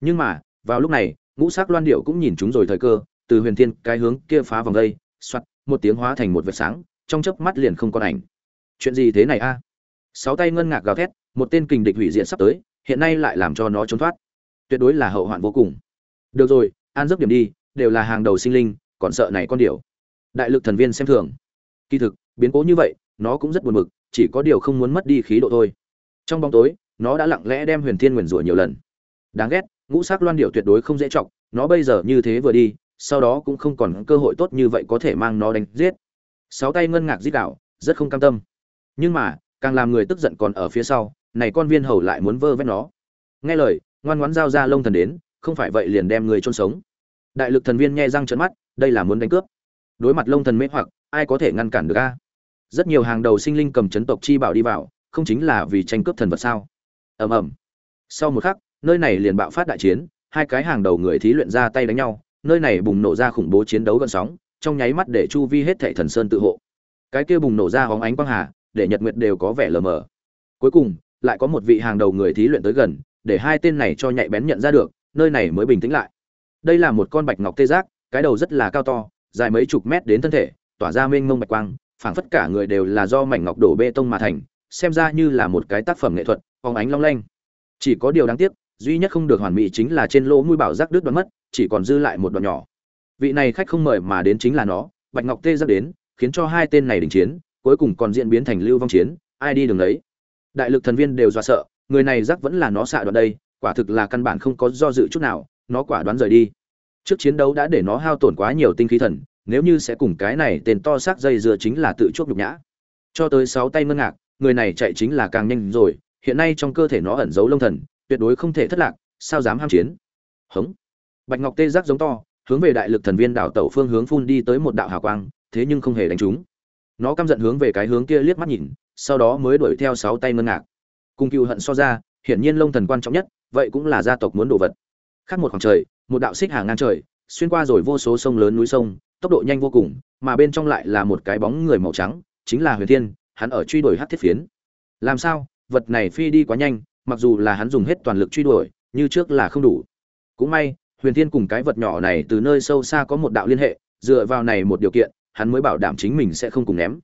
nhưng mà, vào lúc này, ngũ sắc loan điệu cũng nhìn chúng rồi thời cơ, từ huyền thiên cái hướng kia phá vòng đây xoắt một tiếng hóa thành một vệt sáng, trong chớp mắt liền không còn ảnh. Chuyện gì thế này a? Sáu tay ngân ngạc gào thét, một tên kình địch hủy diện sắp tới, hiện nay lại làm cho nó trốn thoát. Tuyệt đối là hậu hoạn vô cùng. Được rồi, an giấc điểm đi, đều là hàng đầu sinh linh, còn sợ này con điểu. Đại lực thần viên xem thường. Kỳ thực, biến cố như vậy, nó cũng rất buồn bực, chỉ có điều không muốn mất đi khí độ thôi. Trong bóng tối, nó đã lặng lẽ đem huyền thiên nguyền rủa nhiều lần. Đáng ghét ngũ sắc loan điệu tuyệt đối không dễ chọc, nó bây giờ như thế vừa đi, sau đó cũng không còn cơ hội tốt như vậy có thể mang nó đánh giết. Sáu tay ngân ngạc giết đạo rất không cam tâm. Nhưng mà, càng làm người tức giận còn ở phía sau, này con viên hầu lại muốn vơ vét nó. Nghe lời, ngoan ngoãn giao ra lông thần đến, không phải vậy liền đem người chôn sống. Đại lực thần viên nghe răng trợn mắt, đây là muốn đánh cướp. Đối mặt lông thần mê hoặc, ai có thể ngăn cản được a? Rất nhiều hàng đầu sinh linh cầm chấn tộc chi bảo đi vào, không chính là vì tranh cướp thần vật sao? Ầm ầm. Sau một khắc nơi này liền bạo phát đại chiến, hai cái hàng đầu người thí luyện ra tay đánh nhau, nơi này bùng nổ ra khủng bố chiến đấu gần sóng, trong nháy mắt để chu vi hết thảy thần sơn tự hộ. Cái kia bùng nổ ra hóng ánh quang hà, để nhật nguyệt đều có vẻ lờ mờ. Cuối cùng, lại có một vị hàng đầu người thí luyện tới gần, để hai tên này cho nhạy bén nhận ra được, nơi này mới bình tĩnh lại. Đây là một con bạch ngọc tê giác, cái đầu rất là cao to, dài mấy chục mét đến thân thể, tỏa ra mênh mông bạch quang, phảng phất cả người đều là do mảnh ngọc đổ bê tông mà thành, xem ra như là một cái tác phẩm nghệ thuật phóng ánh long lanh. Chỉ có điều đáng tiếc duy nhất không được hoàn mỹ chính là trên lỗ mũi bảo giác đứt đoạn mất, chỉ còn dư lại một đoạn nhỏ. Vị này khách không mời mà đến chính là nó, bạch ngọc tê giác đến, khiến cho hai tên này đình chiến, cuối cùng còn diễn biến thành lưu vong chiến, ai đi đường đấy đại lực thần viên đều dọa sợ, người này giác vẫn là nó xạ đoạn đây, quả thực là căn bản không có do dự chút nào, nó quả đoán rời đi. Trước chiến đấu đã để nó hao tổn quá nhiều tinh khí thần, nếu như sẽ cùng cái này tên to xác dây dưa chính là tự chuốc nhục nhã. Cho tới sáu tay ngân ngạc, người này chạy chính là càng nhanh rồi, hiện nay trong cơ thể nó ẩn giấu lông thần tuyệt đối không thể thất lạc, sao dám ham chiến? Hống. Bạch ngọc tê giác giống to, hướng về đại lực thần viên đảo tẩu phương hướng phun đi tới một đạo hào quang, thế nhưng không hề đánh trúng. Nó căm giận hướng về cái hướng kia liếc mắt nhìn, sau đó mới đuổi theo sáu tay ngân ngạc. Cùng cựu hận so ra, hiển nhiên lông thần quan trọng nhất, vậy cũng là gia tộc muốn đồ vật. Khác một khoảng trời, một đạo xích hàng ngang trời, xuyên qua rồi vô số sông lớn núi sông, tốc độ nhanh vô cùng, mà bên trong lại là một cái bóng người màu trắng, chính là huyền thiên, hắn ở truy đuổi hát thiết phiến. Làm sao? Vật này phi đi quá nhanh mặc dù là hắn dùng hết toàn lực truy đuổi, như trước là không đủ. Cũng may, huyền thiên cùng cái vật nhỏ này từ nơi sâu xa có một đạo liên hệ, dựa vào này một điều kiện, hắn mới bảo đảm chính mình sẽ không cùng ném.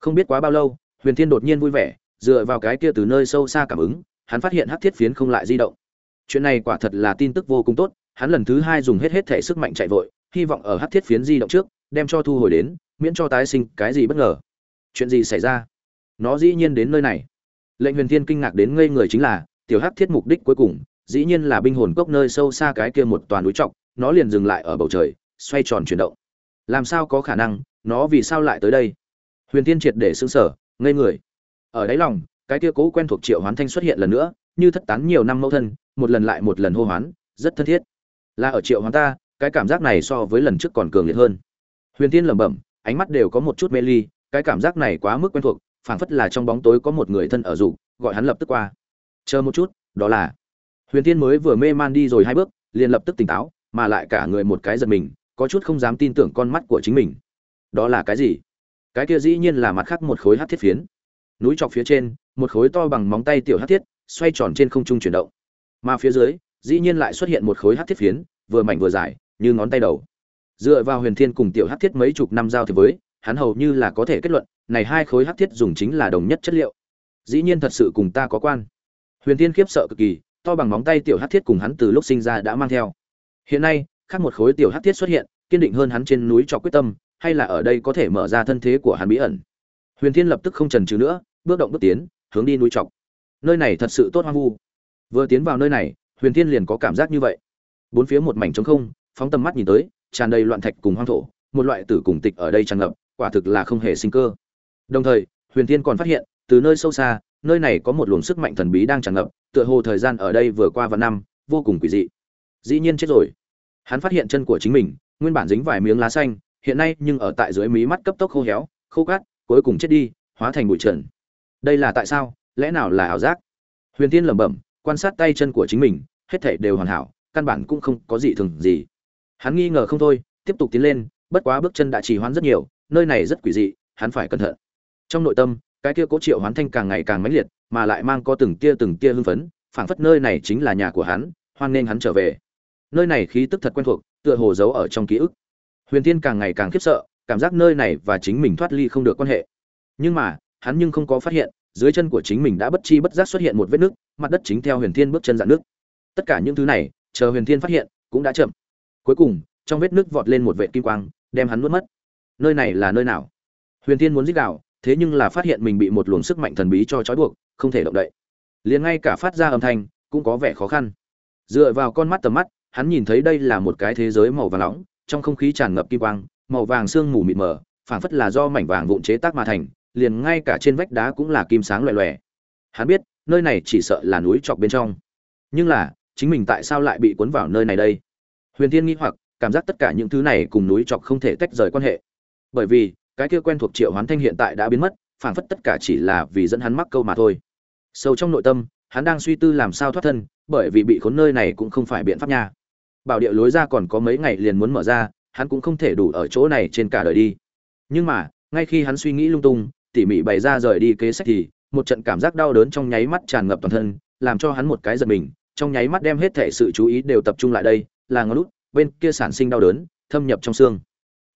Không biết quá bao lâu, huyền thiên đột nhiên vui vẻ, dựa vào cái kia từ nơi sâu xa cảm ứng, hắn phát hiện hắc thiết phiến không lại di động. Chuyện này quả thật là tin tức vô cùng tốt, hắn lần thứ hai dùng hết hết thể sức mạnh chạy vội, hy vọng ở hắc thiết phiến di động trước, đem cho thu hồi đến, miễn cho tái sinh, cái gì bất ngờ. Chuyện gì xảy ra? Nó dĩ nhiên đến nơi này lệnh huyền thiên kinh ngạc đến ngây người chính là, tiểu hắc thiết mục đích cuối cùng, dĩ nhiên là binh hồn cốc nơi sâu xa cái kia một toàn núi trọc, nó liền dừng lại ở bầu trời, xoay tròn chuyển động. Làm sao có khả năng, nó vì sao lại tới đây? Huyền thiên triệt để xứng sở ngây người. Ở đáy lòng, cái kia cố quen thuộc triệu hoán thanh xuất hiện lần nữa, như thất tán nhiều năm mẫu thân, một lần lại một lần hô hoán, rất thân thiết. Là ở triệu hoán ta, cái cảm giác này so với lần trước còn cường liệt hơn. Huyền thiên lẩm bẩm, ánh mắt đều có một chút mê ly, cái cảm giác này quá mức quen thuộc phảng phất là trong bóng tối có một người thân ở rủ, gọi hắn lập tức qua. Chờ một chút, đó là huyền thiên mới vừa mê man đi rồi hai bước, liền lập tức tỉnh táo, mà lại cả người một cái giật mình, có chút không dám tin tưởng con mắt của chính mình. Đó là cái gì? Cái kia dĩ nhiên là mặt khác một khối hát thiết phiến. Núi trọc phía trên, một khối to bằng móng tay tiểu hát thiết, xoay tròn trên không trung chuyển động. Mà phía dưới, dĩ nhiên lại xuất hiện một khối hát thiết phiến, vừa mảnh vừa dài, như ngón tay đầu. Dựa vào huyền thiên cùng tiểu hát thiết mấy chục năm giao thì với, hắn hầu như là có thể kết luận này hai khối hắc thiết dùng chính là đồng nhất chất liệu. Dĩ nhiên thật sự cùng ta có quan. Huyền thiên khiếp sợ cực kỳ, to bằng móng tay tiểu hắc thiết cùng hắn từ lúc sinh ra đã mang theo. Hiện nay, khác một khối tiểu hắc thiết xuất hiện, kiên định hơn hắn trên núi cho quyết tâm, hay là ở đây có thể mở ra thân thế của hắn bí ẩn. Huyền thiên lập tức không chần chừ nữa, bước động bước tiến, hướng đi núi trọc. Nơi này thật sự tốt hoang vu. Vừa tiến vào nơi này, huyền thiên liền có cảm giác như vậy. Bốn phía một mảnh trống không, phóng tầm mắt nhìn tới, tràn đầy loạn thạch cùng hoang thổ, một loại tử cùng tịch ở đây tràn ngập, quả thực là không hề sinh cơ đồng thời, huyền thiên còn phát hiện, từ nơi sâu xa, nơi này có một luồng sức mạnh thần bí đang tràn ngập, tựa hồ thời gian ở đây vừa qua vài năm, vô cùng quỷ dị. Dĩ nhiên chết rồi. Hắn phát hiện chân của chính mình, nguyên bản dính vài miếng lá xanh, hiện nay nhưng ở tại dưới mí mắt cấp tốc khô héo, khô cát, cuối cùng chết đi, hóa thành bụi trần. Đây là tại sao? Lẽ nào là ảo giác? Huyền tiên lẩm bẩm, quan sát tay chân của chính mình, hết thảy đều hoàn hảo, căn bản cũng không có gì thường gì. Hắn nghi ngờ không thôi, tiếp tục tiến lên, bất quá bước chân đã trì hoãn rất nhiều, nơi này rất quỷ dị, hắn phải cẩn thận trong nội tâm, cái kia cố triệu hoán thanh càng ngày càng mãnh liệt, mà lại mang có từng tia từng tia hưng phấn, phảng phất nơi này chính là nhà của hắn, hoan nghênh hắn trở về. Nơi này khí tức thật quen thuộc, tựa hồ giấu ở trong ký ức. Huyền tiên càng ngày càng khiếp sợ, cảm giác nơi này và chính mình thoát ly không được quan hệ. Nhưng mà, hắn nhưng không có phát hiện, dưới chân của chính mình đã bất chi bất giác xuất hiện một vết nước mặt đất chính theo huyền thiên bước chân dạn nước. Tất cả những thứ này, chờ huyền thiên phát hiện, cũng đã chậm. Cuối cùng, trong vết nước vọt lên một vệ kim quang, đem hắn nuốt mất. Nơi này là nơi nào? Huyền thiên muốn giết đạo thế nhưng là phát hiện mình bị một luồng sức mạnh thần bí cho trói buộc, không thể động đậy. Liền ngay cả phát ra âm thanh cũng có vẻ khó khăn. Dựa vào con mắt tầm mắt, hắn nhìn thấy đây là một cái thế giới màu vàng nóng, trong không khí tràn ngập kim quang, màu vàng sương mù mịt mờ, phảng phất là do mảnh vàng vụn chế tác mà thành, liền ngay cả trên vách đá cũng là kim sáng loè loè. Hắn biết, nơi này chỉ sợ là núi trọc bên trong. Nhưng là, chính mình tại sao lại bị cuốn vào nơi này đây? Huyền thiên nghĩ hoặc, cảm giác tất cả những thứ này cùng núi trọc không thể tách rời quan hệ. Bởi vì cái kia quen thuộc triệu hoán thanh hiện tại đã biến mất, phảng phất tất cả chỉ là vì dẫn hắn mắc câu mà thôi. Sâu trong nội tâm, hắn đang suy tư làm sao thoát thân, bởi vì bị khốn nơi này cũng không phải biện pháp nha. Bảo địa lối ra còn có mấy ngày liền muốn mở ra, hắn cũng không thể đủ ở chỗ này trên cả đời đi. Nhưng mà, ngay khi hắn suy nghĩ lung tung, tỉ mỉ bày ra rời đi kế sách thì, một trận cảm giác đau đớn trong nháy mắt tràn ngập toàn thân, làm cho hắn một cái giật mình, trong nháy mắt đem hết thể sự chú ý đều tập trung lại đây, là ngón lút bên kia sản sinh đau đớn, thâm nhập trong xương.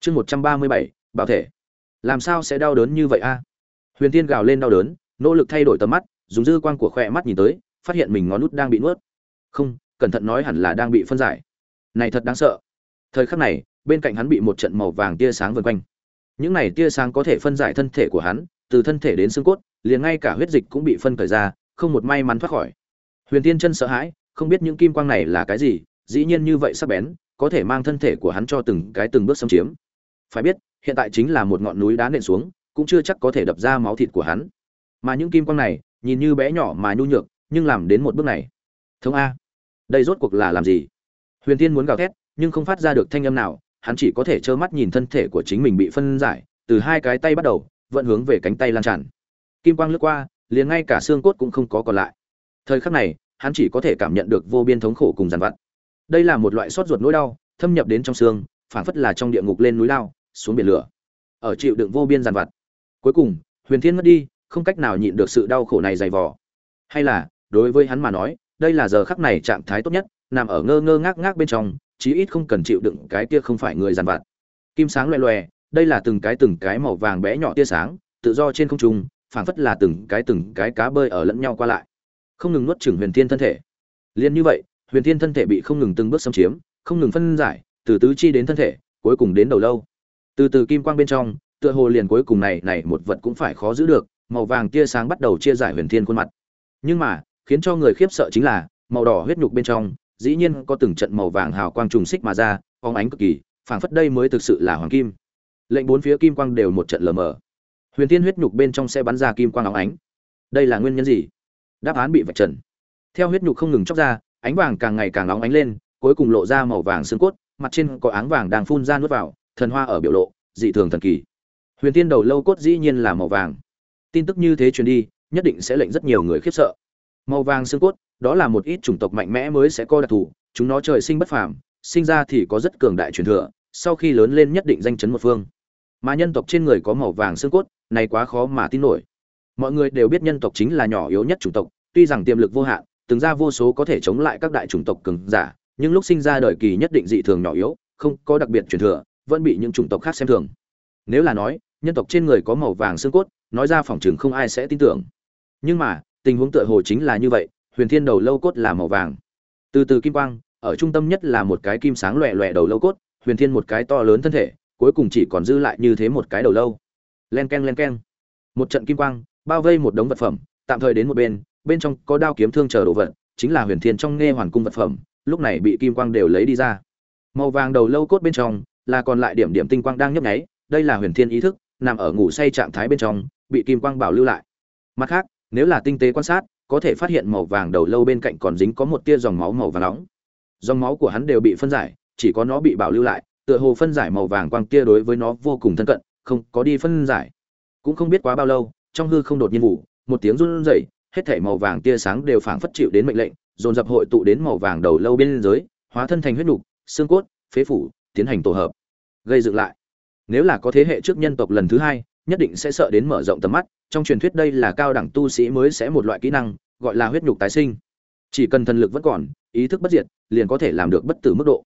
Chương một trăm ba mươi bảy, bảo thể làm sao sẽ đau đớn như vậy a? Huyền tiên gào lên đau đớn, nỗ lực thay đổi tầm mắt, dùng dư quang của khỏe mắt nhìn tới, phát hiện mình ngón út đang bị nuốt. Không, cẩn thận nói hẳn là đang bị phân giải. Này thật đáng sợ. Thời khắc này, bên cạnh hắn bị một trận màu vàng tia sáng vần quanh. Những này tia sáng có thể phân giải thân thể của hắn, từ thân thể đến xương cốt, liền ngay cả huyết dịch cũng bị phân cởi ra, không một may mắn thoát khỏi. Huyền tiên chân sợ hãi, không biết những kim quang này là cái gì, dĩ nhiên như vậy sắc bén, có thể mang thân thể của hắn cho từng cái từng bước xâm chiếm. Phải biết hiện tại chính là một ngọn núi đá nện xuống, cũng chưa chắc có thể đập ra máu thịt của hắn. Mà những kim quang này, nhìn như bé nhỏ mà nhu nhược, nhưng làm đến một bước này. Thông a. Đây rốt cuộc là làm gì? Huyền tiên muốn gào thét, nhưng không phát ra được thanh âm nào, hắn chỉ có thể trơ mắt nhìn thân thể của chính mình bị phân giải, từ hai cái tay bắt đầu, vận hướng về cánh tay lan tràn. Kim quang lướt qua, liền ngay cả xương cốt cũng không có còn lại. Thời khắc này, hắn chỉ có thể cảm nhận được vô biên thống khổ cùng dằn vặt. Đây là một loại sốt ruột nỗi đau, thâm nhập đến trong xương, phảng phất là trong địa ngục lên núi lao xuống biển lửa, ở chịu đựng vô biên giàn vặt. Cuối cùng, huyền thiên mất đi, không cách nào nhịn được sự đau khổ này dày vò. Hay là, đối với hắn mà nói, đây là giờ khắc này trạng thái tốt nhất, nằm ở ngơ ngơ ngác ngác bên trong, chí ít không cần chịu đựng cái kia không phải người giàn vặt. Kim sáng loè loè, đây là từng cái từng cái màu vàng bé nhỏ tia sáng, tự do trên không trung, phảng phất là từng cái từng cái cá bơi ở lẫn nhau qua lại. Không ngừng nuốt chửng huyền thiên thân thể. Liền như vậy, huyền thiên thân thể bị không ngừng từng bước xâm chiếm, không ngừng phân giải, từ tứ chi đến thân thể, cuối cùng đến đầu lâu từ từ kim quang bên trong, tựa hồ liền cuối cùng này này một vật cũng phải khó giữ được, màu vàng tia sáng bắt đầu chia giải huyền thiên khuôn mặt. Nhưng mà, khiến cho người khiếp sợ chính là, màu đỏ huyết nhục bên trong, dĩ nhiên có từng trận màu vàng hào quang trùng xích mà ra, phóng ánh cực kỳ, phảng phất đây mới thực sự là hoàng kim. Lệnh bốn phía kim quang đều một trận lờ mờ. Huyền thiên huyết nhục bên trong sẽ bắn ra kim quang óng ánh. Đây là nguyên nhân gì? Đáp án bị vạch trần. Theo huyết nhục không ngừng chóc ra, ánh vàng càng ngày càng óng ánh lên, cuối cùng lộ ra màu vàng xương cốt, mặt trên có áng vàng đang phun ra nuốt vào thần hoa ở biểu lộ, dị thường thần kỳ. Huyền tiên đầu lâu cốt dĩ nhiên là màu vàng. Tin tức như thế truyền đi, nhất định sẽ lệnh rất nhiều người khiếp sợ. Màu vàng xương cốt, đó là một ít chủng tộc mạnh mẽ mới sẽ có đặc thù, chúng nó trời sinh bất phàm, sinh ra thì có rất cường đại truyền thừa, sau khi lớn lên nhất định danh chấn một phương. Mà nhân tộc trên người có màu vàng xương cốt, này quá khó mà tin nổi. Mọi người đều biết nhân tộc chính là nhỏ yếu nhất chủng tộc, tuy rằng tiềm lực vô hạn, từng ra vô số có thể chống lại các đại chủng tộc cường giả, nhưng lúc sinh ra đời kỳ nhất định dị thường nhỏ yếu, không có đặc biệt truyền thừa vẫn bị những chủng tộc khác xem thường. Nếu là nói, nhân tộc trên người có màu vàng xương cốt, nói ra phòng chừng không ai sẽ tin tưởng. Nhưng mà, tình huống tựa hồ chính là như vậy, huyền thiên đầu lâu cốt là màu vàng. Từ từ kim quang, ở trung tâm nhất là một cái kim sáng loẹ loẹ đầu lâu cốt, huyền thiên một cái to lớn thân thể, cuối cùng chỉ còn dư lại như thế một cái đầu lâu. Len k e n len k e n một trận kim quang, bao vây một đống vật phẩm, tạm thời đến một bên bên trong có đao kiếm thương chờ đồ vật, chính là huyền thiên trong nghe hoàn cung vật phẩm, lúc này bị kim quang đều lấy đi ra. Màu vàng đầu lâu cốt bên trong là còn lại điểm điểm tinh quang đang nhấp nháy, đây là huyền thiên ý thức, nằm ở ngủ say trạng thái bên trong, bị kim quang bảo lưu lại. Mặt khác, nếu là tinh tế quan sát, có thể phát hiện màu vàng đầu lâu bên cạnh còn dính có một tia dòng máu màu vàng nóng. Dòng máu của hắn đều bị phân giải, chỉ có nó bị bảo lưu lại, tựa hồ phân giải màu vàng quang kia đối với nó vô cùng thân cận, không có đi phân giải. Cũng không biết quá bao lâu, trong hư không đột nhiên vụ một tiếng run rẩy, hết thảy màu vàng tia sáng đều phảng phất chịu đến mệnh lệnh, dồn dập hội tụ đến màu vàng đầu lâu bên dưới, hóa thân thành huyết nục, xương cốt, phế phủ, tiến hành tổ hợp gây dựng lại. Nếu là có thế hệ trước nhân tộc lần thứ hai nhất định sẽ sợ đến mở rộng tầm mắt. Trong truyền thuyết đây là cao đẳng tu sĩ mới sẽ một loại kỹ năng gọi là huyết nhục tái sinh. Chỉ cần thần lực vẫn còn ý thức bất diệt liền có thể làm được bất tử mức độ.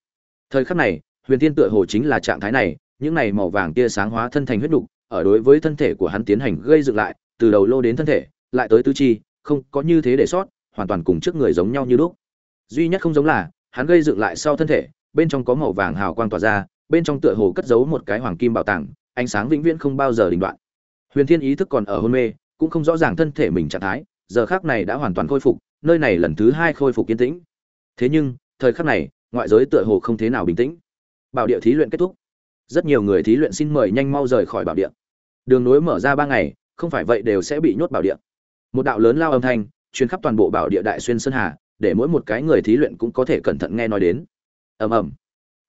Thời khắc này huyền thiên tựa hồ chính là trạng thái này những này màu vàng tia sáng hóa thân thành huyết nhục, ở đối với thân thể của hắn tiến hành gây dựng lại từ đầu lô đến thân thể lại tới tứ chi không có như thế để sót hoàn toàn cùng trước người giống nhau như lúc. Duy nhất không giống là hắn gây dựng lại sau thân thể bên trong có màu vàng hào quang tỏa ra bên trong tựa hồ cất giấu một cái hoàng kim bảo tàng, ánh sáng vĩnh viễn không bao giờ đình đoạn. Huyền thiên ý thức còn ở hôn mê, cũng không rõ ràng thân thể mình trạng thái, giờ khác này đã hoàn toàn khôi phục, nơi này lần thứ hai khôi phục yên tĩnh. Thế nhưng, thời khắc này, ngoại giới tựa hồ không thế nào bình tĩnh. Bảo địa thí luyện kết thúc. Rất nhiều người thí luyện xin mời nhanh mau rời khỏi bảo địa. Đường nối mở ra ba ngày, không phải vậy đều sẽ bị nhốt bảo địa. Một đạo lớn lao âm thanh, truyền khắp toàn bộ bảo địa đại xuyên sơn hà, để mỗi một cái người thí luyện cũng có thể cẩn thận nghe nói đến. Ầm ầm.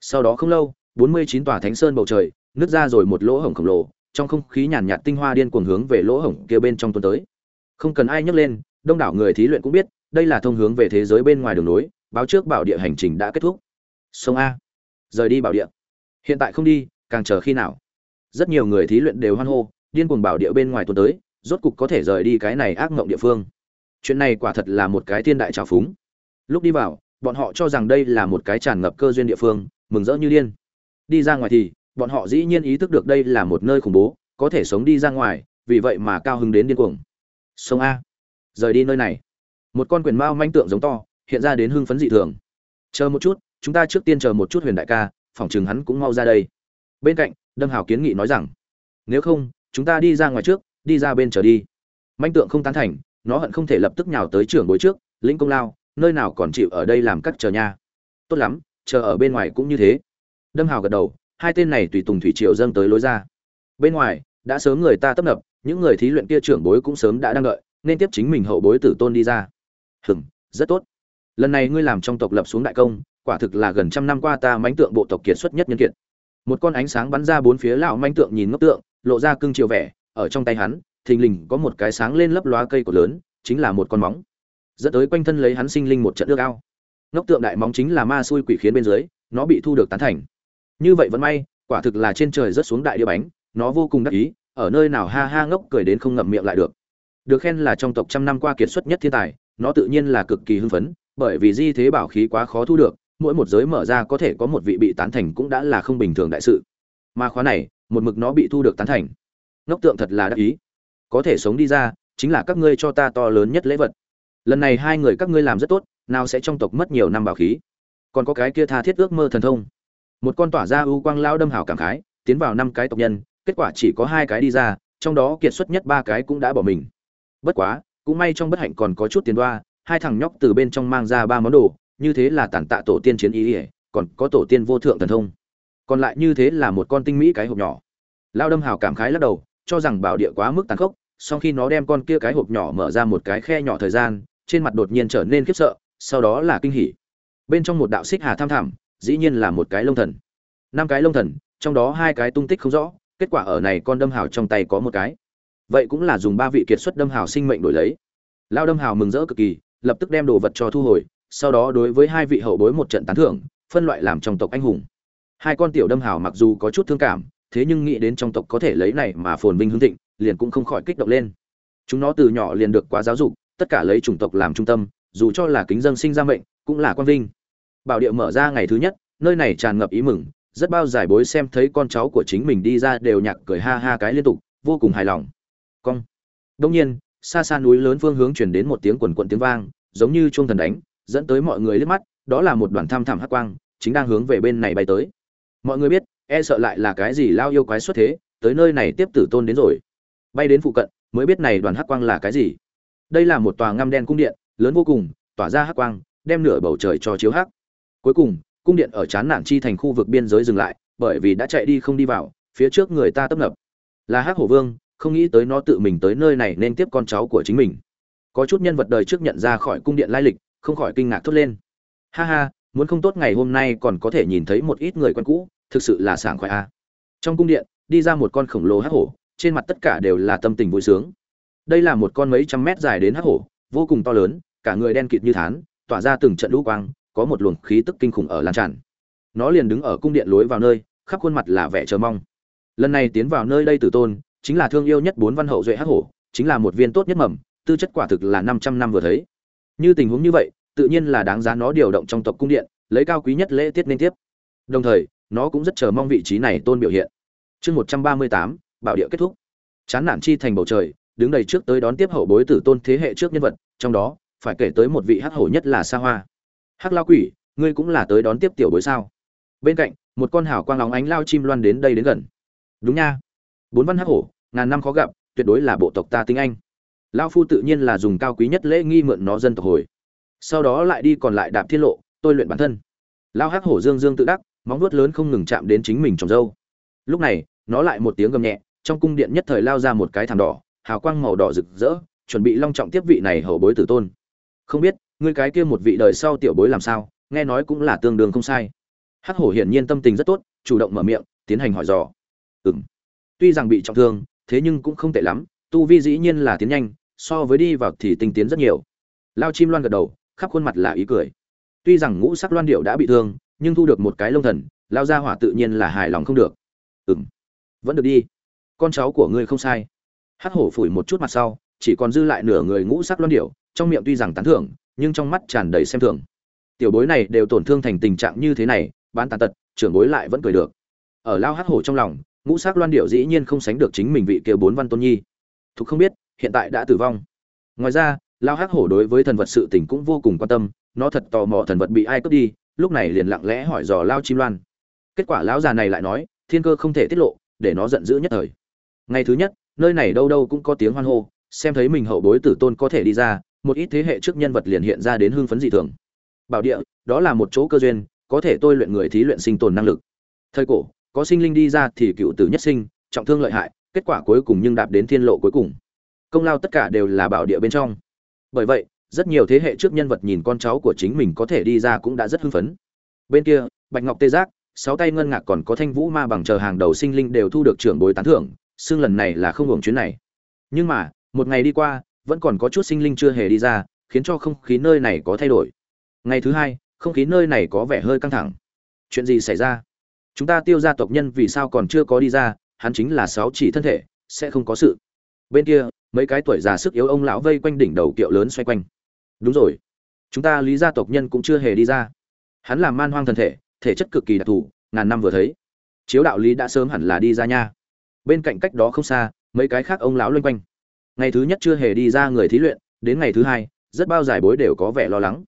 Sau đó không lâu bốn mươi chín tòa thánh sơn bầu trời, nứt ra rồi một lỗ hổng khổng lồ, trong không khí nhàn nhạt tinh hoa điên cuồng hướng về lỗ hổng kia bên trong tuần tới. Không cần ai nhắc lên, đông đảo người thí luyện cũng biết, đây là thông hướng về thế giới bên ngoài đường nối, báo trước bảo địa hành trình đã kết thúc. Sông a. Rời đi bảo địa. Hiện tại không đi, càng chờ khi nào? Rất nhiều người thí luyện đều hoan hô, điên cuồng bảo địa bên ngoài tuần tới, rốt cục có thể rời đi cái này ác mộng địa phương. Chuyện này quả thật là một cái thiên đại trào phúng. Lúc đi vào, bọn họ cho rằng đây là một cái tràn ngập cơ duyên địa phương, mừng rỡ như điên đi ra ngoài thì, bọn họ dĩ nhiên ý thức được đây là một nơi khủng bố, có thể sống đi ra ngoài, vì vậy mà cao hứng đến điên cuồng. Sông a. Rời đi nơi này. Một con quyền mao manh tượng giống to, hiện ra đến hưng phấn dị thường. Chờ một chút, chúng ta trước tiên chờ một chút huyền đại ca phỏng chừng hắn cũng mau ra đây. Bên cạnh, đâm hào kiến nghị nói rằng, nếu không, chúng ta đi ra ngoài trước, đi ra bên chờ đi. Manh tượng không tán thành, nó hận không thể lập tức nhào tới trưởng bối trước, lĩnh công lao, nơi nào còn chịu ở đây làm cắt chờ nha? Tốt lắm, chờ ở bên ngoài cũng như thế đâm hào gật đầu, hai tên này tùy tùng thủy triều dâng tới lối ra. Bên ngoài, đã sớm người ta tấp nập, những người thí luyện kia trưởng bối cũng sớm đã đang đợi, nên tiếp chính mình hậu bối tử tôn đi ra. Hừm, rất tốt. Lần này ngươi làm trong tộc lập xuống đại công, quả thực là gần trăm năm qua ta mánh tượng bộ tộc kiệt xuất nhất nhân kiệt. Một con ánh sáng bắn ra bốn phía lão manh tượng nhìn ngốc tượng, lộ ra cưng chiều vẻ, ở trong tay hắn, thình lình có một cái sáng lên lấp lóa cây cột lớn, chính là một con móng. Dẫn tới quanh thân lấy hắn sinh linh một trận ước ao. Ngốc tượng đại móng chính là ma xui quỷ khiến bên dưới, nó bị thu được tán thành như vậy vẫn may, quả thực là trên trời rớt xuống đại địa bánh, nó vô cùng đắc ý, ở nơi nào ha ha ngốc cười đến không ngậm miệng lại được. Được khen là trong tộc trăm năm qua kiệt xuất nhất thiên tài, nó tự nhiên là cực kỳ hưng phấn, bởi vì di thế bảo khí quá khó thu được, mỗi một giới mở ra có thể có một vị bị tán thành cũng đã là không bình thường đại sự. Mà khóa này, một mực nó bị thu được tán thành. Ngốc tượng thật là đắc ý. Có thể sống đi ra, chính là các ngươi cho ta to lớn nhất lễ vật. Lần này hai người các ngươi làm rất tốt, nào sẽ trong tộc mất nhiều năm bảo khí. Còn có cái kia tha thiết ước mơ thần thông một con tỏa ra ưu quang lao đâm hảo cảm khái, tiến vào năm cái tộc nhân, kết quả chỉ có hai cái đi ra, trong đó kiệt xuất nhất ba cái cũng đã bỏ mình. Bất quá, cũng may trong bất hạnh còn có chút tiền đoa, hai thằng nhóc từ bên trong mang ra ba món đồ, như thế là tàn tạ tổ tiên chiến ý ỉa còn có tổ tiên vô thượng thần thông. Còn lại như thế là một con tinh mỹ cái hộp nhỏ. Lao đâm hào cảm khái lắc đầu, cho rằng bảo địa quá mức tàn khốc, sau khi nó đem con kia cái hộp nhỏ mở ra một cái khe nhỏ thời gian, trên mặt đột nhiên trở nên khiếp sợ, sau đó là kinh hỉ. Bên trong một đạo xích hà tham thảm dĩ nhiên là một cái lông thần. Năm cái lông thần, trong đó hai cái tung tích không rõ, kết quả ở này con đâm hào trong tay có một cái. Vậy cũng là dùng ba vị kiệt xuất đâm hào sinh mệnh đổi lấy. Lao đâm hào mừng rỡ cực kỳ, lập tức đem đồ vật cho thu hồi, sau đó đối với hai vị hậu bối một trận tán thưởng, phân loại làm trong tộc anh hùng. Hai con tiểu đâm hào mặc dù có chút thương cảm, thế nhưng nghĩ đến trong tộc có thể lấy này mà phồn vinh hương thịnh, liền cũng không khỏi kích động lên. Chúng nó từ nhỏ liền được quá giáo dục, tất cả lấy chủng tộc làm trung tâm, dù cho là kính dân sinh ra mệnh, cũng là quan vinh bảo địa mở ra ngày thứ nhất, nơi này tràn ngập ý mừng, rất bao giải bối xem thấy con cháu của chính mình đi ra đều nhạc cười ha ha cái liên tục, vô cùng hài lòng. Cong. Đông nhiên, xa xa núi lớn phương hướng chuyển đến một tiếng quần quận tiếng vang, giống như chuông thần đánh, dẫn tới mọi người liếc mắt, đó là một đoàn tham thẳm hắc quang, chính đang hướng về bên này bay tới. Mọi người biết e sợ lại là cái gì lao yêu quái xuất thế, tới nơi này tiếp tử tôn đến rồi. Bay đến phụ cận, mới biết này đoàn hắc quang là cái gì. Đây là một tòa ngăm đen cung điện, lớn vô cùng, tỏa ra hắc quang, đem nửa bầu trời cho chiếu hắc cuối cùng, cung điện ở chán nản chi thành khu vực biên giới dừng lại, bởi vì đã chạy đi không đi vào, phía trước người ta tấp nập. Là hắc hổ vương, không nghĩ tới nó tự mình tới nơi này nên tiếp con cháu của chính mình. Có chút nhân vật đời trước nhận ra khỏi cung điện lai lịch, không khỏi kinh ngạc thốt lên. Ha ha, muốn không tốt ngày hôm nay còn có thể nhìn thấy một ít người quen cũ, thực sự là sảng khoái a. Trong cung điện, đi ra một con khổng lồ hắc hổ, trên mặt tất cả đều là tâm tình vui sướng. Đây là một con mấy trăm mét dài đến hắc hổ, vô cùng to lớn, cả người đen kịt như thán, tỏa ra từng trận lũ quang có một luồng khí tức kinh khủng ở lan tràn. Nó liền đứng ở cung điện lối vào nơi, khắp khuôn mặt là vẻ chờ mong. Lần này tiến vào nơi đây tử tôn, chính là thương yêu nhất bốn văn hậu duệ hắc hổ, chính là một viên tốt nhất mầm, tư chất quả thực là năm trăm năm vừa thấy. Như tình huống như vậy, tự nhiên là đáng giá nó điều động trong tộc cung điện, lấy cao quý nhất lễ tiết nên tiếp. Đồng thời, nó cũng rất chờ mong vị trí này tôn biểu hiện. Chương một trăm ba mươi tám, bảo địa kết thúc. Chán nản chi thành bầu trời, đứng đầy trước tới đón tiếp hậu bối tử tôn thế hệ trước nhân vật, trong đó, phải kể tới một vị hắc hổ nhất là sa hoa hắc lao quỷ, ngươi cũng là tới đón tiếp tiểu bối sao? Bên cạnh, một con hào quang lóng ánh lao chim loan đến đây đến gần. Đúng nha. Bốn văn hắc hổ, ngàn năm khó gặp, tuyệt đối là bộ tộc ta tinh anh. Lao phu tự nhiên là dùng cao quý nhất lễ nghi mượn nó dân tộc hồi. Sau đó lại đi còn lại đạp thiên lộ, tôi luyện bản thân. Lao hắc hổ dương dương tự đắc, móng vuốt lớn không ngừng chạm đến chính mình trong dâu. Lúc này, nó lại một tiếng gầm nhẹ, trong cung điện nhất thời lao ra một cái thảm đỏ, hào quang màu đỏ rực rỡ, chuẩn bị long trọng tiếp vị này hậu bối tử tôn. Không biết ngươi cái kia một vị đời sau tiểu bối làm sao, nghe nói cũng là tương đương không sai. Hắc hổ hiển nhiên tâm tình rất tốt, chủ động mở miệng, tiến hành hỏi dò. Ừng tuy rằng bị trọng thương, thế nhưng cũng không tệ lắm, tu vi dĩ nhiên là tiến nhanh, so với đi vào thì tinh tiến rất nhiều. Lao chim loan gật đầu, khắp khuôn mặt là ý cười. Tuy rằng ngũ sắc loan điệu đã bị thương, nhưng thu được một cái lông thần, lao ra hỏa tự nhiên là hài lòng không được. Ừng vẫn được đi. Con cháu của ngươi không sai. Hắc hổ phủi một chút mặt sau, chỉ còn dư lại nửa người ngũ sắc loan điệu, trong miệng tuy rằng tán thưởng nhưng trong mắt tràn đầy xem thường. Tiểu bối này đều tổn thương thành tình trạng như thế này, bán tàn tật, trưởng bối lại vẫn cười được. Ở lao hắc hổ trong lòng, ngũ sắc loan điệu dĩ nhiên không sánh được chính mình vị kia bốn văn tôn nhi. Thục không biết, hiện tại đã tử vong. Ngoài ra, lao hắc hổ đối với thần vật sự tình cũng vô cùng quan tâm, nó thật tò mò thần vật bị ai cướp đi, lúc này liền lặng lẽ hỏi dò lao chim loan. Kết quả lão già này lại nói, thiên cơ không thể tiết lộ, để nó giận dữ nhất thời. Ngày thứ nhất, nơi này đâu đâu cũng có tiếng hoan hô, xem thấy mình hậu bối tử tôn có thể đi ra một ít thế hệ trước nhân vật liền hiện ra đến hưng phấn dị thường. Bảo địa, đó là một chỗ cơ duyên, có thể tôi luyện người thí luyện sinh tồn năng lực. Thời cổ, có sinh linh đi ra thì cựu tử nhất sinh, trọng thương lợi hại, kết quả cuối cùng nhưng đạp đến thiên lộ cuối cùng. Công lao tất cả đều là bảo địa bên trong. Bởi vậy, rất nhiều thế hệ trước nhân vật nhìn con cháu của chính mình có thể đi ra cũng đã rất hưng phấn. Bên kia, bạch ngọc tê giác, sáu tay ngân ngạc còn có thanh vũ ma bằng chờ hàng đầu sinh linh đều thu được trưởng bối tán thưởng xương lần này là không hưởng chuyến này. Nhưng mà, một ngày đi qua vẫn còn có chút sinh linh chưa hề đi ra, khiến cho không khí nơi này có thay đổi. Ngày thứ hai, không khí nơi này có vẻ hơi căng thẳng. Chuyện gì xảy ra? Chúng ta tiêu ra tộc nhân vì sao còn chưa có đi ra, hắn chính là sáu chỉ thân thể, sẽ không có sự. Bên kia, mấy cái tuổi già sức yếu ông lão vây quanh đỉnh đầu kiệu lớn xoay quanh. Đúng rồi. Chúng ta lý gia tộc nhân cũng chưa hề đi ra. Hắn làm man hoang thân thể thể chất cực kỳ đặc thù, ngàn năm vừa thấy. Chiếu đạo lý đã sớm hẳn là đi ra nha. Bên cạnh cách đó không xa, mấy cái khác ông lão loanh quanh ngày thứ nhất chưa hề đi ra người thí luyện, đến ngày thứ hai, rất bao giải bối đều có vẻ lo lắng.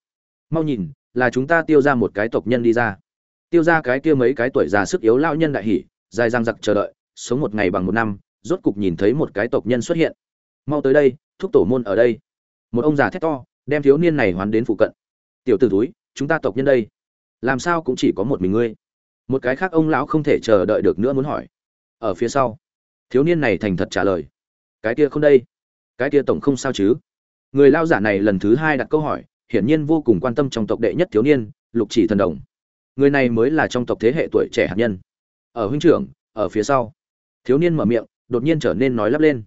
Mau nhìn, là chúng ta tiêu ra một cái tộc nhân đi ra. Tiêu ra cái kia mấy cái tuổi già sức yếu lao nhân đại hỉ, dài răng giặc chờ đợi, sống một ngày bằng một năm, rốt cục nhìn thấy một cái tộc nhân xuất hiện. Mau tới đây, thúc tổ môn ở đây. Một ông già thét to, đem thiếu niên này hoán đến phụ cận. Tiểu t ử túi chúng ta tộc nhân đây. Làm sao cũng chỉ có một mình ngươi. Một cái khác ông lão không thể chờ đợi được nữa muốn hỏi. Ở phía sau, thiếu niên này thành thật trả lời. Cái kia không đây cái kia tổng không sao chứ? Người lao giả này lần thứ hai đặt câu hỏi, hiển nhiên vô cùng quan tâm trong tộc đệ nhất thiếu niên, lục chỉ thần đồng. Người này mới là trong tộc thế hệ tuổi trẻ hạt nhân. Ở huynh trưởng, ở phía sau. Thiếu niên mở miệng, đột nhiên trở nên nói lắp lên.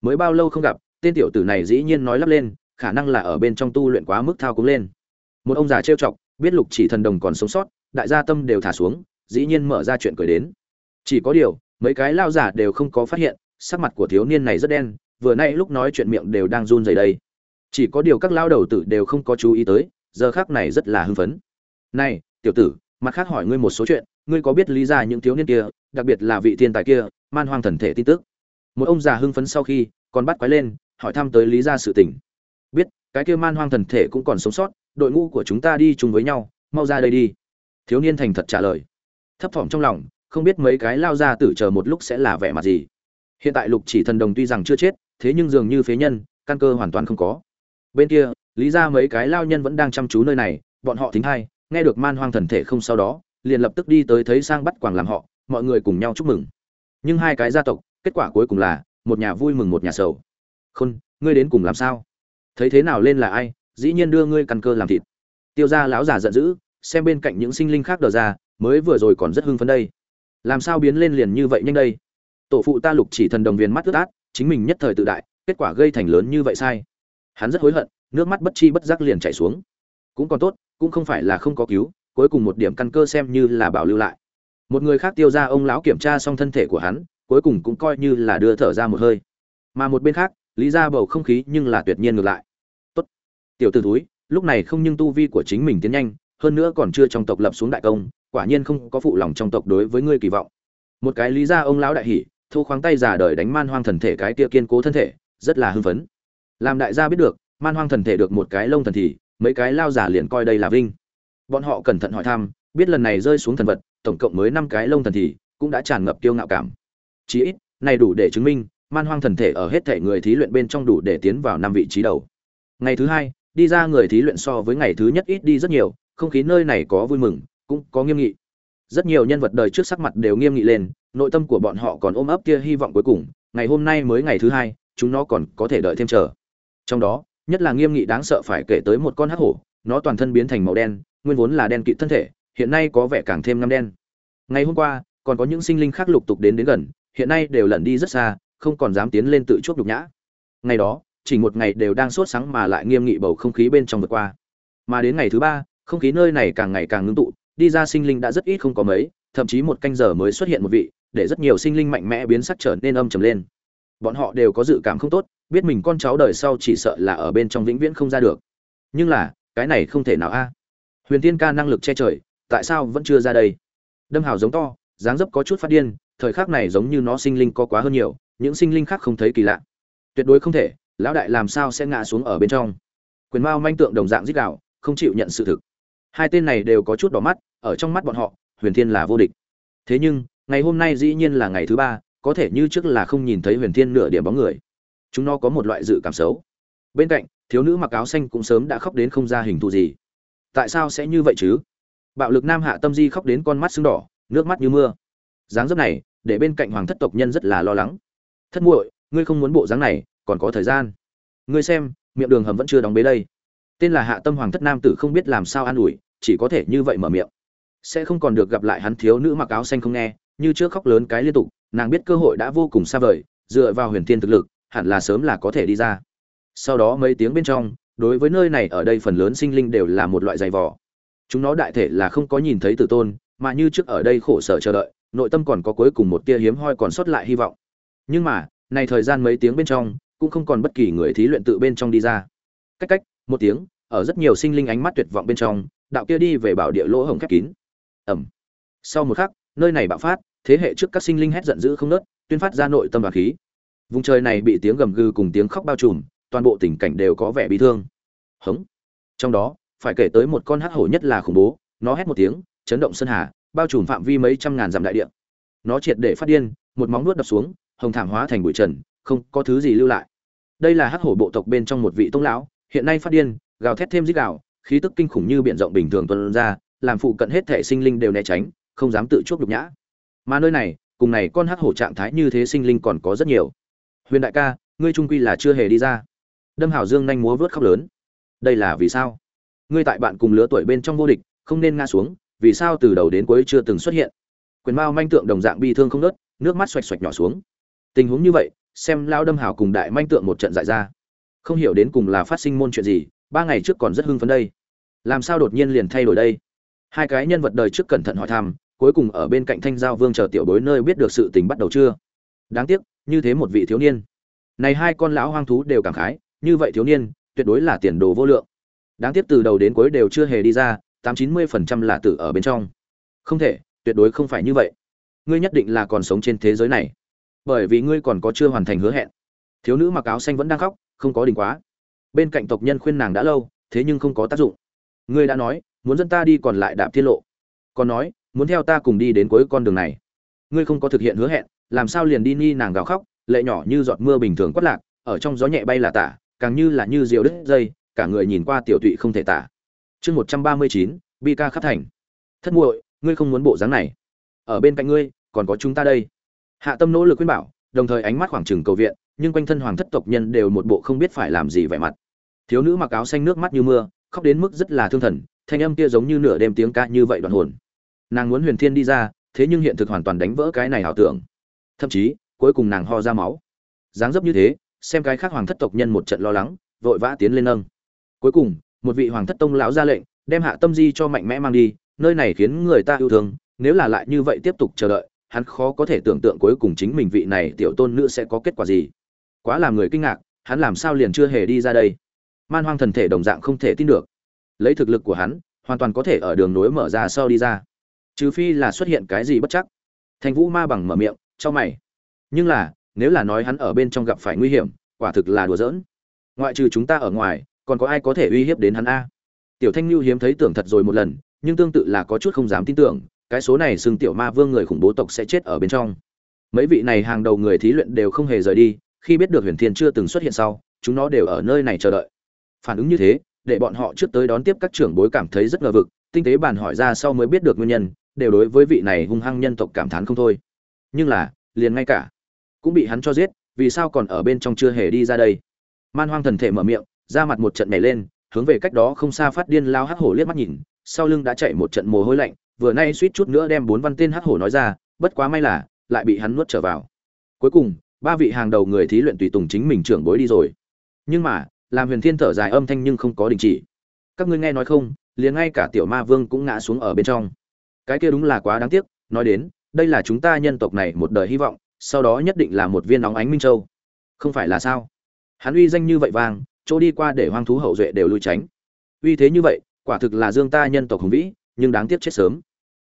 Mới bao lâu không gặp, tên tiểu tử này dĩ nhiên nói lắp lên, khả năng là ở bên trong tu luyện quá mức thao cúng lên. Một ông già trêu chọc, biết lục chỉ thần đồng còn sống sót, đại gia tâm đều thả xuống, dĩ nhiên mở ra chuyện cười đến. Chỉ có điều, mấy cái lao giả đều không có phát hiện, sắc mặt của thiếu niên này rất đen vừa nay lúc nói chuyện miệng đều đang run rẩy đây. Chỉ có điều các lao đầu tử đều không có chú ý tới, giờ khác này rất là hưng phấn. Này, tiểu tử, mặt khác hỏi ngươi một số chuyện, ngươi có biết lý ra những thiếu niên kia, đặc biệt là vị thiên tài kia, man hoang thần thể tin tức? Một ông già hưng phấn sau khi còn bắt quái lên, hỏi thăm tới lý ra sự tình. Biết, cái kia man hoang thần thể cũng còn sống sót, đội ngũ của chúng ta đi chung với nhau, mau ra đây đi. Thiếu niên thành thật trả lời. Thấp thỏm trong lòng, không biết mấy cái lao ra tử chờ một lúc sẽ là vẻ mặt gì. Hiện tại lục chỉ thần đồng tuy rằng chưa chết thế nhưng dường như phế nhân, căn cơ hoàn toàn không có. Bên kia, lý ra mấy cái lao nhân vẫn đang chăm chú nơi này, bọn họ thính hai nghe được man hoang thần thể không sau đó, liền lập tức đi tới thấy sang bắt quảng làm họ, mọi người cùng nhau chúc mừng. Nhưng hai cái gia tộc, kết quả cuối cùng là, một nhà vui mừng một nhà sầu. Khôn, ngươi đến cùng làm sao? Thấy thế nào lên là ai? Dĩ nhiên đưa ngươi căn cơ làm thịt. Tiêu ra lão già giận dữ, xem bên cạnh những sinh linh khác đờ ra, mới vừa rồi còn rất hưng phấn đây. Làm sao biến lên liền như vậy nhanh đây? Tổ phụ ta lục chỉ thần đồng viên mắt ướt át chính mình nhất thời tự đại, kết quả gây thành lớn như vậy sai. Hắn rất hối hận, nước mắt bất chi bất giác liền chảy xuống. Cũng còn tốt, cũng không phải là không có cứu, cuối cùng một điểm căn cơ xem như là bảo lưu lại. Một người khác tiêu ra ông lão kiểm tra xong thân thể của hắn, cuối cùng cũng coi như là đưa thở ra một hơi. Mà một bên khác, lý ra bầu không khí nhưng là tuyệt nhiên ngược lại. Tốt. Tiểu t ử túi lúc này không nhưng tu vi của chính mình tiến nhanh, hơn nữa còn chưa trong tộc lập xuống đại công, quả nhiên không có phụ lòng trong tộc đối với ngươi kỳ vọng. Một cái lý ra ông lão đại hỉ thu khoáng tay giả đời đánh man hoang thần thể cái kia kiên cố thân thể, rất là hưng phấn. Làm đại gia biết được, man hoang thần thể được một cái lông thần thì, mấy cái lao giả liền coi đây là vinh. Bọn họ cẩn thận hỏi thăm, biết lần này rơi xuống thần vật, tổng cộng mới năm cái lông thần thì, cũng đã tràn ngập kiêu ngạo cảm. Chí ít, này đủ để chứng minh, man hoang thần thể ở hết thể người thí luyện bên trong đủ để tiến vào năm vị trí đầu. Ngày thứ hai, đi ra người thí luyện so với ngày thứ nhất ít đi rất nhiều, không khí nơi này có vui mừng, cũng có nghiêm nghị. Rất nhiều nhân vật đời trước sắc mặt đều nghiêm nghị lên nội tâm của bọn họ còn ôm ấp kia hy vọng cuối cùng, ngày hôm nay mới ngày thứ hai, chúng nó còn có thể đợi thêm chờ. Trong đó, nhất là nghiêm nghị đáng sợ phải kể tới một con hắc hổ, nó toàn thân biến thành màu đen, nguyên vốn là đen kịt thân thể, hiện nay có vẻ càng thêm ngăm đen. Ngày hôm qua, còn có những sinh linh khác lục tục đến đến gần, hiện nay đều lẩn đi rất xa, không còn dám tiến lên tự chuốc nhục nhã. Ngày đó, chỉ một ngày đều đang sốt sáng mà lại nghiêm nghị bầu không khí bên trong vượt qua. Mà đến ngày thứ ba, không khí nơi này càng ngày càng ngưng tụ, đi ra sinh linh đã rất ít không có mấy, thậm chí một canh giờ mới xuất hiện một vị để rất nhiều sinh linh mạnh mẽ biến sắc trở nên âm trầm lên. Bọn họ đều có dự cảm không tốt, biết mình con cháu đời sau chỉ sợ là ở bên trong vĩnh viễn không ra được. Nhưng là, cái này không thể nào a. Huyền tiên ca năng lực che trời, tại sao vẫn chưa ra đây? Đâm hào giống to, dáng dấp có chút phát điên, thời khắc này giống như nó sinh linh có quá hơn nhiều, những sinh linh khác không thấy kỳ lạ. Tuyệt đối không thể, lão đại làm sao sẽ ngã xuống ở bên trong? Quyền mao manh tượng đồng dạng dích đạo không chịu nhận sự thực. Hai tên này đều có chút đỏ mắt, ở trong mắt bọn họ, huyền thiên là vô địch. Thế nhưng ngày hôm nay dĩ nhiên là ngày thứ ba, có thể như trước là không nhìn thấy huyền thiên nửa điểm bóng người. Chúng nó có một loại dự cảm xấu. Bên cạnh, thiếu nữ mặc áo xanh cũng sớm đã khóc đến không ra hình thù gì. Tại sao sẽ như vậy chứ? Bạo lực nam hạ tâm di khóc đến con mắt sưng đỏ, nước mắt như mưa. Dáng dấp này, để bên cạnh hoàng thất tộc nhân rất là lo lắng. Thất muội, ngươi không muốn bộ dáng này, còn có thời gian. Ngươi xem, miệng đường hầm vẫn chưa đóng bế đây. Tên là hạ tâm hoàng thất nam tử không biết làm sao an ủi, chỉ có thể như vậy mở miệng. Sẽ không còn được gặp lại hắn thiếu nữ mặc áo xanh không nghe như trước khóc lớn cái liên tục, nàng biết cơ hội đã vô cùng xa vời, dựa vào huyền thiên thực lực, hẳn là sớm là có thể đi ra. Sau đó mấy tiếng bên trong, đối với nơi này ở đây phần lớn sinh linh đều là một loại dày vò. Chúng nó đại thể là không có nhìn thấy tử tôn, mà như trước ở đây khổ sở chờ đợi, nội tâm còn có cuối cùng một tia hiếm hoi còn sót lại hy vọng. Nhưng mà, này thời gian mấy tiếng bên trong, cũng không còn bất kỳ người thí luyện tự bên trong đi ra. Cách cách, một tiếng, ở rất nhiều sinh linh ánh mắt tuyệt vọng bên trong, đạo kia đi về bảo địa lỗ hổng khép kín. Ẩm sau một khắc, nơi này bạo phát thế hệ trước các sinh linh hét giận dữ không nớt, tuyên phát ra nội tâm và khí. Vùng trời này bị tiếng gầm gừ cùng tiếng khóc bao trùm, toàn bộ tình cảnh đều có vẻ bị thương. Hống. Trong đó, phải kể tới một con hắc hổ nhất là khủng bố, nó hét một tiếng, chấn động sơn hà, bao trùm phạm vi mấy trăm ngàn dặm đại địa. Nó triệt để phát điên, một móng nuốt đập xuống, hồng thảm hóa thành bụi trần, không có thứ gì lưu lại. Đây là hắc hổ bộ tộc bên trong một vị tông lão, hiện nay phát điên, gào thét thêm dích gào, khí tức kinh khủng như biển rộng bình thường tuôn ra, làm phụ cận hết thể sinh linh đều né tránh, không dám tự chuốc nhục nhã mà nơi này, cùng này con hắc hổ trạng thái như thế sinh linh còn có rất nhiều. Huyền đại ca, ngươi trung quy là chưa hề đi ra. Đâm hảo dương nhanh múa vớt khóc lớn. Đây là vì sao? Ngươi tại bạn cùng lứa tuổi bên trong vô địch, không nên ngã xuống, vì sao từ đầu đến cuối chưa từng xuất hiện? Quyền mao manh tượng đồng dạng bi thương không nớt nước mắt xoạch xoạch nhỏ xuống. Tình huống như vậy, xem lao đâm hảo cùng đại manh tượng một trận dại ra. Không hiểu đến cùng là phát sinh môn chuyện gì, ba ngày trước còn rất hưng phấn đây. Làm sao đột nhiên liền thay đổi đây? Hai cái nhân vật đời trước cẩn thận hỏi thăm cuối cùng ở bên cạnh thanh giao vương chờ tiểu bối nơi biết được sự tình bắt đầu chưa? Đáng tiếc, như thế một vị thiếu niên. Này hai con lão hoang thú đều cảm khái, như vậy thiếu niên, tuyệt đối là tiền đồ vô lượng. Đáng tiếc từ đầu đến cuối đều chưa hề đi ra, tám chín mươi phần trăm là tử ở bên trong. Không thể, tuyệt đối không phải như vậy. Ngươi nhất định là còn sống trên thế giới này. Bởi vì ngươi còn có chưa hoàn thành hứa hẹn. Thiếu nữ mặc áo xanh vẫn đang khóc, không có đình quá. Bên cạnh tộc nhân khuyên nàng đã lâu, thế nhưng không có tác dụng. Ngươi đã nói, muốn dẫn ta đi còn lại đạp tiết lộ. Còn nói muốn theo ta cùng đi đến cuối con đường này. Ngươi không có thực hiện hứa hẹn, làm sao liền đi ni nàng gào khóc, lệ nhỏ như giọt mưa bình thường quất lạc, ở trong gió nhẹ bay là tả, càng như là như diều đứt dây, cả người nhìn qua tiểu tụy không thể tả. Chương một trăm ba mươi chín, bi ca khắp thành. Thất muội, ngươi không muốn bộ dáng này. Ở bên cạnh ngươi, còn có chúng ta đây. Hạ tâm nỗ lực khuyên bảo, đồng thời ánh mắt khoảng trừng cầu viện, nhưng quanh thân hoàng thất tộc nhân đều một bộ không biết phải làm gì vẻ mặt. Thiếu nữ mặc áo xanh nước mắt như mưa, khóc đến mức rất là thương thần, thanh âm kia giống như nửa đêm tiếng ca như vậy đoạn hồn nàng muốn huyền thiên đi ra, thế nhưng hiện thực hoàn toàn đánh vỡ cái này ảo tưởng. Thậm chí, cuối cùng nàng ho ra máu. Dáng dấp như thế, xem cái khác hoàng thất tộc nhân một trận lo lắng, vội vã tiến lên nâng. Cuối cùng, một vị hoàng thất tông lão ra lệnh, đem hạ tâm di cho mạnh mẽ mang đi, nơi này khiến người ta yêu thương, nếu là lại như vậy tiếp tục chờ đợi, hắn khó có thể tưởng tượng cuối cùng chính mình vị này tiểu tôn nữ sẽ có kết quả gì. Quá làm người kinh ngạc, hắn làm sao liền chưa hề đi ra đây? Man hoang thần thể đồng dạng không thể tin được. Lấy thực lực của hắn, hoàn toàn có thể ở đường nối mở ra sau đi ra trừ phi là xuất hiện cái gì bất chắc. Thành vũ ma bằng mở miệng, cho mày. Nhưng là, nếu là nói hắn ở bên trong gặp phải nguy hiểm, quả thực là đùa giỡn. Ngoại trừ chúng ta ở ngoài, còn có ai có thể uy hiếp đến hắn a? Tiểu thanh lưu hiếm thấy tưởng thật rồi một lần, nhưng tương tự là có chút không dám tin tưởng, cái số này xưng tiểu ma vương người khủng bố tộc sẽ chết ở bên trong. Mấy vị này hàng đầu người thí luyện đều không hề rời đi, khi biết được huyền thiên chưa từng xuất hiện sau, chúng nó đều ở nơi này chờ đợi. Phản ứng như thế, để bọn họ trước tới đón tiếp các trưởng bối cảm thấy rất ngờ vực tinh tế bàn hỏi ra sau mới biết được nguyên nhân, đều đối với vị này hung hăng nhân tộc cảm thán không thôi. Nhưng là, liền ngay cả, cũng bị hắn cho giết, vì sao còn ở bên trong chưa hề đi ra đây? Man hoang thần thể mở miệng ra mặt một trận nhảy lên, hướng về cách đó không xa phát điên lao hắc hổ liếc mắt nhìn, sau lưng đã chạy một trận mồ hôi lạnh, vừa nay suýt chút nữa đem bốn văn tên hắc hổ nói ra, bất quá may là, lại bị hắn nuốt trở vào. Cuối cùng, ba vị hàng đầu người thí luyện tùy tùng chính mình trưởng bối đi rồi. Nhưng mà, làm huyền thiên thở dài âm thanh nhưng không có đình chỉ. Các ngươi nghe nói không liền ngay cả tiểu ma vương cũng ngã xuống ở bên trong. Cái kia đúng là quá đáng tiếc, nói đến, đây là chúng ta nhân tộc này một đời hy vọng, sau đó nhất định là một viên nóng ánh minh châu. Không phải là sao? Hắn uy danh như vậy vang chỗ đi qua để hoang thú hậu duệ đều lui tránh. Uy thế như vậy, quả thực là dương ta nhân tộc hùng vĩ, nhưng đáng tiếc chết sớm.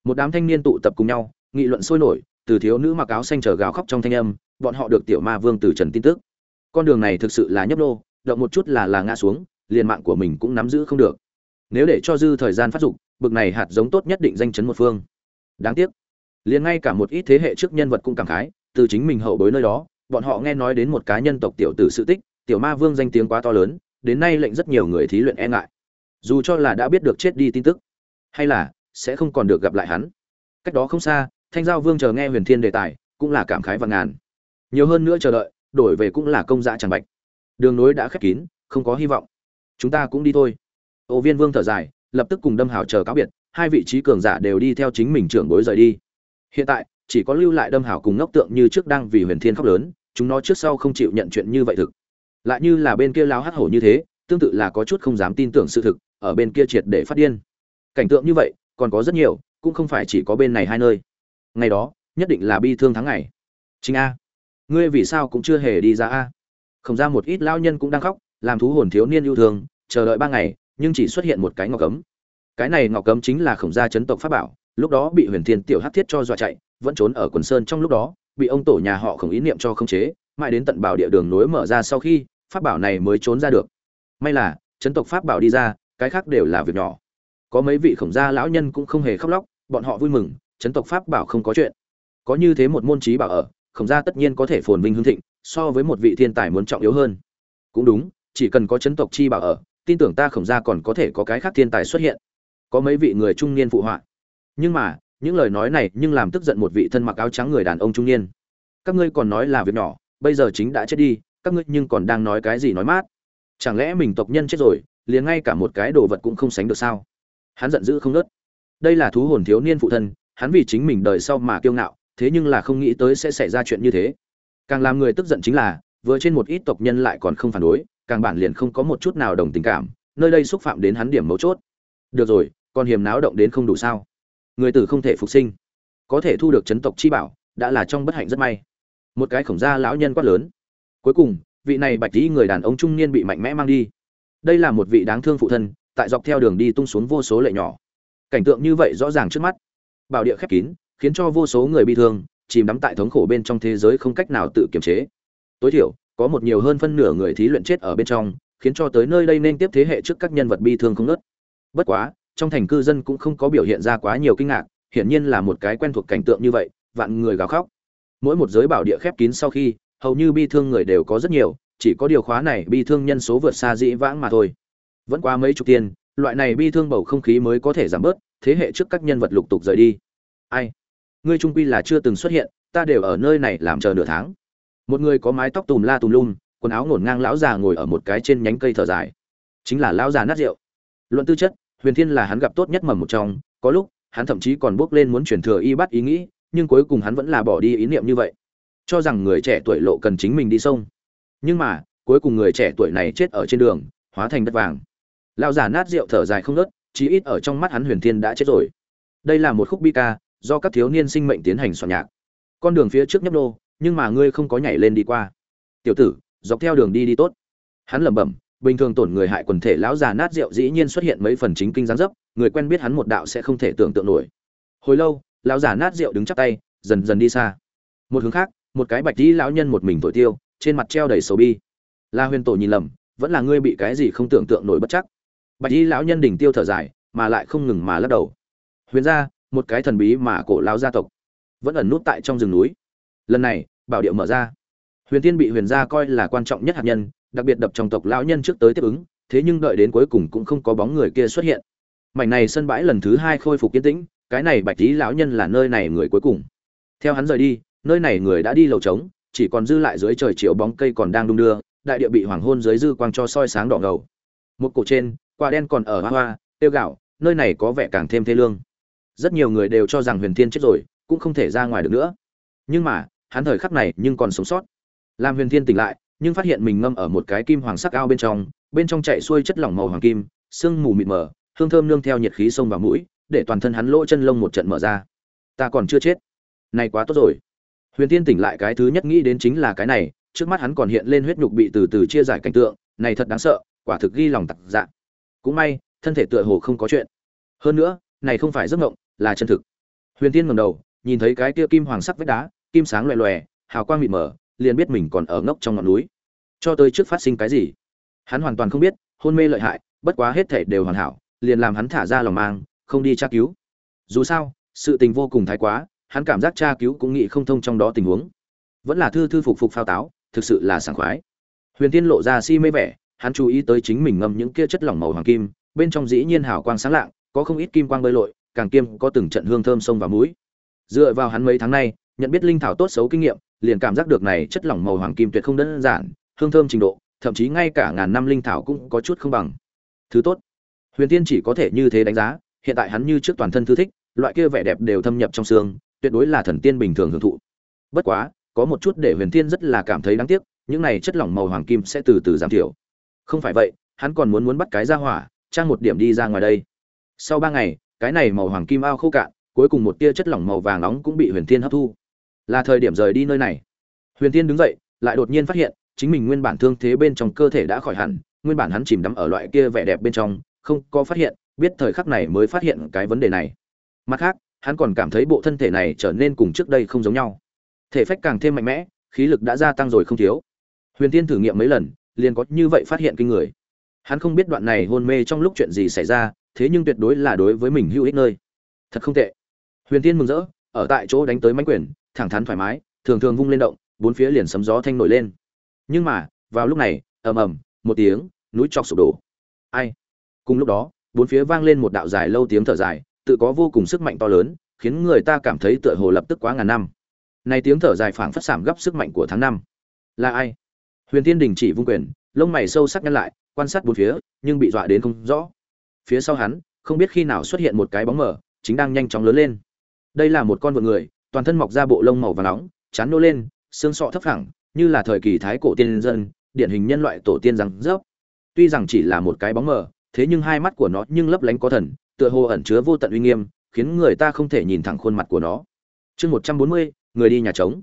Một đám thanh niên tụ tập cùng nhau, nghị luận sôi nổi, từ thiếu nữ mặc áo xanh chờ gào khóc trong thanh âm, bọn họ được tiểu ma vương từ trần tin tức. Con đường này thực sự là nhấp nô, động một chút là là ngã xuống, liền mạng của mình cũng nắm giữ không được nếu để cho dư thời gian phát dục, bực này hạt giống tốt nhất định danh chấn một phương. Đáng tiếc. Liền ngay cả một ít thế hệ trước nhân vật cũng cảm khái, từ chính mình hậu bối nơi đó, bọn họ nghe nói đến một cá nhân tộc tiểu tử sự tích, tiểu ma vương danh tiếng quá to lớn, đến nay lệnh rất nhiều người thí luyện e ngại. Dù cho là đã biết được chết đi tin tức, hay là sẽ không còn được gặp lại hắn. Cách đó không xa, thanh giao vương chờ nghe huyền thiên đề tài, cũng là cảm khái và ngàn. Nhiều hơn nữa chờ đợi, đổi về cũng là công dạ chẳng bạch. Đường nối đã khép kín, không có hy vọng. Chúng ta cũng đi thôi ô viên vương thở dài, lập tức cùng đâm hào chờ cáo biệt, hai vị trí cường giả đều đi theo chính mình trưởng bối rời đi. Hiện tại, chỉ có lưu lại đâm hào cùng ngốc tượng như trước đang vì huyền thiên khóc lớn, chúng nó trước sau không chịu nhận chuyện như vậy thực. Lại như là bên kia lao hắc hổ như thế, tương tự là có chút không dám tin tưởng sự thực, ở bên kia triệt để phát điên. Cảnh tượng như vậy, còn có rất nhiều, cũng không phải chỉ có bên này hai nơi. Ngày đó, nhất định là bi thương tháng ngày. Chính a. Ngươi vì sao cũng chưa hề đi ra a? Không ra một ít lao nhân cũng đang khóc, làm thú hồn thiếu niên yêu thương, chờ đợi ba ngày nhưng chỉ xuất hiện một cái ngọc cấm cái này ngọc cấm chính là khổng gia chấn tộc pháp bảo, lúc đó bị huyền thiên tiểu hát thiết cho dọa chạy, vẫn trốn ở quần sơn trong lúc đó, bị ông tổ nhà họ khổng ý niệm cho không chế, mãi đến tận bảo địa đường nối mở ra sau khi, pháp bảo này mới trốn ra được. May là, chấn tộc pháp bảo đi ra, cái khác đều là việc nhỏ. Có mấy vị khổng gia lão nhân cũng không hề khóc lóc, bọn họ vui mừng, chấn tộc pháp bảo không có chuyện. Có như thế một môn trí bảo ở, khổng gia tất nhiên có thể phồn vinh hương thịnh, so với một vị thiên tài muốn trọng yếu hơn. Cũng đúng, chỉ cần có chấn tộc chi bảo ở tin tưởng ta khổng gia còn có thể có cái khác thiên tài xuất hiện, có mấy vị người trung niên phụ họa. Nhưng mà, những lời nói này nhưng làm tức giận một vị thân mặc áo trắng người đàn ông trung niên. Các ngươi còn nói là việc nhỏ, bây giờ chính đã chết đi, các ngươi nhưng còn đang nói cái gì nói mát? Chẳng lẽ mình tộc nhân chết rồi, liền ngay cả một cái đồ vật cũng không sánh được sao? Hắn giận dữ không nớt đây là thú hồn thiếu niên phụ thân, hắn vì chính mình đời sau mà kiêu ngạo, thế nhưng là không nghĩ tới sẽ xảy ra chuyện như thế. Càng làm người tức giận chính là vừa trên một ít tộc nhân lại còn không phản đối, càng bản liền không có một chút nào đồng tình cảm, nơi đây xúc phạm đến hắn điểm mấu chốt. Được rồi còn hiểm náo động đến không đủ sao? Người tử không thể phục sinh, có thể thu được chấn tộc chi bảo, đã là trong bất hạnh rất may. Một cái khổng gia lão nhân quát lớn. Cuối cùng, vị này bạch tí người đàn ông trung niên bị mạnh mẽ mang đi. Đây là một vị đáng thương phụ thân, tại dọc theo đường đi tung xuống vô số lệ nhỏ. Cảnh tượng như vậy rõ ràng trước mắt. Bảo địa khép kín, khiến cho vô số người bị thương, chìm đắm tại thống khổ bên trong thế giới không cách nào tự kiềm chế tối thiểu, có một nhiều hơn phân nửa người thí luyện chết ở bên trong, khiến cho tới nơi đây nên tiếp thế hệ trước các nhân vật bi thương không nớt bất quá, trong thành cư dân cũng không có biểu hiện ra quá nhiều kinh ngạc, hiển nhiên là một cái quen thuộc cảnh tượng như vậy, vạn người gào khóc. Mỗi một giới bảo địa khép kín sau khi, hầu như bi thương người đều có rất nhiều, chỉ có điều khóa này bi thương nhân số vượt xa dĩ vãng mà thôi. Vẫn qua mấy chục tiền, loại này bi thương bầu không khí mới có thể giảm bớt, thế hệ trước các nhân vật lục tục rời đi. Ai? Ngươi trung quy là chưa từng xuất hiện, ta đều ở nơi này làm chờ nửa tháng một người có mái tóc tùm la tùm lum, quần áo ngổn ngang lão già ngồi ở một cái trên nhánh cây thở dài. Chính là lão già nát rượu. Luận tư chất, huyền thiên là hắn gặp tốt nhất mầm một trong, có lúc, hắn thậm chí còn bước lên muốn chuyển thừa y bắt ý nghĩ, nhưng cuối cùng hắn vẫn là bỏ đi ý niệm như vậy. Cho rằng người trẻ tuổi lộ cần chính mình đi sông. Nhưng mà, cuối cùng người trẻ tuổi này chết ở trên đường, hóa thành đất vàng. Lão già nát rượu thở dài không ngớt, chí ít ở trong mắt hắn huyền thiên đã chết rồi. Đây là một khúc bi ca, do các thiếu niên sinh mệnh tiến hành soạn nhạc. Con đường phía trước nhấp nô nhưng mà ngươi không có nhảy lên đi qua. Tiểu tử, dọc theo đường đi đi tốt. Hắn lẩm bẩm, bình thường tổn người hại quần thể lão già nát rượu dĩ nhiên xuất hiện mấy phần chính kinh gián dấp, người quen biết hắn một đạo sẽ không thể tưởng tượng nổi. Hồi lâu, lão già nát rượu đứng chắp tay, dần dần đi xa. Một hướng khác, một cái bạch dĩ lão nhân một mình thổi tiêu, trên mặt treo đầy sầu bi. La huyền tổ nhìn lầm, vẫn là ngươi bị cái gì không tưởng tượng nổi bất chắc. Bạch dĩ lão nhân đỉnh tiêu thở dài, mà lại không ngừng mà lắc đầu. Huyền gia, một cái thần bí mà cổ lão gia tộc, vẫn ẩn nút tại trong rừng núi lần này, bảo điệu mở ra. Huyền tiên bị huyền gia coi là quan trọng nhất hạt nhân, đặc biệt đập trong tộc lão nhân trước tới tiếp ứng, thế nhưng đợi đến cuối cùng cũng không có bóng người kia xuất hiện. Mảnh này sân bãi lần thứ hai khôi phục yên tĩnh, cái này bạch tý lão nhân là nơi này người cuối cùng. Theo hắn rời đi, nơi này người đã đi lầu trống, chỉ còn dư lại dưới trời chiều bóng cây còn đang đung đưa, đại địa bị hoàng hôn dưới dư quang cho soi sáng đỏ ngầu. Một cổ trên, quả đen còn ở hoa hoa, tiêu gạo, nơi này có vẻ càng thêm thê lương. Rất nhiều người đều cho rằng huyền thiên chết rồi, cũng không thể ra ngoài được nữa. Nhưng mà hắn thời khắc này nhưng còn sống sót. Làm huyền thiên tỉnh lại, nhưng phát hiện mình ngâm ở một cái kim hoàng sắc ao bên trong bên trong chạy xuôi chất lỏng màu hoàng kim, sương mù mịt mờ, hương thơm nương theo nhiệt khí xông vào mũi, để toàn thân hắn lỗ chân lông một trận mở ra. Ta còn chưa chết. Này quá tốt rồi. Huyền Thiên tỉnh lại cái thứ nhất nghĩ đến chính là cái này, trước mắt hắn còn hiện lên huyết nhục bị từ từ chia giải cảnh tượng, này thật đáng sợ, quả thực ghi lòng tặc dạ. Cũng may, thân thể tựa hồ không có chuyện. Hơn nữa, này không phải giấc mộng, là chân thực. Huyền Thiên ngẩng đầu, nhìn thấy cái kia kim hoàng sắc vách đá kim sáng loè loè hào quang mịt mờ, liền biết mình còn ở ngốc trong ngọn núi. Cho tới trước phát sinh cái gì? Hắn hoàn toàn không biết, hôn mê lợi hại, bất quá hết thể đều hoàn hảo, liền làm hắn thả ra lòng mang, không đi tra cứu. Dù sao, sự tình vô cùng thái quá, hắn cảm giác tra cứu cũng nghĩ không thông trong đó tình huống. Vẫn là thư thư phục phục phao táo, thực sự là sảng khoái. Huyền tiên lộ ra si mê vẻ, hắn chú ý tới chính mình ngâm những kia chất lỏng màu hoàng kim, bên trong dĩ nhiên hào quang sáng lạng, có không ít kim quang bơi lội, càng kiêm có từng trận hương thơm sông vào mũi. Dựa vào hắn mấy tháng nay nhận biết linh thảo tốt xấu kinh nghiệm, liền cảm giác được này chất lỏng màu hoàng kim tuyệt không đơn giản, hương thơm trình độ, thậm chí ngay cả ngàn năm linh thảo cũng có chút không bằng. Thứ tốt, huyền tiên chỉ có thể như thế đánh giá, hiện tại hắn như trước toàn thân thư thích, loại kia vẻ đẹp đều thâm nhập trong xương, tuyệt đối là thần tiên bình thường hưởng thụ. Bất quá, có một chút để huyền tiên rất là cảm thấy đáng tiếc, những này chất lỏng màu hoàng kim sẽ từ từ giảm thiểu. Không phải vậy, hắn còn muốn muốn bắt cái ra hỏa, trang một điểm đi ra ngoài đây. Sau ba ngày, cái này màu hoàng kim ao khô cạn, cuối cùng một tia chất lỏng màu vàng nóng cũng bị huyền thiên hấp thu là thời điểm rời đi nơi này. Huyền thiên đứng dậy, lại đột nhiên phát hiện, chính mình nguyên bản thương thế bên trong cơ thể đã khỏi hẳn, nguyên bản hắn chìm đắm ở loại kia vẻ đẹp bên trong, không có phát hiện, biết thời khắc này mới phát hiện cái vấn đề này. Mặt khác, hắn còn cảm thấy bộ thân thể này trở nên cùng trước đây không giống nhau. Thể phách càng thêm mạnh mẽ, khí lực đã gia tăng rồi không thiếu. Huyền tiên thử nghiệm mấy lần, liền có như vậy phát hiện kinh người. Hắn không biết đoạn này hôn mê trong lúc chuyện gì xảy ra, thế nhưng tuyệt đối là đối với mình hữu ích nơi. Thật không tệ. Huyền tiên mừng rỡ, ở tại chỗ đánh tới mánh quyền thẳng thắn thoải mái, thường thường vung lên động, bốn phía liền sấm gió thanh nổi lên. Nhưng mà, vào lúc này, ầm ầm, một tiếng, núi chọc sụp đổ. Ai? Cùng lúc đó, bốn phía vang lên một đạo dài lâu tiếng thở dài, tự có vô cùng sức mạnh to lớn, khiến người ta cảm thấy tựa hồ lập tức quá ngàn năm. Này tiếng thở dài phảng phất giảm gấp sức mạnh của tháng năm. Là ai? Huyền tiên đình chỉ vung quyền, lông mày sâu sắc nhăn lại, quan sát bốn phía, nhưng bị dọa đến không rõ. Phía sau hắn, không biết khi nào xuất hiện một cái bóng mờ, chính đang nhanh chóng lớn lên. Đây là một con vượn người toàn thân mọc ra bộ lông màu vàng nóng, chán nô lên, xương sọ thấp phẳng, như là thời kỳ thái cổ tiên dân, điển hình nhân loại tổ tiên răng rớp. Tuy rằng chỉ là một cái bóng mờ, thế nhưng hai mắt của nó nhưng lấp lánh có thần, tựa hồ ẩn chứa vô tận uy nghiêm, khiến người ta không thể nhìn thẳng khuôn mặt của nó. Chương một trăm bốn mươi, người đi nhà trống.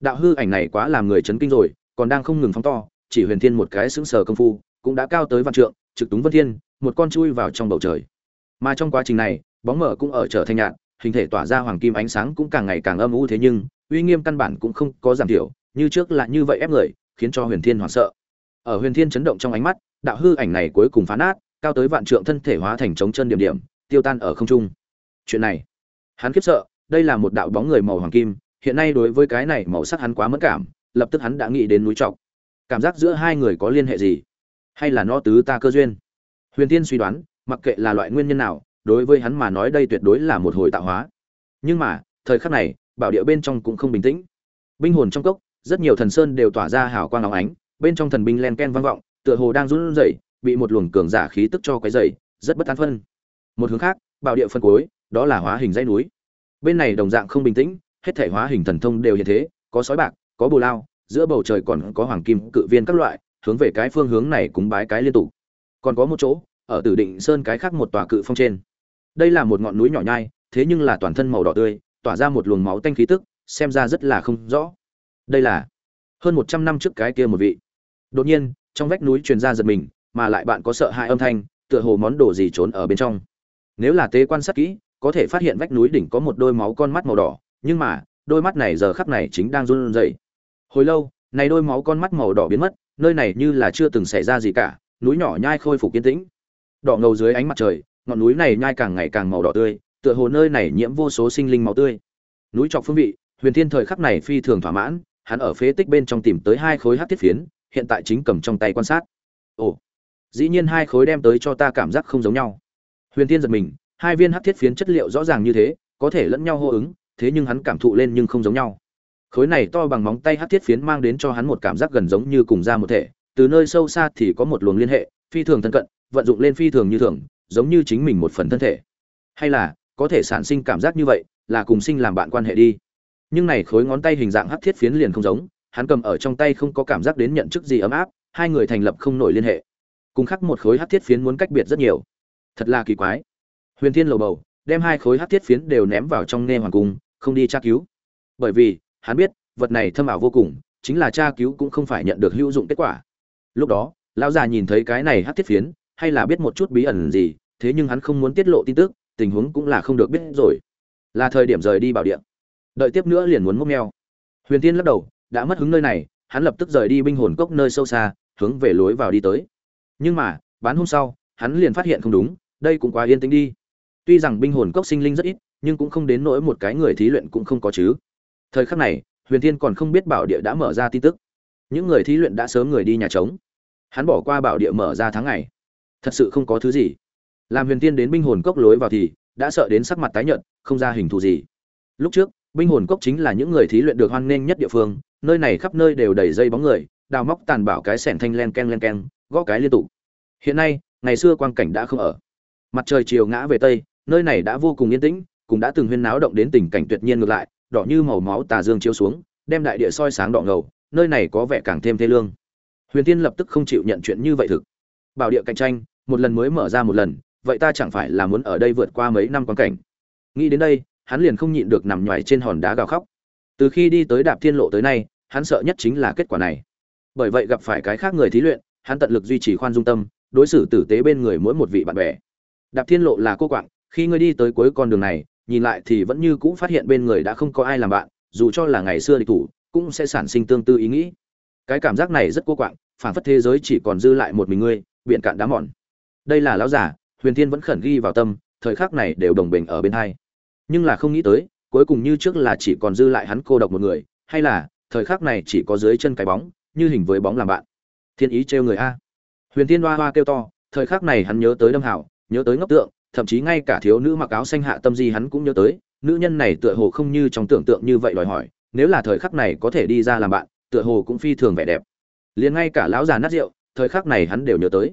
Đạo hư ảnh này quá làm người chấn kinh rồi, còn đang không ngừng phóng to, chỉ huyền thiên một cái sững sờ công phu, cũng đã cao tới vạn trượng, trực túng vân thiên, một con chui vào trong bầu trời. Mà trong quá trình này, bóng mờ cũng ở trở thành nhạt hình thể tỏa ra hoàng kim ánh sáng cũng càng ngày càng âm u thế nhưng, uy nghiêm căn bản cũng không có giảm thiểu, như trước là như vậy ép người, khiến cho huyền thiên hoảng sợ. Ở huyền thiên chấn động trong ánh mắt, đạo hư ảnh này cuối cùng phá nát, cao tới vạn trượng thân thể hóa thành trống chân điểm điểm, tiêu tan ở không trung. Chuyện này, hắn khiếp sợ, đây là một đạo bóng người màu hoàng kim, hiện nay đối với cái này màu sắc hắn quá mất cảm, lập tức hắn đã nghĩ đến núi trọc. Cảm giác giữa hai người có liên hệ gì? Hay là nó tứ ta cơ duyên? Huyền Thiên suy đoán, mặc kệ là loại nguyên nhân nào đối với hắn mà nói đây tuyệt đối là một hồi tạo hóa. Nhưng mà, thời khắc này, bảo địa bên trong cũng không bình tĩnh. Binh hồn trong cốc, rất nhiều thần sơn đều tỏa ra hào quang óng ánh, bên trong thần binh len ken vang vọng, tựa hồ đang run rẩy, bị một luồng cường giả khí tức cho quấy rầy, rất bất an phân. Một hướng khác, bảo địa phân cuối đó là hóa hình dãy núi. Bên này đồng dạng không bình tĩnh, hết thể hóa hình thần thông đều như thế, có sói bạc, có bồ lao, giữa bầu trời còn có hoàng kim, cự viên các loại, hướng về cái phương hướng này cúng bái cái liên tục. Còn có một chỗ, ở tử định sơn cái khác một tòa cự phong trên đây là một ngọn núi nhỏ nhai, thế nhưng là toàn thân màu đỏ tươi, tỏa ra một luồng máu tanh khí tức, xem ra rất là không rõ. Đây là hơn một trăm năm trước cái kia một vị. Đột nhiên, trong vách núi truyền ra giật mình, mà lại bạn có sợ hãi âm thanh, tựa hồ món đồ gì trốn ở bên trong. Nếu là tế quan sát kỹ, có thể phát hiện vách núi đỉnh có một đôi máu con mắt màu đỏ, nhưng mà, đôi mắt này giờ khắc này chính đang run rẩy. Hồi lâu, này đôi máu con mắt màu đỏ biến mất, nơi này như là chưa từng xảy ra gì cả, núi nhỏ nhai khôi phục yên tĩnh. Đỏ ngầu dưới ánh mặt trời ngọn núi này nhai càng ngày càng màu đỏ tươi, tựa hồ nơi này nhiễm vô số sinh linh máu tươi. Núi trọc phương vị, huyền thiên thời khắc này phi thường thỏa mãn, hắn ở phế tích bên trong tìm tới hai khối hắc thiết phiến, hiện tại chính cầm trong tay quan sát. Ồ, dĩ nhiên hai khối đem tới cho ta cảm giác không giống nhau. Huyền thiên giật mình, hai viên hắc thiết phiến chất liệu rõ ràng như thế, có thể lẫn nhau hô ứng, thế nhưng hắn cảm thụ lên nhưng không giống nhau. Khối này to bằng móng tay hắc thiết phiến mang đến cho hắn một cảm giác gần giống như cùng ra một thể, từ nơi sâu xa thì có một luồng liên hệ, phi thường thân cận, vận dụng lên phi thường như thường giống như chính mình một phần thân thể. Hay là, có thể sản sinh cảm giác như vậy, là cùng sinh làm bạn quan hệ đi. Nhưng này khối ngón tay hình dạng hắc thiết phiến liền không giống, hắn cầm ở trong tay không có cảm giác đến nhận chức gì ấm áp, hai người thành lập không nổi liên hệ. Cùng khắc một khối hắc thiết phiến muốn cách biệt rất nhiều. Thật là kỳ quái. Huyền thiên lầu bầu, đem hai khối hắc thiết phiến đều ném vào trong nghe hoàng cung, không đi tra cứu. Bởi vì, hắn biết, vật này thâm ảo vô cùng, chính là tra cứu cũng không phải nhận được hữu dụng kết quả. Lúc đó, lão già nhìn thấy cái này hắc thiết phiến hay là biết một chút bí ẩn gì, thế nhưng hắn không muốn tiết lộ tin tức, tình huống cũng là không được biết rồi. Là thời điểm rời đi bảo địa. Đợi tiếp nữa liền muốn mốc meo huyền tiên lắc đầu, đã mất hứng nơi này, hắn lập tức rời đi binh hồn cốc nơi sâu xa, hướng về lối vào đi tới. Nhưng mà, bán hôm sau, hắn liền phát hiện không đúng, đây cũng quá yên tĩnh đi. Tuy rằng binh hồn cốc sinh linh rất ít, nhưng cũng không đến nỗi một cái người thí luyện cũng không có chứ. Thời khắc này, huyền thiên còn không biết bảo địa đã mở ra tin tức. Những người thí luyện đã sớm người đi nhà trống. Hắn bỏ qua bảo địa mở ra tháng ngày thật sự không có thứ gì. Làm huyền tiên đến binh hồn cốc lối vào thì, đã sợ đến sắc mặt tái nhợt, không ra hình thù gì. Lúc trước, binh hồn cốc chính là những người thí luyện được hoan nghênh nhất địa phương, nơi này khắp nơi đều đầy dây bóng người, đào móc tàn bảo cái sẻn thanh len ken len ken gõ cái liên tục. Hiện nay, ngày xưa quang cảnh đã không ở. Mặt trời chiều ngã về tây, nơi này đã vô cùng yên tĩnh, cũng đã từng huyên náo động đến tình cảnh tuyệt nhiên ngược lại, đỏ như màu máu tà dương chiếu xuống, đem đại địa soi sáng đỏ ngầu, nơi này có vẻ càng thêm thê lương. Huyền tiên lập tức không chịu nhận chuyện như vậy thực. Bảo địa cạnh tranh một lần mới mở ra một lần, vậy ta chẳng phải là muốn ở đây vượt qua mấy năm quan cảnh? Nghĩ đến đây, hắn liền không nhịn được nằm nhoài trên hòn đá gào khóc. Từ khi đi tới đạp thiên lộ tới nay, hắn sợ nhất chính là kết quả này. Bởi vậy gặp phải cái khác người thí luyện, hắn tận lực duy trì khoan dung tâm, đối xử tử tế bên người mỗi một vị bạn bè. Đạp thiên lộ là cô quạng, khi ngươi đi tới cuối con đường này, nhìn lại thì vẫn như cũ phát hiện bên người đã không có ai làm bạn, dù cho là ngày xưa địch thủ, cũng sẽ sản sinh tương tư ý nghĩ. Cái cảm giác này rất cô quạng phản phất thế giới chỉ còn dư lại một mình ngươi biện cạn đá mòn đây là lão giả, huyền thiên vẫn khẩn ghi vào tâm, thời khắc này đều đồng bình ở bên hai. Nhưng là không nghĩ tới, cuối cùng như trước là chỉ còn dư lại hắn cô độc một người, hay là, thời khắc này chỉ có dưới chân cái bóng, như hình với bóng làm bạn. Thiên ý trêu người a. Huyền thiên hoa hoa kêu to, thời khắc này hắn nhớ tới đâm hảo nhớ tới ngốc tượng, thậm chí ngay cả thiếu nữ mặc áo xanh hạ tâm di hắn cũng nhớ tới, nữ nhân này tựa hồ không như trong tưởng tượng như vậy đòi hỏi, nếu là thời khắc này có thể đi ra làm bạn, tựa hồ cũng phi thường vẻ đẹp. Liền ngay cả lão già nát rượu, thời khắc này hắn đều nhớ tới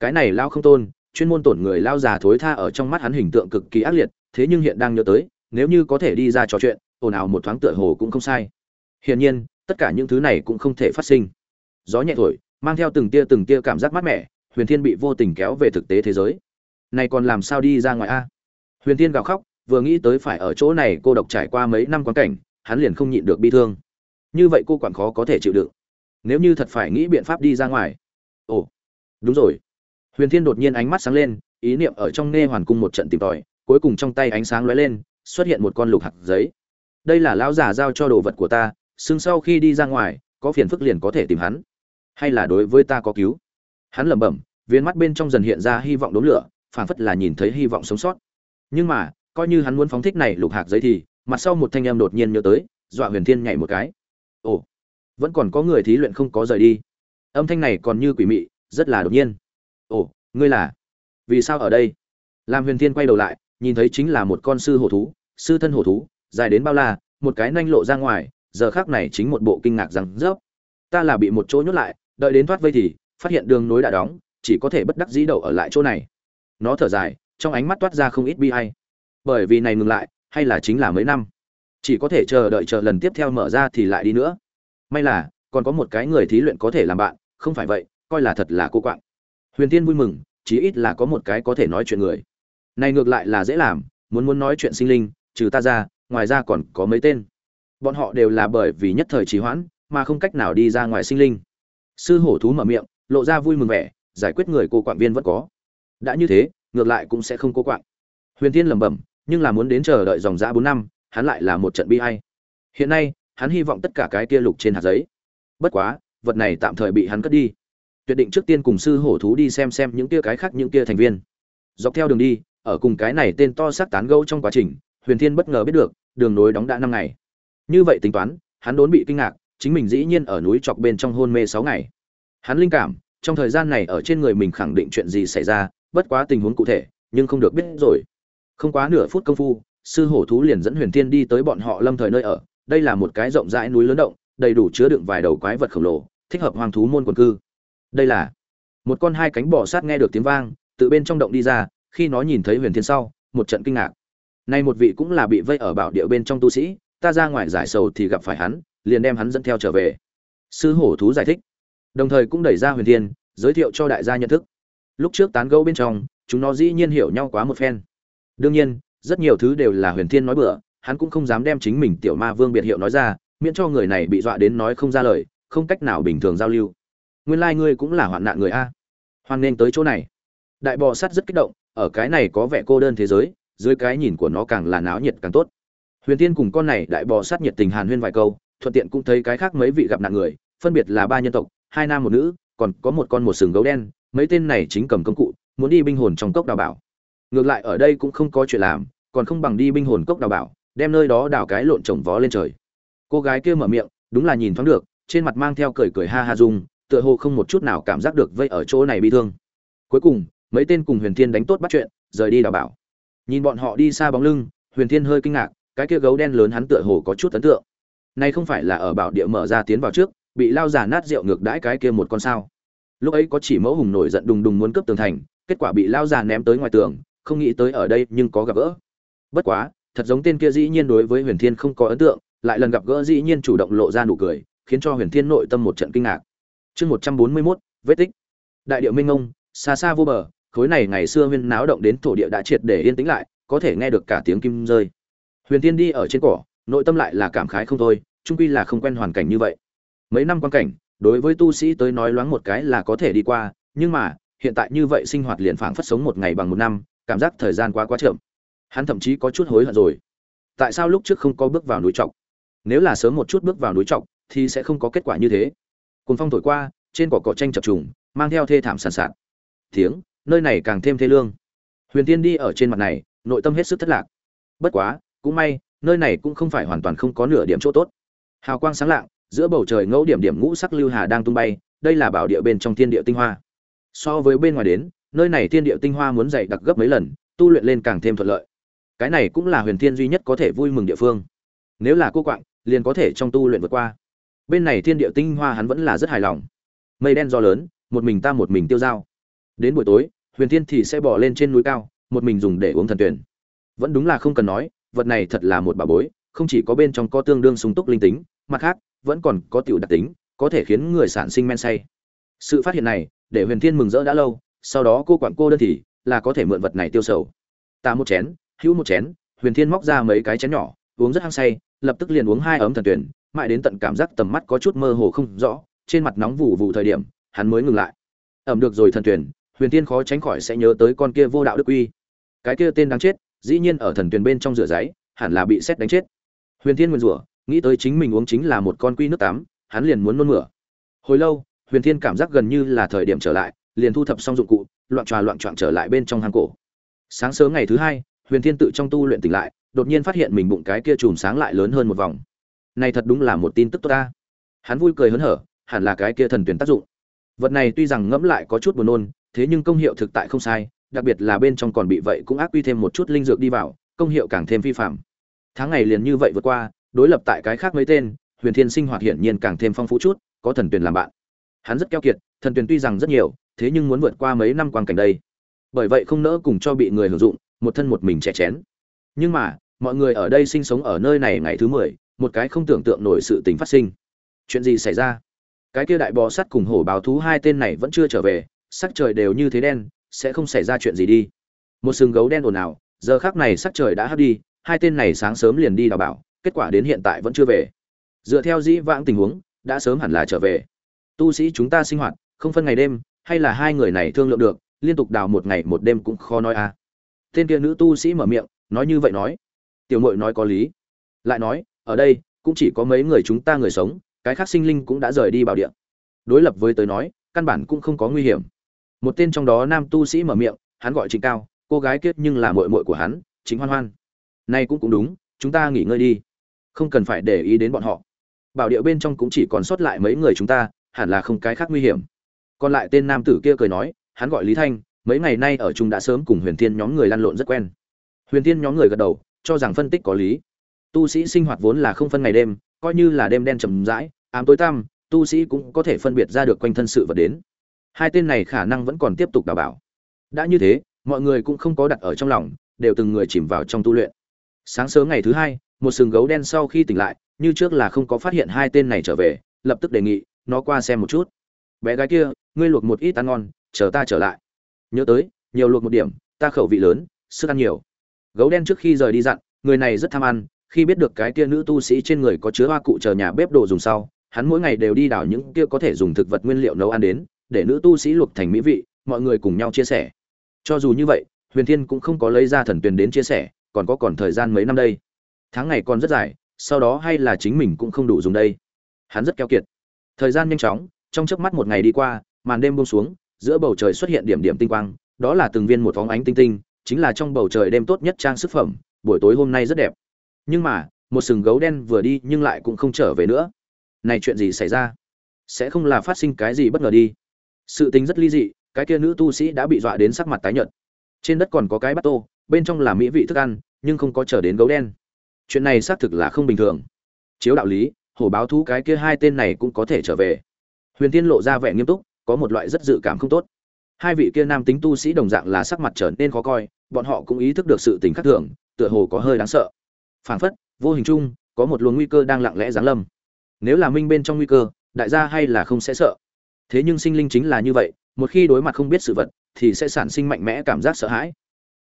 cái này lao không tôn, chuyên môn tổn người lao già thối tha ở trong mắt hắn hình tượng cực kỳ ác liệt, thế nhưng hiện đang nhớ tới, nếu như có thể đi ra trò chuyện, ồn ào một thoáng tựa hồ cũng không sai. Hiển nhiên, tất cả những thứ này cũng không thể phát sinh. Gió nhẹ thổi, mang theo từng tia từng tia cảm giác mát mẻ, huyền thiên bị vô tình kéo về thực tế thế giới. Này còn làm sao đi ra ngoài a? Huyền thiên gào khóc, vừa nghĩ tới phải ở chỗ này cô độc trải qua mấy năm quan cảnh, hắn liền không nhịn được bi thương. Như vậy cô quản khó có thể chịu đựng. Nếu như thật phải nghĩ biện pháp đi ra ngoài. Ồ, đúng rồi huyền thiên đột nhiên ánh mắt sáng lên, ý niệm ở trong nghe hoàn cung một trận tìm tòi, cuối cùng trong tay ánh sáng lóe lên, xuất hiện một con lục hạt giấy. Đây là lão giả giao cho đồ vật của ta xưng sau khi đi ra ngoài, có phiền phức liền có thể tìm hắn. Hay là đối với ta có cứu? Hắn lẩm bẩm, viên mắt bên trong dần hiện ra hy vọng đốm lửa, phảng phất là nhìn thấy hy vọng sống sót. Nhưng mà, coi như hắn muốn phóng thích này lục hạt giấy thì, mặt sau một thanh em đột nhiên nhớ tới, dọa huyền thiên nhảy một cái. Ồ, vẫn còn có người thí luyện không có rời đi. Âm thanh này còn như quỷ mị, rất là đột nhiên ồ, ngươi là? Vì sao ở đây? Làm huyền thiên quay đầu lại, nhìn thấy chính là một con sư hổ thú, sư thân hổ thú, dài đến bao la, một cái nanh lộ ra ngoài, giờ khác này chính một bộ kinh ngạc rằng, rớp, ta là bị một chỗ nhốt lại, đợi đến thoát vây thì, phát hiện đường nối đã đóng, chỉ có thể bất đắc dĩ đậu ở lại chỗ này. Nó thở dài, trong ánh mắt toát ra không ít bi hay bởi vì này ngừng lại, hay là chính là mấy năm? Chỉ có thể chờ đợi chờ lần tiếp theo mở ra thì lại đi nữa. May là, còn có một cái người thí luyện có thể làm bạn, không phải vậy, coi là thật là cô quạng huyền tiên vui mừng, chí ít là có một cái có thể nói chuyện người. Này ngược lại là dễ làm, muốn muốn nói chuyện sinh linh, trừ ta ra, ngoài ra còn có mấy tên. Bọn họ đều là bởi vì nhất thời trì hoãn, mà không cách nào đi ra ngoài sinh linh. Sư hổ thú mở miệng, lộ ra vui mừng vẻ, giải quyết người cô quạng viên vẫn có. Đã như thế, ngược lại cũng sẽ không cô quạng. Huyền tiên lẩm bẩm, nhưng là muốn đến chờ đợi dòng dã bốn năm, hắn lại là một trận bi hay hiện nay, hắn hy vọng tất cả cái kia lục trên hạt giấy. Bất quá, vật này tạm thời bị hắn cất đi tuyệt định trước tiên cùng sư hổ thú đi xem xem những kia cái khác những kia thành viên. Dọc theo đường đi, ở cùng cái này tên to xác tán gẫu trong quá trình, huyền thiên bất ngờ biết được, đường nối đóng đã năm ngày. Như vậy tính toán, hắn đốn bị kinh ngạc, chính mình dĩ nhiên ở núi chọc bên trong hôn mê sáu ngày. Hắn linh cảm, trong thời gian này ở trên người mình khẳng định chuyện gì xảy ra, bất quá tình huống cụ thể, nhưng không được biết rồi. Không quá nửa phút công phu, sư hổ thú liền dẫn huyền thiên đi tới bọn họ lâm thời nơi ở. Đây là một cái rộng rãi núi lớn động, đầy đủ chứa đựng vài đầu quái vật khổng lồ, thích hợp hoàng thú môn quần cư đây là một con hai cánh bò sát nghe được tiếng vang, từ bên trong động đi ra, khi nó nhìn thấy huyền thiên sau, một trận kinh ngạc. Nay một vị cũng là bị vây ở bảo địa bên trong tu sĩ, ta ra ngoài giải sầu thì gặp phải hắn, liền đem hắn dẫn theo trở về. Sư hổ thú giải thích. Đồng thời cũng đẩy ra huyền thiên, giới thiệu cho đại gia nhận thức. Lúc trước tán gẫu bên trong, chúng nó dĩ nhiên hiểu nhau quá một phen. Đương nhiên, rất nhiều thứ đều là huyền thiên nói bừa, hắn cũng không dám đem chính mình tiểu ma vương biệt hiệu nói ra, miễn cho người này bị dọa đến nói không ra lời, không cách nào bình thường giao lưu nguyên lai ngươi cũng là hoạn nạn người a. Hoan nên tới chỗ này. Đại bò sát rất kích động, ở cái này có vẻ cô đơn thế giới, dưới cái nhìn của nó càng là náo nhiệt càng tốt. Huyền tiên cùng con này đại bò sát nhiệt tình hàn huyên vài câu, thuận tiện cũng thấy cái khác mấy vị gặp nạn người, phân biệt là ba nhân tộc, hai nam một nữ, còn có một con một sừng gấu đen, mấy tên này chính cầm công cụ, muốn đi binh hồn trong cốc đào bảo. Ngược lại ở đây cũng không có chuyện làm, còn không bằng đi binh hồn cốc đào bảo, đem nơi đó đào cái lộn trồng vó lên trời. Cô gái kia mở miệng, đúng là nhìn thoáng được, trên mặt mang theo cười cười ha ha dung tựa hồ không một chút nào cảm giác được vây ở chỗ này bị thương. Cuối cùng, mấy tên cùng huyền thiên đánh tốt bắt chuyện, rời đi đào bảo. Nhìn bọn họ đi xa bóng lưng, huyền thiên hơi kinh ngạc, cái kia gấu đen lớn hắn tựa hồ có chút ấn tượng. Nay không phải là ở bảo địa mở ra tiến vào trước, bị lao giả nát rượu ngược đãi cái kia một con sao. Lúc ấy có chỉ mẫu hùng nổi giận đùng đùng muốn cướp tường thành, kết quả bị lao giả ném tới ngoài tường, không nghĩ tới ở đây nhưng có gặp gỡ. Bất quá, thật giống tên kia dĩ nhiên đối với huyền thiên không có ấn tượng, lại lần gặp gỡ dĩ nhiên chủ động lộ ra nụ cười, khiến cho huyền thiên nội tâm một trận kinh ngạc chương một trăm bốn mươi mốt, vết tích. Đại điệu minh ông xa xa vô bờ, khối này ngày xưa huyên náo động đến thổ địa đã triệt để yên tĩnh lại, có thể nghe được cả tiếng kim rơi. Huyền thiên đi ở trên cỏ, nội tâm lại là cảm khái không thôi trung quy là không quen hoàn cảnh như vậy. Mấy năm quan cảnh, đối với tu sĩ tới nói loáng một cái là có thể đi qua, nhưng mà, hiện tại như vậy sinh hoạt liền phảng phất sống một ngày bằng một năm, cảm giác thời gian quá quá chậm. Hắn thậm chí có chút hối hận rồi. Tại sao lúc trước không có bước vào núi trọc? Nếu là sớm một chút bước vào núi trọc, thì sẽ không có kết quả như thế cồn phong thổi qua, trên cỏ cỏ tranh chập trùng, mang theo thê thảm sàn sạt. Tiếng, nơi này càng thêm thê lương. Huyền tiên đi ở trên mặt này, nội tâm hết sức thất lạc. Bất quá, cũng may, nơi này cũng không phải hoàn toàn không có nửa điểm chỗ tốt. Hào quang sáng lạng, giữa bầu trời ngẫu điểm điểm ngũ sắc lưu hà đang tung bay, đây là bảo địa bên trong thiên địa tinh hoa. So với bên ngoài đến, nơi này thiên địa tinh hoa muốn dày đặc gấp mấy lần, tu luyện lên càng thêm thuận lợi. Cái này cũng là huyền thiên duy nhất có thể vui mừng địa phương. Nếu là cô quạng, liền có thể trong tu luyện vượt qua bên này thiên địa tinh hoa hắn vẫn là rất hài lòng. Mây đen do lớn, một mình ta một mình tiêu dao. Đến buổi tối, huyền thiên thì sẽ bỏ lên trên núi cao, một mình dùng để uống thần tuyển. Vẫn đúng là không cần nói, vật này thật là một bà bối, không chỉ có bên trong có tương đương sung túc linh tính, mặt khác, vẫn còn có tiểu đặc tính, có thể khiến người sản sinh men say. Sự phát hiện này, để huyền thiên mừng rỡ đã lâu, sau đó cô quản cô đơn thì, là có thể mượn vật này tiêu sầu. Ta một chén, hữu một chén, huyền thiên móc ra mấy cái chén nhỏ, uống rất hăng say, lập tức liền uống hai ấm thần tuyển mãi đến tận cảm giác tầm mắt có chút mơ hồ không rõ, trên mặt nóng vụ vụ thời điểm, hắn mới ngừng lại. Ẩm được rồi thần tuyển, huyền tiên khó tránh khỏi sẽ nhớ tới con kia vô đạo đức uy. Cái kia tên đáng chết, dĩ nhiên ở thần tuyển bên trong rửa giấy, hẳn là bị xét đánh chết. Huyền thiên nguyên rủa, nghĩ tới chính mình uống chính là một con quy nước tắm, hắn liền muốn nôn mửa. Hồi lâu, huyền thiên cảm giác gần như là thời điểm trở lại, liền thu thập xong dụng cụ, loạn tròa loạn trọn trở lại bên trong hang cổ. Sáng sớm ngày thứ hai, huyền thiên tự trong tu luyện tỉnh lại, đột nhiên phát hiện mình bụng cái kia chùm sáng lại lớn hơn một vòng này thật đúng là một tin tức tốt ta. Hắn vui cười hớn hở, hẳn là cái kia thần tuyển tác dụng. Vật này tuy rằng ngẫm lại có chút buồn nôn, thế nhưng công hiệu thực tại không sai, đặc biệt là bên trong còn bị vậy cũng ác quy thêm một chút linh dược đi vào, công hiệu càng thêm phi phạm. Tháng ngày liền như vậy vượt qua, đối lập tại cái khác mấy tên, huyền thiên sinh hoạt hiển nhiên càng thêm phong phú chút, có thần tuyển làm bạn. Hắn rất keo kiệt, thần tuyển tuy rằng rất nhiều, thế nhưng muốn vượt qua mấy năm quan cảnh đây. Bởi vậy không nỡ cùng cho bị người hưởng dụng, một thân một mình trẻ chén. Nhưng mà, mọi người ở đây sinh sống ở nơi này ngày thứ mười một cái không tưởng tượng nổi sự tình phát sinh. Chuyện gì xảy ra? Cái kia đại bò sắt cùng hổ báo thú hai tên này vẫn chưa trở về, sắc trời đều như thế đen, sẽ không xảy ra chuyện gì đi. Một sừng gấu đen ồn ào, giờ khác này sắc trời đã hấp đi, hai tên này sáng sớm liền đi đào bảo, kết quả đến hiện tại vẫn chưa về. Dựa theo dĩ vãng tình huống, đã sớm hẳn là trở về. Tu sĩ chúng ta sinh hoạt, không phân ngày đêm, hay là hai người này thương lượng được, liên tục đào một ngày một đêm cũng khó nói à. Tên kia nữ tu sĩ mở miệng, nói như vậy nói. Tiểu mội nói có lý. Lại nói ở đây, cũng chỉ có mấy người chúng ta người sống, cái khác sinh linh cũng đã rời đi bảo địa. Đối lập với tới nói, căn bản cũng không có nguy hiểm. Một tên trong đó nam tu sĩ mở miệng, hắn gọi trịnh cao, cô gái kết nhưng là mội mội của hắn chính hoan hoan. Nay cũng cũng đúng, chúng ta nghỉ ngơi đi. Không cần phải để ý đến bọn họ. Bảo địa bên trong cũng chỉ còn sót lại mấy người chúng ta, hẳn là không cái khác nguy hiểm. Còn lại tên nam tử kia cười nói, hắn gọi lý thanh, mấy ngày nay ở chung đã sớm cùng huyền thiên nhóm người lăn lộn rất quen. Huyền thiên nhóm người gật đầu, cho rằng phân tích có lý tu sĩ sinh hoạt vốn là không phân ngày đêm, coi như là đêm đen trầm rãi, ám tối tăm, tu sĩ cũng có thể phân biệt ra được quanh thân sự vật đến. Hai tên này khả năng vẫn còn tiếp tục đảm bảo. Đã như thế, mọi người cũng không có đặt ở trong lòng, đều từng người chìm vào trong tu luyện. Sáng sớm ngày thứ hai, một sừng gấu đen sau khi tỉnh lại, như trước là không có phát hiện hai tên này trở về, lập tức đề nghị, nó qua xem một chút. Bé gái kia, ngươi luộc một ít ăn ngon, chờ ta trở lại. Nhớ tới, nhiều luộc một điểm, ta khẩu vị lớn, sức ăn nhiều. Gấu đen trước khi rời đi dặn, người này rất tham ăn khi biết được cái kia nữ tu sĩ trên người có chứa hoa cụ chờ nhà bếp đồ dùng sau, hắn mỗi ngày đều đi đảo những kia có thể dùng thực vật nguyên liệu nấu ăn đến, để nữ tu sĩ luộc thành mỹ vị, mọi người cùng nhau chia sẻ. Cho dù như vậy, huyền thiên cũng không có lấy ra thần tuyền đến chia sẻ, còn có còn thời gian mấy năm đây. Tháng ngày còn rất dài, sau đó hay là chính mình cũng không đủ dùng đây. Hắn rất keo kiệt. Thời gian nhanh chóng, trong chớp mắt một ngày đi qua, màn đêm buông xuống, giữa bầu trời xuất hiện điểm điểm tinh quang, đó là từng viên một phóng ánh tinh tinh, chính là trong bầu trời đêm tốt nhất trang sức phẩm, buổi tối hôm nay rất đẹp nhưng mà, một sừng gấu đen vừa đi nhưng lại cũng không trở về nữa. Này chuyện gì xảy ra? Sẽ không là phát sinh cái gì bất ngờ đi. Sự tính rất ly dị, cái kia nữ tu sĩ đã bị dọa đến sắc mặt tái nhợt. Trên đất còn có cái bát tô, bên trong là mỹ vị thức ăn, nhưng không có chờ đến gấu đen. Chuyện này xác thực là không bình thường. Chiếu đạo lý, hổ báo thú cái kia hai tên này cũng có thể trở về. Huyền tiên lộ ra vẻ nghiêm túc, có một loại rất dự cảm không tốt. Hai vị kia nam tính tu sĩ đồng dạng là sắc mặt trở nên khó coi, bọn họ cũng ý thức được sự tình khắc thường, tựa hồ có hơi đáng sợ phảng phất, vô hình chung, có một luồng nguy cơ đang lặng lẽ giáng lâm. Nếu là minh bên trong nguy cơ, đại gia hay là không sẽ sợ. Thế nhưng sinh linh chính là như vậy, một khi đối mặt không biết sự vật, thì sẽ sản sinh mạnh mẽ cảm giác sợ hãi.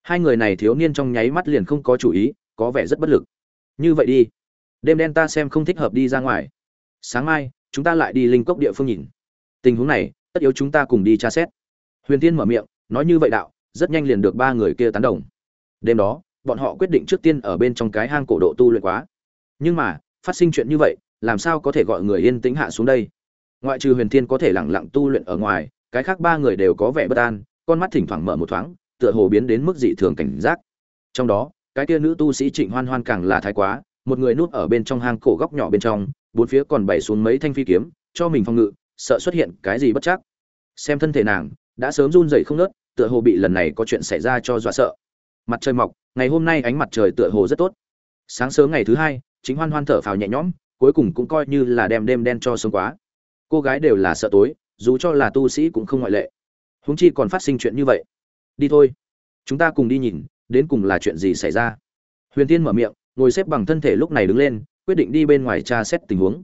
Hai người này thiếu niên trong nháy mắt liền không có chủ ý, có vẻ rất bất lực. Như vậy đi. Đêm đen ta xem không thích hợp đi ra ngoài. Sáng mai, chúng ta lại đi linh cốc địa phương nhìn. Tình huống này, tất yếu chúng ta cùng đi tra xét. Huyền tiên mở miệng, nói như vậy đạo, rất nhanh liền được ba người kia tán đồng. Đêm đó bọn họ quyết định trước tiên ở bên trong cái hang cổ độ tu luyện quá. Nhưng mà, phát sinh chuyện như vậy, làm sao có thể gọi người yên tĩnh hạ xuống đây? Ngoại trừ huyền thiên có thể lẳng lặng tu luyện ở ngoài, cái khác ba người đều có vẻ bất an, con mắt thỉnh thoảng mở một thoáng, tựa hồ biến đến mức dị thường cảnh giác. Trong đó, cái kia nữ tu sĩ trịnh hoan hoan càng là thái quá, một người núp ở bên trong hang cổ góc nhỏ bên trong, bốn phía còn bày xuống mấy thanh phi kiếm, cho mình phòng ngự, sợ xuất hiện cái gì bất chắc. Xem thân thể nàng, đã sớm run rẩy không nớt tựa hồ bị lần này có chuyện xảy ra cho dọa sợ. Mặt trời mọc ngày hôm nay ánh mặt trời tựa hồ rất tốt. Sáng sớm ngày thứ hai, chính hoan hoan thở phào nhẹ nhõm, cuối cùng cũng coi như là đem đêm đen cho sớm quá. Cô gái đều là sợ tối, dù cho là tu sĩ cũng không ngoại lệ. Huống chi còn phát sinh chuyện như vậy. Đi thôi. Chúng ta cùng đi nhìn, đến cùng là chuyện gì xảy ra. Huyền tiên mở miệng, ngồi xếp bằng thân thể lúc này đứng lên, quyết định đi bên ngoài tra xét tình huống.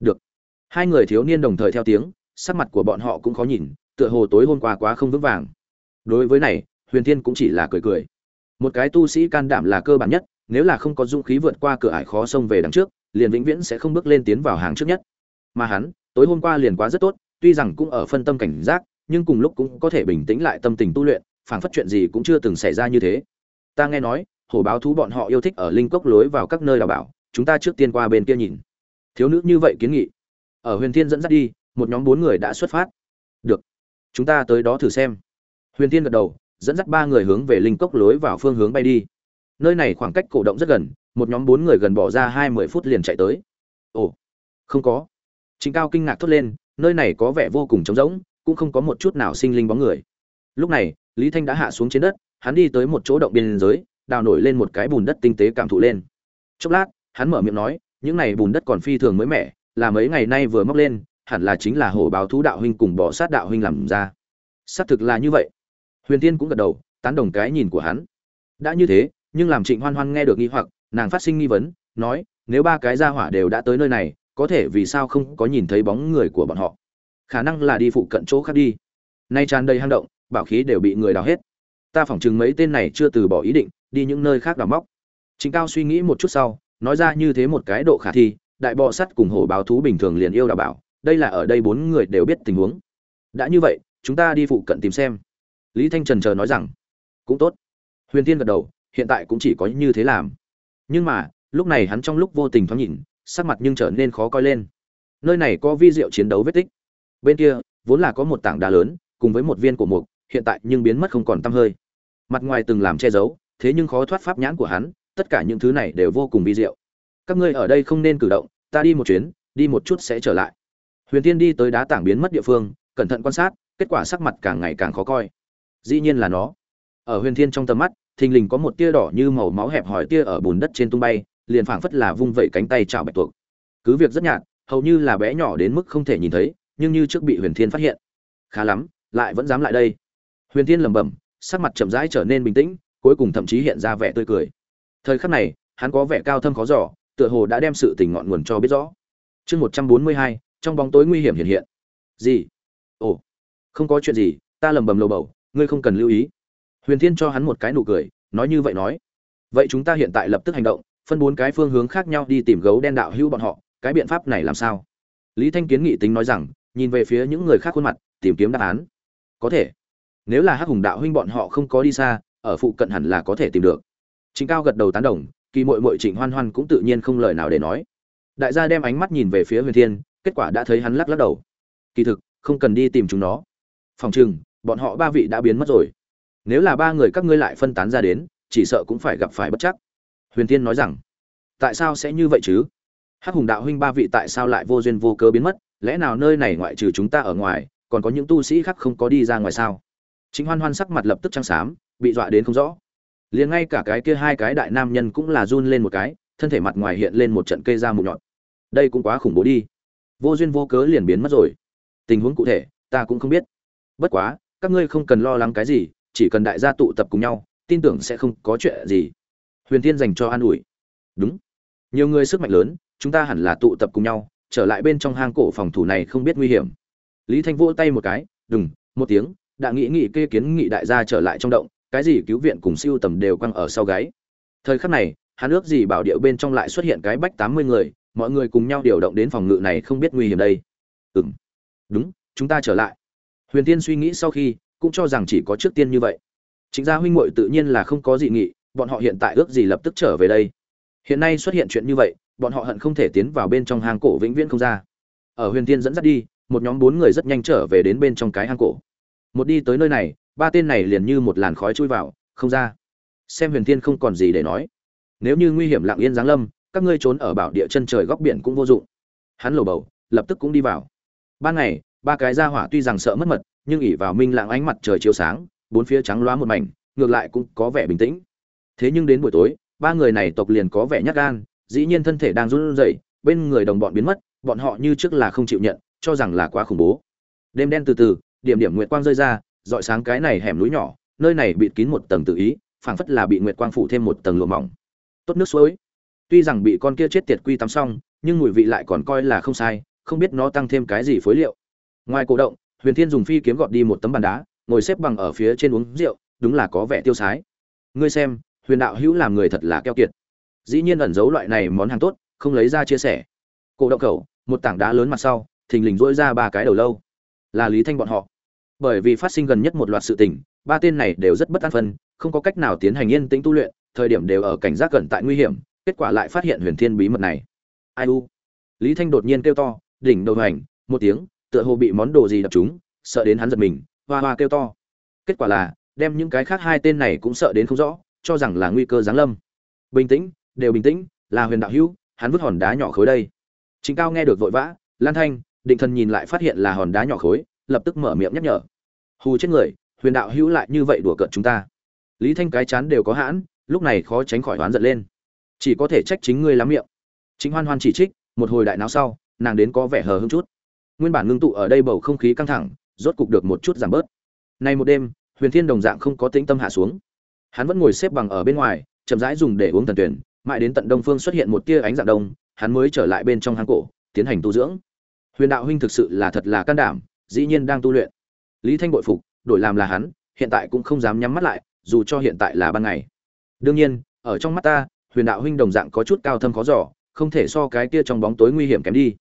Được. Hai người thiếu niên đồng thời theo tiếng, sắc mặt của bọn họ cũng khó nhìn, tựa hồ tối hôm qua quá không vững vàng. Đối với này, huyền thiên cũng chỉ là cười cười một cái tu sĩ can đảm là cơ bản nhất, nếu là không có dũng khí vượt qua cửa ải khó xông về đằng trước, liền vĩnh viễn sẽ không bước lên tiến vào hàng trước nhất. Mà hắn, tối hôm qua liền quá rất tốt, tuy rằng cũng ở phân tâm cảnh giác, nhưng cùng lúc cũng có thể bình tĩnh lại tâm tình tu luyện phảng phất chuyện gì cũng chưa từng xảy ra như thế. Ta nghe nói hổ báo thú bọn họ yêu thích ở linh cốc lối vào các nơi đào bảo, chúng ta trước tiên qua bên kia nhìn. Thiếu nữ như vậy kiến nghị. Ở huyền thiên dẫn dắt đi, một nhóm bốn người đã xuất phát. Được. Chúng ta tới đó thử xem. Huyền thiên gật đầu dẫn dắt ba người hướng về linh cốc lối vào phương hướng bay đi. Nơi này khoảng cách cổ động rất gần, một nhóm bốn người gần bỏ ra hai mươi phút liền chạy tới. Ồ, không có. Chính cao kinh ngạc thốt lên, nơi này có vẻ vô cùng trống rỗng, cũng không có một chút nào sinh linh bóng người. Lúc này, lý thanh đã hạ xuống trên đất, hắn đi tới một chỗ động biên giới, đào nổi lên một cái bùn đất tinh tế cảm thụ lên. Chốc lát, hắn mở miệng nói, những này bùn đất còn phi thường mới mẻ, là mấy ngày nay vừa móc lên, hẳn là chính là hổ báo thú đạo huynh cùng bỏ sát đạo huynh làm ra. Xác thực là như vậy huyền tiên cũng gật đầu, tán đồng cái nhìn của hắn. Đã như thế, nhưng làm trịnh hoan hoan nghe được nghi hoặc, nàng phát sinh nghi vấn, nói, nếu ba cái gia hỏa đều đã tới nơi này, có thể vì sao không có nhìn thấy bóng người của bọn họ? Khả năng là đi phụ cận chỗ khác đi. Nay tràn đầy hang động, bảo khí đều bị người đào hết. Ta phỏng chừng mấy tên này chưa từ bỏ ý định, đi những nơi khác đào móc. Chính cao suy nghĩ một chút sau, nói ra như thế một cái độ khả thi, đại bọ sắt cùng hổ báo thú bình thường liền yêu đào bảo, đây là ở đây bốn người đều biết tình huống. Đã như vậy, chúng ta đi phụ cận tìm xem lý thanh trần chờ nói rằng, cũng tốt. Huyền tiên gật đầu, hiện tại cũng chỉ có như thế làm. Nhưng mà, lúc này hắn trong lúc vô tình thoáng nhìn, sắc mặt nhưng trở nên khó coi lên. Nơi này có vi diệu chiến đấu vết tích. Bên kia, vốn là có một tảng đá lớn, cùng với một viên cổ mục, hiện tại nhưng biến mất không còn tăm hơi. Mặt ngoài từng làm che giấu, thế nhưng khó thoát pháp nhãn của hắn, tất cả những thứ này đều vô cùng vi diệu. Các ngươi ở đây không nên cử động, ta đi một chuyến, đi một chút sẽ trở lại. Huyền tiên đi tới đá tảng biến mất địa phương, cẩn thận quan sát, kết quả sắc mặt càng ngày càng khó coi dĩ nhiên là nó. Ở huyền thiên trong tầm mắt, thình lình có một tia đỏ như màu máu hẹp hỏi tia ở bùn đất trên tung bay, liền phảng phất là vung vẩy cánh tay chào bạch tuộc. Cứ việc rất nhạt, hầu như là bé nhỏ đến mức không thể nhìn thấy, nhưng như trước bị huyền thiên phát hiện. Khá lắm, lại vẫn dám lại đây. Huyền thiên lẩm bẩm, sắc mặt chậm rãi trở nên bình tĩnh, cuối cùng thậm chí hiện ra vẻ tươi cười. Thời khắc này, hắn có vẻ cao thâm khó giỏ tựa hồ đã đem sự tình ngọn nguồn cho biết rõ. Chương một trăm bốn mươi hai, trong bóng tối nguy hiểm hiện hiện. Gì? Ồ, không có chuyện gì, ta lầm bẩm lầu bầu ngươi không cần lưu ý. Huyền thiên cho hắn một cái nụ cười, nói như vậy nói. Vậy chúng ta hiện tại lập tức hành động, phân bốn cái phương hướng khác nhau đi tìm gấu đen đạo hữu bọn họ, cái biện pháp này làm sao? Lý thanh kiến nghị tính nói rằng, nhìn về phía những người khác khuôn mặt, tìm kiếm đáp án. Có thể. Nếu là hắc hùng đạo huynh bọn họ không có đi xa, ở phụ cận hẳn là có thể tìm được. Chính cao gật đầu tán đồng, kỳ mội mội trịnh hoan hoan cũng tự nhiên không lời nào để nói. Đại gia đem ánh mắt nhìn về phía huyền thiên, kết quả đã thấy hắn lắc lắc đầu. Kỳ thực, không cần đi tìm chúng nó. Phòng chừng bọn họ ba vị đã biến mất rồi. Nếu là ba người các ngươi lại phân tán ra đến, chỉ sợ cũng phải gặp phải bất chắc. Huyền thiên nói rằng. Tại sao sẽ như vậy chứ? Hắc hùng đạo huynh ba vị tại sao lại vô duyên vô cớ biến mất? Lẽ nào nơi này ngoại trừ chúng ta ở ngoài, còn có những tu sĩ khác không có đi ra ngoài sao? Chính hoan hoan sắc mặt lập tức trắng xám, bị dọa đến không rõ. Liền ngay cả cái kia hai cái đại nam nhân cũng là run lên một cái, thân thể mặt ngoài hiện lên một trận cây da mụn nhọn. Đây cũng quá khủng bố đi. Vô duyên vô cớ liền biến mất rồi. Tình huống cụ thể, ta cũng không biết. Bất quá các ngươi không cần lo lắng cái gì, chỉ cần đại gia tụ tập cùng nhau, tin tưởng sẽ không có chuyện gì. Huyền Thiên dành cho an ủi. Đúng. Nhiều người sức mạnh lớn, chúng ta hẳn là tụ tập cùng nhau, trở lại bên trong hang cổ phòng thủ này không biết nguy hiểm. Lý thanh vỗ tay một cái, đừng, một tiếng, đã nghĩ nghị kê kiến nghị đại gia trở lại trong động, cái gì cứu viện cùng siêu tầm đều quăng ở sau gáy. Thời khắc này, hắn ước gì bảo điệu bên trong lại xuất hiện cái bách tám mươi người, mọi người cùng nhau điều động đến phòng ngự này không biết nguy hiểm đây. Ừ m đúng, chúng ta trở lại huyền tiên suy nghĩ sau khi, cũng cho rằng chỉ có trước tiên như vậy. Chính gia huynh muội tự nhiên là không có dị nghị, bọn họ hiện tại ước gì lập tức trở về đây. Hiện nay xuất hiện chuyện như vậy, bọn họ hận không thể tiến vào bên trong hang cổ vĩnh viễn không ra. Ở huyền tiên dẫn dắt đi, một nhóm bốn người rất nhanh trở về đến bên trong cái hang cổ. Một đi tới nơi này, ba tên này liền như một làn khói chui vào, không ra. Xem huyền tiên không còn gì để nói. Nếu như nguy hiểm lặng yên giáng lâm, các ngươi trốn ở bảo địa chân trời góc biển cũng vô dụng. Hắn lầu bầu, lập tức cũng đi vào. Ban ngày ba cái ra hỏa tuy rằng sợ mất mật, nhưng ỉ vào minh lặng ánh mặt trời chiếu sáng, bốn phía trắng loá một mảnh, ngược lại cũng có vẻ bình tĩnh. Thế nhưng đến buổi tối, ba người này tộc liền có vẻ nhát gan, dĩ nhiên thân thể đang run rẩy, bên người đồng bọn biến mất, bọn họ như trước là không chịu nhận, cho rằng là quá khủng bố. Đêm đen từ từ, điểm điểm nguyệt quang rơi ra, dọi sáng cái này hẻm núi nhỏ, nơi này bịt kín một tầng tự ý, phảng phất là bị nguyệt quang phủ thêm một tầng lụa mỏng. Tốt nước suối. Tuy rằng bị con kia chết tiệt quy tắm xong, nhưng mùi vị lại còn coi là không sai, không biết nó tăng thêm cái gì phối liệu ngoài cổ động, huyền thiên dùng phi kiếm gọt đi một tấm bàn đá, ngồi xếp bằng ở phía trên uống rượu, đúng là có vẻ tiêu sái. Ngươi xem, huyền đạo hữu làm người thật là keo kiệt. Dĩ nhiên ẩn giấu loại này món hàng tốt, không lấy ra chia sẻ. Cổ động khẩu, một tảng đá lớn mặt sau, thình lình dỗi ra ba cái đầu lâu. Là lý thanh bọn họ. Bởi vì phát sinh gần nhất một loạt sự tình, ba tên này đều rất bất an phân, không có cách nào tiến hành yên tĩnh tu luyện, thời điểm đều ở cảnh giác gần tại nguy hiểm, kết quả lại phát hiện huyền thiên bí mật này. Ai u? Lý thanh đột nhiên kêu to, đỉnh đầu hành một tiếng tựa hồ bị món đồ gì đập chúng, sợ đến hắn giật mình, hoa hoa kêu to. Kết quả là, đem những cái khác hai tên này cũng sợ đến không rõ, cho rằng là nguy cơ giáng lâm. Bình tĩnh, đều bình tĩnh, là huyền đạo hữu, hắn vứt hòn đá nhỏ khối đây. Chính cao nghe được vội vã, lan thanh, định thần nhìn lại phát hiện là hòn đá nhỏ khối, lập tức mở miệng nhắc nhở. Hù chết người, huyền đạo hữu lại như vậy đùa cợt chúng ta. Lý thanh cái chán đều có hãn, lúc này khó tránh khỏi oán giận lên. Chỉ có thể trách chính ngươi lắm miệng. Chính hoan hoan chỉ trích, một hồi đại não sau, nàng đến có vẻ hờ hững chút nguyên bản ngưng tụ ở đây bầu không khí căng thẳng, rốt cục được một chút giảm bớt. Nay một đêm, huyền thiên đồng dạng không có tĩnh tâm hạ xuống. Hắn vẫn ngồi xếp bằng ở bên ngoài, chậm rãi dùng để uống thần tuyển, mãi đến tận đông phương xuất hiện một tia ánh dạng đông, hắn mới trở lại bên trong hang cổ, tiến hành tu dưỡng. Huyền đạo huynh thực sự là thật là can đảm, dĩ nhiên đang tu luyện. Lý thanh bội phục, đổi làm là hắn, hiện tại cũng không dám nhắm mắt lại, dù cho hiện tại là ban ngày. Đương nhiên, ở trong mắt ta, huyền đạo huynh đồng dạng có chút cao thâm khó giỏ không thể so cái kia trong bóng tối nguy hiểm kém đi.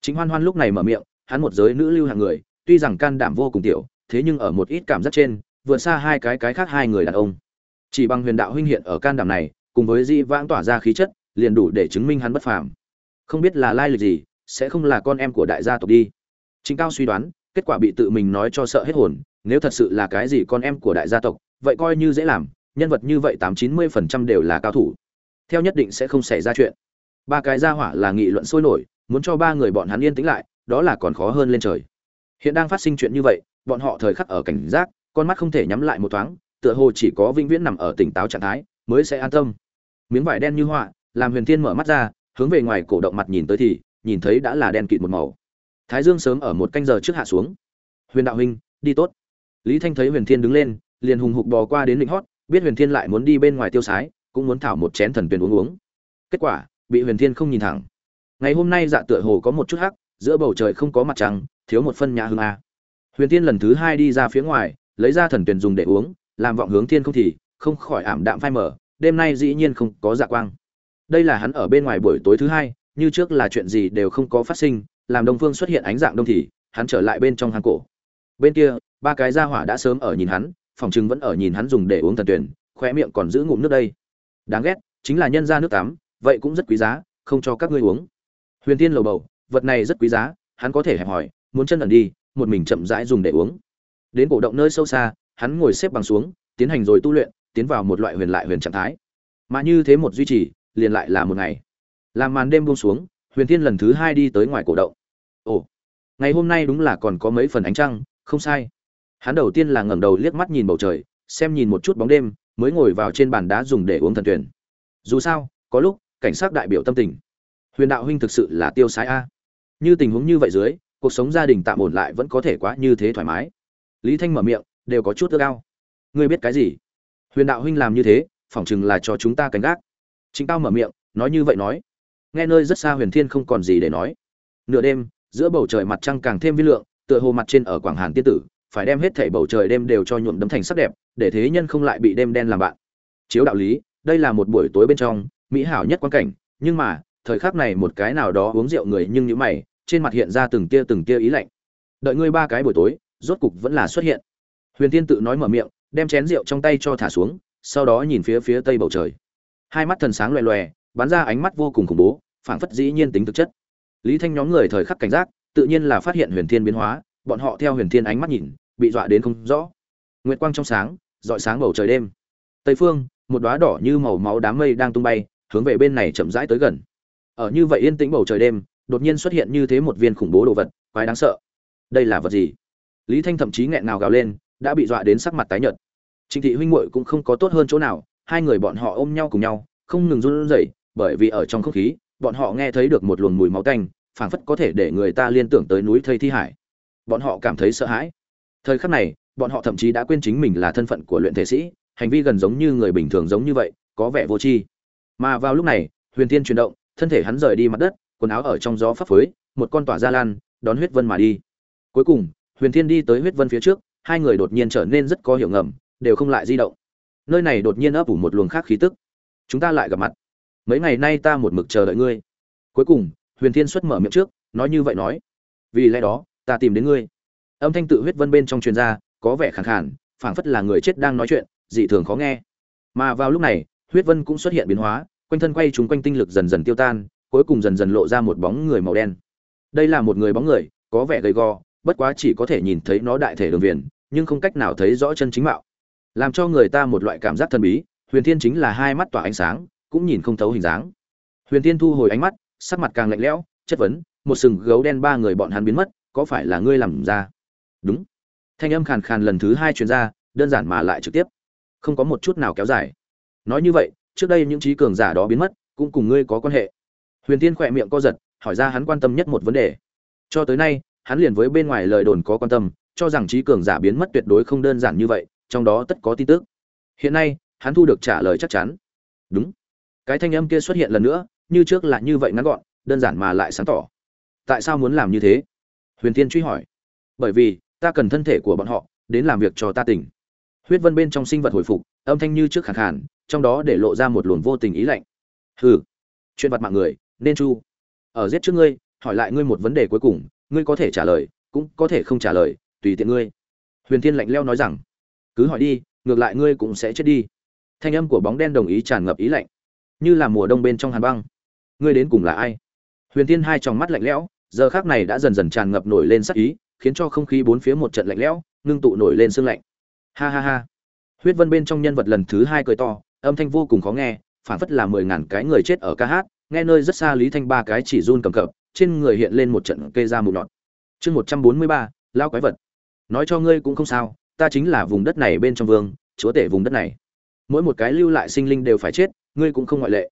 Chính hoan hoan lúc này mở miệng hắn một giới nữ lưu hạng người, tuy rằng can đảm vô cùng tiểu, thế nhưng ở một ít cảm giác trên, vượt xa hai cái cái khác hai người đàn ông. Chỉ bằng huyền đạo huynh hiện ở can đảm này, cùng với di vãng tỏa ra khí chất, liền đủ để chứng minh hắn bất phàm. Không biết là lai lịch gì, sẽ không là con em của đại gia tộc đi. Chính cao suy đoán, kết quả bị tự mình nói cho sợ hết hồn, nếu thật sự là cái gì con em của đại gia tộc, vậy coi như dễ làm, nhân vật như vậy tám chín mươi phần trăm đều là cao thủ. Theo nhất định sẽ không xảy ra chuyện. Ba cái gia hỏa là nghị luận sôi nổi, muốn cho ba người bọn hắn yên tĩnh lại đó là còn khó hơn lên trời. Hiện đang phát sinh chuyện như vậy, bọn họ thời khắc ở cảnh giác, con mắt không thể nhắm lại một thoáng, tựa hồ chỉ có vĩnh viễn nằm ở tỉnh táo trạng thái, mới sẽ an tâm. Miếng vải đen như họa, làm huyền thiên mở mắt ra, hướng về ngoài cổ động mặt nhìn tới thì, nhìn thấy đã là đen kịt một màu. Thái dương sớm ở một canh giờ trước hạ xuống. Huyền đạo huynh, đi tốt. Lý thanh thấy huyền thiên đứng lên, liền hùng hục bò qua đến lĩnh hót, biết huyền thiên lại muốn đi bên ngoài tiêu sái, cũng muốn thảo một chén thần tuyền uống uống. Kết quả, bị huyền thiên không nhìn thẳng. Ngày hôm nay dạ tựa hồ có một chút hắc giữa bầu trời không có mặt trăng, thiếu một phân nhà hương a. Huyền thiên lần thứ hai đi ra phía ngoài, lấy ra thần tuyền dùng để uống, làm vọng hướng thiên không thì không khỏi ảm đạm phai mở đêm nay dĩ nhiên không có dạ quang. Đây là hắn ở bên ngoài buổi tối thứ hai, như trước là chuyện gì đều không có phát sinh, làm đông phương xuất hiện ánh dạng đông thì hắn trở lại bên trong hang cổ. Bên kia, ba cái gia hỏa đã sớm ở nhìn hắn, phòng chừng vẫn ở nhìn hắn dùng để uống thần tuyển khoe miệng còn giữ ngụm nước đây. Đáng ghét, chính là nhân ra nước tắm, vậy cũng rất quý giá, không cho các ngươi uống. Huyền tiên lầu bầu vật này rất quý giá, hắn có thể hẹp hỏi muốn chân ẩn đi, một mình chậm rãi dùng để uống. Đến cổ động nơi sâu xa, hắn ngồi xếp bằng xuống, tiến hành rồi tu luyện, tiến vào một loại huyền lại huyền trạng thái. Mà như thế một duy trì, liền lại là một ngày. Làm màn đêm buông xuống, huyền thiên lần thứ hai đi tới ngoài cổ động. Ồ, ngày hôm nay đúng là còn có mấy phần ánh trăng, không sai. Hắn đầu tiên là ngẩng đầu liếc mắt nhìn bầu trời, xem nhìn một chút bóng đêm, mới ngồi vào trên bàn đá dùng để uống thần tuyển dù sao, có lúc, cảnh sát đại biểu tâm tình. Huyền đạo huynh thực sự là tiêu sái a như tình huống như vậy dưới, cuộc sống gia đình tạm ổn lại vẫn có thể quá như thế thoải mái. Lý thanh mở miệng, đều có chút ước ao. Ngươi biết cái gì? Huyền đạo huynh làm như thế, phỏng chừng là cho chúng ta canh gác. Chính cao mở miệng, nói như vậy nói. Nghe nơi rất xa huyền thiên không còn gì để nói. Nửa đêm, giữa bầu trời mặt trăng càng thêm vi lượng, tựa hồ mặt trên ở quảng hàn tiên tử, phải đem hết thảy bầu trời đêm đều cho nhuộm đấm thành sắc đẹp, để thế nhân không lại bị đêm đen làm bạn. Chiếu đạo lý, đây là một buổi tối bên trong, mỹ hảo nhất quan cảnh, nhưng mà, thời khắc này một cái nào đó uống rượu người nhưng như mày trên mặt hiện ra từng tia từng tia ý lạnh. Đợi ngươi ba cái buổi tối, rốt cục vẫn là xuất hiện. Huyền tiên tự nói mở miệng, đem chén rượu trong tay cho thả xuống, sau đó nhìn phía phía tây bầu trời. Hai mắt thần sáng loè loè, bắn ra ánh mắt vô cùng khủng bố, phảng phất dĩ nhiên tính thực chất. Lý thanh nhóm người thời khắc cảnh giác, tự nhiên là phát hiện huyền thiên biến hóa, bọn họ theo huyền thiên ánh mắt nhìn, bị dọa đến không rõ. Nguyệt quang trong sáng dọi sáng bầu trời đêm. Tây phương, một đóa đỏ như màu máu đám mây đang tung bay, hướng về bên này chậm rãi tới gần. Ở như vậy yên tĩnh bầu trời đêm đột nhiên xuất hiện như thế một viên khủng bố đồ vật, quái đáng sợ. Đây là vật gì? Lý thanh thậm chí nghẹn ngào gào lên, đã bị dọa đến sắc mặt tái nhợt. Trịnh thị huynh muội cũng không có tốt hơn chỗ nào, hai người bọn họ ôm nhau cùng nhau, không ngừng run rẩy, bởi vì ở trong không khí, bọn họ nghe thấy được một luồng mùi máu tanh, phảng phất có thể để người ta liên tưởng tới núi thây thi hải. Bọn họ cảm thấy sợ hãi. Thời khắc này, bọn họ thậm chí đã quên chính mình là thân phận của luyện thể sĩ, hành vi gần giống như người bình thường giống như vậy, có vẻ vô tri. Mà vào lúc này, huyền tiên chuyển động, thân thể hắn rời đi mặt đất quần áo ở trong gió phấp phới, một con tỏa ra lan, đón huyết vân mà đi. Cuối cùng, huyền thiên đi tới huyết vân phía trước, hai người đột nhiên trở nên rất có hiểu ngầm, đều không lại di động. Nơi này đột nhiên ấp ủ một luồng khác khí tức. Chúng ta lại gặp mặt. Mấy ngày nay ta một mực chờ đợi ngươi. Cuối cùng, huyền thiên xuất mở miệng trước, nói như vậy nói. Vì lẽ đó, ta tìm đến ngươi. Âm thanh tự huyết vân bên trong truyền ra, có vẻ khàn khàn, phảng phất là người chết đang nói chuyện, dị thường khó nghe. Mà vào lúc này, huyết vân cũng xuất hiện biến hóa, quanh thân quay chúng quanh tinh lực dần dần tiêu tan cuối cùng dần dần lộ ra một bóng người màu đen. Đây là một người bóng người, có vẻ gầy gò, bất quá chỉ có thể nhìn thấy nó đại thể đường viền, nhưng không cách nào thấy rõ chân chính mạo. Làm cho người ta một loại cảm giác thần bí, huyền thiên chính là hai mắt tỏa ánh sáng, cũng nhìn không thấu hình dáng. Huyền thiên thu hồi ánh mắt, sắc mặt càng lạnh lẽo, chất vấn, một sừng gấu đen ba người bọn hắn biến mất, có phải là ngươi làm ra? Đúng. Thanh âm khàn khàn lần thứ hai truyền ra, đơn giản mà lại trực tiếp. Không có một chút nào kéo dài. Nói như vậy, trước đây những trí cường giả đó biến mất, cũng cùng ngươi có quan hệ huyền tiên khỏe miệng co giật, hỏi ra hắn quan tâm nhất một vấn đề. Cho tới nay, hắn liền với bên ngoài lời đồn có quan tâm, cho rằng trí cường giả biến mất tuyệt đối không đơn giản như vậy, trong đó tất có tin tức. Hiện nay, hắn thu được trả lời chắc chắn. Đúng. Cái thanh âm kia xuất hiện lần nữa, như trước là như vậy ngắn gọn, đơn giản mà lại sáng tỏ. Tại sao muốn làm như thế? Huyền tiên truy hỏi. Bởi vì, ta cần thân thể của bọn họ, đến làm việc cho ta tỉnh. Huyết vân bên trong sinh vật hồi phục, âm thanh như trước khẳng khàn, trong đó để lộ ra một luồng vô tình ý lạnh. Hừ. Chuyện vật mạng người nên chu. Ở giết trước ngươi, hỏi lại ngươi một vấn đề cuối cùng, ngươi có thể trả lời, cũng có thể không trả lời, tùy tiện ngươi. Huyền thiên lạnh leo nói rằng, cứ hỏi đi, ngược lại ngươi cũng sẽ chết đi. Thanh âm của bóng đen đồng ý tràn ngập ý lạnh. Như là mùa đông bên trong hàn băng. Ngươi đến cùng là ai? Huyền thiên hai tròng mắt lạnh lẽo, giờ khác này đã dần dần tràn ngập nổi lên sắc ý, khiến cho không khí bốn phía một trận lạnh lẽo, ngưng tụ nổi lên sương lạnh. Ha ha ha. Huyết vân bên trong nhân vật lần thứ hai cười to, âm thanh vô cùng khó nghe, phản phất là mười ngàn cái người chết ở ca hát nghe nơi rất xa lý thanh ba cái chỉ run cầm cập, trên người hiện lên một trận kê ra mù nọt chương một trăm bốn mươi ba lao quái vật. Nói cho ngươi cũng không sao, ta chính là vùng đất này bên trong vương, chúa tể vùng đất này. Mỗi một cái lưu lại sinh linh đều phải chết, ngươi cũng không ngoại lệ.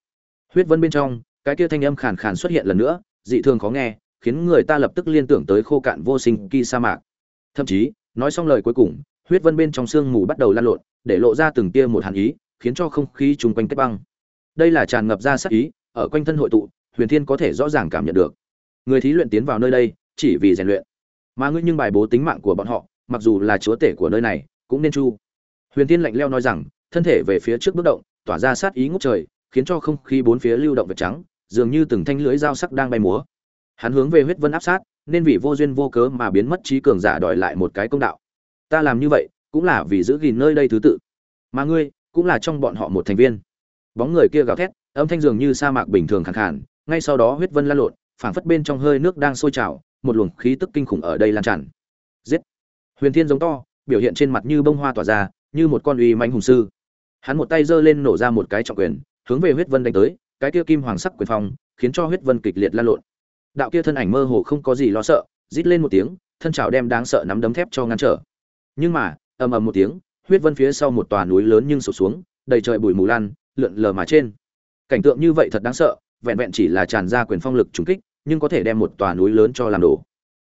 Huyết vân bên trong, cái kia thanh âm khàn khàn xuất hiện lần nữa, dị thường khó nghe, khiến người ta lập tức liên tưởng tới khô cạn vô sinh kỳ sa mạc thậm chí, nói xong lời cuối cùng, huyết vân bên trong sương mù bắt đầu lan lộn, để lộ ra từng tia một hàn ý, khiến cho không khí chung quanh kết băng. Đây là tràn ngập ra sắc ý ở quanh thân hội tụ, huyền thiên có thể rõ ràng cảm nhận được. Người thí luyện tiến vào nơi đây, chỉ vì rèn luyện. Mà ngươi nhưng bài bố tính mạng của bọn họ, mặc dù là chúa tể của nơi này, cũng nên chu. Huyền thiên lạnh leo nói rằng, thân thể về phía trước bước động, tỏa ra sát ý ngút trời, khiến cho không khí bốn phía lưu động vật trắng, dường như từng thanh lưới dao sắc đang bay múa. Hắn hướng về huyết vân áp sát, nên vì vô duyên vô cớ mà biến mất trí cường giả đòi lại một cái công đạo. Ta làm như vậy, cũng là vì giữ gìn nơi đây thứ tự. Mà ngươi, cũng là trong bọn họ một thành viên. Bóng người kia gào thét âm thanh dường như sa mạc bình thường khàn khàn ngay sau đó huyết vân lan lộn, phảng phất bên trong hơi nước đang sôi trào, một luồng khí tức kinh khủng ở đây lan tràn. Giết! Huyền thiên giống to, biểu hiện trên mặt như bông hoa tỏa ra, như một con uy mãnh hùng sư. Hắn một tay giơ lên nổ ra một cái trọng quyền, hướng về huyết vân đánh tới, cái kia kim hoàng sắc quyền phong, khiến cho huyết vân kịch liệt lan lộn. Đạo kia thân ảnh mơ hồ không có gì lo sợ, rít lên một tiếng, thân trào đem đáng sợ nắm đấm thép cho ngăn trở. Nhưng mà, ầm ầm một tiếng, huyết vân phía sau một tòa núi lớn nhưng sụp xuống, đầy trời bụi mù lan, lượn lờ mà trên cảnh tượng như vậy thật đáng sợ, vẹn vẹn chỉ là tràn ra quyền phong lực trùng kích, nhưng có thể đem một tòa núi lớn cho làm đổ.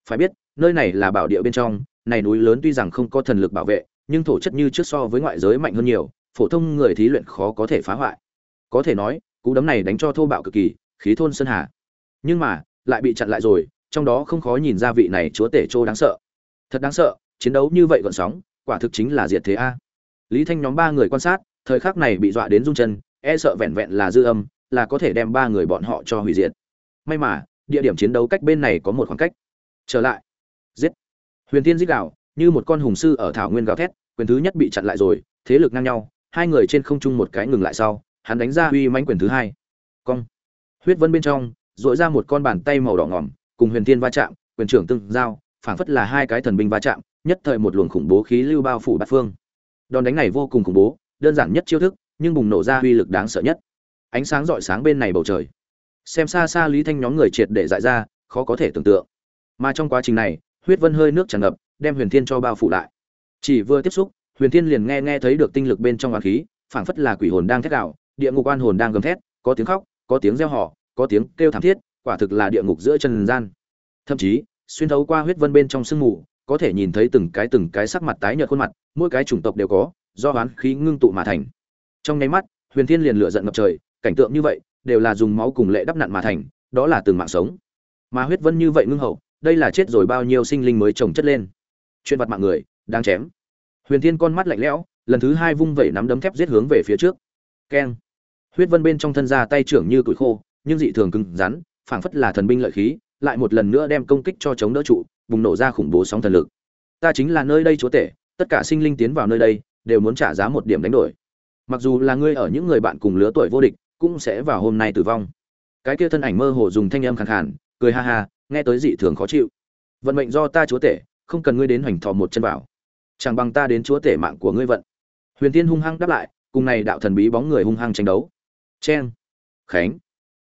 Phải biết, nơi này là bảo địa bên trong, này núi lớn tuy rằng không có thần lực bảo vệ, nhưng thổ chất như trước so với ngoại giới mạnh hơn nhiều, phổ thông người thí luyện khó có thể phá hoại. Có thể nói, cú đấm này đánh cho thô bạo cực kỳ, khí thôn sơn hà. Nhưng mà, lại bị chặn lại rồi, trong đó không khó nhìn ra vị này chúa tể trô đáng sợ. Thật đáng sợ, chiến đấu như vậy gọn sóng, quả thực chính là diệt thế a. Lý thanh nhóm ba người quan sát, thời khắc này bị dọa đến rung chân e sợ vẹn vẹn là dư âm, là có thể đem ba người bọn họ cho hủy diệt. May mà, địa điểm chiến đấu cách bên này có một khoảng cách. Trở lại. Giết. Huyền tiên giết gào như một con hùng sư ở thảo nguyên gào thét, quyền thứ nhất bị chặn lại rồi, thế lực ngang nhau, hai người trên không trung một cái ngừng lại sau, hắn đánh ra uy mãnh quyền thứ hai. Cong. Huyết vân bên trong dội ra một con bàn tay màu đỏ ngỏm, cùng huyền tiên va chạm, quyền trưởng tương giao, phảng phất là hai cái thần binh va chạm, nhất thời một luồng khủng bố khí lưu bao phủ bát phương. Đòn đánh này vô cùng khủng bố, đơn giản nhất chiêu thức nhưng bùng nổ ra uy lực đáng sợ nhất. Ánh sáng rọi sáng bên này bầu trời. Xem xa xa lý thanh nhóm người triệt để dại ra, khó có thể tưởng tượng. Mà trong quá trình này, huyết vân hơi nước tràn ngập, đem huyền thiên cho bao phủ lại. Chỉ vừa tiếp xúc, huyền thiên liền nghe nghe thấy được tinh lực bên trong oán khí, phảng phất là quỷ hồn đang thét đạo địa ngục oan hồn đang gầm thét, có tiếng khóc, có tiếng reo hò, có tiếng kêu thảm thiết, quả thực là địa ngục giữa trần gian. Thậm chí, xuyên thấu qua huyết vân bên trong sương mù, có thể nhìn thấy từng cái từng cái sắc mặt tái nhợt khuôn mặt, mỗi cái chủng tộc đều có, do oán khí ngưng tụ mà thành trong nháy mắt, huyền thiên liền lửa giận ngập trời, cảnh tượng như vậy, đều là dùng máu cùng lệ đắp nặn mà thành, đó là từng mạng sống. Mà huyết vân như vậy ngưng hậu, đây là chết rồi bao nhiêu sinh linh mới trồng chất lên. Chuyện vật mạng người đang chém. Huyền thiên con mắt lạnh lẽo, lần thứ hai vung vẩy nắm đấm thép giết hướng về phía trước. Keng. Huyết vân bên trong thân ra tay trưởng như củi khô, nhưng dị thường cứng rắn, phảng phất là thần binh lợi khí, lại một lần nữa đem công kích cho chống đỡ trụ, bùng nổ ra khủng bố sóng thần lực. Ta chính là nơi đây chúa tể, tất cả sinh linh tiến vào nơi đây, đều muốn trả giá một điểm đánh đổi mặc dù là ngươi ở những người bạn cùng lứa tuổi vô địch, cũng sẽ vào hôm nay tử vong. Cái kia thân ảnh mơ hồ dùng thanh âm khàn khàn, cười ha ha, nghe tới dị thường khó chịu. Vận mệnh do ta chúa tể, không cần ngươi đến hoành thò một chân vào. Chẳng bằng ta đến chúa tể mạng của ngươi vận. Huyền tiên hung hăng đáp lại, cùng này đạo thần bí bóng người hung hăng tranh đấu. Chen khánh.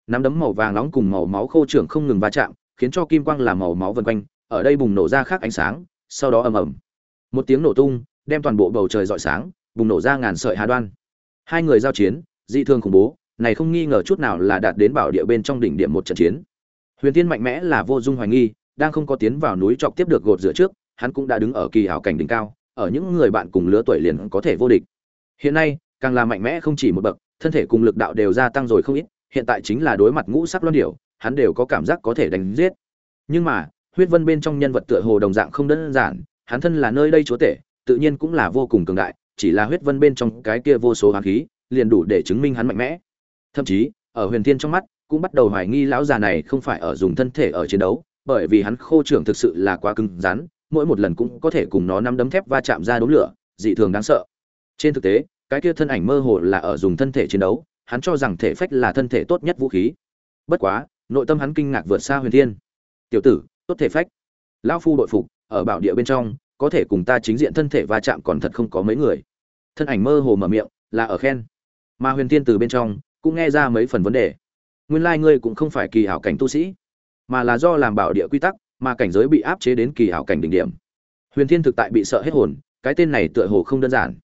Nắm đấm màu vàng nóng cùng màu máu khô trưởng không ngừng va chạm, khiến cho kim quang làm màu máu vần quanh, ở đây bùng nổ ra khác ánh sáng, sau đó ầm ầm. Một tiếng nổ tung, đem toàn bộ bầu trời rọi sáng, bùng nổ ra ngàn sợi hà đoan hai người giao chiến, dị thương khủng bố, này không nghi ngờ chút nào là đạt đến bảo địa bên trong đỉnh điểm một trận chiến. Huyền tiên mạnh mẽ là vô dung hoài nghi, đang không có tiến vào núi chọc tiếp được gột rửa trước, hắn cũng đã đứng ở kỳ hảo cảnh đỉnh cao, ở những người bạn cùng lứa tuổi liền có thể vô địch. Hiện nay, càng là mạnh mẽ không chỉ một bậc, thân thể cùng lực đạo đều gia tăng rồi không ít, hiện tại chính là đối mặt ngũ sắc loan điểu, hắn đều có cảm giác có thể đánh giết. Nhưng mà, huyết vân bên trong nhân vật tựa hồ đồng dạng không đơn giản, hắn thân là nơi đây chúa tể, tự nhiên cũng là vô cùng cường đại chỉ là huyết vân bên trong cái kia vô số hàn khí, liền đủ để chứng minh hắn mạnh mẽ. Thậm chí, ở huyền thiên trong mắt, cũng bắt đầu hoài nghi lão già này không phải ở dùng thân thể ở chiến đấu, bởi vì hắn khô trưởng thực sự là quá cứng rắn, mỗi một lần cũng có thể cùng nó nắm đấm thép va chạm ra đốm lửa, dị thường đáng sợ. Trên thực tế, cái kia thân ảnh mơ hồ là ở dùng thân thể chiến đấu, hắn cho rằng thể phách là thân thể tốt nhất vũ khí. Bất quá, nội tâm hắn kinh ngạc vượt xa huyền thiên. Tiểu tử, tốt thể phách. Lão phu đội phục, ở bảo địa bên trong, có thể cùng ta chính diện thân thể va chạm còn thật không có mấy người thân ảnh mơ hồ mở miệng, là ở khen. Mà huyền thiên từ bên trong, cũng nghe ra mấy phần vấn đề. Nguyên lai ngươi cũng không phải kỳ hảo cảnh tu sĩ, mà là do làm bảo địa quy tắc, mà cảnh giới bị áp chế đến kỳ hảo cảnh đỉnh điểm. Huyền thiên thực tại bị sợ hết hồn, cái tên này tựa hồ không đơn giản.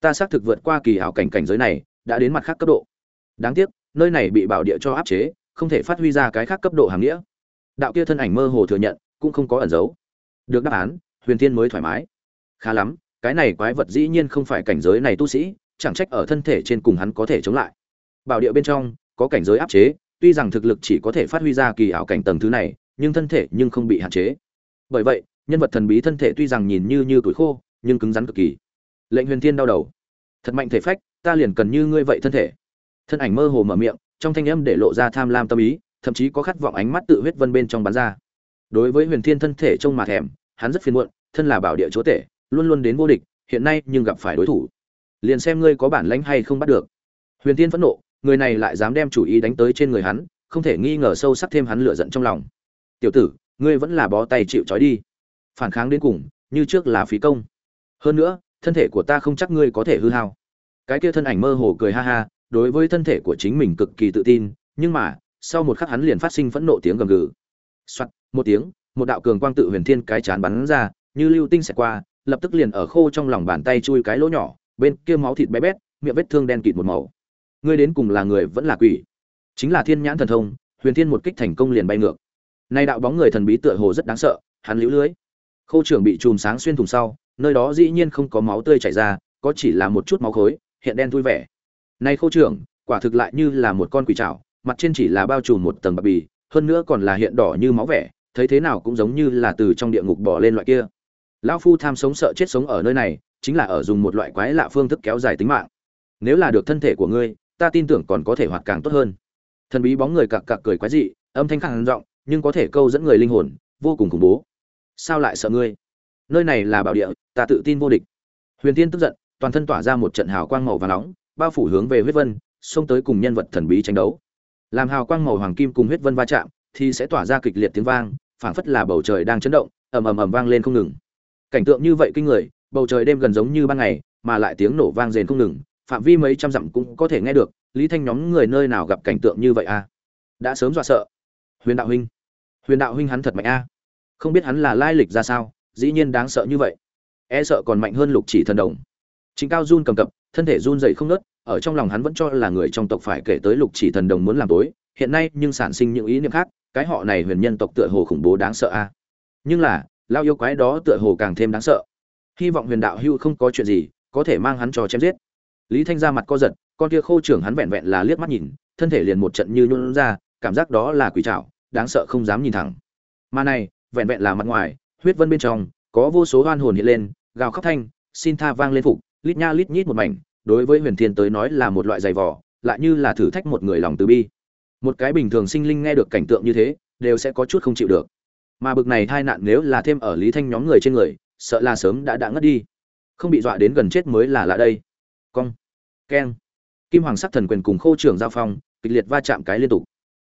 Ta xác thực vượt qua kỳ hảo cảnh cảnh giới này, đã đến mặt khác cấp độ. Đáng tiếc, nơi này bị bảo địa cho áp chế, không thể phát huy ra cái khác cấp độ hàng nghĩa. Đạo kia thân ảnh mơ hồ thừa nhận, cũng không có ẩn giấu. Được đáp án, huyền thiên mới thoải mái. Khá lắm cái này quái vật dĩ nhiên không phải cảnh giới này tu sĩ, chẳng trách ở thân thể trên cùng hắn có thể chống lại. Bảo địa bên trong, có cảnh giới áp chế, tuy rằng thực lực chỉ có thể phát huy ra kỳ ảo cảnh tầng thứ này, nhưng thân thể nhưng không bị hạn chế. Bởi vậy, nhân vật thần bí thân thể tuy rằng nhìn như như tuổi khô, nhưng cứng rắn cực kỳ. Lệnh huyền thiên đau đầu. Thật mạnh thể phách, ta liền cần như ngươi vậy thân thể. Thân ảnh mơ hồ mở miệng, trong thanh âm để lộ ra tham lam tâm ý, thậm chí có khát vọng ánh mắt tự huyết vân bên trong bắn ra. Đối với huyền thiên thân thể trông mà thèm, hắn rất phiền muộn, thân là bảo địa chúa tể luôn luôn đến vô địch, hiện nay nhưng gặp phải đối thủ. Liền xem ngươi có bản lãnh hay không bắt được. Huyền thiên phẫn nộ, người này lại dám đem chủ ý đánh tới trên người hắn, không thể nghi ngờ sâu sắc thêm hắn lửa giận trong lòng. Tiểu tử, ngươi vẫn là bó tay chịu trói đi. Phản kháng đến cùng, như trước là phí công. Hơn nữa, thân thể của ta không chắc ngươi có thể hư hao. Cái kia thân ảnh mơ hồ cười ha ha, đối với thân thể của chính mình cực kỳ tự tin, nhưng mà, sau một khắc hắn liền phát sinh phẫn nộ tiếng gầm gừ. Soạt, một tiếng, một đạo cường quang tự huyền thiên cái chán bắn ra, như lưu tinh xẹt qua lập tức liền ở khô trong lòng bàn tay chui cái lỗ nhỏ, bên kia máu thịt bé bét, miệng vết thương đen kịt một màu. Ngươi đến cùng là người vẫn là quỷ? Chính là thiên nhãn thần thông, huyền thiên một kích thành công liền bay ngược. Nay đạo bóng người thần bí tựa hồ rất đáng sợ, hắn liễu lưới. Khô trưởng bị chùm sáng xuyên thùng sau, nơi đó dĩ nhiên không có máu tươi chảy ra, có chỉ là một chút máu khối, hiện đen thui vẻ. Nay khô trưởng, quả thực lại như là một con quỷ trảo, mặt trên chỉ là bao trùm một tầng bạc bì, hơn nữa còn là hiện đỏ như máu vẻ, thấy thế nào cũng giống như là từ trong địa ngục bỏ lên loại kia lão phu tham sống sợ chết sống ở nơi này, chính là ở dùng một loại quái lạ phương thức kéo dài tính mạng. Nếu là được thân thể của ngươi, ta tin tưởng còn có thể hoạt càng tốt hơn. Thần bí bóng người cặc cặc cười quái dị, âm thanh khẳng giọng, nhưng có thể câu dẫn người linh hồn, vô cùng khủng bố. Sao lại sợ ngươi? Nơi này là bảo địa, ta tự tin vô địch. Huyền tiên tức giận, toàn thân tỏa ra một trận hào quang màu và nóng, bao phủ hướng về huyết vân, xông tới cùng nhân vật thần bí tranh đấu. Làm hào quang màu hoàng kim cùng huyết vân va chạm, thì sẽ tỏa ra kịch liệt tiếng vang, phảng phất là bầu trời đang chấn động, ầm ầm ầm vang lên không ngừng cảnh tượng như vậy kinh người, bầu trời đêm gần giống như ban ngày, mà lại tiếng nổ vang rền không ngừng, phạm vi mấy trăm dặm cũng có thể nghe được, lý thanh nhóm người nơi nào gặp cảnh tượng như vậy a à? đã sớm dọa sợ. Huyền đạo huynh. Huyền đạo huynh hắn thật mạnh a. Không biết hắn là lai lịch ra sao, dĩ nhiên đáng sợ như vậy. E sợ còn mạnh hơn lục chỉ thần đồng. Chính cao run cầm cập, thân thể run dậy không nớt ở trong lòng hắn vẫn cho là người trong tộc phải kể tới lục chỉ thần đồng muốn làm tối, hiện nay nhưng sản sinh những ý niệm khác, cái họ này huyền nhân tộc tựa hồ khủng bố đáng sợ a. Nhưng là lao yêu quái đó tựa hồ càng thêm đáng sợ. Hy vọng huyền đạo hưu không có chuyện gì, có thể mang hắn cho chém giết. Lý thanh ra mặt co giật, con kia khô trưởng hắn vẹn vẹn là liếc mắt nhìn, thân thể liền một trận như nhuôn ra, cảm giác đó là quỷ trảo, đáng sợ không dám nhìn thẳng. Mà này, vẹn vẹn là mặt ngoài, huyết vân bên trong, có vô số hoan hồn hiện lên, gào khóc thanh, xin tha vang lên phục, lít nha lít nhít một mảnh, đối với huyền thiên tới nói là một loại giày vò, lại như là thử thách một người lòng từ bi. Một cái bình thường sinh linh nghe được cảnh tượng như thế, đều sẽ có chút không chịu được mà bực này tai nạn nếu là thêm ở lý thanh nhóm người trên người, sợ là sớm đã đã ngất đi. Không bị dọa đến gần chết mới là lạ đây. Cong. Keng. Kim hoàng sắc thần quyền cùng khô trưởng giao phong, kịch liệt va chạm cái liên tục.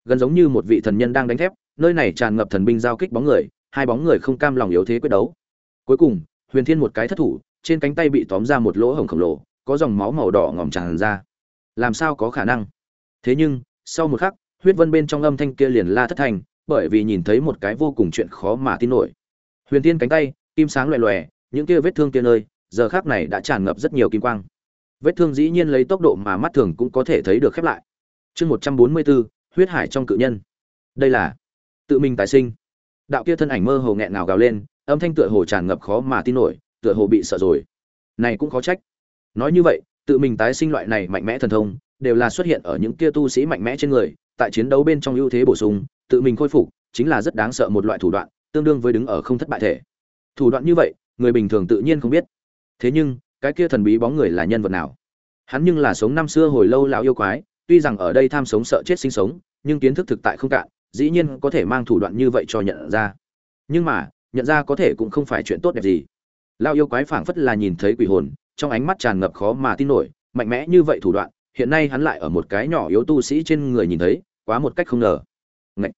Gần giống như một vị thần nhân đang đánh thép, nơi này tràn ngập thần binh giao kích bóng người, hai bóng người không cam lòng yếu thế quyết đấu. Cuối cùng, huyền thiên một cái thất thủ, trên cánh tay bị tóm ra một lỗ hổng khổng lồ, có dòng máu màu đỏ ngòm tràn ra. Làm sao có khả năng? Thế nhưng, sau một khắc, huyết vân bên trong âm thanh kia liền la thất thành bởi vì nhìn thấy một cái vô cùng chuyện khó mà tin nổi. Huyền thiên cánh tay, kim sáng loè loè, những kia vết thương kia nơi, giờ khác này đã tràn ngập rất nhiều kim quang. Vết thương dĩ nhiên lấy tốc độ mà mắt thường cũng có thể thấy được khép lại. Chương một trăm bốn mươi bốn huyết hải trong cự nhân. Đây là tự mình tái sinh. Đạo kia thân ảnh mơ hồ nghẹn ngào gào lên, âm thanh tựa hồ tràn ngập khó mà tin nổi, tựa hồ bị sợ rồi. Này cũng khó trách. Nói như vậy, tự mình tái sinh loại này mạnh mẽ thần thông, đều là xuất hiện ở những kia tu sĩ mạnh mẽ trên người, tại chiến đấu bên trong ưu thế bổ sung tự mình khôi phục, chính là rất đáng sợ một loại thủ đoạn, tương đương với đứng ở không thất bại thể. Thủ đoạn như vậy, người bình thường tự nhiên không biết. Thế nhưng, cái kia thần bí bóng người là nhân vật nào? Hắn nhưng là sống năm xưa hồi lâu lão yêu quái, tuy rằng ở đây tham sống sợ chết sinh sống, nhưng kiến thức thực tại không cạn, dĩ nhiên có thể mang thủ đoạn như vậy cho nhận ra. Nhưng mà, nhận ra có thể cũng không phải chuyện tốt đẹp gì. Lao yêu quái phảng phất là nhìn thấy quỷ hồn, trong ánh mắt tràn ngập khó mà tin nổi, mạnh mẽ như vậy thủ đoạn, hiện nay hắn lại ở một cái nhỏ yếu tu sĩ trên người nhìn thấy, quá một cách không ngờ. Ngậy!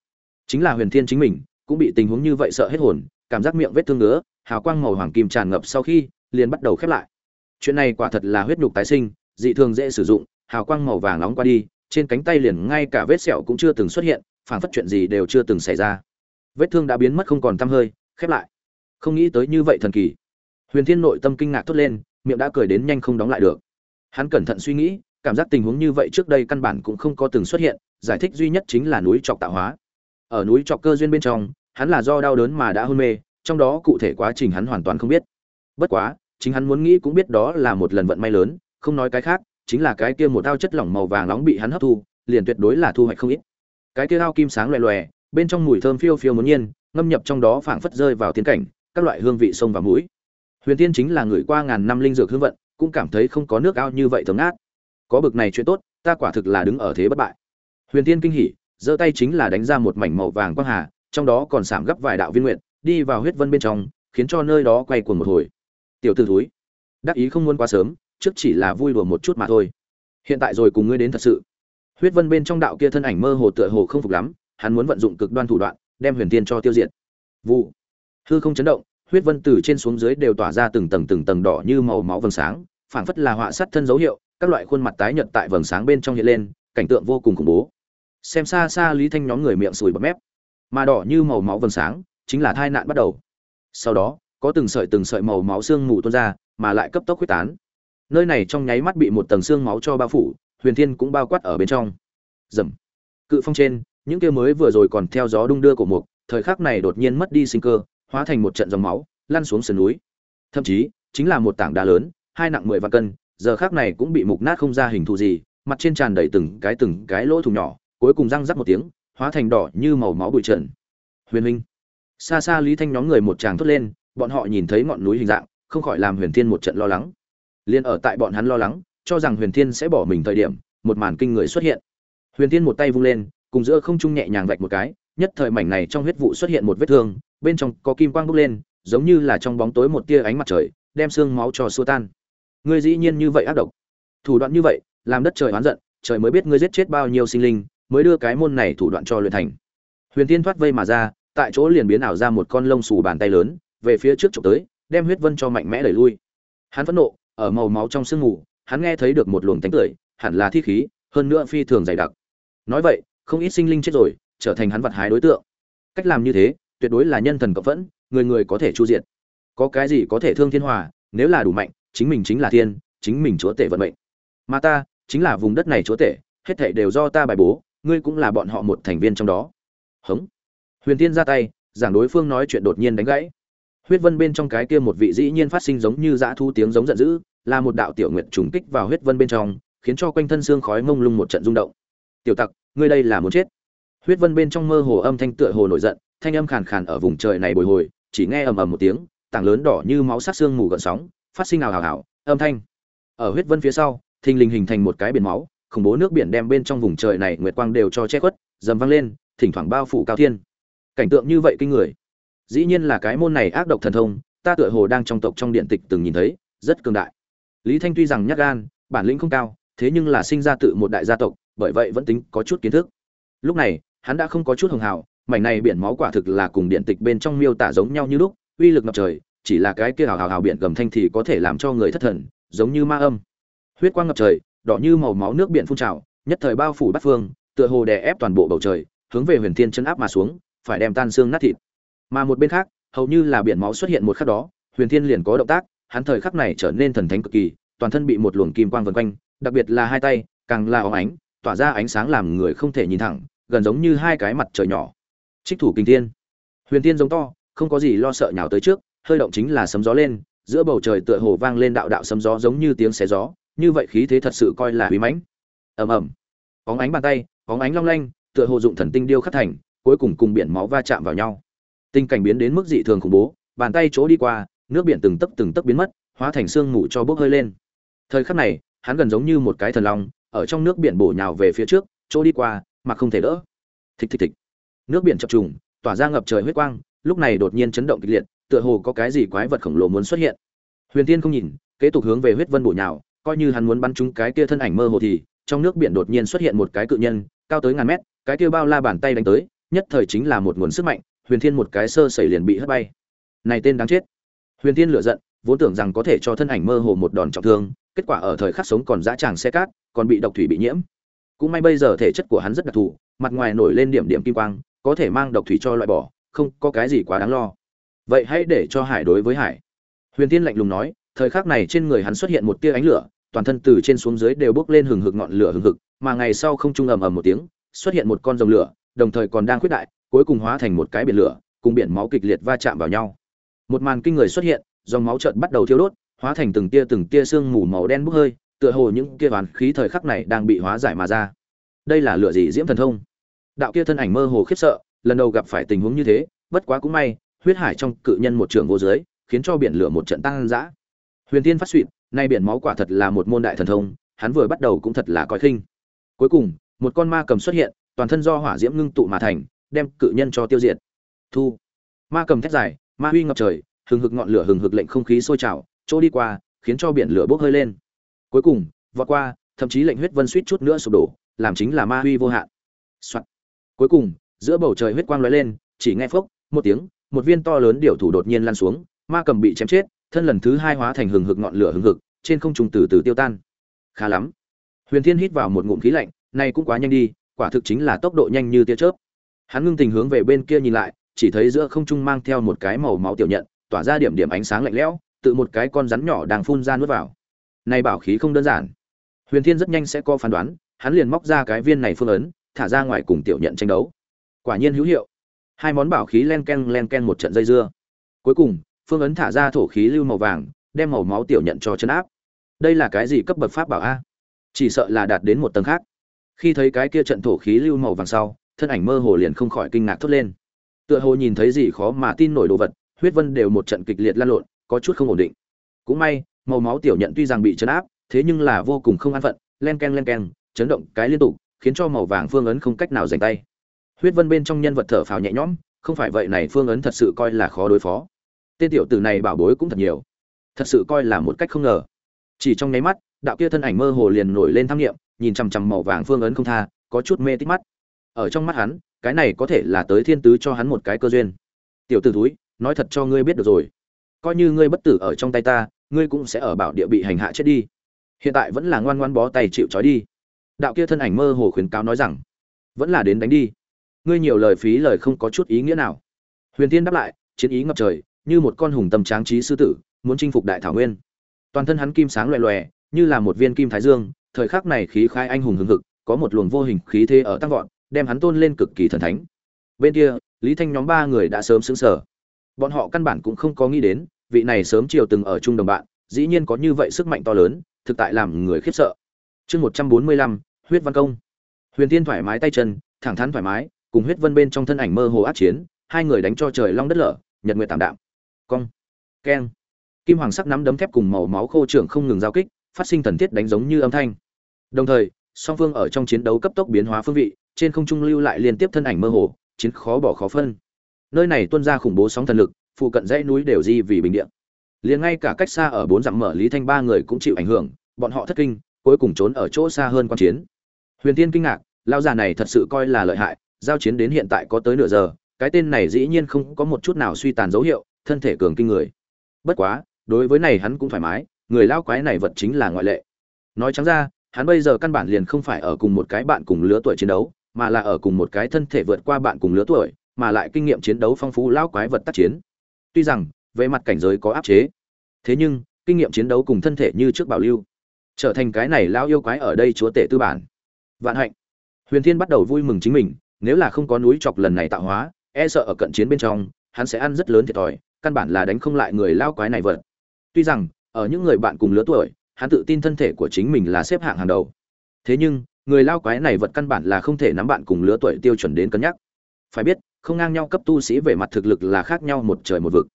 chính là huyền thiên chính mình, cũng bị tình huống như vậy sợ hết hồn, cảm giác miệng vết thương ngứa, hào quang màu hoàng kim tràn ngập sau khi, liền bắt đầu khép lại. Chuyện này quả thật là huyết nhục tái sinh, dị thường dễ sử dụng, hào quang màu vàng nóng qua đi, trên cánh tay liền ngay cả vết sẹo cũng chưa từng xuất hiện phản phất chuyện gì đều chưa từng xảy ra. Vết thương đã biến mất không còn tăm hơi, khép lại. Không nghĩ tới như vậy thần kỳ. Huyền thiên nội tâm kinh ngạc thốt lên, miệng đã cười đến nhanh không đóng lại được. Hắn cẩn thận suy nghĩ cảm giác tình huống như vậy trước đây căn bản cũng không có từng xuất hiện, giải thích duy nhất chính là núi trọc tạo hóa. Ở núi trọc cơ duyên bên trong, hắn là do đau đớn mà đã hôn mê, trong đó cụ thể quá trình hắn hoàn toàn không biết. Bất quá, chính hắn muốn nghĩ cũng biết đó là một lần vận may lớn, không nói cái khác, chính là cái kia một ao chất lỏng màu vàng nóng bị hắn hấp thu, liền tuyệt đối là thu hoạch không ít. Cái kia ao kim sáng loè loè, bên trong mùi thơm phiêu phiêu muốn nhiên, ngâm nhập trong đó phảng phất rơi vào tiến cảnh, các loại hương vị sông và mũi. Huyền tiên chính là người qua ngàn năm linh dược hương vận, cũng cảm thấy không có nước ao như vậy thấm át có bực này chuyện tốt, ta quả thực là đứng ở thế bất bại. Huyền tiên kinh hỉ, giơ tay chính là đánh ra một mảnh màu vàng quang hà, trong đó còn sảm gấp vài đạo viên nguyện đi vào huyết vân bên trong, khiến cho nơi đó quay cuồng một hồi. Tiểu t ử thúi, đắc ý không muốn quá sớm, trước chỉ là vui đùa một chút mà thôi. Hiện tại rồi cùng ngươi đến thật sự. Huyết vân bên trong đạo kia thân ảnh mơ hồ tựa hồ không phục lắm, hắn muốn vận dụng cực đoan thủ đoạn, đem huyền tiên cho tiêu diệt. Vụ. Hư không chấn động, huyết vân từ trên xuống dưới đều tỏa ra từng tầng từng tầng đỏ như màu máu vầng sáng, phảng phất là họa sắt thân dấu hiệu các loại khuôn mặt tái nhợt tại vầng sáng bên trong hiện lên, cảnh tượng vô cùng khủng bố. Xem xa xa lý thanh nhóm người miệng sùi bọt mép, mà đỏ như màu máu vầng sáng chính là tai nạn bắt đầu. Sau đó, có từng sợi từng sợi màu máu xương mù tuôn ra, mà lại cấp tốc huyết tán. Nơi này trong nháy mắt bị một tầng xương máu cho bao phủ, huyền thiên cũng bao quát ở bên trong. Rầm. cự phong trên, những kia mới vừa rồi còn theo gió đung đưa của mục, thời khắc này đột nhiên mất đi sinh cơ, hóa thành một trận dòng máu, lăn xuống sườn núi. Thậm chí, chính là một tảng đá lớn, hai nặng mười vạn cân giờ khác này cũng bị mục nát không ra hình thù gì, mặt trên tràn đầy từng cái từng cái lỗ thủng nhỏ, cuối cùng răng rắc một tiếng, hóa thành đỏ như màu máu bụi trần. Huyền minh. Xa xa lý thanh nhóm người một tràng thốt lên, bọn họ nhìn thấy ngọn núi hình dạng, không khỏi làm huyền thiên một trận lo lắng. Liền ở tại bọn hắn lo lắng, cho rằng huyền thiên sẽ bỏ mình thời điểm, một màn kinh người xuất hiện. Huyền thiên một tay vung lên, cùng giữa không trung nhẹ nhàng vạch một cái, nhất thời mảnh này trong huyết vụ xuất hiện một vết thương, bên trong có kim quang bốc lên, giống như là trong bóng tối một tia ánh mặt trời, đem xương máu cho xua tan ngươi dĩ nhiên như vậy ác độc. Thủ đoạn như vậy làm đất trời oán giận trời mới biết ngươi giết chết bao nhiêu sinh linh mới đưa cái môn này thủ đoạn cho luyện thành. Huyền tiên thoát vây mà ra tại chỗ liền biến ảo ra một con lông xù bàn tay lớn về phía trước trộm tới đem huyết vân cho mạnh mẽ đẩy lui. Hắn phẫn nộ ở màu máu trong sương mù hắn nghe thấy được một luồng tánh cười, hẳn là thi khí hơn nữa phi thường dày đặc. Nói vậy không ít sinh linh chết rồi trở thành hắn vật hái đối tượng. Cách làm như thế tuyệt đối là nhân thần cộng phẫn người người có thể chu diệt. Có cái gì có thể thương thiên hòa nếu là đủ mạnh chính mình chính là thiên, chính mình chúa tể vận mệnh. Mà ta, chính là vùng đất này chúa tể, hết thảy đều do ta bài bố, ngươi cũng là bọn họ một thành viên trong đó. Hống. Huyền tiên ra tay, giảng đối phương nói chuyện đột nhiên đánh gãy. Huyết vân bên trong cái kia một vị dĩ nhiên phát sinh giống như dã thu tiếng giống giận dữ, là một đạo tiểu nguyệt trùng kích vào huyết vân bên trong, khiến cho quanh thân xương khói mông lung một trận rung động. Tiểu tặc, ngươi đây là muốn chết? Huyết vân bên trong mơ hồ âm thanh tựa hồ nổi giận, thanh âm khàn khàn ở vùng trời này bồi hồi, chỉ nghe ầm ầm một tiếng, tảng lớn đỏ như máu sắc xương mù gợn sóng phát sinh ào ào ào, âm thanh. Ở huyết vân phía sau, thình lình hình thành một cái biển máu, khủng bố nước biển đem bên trong vùng trời này nguyệt quang đều cho che khuất, dầm văng lên, thỉnh thoảng bao phủ cao thiên. Cảnh tượng như vậy kinh người. Dĩ nhiên là cái môn này ác độc thần thông, ta tựa hồ đang trong tộc trong điện tịch từng nhìn thấy, rất cường đại. Lý thanh tuy rằng nhát gan, bản lĩnh không cao, thế nhưng là sinh ra tự một đại gia tộc, bởi vậy vẫn tính có chút kiến thức. Lúc này, hắn đã không có chút hường hào, mảnh này biển máu quả thực là cùng điện tịch bên trong miêu tả giống nhau như lúc, uy lực ngập trời chỉ là cái kia hào hào hào biển gầm thanh thì có thể làm cho người thất thần, giống như ma âm. Huyết quang ngập trời, đỏ như màu máu nước biển phun trào, nhất thời bao phủ bát phương, tựa hồ đè ép toàn bộ bầu trời, hướng về huyền thiên chân áp mà xuống, phải đem tan xương nát thịt. Mà một bên khác, hầu như là biển máu xuất hiện một khắc đó, huyền thiên liền có động tác, hắn thời khắc này trở nên thần thánh cực kỳ, toàn thân bị một luồng kim quang vần quanh, đặc biệt là hai tay, càng là óng ánh, tỏa ra ánh sáng làm người không thể nhìn thẳng, gần giống như hai cái mặt trời nhỏ. Trích thủ kinh thiên. Huyền thiên giống to, không có gì lo sợ nhào tới trước hơi động chính là sấm gió lên, giữa bầu trời tựa hồ vang lên đạo đạo sấm gió giống như tiếng xé gió, như vậy khí thế thật sự coi là uy mãnh. Ầm ầm. Óng ánh bàn tay óng ánh long lanh, tựa hồ dụng thần tinh điêu khắc thành, cuối cùng cùng biển máu va chạm vào nhau. Tình cảnh biến đến mức dị thường khủng bố, bàn tay chỗ đi qua, nước biển từng tấc từng tấc biến mất, hóa thành xương mù cho bốc hơi lên. Thời khắc này, hắn gần giống như một cái thần long, ở trong nước biển bổ nhào về phía trước, chỗ đi qua, mà không thể đỡ. Thịch thịch thịch. Nước biển chập trùng, tỏa ra ngập trời huyết quang, lúc này đột nhiên chấn động kịch liệt tựa hồ có cái gì quái vật khổng lồ muốn xuất hiện. Huyền tiên không nhìn, kế tục hướng về huyết vân bổ nhào, coi như hắn muốn bắn trúng cái kia thân ảnh mơ hồ thì, trong nước biển đột nhiên xuất hiện một cái cự nhân, cao tới ngàn mét, cái kia bao la bàn tay đánh tới, nhất thời chính là một nguồn sức mạnh, huyền thiên một cái sơ sẩy liền bị hất bay. Này tên đáng chết. Huyền thiên lửa giận, vốn tưởng rằng có thể cho thân ảnh mơ hồ một đòn trọng thương, kết quả ở thời khắc sống còn dã tràng xe cát, còn bị độc thủy bị nhiễm. Cũng may bây giờ thể chất của hắn rất đặc thù, mặt ngoài nổi lên điểm điểm kim quang, có thể mang độc thủy cho loại bỏ, không có cái gì quá đáng lo vậy hãy để cho hải đối với hải. Huyền tiên lạnh lùng nói, thời khắc này trên người hắn xuất hiện một tia ánh lửa, toàn thân từ trên xuống dưới đều bốc lên hừng hực ngọn lửa hừng hực, mà ngày sau không trung ầm ầm một tiếng, xuất hiện một con rồng lửa, đồng thời còn đang khuyết đại, cuối cùng hóa thành một cái biển lửa, cùng biển máu kịch liệt va chạm vào nhau. Một màn kinh người xuất hiện, dòng máu chợt bắt đầu thiêu đốt, hóa thành từng tia từng tia sương mù màu đen bốc hơi, tựa hồ những kia hoàn khí thời khắc này đang bị hóa giải mà ra. Đây là lửa gì diễm thần thông? Đạo kia thân ảnh mơ hồ khiếp sợ, lần đầu gặp phải tình huống như thế, bất quá cũng may huyết hải trong cự nhân một trường vô giới khiến cho biển lửa một trận tăng dã. Huyền tiên phát suy, nay biển máu quả thật là một môn đại thần thông hắn vừa bắt đầu cũng thật là coi khinh. Cuối cùng một con ma cầm xuất hiện toàn thân do hỏa diễm ngưng tụ mà thành đem cự nhân cho tiêu diệt. Thu. Ma cầm thét dài ma huy ngập trời hừng hực ngọn lửa hừng hực lệnh không khí sôi trào chỗ đi qua khiến cho biển lửa bốc hơi lên. Cuối cùng vọt qua thậm chí lệnh huyết vân suýt chút nữa sụp đổ làm chính là ma huy vô hạn. Soạn. cuối cùng giữa bầu trời huyết quang lóe lên chỉ nghe phốc một tiếng một viên to lớn điểu thủ đột nhiên lan xuống, ma cầm bị chém chết, thân lần thứ hai hóa thành hừng hực ngọn lửa hừng hực, trên không trung từ từ tiêu tan. Khá lắm. Huyền thiên hít vào một ngụm khí lạnh này cũng quá nhanh đi, quả thực chính là tốc độ nhanh như tia chớp. Hắn ngưng tình hướng về bên kia nhìn lại, chỉ thấy giữa không trung mang theo một cái màu máu tiểu nhận, tỏa ra điểm điểm ánh sáng lạnh lẽo, tự một cái con rắn nhỏ đang phun ra nuốt vào. Này bảo khí không đơn giản. Huyền thiên rất nhanh sẽ có phán đoán, hắn liền móc ra cái viên này phương ấn, thả ra ngoài cùng tiểu nhận tranh đấu. Quả nhiên hữu hiệu hai món bảo khí len ken len ken một trận dây dưa. Cuối cùng, phương ấn thả ra thổ khí lưu màu vàng, đem màu máu tiểu nhận cho chấn áp. Đây là cái gì cấp bậc pháp bảo a? Chỉ sợ là đạt đến một tầng khác. Khi thấy cái kia trận thổ khí lưu màu vàng sau, thân ảnh mơ hồ liền không khỏi kinh ngạc thốt lên. Tựa hồ nhìn thấy gì khó mà tin nổi đồ vật, huyết vân đều một trận kịch liệt lan lộn, có chút không ổn định. Cũng may, màu máu tiểu nhận tuy rằng bị chấn áp, thế nhưng là vô cùng không an phận, len ken len ken chấn động cái liên tục, khiến cho màu vàng phương ấn không cách nào giành tay huyết vân bên trong nhân vật thở phào nhẹ nhõm, không phải vậy này phương ấn thật sự coi là khó đối phó. Tên tiểu tử này bảo bối cũng thật nhiều. Thật sự coi là một cách không ngờ. Chỉ trong nháy mắt, đạo kia thân ảnh mơ hồ liền nổi lên tham nghiệm, nhìn chằm chằm màu vàng phương ấn không tha, có chút mê tích mắt. Ở trong mắt hắn, cái này có thể là tới thiên tứ cho hắn một cái cơ duyên. Tiểu tử túi nói thật cho ngươi biết được rồi. Coi như ngươi bất tử ở trong tay ta, ngươi cũng sẽ ở bảo địa bị hành hạ chết đi. Hiện tại vẫn là ngoan ngoan bó tay chịu trói đi. Đạo kia thân ảnh mơ hồ khuyến cáo nói rằng, vẫn là đến đánh đi ngươi nhiều lời phí lời không có chút ý nghĩa nào. Huyền tiên đáp lại, chiến ý ngập trời, như một con hùng tâm tráng trí sư tử, muốn chinh phục đại thảo nguyên. Toàn thân hắn kim sáng loè loè, như là một viên kim thái dương, thời khắc này khí khai anh hùng hừng hực, có một luồng vô hình khí thế ở tăng vọt, đem hắn tôn lên cực kỳ thần thánh. Bên kia, lý thanh nhóm ba người đã sớm xứng sở bọn họ căn bản cũng không có nghĩ đến, vị này sớm chiều từng ở chung đồng bạn, dĩ nhiên có như vậy sức mạnh to lớn, thực tại làm người khiếp sợ. Chương một trăm bốn mươi lăm, huyết văn công. Huyền tiên thoải mái tay chân, thẳng thắn thoải mái cùng huyết vân bên trong thân ảnh mơ hồ át chiến, hai người đánh cho trời long đất lở, nhật nguyệt tạm đạm. Cong. Keng. Kim hoàng sắc nắm đấm thép cùng màu máu khô trưởng không ngừng giao kích, phát sinh thần thiết đánh giống như âm thanh. Đồng thời, song phương ở trong chiến đấu cấp tốc biến hóa phương vị, trên không trung lưu lại liên tiếp thân ảnh mơ hồ, chiến khó bỏ khó phân. Nơi này tuôn ra khủng bố sóng thần lực, phụ cận dãy núi đều di vì bình điện liền ngay cả cách xa ở bốn dặm mở lý thanh ba người cũng chịu ảnh hưởng, bọn họ thất kinh, cuối cùng trốn ở chỗ xa hơn quan chiến. Huyền tiên kinh ngạc lao già này thật sự coi là lợi hại giao chiến đến hiện tại có tới nửa giờ, cái tên này dĩ nhiên không có một chút nào suy tàn dấu hiệu, thân thể cường kinh người. Bất quá, đối với này hắn cũng thoải mái, người lao quái này vật chính là ngoại lệ. Nói trắng ra, hắn bây giờ căn bản liền không phải ở cùng một cái bạn cùng lứa tuổi chiến đấu, mà là ở cùng một cái thân thể vượt qua bạn cùng lứa tuổi, mà lại kinh nghiệm chiến đấu phong phú lao quái vật tác chiến. Tuy rằng, về mặt cảnh giới có áp chế, thế nhưng, kinh nghiệm chiến đấu cùng thân thể như trước bảo lưu, trở thành cái này lao yêu quái ở đây chúa tể tư bản. Vạn hạnh. Huyền thiên bắt đầu vui mừng chính mình nếu là không có núi chọc lần này tạo hóa e sợ ở cận chiến bên trong, hắn sẽ ăn rất lớn thiệt thòi, căn bản là đánh không lại người lao quái này vật tuy rằng, ở những người bạn cùng lứa tuổi, hắn tự tin thân thể của chính mình là xếp hạng hàng đầu. Thế nhưng, người lao quái này vật căn bản là không thể nắm bạn cùng lứa tuổi tiêu chuẩn đến cân nhắc. Phải biết, không ngang nhau cấp tu sĩ về mặt thực lực là khác nhau một trời một vực.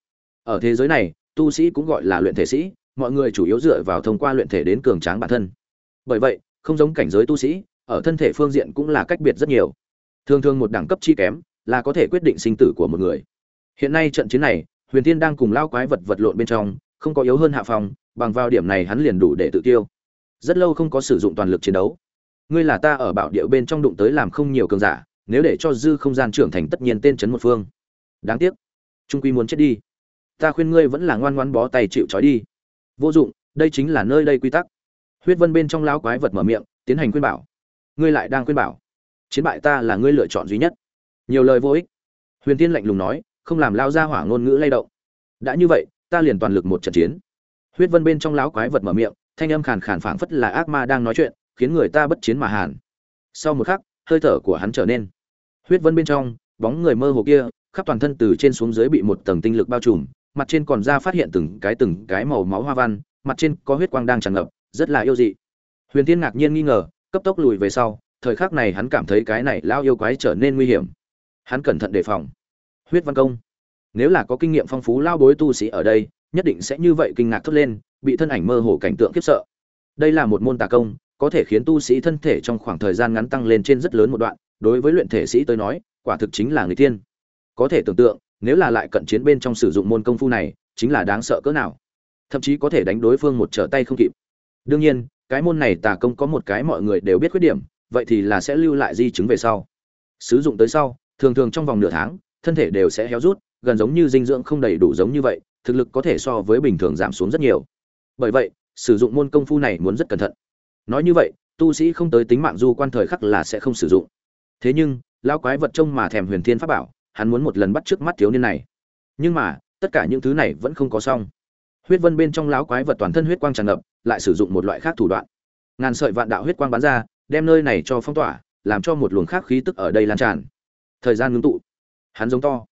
Ở thế giới này, tu sĩ cũng gọi là luyện thể sĩ, mọi người chủ yếu dựa vào thông qua luyện thể đến cường tráng bản thân. Bởi vậy, không giống cảnh giới tu sĩ, ở thân thể phương diện cũng là cách biệt rất nhiều thường thường một đẳng cấp chi kém là có thể quyết định sinh tử của một người. Hiện nay trận chiến này, huyền Thiên đang cùng lao quái vật vật lộn bên trong, không có yếu hơn hạ phòng bằng vào điểm này hắn liền đủ để tự tiêu. Rất lâu không có sử dụng toàn lực chiến đấu. Ngươi là ta ở bảo địa bên trong đụng tới làm không nhiều cường giả, nếu để cho dư không gian trưởng thành tất nhiên tên trấn một phương. Đáng tiếc. Trung quy muốn chết đi. Ta khuyên ngươi vẫn là ngoan ngoan bó tay chịu trói đi. Vô dụng, đây chính là nơi đây quy tắc. Huyết vân bên trong lão quái vật mở miệng, tiến hành khuyên bảo. Ngươi lại đang khuyên bảo chiến bại ta là ngươi lựa chọn duy nhất. Nhiều lời vô ích. Huyền tiên lạnh lùng nói, không làm lao ra hỏa ngôn ngữ lay động. Đã như vậy, ta liền toàn lực một trận chiến. Huyết vân bên trong lão quái vật mở miệng, thanh âm khàn khàn phảng phất là ác ma đang nói chuyện, khiến người ta bất chiến mà hàn. Sau một khắc, hơi thở của hắn trở nên. Huyết vân bên trong, bóng người mơ hồ kia, khắp toàn thân từ trên xuống dưới bị một tầng tinh lực bao trùm, mặt trên còn ra phát hiện từng cái từng cái màu máu hoa văn, mặt trên có huyết quang đang tràn ngập, rất là yêu dị. Huyền tiên ngạc nhiên nghi ngờ, cấp tốc lùi về sau thời khắc này hắn cảm thấy cái này lao yêu quái trở nên nguy hiểm. Hắn cẩn thận đề phòng. Huyết văn công, nếu là có kinh nghiệm phong phú lao bối tu sĩ ở đây, nhất định sẽ như vậy kinh ngạc thốt lên, bị thân ảnh mơ hồ cảnh tượng khiếp sợ. Đây là một môn tà công, có thể khiến tu sĩ thân thể trong khoảng thời gian ngắn tăng lên trên rất lớn một đoạn, đối với luyện thể sĩ tới nói, quả thực chính là người tiên có thể tưởng tượng, nếu là lại cận chiến bên trong sử dụng môn công phu này, chính là đáng sợ cỡ nào. Thậm chí có thể đánh đối phương một trở tay không kịp. Đương nhiên, cái môn này tà công có một cái mọi người đều biết khuyết điểm vậy thì là sẽ lưu lại di chứng về sau. Sử dụng tới sau, thường thường trong vòng nửa tháng, thân thể đều sẽ héo rút, gần giống như dinh dưỡng không đầy đủ giống như vậy, thực lực có thể so với bình thường giảm xuống rất nhiều. Bởi vậy, sử dụng môn công phu này muốn rất cẩn thận. Nói như vậy, tu sĩ không tới tính mạng du quan thời khắc là sẽ không sử dụng. Thế nhưng, lão quái vật trông mà thèm huyền thiên pháp bảo, hắn muốn một lần bắt trước mắt thiếu niên này. Nhưng mà, tất cả những thứ này vẫn không có xong. Huyết vân bên trong lão quái vật toàn thân huyết quang tràn ngập, lại sử dụng một loại khác thủ đoạn. Ngàn sợi vạn đạo huyết quang bắn ra đem nơi này cho phong tỏa, làm cho một luồng khác khí tức ở đây lan tràn. Thời gian ngưng tụ. Hắn giống to.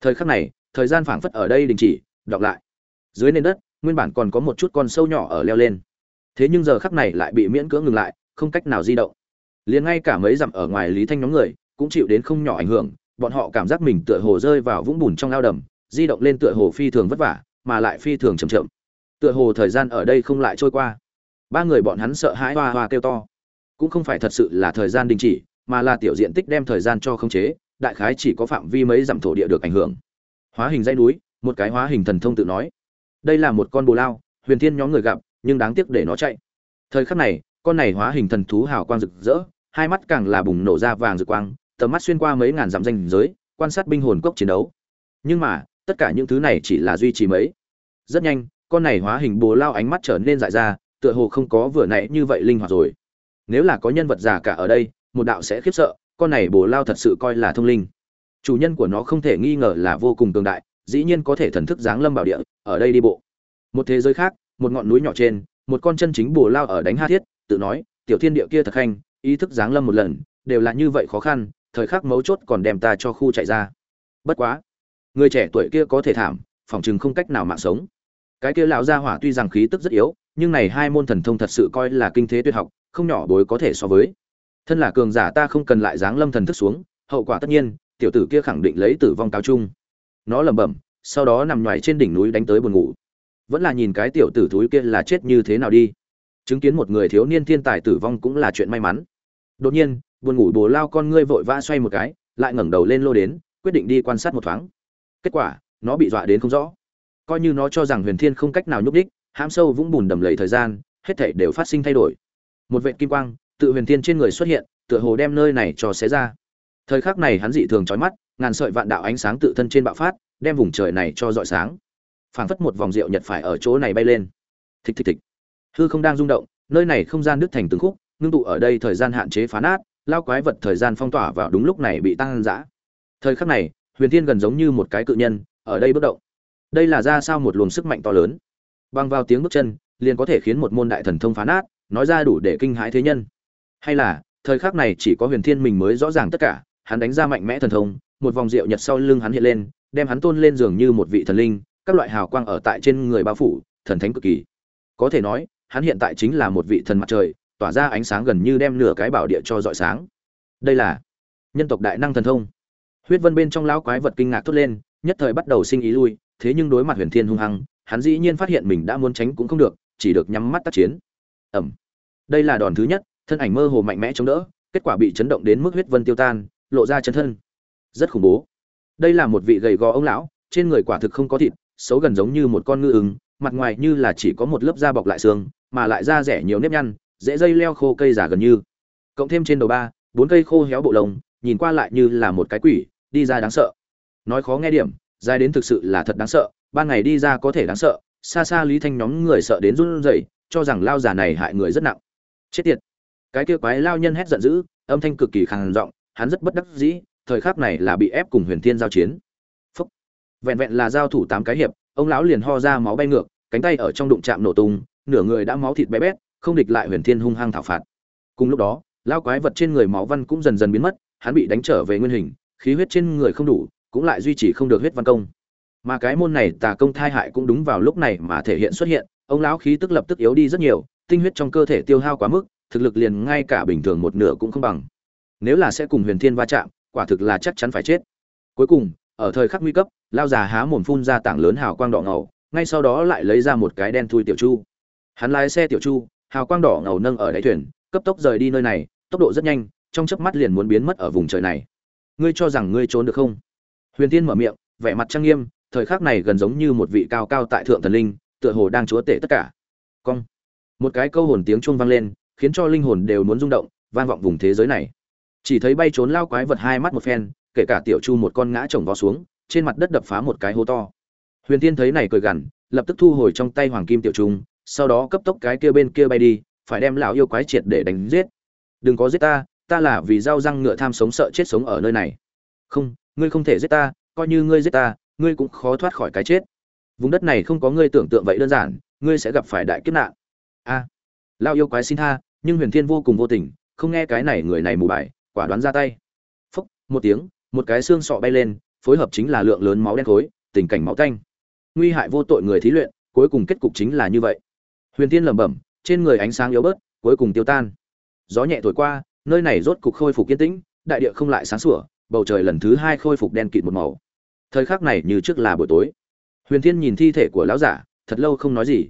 Thời khắc này, thời gian phảng phất ở đây đình chỉ, đọc lại. Dưới nền đất, nguyên bản còn có một chút con sâu nhỏ ở leo lên. Thế nhưng giờ khắc này lại bị miễn cưỡng ngừng lại, không cách nào di động. Liền ngay cả mấy dặm ở ngoài lý thanh nhóm người, cũng chịu đến không nhỏ ảnh hưởng, bọn họ cảm giác mình tựa hồ rơi vào vũng bùn trong ao đầm, di động lên tựa hồ phi thường vất vả, mà lại phi thường chậm chậm. Tựa hồ thời gian ở đây không lại trôi qua. Ba người bọn hắn sợ hãi hoa hoa kêu to cũng không phải thật sự là thời gian đình chỉ, mà là tiểu diện tích đem thời gian cho khống chế, đại khái chỉ có phạm vi mấy dặm thổ địa được ảnh hưởng. Hóa hình dãy núi, một cái hóa hình thần thông tự nói. Đây là một con bồ lao, huyền thiên nhóm người gặp, nhưng đáng tiếc để nó chạy. Thời khắc này, con này hóa hình thần thú hào quang rực rỡ, hai mắt càng là bùng nổ ra vàng rực quang, tầm mắt xuyên qua mấy ngàn dặm danh giới, quan sát binh hồn cốc chiến đấu. Nhưng mà, tất cả những thứ này chỉ là duy trì mấy. Rất nhanh, con này hóa hình bồ lao ánh mắt trở nên dại ra, tựa hồ không có vừa nãy như vậy linh hoạt rồi nếu là có nhân vật già cả ở đây, một đạo sẽ khiếp sợ, con này bồ lao thật sự coi là thông linh. Chủ nhân của nó không thể nghi ngờ là vô cùng cường đại, dĩ nhiên có thể thần thức giáng lâm bảo địa, ở đây đi bộ. Một thế giới khác, một ngọn núi nhỏ trên, một con chân chính bồ lao ở đánh ha thiết, tự nói, tiểu thiên địa kia thật khanh, ý thức giáng lâm một lần, đều là như vậy khó khăn, thời khắc mấu chốt còn đem ta cho khu chạy ra. Bất quá, người trẻ tuổi kia có thể thảm, phỏng chừng không cách nào mạng sống. Cái kia lão gia hỏa tuy rằng khí tức rất yếu, nhưng này hai môn thần thông thật sự coi là kinh thế tuyệt học không nhỏ bối có thể so với. Thân là cường giả ta không cần lại giáng lâm thần thức xuống, hậu quả tất nhiên, tiểu tử kia khẳng định lấy tử vong cao trung. Nó lẩm bẩm, sau đó nằm ngoài trên đỉnh núi đánh tới buồn ngủ. Vẫn là nhìn cái tiểu tử thúi kia là chết như thế nào đi. Chứng kiến một người thiếu niên thiên tài tử vong cũng là chuyện may mắn. Đột nhiên, buồn ngủ bồ lao con ngươi vội vã xoay một cái, lại ngẩng đầu lên lô đến, quyết định đi quan sát một thoáng. Kết quả, nó bị dọa đến không rõ. Coi như nó cho rằng huyền thiên không cách nào nhúc đích hãm sâu vũng bùn đầm lầy thời gian, hết thảy đều phát sinh thay đổi một vệ kim quang, tự huyền thiên trên người xuất hiện, tựa hồ đem nơi này cho xé ra. Thời khắc này hắn dị thường chói mắt, ngàn sợi vạn đạo ánh sáng tự thân trên bạo phát, đem vùng trời này cho dọi sáng. Phảng phất một vòng rượu nhật phải ở chỗ này bay lên. Thịch thịch thịch. Hư không đang rung động, nơi này không gian đứt thành từng khúc, ngưng tụ ở đây thời gian hạn chế phá nát, lao quái vật thời gian phong tỏa vào đúng lúc này bị tăng dã. Thời khắc này, huyền thiên gần giống như một cái cự nhân, ở đây bất động. Đây là ra sao một luồng sức mạnh to lớn. Băng vào tiếng bước chân, liền có thể khiến một môn đại thần thông phá nát nói ra đủ để kinh hãi thế nhân. Hay là, thời khắc này chỉ có huyền thiên mình mới rõ ràng tất cả, hắn đánh ra mạnh mẽ thần thông, một vòng rượu nhật sau lưng hắn hiện lên, đem hắn tôn lên giường như một vị thần linh, các loại hào quang ở tại trên người bao phủ, thần thánh cực kỳ. Có thể nói, hắn hiện tại chính là một vị thần mặt trời, tỏa ra ánh sáng gần như đem nửa cái bảo địa cho rọi sáng. Đây là nhân tộc đại năng thần thông. Huyết vân bên trong lão quái vật kinh ngạc thốt lên, nhất thời bắt đầu sinh ý lui, thế nhưng đối mặt huyền thiên hung hăng, hắn dĩ nhiên phát hiện mình đã muốn tránh cũng không được, chỉ được nhắm mắt tác chiến ẩm. Đây là đòn thứ nhất, thân ảnh mơ hồ mạnh mẽ chống đỡ, kết quả bị chấn động đến mức huyết vân tiêu tan, lộ ra chân thân. Rất khủng bố. Đây là một vị gầy gò ông lão, trên người quả thực không có thịt, xấu gần giống như một con ngư ứng mặt ngoài như là chỉ có một lớp da bọc lại xương, mà lại da rẻ nhiều nếp nhăn, dễ dây leo khô cây giả gần như. Cộng thêm trên đầu ba, bốn cây khô héo bộ lông, nhìn qua lại như là một cái quỷ, đi ra đáng sợ. Nói khó nghe điểm, dài đến thực sự là thật đáng sợ, ban ngày đi ra có thể đáng sợ, xa xa lý thanh nhóm người sợ đến run rẩy cho rằng lao già này hại người rất nặng. Chết tiệt. Cái kia quái lao nhân hét giận dữ, âm thanh cực kỳ khàn giọng, hắn rất bất đắc dĩ, thời khắc này là bị ép cùng huyền thiên giao chiến. Phúc. vẹn vẹn là giao thủ tám cái hiệp, ông lão liền ho ra máu bay ngược, cánh tay ở trong đụng chạm nổ tung, nửa người đã máu thịt bé bét, không địch lại huyền thiên hung hăng thảo phạt. Cùng lúc đó, lao quái vật trên người máu văn cũng dần dần biến mất, hắn bị đánh trở về nguyên hình, khí huyết trên người không đủ, cũng lại duy trì không được huyết văn công. Mà cái môn này tà công thai hại cũng đúng vào lúc này mà thể hiện xuất hiện ông lão khí tức lập tức yếu đi rất nhiều, tinh huyết trong cơ thể tiêu hao quá mức, thực lực liền ngay cả bình thường một nửa cũng không bằng. Nếu là sẽ cùng huyền thiên va chạm, quả thực là chắc chắn phải chết. Cuối cùng, ở thời khắc nguy cấp lao già há mồm phun ra tảng lớn hào quang đỏ ngầu, ngay sau đó lại lấy ra một cái đen thui tiểu chu. Hắn lái xe tiểu chu, hào quang đỏ ngầu nâng ở đáy thuyền, cấp tốc rời đi nơi này, tốc độ rất nhanh, trong chớp mắt liền muốn biến mất ở vùng trời này. Ngươi cho rằng ngươi trốn được không? Huyền tiên mở miệng, vẻ mặt trang nghiêm, thời khắc này gần giống như một vị cao cao tại thượng thần linh tựa hồ đang chúa tể tất cả. Cong. Một cái câu hồn tiếng chuông vang lên, khiến cho linh hồn đều muốn rung động, vang vọng vùng thế giới này. Chỉ thấy bay trốn lao quái vật hai mắt một phen, kể cả tiểu chu một con ngã chồng vó xuống, trên mặt đất đập phá một cái hố to. Huyền tiên thấy này cười gằn, lập tức thu hồi trong tay hoàng kim tiểu trung, sau đó cấp tốc cái kia bên kia bay đi, phải đem lão yêu quái triệt để đánh giết. Đừng có giết ta ta là vì dao răng ngựa tham sống sợ chết sống ở nơi này. Không, ngươi không thể giết ta, coi như ngươi giết ta, ngươi cũng khó thoát khỏi cái chết vùng đất này không có ngươi tưởng tượng vậy đơn giản ngươi sẽ gặp phải đại kiếp nạn. A à, lao yêu quái xin tha nhưng huyền thiên vô cùng vô tình không nghe cái này người này mù bài quả đoán ra tay. Phúc một tiếng một cái xương sọ bay lên phối hợp chính là lượng lớn máu đen khối tình cảnh máu tanh. Nguy hại vô tội người thí luyện cuối cùng kết cục chính là như vậy. Huyền Thiên lẩm bẩm trên người ánh sáng yếu bớt cuối cùng tiêu tan. Gió nhẹ thổi qua nơi này rốt cục khôi phục yên tĩnh đại địa không lại sáng sủa bầu trời lần thứ hai khôi phục đen kịt một màu. Thời khắc này như trước là buổi tối huyền thiên nhìn thi thể của lão giả, thật lâu không nói gì.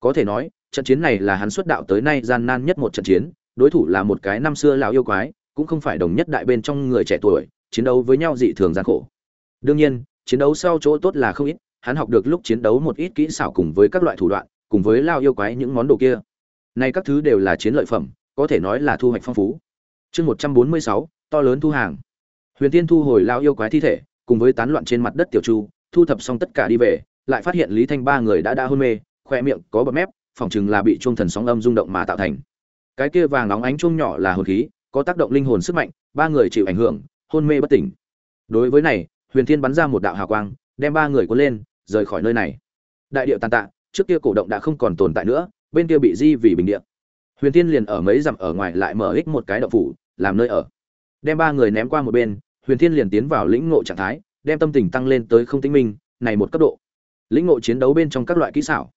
Có thể nói, trận chiến này là hắn xuất đạo tới nay gian nan nhất một trận chiến, đối thủ là một cái năm xưa lão yêu quái, cũng không phải đồng nhất đại bên trong người trẻ tuổi, chiến đấu với nhau dị thường gian khổ. Đương nhiên, chiến đấu sau chỗ tốt là không ít, hắn học được lúc chiến đấu một ít kỹ xảo cùng với các loại thủ đoạn, cùng với lao yêu quái những món đồ kia. Nay các thứ đều là chiến lợi phẩm, có thể nói là thu hoạch phong phú. Chương một trăm bốn mươi sáu, to lớn thu hàng. Huyền tiên thu hồi lao yêu quái thi thể, cùng với tán loạn trên mặt đất tiểu chu thu thập xong tất cả đi về, lại phát hiện lý thanh ba người đã đã hôn mê khoe miệng có bọt mép, phỏng chừng là bị chuông thần sóng âm rung động mà tạo thành. Cái kia vàng nóng ánh chuông nhỏ là hồn khí, có tác động linh hồn sức mạnh, ba người chịu ảnh hưởng, hôn mê bất tỉnh. Đối với này, huyền thiên bắn ra một đạo hào quang, đem ba người cuốn lên, rời khỏi nơi này. Đại điệu tàn tạ, trước kia cổ động đã không còn tồn tại nữa, bên kia bị di vì bình địa. Huyền thiên liền ở mấy dặm ở ngoài lại mở ích một cái động phủ, làm nơi ở. Đem ba người ném qua một bên, huyền thiên liền tiến vào lĩnh ngộ trạng thái đem tâm tình tăng lên tới không tinh minh, này một cấp độ. Lĩnh ngộ chiến đấu bên trong các loại kỹ xảo.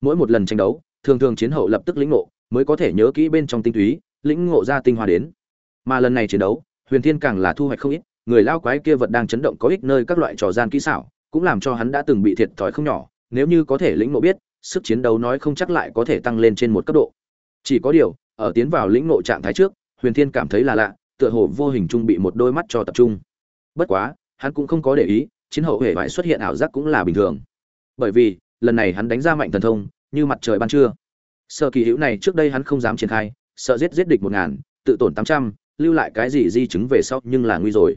Mỗi một lần tranh đấu, thường thường chiến hậu lập tức lĩnh ngộ, mới có thể nhớ kỹ bên trong tinh túy, lĩnh ngộ ra tinh hoa đến. Mà lần này chiến đấu, huyền thiên càng là thu hoạch không ít, người lao quái kia vật đang chấn động có ích nơi các loại trò gian kỹ xảo, cũng làm cho hắn đã từng bị thiệt thòi không nhỏ, nếu như có thể lĩnh ngộ biết, sức chiến đấu nói không chắc lại có thể tăng lên trên một cấp độ. Chỉ có điều, ở tiến vào lĩnh ngộ trạng thái trước, huyền thiên cảm thấy là lạ, tựa hồ vô hình trung bị một đôi mắt cho tập trung. Bất quá hắn cũng không có để ý, chiến hậu hệ vải xuất hiện ảo giác cũng là bình thường. Bởi vì, lần này hắn đánh ra mạnh thần thông, như mặt trời ban trưa. Sợ kỳ hữu này trước đây hắn không dám triển khai, sợ giết giết địch một ngàn, tự tổn tám trăm, lưu lại cái gì di chứng về sau nhưng là nguy rồi.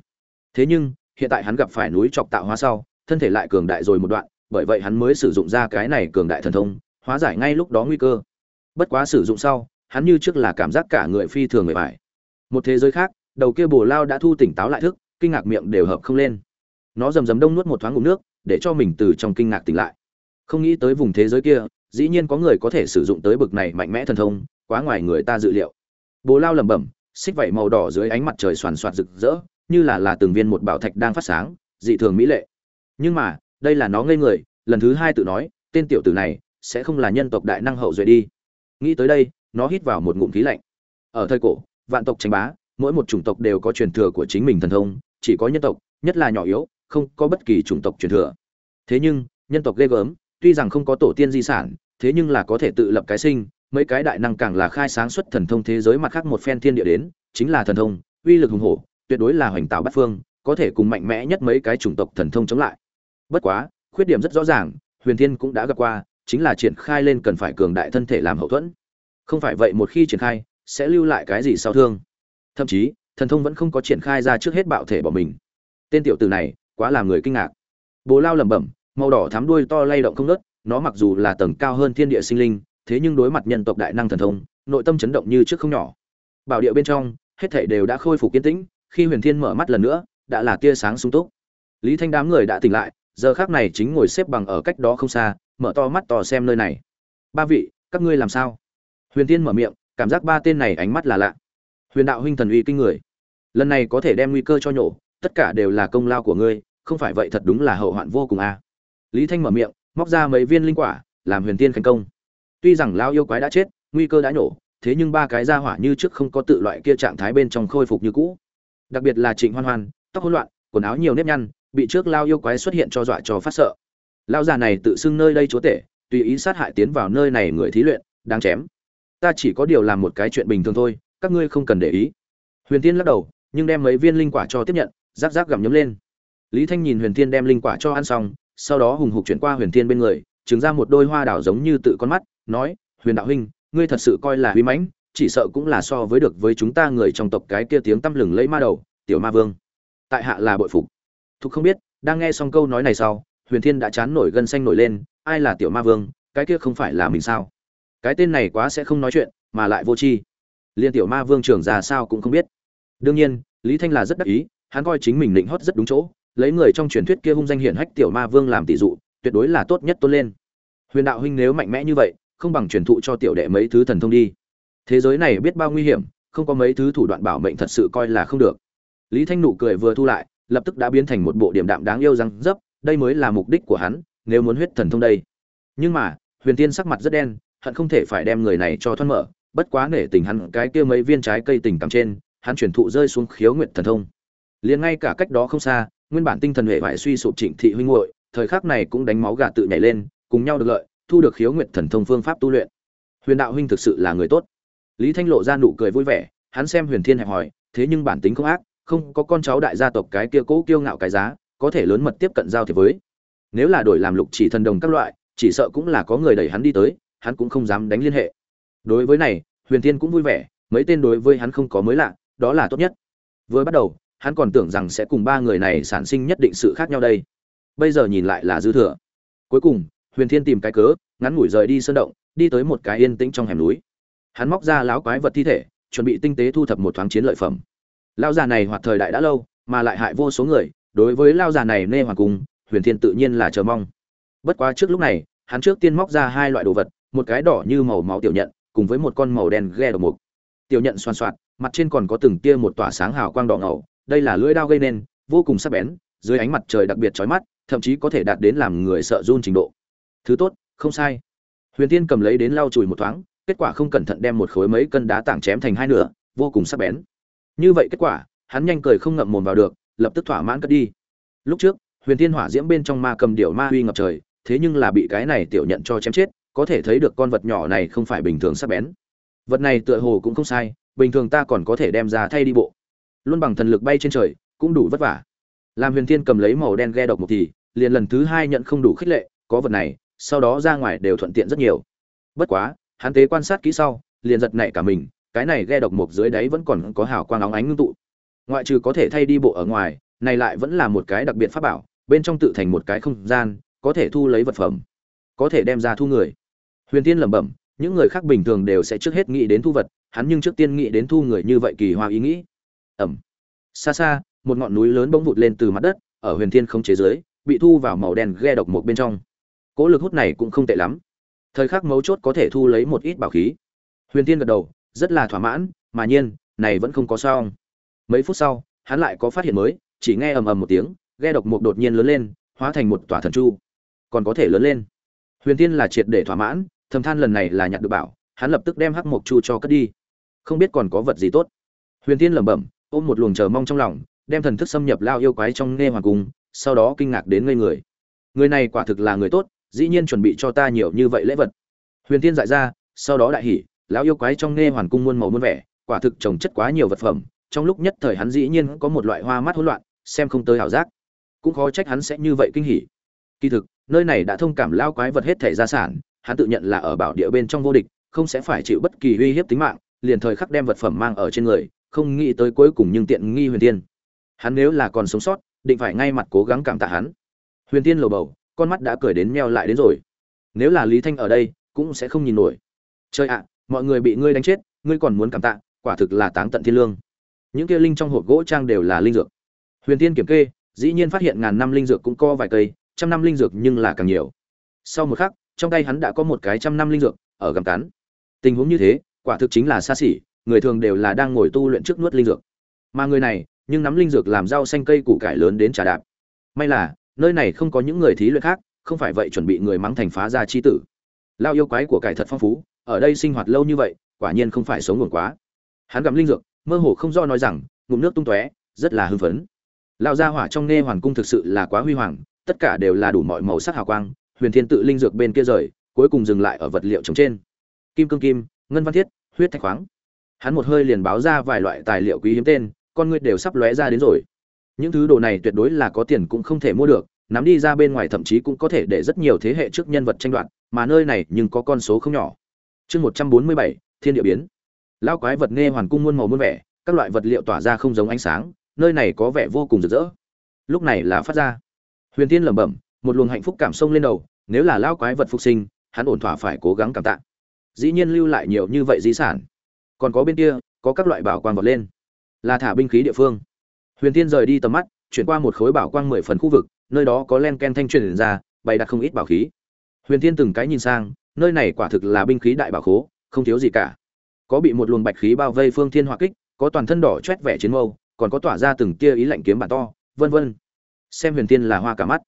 Thế nhưng, hiện tại hắn gặp phải núi chọc tạo hóa sau, thân thể lại cường đại rồi một đoạn, bởi vậy hắn mới sử dụng ra cái này cường đại thần thông, hóa giải ngay lúc đó nguy cơ. Bất quá sử dụng sau, hắn như trước là cảm giác cả người phi thường người phải một thế giới khác, đầu kia bồ lao đã thu tỉnh táo lại thức kinh ngạc miệng đều hợp không lên. Nó rầm rầm đông nuốt một thoáng ngụm nước, để cho mình từ trong kinh ngạc tỉnh lại. Không nghĩ tới vùng thế giới kia, dĩ nhiên có người có thể sử dụng tới bực này mạnh mẽ thần thông, quá ngoài người ta dự liệu. Bồ lao lẩm bẩm, xích vảy màu đỏ dưới ánh mặt trời xoàn xoạt rực rỡ, như là là từng viên một bảo thạch đang phát sáng, dị thường mỹ lệ. Nhưng mà, đây là nó ngây người, lần thứ hai tự nói, tên tiểu tử này sẽ không là nhân tộc đại năng hậu duệ đi. Nghĩ tới đây, nó hít vào một ngụm khí lạnh. Ở thời cổ, vạn tộc tranh bá mỗi một chủng tộc đều có truyền thừa của chính mình thần thông, chỉ có nhân tộc, nhất là nhỏ yếu, không có bất kỳ chủng tộc truyền thừa. Thế nhưng, nhân tộc ghê gớm, tuy rằng không có tổ tiên di sản, thế nhưng là có thể tự lập cái sinh, mấy cái đại năng càng là khai sáng xuất thần thông thế giới mặt khác một phen thiên địa đến, chính là thần thông, uy lực hùng hổ, tuyệt đối là hoành tạo bát phương, có thể cùng mạnh mẽ nhất mấy cái chủng tộc thần thông chống lại. Bất quá, khuyết điểm rất rõ ràng, huyền thiên cũng đã gặp qua, chính là triển khai lên cần phải cường đại thân thể làm hậu thuẫn. Không phải vậy một khi triển khai, sẽ lưu lại cái gì sau thương? Thậm chí, thần thông vẫn không có triển khai ra trước hết bạo thể bỏ mình. Tên tiểu tử này, quá làm người kinh ngạc. Bố lao lẩm bẩm, màu đỏ thắm đuôi to lay động không nớt nó mặc dù là tầng cao hơn thiên địa sinh linh, thế nhưng đối mặt nhân tộc đại năng thần thông, nội tâm chấn động như trước không nhỏ. Bảo địa bên trong, hết thảy đều đã khôi phục kiên tĩnh, khi huyền thiên mở mắt lần nữa, đã là tia sáng sung túc. Lý thanh đám người đã tỉnh lại, giờ khác này chính ngồi xếp bằng ở cách đó không xa, mở to mắt to xem nơi này. Ba vị, các ngươi làm sao? Huyền thiên mở miệng, cảm giác ba tên này ánh mắt là lạ huyền đạo huynh thần uy kinh người. Lần này có thể đem nguy cơ cho nhổ, tất cả đều là công lao của ngươi, không phải vậy thật đúng là hậu hoạn vô cùng a. Lý thanh mở miệng, móc ra mấy viên linh quả, làm huyền tiên thành công. Tuy rằng lao yêu quái đã chết, nguy cơ đã nhổ, thế nhưng ba cái ra hỏa như trước không có tự loại kia trạng thái bên trong khôi phục như cũ. Đặc biệt là trịnh hoan hoan, tóc hỗn loạn, quần áo nhiều nếp nhăn, bị trước lao yêu quái xuất hiện cho dọa cho phát sợ. Lao già này tự xưng nơi đây chúa tể, tùy ý sát hại tiến vào nơi này người thí luyện, đáng chém. Ta chỉ có điều làm một cái chuyện bình thường thôi các ngươi không cần để ý. Huyền tiên lắc đầu, nhưng đem mấy viên linh quả cho tiếp nhận rác rác gặm nhấm lên. Lý thanh nhìn huyền tiên đem linh quả cho ăn xong, sau đó hùng hục chuyển qua huyền tiên bên người chứng ra một đôi hoa đảo giống như tự con mắt, nói, huyền đạo huynh, ngươi thật sự coi là huy mãnh, chỉ sợ cũng là so với được với chúng ta người trong tộc cái kia tiếng tăm lừng lấy ma đầu, tiểu ma vương. Tại hạ là bội phục. Thục không biết, đang nghe xong câu nói này sau, huyền thiên đã chán nổi gân xanh nổi lên, ai là tiểu ma vương, cái kia không phải là mình sao? Cái tên này quá sẽ không nói chuyện, mà lại vô tri liên tiểu ma vương trưởng già sao cũng không biết. Đương nhiên, lý thanh là rất đắc ý, hắn coi chính mình định hót rất đúng chỗ, lấy người trong truyền thuyết kia hung danh hiển hách tiểu ma vương làm tỷ dụ, tuyệt đối là tốt nhất tôn lên. Huyền đạo huynh nếu mạnh mẽ như vậy, không bằng truyền thụ cho tiểu đệ mấy thứ thần thông đi. Thế giới này biết bao nguy hiểm, không có mấy thứ thủ đoạn bảo mệnh thật sự coi là không được. Lý thanh nụ cười vừa thu lại, lập tức đã biến thành một bộ điểm đạm đáng yêu răng dấp, đây mới là mục đích của hắn, nếu muốn huyết thần thông đây. Nhưng mà, huyền tiên sắc mặt rất đen, hận không thể phải đem người này cho thoát mở bất quá nể tình hắn cái kia mấy viên trái cây tình cảm trên hắn chuyển thụ rơi xuống khiếu nguyện thần thông. Liền ngay cả cách đó không xa nguyên bản tinh thần hệ vải suy sụp trịnh thị huynh muội, thời khắc này cũng đánh máu gà tự nhảy lên cùng nhau được lợi thu được khiếu nguyện thần thông phương pháp tu luyện. Huyền đạo huynh thực sự là người tốt. Lý thanh lộ ra nụ cười vui vẻ hắn xem huyền thiên hẹp hỏi, thế nhưng bản tính không ác không có con cháu đại gia tộc cái kia cố kiêu ngạo cái giá có thể lớn mật tiếp cận giao thiệp với. Nếu là đổi làm lục chỉ thần đồng các loại chỉ sợ cũng là có người đẩy hắn đi tới hắn cũng không dám đánh liên hệ đối với này, huyền thiên cũng vui vẻ, mấy tên đối với hắn không có mới lạ, đó là tốt nhất. Vừa bắt đầu, hắn còn tưởng rằng sẽ cùng ba người này sản sinh nhất định sự khác nhau đây. Bây giờ nhìn lại là dư thừa. Cuối cùng, huyền thiên tìm cái cớ, ngắn ngủi rời đi sơn động, đi tới một cái yên tĩnh trong hẻm núi. Hắn móc ra láo quái vật thi thể, chuẩn bị tinh tế thu thập một thoáng chiến lợi phẩm. Lao già này hoạt thời đại đã lâu, mà lại hại vô số người, đối với lao già này nê hoàng cung huyền thiên tự nhiên là chờ mong. Bất quá trước lúc này, hắn trước tiên móc ra hai loại đồ vật, một cái đỏ như màu máu tiểu nhận cùng với một con màu đen ghe độc mục. Tiểu nhận xoan xoạt, mặt trên còn có từng tia một tỏa sáng hào quang đỏ ngầu, đây là lưỡi đao gây nên, vô cùng sắc bén, dưới ánh mặt trời đặc biệt chói mắt, thậm chí có thể đạt đến làm người sợ run trình độ. Thứ tốt, không sai. Huyền tiên cầm lấy đến lau chùi một thoáng, kết quả không cẩn thận đem một khối mấy cân đá tảng chém thành hai nửa, vô cùng sắc bén. Như vậy kết quả, hắn nhanh cười không ngậm mồm vào được, lập tức thỏa mãn cất đi. Lúc trước, huyền tiên hỏa diễm bên trong ma cầm điểu ma huy ngập trời, thế nhưng là bị cái này tiểu nhận cho chém chết có thể thấy được con vật nhỏ này không phải bình thường sắc bén. Vật này tựa hồ cũng không sai, bình thường ta còn có thể đem ra thay đi bộ. Luôn bằng thần lực bay trên trời, cũng đủ vất vả. Làm huyền thiên cầm lấy màu đen ghe độc một thì, liền lần thứ hai nhận không đủ khích lệ, có vật này, sau đó ra ngoài đều thuận tiện rất nhiều. Bất quá, hắn tế quan sát kỹ sau, liền giật nảy cả mình, cái này ghe độc mục dưới đáy vẫn còn có hào quang óng ánh ngưng tụ. Ngoại trừ có thể thay đi bộ ở ngoài, này lại vẫn là một cái đặc biệt pháp bảo, bên trong tự thành một cái không gian, có thể thu lấy vật phẩm, có thể đem ra thu người huyền tiên lẩm bẩm, những người khác bình thường đều sẽ trước hết nghĩ đến thu vật, hắn nhưng trước tiên nghĩ đến thu người như vậy kỳ hoa ý nghĩ. Ẩm. Xa xa, một ngọn núi lớn bỗng vụt lên từ mặt đất, ở huyền thiên không chế giới, bị thu vào màu đen ghe độc một bên trong. Cỗ lực hút này cũng không tệ lắm. Thời khắc mấu chốt có thể thu lấy một ít bảo khí. Huyền thiên gật đầu, rất là thỏa mãn, mà nhiên, này vẫn không có sao. Mấy phút sau, hắn lại có phát hiện mới, chỉ nghe ầm ầm một tiếng, ghe độc mục đột nhiên lớn lên, hóa thành một tòa thần chu. Còn có thể lớn lên. Huyền thiên là triệt để thỏa mãn thầm than lần này là nhặt được bảo, hắn lập tức đem hắc mộc chu cho cất đi. Không biết còn có vật gì tốt. Huyền thiên lẩm bẩm, ôm một luồng chờ mong trong lòng, đem thần thức xâm nhập lao yêu quái trong nghe hoàng cung, sau đó kinh ngạc đến ngây người. Người này quả thực là người tốt, dĩ nhiên chuẩn bị cho ta nhiều như vậy lễ vật. Huyền thiên dại ra, sau đó đại hỉ lão yêu quái trong nghe hoàn cung muôn màu muôn vẻ, quả thực trồng chất quá nhiều vật phẩm, trong lúc nhất thời hắn dĩ nhiên có một loại hoa mắt hỗn loạn, xem không tới hảo giác. Cũng khó trách hắn sẽ như vậy kinh hỉ. Kỳ thực, nơi này đã thông cảm lao quái vật hết thể gia sản hắn tự nhận là ở bảo địa bên trong vô địch, không sẽ phải chịu bất kỳ uy hiếp tính mạng, liền thời khắc đem vật phẩm mang ở trên người, không nghĩ tới cuối cùng nhưng tiện nghi huyền tiên hắn nếu là còn sống sót, định phải ngay mặt cố gắng cảm tạ hắn. Huyền tiên lầu bầu, con mắt đã cười đến meo lại đến rồi. Nếu là lý thanh ở đây, cũng sẽ không nhìn nổi. Chơi ạ, mọi người bị ngươi đánh chết, ngươi còn muốn cảm tạ, quả thực là táng tận thiên lương. Những kia linh trong hộp gỗ trang đều là linh dược. Huyền tiên kiểm kê, dĩ nhiên phát hiện ngàn năm linh dược cũng có vài cây, trăm năm linh dược nhưng là càng nhiều. Sau một khắc trong tay hắn đã có một cái trăm năm linh dược, ở gầm cắn. Tình huống như thế, quả thực chính là xa xỉ, người thường đều là đang ngồi tu luyện trước nuốt linh dược. Mà người này, nhưng nắm linh dược làm rau xanh cây củ cải lớn đến trà đạp. May là, nơi này không có những người thí luyện khác, không phải vậy chuẩn bị người mắng thành phá ra chi tử. Lao yêu quái của cải thật phong phú, ở đây sinh hoạt lâu như vậy, quả nhiên không phải sống nguồn quá. Hắn gặm linh dược, mơ hồ không do nói rằng, ngụm nước tung tóe, rất là hưng phấn. Lao gia hỏa trong nghe hoàn cung thực sự là quá huy hoàng, tất cả đều là đủ mọi màu sắc hào quang huyền thiên tự linh dược bên kia rời, cuối cùng dừng lại ở vật liệu trồng trên. Kim cương kim, ngân văn thiết, huyết thạch khoáng. Hắn một hơi liền báo ra vài loại tài liệu quý hiếm tên, con người đều sắp lóe ra đến rồi. Những thứ đồ này tuyệt đối là có tiền cũng không thể mua được, nắm đi ra bên ngoài thậm chí cũng có thể để rất nhiều thế hệ trước nhân vật tranh đoạt, mà nơi này nhưng có con số không nhỏ. Chương một trăm bốn mươi bảy, thiên địa biến. Lao quái vật nghe hoàn cung muôn màu muôn vẻ, các loại vật liệu tỏa ra không giống ánh sáng, nơi này có vẻ vô cùng rực rỡ. Lúc này là phát ra. Huyền tiên lẩm bẩm một luồng hạnh phúc cảm xông lên đầu, nếu là lao quái vật phục sinh, hắn ổn thỏa phải cố gắng cảm tạ. Dĩ nhiên lưu lại nhiều như vậy di sản. Còn có bên kia, có các loại bảo quang vọt lên. Là thả binh khí địa phương. Huyền tiên rời đi tầm mắt, chuyển qua một khối bảo quang mười phần khu vực, nơi đó có len ken thanh truyền ra, bày đặt không ít bảo khí. Huyền tiên từng cái nhìn sang, nơi này quả thực là binh khí đại bảo khố, không thiếu gì cả. Có bị một luồng bạch khí bao vây phương thiên hỏa kích, có toàn thân đỏ chét vẻ chiến mâu, còn có tỏa ra từng tia ý lạnh kiếm bản to, vân vân. Xem huyền tiên là hoa cả mắt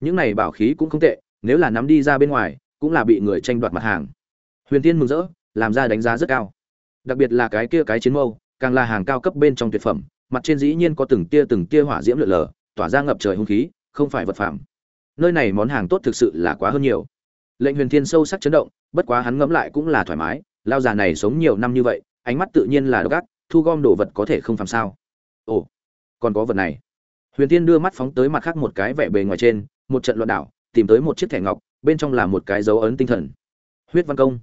những này bảo khí cũng không tệ, nếu là nắm đi ra bên ngoài, cũng là bị người tranh đoạt mặt hàng. Huyền tiên mừng rỡ, làm ra đánh giá rất cao. Đặc biệt là cái kia cái chiến mâu, càng là hàng cao cấp bên trong tuyệt phẩm, mặt trên dĩ nhiên có từng tia từng tia hỏa diễm lượn lờ, tỏa ra ngập trời hung khí, không phải vật phẩm. Nơi này món hàng tốt thực sự là quá hơn nhiều. Lệnh huyền thiên sâu sắc chấn động, bất quá hắn ngẫm lại cũng là thoải mái, lao già này sống nhiều năm như vậy, ánh mắt tự nhiên là độc ác, thu gom đồ vật có thể không làm sao. Ồ, còn có vật này. Huyền thiên đưa mắt phóng tới mặt khác một cái vẻ bề ngoài trên một trận loạn đảo, tìm tới một chiếc thẻ ngọc, bên trong là một cái dấu ấn tinh thần. Huyết văn công.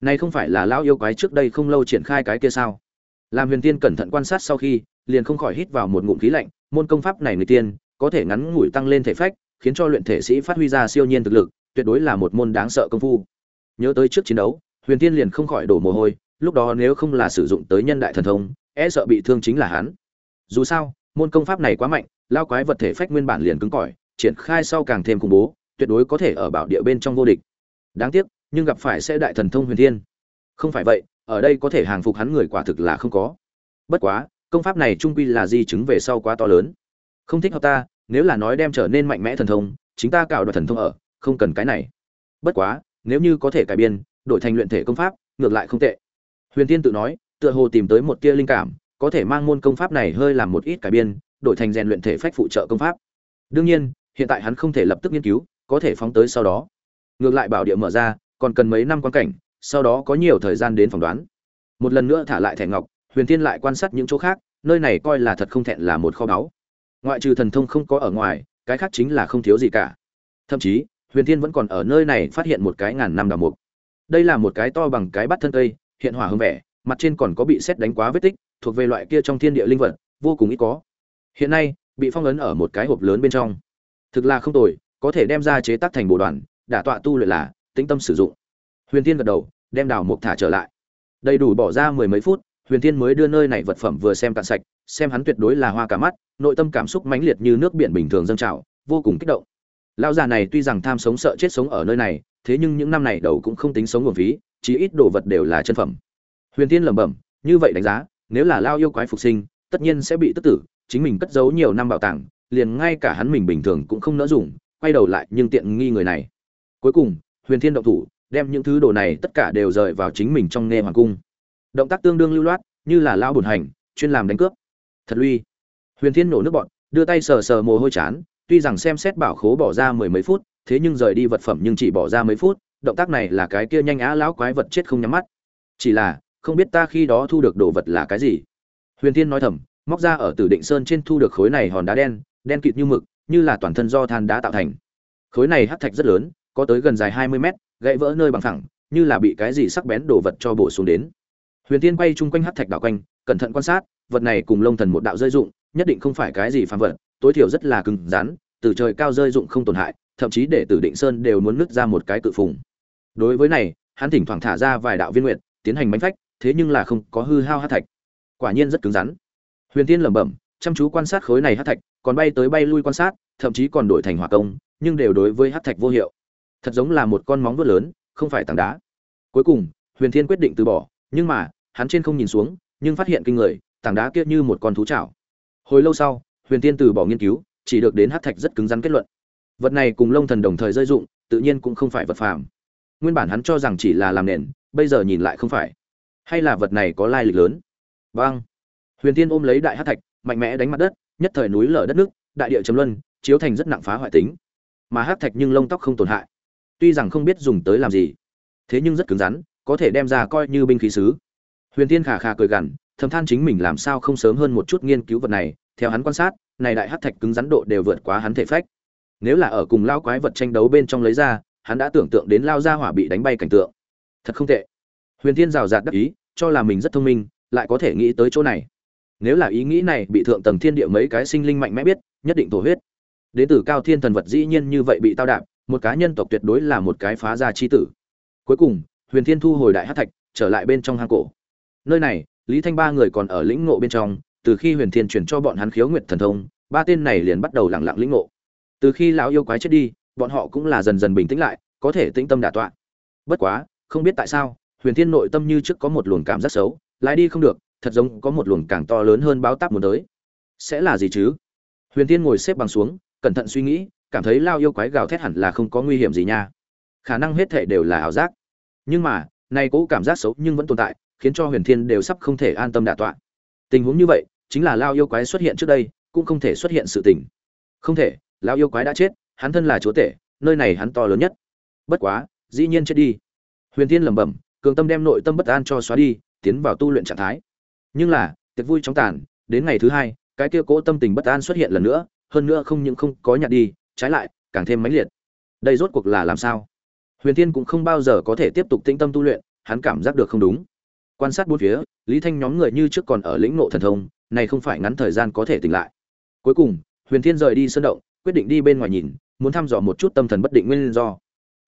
Này không phải là lão yêu quái trước đây không lâu triển khai cái kia sao? Làm huyền tiên cẩn thận quan sát sau khi, liền không khỏi hít vào một ngụm khí lạnh, môn công pháp này người tiên, có thể ngắn ngủi tăng lên thể phách, khiến cho luyện thể sĩ phát huy ra siêu nhiên thực lực, tuyệt đối là một môn đáng sợ công phu. Nhớ tới trước chiến đấu, huyền tiên liền không khỏi đổ mồ hôi, lúc đó nếu không là sử dụng tới nhân đại thần thông e sợ bị thương chính là hắn. Dù sao, môn công pháp này quá mạnh lao quái vật thể phách nguyên bản liền cứng cỏi triển khai sau càng thêm khủng bố, tuyệt đối có thể ở bảo địa bên trong vô địch. Đáng tiếc, nhưng gặp phải sẽ đại thần thông huyền thiên. Không phải vậy, ở đây có thể hàng phục hắn người quả thực là không có. Bất quá, công pháp này trung quy là di chứng về sau quá to lớn. Không thích hợp ta, nếu là nói đem trở nên mạnh mẽ thần thông, chính ta cạo đoạt thần thông ở, không cần cái này. Bất quá, nếu như có thể cải biên, đổi thành luyện thể công pháp, ngược lại không tệ. Huyền tiên tự nói, tựa hồ tìm tới một tia linh cảm, có thể mang môn công pháp này hơi làm một ít cải biên, đổi thành rèn luyện thể phách phụ trợ công pháp. Đương nhiên hiện tại hắn không thể lập tức nghiên cứu, có thể phóng tới sau đó. Ngược lại bảo địa mở ra, còn cần mấy năm quan cảnh, sau đó có nhiều thời gian đến phỏng đoán. Một lần nữa thả lại thẻ ngọc, huyền Thiên lại quan sát những chỗ khác, nơi này coi là thật không thẹn là một kho báu. Ngoại trừ thần thông không có ở ngoài, cái khác chính là không thiếu gì cả. Thậm chí, huyền Thiên vẫn còn ở nơi này phát hiện một cái ngàn năm đào mục. Đây là một cái to bằng cái bắt thân cây, hiện hỏa hương vẻ, mặt trên còn có bị xét đánh quá vết tích, thuộc về loại kia trong thiên địa linh vật, vô cùng ít có. Hiện nay, bị phong ấn ở một cái hộp lớn bên trong thực là không tồi, có thể đem ra chế tác thành bộ đoàn, đả tọa tu luyện là, tĩnh tâm sử dụng. Huyền Thiên gật đầu, đem đào mục thả trở lại. Đầy đủ bỏ ra mười mấy phút, huyền Thiên mới đưa nơi này vật phẩm vừa xem cạn sạch, xem hắn tuyệt đối là hoa cả mắt, nội tâm cảm xúc mãnh liệt như nước biển bình thường dâng trào, vô cùng kích động. Lão già này tuy rằng tham sống sợ chết sống ở nơi này, thế nhưng những năm này đầu cũng không tính sống nguồn phí chỉ ít đồ vật đều là chân phẩm. Huyền Thiên lẩm bẩm, như vậy đánh giá, nếu là lao yêu quái phục sinh, tất nhiên sẽ bị tức tử, chính mình cất giấu nhiều năm bảo tàng liền ngay cả hắn mình bình thường cũng không nỡ dùng, quay đầu lại nhưng tiện nghi người này. Cuối cùng, huyền thiên động thủ, đem những thứ đồ này tất cả đều rời vào chính mình trong nghe hoàng cung. Động tác tương đương lưu loát, như là lao bổn hành, chuyên làm đánh cướp. Thật uy. Huyền thiên nổ nước bọn đưa tay sờ sờ mồ hôi chán, tuy rằng xem xét bảo khố bỏ ra mười mấy phút, thế nhưng rời đi vật phẩm nhưng chỉ bỏ ra mấy phút, động tác này là cái kia nhanh á lão quái vật chết không nhắm mắt. Chỉ là, không biết ta khi đó thu được đồ vật là cái gì. Huyền thiên nói thầm, móc ra ở tử định sơn trên thu được khối này hòn đá đen đen kịt như mực như là toàn thân do than đá tạo thành. Khối này hắc thạch rất lớn có tới gần dài hai mươi mét gãy vỡ nơi bằng thẳng như là bị cái gì sắc bén đổ vật cho bổ xuống đến. Huyền tiên quay chung quanh hắc thạch đảo quanh cẩn thận quan sát vật này cùng lông thần một đạo rơi dụng nhất định không phải cái gì phàm vật tối thiểu rất là cứng rắn từ trời cao rơi dụng không tổn hại thậm chí để tử định sơn đều muốn nứt ra một cái cự phùng. Đối với này hắn thỉnh thoảng thả ra vài đạo viên nguyệt, tiến hành mãnh phách thế nhưng là không có hư hao hắc thạch. Quả nhiên rất cứng rắn. Huyền tiên lẩm bẩm chăm chú quan sát khối này hắc thạch, còn bay tới bay lui quan sát, thậm chí còn đổi thành hỏa công, nhưng đều đối với hắc thạch vô hiệu. Thật giống là một con móng vuốt lớn, không phải tảng đá. Cuối cùng, huyền thiên quyết định từ bỏ, nhưng mà, hắn trên không nhìn xuống, nhưng phát hiện kinh người, tảng đá kia như một con thú chảo. Hồi lâu sau, huyền thiên từ bỏ nghiên cứu, chỉ được đến hắc thạch rất cứng rắn kết luận. Vật này cùng long thần đồng thời rơi dụng, tự nhiên cũng không phải vật phàm. Nguyên bản hắn cho rằng chỉ là làm nền, bây giờ nhìn lại không phải. Hay là vật này có lai lịch lớn? Vâng. Huyền thiên ôm lấy đại hắc thạch mạnh mẽ đánh mặt đất, nhất thời núi lở đất nước, đại địa chấm luân, chiếu thành rất nặng phá hoại tính. Mà hắc thạch nhưng lông tóc không tổn hại. Tuy rằng không biết dùng tới làm gì, thế nhưng rất cứng rắn, có thể đem ra coi như binh khí sứ. Huyền tiên khà khà cười gằn, thầm than chính mình làm sao không sớm hơn một chút nghiên cứu vật này, theo hắn quan sát, này đại hắc thạch cứng rắn độ đều vượt quá hắn thể phách. Nếu là ở cùng lao quái vật tranh đấu bên trong lấy ra, hắn đã tưởng tượng đến lao ra hỏa bị đánh bay cảnh tượng. Thật không tệ. Huyền thiên rào rạt đắc ý, cho là mình rất thông minh, lại có thể nghĩ tới chỗ này nếu là ý nghĩ này bị thượng tầng thiên địa mấy cái sinh linh mạnh mẽ biết, nhất định thổ huyết. Đến từ cao thiên thần vật dĩ nhiên như vậy bị tao đạp, một cá nhân tộc tuyệt đối là một cái phá ra chi tử. Cuối cùng, huyền thiên thu hồi đại hát thạch, trở lại bên trong hang cổ. Nơi này, lý thanh ba người còn ở lĩnh ngộ bên trong, từ khi huyền thiên chuyển cho bọn hắn khiếu nguyệt thần thông, ba tên này liền bắt đầu lẳng lặng lĩnh ngộ. Từ khi lão yêu quái chết đi, bọn họ cũng là dần dần bình tĩnh lại, có thể tĩnh tâm đả tọa. Bất quá, không biết tại sao, huyền thiên nội tâm như trước có một luồng cảm rất xấu, lái đi không được thật giống có một luồng càng to lớn hơn báo táp muốn tới. Sẽ là gì chứ? Huyền thiên ngồi xếp bằng xuống, cẩn thận suy nghĩ, cảm thấy lao yêu quái gào thét hẳn là không có nguy hiểm gì nha. Khả năng hết thể đều là ảo giác. Nhưng mà, nay cũ cảm giác xấu nhưng vẫn tồn tại, khiến cho huyền thiên đều sắp không thể an tâm đả tọa. Tình huống như vậy, chính là lao yêu quái xuất hiện trước đây, cũng không thể xuất hiện sự tình. Không thể, lao yêu quái đã chết, hắn thân là chúa tể, nơi này hắn to lớn nhất. Bất quá, dĩ nhiên chết đi. Huyền thiên lẩm bẩm, cường tâm đem nội tâm bất an cho xóa đi, tiến vào tu luyện trạng thái nhưng là, tiệc vui chóng tàn, đến ngày thứ hai, cái kia cố tâm tình bất an xuất hiện lần nữa, hơn nữa không những không có nhạt đi, trái lại, càng thêm mãnh liệt. Đây rốt cuộc là làm sao? Huyền thiên cũng không bao giờ có thể tiếp tục tĩnh tâm tu luyện, hắn cảm giác được không đúng. Quan sát bốn phía, lý thanh nhóm người như trước còn ở lĩnh ngộ thần thông, này không phải ngắn thời gian có thể tỉnh lại. Cuối cùng, huyền thiên rời đi sân động, quyết định đi bên ngoài nhìn, muốn thăm dò một chút tâm thần bất định nguyên do.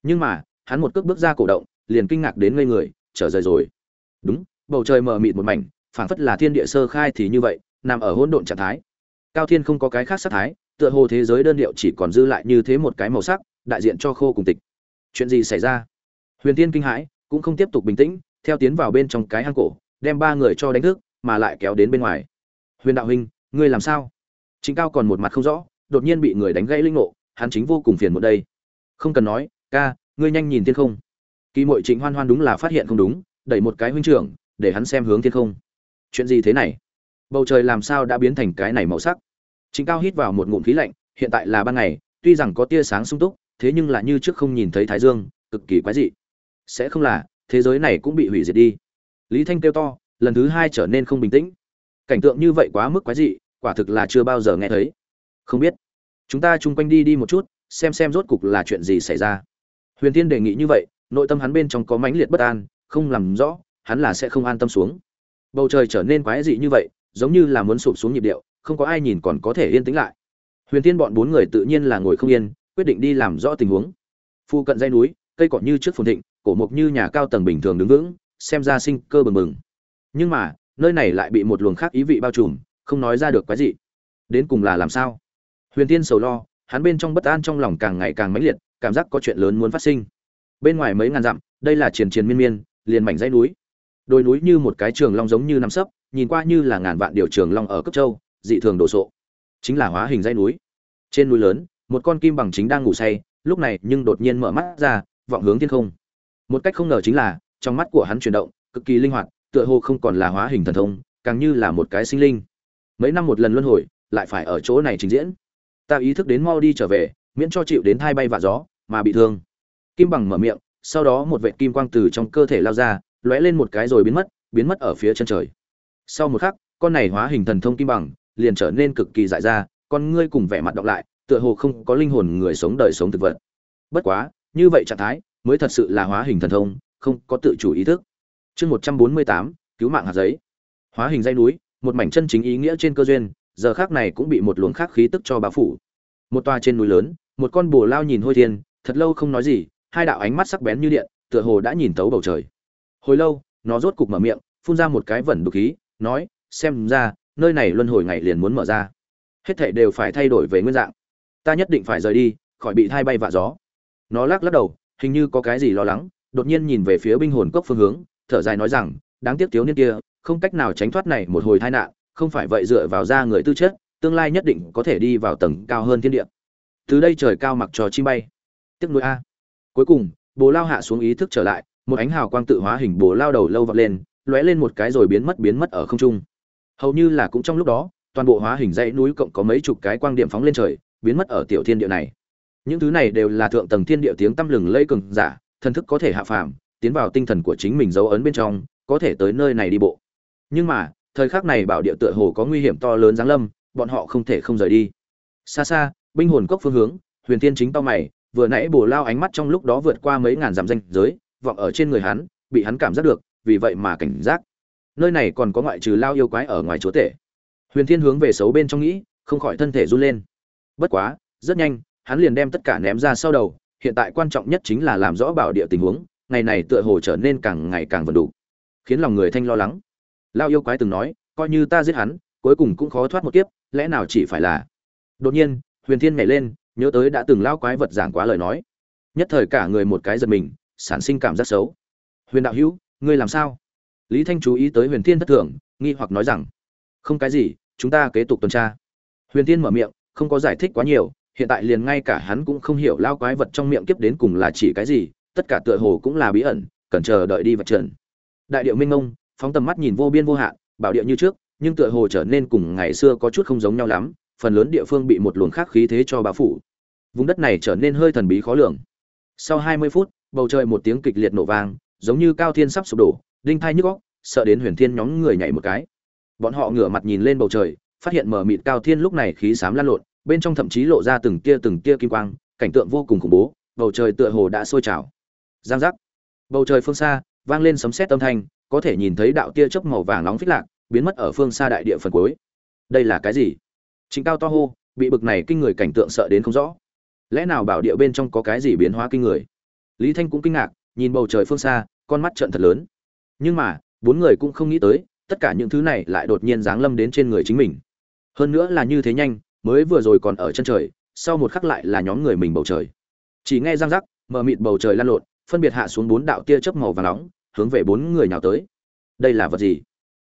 Nhưng mà, hắn một cước bước ra cổ động, liền kinh ngạc đến ngây người, trở rời rồi. Đúng, bầu trời mờ mịt một mảnh phảng phất là thiên địa sơ khai thì như vậy, nằm ở hỗn độn trạng thái. Cao thiên không có cái khác sắc thái, tựa hồ thế giới đơn điệu chỉ còn dư lại như thế một cái màu sắc, đại diện cho khô cùng tịch. Chuyện gì xảy ra? Huyền tiên kinh hãi, cũng không tiếp tục bình tĩnh, theo tiến vào bên trong cái hang cổ, đem ba người cho đánh thức, mà lại kéo đến bên ngoài. Huyền đạo huynh, ngươi làm sao? Chính cao còn một mặt không rõ, đột nhiên bị người đánh gãy linh ngộ, hắn chính vô cùng phiền một đây. Không cần nói, ca, ngươi nhanh nhìn thiên không. Kỳ mội trịnh hoan hoan đúng là phát hiện không đúng, đẩy một cái huynh trưởng, để hắn xem hướng thiên không chuyện gì thế này? Bầu trời làm sao đã biến thành cái này màu sắc? Chính cao hít vào một ngụm khí lạnh, hiện tại là ban ngày, tuy rằng có tia sáng sung túc, thế nhưng là như trước không nhìn thấy thái dương, cực kỳ quái dị. Sẽ không là, thế giới này cũng bị hủy diệt đi. Lý thanh kêu to, lần thứ hai trở nên không bình tĩnh. Cảnh tượng như vậy quá mức quái dị, quả thực là chưa bao giờ nghe thấy. Không biết. Chúng ta chung quanh đi đi một chút, xem xem rốt cục là chuyện gì xảy ra. Huyền tiên đề nghị như vậy, nội tâm hắn bên trong có mãnh liệt bất an, không làm rõ, hắn là sẽ không an tâm xuống bầu trời trở nên quái dị như vậy, giống như là muốn sụp xuống nhịp điệu, không có ai nhìn còn có thể yên tĩnh lại. Huyền tiên bọn bốn người tự nhiên là ngồi không yên, quyết định đi làm rõ tình huống. Phu cận dây núi, cây cỏ như trước phồn thịnh, cổ mục như nhà cao tầng bình thường đứng vững, xem ra sinh cơ bừng bừng. Nhưng mà, nơi này lại bị một luồng khác ý vị bao trùm, không nói ra được quái dị. Đến cùng là làm sao? Huyền tiên sầu lo, hắn bên trong bất an trong lòng càng ngày càng mãnh liệt, cảm giác có chuyện lớn muốn phát sinh. Bên ngoài mấy ngàn dặm, đây là triền triền miên miên, liền mảnh dãy núi đồi núi như một cái trường long giống như nằm sấp, nhìn qua như là ngàn vạn điều trường long ở cấp châu, dị thường đồ sộ. Chính là hóa hình dãy núi. Trên núi lớn, một con kim bằng chính đang ngủ say, lúc này nhưng đột nhiên mở mắt ra, vọng hướng thiên không. Một cách không ngờ chính là, trong mắt của hắn chuyển động, cực kỳ linh hoạt, tựa hồ không còn là hóa hình thần thông, càng như là một cái sinh linh. Mấy năm một lần luân hồi, lại phải ở chỗ này trình diễn. Ta ý thức đến mau đi trở về, miễn cho chịu đến thai bay và gió, mà bị thương. Kim bằng mở miệng, sau đó một vệ kim quang từ trong cơ thể lao ra lóe lên một cái rồi biến mất biến mất ở phía chân trời. Sau một khắc, con này hóa hình thần thông kim bằng liền trở nên cực kỳ dại ra, con ngươi cùng vẻ mặt đọc lại, tựa hồ không có linh hồn người sống đời sống thực vật. Bất quá, như vậy trạng thái mới thật sự là hóa hình thần thông, không có tự chủ ý thức. Chương một trăm bốn mươi tám, cứu mạng hạt giấy. Hóa hình dây núi, một mảnh chân chính ý nghĩa trên cơ duyên, giờ khắc này cũng bị một luồng khác khí tức cho bao phủ. Một tòa trên núi lớn, một con bồ lao nhìn hôi thiên, thật lâu không nói gì, hai đạo ánh mắt sắc bén như điện, tựa hồ đã nhìn tấu bầu trời hồi lâu, nó rốt cục mở miệng, phun ra một cái vẩn đục khí, nói, xem ra, nơi này luân hồi ngày liền muốn mở ra. Hết thảy đều phải thay đổi về nguyên dạng. Ta nhất định phải rời đi, khỏi bị thai bay vạ gió. Nó lắc lắc đầu, hình như có cái gì lo lắng, đột nhiên nhìn về phía binh hồn cốc phương hướng, thở dài nói rằng, đáng tiếc thiếu niên kia, không cách nào tránh thoát này một hồi tai nạn, không phải vậy dựa vào ra người tư chất, tương lai nhất định có thể đi vào tầng cao hơn thiên địa. Từ đây trời cao mặc cho chim bay. Tiếc nuối a. Cuối cùng, bồ lao hạ xuống ý thức trở lại một ánh hào quang tự hóa hình bồ lao đầu lâu vọt lên, lóe lên một cái rồi biến mất biến mất ở không trung. Hầu như là cũng trong lúc đó, toàn bộ hóa hình dãy núi cộng có mấy chục cái quang điểm phóng lên trời, biến mất ở tiểu thiên địa này. Những thứ này đều là thượng tầng thiên địa tiếng tăm lừng lây cường giả, thần thức có thể hạ phàm, tiến vào tinh thần của chính mình dấu ấn bên trong, có thể tới nơi này đi bộ. Nhưng mà, thời khắc này bảo địa tựa hồ có nguy hiểm to lớn giáng lâm, bọn họ không thể không rời đi. Xa xa, binh hồn cốc phương hướng, huyền tiên chính to mày, vừa nãy bổ lao ánh mắt trong lúc đó vượt qua mấy ngàn dặm danh giới vọng ở trên người hắn, bị hắn cảm giác được, vì vậy mà cảnh giác. Nơi này còn có ngoại trừ lao yêu quái ở ngoài chúa tể. Huyền thiên hướng về xấu bên trong nghĩ, không khỏi thân thể run lên. Bất quá, rất nhanh, hắn liền đem tất cả ném ra sau đầu, hiện tại quan trọng nhất chính là làm rõ bảo địa tình huống, ngày này tựa hồ trở nên càng ngày càng vần đủ khiến lòng người thanh lo lắng. Lao yêu quái từng nói, coi như ta giết hắn, cuối cùng cũng khó thoát một kiếp, lẽ nào chỉ phải là? Đột nhiên, huyền thiên nhảy lên, nhớ tới đã từng lao quái vật giảng quá lời nói. Nhất thời cả người một cái giật mình sản sinh cảm giác xấu. Huyền đạo hữu, ngươi làm sao? Lý thanh chú ý tới huyền thiên thất thường, nghi hoặc nói rằng, không cái gì, chúng ta kế tục tuần tra. Huyền thiên mở miệng, không có giải thích quá nhiều, hiện tại liền ngay cả hắn cũng không hiểu lao quái vật trong miệng kiếp đến cùng là chỉ cái gì, tất cả tựa hồ cũng là bí ẩn, cần chờ đợi đi vật trần. Đại điệu minh ông, phóng tầm mắt nhìn vô biên vô hạn, bảo địa như trước, nhưng tựa hồ trở nên cùng ngày xưa có chút không giống nhau lắm, phần lớn địa phương bị một luồng khác khí thế cho bao phủ. Vùng đất này trở nên hơi thần bí khó lường. Sau hai mươi phút bầu trời một tiếng kịch liệt nổ vang, giống như cao thiên sắp sụp đổ, đinh thai nhức góc sợ đến huyền thiên nhóm người nhảy một cái. Bọn họ ngửa mặt nhìn lên bầu trời, phát hiện mở mịt cao thiên lúc này khí xám lan lộn, bên trong thậm chí lộ ra từng tia từng tia kim quang, cảnh tượng vô cùng khủng bố, bầu trời tựa hồ đã sôi trào. Giang giác. Bầu trời phương xa, vang lên sấm sét âm thanh, có thể nhìn thấy đạo tia chớp màu vàng nóng phích lạc, biến mất ở phương xa đại địa phần cuối. Đây là cái gì? Chính cao to hô, bị bực này kinh người cảnh tượng sợ đến không rõ. Lẽ nào bảo địa bên trong có cái gì biến hóa kinh người? Lý thanh cũng kinh ngạc, nhìn bầu trời phương xa, con mắt trợn thật lớn. Nhưng mà, bốn người cũng không nghĩ tới, tất cả những thứ này lại đột nhiên giáng lâm đến trên người chính mình. Hơn nữa là như thế nhanh, mới vừa rồi còn ở chân trời, sau một khắc lại là nhóm người mình bầu trời. Chỉ nghe răng rắc, mờ mịt bầu trời lan lộn, phân biệt hạ xuống bốn đạo tia chớp màu và nóng, hướng về bốn người nào tới. Đây là vật gì?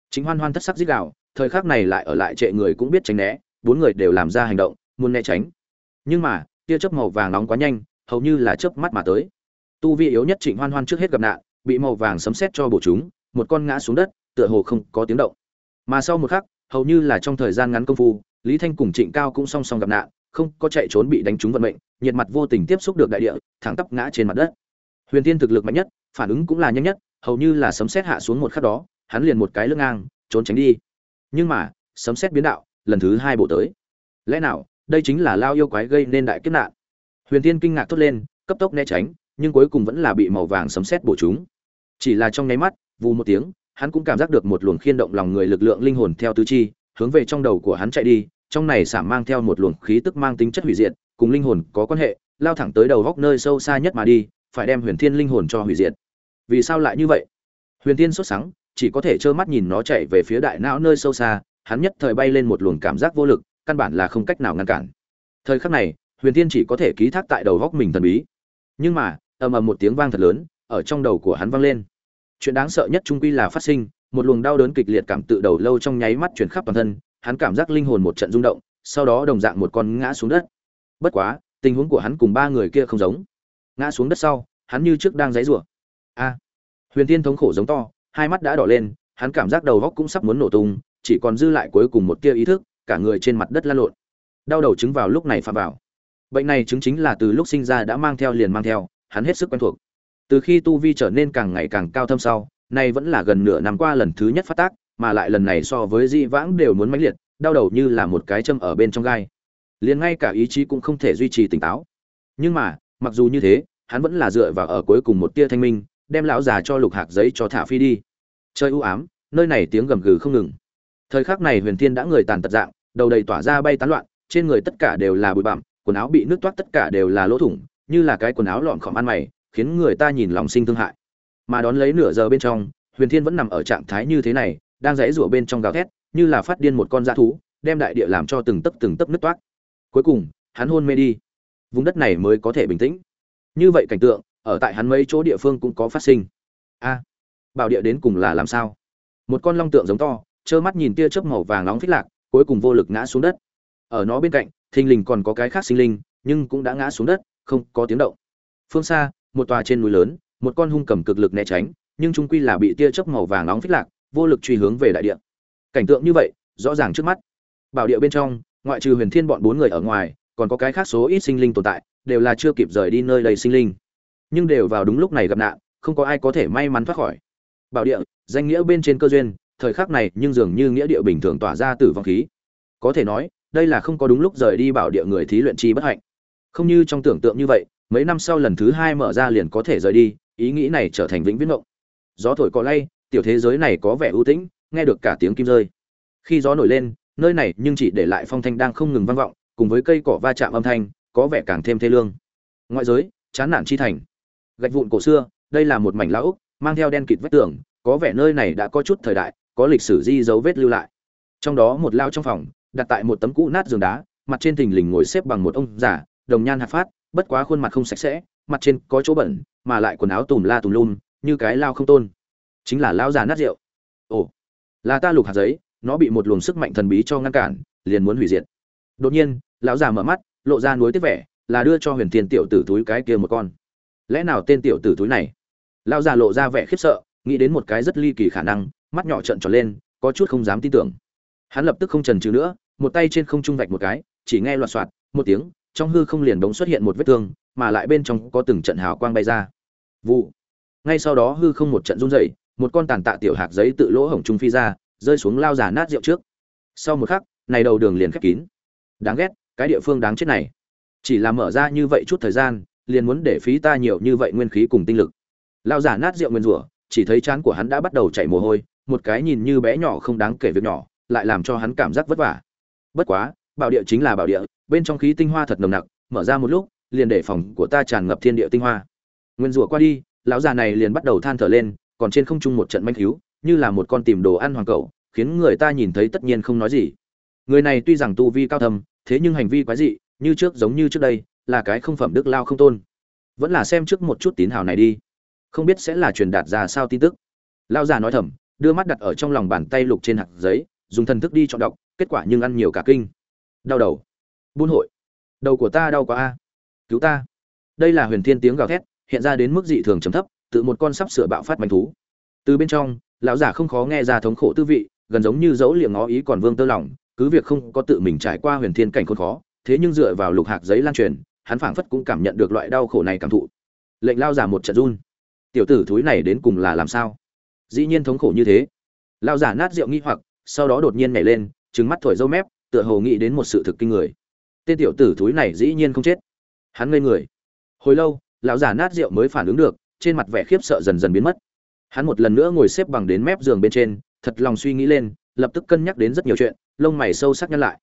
Chính hoan hoan thất sắc dích đạo thời khắc này lại ở lại trệ người cũng biết tránh né, bốn người đều làm ra hành động, muốn né tránh. Nhưng mà, tia chớp màu vàng nóng quá nhanh, hầu như là chớp mắt mà tới tu vi yếu nhất trịnh hoan hoan trước hết gặp nạn, bị màu vàng sấm sét cho bổ chúng, một con ngã xuống đất, tựa hồ không có tiếng động. Mà sau một khắc, hầu như là trong thời gian ngắn công phu, lý thanh cùng trịnh cao cũng song song gặp nạn, không có chạy trốn bị đánh trúng vận mệnh, nhiệt mặt vô tình tiếp xúc được đại địa, thẳng tắp ngã trên mặt đất. Huyền tiên thực lực mạnh nhất, phản ứng cũng là nhanh nhất, hầu như là sấm sét hạ xuống một khắc đó, hắn liền một cái lưng ngang, trốn tránh đi. Nhưng mà, sấm sét biến đạo, lần thứ hai bộ tới. Lẽ nào, đây chính là lao yêu quái gây nên đại kiếp nạn? Huyền tiên kinh ngạc thốt lên, cấp tốc né tránh nhưng cuối cùng vẫn là bị màu vàng sấm sét bổ chúng. Chỉ là trong nháy mắt, vù một tiếng, hắn cũng cảm giác được một luồng khiên động lòng người lực lượng linh hồn theo tứ chi, hướng về trong đầu của hắn chạy đi, trong này sảm mang theo một luồng khí tức mang tính chất hủy diệt, cùng linh hồn có quan hệ, lao thẳng tới đầu góc nơi sâu xa nhất mà đi, phải đem huyền thiên linh hồn cho hủy diệt. Vì sao lại như vậy? Huyền thiên sốt sắng, chỉ có thể trơ mắt nhìn nó chạy về phía đại não nơi sâu xa, hắn nhất thời bay lên một luồng cảm giác vô lực, căn bản là không cách nào ngăn cản. Thời khắc này, huyền thiên chỉ có thể ký thác tại đầu góc mình thần bí. Nhưng mà ầm ầm một tiếng vang thật lớn, ở trong đầu của hắn vang lên. Chuyện đáng sợ nhất trung quy là phát sinh, một luồng đau đớn kịch liệt cảm tự đầu lâu trong nháy mắt chuyển khắp toàn thân, hắn cảm giác linh hồn một trận rung động, sau đó đồng dạng một con ngã xuống đất. Bất quá, tình huống của hắn cùng ba người kia không giống. Ngã xuống đất sau, hắn như trước đang giãy rủa a! Huyền tiên thống khổ giống to, hai mắt đã đỏ lên, hắn cảm giác đầu góc cũng sắp muốn nổ tung, chỉ còn dư lại cuối cùng một tia ý thức, cả người trên mặt đất lăn lộn. Đau đầu chứng vào lúc này phạm vào. Bệnh này chứng chính là từ lúc sinh ra đã mang theo liền mang theo hắn hết sức quen thuộc. Từ khi tu vi trở nên càng ngày càng cao thâm sau, nay vẫn là gần nửa năm qua lần thứ nhất phát tác, mà lại lần này so với di vãng đều muốn mãnh liệt, đau đầu như là một cái châm ở bên trong gai. Liền ngay cả ý chí cũng không thể duy trì tỉnh táo. Nhưng mà, mặc dù như thế, hắn vẫn là dựa vào ở cuối cùng một tia thanh minh, đem lão già cho lục hạc giấy cho thả phi đi. Chơi u ám, nơi này tiếng gầm gừ không ngừng. Thời khắc này huyền thiên đã người tàn tật dạng, đầu đầy tỏa ra bay tán loạn, trên người tất cả đều là bụi bặm, quần áo bị nước toát tất cả đều là lỗ thủng như là cái quần áo lọn khỏm ăn mày, khiến người ta nhìn lòng sinh thương hại. Mà đón lấy nửa giờ bên trong, huyền thiên vẫn nằm ở trạng thái như thế này, đang rẽ rủa bên trong gào thét, như là phát điên một con dã thú, đem đại địa làm cho từng tấc từng tấc nứt toát cuối cùng, hắn hôn mê đi. Vùng đất này mới có thể bình tĩnh. Như vậy cảnh tượng, ở tại hắn mấy chỗ địa phương cũng có phát sinh. A, bảo địa đến cùng là làm sao? Một con long tượng giống to, trơ mắt nhìn tia chớp màu vàng nóng phích lạc, cuối cùng vô lực ngã xuống đất. Ở nó bên cạnh, thình lình còn có cái khác sinh linh, nhưng cũng đã ngã xuống đất không có tiếng động. Phương xa, một tòa trên núi lớn, một con hung cầm cực lực né tránh, nhưng trung quy là bị tia chớp màu vàng nóng phích lạc, vô lực truy hướng về đại địa. Cảnh tượng như vậy, rõ ràng trước mắt. Bảo địa bên trong, ngoại trừ huyền thiên bọn bốn người ở ngoài, còn có cái khác số ít sinh linh tồn tại, đều là chưa kịp rời đi nơi đầy sinh linh. Nhưng đều vào đúng lúc này gặp nạn, không có ai có thể may mắn thoát khỏi. Bảo địa, danh nghĩa bên trên cơ duyên, thời khắc này nhưng dường như nghĩa địa bình thường tỏa ra tử vong khí. Có thể nói, đây là không có đúng lúc rời đi bảo địa người thí luyện chi bất hạnh không như trong tưởng tượng như vậy, mấy năm sau lần thứ hai mở ra liền có thể rời đi, ý nghĩ này trở thành vĩnh viễn mộng gió thổi cọ lay, tiểu thế giới này có vẻ ưu tĩnh, nghe được cả tiếng kim rơi. Khi gió nổi lên, nơi này nhưng chỉ để lại phong thanh đang không ngừng vang vọng, cùng với cây cỏ va chạm âm thanh, có vẻ càng thêm thê lương. Ngoại giới, chán nản chi thành. Gạch vụn cổ xưa, đây là một mảnh lão úc, mang theo đen kịt vách tường, có vẻ nơi này đã có chút thời đại, có lịch sử di dấu vết lưu lại. Trong đó một lao trong phòng, đặt tại một tấm cũ nát giường đá, mặt trên thình lình ngồi xếp bằng một ông già đồng nhan hạt phát, bất quá khuôn mặt không sạch sẽ, mặt trên có chỗ bẩn, mà lại quần áo tùm la tùm lum, như cái lao không tôn. Chính là lao già nát rượu. Ồ, là ta lục hạt giấy, nó bị một luồng sức mạnh thần bí cho ngăn cản, liền muốn hủy diệt. Đột nhiên, lão già mở mắt, lộ ra nuối tiếp vẻ, là đưa cho huyền thiên tiểu tử túi cái kia một con. Lẽ nào tên tiểu tử túi này? Lão già lộ ra vẻ khiếp sợ, nghĩ đến một cái rất ly kỳ khả năng, mắt nhỏ trợn tròn lên, có chút không dám tin tưởng. Hắn lập tức không trần trừ nữa, một tay trên không trung vạch một cái, chỉ nghe loạt soạt, một tiếng trong hư không liền đống xuất hiện một vết thương, mà lại bên trong có từng trận hào quang bay ra. Vụ. Ngay sau đó hư không một trận run rẩy, một con tàn tạ tiểu hạt giấy tự lỗ hổng trung phi ra, rơi xuống lao giả nát rượu trước. Sau một khắc, này đầu đường liền khép kín. Đáng ghét, cái địa phương đáng chết này. Chỉ là mở ra như vậy chút thời gian, liền muốn để phí ta nhiều như vậy nguyên khí cùng tinh lực. Lao giả nát rượu nguyên rủa, chỉ thấy trán của hắn đã bắt đầu chảy mồ hôi, một cái nhìn như bé nhỏ không đáng kể việc nhỏ, lại làm cho hắn cảm giác vất vả. Bất quá bảo địa chính là bảo địa, bên trong khí tinh hoa thật nồng nặc, mở ra một lúc, liền để phòng của ta tràn ngập thiên địa tinh hoa. Nguyên rủa qua đi, lão già này liền bắt đầu than thở lên, còn trên không trung một trận manh cứu, như là một con tìm đồ ăn hoàng cậu khiến người ta nhìn thấy tất nhiên không nói gì. Người này tuy rằng tu vi cao thâm, thế nhưng hành vi quái dị, như trước giống như trước đây, là cái không phẩm đức lao không tôn. Vẫn là xem trước một chút tín hào này đi. Không biết sẽ là truyền đạt ra sao tin tức. Lao già nói thầm, đưa mắt đặt ở trong lòng bàn tay lục trên hạt giấy, dùng thần thức đi chọn đọc, kết quả nhưng ăn nhiều cả kinh đau đầu. Buôn hội. Đầu của ta đau quá a. Cứu ta. Đây là huyền thiên tiếng gào thét, hiện ra đến mức dị thường trầm thấp, tự một con sắp sửa bạo phát manh thú. Từ bên trong, lão giả không khó nghe ra thống khổ tư vị, gần giống như dấu liệng ngó ý còn vương tơ lòng, cứ việc không có tự mình trải qua huyền thiên cảnh khốn khó, thế nhưng dựa vào lục hạc giấy lan truyền, hắn phảng phất cũng cảm nhận được loại đau khổ này cảm thụ. Lệnh lao giả một trận run. Tiểu tử thúi này đến cùng là làm sao? Dĩ nhiên thống khổ như thế. Lao giả nát rượu nghi hoặc, sau đó đột nhiên nhảy lên trứng mắt thổi dâu mép tựa hồ nghĩ đến một sự thực kinh người. Tên tiểu tử thúi này dĩ nhiên không chết. Hắn ngây người. Hồi lâu, lão già nát rượu mới phản ứng được, trên mặt vẻ khiếp sợ dần dần biến mất. Hắn một lần nữa ngồi xếp bằng đến mép giường bên trên, thật lòng suy nghĩ lên, lập tức cân nhắc đến rất nhiều chuyện, lông mày sâu sắc nhăn lại.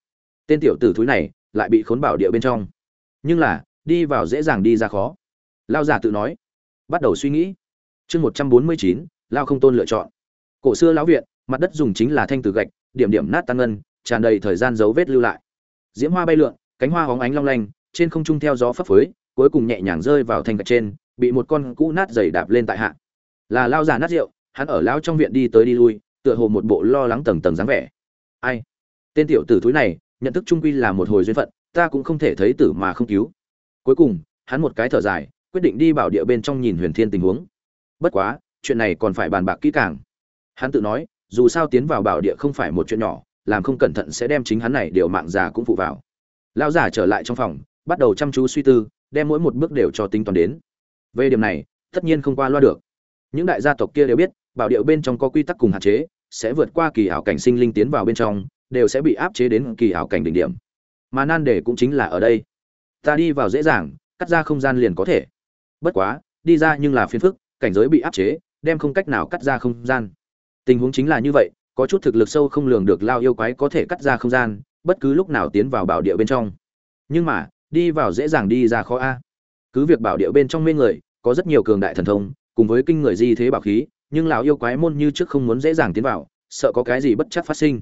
Tên tiểu tử thúi này lại bị khốn bảo địa bên trong. Nhưng là, đi vào dễ dàng đi ra khó. Lao giả tự nói. Bắt đầu suy nghĩ. Chương một trăm bốn mươi chín lao không tôn lựa chọn. Cổ xưa lão viện, mặt đất dùng chính là thanh từ gạch, điểm điểm nát tan ngân tràn đầy thời gian dấu vết lưu lại. Diễm hoa bay lượn, cánh hoa hóng ánh long lanh, trên không trung theo gió phấp phới, cuối cùng nhẹ nhàng rơi vào thanh gạch trên, bị một con cũ nát giày đạp lên tại hạ. Là lao già nát rượu, hắn ở lao trong viện đi tới đi lui, tựa hồ một bộ lo lắng tầng tầng dáng vẻ. Ai? Tên tiểu tử thúi này, nhận thức trung quy là một hồi duyên phận, ta cũng không thể thấy tử mà không cứu. Cuối cùng, hắn một cái thở dài, quyết định đi bảo địa bên trong nhìn huyền thiên tình huống. Bất quá, chuyện này còn phải bàn bạc kỹ càng. Hắn tự nói, dù sao tiến vào bảo địa không phải một chuyện nhỏ làm không cẩn thận sẽ đem chính hắn này điều mạng già cũng phụ vào. Lão giả trở lại trong phòng, bắt đầu chăm chú suy tư, đem mỗi một bước đều cho tính toán đến. Về điểm này, tất nhiên không qua loa được. Những đại gia tộc kia đều biết, bảo địa bên trong có quy tắc cùng hạn chế, sẽ vượt qua kỳ ảo cảnh sinh linh tiến vào bên trong, đều sẽ bị áp chế đến kỳ ảo cảnh đỉnh điểm. Mà nan đề cũng chính là ở đây. Ta đi vào dễ dàng, cắt ra không gian liền có thể. Bất quá, đi ra nhưng là phiền phức, cảnh giới bị áp chế, đem không cách nào cắt ra không gian. Tình huống chính là như vậy có chút thực lực sâu không lường được lao yêu quái có thể cắt ra không gian, bất cứ lúc nào tiến vào bảo địa bên trong. Nhưng mà, đi vào dễ dàng đi ra khó a. Cứ việc bảo địa bên trong mê người, có rất nhiều cường đại thần thông, cùng với kinh người di thế bảo khí, nhưng lão yêu quái môn như trước không muốn dễ dàng tiến vào, sợ có cái gì bất chắc phát sinh.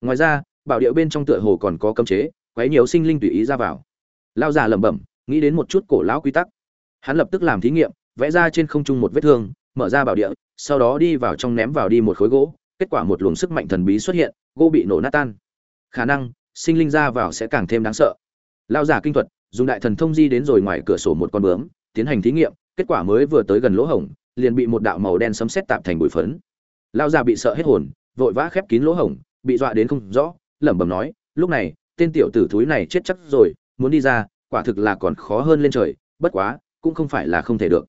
Ngoài ra, bảo địa bên trong tựa hồ còn có cấm chế quấy nhiều sinh linh tùy ý ra vào. Lao già lẩm bẩm, nghĩ đến một chút cổ lão quy tắc. Hắn lập tức làm thí nghiệm, vẽ ra trên không trung một vết thương, mở ra bảo địa, sau đó đi vào trong ném vào đi một khối gỗ kết quả một luồng sức mạnh thần bí xuất hiện, gỗ bị nổ nát tan. Khả năng, sinh linh ra vào sẽ càng thêm đáng sợ. Lao giả kinh thuật, dùng đại thần thông di đến rồi ngoài cửa sổ một con bướm, tiến hành thí nghiệm, kết quả mới vừa tới gần lỗ hổng, liền bị một đạo màu đen sấm sét tạp thành bụi phấn. Lao giả bị sợ hết hồn, vội vã khép kín lỗ hổng, bị dọa đến không rõ, lẩm bẩm nói, lúc này, tên tiểu tử thúi này chết chắc rồi, muốn đi ra, quả thực là còn khó hơn lên trời, bất quá, cũng không phải là không thể được.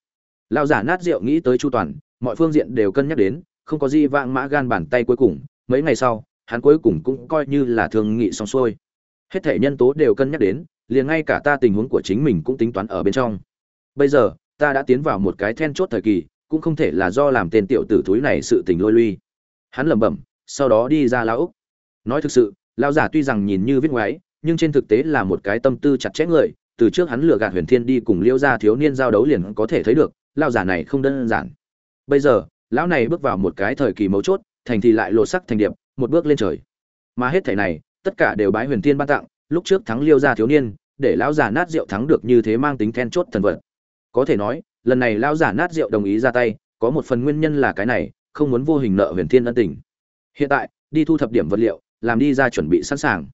Lao giả nát rượu nghĩ tới chu toàn, mọi phương diện đều cân nhắc đến không có gì vãng mã gan bàn tay cuối cùng, mấy ngày sau, hắn cuối cùng cũng coi như là thương nghị xong xuôi. Hết thể nhân tố đều cân nhắc đến, liền ngay cả ta tình huống của chính mình cũng tính toán ở bên trong. Bây giờ, ta đã tiến vào một cái then chốt thời kỳ, cũng không thể là do làm tên tiểu tử thúi này sự tình lôi lui. Hắn lẩm bẩm, sau đó đi ra lão úc. Nói thực sự lão giả tuy rằng nhìn như viết ngoáy, nhưng trên thực tế là một cái tâm tư chặt chẽ người, từ trước hắn lừa gạt huyền thiên đi cùng liễu gia thiếu niên giao đấu liền có thể thấy được lão giả này không đơn giản. Bây giờ lão này bước vào một cái thời kỳ mấu chốt, thành thì lại lột sắc thành điệp, một bước lên trời. Mà hết thảy này, tất cả đều bái huyền thiên ban tặng, lúc trước thắng liêu gia thiếu niên, để lão giả nát rượu thắng được như thế mang tính then chốt thần vật. Có thể nói, lần này lão giả nát rượu đồng ý ra tay, có một phần nguyên nhân là cái này, không muốn vô hình nợ huyền thiên ân tình. Hiện tại, đi thu thập điểm vật liệu, làm đi ra chuẩn bị sẵn sàng.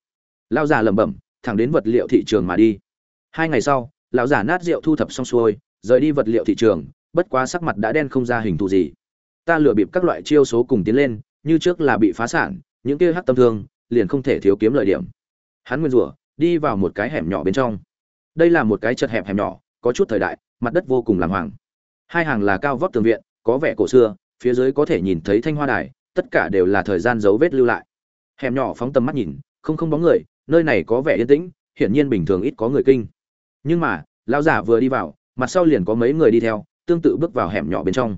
Lão giả lẩm bẩm, thẳng đến vật liệu thị trường mà đi. Hai ngày sau, lão giả nát rượu thu thập xong xuôi, rời đi vật liệu thị trường, bất quá sắc mặt đã đen không ra hình thù gì ta lừa bịp các loại chiêu số cùng tiến lên, như trước là bị phá sản, những kia hắc tâm thương, liền không thể thiếu kiếm lợi điểm. Hắn nguyên rủa, đi vào một cái hẻm nhỏ bên trong. Đây là một cái chật hẹp hẻm nhỏ, có chút thời đại, mặt đất vô cùng làm hoàng. Hai hàng là cao vóc tường viện, có vẻ cổ xưa, phía dưới có thể nhìn thấy thanh hoa đài, tất cả đều là thời gian dấu vết lưu lại. Hẻm nhỏ phóng tầm mắt nhìn, không không bóng người, nơi này có vẻ yên tĩnh, hiển nhiên bình thường ít có người kinh. Nhưng mà, lão giả vừa đi vào, mặt sau liền có mấy người đi theo, tương tự bước vào hẻm nhỏ bên trong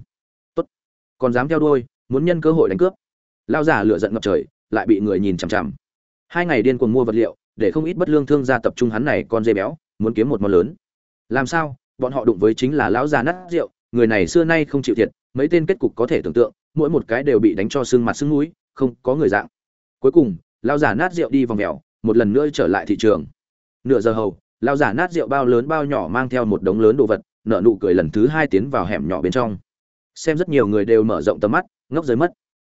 còn dám theo đuôi, muốn nhân cơ hội đánh cướp. Lão giả lửa giận ngập trời, lại bị người nhìn chằm chằm. Hai ngày điên cuồng mua vật liệu, để không ít bất lương thương gia tập trung hắn này con dê béo, muốn kiếm một món lớn. Làm sao? Bọn họ đụng với chính là lão già nát rượu, người này xưa nay không chịu thiệt, mấy tên kết cục có thể tưởng tượng, mỗi một cái đều bị đánh cho xương mặt xương mũi không có người dạng. Cuối cùng, lão già nát rượu đi vòng mèo một lần nữa trở lại thị trường. Nửa giờ hầu, lão già nát rượu bao lớn bao nhỏ mang theo một đống lớn đồ vật nợ nụ cười lần thứ hai tiến vào hẻm nhỏ bên trong xem rất nhiều người đều mở rộng tầm mắt, ngốc dưới mất.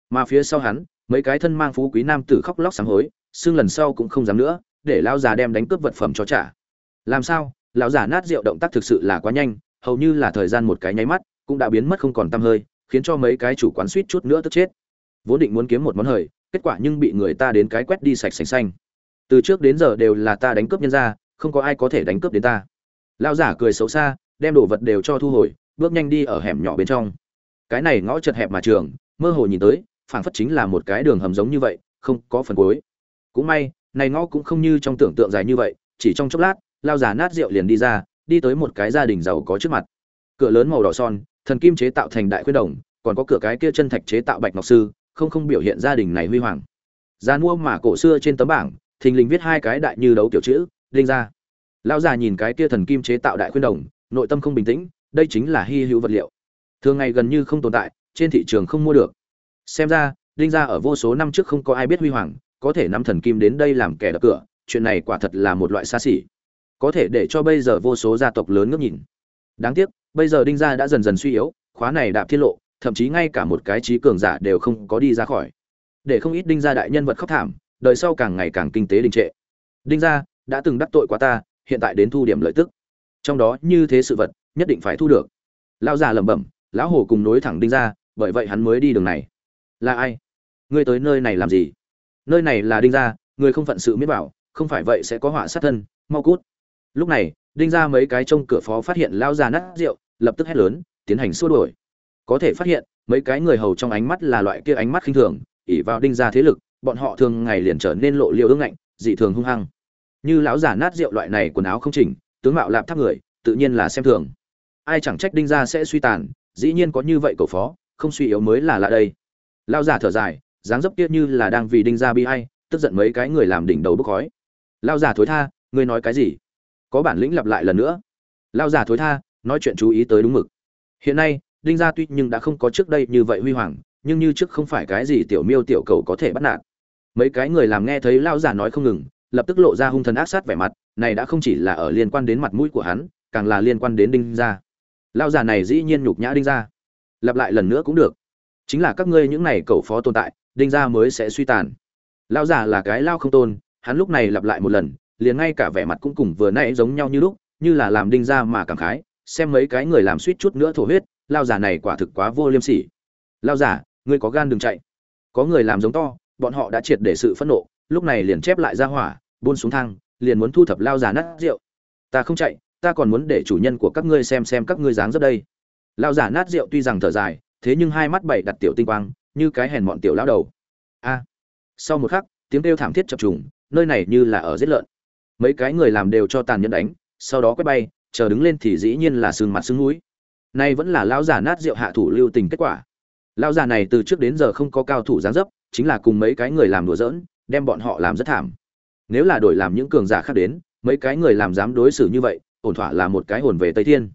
Mà phía sau hắn, mấy cái thân mang phú quý nam tử khóc lóc sám hối, xương lần sau cũng không dám nữa, để lão già đem đánh cướp vật phẩm cho trả. Làm sao? Lão già nát rượu động tác thực sự là quá nhanh, hầu như là thời gian một cái nháy mắt, cũng đã biến mất không còn tăm hơi, khiến cho mấy cái chủ quán suýt chút nữa tức chết. Vốn định muốn kiếm một món hời, kết quả nhưng bị người ta đến cái quét đi sạch sành xanh. Từ trước đến giờ đều là ta đánh cướp nhân ra không có ai có thể đánh cướp đến ta. Lão giả cười xấu xa, đem đồ vật đều cho thu hồi, bước nhanh đi ở hẻm nhỏ bên trong cái này ngõ chật hẹp mà trường, mơ hồ nhìn tới, phảng phất chính là một cái đường hầm giống như vậy, không có phần cuối. Cũng may, này ngõ cũng không như trong tưởng tượng dài như vậy, chỉ trong chốc lát, lao già nát rượu liền đi ra, đi tới một cái gia đình giàu có trước mặt. Cửa lớn màu đỏ son, thần kim chế tạo thành đại khuyên đồng, còn có cửa cái kia chân thạch chế tạo bạch ngọc sư, không không biểu hiện gia đình này huy hoàng. Gian mua mà cổ xưa trên tấm bảng, thình lình viết hai cái đại như đấu tiểu chữ, đinh ra. Lao già nhìn cái kia thần kim chế tạo đại khuyên đồng, nội tâm không bình tĩnh, đây chính là hy hữu vật liệu thường ngày gần như không tồn tại, trên thị trường không mua được. Xem ra, đinh gia ở vô số năm trước không có ai biết huy hoàng, có thể nắm thần kim đến đây làm kẻ đập cửa, chuyện này quả thật là một loại xa xỉ. Có thể để cho bây giờ vô số gia tộc lớn ngước nhìn. Đáng tiếc, bây giờ đinh gia đã dần dần suy yếu, khóa này đạp tiết lộ, thậm chí ngay cả một cái trí cường giả đều không có đi ra khỏi. Để không ít đinh gia đại nhân vật khóc thảm, đời sau càng ngày càng kinh tế đình trệ. Đinh gia đã từng đắc tội quá ta, hiện tại đến thu điểm lợi tức. Trong đó như thế sự vật, nhất định phải thu được. Lao già lẩm bẩm lão hồ cùng nối thẳng đinh gia bởi vậy hắn mới đi đường này. Là ai? Ngươi tới nơi này làm gì? Nơi này là đinh gia người không phận sự miết bảo, không phải vậy sẽ có họa sát thân, mau cút. Lúc này, đinh ra mấy cái trông cửa phó phát hiện lao già nát rượu, lập tức hét lớn, tiến hành xua đuổi. Có thể phát hiện, mấy cái người hầu trong ánh mắt là loại kia ánh mắt khinh thường ỉ vào đinh ra thế lực, bọn họ thường ngày liền trở nên lộ liêu ương ngạnh, dị thường hung hăng. Như lão già nát rượu loại này quần áo không chỉnh, tướng mạo lạp tháp người, tự nhiên là xem thường. Ai chẳng trách đinh gia sẽ suy tàn dĩ nhiên có như vậy cầu phó, không suy yếu mới là lạ đây. Lao giả thở dài, dáng dấp kia như là đang vì đinh gia bi hay tức giận mấy cái người làm đỉnh đầu bốc khói. Lao giả thối tha, ngươi nói cái gì? Có bản lĩnh lặp lại lần nữa. Lao giả thối tha, nói chuyện chú ý tới đúng mực. Hiện nay, đinh gia tuy nhưng đã không có trước đây như vậy huy hoàng, nhưng như trước không phải cái gì tiểu miêu tiểu cầu có thể bắt nạt. Mấy cái người làm nghe thấy lao giả nói không ngừng, lập tức lộ ra hung thần ác sát vẻ mặt, này đã không chỉ là ở liên quan đến mặt mũi của hắn, càng là liên quan đến đinh gia lao già này dĩ nhiên nhục nhã đinh gia. Lặp lại lần nữa cũng được. Chính là các ngươi những này cầu phó tồn tại, đinh gia mới sẽ suy tàn. Lao già là cái lao không tôn, hắn lúc này lặp lại một lần, liền ngay cả vẻ mặt cũng cùng vừa nãy giống nhau như lúc, như là làm đinh gia mà cảm khái, xem mấy cái người làm suýt chút nữa thổ huyết lao giả này quả thực quá vô liêm sỉ. Lao giả ngươi có gan đừng chạy. Có người làm giống to, bọn họ đã triệt để sự phẫn nộ, lúc này liền chép lại ra hỏa, buôn xuống thang, liền muốn thu thập lao giả nát rượu. Ta không chạy ta còn muốn để chủ nhân của các ngươi xem xem các ngươi dáng rất đây. Lão giả nát rượu tuy rằng thở dài, thế nhưng hai mắt bảy đặt tiểu tinh quang, như cái hèn mọn tiểu lão đầu. A. Sau một khắc, tiếng kêu thảm thiết chập trùng, nơi này như là ở giết lợn. Mấy cái người làm đều cho tàn nhẫn đánh, sau đó quét bay, chờ đứng lên thì dĩ nhiên là sương mặt sương núi. Nay vẫn là lão giả nát rượu hạ thủ lưu tình kết quả. Lão già này từ trước đến giờ không có cao thủ dáng dấp, chính là cùng mấy cái người làm đùa giỡn, đem bọn họ làm rất thảm. Nếu là đổi làm những cường giả khác đến, mấy cái người làm dám đối xử như vậy ổn thỏa là một cái hồn về tây thiên.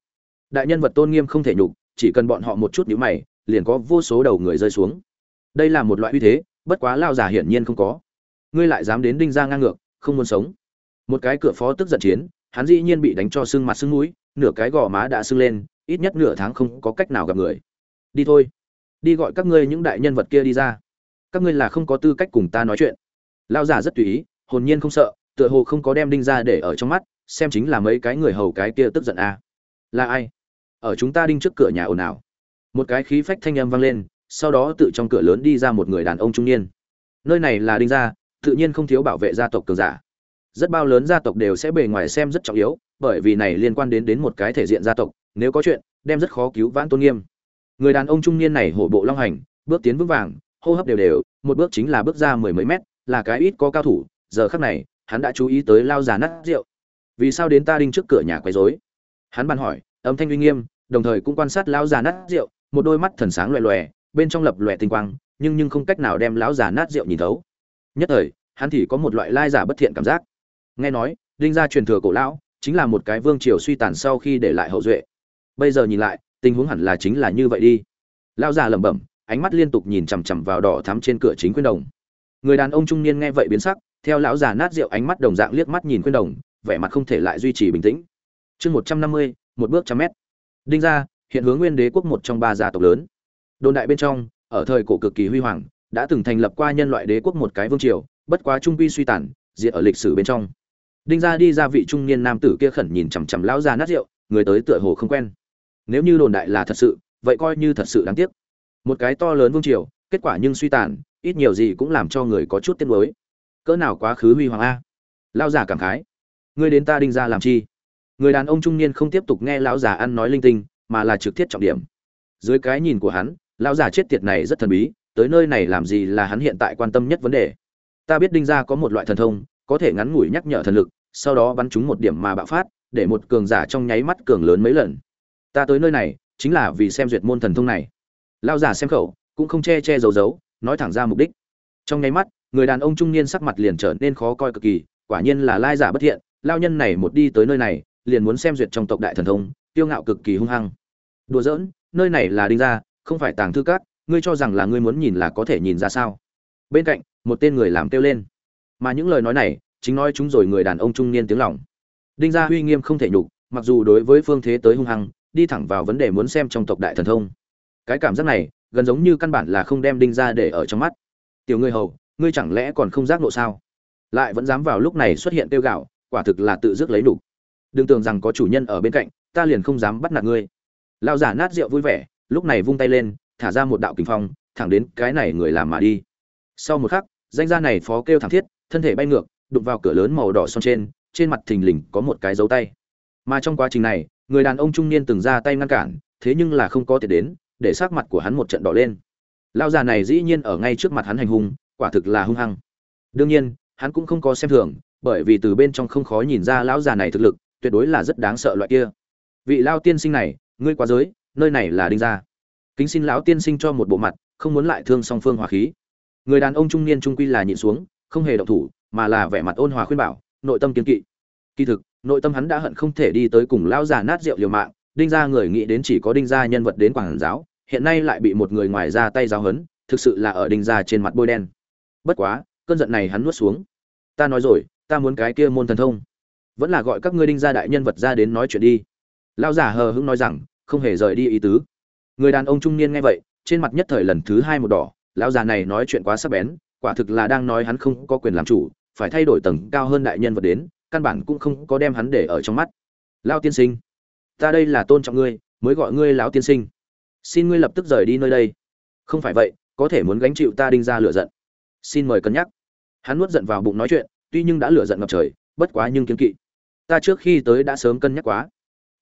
Đại nhân vật tôn nghiêm không thể nhục, chỉ cần bọn họ một chút nhíu mày, liền có vô số đầu người rơi xuống. Đây là một loại uy thế, bất quá lao giả hiển nhiên không có. Ngươi lại dám đến đinh ra ngang ngược, không muốn sống. Một cái cửa phó tức giận chiến, hắn dĩ nhiên bị đánh cho sưng mặt sưng mũi, nửa cái gò má đã sưng lên, ít nhất nửa tháng không có cách nào gặp người. Đi thôi. Đi gọi các ngươi những đại nhân vật kia đi ra. Các ngươi là không có tư cách cùng ta nói chuyện. Lao giả rất tùy ý, hồn nhiên không sợ, tựa hồ không có đem đinh ra để ở trong mắt xem chính là mấy cái người hầu cái kia tức giận à. là ai? Ở chúng ta đinh trước cửa nhà ồn ào. Một cái khí phách thanh âm vang lên, sau đó tự trong cửa lớn đi ra một người đàn ông trung niên. Nơi này là đinh gia, tự nhiên không thiếu bảo vệ gia tộc cường giả. Rất bao lớn gia tộc đều sẽ bề ngoài xem rất trọng yếu, bởi vì này liên quan đến đến một cái thể diện gia tộc, nếu có chuyện, đem rất khó cứu vãn tôn nghiêm. Người đàn ông trung niên này hổ bộ long hành, bước tiến vững vàng, hô hấp đều đều, một bước chính là bước ra mười mấy mét, là cái ít có cao thủ, giờ khắc này, hắn đã chú ý tới lao già nát rượu vì sao đến ta đinh trước cửa nhà quấy rối? Hắn bàn hỏi, âm thanh uy nghiêm, đồng thời cũng quan sát lão già nát rượu, một đôi mắt thần sáng loè loè, bên trong lập loè tinh quang, nhưng nhưng không cách nào đem lão già nát rượu nhìn thấu. Nhất thời, hắn thì có một loại lai giả bất thiện cảm giác. Nghe nói, đinh gia truyền thừa cổ lão, chính là một cái vương triều suy tàn sau khi để lại hậu duệ. Bây giờ nhìn lại, tình huống hẳn là chính là như vậy đi. Lão già lẩm bẩm, ánh mắt liên tục nhìn chằm chằm vào đỏ thắm trên cửa chính quyên đồng. Người đàn ông trung niên nghe vậy biến sắc, theo lão già nát rượu ánh mắt đồng dạng liếc mắt nhìn quyên đồng vẻ mặt không thể lại duy trì bình tĩnh. Chương một trăm năm mươi, một bước trăm mét. Đinh gia, hiện hướng nguyên đế quốc một trong ba gia tộc lớn. Đồn đại bên trong, ở thời cổ cực kỳ huy hoàng, đã từng thành lập qua nhân loại đế quốc một cái vương triều, bất quá trung quy suy tàn, diệt ở lịch sử bên trong. Đinh gia đi ra vị trung niên nam tử kia khẩn nhìn chằm chằm lão già nát rượu, người tới tựa hồ không quen. Nếu như đồn đại là thật sự, vậy coi như thật sự đáng tiếc. Một cái to lớn vương triều, kết quả nhưng suy tàn, ít nhiều gì cũng làm cho người có chút tiếc nuối. Cỡ nào quá khứ huy hoàng a? Lão già cảm khái ngươi đến ta đinh gia làm chi? Người đàn ông trung niên không tiếp tục nghe lão già ăn nói linh tinh, mà là trực tiếp trọng điểm. Dưới cái nhìn của hắn, lão già chết tiệt này rất thần bí, tới nơi này làm gì là hắn hiện tại quan tâm nhất vấn đề. Ta biết đinh gia có một loại thần thông, có thể ngắn ngủi nhắc nhở thần lực, sau đó bắn chúng một điểm mà bạo phát, để một cường giả trong nháy mắt cường lớn mấy lần. Ta tới nơi này, chính là vì xem duyệt môn thần thông này. Lão già xem khẩu, cũng không che che giấu giấu, nói thẳng ra mục đích. Trong nháy mắt, người đàn ông trung niên sắc mặt liền trở nên khó coi cực kỳ, quả nhiên là lai giả bất thiện lao nhân này một đi tới nơi này, liền muốn xem duyệt trong tộc đại thần thông, tiêu ngạo cực kỳ hung hăng. Đùa giỡn, nơi này là đinh gia, không phải tàng thư cát ngươi cho rằng là ngươi muốn nhìn là có thể nhìn ra sao? Bên cạnh, một tên người làm kêu lên. Mà những lời nói này, chính nói chúng rồi người đàn ông trung niên tiếng lòng. Đinh gia uy nghiêm không thể nhục, mặc dù đối với phương thế tới hung hăng, đi thẳng vào vấn đề muốn xem trong tộc đại thần thông. Cái cảm giác này, gần giống như căn bản là không đem đinh gia để ở trong mắt. Tiểu ngươi hầu, ngươi chẳng lẽ còn không giác nộ sao? Lại vẫn dám vào lúc này xuất hiện tiêu gạo quả thực là tự dứt lấy đủ đừng tưởng rằng có chủ nhân ở bên cạnh, ta liền không dám bắt nạt ngươi. Lao giả nát rượu vui vẻ, lúc này vung tay lên, thả ra một đạo kình phong, thẳng đến cái này người làm mà đi. Sau một khắc, danh gia này phó kêu thảm thiết, thân thể bay ngược, đụng vào cửa lớn màu đỏ son trên trên mặt thình lình có một cái dấu tay. Mà trong quá trình này, người đàn ông trung niên từng ra tay ngăn cản, thế nhưng là không có thể đến, để sắc mặt của hắn một trận đỏ lên. Lao già này dĩ nhiên ở ngay trước mặt hắn hành hung, quả thực là hung hăng. Đương nhiên, hắn cũng không có xem thường bởi vì từ bên trong không khó nhìn ra lão già này thực lực, tuyệt đối là rất đáng sợ loại kia. Vị lao tiên sinh này, ngươi quá giới, nơi này là đinh gia. Kính xin lão tiên sinh cho một bộ mặt, không muốn lại thương song phương hòa khí. Người đàn ông trung niên trung quy là nhịn xuống, không hề động thủ, mà là vẻ mặt ôn hòa khuyên bảo, nội tâm kiên kỵ. Kỳ thực, nội tâm hắn đã hận không thể đi tới cùng lão già nát rượu liều mạng, đinh gia người nghĩ đến chỉ có đinh gia nhân vật đến quảng giáo, hiện nay lại bị một người ngoài ra tay giáo hấn thực sự là ở đinh gia trên mặt bôi đen. Bất quá, cơn giận này hắn nuốt xuống. Ta nói rồi ta muốn cái kia môn thần thông. Vẫn là gọi các ngươi đinh gia đại nhân vật ra đến nói chuyện đi. Lao giả hờ hững nói rằng, không hề rời đi ý tứ. Người đàn ông trung niên nghe vậy, trên mặt nhất thời lần thứ hai một đỏ. Lão già này nói chuyện quá sắc bén, quả thực là đang nói hắn không có quyền làm chủ, phải thay đổi tầng cao hơn đại nhân vật đến, căn bản cũng không có đem hắn để ở trong mắt. Lao tiên sinh, ta đây là tôn trọng ngươi, mới gọi ngươi lão tiên sinh. Xin ngươi lập tức rời đi nơi đây. Không phải vậy, có thể muốn gánh chịu ta đinh ra lửa giận. Xin mời cân nhắc. Hắn nuốt giận vào bụng nói chuyện tuy nhưng đã lửa giận ngập trời bất quá nhưng kiên kỵ. Ta trước khi tới đã sớm cân nhắc quá.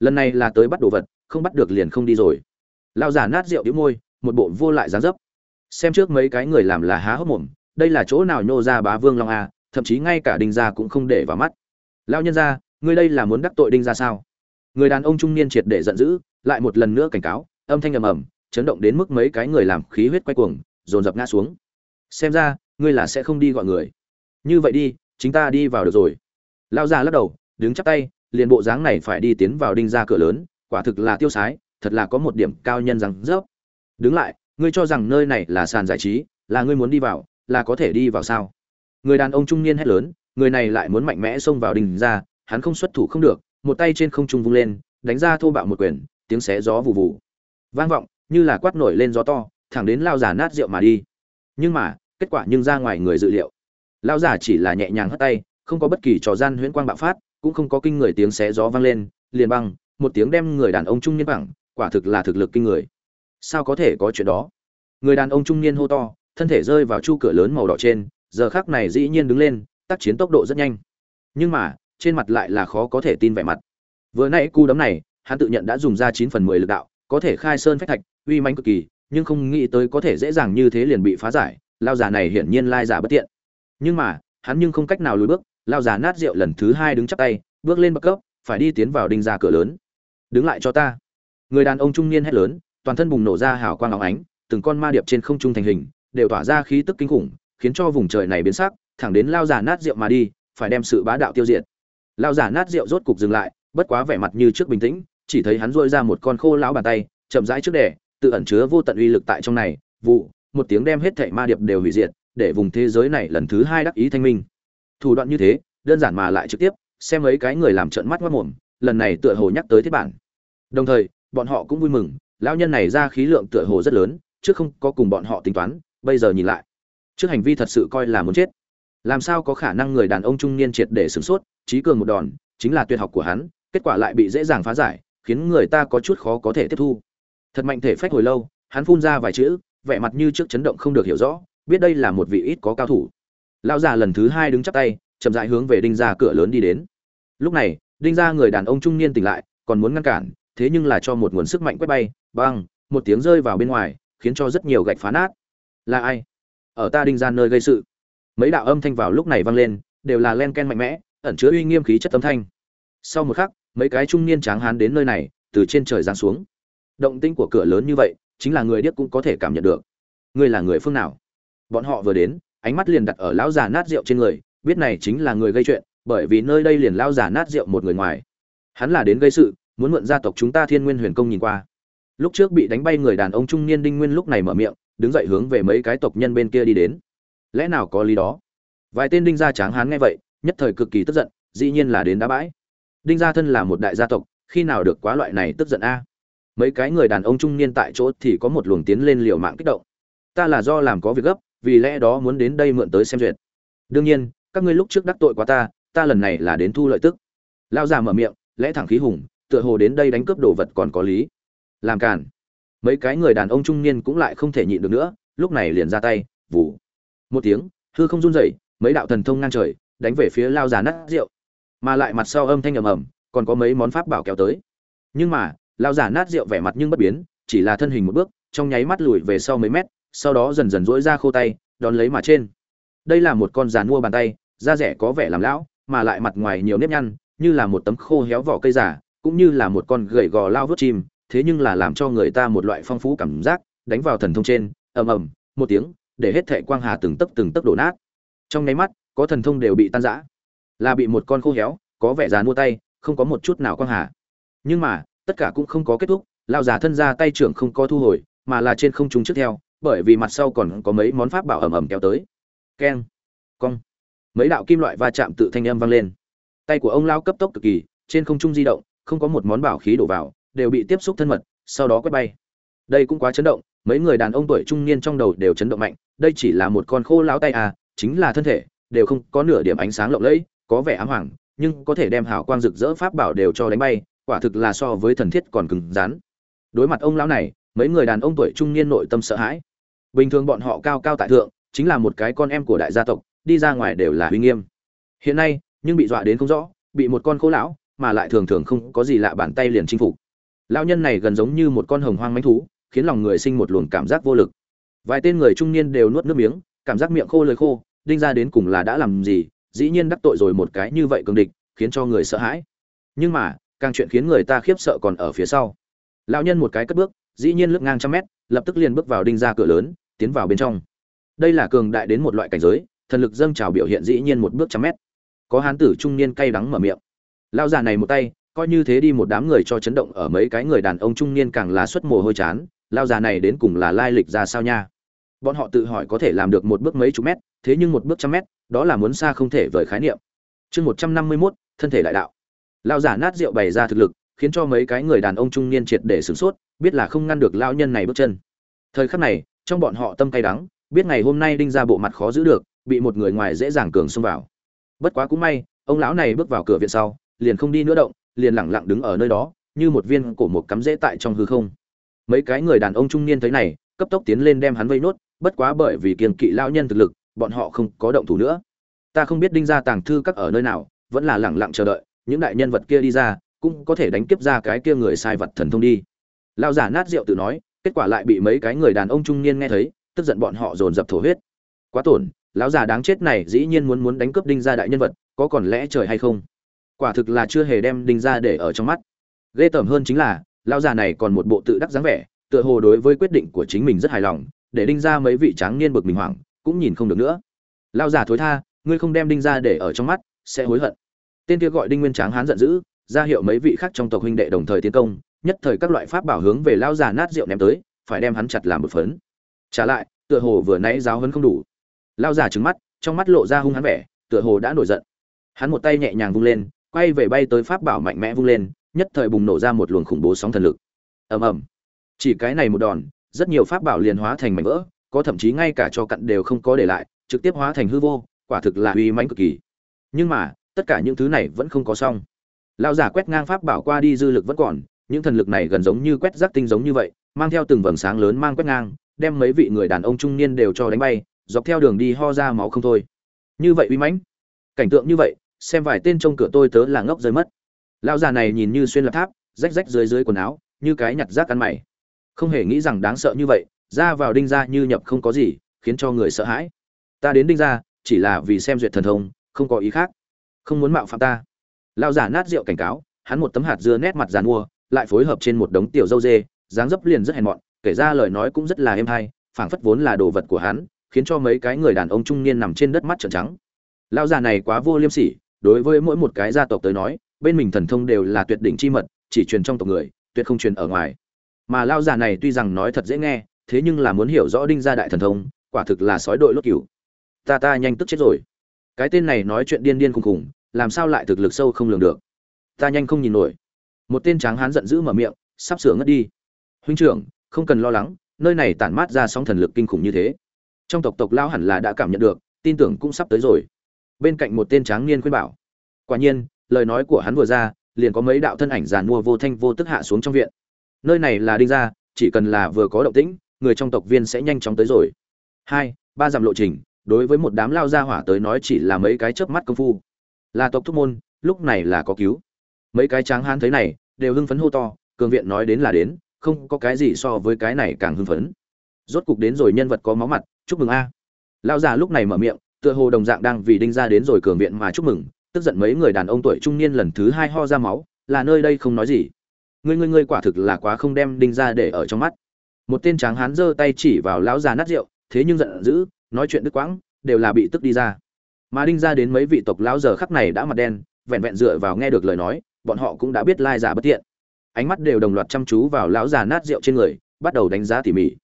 Lần này là tới bắt đồ vật không bắt được liền không đi rồi. Lao giả nát rượu đĩu môi một bộ vô lại dáng dấp. Xem trước mấy cái người làm là há hốc mồm đây là chỗ nào nhô ra bá vương long a thậm chí ngay cả đinh gia cũng không để vào mắt. Lao nhân gia, ngươi đây là muốn đắc tội đinh gia sao? Người đàn ông trung niên triệt để giận dữ lại một lần nữa cảnh cáo âm thanh ầm ầm chấn động đến mức mấy cái người làm khí huyết quay cuồng dồn dập ngã xuống. Xem ra ngươi là sẽ không đi gọi người. Như vậy đi chúng ta đi vào được rồi. Lao già lắc đầu đứng chắp tay liền bộ dáng này phải đi tiến vào đinh ra cửa lớn quả thực là tiêu sái thật là có một điểm cao nhân rằng rớp. Đứng lại ngươi cho rằng nơi này là sàn giải trí là ngươi muốn đi vào là có thể đi vào sao? Người đàn ông trung niên hét lớn người này lại muốn mạnh mẽ xông vào đình ra hắn không xuất thủ không được một tay trên không trung vung lên đánh ra thô bạo một quyền tiếng xé gió vù vù, vang vọng như là quát nổi lên gió to thẳng đến lao giả nát rượu mà đi. Nhưng mà kết quả nhưng ra ngoài người dự liệu. Lão giả chỉ là nhẹ nhàng hất tay, không có bất kỳ trò gian huyễn quang bạo phát, cũng không có kinh người tiếng xé gió vang lên, liền băng, một tiếng đem người đàn ông trung niên bằng quả thực là thực lực kinh người. Sao có thể có chuyện đó? Người đàn ông trung niên hô to, thân thể rơi vào chu cửa lớn màu đỏ trên, giờ khác này dĩ nhiên đứng lên, tác chiến tốc độ rất nhanh. Nhưng mà, trên mặt lại là khó có thể tin vẻ mặt. Vừa nãy cú đấm này, hắn tự nhận đã dùng ra chín phần mười lực đạo, có thể khai sơn phách thạch, uy manh cực kỳ, nhưng không nghĩ tới có thể dễ dàng như thế liền bị phá giải lao giả này hiển nhiên lai giả bất tiện nhưng mà, hắn nhưng không cách nào lùi bước, lao già nát rượu lần thứ hai đứng chắp tay, bước lên bậc cấp, phải đi tiến vào đinh ra cửa lớn. Đứng lại cho ta. Người đàn ông trung niên hét lớn, toàn thân bùng nổ ra hào quang óng ánh, từng con ma điệp trên không trung thành hình, đều tỏa ra khí tức kinh khủng, khiến cho vùng trời này biến sắc, thẳng đến lao già nát rượu mà đi, phải đem sự bá đạo tiêu diệt. Lao già nát rượu rốt cục dừng lại, bất quá vẻ mặt như trước bình tĩnh, chỉ thấy hắn dội ra một con khô lão bàn tay, chậm rãi trước đẻ tự ẩn chứa vô tận uy lực tại trong này, vụ, một tiếng đem hết thảy ma điệp đều hủy diệt để vùng thế giới này lần thứ hai đắc ý thanh minh. Thủ đoạn như thế, đơn giản mà lại trực tiếp, xem mấy cái người làm trợn mắt mất mồm, lần này tựa hồ nhắc tới thiết bản. Đồng thời, bọn họ cũng vui mừng, lão nhân này ra khí lượng tựa hồ rất lớn, trước không có cùng bọn họ tính toán, bây giờ nhìn lại. Trước hành vi thật sự coi là muốn chết. Làm sao có khả năng người đàn ông trung niên triệt để sửng sốt, trí cường một đòn, chính là tuyệt học của hắn, kết quả lại bị dễ dàng phá giải, khiến người ta có chút khó có thể tiếp thu. Thật mạnh thể phách hồi lâu, hắn phun ra vài chữ, vẻ mặt như trước chấn động không được hiểu rõ biết đây là một vị ít có cao thủ. Lão già lần thứ hai đứng chắp tay, chậm rãi hướng về đinh ra cửa lớn đi đến. Lúc này, đinh ra người đàn ông trung niên tỉnh lại, còn muốn ngăn cản, thế nhưng là cho một nguồn sức mạnh quét bay băng một tiếng rơi vào bên ngoài, khiến cho rất nhiều gạch phá nát. Là ai? Ở ta đinh ra nơi gây sự. Mấy đạo âm thanh vào lúc này vang lên, đều là len ken mạnh mẽ, ẩn chứa uy nghiêm khí chất âm thanh. Sau một khắc, mấy cái trung niên tráng hán đến nơi này, từ trên trời giáng xuống. Động tĩnh của cửa lớn như vậy, chính là người điếc cũng có thể cảm nhận được. Ngươi là người phương nào? Bọn họ vừa đến, ánh mắt liền đặt ở lão già nát rượu trên người, biết này chính là người gây chuyện, bởi vì nơi đây liền lão già nát rượu một người ngoài. Hắn là đến gây sự, muốn mượn gia tộc chúng ta thiên nguyên huyền công nhìn qua. Lúc trước bị đánh bay người đàn ông trung niên đinh nguyên lúc này mở miệng, đứng dậy hướng về mấy cái tộc nhân bên kia đi đến. Lẽ nào có lý đó? Vài tên đinh gia tráng hán nghe vậy, nhất thời cực kỳ tức giận, dĩ nhiên là đến đá bãi. Đinh gia thân là một đại gia tộc, khi nào được quá loại này tức giận a? Mấy cái người đàn ông trung niên tại chỗ thì có một luồng tiến lên liều mạng kích động. Ta là do làm có việc gấp vì lẽ đó muốn đến đây mượn tới xem duyệt. Đương nhiên, các ngươi lúc trước đắc tội quá ta ta lần này là đến thu lợi tức. Lao già mở miệng, lẽ thẳng khí hùng, tựa hồ đến đây đánh cướp đồ vật còn có lý. Làm càn. Mấy cái người đàn ông trung niên cũng lại không thể nhịn được nữa, lúc này liền ra tay vụ một tiếng, hư không run rẩy, mấy đạo thần thông ngang trời, đánh về phía lao già nát rượu. Mà lại mặt sau âm thanh ầm ầm, còn có mấy món pháp bảo kéo tới. Nhưng mà lao già nát rượu vẻ mặt nhưng bất biến, chỉ là thân hình một bước, trong nháy mắt lùi về sau mấy mét sau đó dần dần rỗi ra khô tay, đón lấy mà trên. Đây là một con giàn mua bàn tay, da rẻ có vẻ làm lão, mà lại mặt ngoài nhiều nếp nhăn, như là một tấm khô héo vỏ cây giả cũng như là một con gầy gò lao vớt chim, thế nhưng là làm cho người ta một loại phong phú cảm giác, đánh vào thần thông trên, ầm ầm, một tiếng, để hết thệ quang hà từng tấc từng tấc đổ nát. Trong nháy mắt, có thần thông đều bị tan rã. Là bị một con khô héo, có vẻ già mua tay, không có một chút nào quang hà. Nhưng mà, tất cả cũng không có kết thúc lao già thân ra tay trưởng không có thu hồi, mà là trên không trung trước theo bởi vì mặt sau còn có mấy món pháp bảo ẩm ẩm kéo tới. Keng, cong. Mấy đạo kim loại va chạm tự thanh âm vang lên. Tay của ông lao cấp tốc cực kỳ, trên không trung di động, không có một món bảo khí đổ vào, đều bị tiếp xúc thân mật, sau đó quét bay. Đây cũng quá chấn động, mấy người đàn ông tuổi trung niên trong đầu đều chấn động mạnh, đây chỉ là một con khô lão tay à chính là thân thể, đều không có nửa điểm ánh sáng lộng lẫy, có vẻ ám hoàng, nhưng có thể đem hào quang rực rỡ pháp bảo đều cho đánh bay, quả thực là so với thần thiết còn cứng rắn. Đối mặt ông lão này, mấy người đàn ông tuổi trung niên nội tâm sợ hãi bình thường bọn họ cao cao tại thượng, chính là một cái con em của đại gia tộc, đi ra ngoài đều là huy nghiêm. Hiện nay, nhưng bị dọa đến không rõ, bị một con khô lão, mà lại thường thường không có gì lạ bàn tay liền chinh phục. Lão nhân này gần giống như một con hồng hoang mánh thú, khiến lòng người sinh một luồng cảm giác vô lực. Vài tên người trung niên đều nuốt nước miếng, cảm giác miệng khô lời khô, đinh ra đến cùng là đã làm gì, dĩ nhiên đắc tội rồi một cái như vậy cường địch, khiến cho người sợ hãi. Nhưng mà, càng chuyện khiến người ta khiếp sợ còn ở phía sau. Lão nhân một cái cất bước dĩ nhiên lướt ngang trăm mét, lập tức liền bước vào đinh ra cửa lớn, tiến vào bên trong. Đây là cường đại đến một loại cảnh giới, thần lực dâng trào biểu hiện dĩ nhiên một bước trăm mét. Có hán tử trung niên cay đắng mở miệng. Lao già này một tay, coi như thế đi một đám người cho chấn động ở mấy cái người đàn ông trung niên càng là xuất mồ hôi chán lao già này đến cùng là lai lịch ra sao nha? Bọn họ tự hỏi có thể làm được một bước mấy chục mét, thế nhưng một bước trăm mét, đó là muốn xa không thể vời khái niệm. Chương một trăm năm mươi mốt, thân thể đại đạo. Lao giả nát rượu bày ra thực lực, khiến cho mấy cái người đàn ông trung niên triệt để sửng sốt biết là không ngăn được lão nhân này bước chân. Thời khắc này, trong bọn họ tâm cay đắng, biết ngày hôm nay đinh ra bộ mặt khó giữ được, bị một người ngoài dễ dàng cường xông vào. Bất quá cũng may, ông lão này bước vào cửa viện sau, liền không đi nữa động, liền lẳng lặng đứng ở nơi đó, như một viên cổ một cắm rễ tại trong hư không. Mấy cái người đàn ông trung niên thấy này, cấp tốc tiến lên đem hắn vây nốt, bất quá bởi vì kiềm kỵ lão nhân thực lực, bọn họ không có động thủ nữa. Ta không biết đinh ra tàng thư các ở nơi nào, vẫn là lẳng lặng chờ đợi, những đại nhân vật kia đi ra, cũng có thể đánh kiếp ra cái kia người sai vật thần thông đi lão giả nát rượu tự nói, kết quả lại bị mấy cái người đàn ông trung niên nghe thấy, tức giận bọn họ dồn dập thổ huyết. Quá tổn, lão già đáng chết này dĩ nhiên muốn muốn đánh cướp đinh gia đại nhân vật, có còn lẽ trời hay không? Quả thực là chưa hề đem đinh gia để ở trong mắt. Ghê tởm hơn chính là, lão già này còn một bộ tự đắc dáng vẻ, tựa hồ đối với quyết định của chính mình rất hài lòng, để đinh gia mấy vị tráng niên bực mình hoảng, cũng nhìn không được nữa. Lão già thối tha, ngươi không đem đinh gia để ở trong mắt, sẽ hối hận. Tên kia gọi đinh nguyên tráng hán giận dữ, ra hiệu mấy vị khác trong tộc huynh đệ đồng thời tiến công nhất thời các loại pháp bảo hướng về lão già nát rượu ném tới, phải đem hắn chặt làm một phấn. Trả lại, tựa hồ vừa nãy giáo hấn không đủ. Lao già trứng mắt, trong mắt lộ ra hung hắn vẻ, tựa hồ đã nổi giận. Hắn một tay nhẹ nhàng vung lên, quay về bay tới pháp bảo mạnh mẽ vung lên, nhất thời bùng nổ ra một luồng khủng bố sóng thần lực. Ầm ầm. Chỉ cái này một đòn, rất nhiều pháp bảo liền hóa thành mảnh vỡ, có thậm chí ngay cả cho cặn đều không có để lại, trực tiếp hóa thành hư vô, quả thực là uy mãnh cực kỳ. Nhưng mà, tất cả những thứ này vẫn không có xong. Lao giả quét ngang pháp bảo qua đi dư lực vẫn còn những thần lực này gần giống như quét rác tinh giống như vậy, mang theo từng vầng sáng lớn mang quét ngang, đem mấy vị người đàn ông trung niên đều cho đánh bay, dọc theo đường đi ho ra máu không thôi. Như vậy uy mãnh, cảnh tượng như vậy, xem vài tên trong cửa tôi tớ là ngốc rơi mất. Lão già này nhìn như xuyên lập tháp, rách rách dưới dưới quần áo, như cái nhặt rác ăn mày. Không hề nghĩ rằng đáng sợ như vậy, ra vào đinh ra như nhập không có gì, khiến cho người sợ hãi. Ta đến đinh ra, chỉ là vì xem duyệt thần thông, không có ý khác. Không muốn mạo phạm ta. Lão giả nát rượu cảnh cáo, hắn một tấm hạt dưa nét mặt giàn mua lại phối hợp trên một đống tiểu dâu dê, dáng dấp liền rất hèn mọn, kể ra lời nói cũng rất là êm hay, phảng phất vốn là đồ vật của hắn, khiến cho mấy cái người đàn ông trung niên nằm trên đất mắt trợn trắng. Lão già này quá vô liêm sỉ, đối với mỗi một cái gia tộc tới nói, bên mình thần thông đều là tuyệt đỉnh chi mật, chỉ truyền trong tộc người, tuyệt không truyền ở ngoài. Mà lão già này tuy rằng nói thật dễ nghe, thế nhưng là muốn hiểu rõ đinh gia đại thần thông, quả thực là sói đội lốt cửu ta ta nhanh tức chết rồi. Cái tên này nói chuyện điên điên khùng khùng, làm sao lại thực lực sâu không lường được? Ta nhanh không nhìn nổi một tên tráng hán giận dữ mở miệng, sắp sửa ngất đi. Huynh trưởng, không cần lo lắng, nơi này tản mát ra sóng thần lực kinh khủng như thế. Trong tộc tộc lao hẳn là đã cảm nhận được, tin tưởng cũng sắp tới rồi. Bên cạnh một tên tráng niên khuyên bảo. Quả nhiên, lời nói của hắn vừa ra, liền có mấy đạo thân ảnh giàn mua vô thanh vô tức hạ xuống trong viện. Nơi này là đinh gia, chỉ cần là vừa có động tĩnh, người trong tộc viên sẽ nhanh chóng tới rồi. Hai, ba dặm lộ trình, đối với một đám lao gia hỏa tới nói chỉ là mấy cái chớp mắt công phu. Là tộc thúc môn, lúc này là có cứu mấy cái tráng hán thấy này, đều hưng phấn hô to, cường viện nói đến là đến, không có cái gì so với cái này càng hưng phấn. Rốt cục đến rồi nhân vật có máu mặt, chúc mừng a. Lão già lúc này mở miệng, tựa hồ đồng dạng đang vì đinh ra đến rồi cường viện mà chúc mừng, tức giận mấy người đàn ông tuổi trung niên lần thứ hai ho ra máu, là nơi đây không nói gì. Ngươi ngươi ngươi quả thực là quá không đem đinh ra để ở trong mắt. Một tên tráng hán giơ tay chỉ vào lão già nát rượu, thế nhưng giận dữ, nói chuyện đứt quãng, đều là bị tức đi ra. Mà đinh ra đến mấy vị tộc lão giờ khắc này đã mặt đen, vẹn vẹn dựa vào nghe được lời nói bọn họ cũng đã biết lai giả bất thiện. Ánh mắt đều đồng loạt chăm chú vào lão già nát rượu trên người, bắt đầu đánh giá tỉ mỉ.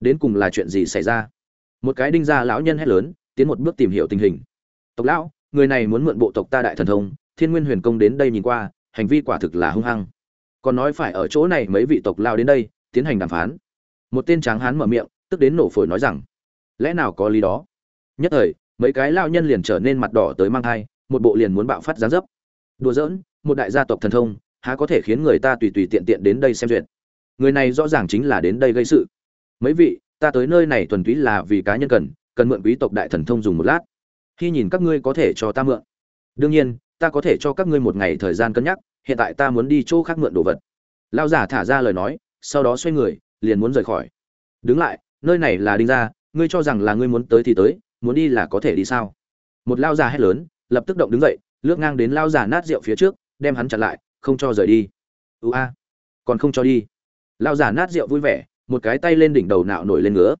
Đến cùng là chuyện gì xảy ra? Một cái đinh ra lão nhân hét lớn, tiến một bước tìm hiểu tình hình. Tộc lão, người này muốn mượn bộ tộc ta đại thần thông, thiên nguyên huyền công đến đây nhìn qua, hành vi quả thực là hung hăng. Còn nói phải ở chỗ này mấy vị tộc lao đến đây, tiến hành đàm phán. Một tên tráng hán mở miệng, tức đến nổ phổi nói rằng, lẽ nào có lý đó? Nhất thời, mấy cái lao nhân liền trở nên mặt đỏ tới mang thai, một bộ liền muốn bạo phát gián dấp đùa giỡn, một đại gia tộc thần thông, há có thể khiến người ta tùy tùy tiện tiện đến đây xem duyệt. Người này rõ ràng chính là đến đây gây sự. Mấy vị, ta tới nơi này thuần túy là vì cá nhân cần cần mượn quý tộc đại thần thông dùng một lát. Khi nhìn các ngươi có thể cho ta mượn. Đương nhiên, ta có thể cho các ngươi một ngày thời gian cân nhắc, hiện tại ta muốn đi chỗ khác mượn đồ vật. Lao giả thả ra lời nói, sau đó xoay người, liền muốn rời khỏi. Đứng lại, nơi này là đinh gia, ngươi cho rằng là ngươi muốn tới thì tới, muốn đi là có thể đi sao? Một lao giả hét lớn, lập tức động đứng dậy lướt ngang đến lao già nát rượu phía trước, đem hắn chặn lại, không cho rời đi. Ưu a, còn không cho đi. Lao già nát rượu vui vẻ, một cái tay lên đỉnh đầu nạo nổi lên ngứa.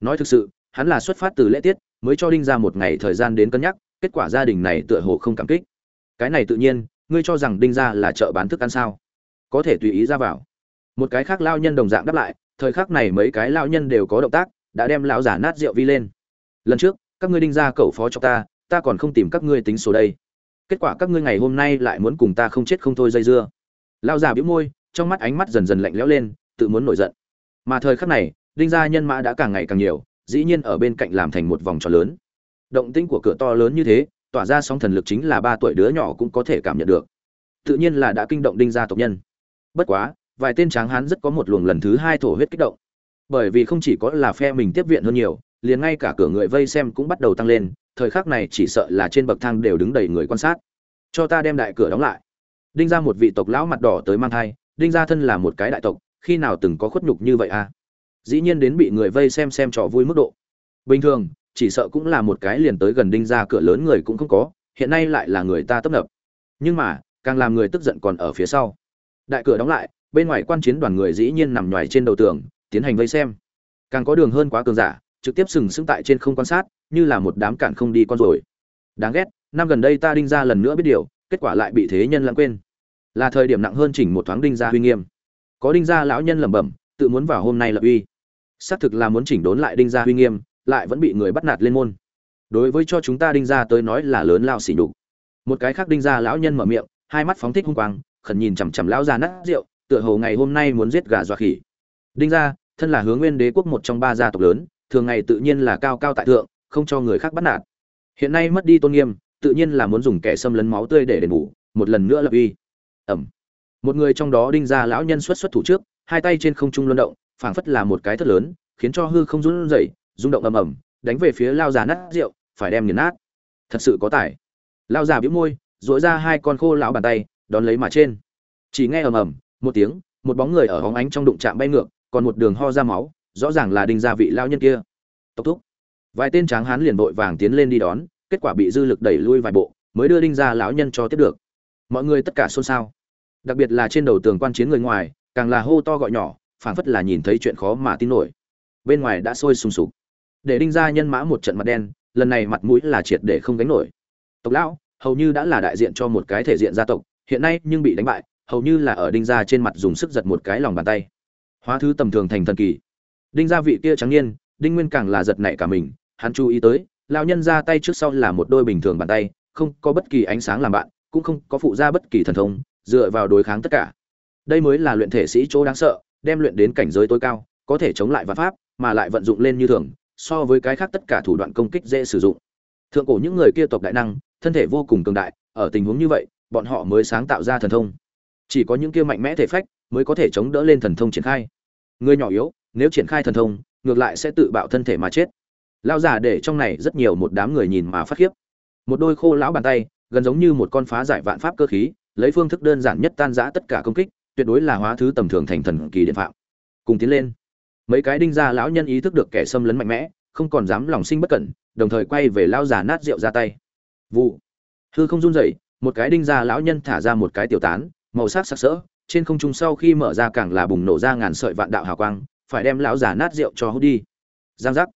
Nói thực sự, hắn là xuất phát từ lễ tiết, mới cho đinh ra một ngày thời gian đến cân nhắc, kết quả gia đình này tựa hồ không cảm kích. Cái này tự nhiên, ngươi cho rằng đinh ra là chợ bán thức ăn sao? Có thể tùy ý ra vào. Một cái khác lao nhân đồng dạng đáp lại, thời khắc này mấy cái lao nhân đều có động tác, đã đem lão giả nát rượu vi lên. Lần trước, các ngươi đinh ra cẩu phó cho ta ta còn không tìm các ngươi tính số đây kết quả các ngươi ngày hôm nay lại muốn cùng ta không chết không thôi dây dưa. Lao già bĩu môi, trong mắt ánh mắt dần dần lạnh lẽo lên, tự muốn nổi giận. Mà thời khắc này, đinh gia nhân mã đã càng ngày càng nhiều, dĩ nhiên ở bên cạnh làm thành một vòng tròn lớn. Động tĩnh của cửa to lớn như thế, tỏa ra sóng thần lực chính là ba tuổi đứa nhỏ cũng có thể cảm nhận được. Tự nhiên là đã kinh động đinh gia tộc nhân. Bất quá, vài tên tráng hán rất có một luồng lần thứ hai thổ huyết kích động. Bởi vì không chỉ có là phe mình tiếp viện hơn nhiều, liền ngay cả cửa người vây xem cũng bắt đầu tăng lên thời khắc này chỉ sợ là trên bậc thang đều đứng đầy người quan sát. Cho ta đem đại cửa đóng lại. Đinh ra một vị tộc lão mặt đỏ tới mang thai, đinh ra thân là một cái đại tộc, khi nào từng có khuất nhục như vậy à? Dĩ nhiên đến bị người vây xem xem trò vui mức độ. Bình thường, chỉ sợ cũng là một cái liền tới gần đinh ra cửa lớn người cũng không có, hiện nay lại là người ta tấp nập. Nhưng mà, càng làm người tức giận còn ở phía sau. Đại cửa đóng lại, bên ngoài quan chiến đoàn người dĩ nhiên nằm nhoài trên đầu tường, tiến hành vây xem. Càng có đường hơn quá cường giả trực tiếp sừng sững tại trên không quan sát, như là một đám cản không đi con rồi đáng ghét, năm gần đây ta đinh ra lần nữa biết điều, kết quả lại bị thế nhân lãng quên. Là thời điểm nặng hơn chỉnh một thoáng đinh ra huy nghiêm. Có đinh gia lão nhân lẩm bẩm, tự muốn vào hôm nay lập uy. Xác thực là muốn chỉnh đốn lại đinh gia huy nghiêm, lại vẫn bị người bắt nạt lên môn. Đối với cho chúng ta đinh gia tới nói là lớn lao xỉ nhục. Một cái khác đinh gia lão nhân mở miệng, hai mắt phóng thích hung quang, khẩn nhìn chằm chằm lão già nát rượu, tựa hồ ngày hôm nay muốn giết gà dọa khỉ. Đinh gia thân là hướng nguyên đế quốc một trong ba gia tộc lớn thường ngày tự nhiên là cao cao tại thượng, không cho người khác bắt nạt. Hiện nay mất đi tôn nghiêm, tự nhiên là muốn dùng kẻ xâm lấn máu tươi để đền bù, một lần nữa lập uy. Ẩm. Một người trong đó đinh ra lão nhân xuất xuất thủ trước, hai tay trên không trung luân động, phảng phất là một cái thất lớn, khiến cho hư không run rẩy, rung động ầm ầm, đánh về phía lao già nát rượu, phải đem nghiền nát. Thật sự có tài. Lao già bĩu môi dội ra hai con khô lão bàn tay, đón lấy mà trên. Chỉ nghe ầm ầm, một tiếng, một bóng người ở hóng ánh trong đụng chạm bay ngược, còn một đường ho ra máu rõ ràng là đinh gia vị lao nhân kia. Tốc thúc. Vài tên tráng hán liền vội vàng tiến lên đi đón, kết quả bị dư lực đẩy lui vài bộ, mới đưa đinh gia lão nhân cho tiếp được. Mọi người tất cả xôn xao. Đặc biệt là trên đầu tường quan chiến người ngoài, càng là hô to gọi nhỏ, phảng phất là nhìn thấy chuyện khó mà tin nổi. Bên ngoài đã sôi sùng sục. Để đinh gia nhân mã một trận mặt đen, lần này mặt mũi là triệt để không gánh nổi. Tộc lão, hầu như đã là đại diện cho một cái thể diện gia tộc, hiện nay nhưng bị đánh bại, hầu như là ở đinh gia trên mặt dùng sức giật một cái lòng bàn tay. Hóa thứ tầm thường thành thần kỳ đinh gia vị kia trắng niên, đinh nguyên càng là giật nảy cả mình, hắn chú ý tới, lão nhân ra tay trước sau là một đôi bình thường bàn tay, không có bất kỳ ánh sáng làm bạn, cũng không có phụ ra bất kỳ thần thông, dựa vào đối kháng tất cả. Đây mới là luyện thể sĩ chỗ đáng sợ, đem luyện đến cảnh giới tối cao, có thể chống lại vạn pháp, mà lại vận dụng lên như thường, so với cái khác tất cả thủ đoạn công kích dễ sử dụng. Thượng cổ những người kia tộc đại năng, thân thể vô cùng cường đại, ở tình huống như vậy, bọn họ mới sáng tạo ra thần thông. Chỉ có những kia mạnh mẽ thể phách, mới có thể chống đỡ lên thần thông triển khai. Người nhỏ yếu nếu triển khai thần thông, ngược lại sẽ tự bạo thân thể mà chết. Lao giả để trong này rất nhiều một đám người nhìn mà phát khiếp. Một đôi khô lão bàn tay, gần giống như một con phá giải vạn pháp cơ khí, lấy phương thức đơn giản nhất tan rã tất cả công kích, tuyệt đối là hóa thứ tầm thường thành thần kỳ điện phạm. Cùng tiến lên, mấy cái đinh gia lão nhân ý thức được kẻ xâm lấn mạnh mẽ, không còn dám lòng sinh bất cẩn, đồng thời quay về lao già nát rượu ra tay. Vụ. Hư không run rẩy, một cái đinh gia lão nhân thả ra một cái tiểu tán, màu sắc sặc sỡ, trên không trung sau khi mở ra càng là bùng nổ ra ngàn sợi vạn đạo hào quang phải đem lão giả nát rượu cho hút đi. Giang giác.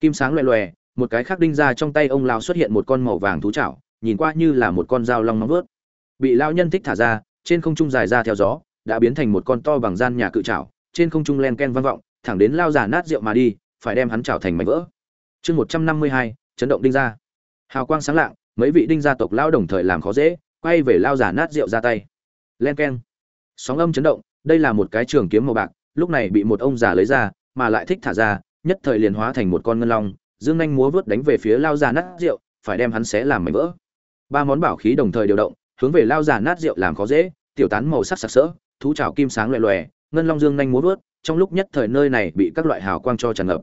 Kim sáng loè loè một cái khác đinh ra trong tay ông lão xuất hiện một con màu vàng thú chảo nhìn qua như là một con dao long nóng vớt. Bị lão nhân thích thả ra trên không trung dài ra theo gió đã biến thành một con to bằng gian nhà cự chảo trên không trung len ken vang vọng thẳng đến lao giả nát rượu mà đi phải đem hắn chảo thành mảnh vỡ. Chương một trăm năm mươi hai chấn động đinh ra, hào quang sáng lạng mấy vị đinh gia tộc lao đồng thời làm khó dễ quay về lao giả nát rượu ra tay. Len keng sóng âm chấn động đây là một cái trường kiếm màu bạc lúc này bị một ông già lấy ra, mà lại thích thả ra, nhất thời liền hóa thành một con ngân long, dương nhanh múa vớt đánh về phía lao già nát rượu, phải đem hắn xé làm mảnh vỡ. Ba món bảo khí đồng thời điều động, hướng về lao già nát rượu làm khó dễ, tiểu tán màu sắc sặc sỡ, thú trào kim sáng loè loè, ngân long dương nhanh múa vớt, trong lúc nhất thời nơi này bị các loại hào quang cho tràn ngập.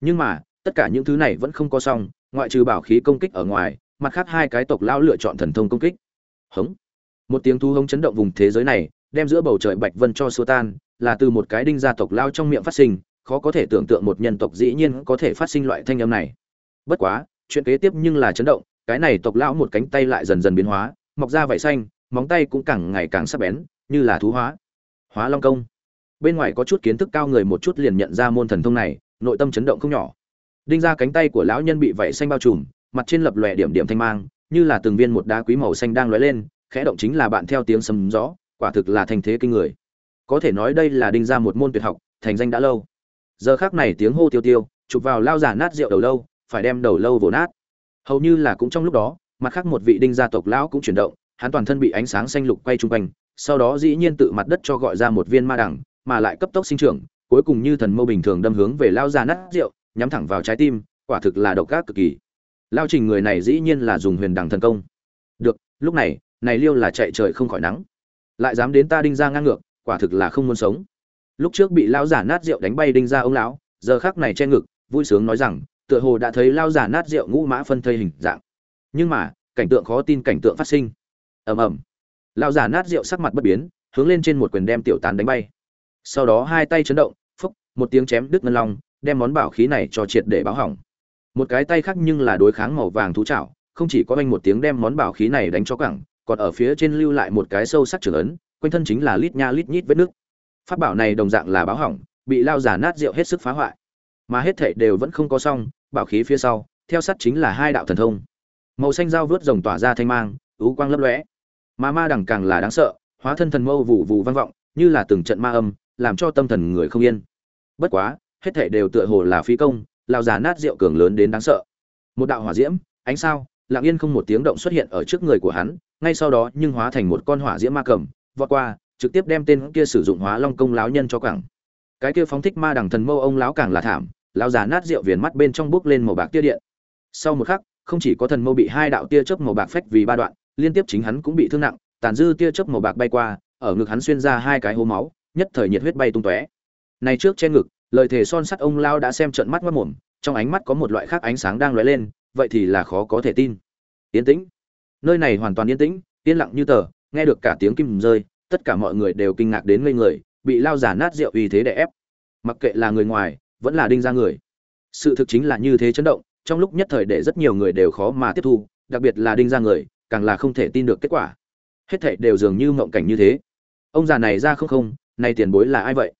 Nhưng mà, tất cả những thứ này vẫn không có xong, ngoại trừ bảo khí công kích ở ngoài, mặt khác hai cái tộc lao lựa chọn thần thông công kích. Hống. Một tiếng thu hống chấn động vùng thế giới này đem giữa bầu trời bạch vân cho xua tan, là từ một cái đinh gia tộc lao trong miệng phát sinh, khó có thể tưởng tượng một nhân tộc dĩ nhiên có thể phát sinh loại thanh âm này. Bất quá, chuyện kế tiếp nhưng là chấn động, cái này tộc lão một cánh tay lại dần dần biến hóa, mọc ra vảy xanh, móng tay cũng càng ngày càng sắc bén, như là thú hóa. Hóa long công. Bên ngoài có chút kiến thức cao người một chút liền nhận ra môn thần thông này, nội tâm chấn động không nhỏ. Đinh ra cánh tay của lão nhân bị vảy xanh bao trùm, mặt trên lập lòe điểm điểm thanh mang, như là từng viên một đá quý màu xanh đang lóe lên, khẽ động chính là bạn theo tiếng sấm gió quả thực là thành thế kinh người. Có thể nói đây là đinh ra một môn tuyệt học, thành danh đã lâu. Giờ khác này tiếng hô tiêu tiêu, chụp vào lao giả nát rượu đầu lâu, phải đem đầu lâu vồ nát. Hầu như là cũng trong lúc đó, mặt khác một vị đinh gia tộc lão cũng chuyển động, hắn toàn thân bị ánh sáng xanh lục quay chung quanh, sau đó dĩ nhiên tự mặt đất cho gọi ra một viên ma đằng mà lại cấp tốc sinh trưởng, cuối cùng như thần mâu bình thường đâm hướng về lao già nát rượu, nhắm thẳng vào trái tim, quả thực là độc ác cực kỳ. Lao trình người này dĩ nhiên là dùng huyền đằng thần công. Được, lúc này này liêu là chạy trời không khỏi nắng lại dám đến ta đinh ra ngang ngược, quả thực là không muốn sống. Lúc trước bị lao giả nát rượu đánh bay đinh ra ông lão, giờ khác này che ngực, vui sướng nói rằng, tựa hồ đã thấy lao giả nát rượu ngũ mã phân thây hình dạng. Nhưng mà, cảnh tượng khó tin cảnh tượng phát sinh. Ầm ầm. Lao giả nát rượu sắc mặt bất biến, hướng lên trên một quyền đem tiểu tán đánh bay. Sau đó hai tay chấn động, phúc, một tiếng chém đứt ngân long, đem món bảo khí này cho triệt để báo hỏng. Một cái tay khác nhưng là đối kháng màu vàng thú chảo, không chỉ có anh một tiếng đem món bảo khí này đánh cho cẳng còn ở phía trên lưu lại một cái sâu sắc trường ấn, quanh thân chính là lít nha lít nhít vết nước. Phát bảo này đồng dạng là báo hỏng, bị lao giả nát rượu hết sức phá hoại. Mà hết thảy đều vẫn không có xong, bảo khí phía sau, theo sắt chính là hai đạo thần thông. Màu xanh dao vớt rồng tỏa ra thanh mang, ú quang lấp lóe. Mà ma đẳng càng là đáng sợ, hóa thân thần mâu vụ vụ vang vọng, như là từng trận ma âm, làm cho tâm thần người không yên. Bất quá, hết thảy đều tựa hồ là phí công, lao già nát rượu cường lớn đến đáng sợ. Một đạo hỏa diễm, ánh sao, lặng yên không một tiếng động xuất hiện ở trước người của hắn ngay sau đó nhưng hóa thành một con hỏa diễm ma cầm, vọt qua, trực tiếp đem tên kia sử dụng hóa long công láo nhân cho cẳng cái kia phóng thích ma đằng thần mâu ông láo càng là thảm láo già nát rượu viền mắt bên trong bước lên màu bạc tia điện. Sau một khắc, không chỉ có thần mâu bị hai đạo tia chớp màu bạc phách vì ba đoạn, liên tiếp chính hắn cũng bị thương nặng, tàn dư tia chớp màu bạc bay qua, ở ngực hắn xuyên ra hai cái hố máu, nhất thời nhiệt huyết bay tung tóe. Này trước trên ngực, lời thề son sắt ông lao đã xem trận mắt mất mồm trong ánh mắt có một loại khác ánh sáng đang lóe lên, vậy thì là khó có thể tin. Yên tĩnh nơi này hoàn toàn yên tĩnh, yên lặng như tờ, nghe được cả tiếng kim rơi, tất cả mọi người đều kinh ngạc đến ngây người, bị lao giả nát rượu uy thế đè ép. Mặc kệ là người ngoài, vẫn là đinh ra người. Sự thực chính là như thế chấn động, trong lúc nhất thời để rất nhiều người đều khó mà tiếp thu, đặc biệt là đinh ra người, càng là không thể tin được kết quả. Hết thảy đều dường như mộng cảnh như thế. Ông già này ra không không, nay tiền bối là ai vậy?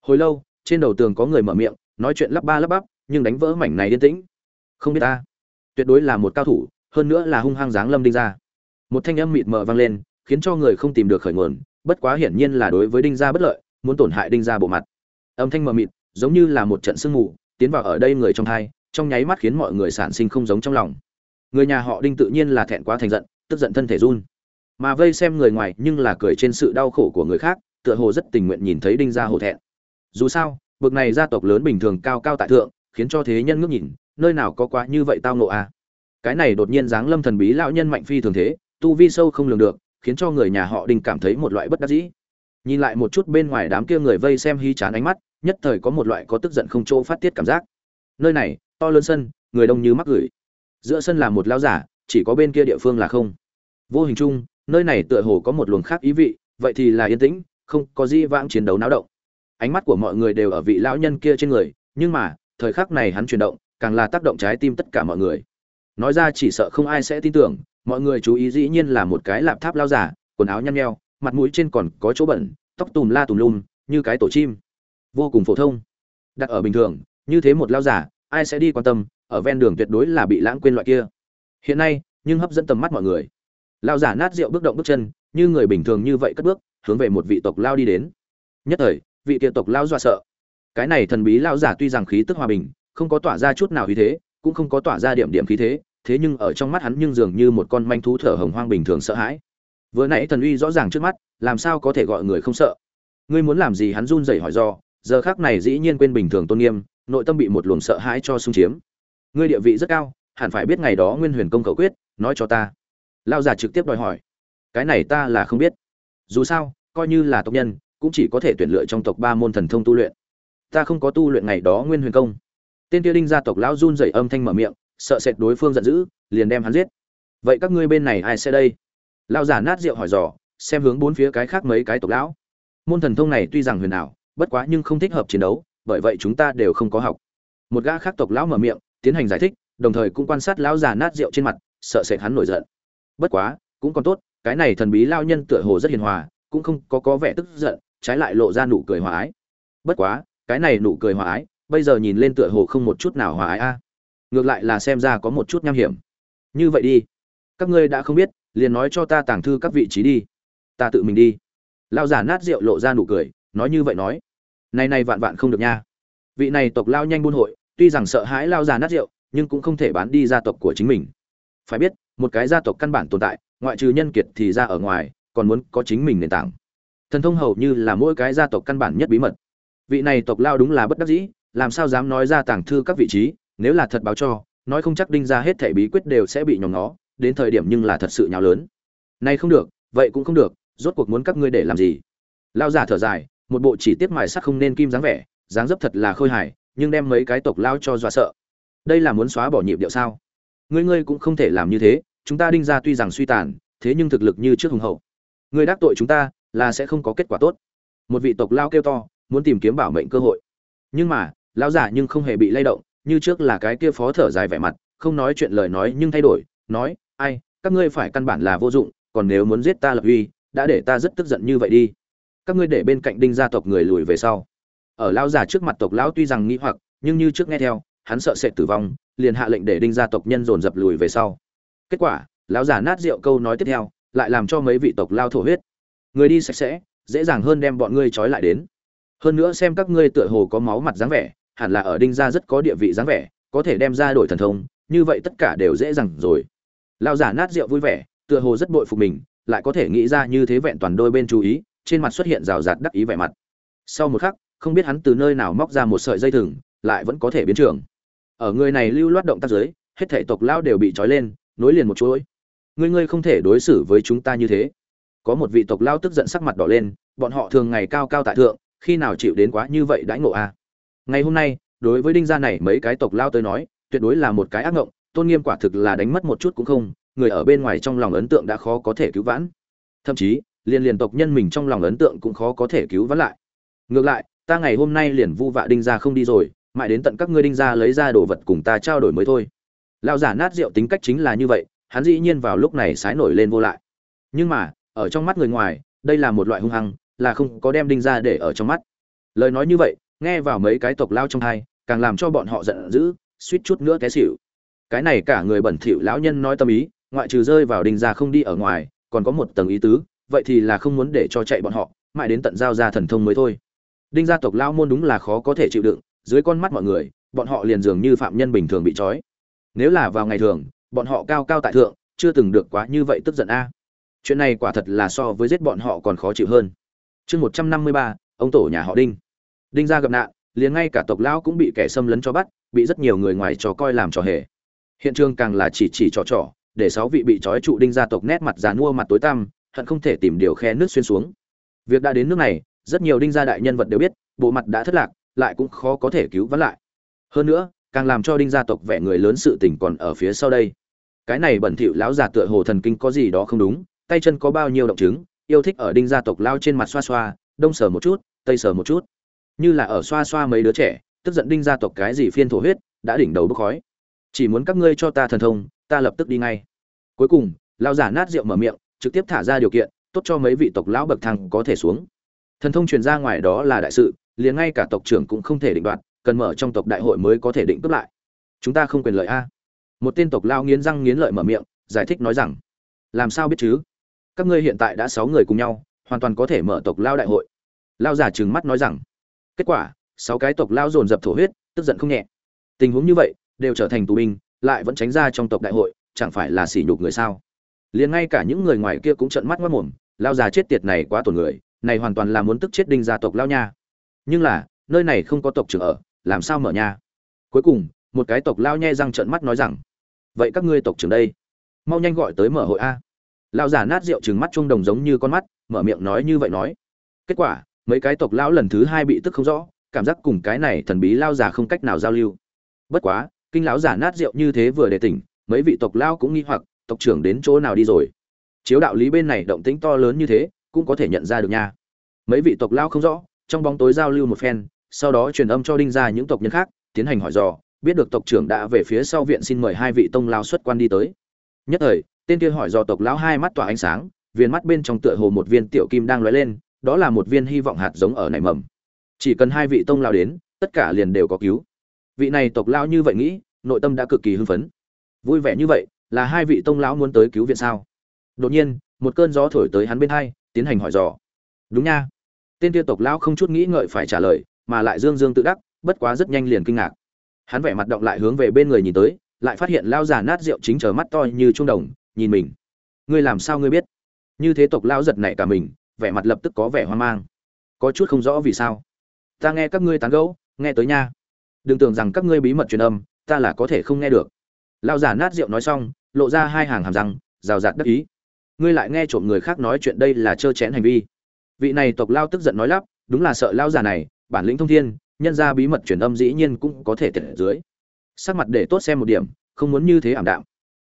Hồi lâu, trên đầu tường có người mở miệng, nói chuyện lắp ba lắp bắp, nhưng đánh vỡ mảnh này yên tĩnh. Không biết ta. Tuyệt đối là một cao thủ hơn nữa là hung hăng dáng lâm đinh ra. Một thanh âm mịt mờ vang lên, khiến cho người không tìm được khởi nguồn, bất quá hiển nhiên là đối với đinh gia bất lợi, muốn tổn hại đinh gia bộ mặt. Âm thanh mờ mịt, giống như là một trận sương mù, tiến vào ở đây người trong thai, trong nháy mắt khiến mọi người sản sinh không giống trong lòng. Người nhà họ đinh tự nhiên là thẹn quá thành giận, tức giận thân thể run. Mà vây xem người ngoài nhưng là cười trên sự đau khổ của người khác, tựa hồ rất tình nguyện nhìn thấy đinh gia hổ thẹn. Dù sao, bực này gia tộc lớn bình thường cao cao tại thượng, khiến cho thế nhân ngước nhìn, nơi nào có quá như vậy tao nộ à? Cái này đột nhiên dáng lâm thần bí lão nhân mạnh phi thường thế, tu vi sâu không lường được, khiến cho người nhà họ đinh cảm thấy một loại bất đắc dĩ. Nhìn lại một chút bên ngoài đám kia người vây xem hy chán ánh mắt, nhất thời có một loại có tức giận không chỗ phát tiết cảm giác. Nơi này, to lớn sân, người đông như mắc gửi. Giữa sân là một lao giả, chỉ có bên kia địa phương là không. Vô hình chung, nơi này tựa hồ có một luồng khác ý vị, vậy thì là yên tĩnh, không có gì vãng chiến đấu náo động. Ánh mắt của mọi người đều ở vị lão nhân kia trên người, nhưng mà, thời khắc này hắn chuyển động, càng là tác động trái tim tất cả mọi người nói ra chỉ sợ không ai sẽ tin tưởng, mọi người chú ý dĩ nhiên là một cái lạp tháp lao giả, quần áo nhăn nheo, mặt mũi trên còn có chỗ bẩn, tóc tùm la tùm lum, như cái tổ chim. Vô cùng phổ thông. Đặt ở bình thường, như thế một lao giả, ai sẽ đi quan tâm, ở ven đường tuyệt đối là bị lãng quên loại kia. Hiện nay, nhưng hấp dẫn tầm mắt mọi người. Lao giả nát rượu bước động bước chân, như người bình thường như vậy cất bước, hướng về một vị tộc lao đi đến. Nhất thời, vị kia tộc lao dọa sợ. Cái này thần bí lao giả tuy rằng khí tức hòa bình, không có tỏa ra chút nào khí thế, cũng không có tỏa ra điểm điểm khí thế thế nhưng ở trong mắt hắn nhưng dường như một con manh thú thở hồng hoang bình thường sợ hãi. Vừa nãy thần uy rõ ràng trước mắt, làm sao có thể gọi người không sợ? Ngươi muốn làm gì hắn run rẩy hỏi do, giờ khác này dĩ nhiên quên bình thường tôn nghiêm, nội tâm bị một luồng sợ hãi cho xung chiếm. Ngươi địa vị rất cao, hẳn phải biết ngày đó nguyên huyền công cầu quyết, nói cho ta. Lao giả trực tiếp đòi hỏi. Cái này ta là không biết. Dù sao, coi như là tộc nhân, cũng chỉ có thể tuyển lựa trong tộc ba môn thần thông tu luyện. Ta không có tu luyện ngày đó nguyên huyền công. Tên kia đinh gia tộc lão run rẩy âm thanh mở miệng sợ sệt đối phương giận dữ, liền đem hắn giết. Vậy các ngươi bên này ai sẽ đây? Lão giả nát rượu hỏi dò, xem hướng bốn phía cái khác mấy cái tộc lão. Môn thần thông này tuy rằng huyền ảo, bất quá nhưng không thích hợp chiến đấu, bởi vậy chúng ta đều không có học. Một gã khác tộc lão mở miệng, tiến hành giải thích, đồng thời cũng quan sát lão già nát rượu trên mặt, sợ sệt hắn nổi giận. Bất quá, cũng còn tốt, cái này thần bí lao nhân tựa hồ rất hiền hòa, cũng không có có vẻ tức giận, trái lại lộ ra nụ cười hòa ái. Bất quá, cái này nụ cười hòa ái, bây giờ nhìn lên tựa hồ không một chút nào hòa ái a ngược lại là xem ra có một chút nham hiểm. Như vậy đi. Các ngươi đã không biết, liền nói cho ta tàng thư các vị trí đi. Ta tự mình đi. Lao giả nát rượu lộ ra nụ cười, nói như vậy nói. Này này vạn vạn không được nha. Vị này tộc lao nhanh buôn hội, tuy rằng sợ hãi lao già nát rượu, nhưng cũng không thể bán đi gia tộc của chính mình. Phải biết, một cái gia tộc căn bản tồn tại, ngoại trừ nhân kiệt thì ra ở ngoài, còn muốn có chính mình nền tảng. Thần thông hầu như là mỗi cái gia tộc căn bản nhất bí mật. Vị này tộc lao đúng là bất đắc dĩ, làm sao dám nói ra tàng thư các vị trí nếu là thật báo cho, nói không chắc đinh ra hết thẻ bí quyết đều sẽ bị nhòm nó đến thời điểm nhưng là thật sự nhào lớn. Nay không được, vậy cũng không được, rốt cuộc muốn các ngươi để làm gì? Lao giả thở dài, một bộ chỉ tiết mài sắc không nên kim dáng vẻ, dáng dấp thật là khôi hài, nhưng đem mấy cái tộc lao cho dọa sợ. Đây là muốn xóa bỏ nhịp điệu sao? Ngươi ngươi cũng không thể làm như thế, chúng ta đinh ra tuy rằng suy tàn, thế nhưng thực lực như trước hùng hậu. Ngươi đắc tội chúng ta, là sẽ không có kết quả tốt. Một vị tộc lao kêu to, muốn tìm kiếm bảo mệnh cơ hội. Nhưng mà, lão giả nhưng không hề bị lay động như trước là cái kia phó thở dài vẻ mặt, không nói chuyện lời nói nhưng thay đổi, nói, ai, các ngươi phải căn bản là vô dụng, còn nếu muốn giết ta lập uy, đã để ta rất tức giận như vậy đi. Các ngươi để bên cạnh đinh gia tộc người lùi về sau. Ở lão giả trước mặt tộc lão tuy rằng nghĩ hoặc, nhưng như trước nghe theo, hắn sợ sẽ tử vong, liền hạ lệnh để đinh gia tộc nhân dồn dập lùi về sau. Kết quả, lão giả nát rượu câu nói tiếp theo, lại làm cho mấy vị tộc lao thổ huyết. Người đi sạch sẽ, dễ dàng hơn đem bọn ngươi trói lại đến. Hơn nữa xem các ngươi tựa hồ có máu mặt dáng vẻ hẳn là ở đinh gia rất có địa vị dáng vẻ, có thể đem ra đổi thần thông, như vậy tất cả đều dễ dàng rồi. Lao giả nát rượu vui vẻ, tựa hồ rất bội phục mình, lại có thể nghĩ ra như thế vẹn toàn đôi bên chú ý, trên mặt xuất hiện rào rạt đắc ý vẻ mặt. Sau một khắc, không biết hắn từ nơi nào móc ra một sợi dây thừng, lại vẫn có thể biến trường. Ở người này lưu loát động tác giới hết thể tộc lao đều bị trói lên, nối liền một chuỗi. Ngươi ngươi không thể đối xử với chúng ta như thế. Có một vị tộc lao tức giận sắc mặt đỏ lên, bọn họ thường ngày cao cao tại thượng, khi nào chịu đến quá như vậy đãi ngộ a à? Ngày hôm nay, đối với đinh gia này mấy cái tộc lao tới nói, tuyệt đối là một cái ác ngộng, tôn nghiêm quả thực là đánh mất một chút cũng không, người ở bên ngoài trong lòng ấn tượng đã khó có thể cứu vãn. Thậm chí, liền liền tộc nhân mình trong lòng ấn tượng cũng khó có thể cứu vãn lại. Ngược lại, ta ngày hôm nay liền vu vạ đinh gia không đi rồi, mãi đến tận các ngươi đinh gia lấy ra đồ vật cùng ta trao đổi mới thôi. Lão giả nát rượu tính cách chính là như vậy, hắn dĩ nhiên vào lúc này sái nổi lên vô lại. Nhưng mà, ở trong mắt người ngoài, đây là một loại hung hăng, là không có đem đinh gia để ở trong mắt. Lời nói như vậy nghe vào mấy cái tộc lao trong hai, càng làm cho bọn họ giận dữ, suýt chút nữa té xỉu. Cái này cả người bẩn thỉu lão nhân nói tâm ý, ngoại trừ rơi vào đinh ra không đi ở ngoài, còn có một tầng ý tứ, vậy thì là không muốn để cho chạy bọn họ, mãi đến tận giao ra thần thông mới thôi. Đinh gia tộc lao môn đúng là khó có thể chịu đựng, dưới con mắt mọi người, bọn họ liền dường như phạm nhân bình thường bị trói. Nếu là vào ngày thường, bọn họ cao cao tại thượng, chưa từng được quá như vậy tức giận a. Chuyện này quả thật là so với giết bọn họ còn khó chịu hơn. Chương một trăm năm mươi ba, ông tổ nhà họ đinh đinh gia gặp nạn, liền ngay cả tộc lão cũng bị kẻ xâm lấn cho bắt, bị rất nhiều người ngoài trò coi làm trò hề. Hiện trường càng là chỉ chỉ trò trò, để sáu vị bị trói trụ đinh gia tộc nét mặt già nua mặt tối tăm, hận không thể tìm điều khe nước xuyên xuống. Việc đã đến nước này, rất nhiều đinh gia đại nhân vật đều biết, bộ mặt đã thất lạc, lại cũng khó có thể cứu vãn lại. Hơn nữa, càng làm cho đinh gia tộc vẻ người lớn sự tình còn ở phía sau đây. Cái này bẩn thỉu lão già tựa hồ thần kinh có gì đó không đúng, tay chân có bao nhiêu động chứng, yêu thích ở đinh gia tộc lao trên mặt xoa xoa, đông sờ một chút, tây sờ một chút như là ở xoa xoa mấy đứa trẻ, tức giận đinh gia tộc cái gì phiên thổ huyết, đã đỉnh đầu bốc khói. Chỉ muốn các ngươi cho ta thần thông, ta lập tức đi ngay. Cuối cùng lao giả nát rượu mở miệng, trực tiếp thả ra điều kiện, tốt cho mấy vị tộc lão bậc thang có thể xuống. Thần thông truyền ra ngoài đó là đại sự, liền ngay cả tộc trưởng cũng không thể định đoạt, cần mở trong tộc đại hội mới có thể định cướp lại. Chúng ta không quyền lợi a. Một tên tộc lao nghiến răng nghiến lợi mở miệng, giải thích nói rằng, làm sao biết chứ? Các ngươi hiện tại đã sáu người cùng nhau, hoàn toàn có thể mở tộc lao đại hội. Lao giả trừng mắt nói rằng kết quả, sáu cái tộc lao dồn dập thổ huyết, tức giận không nhẹ. Tình huống như vậy, đều trở thành tù binh, lại vẫn tránh ra trong tộc đại hội, chẳng phải là sỉ nhục người sao? Liền ngay cả những người ngoài kia cũng trợn mắt mất mồm, lao già chết tiệt này quá tổn người, này hoàn toàn là muốn tức chết đinh gia tộc lao nha. Nhưng là, nơi này không có tộc trưởng ở, làm sao mở nha? Cuối cùng, một cái tộc lao nhe răng trợn mắt nói rằng, vậy các ngươi tộc trưởng đây, mau nhanh gọi tới mở hội a. Lao già nát rượu trừng mắt chuông đồng giống như con mắt, mở miệng nói như vậy nói. Kết quả mấy cái tộc lão lần thứ hai bị tức không rõ, cảm giác cùng cái này thần bí lao giả không cách nào giao lưu. Bất quá, kinh lão giả nát rượu như thế vừa để tỉnh, mấy vị tộc lao cũng nghi hoặc, tộc trưởng đến chỗ nào đi rồi? Chiếu đạo lý bên này động tĩnh to lớn như thế, cũng có thể nhận ra được nha. Mấy vị tộc lao không rõ, trong bóng tối giao lưu một phen, sau đó truyền âm cho đinh ra những tộc nhân khác, tiến hành hỏi dò, biết được tộc trưởng đã về phía sau viện xin mời hai vị tông lao xuất quan đi tới. Nhất thời, tên kia hỏi dò tộc lão hai mắt tỏa ánh sáng viên mắt bên trong tựa hồ một viên tiểu kim đang lóe lên đó là một viên hy vọng hạt giống ở nảy mầm. Chỉ cần hai vị tông lao đến, tất cả liền đều có cứu. Vị này tộc lao như vậy nghĩ, nội tâm đã cực kỳ hưng phấn. Vui vẻ như vậy, là hai vị tông lão muốn tới cứu viện sao? Đột nhiên, một cơn gió thổi tới hắn bên hai, tiến hành hỏi dò. Đúng nha. Tên kia tộc lão không chút nghĩ ngợi phải trả lời, mà lại dương dương tự đắc, bất quá rất nhanh liền kinh ngạc. Hắn vẻ mặt động lại hướng về bên người nhìn tới, lại phát hiện lao già nát rượu chính chờ mắt to như trung đồng, nhìn mình. Ngươi làm sao ngươi biết? Như thế tộc lão giật nảy cả mình vẻ mặt lập tức có vẻ hoang mang. Có chút không rõ vì sao. Ta nghe các ngươi tán gẫu, nghe tới nha. Đừng tưởng rằng các ngươi bí mật truyền âm, ta là có thể không nghe được. Lao giả nát rượu nói xong, lộ ra hai hàng hàm răng, rào rạt đắc ý. Ngươi lại nghe trộm người khác nói chuyện đây là trơ chẽn hành vi. Vị này tộc lao tức giận nói lắp, đúng là sợ lao giả này, bản lĩnh thông thiên, nhân ra bí mật truyền âm dĩ nhiên cũng có thể tiệt dưới. Sắc mặt để tốt xem một điểm, không muốn như thế ảm đạm.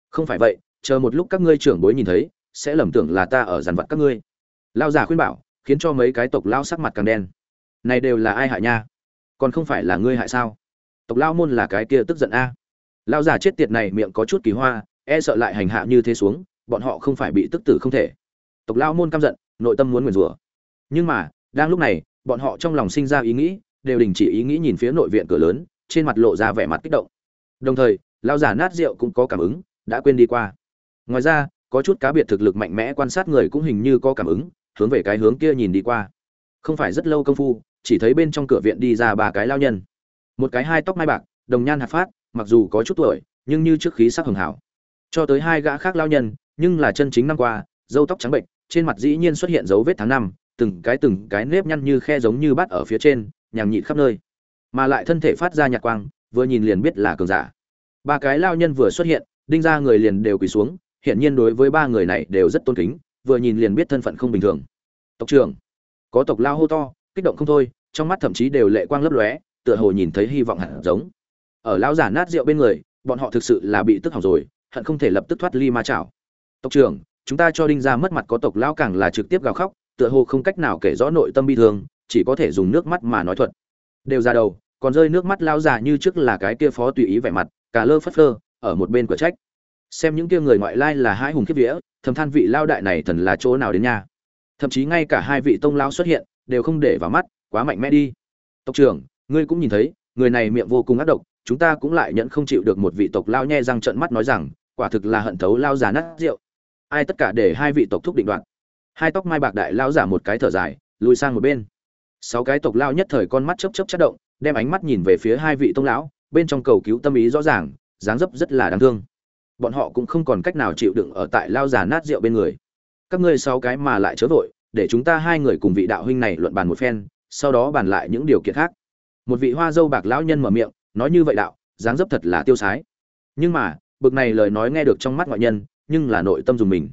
Không phải vậy, chờ một lúc các ngươi trưởng bối nhìn thấy, sẽ lầm tưởng là ta ở dàn vật các ngươi lao giả khuyên bảo, khiến cho mấy cái tộc lao sắc mặt càng đen. Này đều là ai hại nha? Còn không phải là ngươi hại sao? Tộc lao môn là cái kia tức giận a. Lao giả chết tiệt này miệng có chút kỳ hoa e sợ lại hành hạ như thế xuống, bọn họ không phải bị tức tử không thể. Tộc lao môn căm giận, nội tâm muốn nguyền rủa. Nhưng mà, đang lúc này, bọn họ trong lòng sinh ra ý nghĩ, đều đình chỉ ý nghĩ nhìn phía nội viện cửa lớn, trên mặt lộ ra vẻ mặt kích động. Đồng thời, lao giả nát rượu cũng có cảm ứng, đã quên đi qua. Ngoài ra, có chút cá biệt thực lực mạnh mẽ quan sát người cũng hình như có cảm ứng hướng về cái hướng kia nhìn đi qua. Không phải rất lâu công phu, chỉ thấy bên trong cửa viện đi ra ba cái lao nhân. Một cái hai tóc mai bạc, đồng nhan hạt phát, mặc dù có chút tuổi, nhưng như trước khí sắc hường hảo. Cho tới hai gã khác lao nhân, nhưng là chân chính năm qua, dâu tóc trắng bệnh, trên mặt dĩ nhiên xuất hiện dấu vết tháng năm, từng cái từng cái nếp nhăn như khe giống như bát ở phía trên nhàng nhịn khắp nơi. Mà lại thân thể phát ra nhạt quang, vừa nhìn liền biết là cường giả. Ba cái lao nhân vừa xuất hiện, đinh ra người liền đều quỳ xuống hiện nhiên đối với ba người này đều rất tôn kính vừa nhìn liền biết thân phận không bình thường. Tộc trưởng, có tộc lao hô to, kích động không thôi, trong mắt thậm chí đều lệ quang lấp lóe, tựa hồ nhìn thấy hy vọng hẳn giống. Ở lão giả nát rượu bên người, bọn họ thực sự là bị tức hỏng rồi, hận không thể lập tức thoát ly ma chảo. Tộc trưởng, chúng ta cho đinh ra mất mặt có tộc lao càng là trực tiếp gào khóc, tựa hồ không cách nào kể rõ nội tâm bi thương, chỉ có thể dùng nước mắt mà nói thuật. Đều ra đầu, còn rơi nước mắt lao già như trước là cái kia phó tùy ý vẻ mặt, cả lơ phất lơ ở một bên cửa trách xem những kia người ngoại lai là hai hùng kiếp vía, thầm than vị lao đại này thần là chỗ nào đến nhà thậm chí ngay cả hai vị tông lao xuất hiện, đều không để vào mắt, quá mạnh mẽ đi. Tộc trưởng, ngươi cũng nhìn thấy, người này miệng vô cùng ác độc, chúng ta cũng lại nhận không chịu được một vị tộc lao nhe răng trợn mắt nói rằng, quả thực là hận thấu lao già nát rượu. Ai tất cả để hai vị tộc thúc định đoạn hai tóc mai bạc đại lao giả một cái thở dài, lùi sang một bên. Sáu cái tộc lao nhất thời con mắt chớp chớp chất động, đem ánh mắt nhìn về phía hai vị tông lão, bên trong cầu cứu tâm ý rõ ràng, dáng dấp rất là đáng thương bọn họ cũng không còn cách nào chịu đựng ở tại lao già nát rượu bên người. Các ngươi sáu cái mà lại chớ vội, để chúng ta hai người cùng vị đạo huynh này luận bàn một phen, sau đó bàn lại những điều kiện khác. Một vị hoa dâu bạc lão nhân mở miệng, nói như vậy đạo, dáng dấp thật là tiêu sái. Nhưng mà, bực này lời nói nghe được trong mắt ngoại nhân, nhưng là nội tâm dùng mình.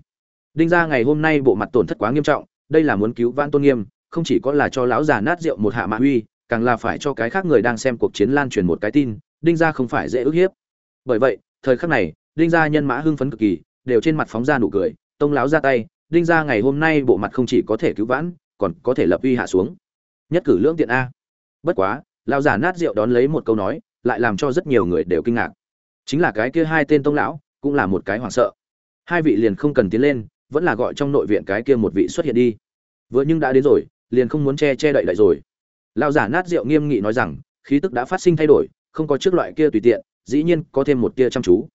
Đinh ra ngày hôm nay bộ mặt tổn thất quá nghiêm trọng, đây là muốn cứu vãn tôn nghiêm, không chỉ có là cho lão già nát rượu một hạ mạ huy càng là phải cho cái khác người đang xem cuộc chiến lan truyền một cái tin, đinh ra không phải dễ ức hiếp. Bởi vậy, thời khắc này đinh gia nhân mã hưng phấn cực kỳ, đều trên mặt phóng ra nụ cười, tông láo ra tay, đinh gia ngày hôm nay bộ mặt không chỉ có thể cứu vãn, còn có thể lập uy hạ xuống. Nhất cử lưỡng tiện a. Bất quá, lão giả nát rượu đón lấy một câu nói, lại làm cho rất nhiều người đều kinh ngạc. Chính là cái kia hai tên tông lão, cũng là một cái hoảng sợ. Hai vị liền không cần tiến lên, vẫn là gọi trong nội viện cái kia một vị xuất hiện đi. Vừa nhưng đã đến rồi, liền không muốn che che đậy đậy rồi. Lão giả nát rượu nghiêm nghị nói rằng, khí tức đã phát sinh thay đổi, không có trước loại kia tùy tiện, dĩ nhiên có thêm một tia chăm chú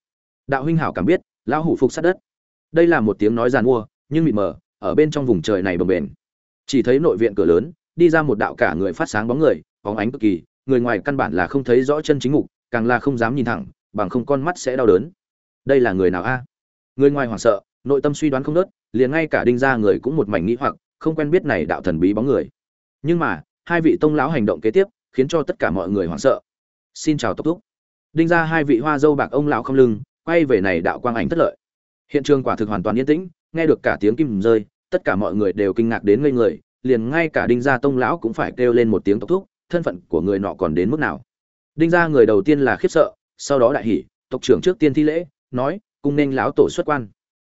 đạo huynh hảo cảm biết, lão hủ phục sát đất. Đây là một tiếng nói giàn mua, nhưng mịt mờ, ở bên trong vùng trời này bồng bềnh. Chỉ thấy nội viện cửa lớn, đi ra một đạo cả người phát sáng bóng người, bóng ánh cực kỳ, người ngoài căn bản là không thấy rõ chân chính mục, càng là không dám nhìn thẳng, bằng không con mắt sẽ đau đớn. Đây là người nào a? Người ngoài hoảng sợ, nội tâm suy đoán không đớt liền ngay cả đinh ra người cũng một mảnh nghĩ hoặc, không quen biết này đạo thần bí bóng người. Nhưng mà, hai vị tông lão hành động kế tiếp, khiến cho tất cả mọi người hoảng sợ. Xin chào tốc thúc. Đinh ra hai vị hoa dâu bạc ông lão không lưng quay về này đạo quang ảnh thất lợi. Hiện trường quả thực hoàn toàn yên tĩnh, nghe được cả tiếng kim rơi, tất cả mọi người đều kinh ngạc đến ngây người, liền ngay cả đinh gia tông lão cũng phải kêu lên một tiếng tốc thúc, thân phận của người nọ còn đến mức nào. Đinh gia người đầu tiên là khiếp sợ, sau đó đại hỉ, tộc trưởng trước tiên thi lễ, nói, cung nên lão tổ xuất quan.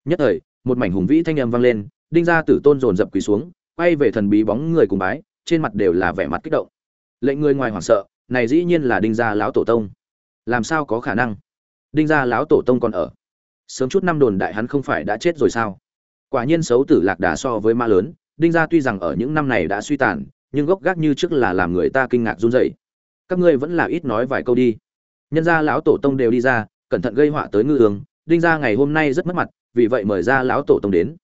Nhất thời, một mảnh hùng vĩ thanh âm vang lên, đinh gia tử tôn dồn dập quỳ xuống, quay về thần bí bóng người cùng bái, trên mặt đều là vẻ mặt kích động. Lệnh người ngoài hoảng sợ, này dĩ nhiên là đinh gia lão tổ tông. Làm sao có khả năng? Đinh gia lão tổ tông còn ở. Sớm chút năm đồn đại hắn không phải đã chết rồi sao? Quả nhiên xấu tử lạc đà so với ma lớn, đinh gia tuy rằng ở những năm này đã suy tàn, nhưng gốc gác như trước là làm người ta kinh ngạc run rẩy. Các ngươi vẫn là ít nói vài câu đi. Nhân gia lão tổ tông đều đi ra, cẩn thận gây họa tới ngư ương, đinh gia ngày hôm nay rất mất mặt, vì vậy mời ra lão tổ tông đến.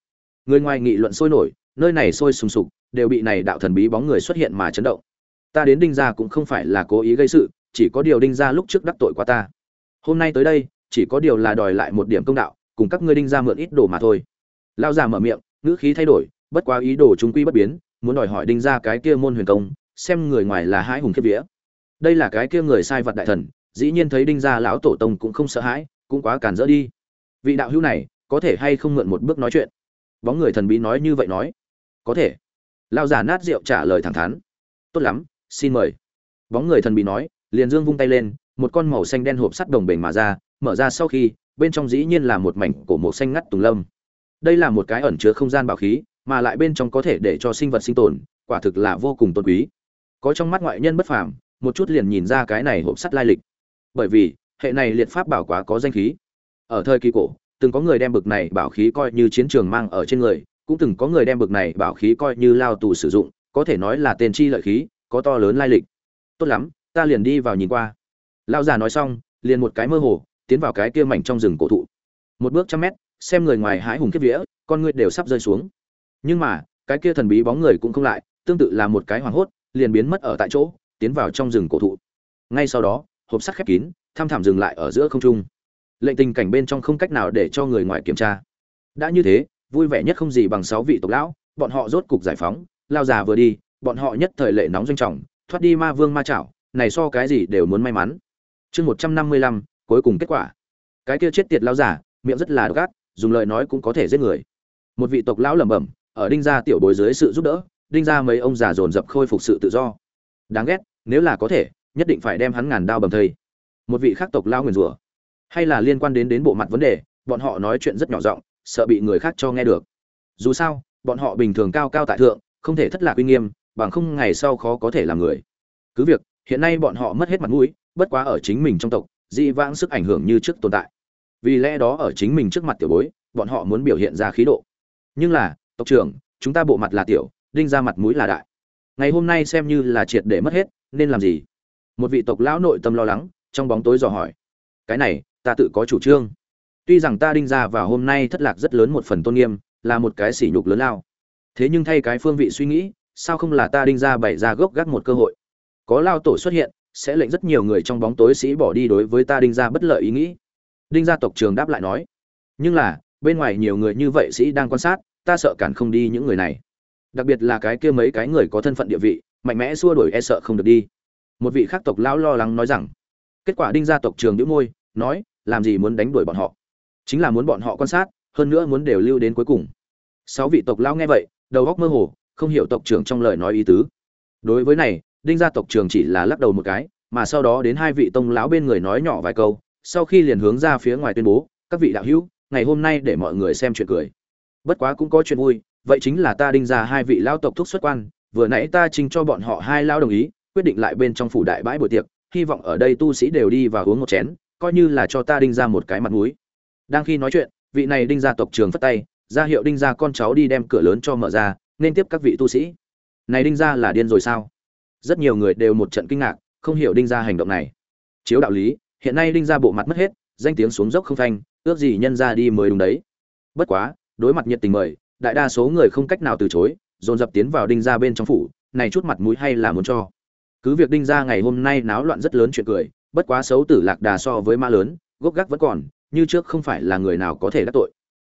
Người ngoài nghị luận sôi nổi, nơi này sôi sùng sục, đều bị này đạo thần bí bóng người xuất hiện mà chấn động. Ta đến đinh gia cũng không phải là cố ý gây sự, chỉ có điều đinh gia lúc trước đắc tội qua ta hôm nay tới đây, chỉ có điều là đòi lại một điểm công đạo, cùng các ngươi đinh gia mượn ít đồ mà thôi. Lao già mở miệng, ngữ khí thay đổi, bất quá ý đồ chúng quy bất biến, muốn đòi hỏi đinh gia cái kia môn huyền công, xem người ngoài là hai hùng kiếp vía. Đây là cái kia người sai vật đại thần, dĩ nhiên thấy đinh gia lão tổ tông cũng không sợ hãi, cũng quá cản rỡ đi. Vị đạo hữu này, có thể hay không mượn một bước nói chuyện? Bóng người thần bí nói như vậy nói. Có thể. Lao giả nát rượu trả lời thẳng thắn. Tốt lắm, xin mời. Bóng người thần bí nói, liền dương vung tay lên một con màu xanh đen hộp sắt đồng bền mà ra, mở ra sau khi, bên trong dĩ nhiên là một mảnh cổ màu xanh ngắt tùng lâm. Đây là một cái ẩn chứa không gian bảo khí, mà lại bên trong có thể để cho sinh vật sinh tồn, quả thực là vô cùng tôn quý. Có trong mắt ngoại nhân bất phàm, một chút liền nhìn ra cái này hộp sắt lai lịch. Bởi vì, hệ này liệt pháp bảo quá có danh khí. Ở thời kỳ cổ, từng có người đem bực này bảo khí coi như chiến trường mang ở trên người, cũng từng có người đem bực này bảo khí coi như lao tù sử dụng, có thể nói là tên chi lợi khí, có to lớn lai lịch. Tốt lắm, ta liền đi vào nhìn qua. Lão già nói xong, liền một cái mơ hồ, tiến vào cái kia mảnh trong rừng cổ thụ. Một bước trăm mét, xem người ngoài hái hùng kiếp vía, con người đều sắp rơi xuống. Nhưng mà, cái kia thần bí bóng người cũng không lại, tương tự là một cái hoảng hốt, liền biến mất ở tại chỗ, tiến vào trong rừng cổ thụ. Ngay sau đó, hộp sắt khép kín, tham thảm dừng lại ở giữa không trung. Lệnh tình cảnh bên trong không cách nào để cho người ngoài kiểm tra. Đã như thế, vui vẻ nhất không gì bằng sáu vị tộc lão, bọn họ rốt cục giải phóng lao già vừa đi, bọn họ nhất thời lệ nóng doanh trọng, thoát đi ma vương ma chảo, này so cái gì đều muốn may mắn chương một trăm năm mươi lăm, cuối cùng kết quả. Cái kia chết tiệt lao giả, miệng rất là độc ác, dùng lời nói cũng có thể giết người. Một vị tộc lão lẩm bẩm, ở đinh gia tiểu bối dưới sự giúp đỡ, đinh gia mấy ông già dồn dập khôi phục sự tự do. Đáng ghét, nếu là có thể, nhất định phải đem hắn ngàn đao bầm thây. Một vị khác tộc lao nguyền rủa, hay là liên quan đến đến bộ mặt vấn đề, bọn họ nói chuyện rất nhỏ giọng, sợ bị người khác cho nghe được. Dù sao, bọn họ bình thường cao cao tại thượng, không thể thất lạc uy nghiêm, bằng không ngày sau khó có thể làm người. Cứ việc, hiện nay bọn họ mất hết mặt mũi bất quá ở chính mình trong tộc dị vãng sức ảnh hưởng như trước tồn tại. Vì lẽ đó ở chính mình trước mặt tiểu bối, bọn họ muốn biểu hiện ra khí độ. Nhưng là, tộc trưởng, chúng ta bộ mặt là tiểu, đinh ra mặt mũi là đại. Ngày hôm nay xem như là triệt để mất hết, nên làm gì? Một vị tộc lão nội tâm lo lắng, trong bóng tối dò hỏi. Cái này, ta tự có chủ trương. Tuy rằng ta đinh ra và hôm nay thất lạc rất lớn một phần tôn nghiêm, là một cái sỉ nhục lớn lao. Thế nhưng thay cái phương vị suy nghĩ, sao không là ta đinh ra bày ra gốc gác một cơ hội? Có lao tổ xuất hiện sẽ lệnh rất nhiều người trong bóng tối sĩ bỏ đi đối với ta đinh gia bất lợi ý nghĩ. Đinh gia tộc trường đáp lại nói, nhưng là, bên ngoài nhiều người như vậy sĩ đang quan sát, ta sợ cản không đi những người này. Đặc biệt là cái kia mấy cái người có thân phận địa vị, mạnh mẽ xua đuổi e sợ không được đi. Một vị khác tộc lão lo lắng nói rằng, kết quả đinh gia tộc trường đĩu môi, nói, làm gì muốn đánh đuổi bọn họ? Chính là muốn bọn họ quan sát, hơn nữa muốn đều lưu đến cuối cùng. Sáu vị tộc lão nghe vậy, đầu góc mơ hồ, không hiểu tộc trưởng trong lời nói ý tứ. Đối với này đinh gia tộc trường chỉ là lắc đầu một cái, mà sau đó đến hai vị tông lão bên người nói nhỏ vài câu, sau khi liền hướng ra phía ngoài tuyên bố, các vị đạo hữu, ngày hôm nay để mọi người xem chuyện cười. Bất quá cũng có chuyện vui, vậy chính là ta đinh ra hai vị lao tộc thúc xuất quan, vừa nãy ta trình cho bọn họ hai lao đồng ý, quyết định lại bên trong phủ đại bãi buổi tiệc, hy vọng ở đây tu sĩ đều đi và uống một chén, coi như là cho ta đinh ra một cái mặt mũi. Đang khi nói chuyện, vị này đinh gia tộc trường phất tay, ra hiệu đinh gia con cháu đi đem cửa lớn cho mở ra, nên tiếp các vị tu sĩ. Này đinh gia là điên rồi sao? Rất nhiều người đều một trận kinh ngạc, không hiểu đinh gia hành động này. Chiếu đạo lý, hiện nay đinh gia bộ mặt mất hết, danh tiếng xuống dốc không phanh, ước gì nhân ra đi mới đúng đấy. Bất quá, đối mặt nhiệt tình mời, đại đa số người không cách nào từ chối, dồn dập tiến vào đinh gia bên trong phủ, này chút mặt mũi hay là muốn cho. Cứ việc đinh gia ngày hôm nay náo loạn rất lớn chuyện cười, bất quá xấu tử lạc đà so với ma lớn, gốc gác vẫn còn, như trước không phải là người nào có thể đắc tội.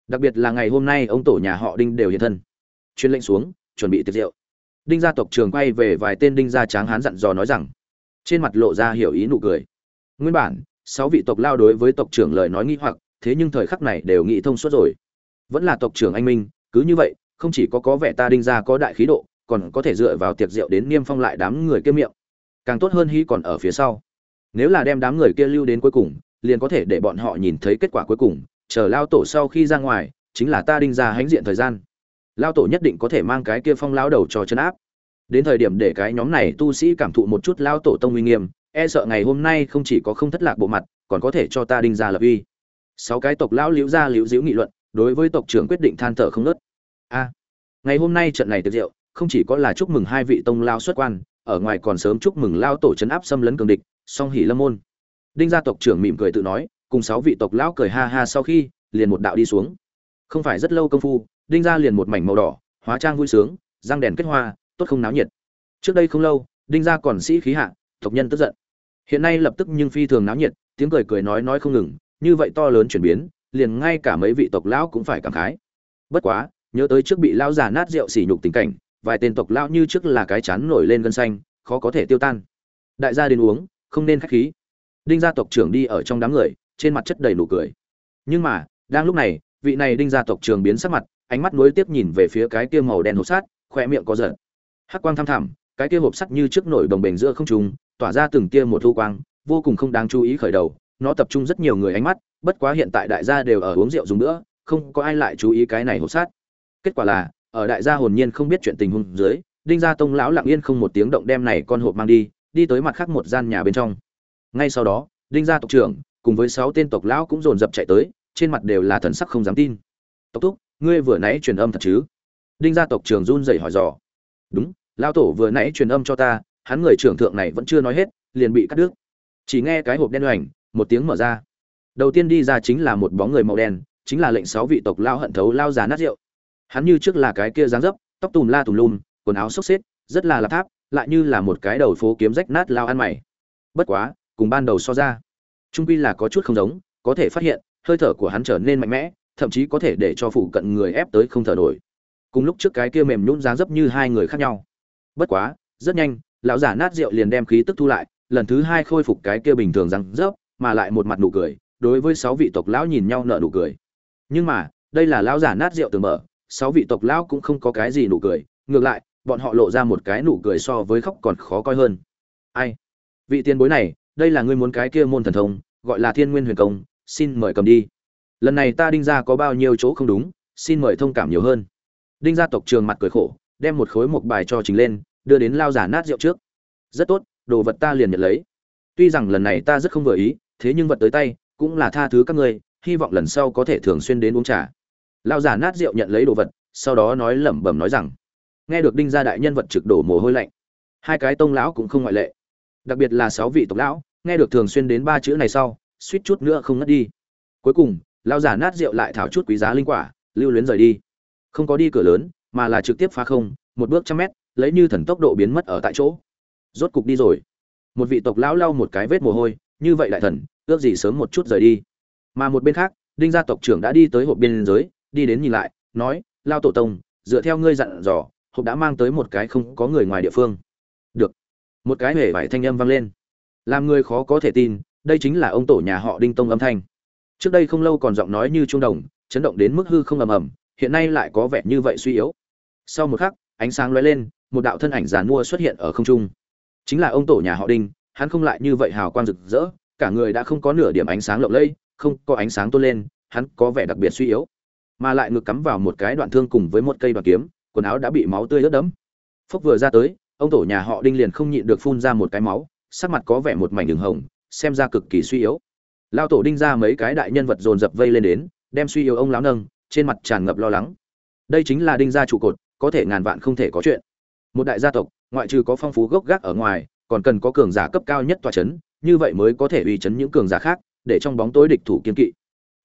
Đặc biệt là ngày hôm nay ông tổ nhà họ đinh đều hiện thân. Chuyên lệnh xuống, chuẩn bị tiệc rượu đinh gia tộc trường quay về vài tên đinh gia tráng hán dặn dò nói rằng, trên mặt lộ ra hiểu ý nụ cười. Nguyên bản, sáu vị tộc lao đối với tộc trưởng lời nói nghi hoặc, thế nhưng thời khắc này đều nghĩ thông suốt rồi. Vẫn là tộc trưởng anh minh, cứ như vậy, không chỉ có có vẻ ta đinh gia có đại khí độ, còn có thể dựa vào tiệc rượu đến niêm phong lại đám người kia miệng. Càng tốt hơn hy còn ở phía sau. Nếu là đem đám người kia lưu đến cuối cùng, liền có thể để bọn họ nhìn thấy kết quả cuối cùng, chờ lao tổ sau khi ra ngoài, chính là ta đinh ra hãnh diện thời gian lao tổ nhất định có thể mang cái kia phong lao đầu cho chân áp. Đến thời điểm để cái nhóm này tu sĩ cảm thụ một chút lao tổ tông uy nghiêm e sợ ngày hôm nay không chỉ có không thất lạc bộ mặt, còn có thể cho ta đinh ra lập uy. Sáu cái tộc lão liễu ra liễu diễu nghị luận, đối với tộc trưởng quyết định than thở không nớt a, ngày hôm nay trận này tiệc rượu, không chỉ có là chúc mừng hai vị tông lao xuất quan, ở ngoài còn sớm chúc mừng lao tổ chấn áp xâm lấn cường địch, song hỉ lâm môn. Đinh gia tộc trưởng mỉm cười tự nói, cùng sáu vị tộc lão cười ha ha sau khi, liền một đạo đi xuống. Không phải rất lâu công phu đinh gia liền một mảnh màu đỏ, hóa trang vui sướng, răng đèn kết hoa, tốt không náo nhiệt. Trước đây không lâu, đinh gia còn sĩ khí hạ, tộc nhân tức giận. Hiện nay lập tức nhưng phi thường náo nhiệt, tiếng cười cười nói nói không ngừng, như vậy to lớn chuyển biến, liền ngay cả mấy vị tộc lão cũng phải cảm khái. Bất quá, nhớ tới trước bị lão già nát rượu sỉ nhục tình cảnh, vài tên tộc lão như trước là cái chán nổi lên gân xanh, khó có thể tiêu tan. Đại gia đến uống, không nên khách khí. Đinh gia tộc trưởng đi ở trong đám người, trên mặt chất đầy nụ cười. Nhưng mà, đang lúc này, vị này đinh gia tộc trưởng biến sắc mặt ánh mắt nối tiếp nhìn về phía cái kia màu đen hộp sắt khoe miệng có giận. Hắc quang thăm thẳm, cái kia hộp sắt như trước nổi đồng bền giữa không trung, tỏa ra từng tia một thu quang, vô cùng không đáng chú ý khởi đầu, nó tập trung rất nhiều người ánh mắt, bất quá hiện tại đại gia đều ở uống rượu dùng nữa, không có ai lại chú ý cái này hộp sắt. Kết quả là, ở đại gia hồn nhiên không biết chuyện tình huống dưới, đinh gia tông lão lặng yên không một tiếng động đem này con hộp mang đi đi tới mặt khác một gian nhà bên trong. Ngay sau đó, đinh gia tộc trưởng, cùng với sáu tên tộc lão cũng dồn dập chạy tới, trên mặt đều là thần sắc không dám tin. Tộc thúc ngươi vừa nãy truyền âm thật chứ? Đinh gia tộc Trường run rẩy hỏi dò. Đúng, lão tổ vừa nãy truyền âm cho ta, hắn người trưởng thượng này vẫn chưa nói hết, liền bị cắt đứt. Chỉ nghe cái hộp đen hoành, một tiếng mở ra. Đầu tiên đi ra chính là một bóng người màu đen, chính là lệnh sáu vị tộc lao hận thấu lao già nát rượu. Hắn như trước là cái kia dáng dấp, tóc tùm la tùm lum, quần áo xốc xếp rất là lạp tháp, lại như là một cái đầu phố kiếm rách nát lao ăn mày. Bất quá, cùng ban đầu so ra, trung quy là có chút không giống, có thể phát hiện, hơi thở của hắn trở nên mạnh mẽ thậm chí có thể để cho phụ cận người ép tới không thở nổi. Cùng lúc trước cái kia mềm nhũn dáng dấp như hai người khác nhau. Bất quá, rất nhanh, lão giả nát rượu liền đem khí tức thu lại, lần thứ hai khôi phục cái kia bình thường răng dấp, mà lại một mặt nụ cười, đối với sáu vị tộc lão nhìn nhau nở nụ cười. Nhưng mà, đây là lão giả nát rượu từ mở, sáu vị tộc lão cũng không có cái gì nụ cười, ngược lại, bọn họ lộ ra một cái nụ cười so với khóc còn khó coi hơn. Ai? Vị tiền bối này, đây là ngươi muốn cái kia môn thần thông, gọi là thiên nguyên huyền công, xin mời cầm đi lần này ta đinh ra có bao nhiêu chỗ không đúng, xin mời thông cảm nhiều hơn. Đinh gia tộc trường mặt cười khổ, đem một khối một bài cho trình lên, đưa đến lao giả nát rượu trước. Rất tốt, đồ vật ta liền nhận lấy. Tuy rằng lần này ta rất không vừa ý, thế nhưng vật tới tay, cũng là tha thứ các ngươi, hy vọng lần sau có thể thường xuyên đến uống trà. Lao giả nát rượu nhận lấy đồ vật, sau đó nói lẩm bẩm nói rằng, nghe được đinh gia đại nhân vật trực đổ mồ hôi lạnh, hai cái tông lão cũng không ngoại lệ. Đặc biệt là sáu vị tộc lão, nghe được thường xuyên đến ba chữ này sau, suýt chút nữa không ngất đi. Cuối cùng lao giả nát rượu lại thảo chút quý giá linh quả, lưu luyến rời đi. Không có đi cửa lớn, mà là trực tiếp phá không, một bước trăm mét, lấy như thần tốc độ biến mất ở tại chỗ. Rốt cục đi rồi. Một vị tộc lão lau một cái vết mồ hôi, như vậy đại thần, ước gì sớm một chút rời đi. Mà một bên khác, đinh gia tộc trưởng đã đi tới hộp biên giới, đi đến nhìn lại, nói lao tổ tông, dựa theo ngươi dặn dò, hộp đã mang tới một cái không có người ngoài địa phương. Được. Một cái hề vải thanh âm vang lên. Làm người khó có thể tin, đây chính là ông tổ nhà họ đinh tông âm thanh trước đây không lâu còn giọng nói như trung đồng, chấn động đến mức hư không ầm ầm, hiện nay lại có vẻ như vậy suy yếu. Sau một khắc, ánh sáng lóe lên, một đạo thân ảnh giàn mua xuất hiện ở không trung. Chính là ông tổ nhà họ đinh, hắn không lại như vậy hào quang rực rỡ, cả người đã không có nửa điểm ánh sáng lộng lẫy, không có ánh sáng tôn lên, hắn có vẻ đặc biệt suy yếu. Mà lại ngực cắm vào một cái đoạn thương cùng với một cây đoạn kiếm, quần áo đã bị máu tươi ướt đẫm. Phúc vừa ra tới, ông tổ nhà họ đinh liền không nhịn được phun ra một cái máu, sắc mặt có vẻ một mảnh đường hồng, xem ra cực kỳ suy yếu lao tổ đinh ra mấy cái đại nhân vật dồn dập vây lên đến, đem suy yếu ông lão nâng, trên mặt tràn ngập lo lắng. Đây chính là đinh gia trụ cột, có thể ngàn vạn không thể có chuyện. Một đại gia tộc, ngoại trừ có phong phú gốc gác ở ngoài, còn cần có cường giả cấp cao nhất tòa chấn, như vậy mới có thể uy chấn những cường giả khác, để trong bóng tối địch thủ kiên kỵ.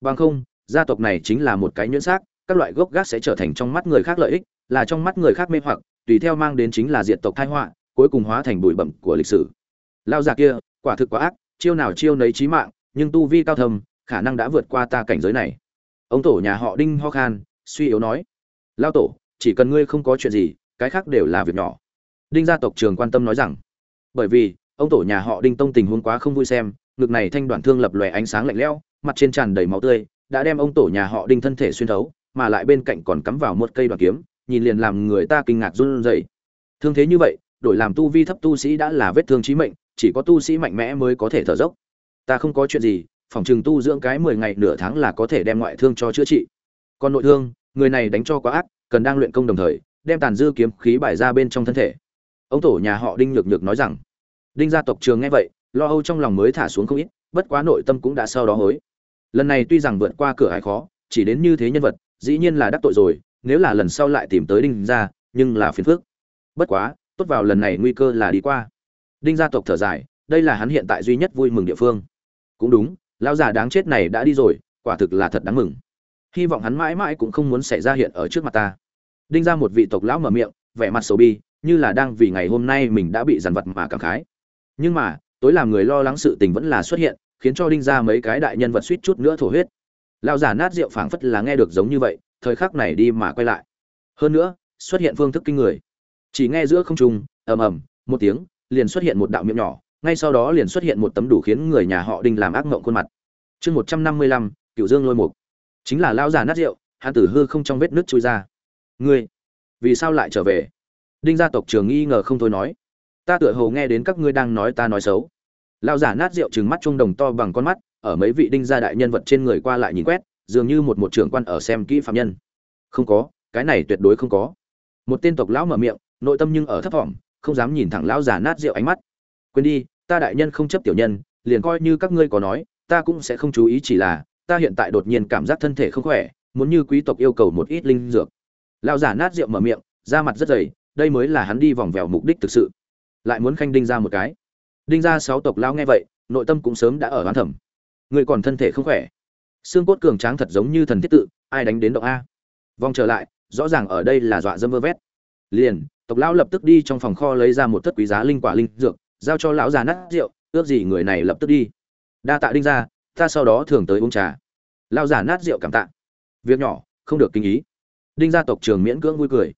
Bằng không, gia tộc này chính là một cái nhuyễn xác, các loại gốc gác sẽ trở thành trong mắt người khác lợi ích, là trong mắt người khác mê hoặc, tùy theo mang đến chính là diện tộc thái họa, cuối cùng hóa thành bụi bẩm của lịch sử. Lao già kia, quả thực quá ác, chiêu nào chiêu nấy chí mạng nhưng tu vi cao thâm, khả năng đã vượt qua ta cảnh giới này. Ông tổ nhà họ đinh ho khan, suy yếu nói Lão tổ, chỉ cần ngươi không có chuyện gì, cái khác đều là việc nhỏ. Đinh gia tộc trường quan tâm nói rằng, bởi vì, ông tổ nhà họ đinh tông tình huống quá không vui xem, ngực này thanh đoạn thương lập lòe ánh sáng lạnh lẽo, mặt trên tràn đầy máu tươi, đã đem ông tổ nhà họ đinh thân thể xuyên thấu, mà lại bên cạnh còn cắm vào một cây đoạn kiếm, nhìn liền làm người ta kinh ngạc run rẩy. Thương thế như vậy, đổi làm tu vi thấp tu sĩ đã là vết thương chí mệnh, chỉ có tu sĩ mạnh mẽ mới có thể thở dốc ta không có chuyện gì, phòng trừng tu dưỡng cái mười ngày nửa tháng là có thể đem ngoại thương cho chữa trị. Còn nội thương, người này đánh cho quá ác, cần đang luyện công đồng thời, đem tàn dư kiếm khí bài ra bên trong thân thể. Ông tổ nhà họ đinh nhược nhược nói rằng, đinh gia tộc trường nghe vậy, lo âu trong lòng mới thả xuống không ít, bất quá nội tâm cũng đã sau đó hối. Lần này tuy rằng vượt qua cửa hải khó, chỉ đến như thế nhân vật, dĩ nhiên là đắc tội rồi, nếu là lần sau lại tìm tới đinh gia, nhưng là phiền phức. Bất quá, tốt vào lần này nguy cơ là đi qua. Đinh gia tộc thở dài, đây là hắn hiện tại duy nhất vui mừng địa phương cũng đúng, lão già đáng chết này đã đi rồi, quả thực là thật đáng mừng. Hy vọng hắn mãi mãi cũng không muốn xảy ra hiện ở trước mặt ta. Đinh ra một vị tộc lão mở miệng, vẻ mặt xấu bi, như là đang vì ngày hôm nay mình đã bị dằn vặt mà cảm khái. Nhưng mà, tối làm người lo lắng sự tình vẫn là xuất hiện, khiến cho đinh ra mấy cái đại nhân vật suýt chút nữa thổ huyết. Lão già nát rượu phảng phất là nghe được giống như vậy, thời khắc này đi mà quay lại. Hơn nữa, xuất hiện phương thức kinh người. Chỉ nghe giữa không trung, ầm ầm, một tiếng, liền xuất hiện một đạo miệng nhỏ ngay sau đó liền xuất hiện một tấm đủ khiến người nhà họ đinh làm ác mộng khuôn mặt. Chương một trăm năm mươi lăm cựu dương lôi mục. Chính là lão già nát rượu hắn tử hư không trong vết nước chui ra. Ngươi vì sao lại trở về? Đinh gia tộc trường nghi ngờ không thôi nói. Ta tựa hồ nghe đến các ngươi đang nói ta nói xấu. Lão giả nát rượu trừng mắt trung đồng to bằng con mắt ở mấy vị đinh gia đại nhân vật trên người qua lại nhìn quét dường như một một trưởng quan ở xem kỹ phạm nhân. Không có cái này tuyệt đối không có. Một tên tộc lão mở miệng nội tâm nhưng ở thấp thỏm, không dám nhìn thẳng lão giả nát rượu ánh mắt quên đi, ta đại nhân không chấp tiểu nhân, liền coi như các ngươi có nói, ta cũng sẽ không chú ý chỉ là, ta hiện tại đột nhiên cảm giác thân thể không khỏe, muốn như quý tộc yêu cầu một ít linh dược. Lão giả nát rượu mở miệng, da mặt rất dày, đây mới là hắn đi vòng vèo mục đích thực sự. Lại muốn khanh đinh ra một cái. Đinh ra sáu tộc lão nghe vậy, nội tâm cũng sớm đã ở hoán thẩm người còn thân thể không khỏe. Xương cốt cường tráng thật giống như thần thiết tự, ai đánh đến động a? Vòng trở lại, rõ ràng ở đây là dọa dâm vơ vét. Liền, tộc lão lập tức đi trong phòng kho lấy ra một thất quý giá linh quả linh dược giao cho lão già nát rượu, ước gì người này lập tức đi. Đa tạ đinh ra ta sau đó thường tới uống trà. Lão già nát rượu cảm tạ. Việc nhỏ, không được kinh ý. Đinh gia tộc trường miễn cưỡng vui cười.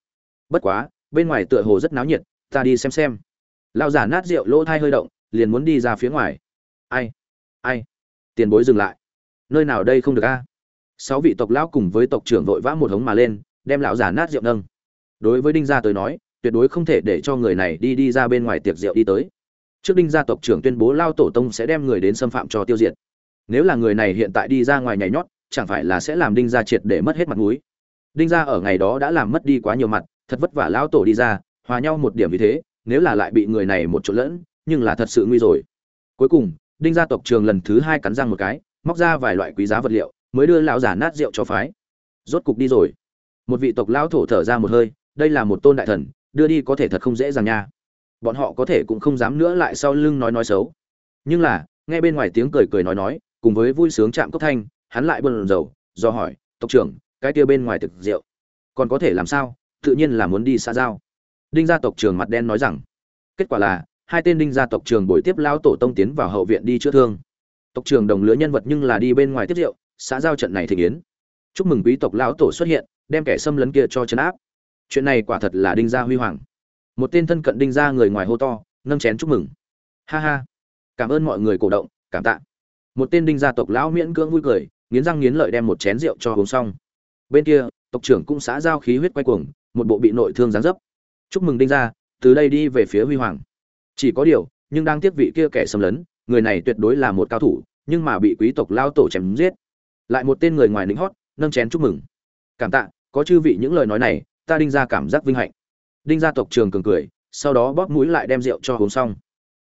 Bất quá, bên ngoài tựa hồ rất náo nhiệt, ta đi xem xem. Lão già nát rượu lỗ thai hơi động, liền muốn đi ra phía ngoài. Ai? Ai? Tiền bối dừng lại. Nơi nào đây không được a? Sáu vị tộc lão cùng với tộc trưởng vội vã một hống mà lên, đem lão già nát rượu nâng. Đối với đinh gia tới nói, tuyệt đối không thể để cho người này đi đi ra bên ngoài tiệc rượu đi tới trước đinh gia tộc trưởng tuyên bố lao tổ tông sẽ đem người đến xâm phạm cho tiêu diệt. Nếu là người này hiện tại đi ra ngoài nhảy nhót, chẳng phải là sẽ làm đinh gia triệt để mất hết mặt mũi. Đinh gia ở ngày đó đã làm mất đi quá nhiều mặt, thật vất vả lao tổ đi ra, hòa nhau một điểm vì thế, nếu là lại bị người này một chỗ lẫn, nhưng là thật sự nguy rồi. Cuối cùng, đinh gia tộc trường lần thứ hai cắn răng một cái, móc ra vài loại quý giá vật liệu, mới đưa lão giả nát rượu cho phái. Rốt cục đi rồi. Một vị tộc lão thổ thở ra một hơi, đây là một tôn đại thần, đưa đi có thể thật không dễ dàng nha bọn họ có thể cũng không dám nữa lại sau lưng nói nói xấu. Nhưng là, nghe bên ngoài tiếng cười cười nói nói, cùng với vui sướng chạm cốc thanh, hắn lại buồn rầu, do hỏi, tộc trưởng, cái kia bên ngoài thực rượu, còn có thể làm sao? Tự nhiên là muốn đi xa giao. Đinh gia tộc trường mặt đen nói rằng, kết quả là, hai tên đinh gia tộc trường buổi tiếp lao tổ tông tiến vào hậu viện đi chữa thương. Tộc trường đồng lứa nhân vật nhưng là đi bên ngoài tiếp rượu, xã giao trận này thị yến. Chúc mừng quý tộc lão tổ xuất hiện, đem kẻ xâm lấn kia cho chấn áp. Chuyện này quả thật là đinh gia huy hoàng một tên thân cận đinh gia người ngoài hô to, nâng chén chúc mừng. Ha ha. Cảm ơn mọi người cổ động, cảm tạ. Một tên đinh gia tộc lão miễn cưỡng vui cười, nghiến răng nghiến lợi đem một chén rượu cho uống xong. Bên kia, tộc trưởng cũng xã giao khí huyết quay cuồng, một bộ bị nội thương gián dấp. Chúc mừng đinh gia, từ đây đi về phía huy hoàng. Chỉ có điều, nhưng đang tiếc vị kia kẻ xâm lấn, người này tuyệt đối là một cao thủ, nhưng mà bị quý tộc lao tổ chém giết. Lại một tên người ngoài lính hót, nâng chén chúc mừng. Cảm tạ, có chư vị những lời nói này, ta đinh ra cảm giác vinh hạnh đinh gia tộc trường cường cười, sau đó bóp mũi lại đem rượu cho uống xong.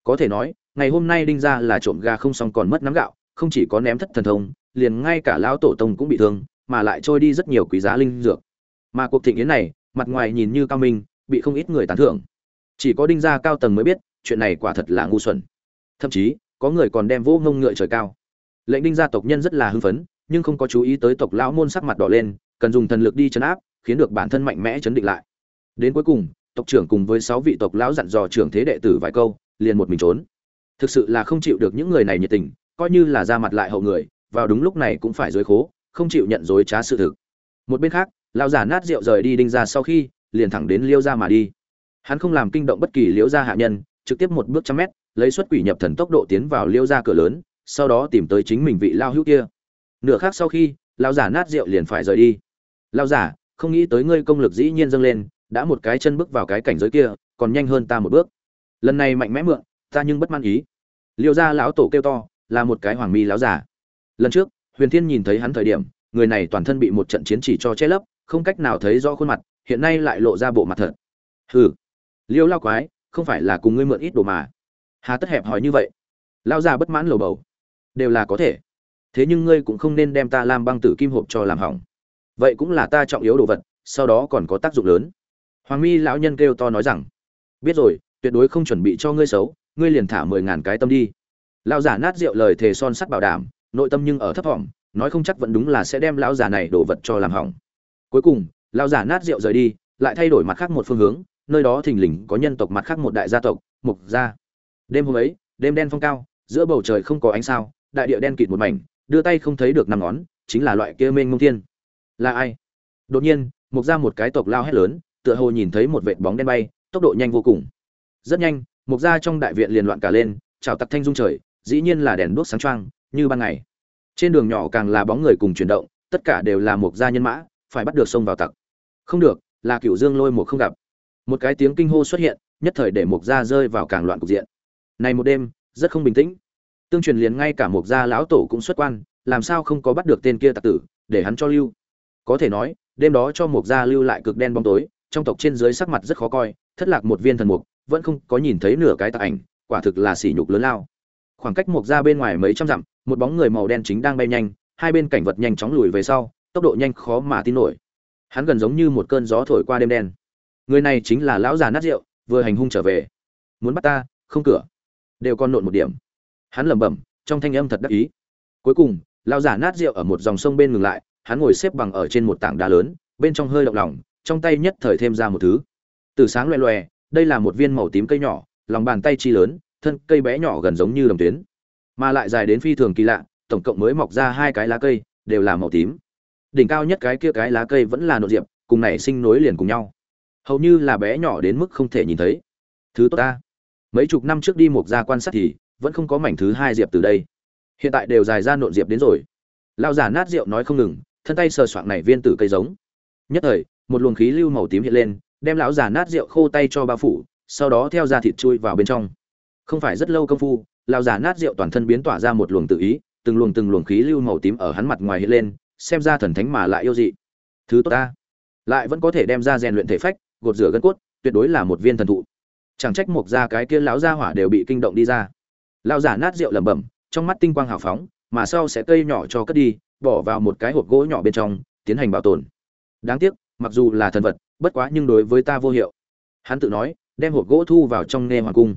Có thể nói, ngày hôm nay đinh gia là trộm gà không xong còn mất nắm gạo, không chỉ có ném thất thần thông, liền ngay cả lão tổ tông cũng bị thương, mà lại trôi đi rất nhiều quý giá linh dược. Mà cuộc thịnh yến này, mặt ngoài nhìn như cao minh, bị không ít người tán thưởng. Chỉ có đinh gia cao tầng mới biết, chuyện này quả thật là ngu xuẩn. Thậm chí, có người còn đem vô ngông ngựa trời cao. Lệnh đinh gia tộc nhân rất là hưng phấn, nhưng không có chú ý tới tộc lão môn sắc mặt đỏ lên, cần dùng thần lực đi chấn áp, khiến được bản thân mạnh mẽ chấn định lại đến cuối cùng, tộc trưởng cùng với sáu vị tộc lão dặn dò trưởng thế đệ tử vài câu, liền một mình trốn. Thực sự là không chịu được những người này nhiệt tình, coi như là ra mặt lại hậu người, vào đúng lúc này cũng phải dối khố, không chịu nhận dối trá sự thực. Một bên khác, lão giả nát rượu rời đi đinh ra sau khi, liền thẳng đến liêu ra mà đi. Hắn không làm kinh động bất kỳ liễu gia hạ nhân, trực tiếp một bước trăm mét, lấy xuất quỷ nhập thần tốc độ tiến vào liêu ra cửa lớn, sau đó tìm tới chính mình vị lao hữu kia. Nửa khác sau khi lao giả nát rượu liền phải rời đi. Lao giả không nghĩ tới ngươi công lực dĩ nhiên dâng lên đã một cái chân bước vào cái cảnh giới kia, còn nhanh hơn ta một bước. Lần này mạnh mẽ mượn, ta nhưng bất mãn ý. Liêu ra lão tổ kêu to, là một cái hoàng mi lão giả lần trước, huyền thiên nhìn thấy hắn thời điểm, người này toàn thân bị một trận chiến chỉ cho che lấp, không cách nào thấy rõ khuôn mặt, hiện nay lại lộ ra bộ mặt thật. Hừ, liêu lao quái, không phải là cùng ngươi mượn ít đồ mà. Hà tất hẹp hỏi như vậy. Lao già bất mãn lầu bầu. Đều là có thể. Thế nhưng ngươi cũng không nên đem ta làm băng tử kim hộp cho làm hỏng. Vậy cũng là ta trọng yếu đồ vật, sau đó còn có tác dụng lớn hoàng mi lão nhân kêu to nói rằng, biết rồi, tuyệt đối không chuẩn bị cho ngươi xấu, ngươi liền thả mười ngàn cái tâm đi. Lão giả nát rượu lời thề son sắt bảo đảm, nội tâm nhưng ở thấp thỏm, nói không chắc vẫn đúng là sẽ đem lão giả này đổ vật cho làm hỏng. Cuối cùng, lão giả nát rượu rời đi, lại thay đổi mặt khác một phương hướng, nơi đó thình lình có nhân tộc mặt khác một đại gia tộc, mục gia. Đêm hôm ấy, đêm đen phong cao, giữa bầu trời không có ánh sao, đại địa đen kịt một mảnh, đưa tay không thấy được năm ngón, chính là loại kia mênh mông thiên. Là ai? Đột nhiên, mục ra một cái tộc lao hét lớn tựa hồ nhìn thấy một vệt bóng đen bay, tốc độ nhanh vô cùng. Rất nhanh, mục ra trong đại viện liền loạn cả lên, chào tặc thanh dung trời, dĩ nhiên là đèn đuốc sáng trăng như ban ngày. Trên đường nhỏ càng là bóng người cùng chuyển động, tất cả đều là mục gia nhân mã, phải bắt được xông vào tặc. Không được, là cựu dương lôi một không gặp. Một cái tiếng kinh hô xuất hiện, nhất thời để mục gia rơi vào càng loạn cục diện. Này một đêm, rất không bình tĩnh. Tương truyền liền ngay cả mục gia lão tổ cũng xuất quan, làm sao không có bắt được tên kia tặc tử, để hắn cho lưu. Có thể nói, đêm đó cho mục gia lưu lại cực đen bóng tối trong tộc trên dưới sắc mặt rất khó coi, thất lạc một viên thần mục, vẫn không có nhìn thấy nửa cái tạc ảnh, quả thực là sỉ nhục lớn lao. Khoảng cách mục ra bên ngoài mấy trăm dặm, một bóng người màu đen chính đang bay nhanh, hai bên cảnh vật nhanh chóng lùi về sau, tốc độ nhanh khó mà tin nổi. Hắn gần giống như một cơn gió thổi qua đêm đen. Người này chính là lão già nát rượu, vừa hành hung trở về. Muốn bắt ta, không cửa. Đều còn nộn một điểm. Hắn lẩm bẩm, trong thanh âm thật đắc ý. Cuối cùng, lão già nát rượu ở một dòng sông bên ngừng lại, hắn ngồi xếp bằng ở trên một tảng đá lớn, bên trong hơi động lòng trong tay nhất thời thêm ra một thứ. Từ sáng loè loè, đây là một viên màu tím cây nhỏ, lòng bàn tay chi lớn, thân cây bé nhỏ gần giống như đồng tuyến. Mà lại dài đến phi thường kỳ lạ, tổng cộng mới mọc ra hai cái lá cây, đều là màu tím. Đỉnh cao nhất cái kia cái lá cây vẫn là nội diệp, cùng này sinh nối liền cùng nhau. Hầu như là bé nhỏ đến mức không thể nhìn thấy. Thứ tốt ta. Mấy chục năm trước đi một gia quan sát thì, vẫn không có mảnh thứ hai diệp từ đây. Hiện tại đều dài ra nộn diệp đến rồi. Lao giả nát rượu nói không ngừng, thân tay sờ soạng này viên tử cây giống. Nhất thời một luồng khí lưu màu tím hiện lên, đem lão già nát rượu khô tay cho bao phủ, sau đó theo da thịt chui vào bên trong. Không phải rất lâu công phu, lão già nát rượu toàn thân biến tỏa ra một luồng tự ý, từng luồng từng luồng khí lưu màu tím ở hắn mặt ngoài hiện lên, xem ra thần thánh mà lại yêu dị. Thứ tốt ta. Lại vẫn có thể đem ra rèn luyện thể phách, gột rửa gân cốt, tuyệt đối là một viên thần thụ. Chẳng trách mộc ra cái kia lão gia hỏa đều bị kinh động đi ra. Lão giả nát rượu lẩm bẩm, trong mắt tinh quang hào phóng, mà sau sẽ cây nhỏ cho cất đi, bỏ vào một cái hộp gỗ nhỏ bên trong, tiến hành bảo tồn. Đáng tiếc mặc dù là thần vật, bất quá nhưng đối với ta vô hiệu. Hắn tự nói, đem hộp gỗ thu vào trong nghe hoàng cung.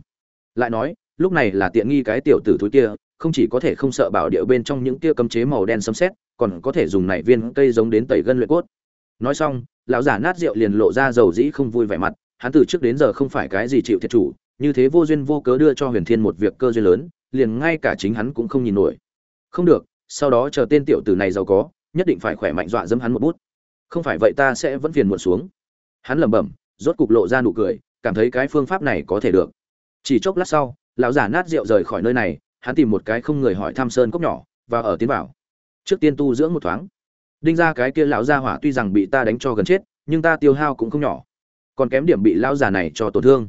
Lại nói, lúc này là tiện nghi cái tiểu tử thúi kia, không chỉ có thể không sợ bảo địa bên trong những kia cấm chế màu đen sấm sét, còn có thể dùng này viên cây giống đến tẩy gân luyện cốt. Nói xong, lão giả nát rượu liền lộ ra dầu dĩ không vui vẻ mặt, hắn từ trước đến giờ không phải cái gì chịu thiệt chủ, như thế vô duyên vô cớ đưa cho huyền thiên một việc cơ duyên lớn, liền ngay cả chính hắn cũng không nhìn nổi. Không được, sau đó chờ tên tiểu tử này giàu có, nhất định phải khỏe mạnh dọa dẫm hắn một bút không phải vậy ta sẽ vẫn phiền muộn xuống. Hắn lẩm bẩm, rốt cục lộ ra nụ cười, cảm thấy cái phương pháp này có thể được. Chỉ chốc lát sau, lão giả nát rượu rời khỏi nơi này, hắn tìm một cái không người hỏi thăm sơn cốc nhỏ, và ở tiến vào. Trước tiên tu dưỡng một thoáng. Đinh ra cái kia lão gia hỏa tuy rằng bị ta đánh cho gần chết, nhưng ta tiêu hao cũng không nhỏ. Còn kém điểm bị lão già này cho tổn thương.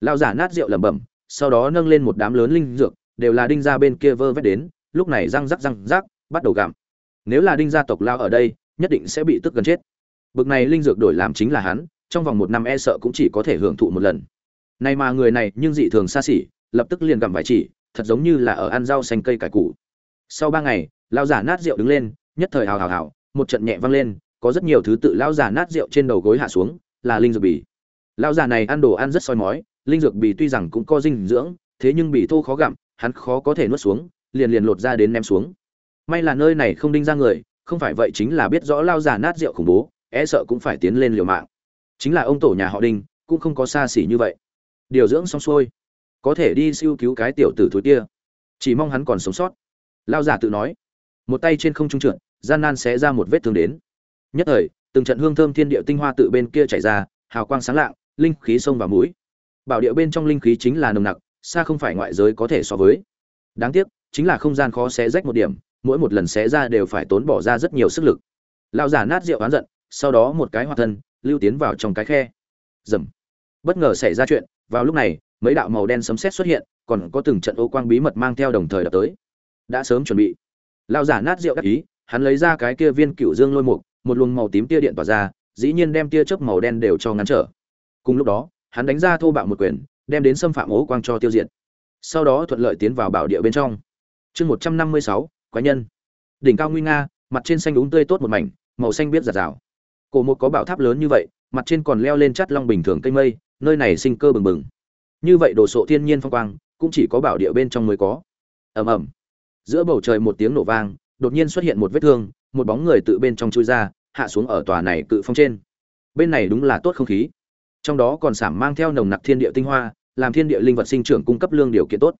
Lão giả nát rượu lẩm bẩm, sau đó nâng lên một đám lớn linh dược, đều là đinh ra bên kia vơ vét đến, lúc này răng rắc răng rắc, bắt đầu gặm. Nếu là đinh gia tộc lao ở đây nhất định sẽ bị tức gần chết. Bực này linh dược đổi làm chính là hắn, trong vòng một năm e sợ cũng chỉ có thể hưởng thụ một lần. Này mà người này nhưng dị thường xa xỉ, lập tức liền gặm vài chỉ, thật giống như là ở ăn rau xanh cây cải củ. Sau ba ngày lao giả nát rượu đứng lên, nhất thời hào hào hào, một trận nhẹ vang lên, có rất nhiều thứ tự lão giả nát rượu trên đầu gối hạ xuống, là linh dược bì. Lão giả này ăn đồ ăn rất soi mói, linh dược bì tuy rằng cũng có dinh dưỡng, thế nhưng bì thô khó gặm, hắn khó có thể nuốt xuống, liền liền lột ra đến ném xuống. May là nơi này không đinh ra người không phải vậy chính là biết rõ lao già nát rượu khủng bố e sợ cũng phải tiến lên liều mạng. Chính là ông tổ nhà họ đinh, cũng không có xa xỉ như vậy. Điều dưỡng xong xuôi, có thể đi siêu cứu cái tiểu tử thối kia. Chỉ mong hắn còn sống sót. Lao giả tự nói. Một tay trên không trung trượt, gian nan sẽ ra một vết thương đến. Nhất thời, từng trận hương thơm thiên địa tinh hoa tự bên kia chảy ra, hào quang sáng lạng, linh khí sông vào mũi. Bảo địa bên trong linh khí chính là nồng nặc, xa không phải ngoại giới có thể so với. Đáng tiếc, chính là không gian khó xé rách một điểm mỗi một lần xé ra đều phải tốn bỏ ra rất nhiều sức lực. Lao giả nát rượu oán giận, sau đó một cái hoạt thân, lưu tiến vào trong cái khe. Dầm. Bất ngờ xảy ra chuyện, vào lúc này, mấy đạo màu đen sấm sét xuất hiện, còn có từng trận ô quang bí mật mang theo đồng thời đập tới. Đã sớm chuẩn bị. Lao giả nát rượu đắc ý, hắn lấy ra cái kia viên cựu dương lôi mục, một luồng màu tím tia điện tỏa ra, dĩ nhiên đem tia chớp màu đen đều cho ngăn trở. Cùng lúc đó, hắn đánh ra thô bạo một quyền, đem đến xâm phạm ố quang cho tiêu diệt. Sau đó thuận lợi tiến vào bảo địa bên trong. Chương một trăm năm mươi sáu quái nhân. Đỉnh cao nguy nga, mặt trên xanh đúng tươi tốt một mảnh, màu xanh biết giạt rào. Cổ một có bảo tháp lớn như vậy, mặt trên còn leo lên chắt long bình thường cây mây, nơi này sinh cơ bừng bừng. Như vậy đồ sộ thiên nhiên phong quang, cũng chỉ có bảo địa bên trong mới có. Ầm ầm. Giữa bầu trời một tiếng nổ vang, đột nhiên xuất hiện một vết thương, một bóng người tự bên trong chui ra, hạ xuống ở tòa này cự phong trên. Bên này đúng là tốt không khí. Trong đó còn sảm mang theo nồng nặc thiên địa tinh hoa, làm thiên địa linh vật sinh trưởng cung cấp lương điều kiện tốt.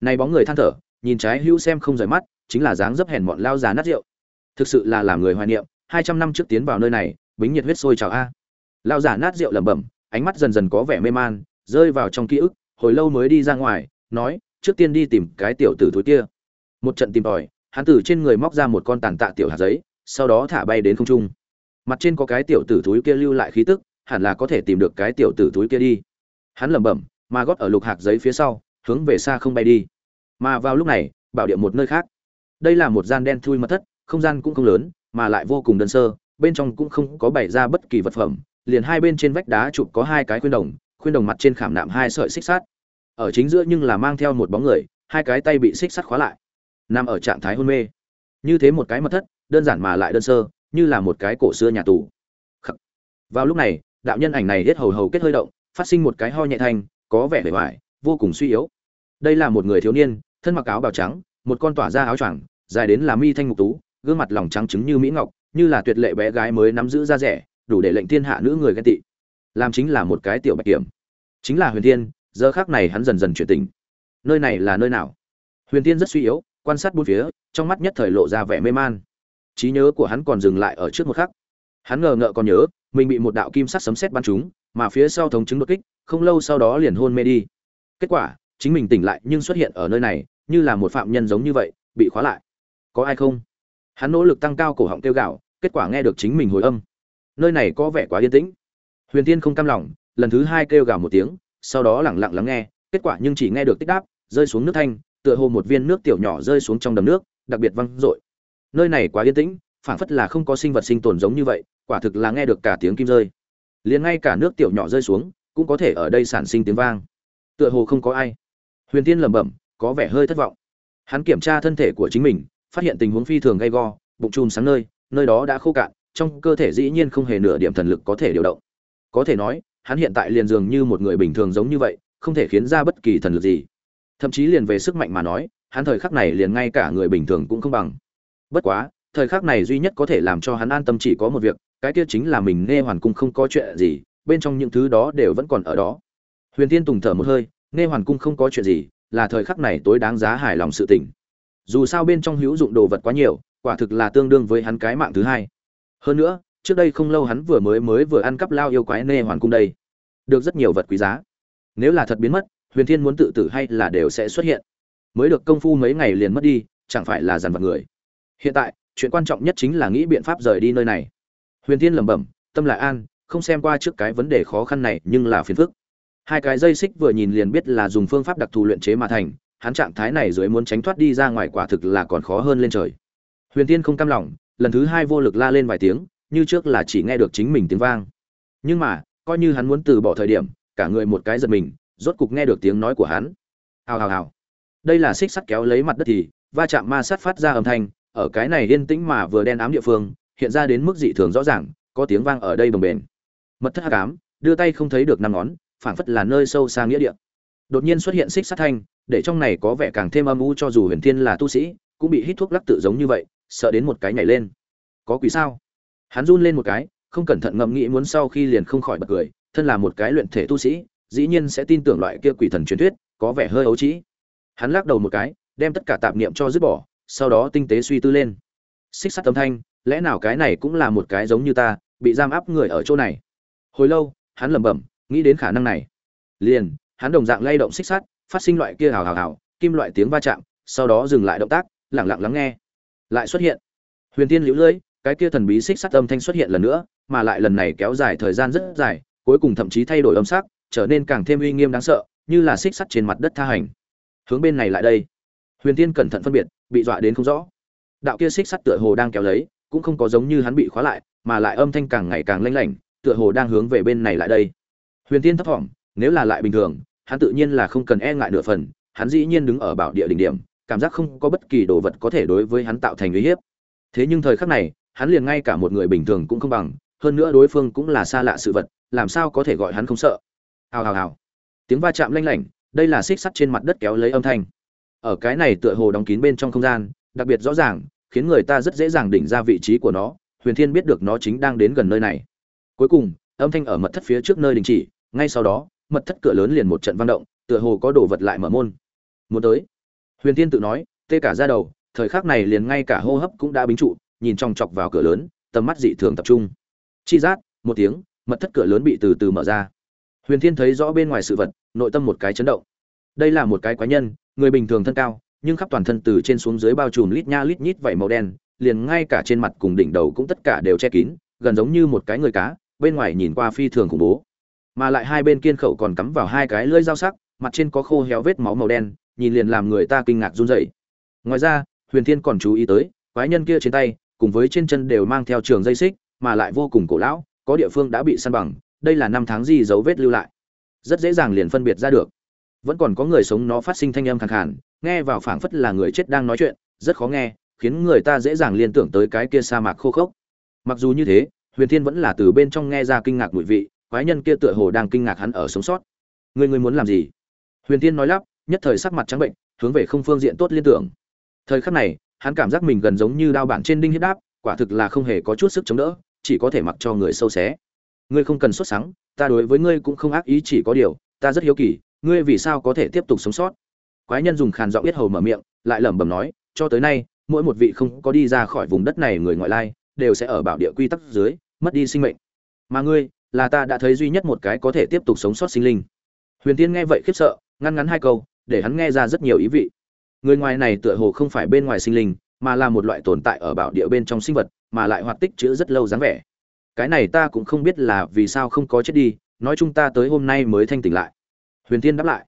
Này bóng người than thở, nhìn trái hữu xem không rời mắt chính là dáng dấp hèn mọn lao già nát rượu. Thực sự là làm người hoài niệm, hai trăm năm trước tiến vào nơi này, bính nhiệt huyết sôi trào a. Lao già nát rượu lẩm bẩm, ánh mắt dần dần có vẻ mê man, rơi vào trong ký ức, hồi lâu mới đi ra ngoài, nói, trước tiên đi tìm cái tiểu tử thối kia. Một trận tìm tòi, hắn từ trên người móc ra một con tàn tạ tiểu hạt giấy, sau đó thả bay đến không trung. Mặt trên có cái tiểu tử thúi kia lưu lại khí tức, hẳn là có thể tìm được cái tiểu tử thúi kia đi. Hắn lẩm bẩm, mà gót ở lục hạt giấy phía sau, hướng về xa không bay đi. Mà vào lúc này, bảo địa một nơi khác đây là một gian đen thui mật thất, không gian cũng không lớn, mà lại vô cùng đơn sơ, bên trong cũng không có bày ra bất kỳ vật phẩm, liền hai bên trên vách đá chụp có hai cái khuyên đồng khuyên đồng mặt trên khảm nạm hai sợi xích sắt. Ở chính giữa nhưng là mang theo một bóng người, hai cái tay bị xích sắt khóa lại, nằm ở trạng thái hôn mê. Như thế một cái mật thất, đơn giản mà lại đơn sơ, như là một cái cổ xưa nhà tù. Khắc. vào lúc này, đạo nhân ảnh này hết hầu hầu kết hơi động, phát sinh một cái ho nhẹ thanh, có vẻ vẻ vải vô cùng suy yếu. Đây là một người thiếu niên, thân mặc áo bào trắng một con tỏa ra áo choàng, dài đến là mi thanh ngục tú, gương mặt lòng trắng trứng như mỹ ngọc, như là tuyệt lệ bé gái mới nắm giữ da rẻ, đủ để lệnh thiên hạ nữ người ghen tị. Làm chính là một cái tiểu bạch kiểm. Chính là huyền thiên, giờ khác này hắn dần dần chuyển tình nơi này là nơi nào? Huyền thiên rất suy yếu, quan sát bốn phía, trong mắt nhất thời lộ ra vẻ mê man. Trí nhớ của hắn còn dừng lại ở trước một khắc. Hắn ngờ ngợ còn nhớ, mình bị một đạo kim sắc sấm sét bắn trúng, mà phía sau thống chứng đột kích, không lâu sau đó liền hôn mê đi. Kết quả, chính mình tỉnh lại nhưng xuất hiện ở nơi này như là một phạm nhân giống như vậy, bị khóa lại. Có ai không? Hắn nỗ lực tăng cao cổ họng kêu gạo kết quả nghe được chính mình hồi âm. Nơi này có vẻ quá yên tĩnh. Huyền tiên không cam lòng, lần thứ hai kêu gào một tiếng, sau đó lẳng lặng lắng nghe, kết quả nhưng chỉ nghe được tích đáp, rơi xuống nước thanh, tựa hồ một viên nước tiểu nhỏ rơi xuống trong đầm nước, đặc biệt văng dội nơi này quá yên tĩnh, phảng phất là không có sinh vật sinh tồn giống như vậy, quả thực là nghe được cả tiếng kim rơi. Liền ngay cả nước tiểu nhỏ rơi xuống, cũng có thể ở đây sản sinh tiếng vang. Tựa hồ không có ai. Huyền tiên lẩm bẩm có vẻ hơi thất vọng. Hắn kiểm tra thân thể của chính mình, phát hiện tình huống phi thường gay go, bụng chùm sáng nơi nơi đó đã khô cạn, trong cơ thể dĩ nhiên không hề nửa điểm thần lực có thể điều động. Có thể nói, hắn hiện tại liền dường như một người bình thường giống như vậy, không thể khiến ra bất kỳ thần lực gì. Thậm chí liền về sức mạnh mà nói, hắn thời khắc này liền ngay cả người bình thường cũng không bằng. Bất quá, thời khắc này duy nhất có thể làm cho hắn an tâm chỉ có một việc, cái kia chính là mình nghe hoàn cung không có chuyện gì, bên trong những thứ đó đều vẫn còn ở đó. Huyền tiên tùng thở một hơi, nghe hoàn cung không có chuyện gì là thời khắc này tối đáng giá hài lòng sự tình. Dù sao bên trong hữu dụng đồ vật quá nhiều, quả thực là tương đương với hắn cái mạng thứ hai. Hơn nữa, trước đây không lâu hắn vừa mới mới vừa ăn cắp lao yêu quái nê hoàn cung đây. Được rất nhiều vật quý giá. Nếu là thật biến mất, huyền thiên muốn tự tử hay là đều sẽ xuất hiện. Mới được công phu mấy ngày liền mất đi, chẳng phải là dằn vặt người. Hiện tại, chuyện quan trọng nhất chính là nghĩ biện pháp rời đi nơi này. Huyền thiên lẩm bẩm, tâm lại an, không xem qua trước cái vấn đề khó khăn này nhưng là phiền phức hai cái dây xích vừa nhìn liền biết là dùng phương pháp đặc thù luyện chế mà thành, hắn trạng thái này dưới muốn tránh thoát đi ra ngoài quả thực là còn khó hơn lên trời. Huyền tiên không cam lòng, lần thứ hai vô lực la lên vài tiếng, như trước là chỉ nghe được chính mình tiếng vang. Nhưng mà, coi như hắn muốn từ bỏ thời điểm, cả người một cái giật mình, rốt cục nghe được tiếng nói của hắn. Hào hào hào. Đây là xích sắt kéo lấy mặt đất thì, va chạm ma sát phát ra âm thanh, ở cái này yên tĩnh mà vừa đen ám địa phương, hiện ra đến mức dị thường rõ ràng, có tiếng vang ở đây bồng bềnh. Mật thất hắc ám, đưa tay không thấy được năm ngón phảng phất là nơi sâu xa nghĩa địa. Đột nhiên xuất hiện xích sát thanh, để trong này có vẻ càng thêm âm u cho dù huyền thiên là tu sĩ, cũng bị hít thuốc lắc tự giống như vậy, sợ đến một cái nhảy lên. Có quỷ sao? Hắn run lên một cái, không cẩn thận ngẫm nghĩ muốn sau khi liền không khỏi bật cười, thân là một cái luyện thể tu sĩ, dĩ nhiên sẽ tin tưởng loại kia quỷ thần truyền thuyết, có vẻ hơi ấu trĩ. Hắn lắc đầu một cái, đem tất cả tạp niệm cho dứt bỏ, sau đó tinh tế suy tư lên. Xích sắt âm thanh, lẽ nào cái này cũng là một cái giống như ta, bị giam áp người ở chỗ này? Hồi lâu, hắn lẩm bẩm nghĩ đến khả năng này, liền, hắn đồng dạng lay động xích sắt, phát sinh loại kia hào hào hào, kim loại tiếng va chạm, sau đó dừng lại động tác lẳng lặng lắng nghe. Lại xuất hiện. Huyền tiên liễu lưỡi cái kia thần bí xích sắt âm thanh xuất hiện lần nữa, mà lại lần này kéo dài thời gian rất dài, cuối cùng thậm chí thay đổi âm sắc, trở nên càng thêm uy nghiêm đáng sợ, như là xích sắt trên mặt đất tha hành. Hướng bên này lại đây. Huyền tiên cẩn thận phân biệt, bị dọa đến không rõ. Đạo kia xích sắt tựa hồ đang kéo lấy, cũng không có giống như hắn bị khóa lại, mà lại âm thanh càng ngày càng lanh lảnh, tựa hồ đang hướng về bên này lại đây huyền tiên thấp thỏm, nếu là lại bình thường, hắn tự nhiên là không cần e ngại nửa phần, hắn dĩ nhiên đứng ở bảo địa đỉnh điểm, cảm giác không có bất kỳ đồ vật có thể đối với hắn tạo thành uy hiếp. Thế nhưng thời khắc này, hắn liền ngay cả một người bình thường cũng không bằng, hơn nữa đối phương cũng là xa lạ sự vật, làm sao có thể gọi hắn không sợ? Hào hào hào. Tiếng va chạm lanh lảnh, đây là xích sắt trên mặt đất kéo lấy âm thanh. Ở cái này tựa hồ đóng kín bên trong không gian, đặc biệt rõ ràng, khiến người ta rất dễ dàng đỉnh ra vị trí của nó, huyền thiên biết được nó chính đang đến gần nơi này. Cuối cùng, âm thanh ở mật thất phía trước nơi đình chỉ ngay sau đó, mật thất cửa lớn liền một trận vang động, tựa hồ có đồ vật lại mở môn. Muốn tới? Huyền thiên tự nói, tê cả ra đầu, thời khắc này liền ngay cả hô hấp cũng đã bính trụ, nhìn trong chọc vào cửa lớn, tầm mắt dị thường tập trung. Chi giác, một tiếng, mật thất cửa lớn bị từ từ mở ra. Huyền thiên thấy rõ bên ngoài sự vật, nội tâm một cái chấn động. Đây là một cái quái nhân, người bình thường thân cao, nhưng khắp toàn thân từ trên xuống dưới bao trùm lít nha lít nhít vảy màu đen, liền ngay cả trên mặt cùng đỉnh đầu cũng tất cả đều che kín, gần giống như một cái người cá, bên ngoài nhìn qua phi thường khủng bố mà lại hai bên kiên khẩu còn cắm vào hai cái lưỡi dao sắc, mặt trên có khô héo vết máu màu đen, nhìn liền làm người ta kinh ngạc run rẩy. Ngoài ra, huyền thiên còn chú ý tới, quái nhân kia trên tay, cùng với trên chân đều mang theo trường dây xích, mà lại vô cùng cổ lão, có địa phương đã bị săn bằng, đây là năm tháng gì dấu vết lưu lại. Rất dễ dàng liền phân biệt ra được. Vẫn còn có người sống nó phát sinh thanh âm khàn khàn, nghe vào phảng phất là người chết đang nói chuyện, rất khó nghe, khiến người ta dễ dàng liên tưởng tới cái kia sa mạc khô khốc. Mặc dù như thế, huyền thiên vẫn là từ bên trong nghe ra kinh ngạc mùi vị quái nhân kia tựa hồ đang kinh ngạc hắn ở sống sót. Ngươi ngươi muốn làm gì? Huyền Tiên nói lắp, nhất thời sắc mặt trắng bệnh, hướng về không phương diện tốt liên tưởng. Thời khắc này, hắn cảm giác mình gần giống như đao bản trên đinh hiếp đáp, quả thực là không hề có chút sức chống đỡ, chỉ có thể mặc cho người sâu xé. Ngươi không cần xuất sáng ta đối với ngươi cũng không ác ý chỉ có điều, ta rất hiếu kỳ, ngươi vì sao có thể tiếp tục sống sót? Quái nhân dùng khàn giọng biết hầu mở miệng, lại lẩm bẩm nói, cho tới nay, mỗi một vị không có đi ra khỏi vùng đất này người ngoại lai, đều sẽ ở bảo địa quy tắc dưới, mất đi sinh mệnh. Mà ngươi là ta đã thấy duy nhất một cái có thể tiếp tục sống sót sinh linh. Huyền tiên nghe vậy khiếp sợ, ngăn ngắn hai câu, để hắn nghe ra rất nhiều ý vị. Người ngoài này tựa hồ không phải bên ngoài sinh linh, mà là một loại tồn tại ở bảo địa bên trong sinh vật, mà lại hoạt tích chữ rất lâu dáng vẻ. Cái này ta cũng không biết là vì sao không có chết đi, nói chung ta tới hôm nay mới thanh tỉnh lại. Huyền tiên đáp lại,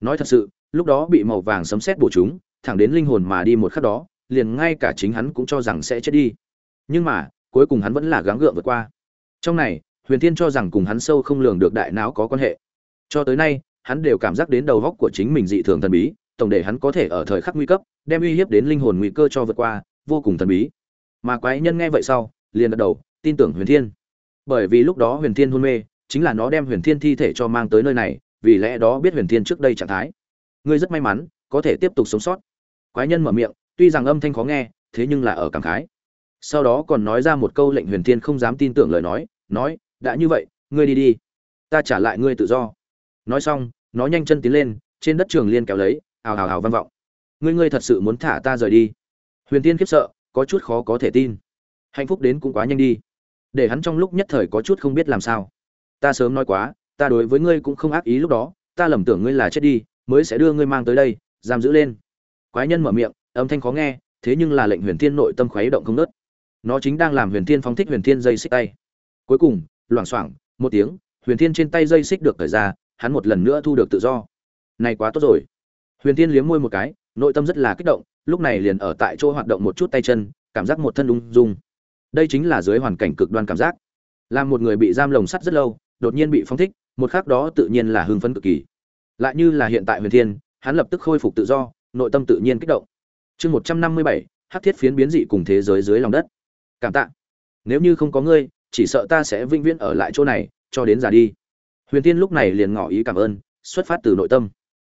nói thật sự, lúc đó bị màu vàng sấm sét bổ chúng, thẳng đến linh hồn mà đi một khắc đó, liền ngay cả chính hắn cũng cho rằng sẽ chết đi. Nhưng mà, cuối cùng hắn vẫn là gắng gượng vượt qua. Trong này huyền Thiên cho rằng cùng hắn sâu không lường được đại não có quan hệ. Cho tới nay, hắn đều cảm giác đến đầu góc của chính mình dị thường thần bí, tổng để hắn có thể ở thời khắc nguy cấp, đem uy hiếp đến linh hồn nguy cơ cho vượt qua, vô cùng thần bí. Mà quái nhân nghe vậy sau, liền gật đầu, tin tưởng huyền thiên. Bởi vì lúc đó huyền thiên hôn mê, chính là nó đem huyền thiên thi thể cho mang tới nơi này, vì lẽ đó biết huyền thiên trước đây trạng thái. Ngươi rất may mắn, có thể tiếp tục sống sót. Quái nhân mở miệng, tuy rằng âm thanh khó nghe, thế nhưng là ở cảm khái. Sau đó còn nói ra một câu lệnh huyền thiên không dám tin tưởng lời nói nói đã như vậy, ngươi đi đi. Ta trả lại ngươi tự do. Nói xong, nó nhanh chân tiến lên, trên đất trường liên kéo lấy, ào ào ào vang vọng. Ngươi ngươi thật sự muốn thả ta rời đi? Huyền tiên khiếp sợ, có chút khó có thể tin. Hạnh phúc đến cũng quá nhanh đi. Để hắn trong lúc nhất thời có chút không biết làm sao. Ta sớm nói quá, ta đối với ngươi cũng không ác ý lúc đó, ta lầm tưởng ngươi là chết đi, mới sẽ đưa ngươi mang tới đây, giam giữ lên. Quái nhân mở miệng, âm thanh khó nghe, thế nhưng là lệnh huyền thiên nội tâm khuấy động không nớt nó chính đang làm huyền thiên phóng thích huyền thiên dây xích tay. Cuối cùng loảng xoảng, một tiếng, huyền thiên trên tay dây xích được thời ra, hắn một lần nữa thu được tự do. Này quá tốt rồi. Huyền thiên liếm môi một cái, nội tâm rất là kích động, lúc này liền ở tại chỗ hoạt động một chút tay chân, cảm giác một thân ung dung. Đây chính là dưới hoàn cảnh cực đoan cảm giác. Làm một người bị giam lồng sắt rất lâu, đột nhiên bị phóng thích, một khác đó tự nhiên là hưng phấn cực kỳ. Lại như là hiện tại huyền thiên, hắn lập tức khôi phục tự do, nội tâm tự nhiên kích động. Chương một trăm năm mươi bảy hát thiết phiến biến dị cùng thế giới dưới lòng đất. Cảm tạ. Nếu như không có ngươi chỉ sợ ta sẽ vĩnh viễn ở lại chỗ này, cho đến già đi. Huyền tiên lúc này liền ngỏ ý cảm ơn, xuất phát từ nội tâm.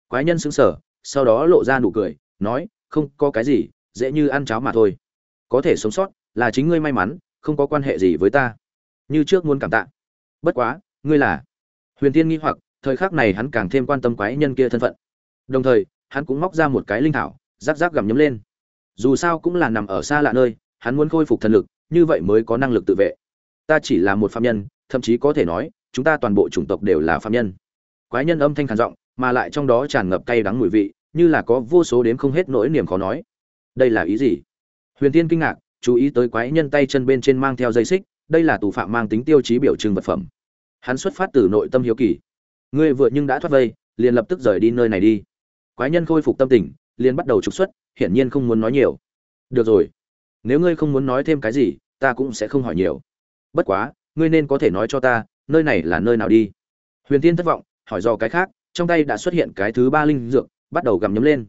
Quái nhân xứng sở sau đó lộ ra nụ cười, nói, không có cái gì, dễ như ăn cháo mà thôi. Có thể sống sót, là chính ngươi may mắn, không có quan hệ gì với ta. Như trước muốn cảm tạ. Bất quá, ngươi là huyền tiên nghi hoặc, thời khắc này hắn càng thêm quan tâm quái nhân kia thân phận. Đồng thời, hắn cũng móc ra một cái linh thảo rác rác gặm nhấm lên. Dù sao cũng là nằm ở xa lạ nơi, hắn muốn khôi phục thần lực, như vậy mới có năng lực tự vệ ta chỉ là một phạm nhân, thậm chí có thể nói, chúng ta toàn bộ chủng tộc đều là phạm nhân. Quái nhân âm thanh khàn giọng, mà lại trong đó tràn ngập cay đắng mùi vị, như là có vô số đến không hết nỗi niềm khó nói. Đây là ý gì? Huyền tiên kinh ngạc, chú ý tới quái nhân tay chân bên trên mang theo dây xích, đây là tù phạm mang tính tiêu chí biểu trưng vật phẩm. Hắn xuất phát từ nội tâm hiếu kỳ. Ngươi vừa nhưng đã thoát vây, liền lập tức rời đi nơi này đi. Quái nhân khôi phục tâm tình, liền bắt đầu trục xuất, hiển nhiên không muốn nói nhiều. Được rồi. Nếu ngươi không muốn nói thêm cái gì, ta cũng sẽ không hỏi nhiều bất quá, ngươi nên có thể nói cho ta, nơi này là nơi nào đi? Huyền tiên thất vọng, hỏi do cái khác, trong tay đã xuất hiện cái thứ ba linh dược, bắt đầu gặm nhấm lên.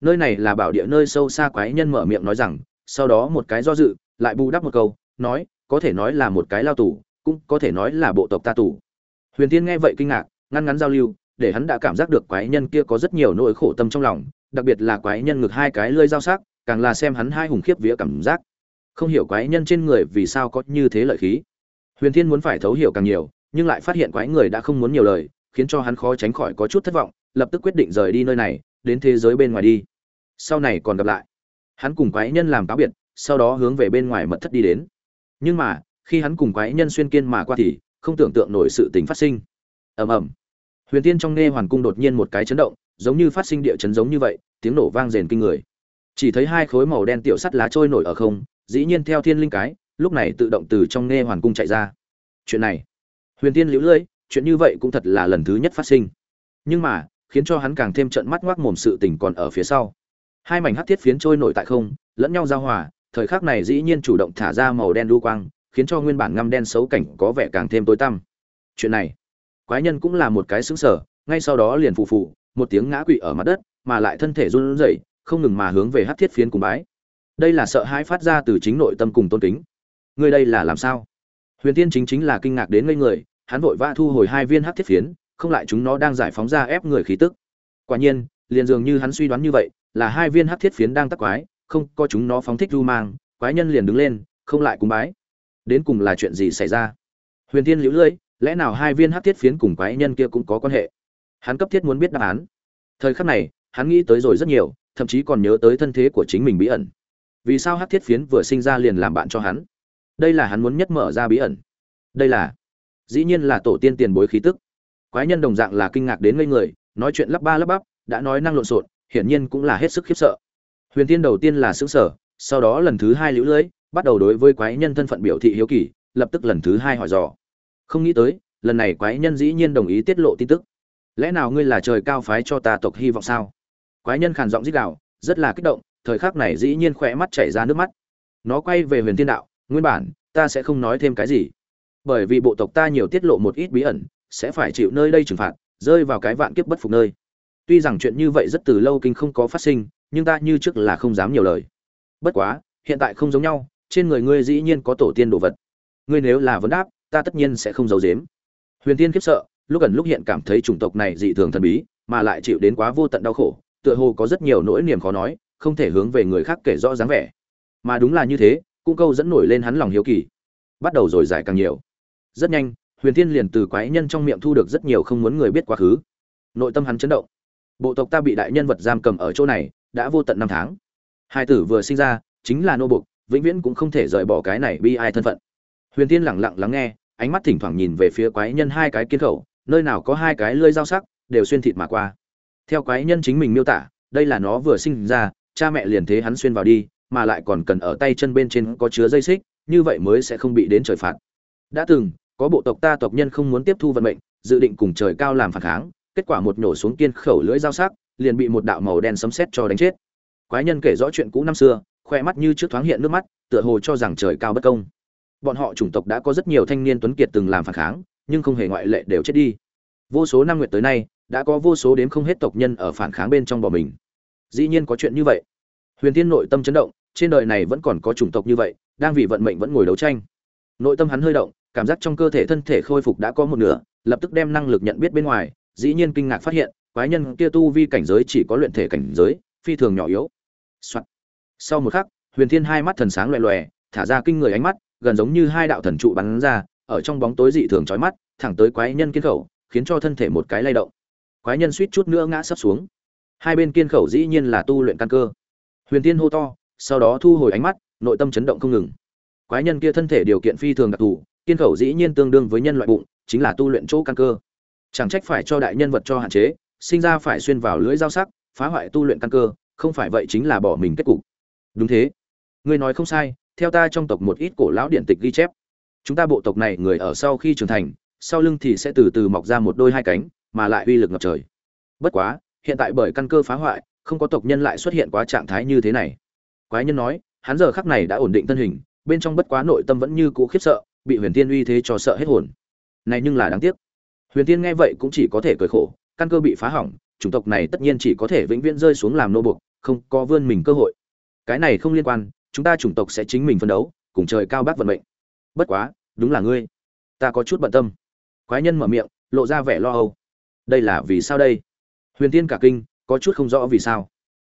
Nơi này là bảo địa nơi sâu xa quái nhân mở miệng nói rằng, sau đó một cái do dự, lại bù đắp một câu, nói, có thể nói là một cái lao tù, cũng có thể nói là bộ tộc ta tù. Huyền tiên nghe vậy kinh ngạc, ngăn ngắn giao lưu, để hắn đã cảm giác được quái nhân kia có rất nhiều nỗi khổ tâm trong lòng, đặc biệt là quái nhân ngực hai cái lơi dao sắc, càng là xem hắn hai hùng khiếp vía cảm giác không hiểu quái nhân trên người vì sao có như thế lợi khí. Huyền thiên muốn phải thấu hiểu càng nhiều, nhưng lại phát hiện quái người đã không muốn nhiều lời, khiến cho hắn khó tránh khỏi có chút thất vọng, lập tức quyết định rời đi nơi này, đến thế giới bên ngoài đi. Sau này còn gặp lại. Hắn cùng quái nhân làm cáo biệt, sau đó hướng về bên ngoài mật thất đi đến. Nhưng mà, khi hắn cùng quái nhân xuyên kiên mà qua thì, không tưởng tượng nổi sự tình phát sinh. Ầm ầm. Huyền tiên trong nghe hoàn cung đột nhiên một cái chấn động, giống như phát sinh địa chấn giống như vậy, tiếng nổ vang rền kinh người. Chỉ thấy hai khối màu đen tiểu sắt lá trôi nổi ở không dĩ nhiên theo thiên linh cái, lúc này tự động từ trong nghe hoàn cung chạy ra. Chuyện này, huyền tiên liễu lưỡi chuyện như vậy cũng thật là lần thứ nhất phát sinh. Nhưng mà, khiến cho hắn càng thêm trận mắt ngoác mồm sự tình còn ở phía sau. Hai mảnh hắc thiết phiến trôi nổi tại không, lẫn nhau giao hòa, thời khắc này dĩ nhiên chủ động thả ra màu đen đu quang, khiến cho nguyên bản ngăm đen xấu cảnh có vẻ càng thêm tối tăm. Chuyện này, quái nhân cũng là một cái xứng sở ngay sau đó liền phù phù, một tiếng ngã quỵ ở mặt đất, mà lại thân thể run rẩy, không ngừng mà hướng về hát thiết phiến cùng bái đây là sợ hãi phát ra từ chính nội tâm cùng tôn kính. Ngươi đây là làm sao? Huyền tiên chính chính là kinh ngạc đến ngây người, hắn vội vã thu hồi hai viên hát thiết phiến, không lại chúng nó đang giải phóng ra ép người khí tức. Quả nhiên, liền dường như hắn suy đoán như vậy, là hai viên hát thiết phiến đang tắc quái, không có chúng nó phóng thích du mang, quái nhân liền đứng lên, không lại cùng bái. Đến cùng là chuyện gì xảy ra? Huyền tiên liễu lưỡi lẽ nào hai viên hát thiết phiến cùng quái nhân kia cũng có quan hệ? Hắn cấp thiết muốn biết đáp án. Thời khắc này, hắn nghĩ tới rồi rất nhiều, thậm chí còn nhớ tới thân thế của chính mình bí ẩn vì sao hát thiết phiến vừa sinh ra liền làm bạn cho hắn? Đây là hắn muốn nhất mở ra bí ẩn. Đây là dĩ nhiên là tổ tiên tiền bối khí tức. Quái nhân đồng dạng là kinh ngạc đến ngây người nói chuyện lắp ba lắp bắp đã nói năng lộn xộn hiển nhiên cũng là hết sức khiếp sợ. Huyền tiên đầu tiên là xứng sở sau đó lần thứ hai lũ lưỡi bắt đầu đối với quái nhân thân phận biểu thị hiếu kỳ lập tức lần thứ hai hỏi dò. Không nghĩ tới lần này quái nhân dĩ nhiên đồng ý tiết lộ tin tức. Lẽ nào ngươi là trời cao phái cho ta tộc hy vọng sao? Quái nhân khàn giọng rít đạo, rất là kích động thời khắc này dĩ nhiên khỏe mắt chảy ra nước mắt. Nó quay về huyền thiên đạo, nguyên bản, ta sẽ không nói thêm cái gì. Bởi vì bộ tộc ta nhiều tiết lộ một ít bí ẩn, sẽ phải chịu nơi đây trừng phạt, rơi vào cái vạn kiếp bất phục nơi. Tuy rằng chuyện như vậy rất từ lâu kinh không có phát sinh, nhưng ta như trước là không dám nhiều lời. Bất quá, hiện tại không giống nhau, trên người ngươi dĩ nhiên có tổ tiên đồ vật. Ngươi nếu là vấn đáp, ta tất nhiên sẽ không giấu giếm. Huyền tiên khiếp sợ, lúc gần lúc hiện cảm thấy chủng tộc này dị thường thần bí, mà lại chịu đến quá vô tận đau khổ, tựa hồ có rất nhiều nỗi niềm khó nói không thể hướng về người khác kể rõ dáng vẻ. Mà đúng là như thế, cũng câu dẫn nổi lên hắn lòng hiếu kỳ. Bắt đầu rồi giải càng nhiều. Rất nhanh, huyền thiên liền từ quái nhân trong miệng thu được rất nhiều không muốn người biết quá khứ. Nội tâm hắn chấn động. Bộ tộc ta bị đại nhân vật giam cầm ở chỗ này, đã vô tận năm tháng. Hai tử vừa sinh ra, chính là nô bục vĩnh viễn cũng không thể rời bỏ cái này bi ai thân phận. Huyền thiên lẳng lặng lắng nghe, ánh mắt thỉnh thoảng nhìn về phía quái nhân hai cái kiến khẩu, nơi nào có hai cái lưỡi dao sắc, đều xuyên thịt mà qua. Theo quái nhân chính mình miêu tả, đây là nó vừa sinh ra cha mẹ liền thế hắn xuyên vào đi, mà lại còn cần ở tay chân bên trên có chứa dây xích, như vậy mới sẽ không bị đến trời phạt. Đã từng, có bộ tộc ta tộc nhân không muốn tiếp thu vận mệnh, dự định cùng trời cao làm phản kháng, kết quả một nhổ xuống kiên khẩu lưỡi dao sắc, liền bị một đạo màu đen sấm sét cho đánh chết. Quái nhân kể rõ chuyện cũ năm xưa, khoe mắt như trước thoáng hiện nước mắt, tựa hồ cho rằng trời cao bất công. Bọn họ chủng tộc đã có rất nhiều thanh niên tuấn kiệt từng làm phản kháng, nhưng không hề ngoại lệ đều chết đi. Vô số năm nguyệt tới nay, đã có vô số đến không hết tộc nhân ở phản kháng bên trong bỏ mình dĩ nhiên có chuyện như vậy. Huyền tiên nội tâm chấn động, trên đời này vẫn còn có chủng tộc như vậy, đang vì vận mệnh vẫn ngồi đấu tranh. Nội tâm hắn hơi động, cảm giác trong cơ thể thân thể khôi phục đã có một nửa, lập tức đem năng lực nhận biết bên ngoài, dĩ nhiên kinh ngạc phát hiện, quái nhân kia tu vi cảnh giới chỉ có luyện thể cảnh giới, phi thường nhỏ yếu、Soạn. sau một khắc, huyền thiên hai mắt thần sáng loè loè, thả ra kinh người ánh mắt, gần giống như hai đạo thần trụ bắn ra, ở trong bóng tối dị thường chói mắt, thẳng tới quái nhân kiên khẩu, khiến cho thân thể một cái lay động. Quái nhân suýt chút nữa ngã sấp xuống hai bên kiên khẩu dĩ nhiên là tu luyện căn cơ. Huyền tiên hô to, sau đó thu hồi ánh mắt, nội tâm chấn động không ngừng. Quái nhân kia thân thể điều kiện phi thường đặc thù, kiên khẩu dĩ nhiên tương đương với nhân loại bụng, chính là tu luyện chỗ căn cơ. Chẳng trách phải cho đại nhân vật cho hạn chế, sinh ra phải xuyên vào lưỡi dao sắc, phá hoại tu luyện căn cơ, không phải vậy chính là bỏ mình kết cục. Đúng thế. Ngươi nói không sai, theo ta trong tộc một ít cổ lão điện tịch ghi chép. Chúng ta bộ tộc này người ở sau khi trưởng thành, sau lưng thì sẽ từ từ mọc ra một đôi hai cánh, mà lại uy lực ngập trời. Bất quá hiện tại bởi căn cơ phá hoại, không có tộc nhân lại xuất hiện quá trạng thái như thế này. Quái nhân nói, hắn giờ khắc này đã ổn định thân hình, bên trong bất quá nội tâm vẫn như cũ khiếp sợ, bị huyền tiên uy thế cho sợ hết hồn. Này nhưng là đáng tiếc. Huyền tiên nghe vậy cũng chỉ có thể cười khổ, căn cơ bị phá hỏng, chủng tộc này tất nhiên chỉ có thể vĩnh viễn rơi xuống làm nô buộc, không có vươn mình cơ hội. Cái này không liên quan, chúng ta chủng tộc sẽ chính mình phân đấu, cùng trời cao bác vận mệnh. Bất quá, đúng là ngươi. Ta có chút bận tâm. Quái nhân mở miệng, lộ ra vẻ lo âu. Đây là vì sao đây? Huyền tiên cả kinh, có chút không rõ vì sao.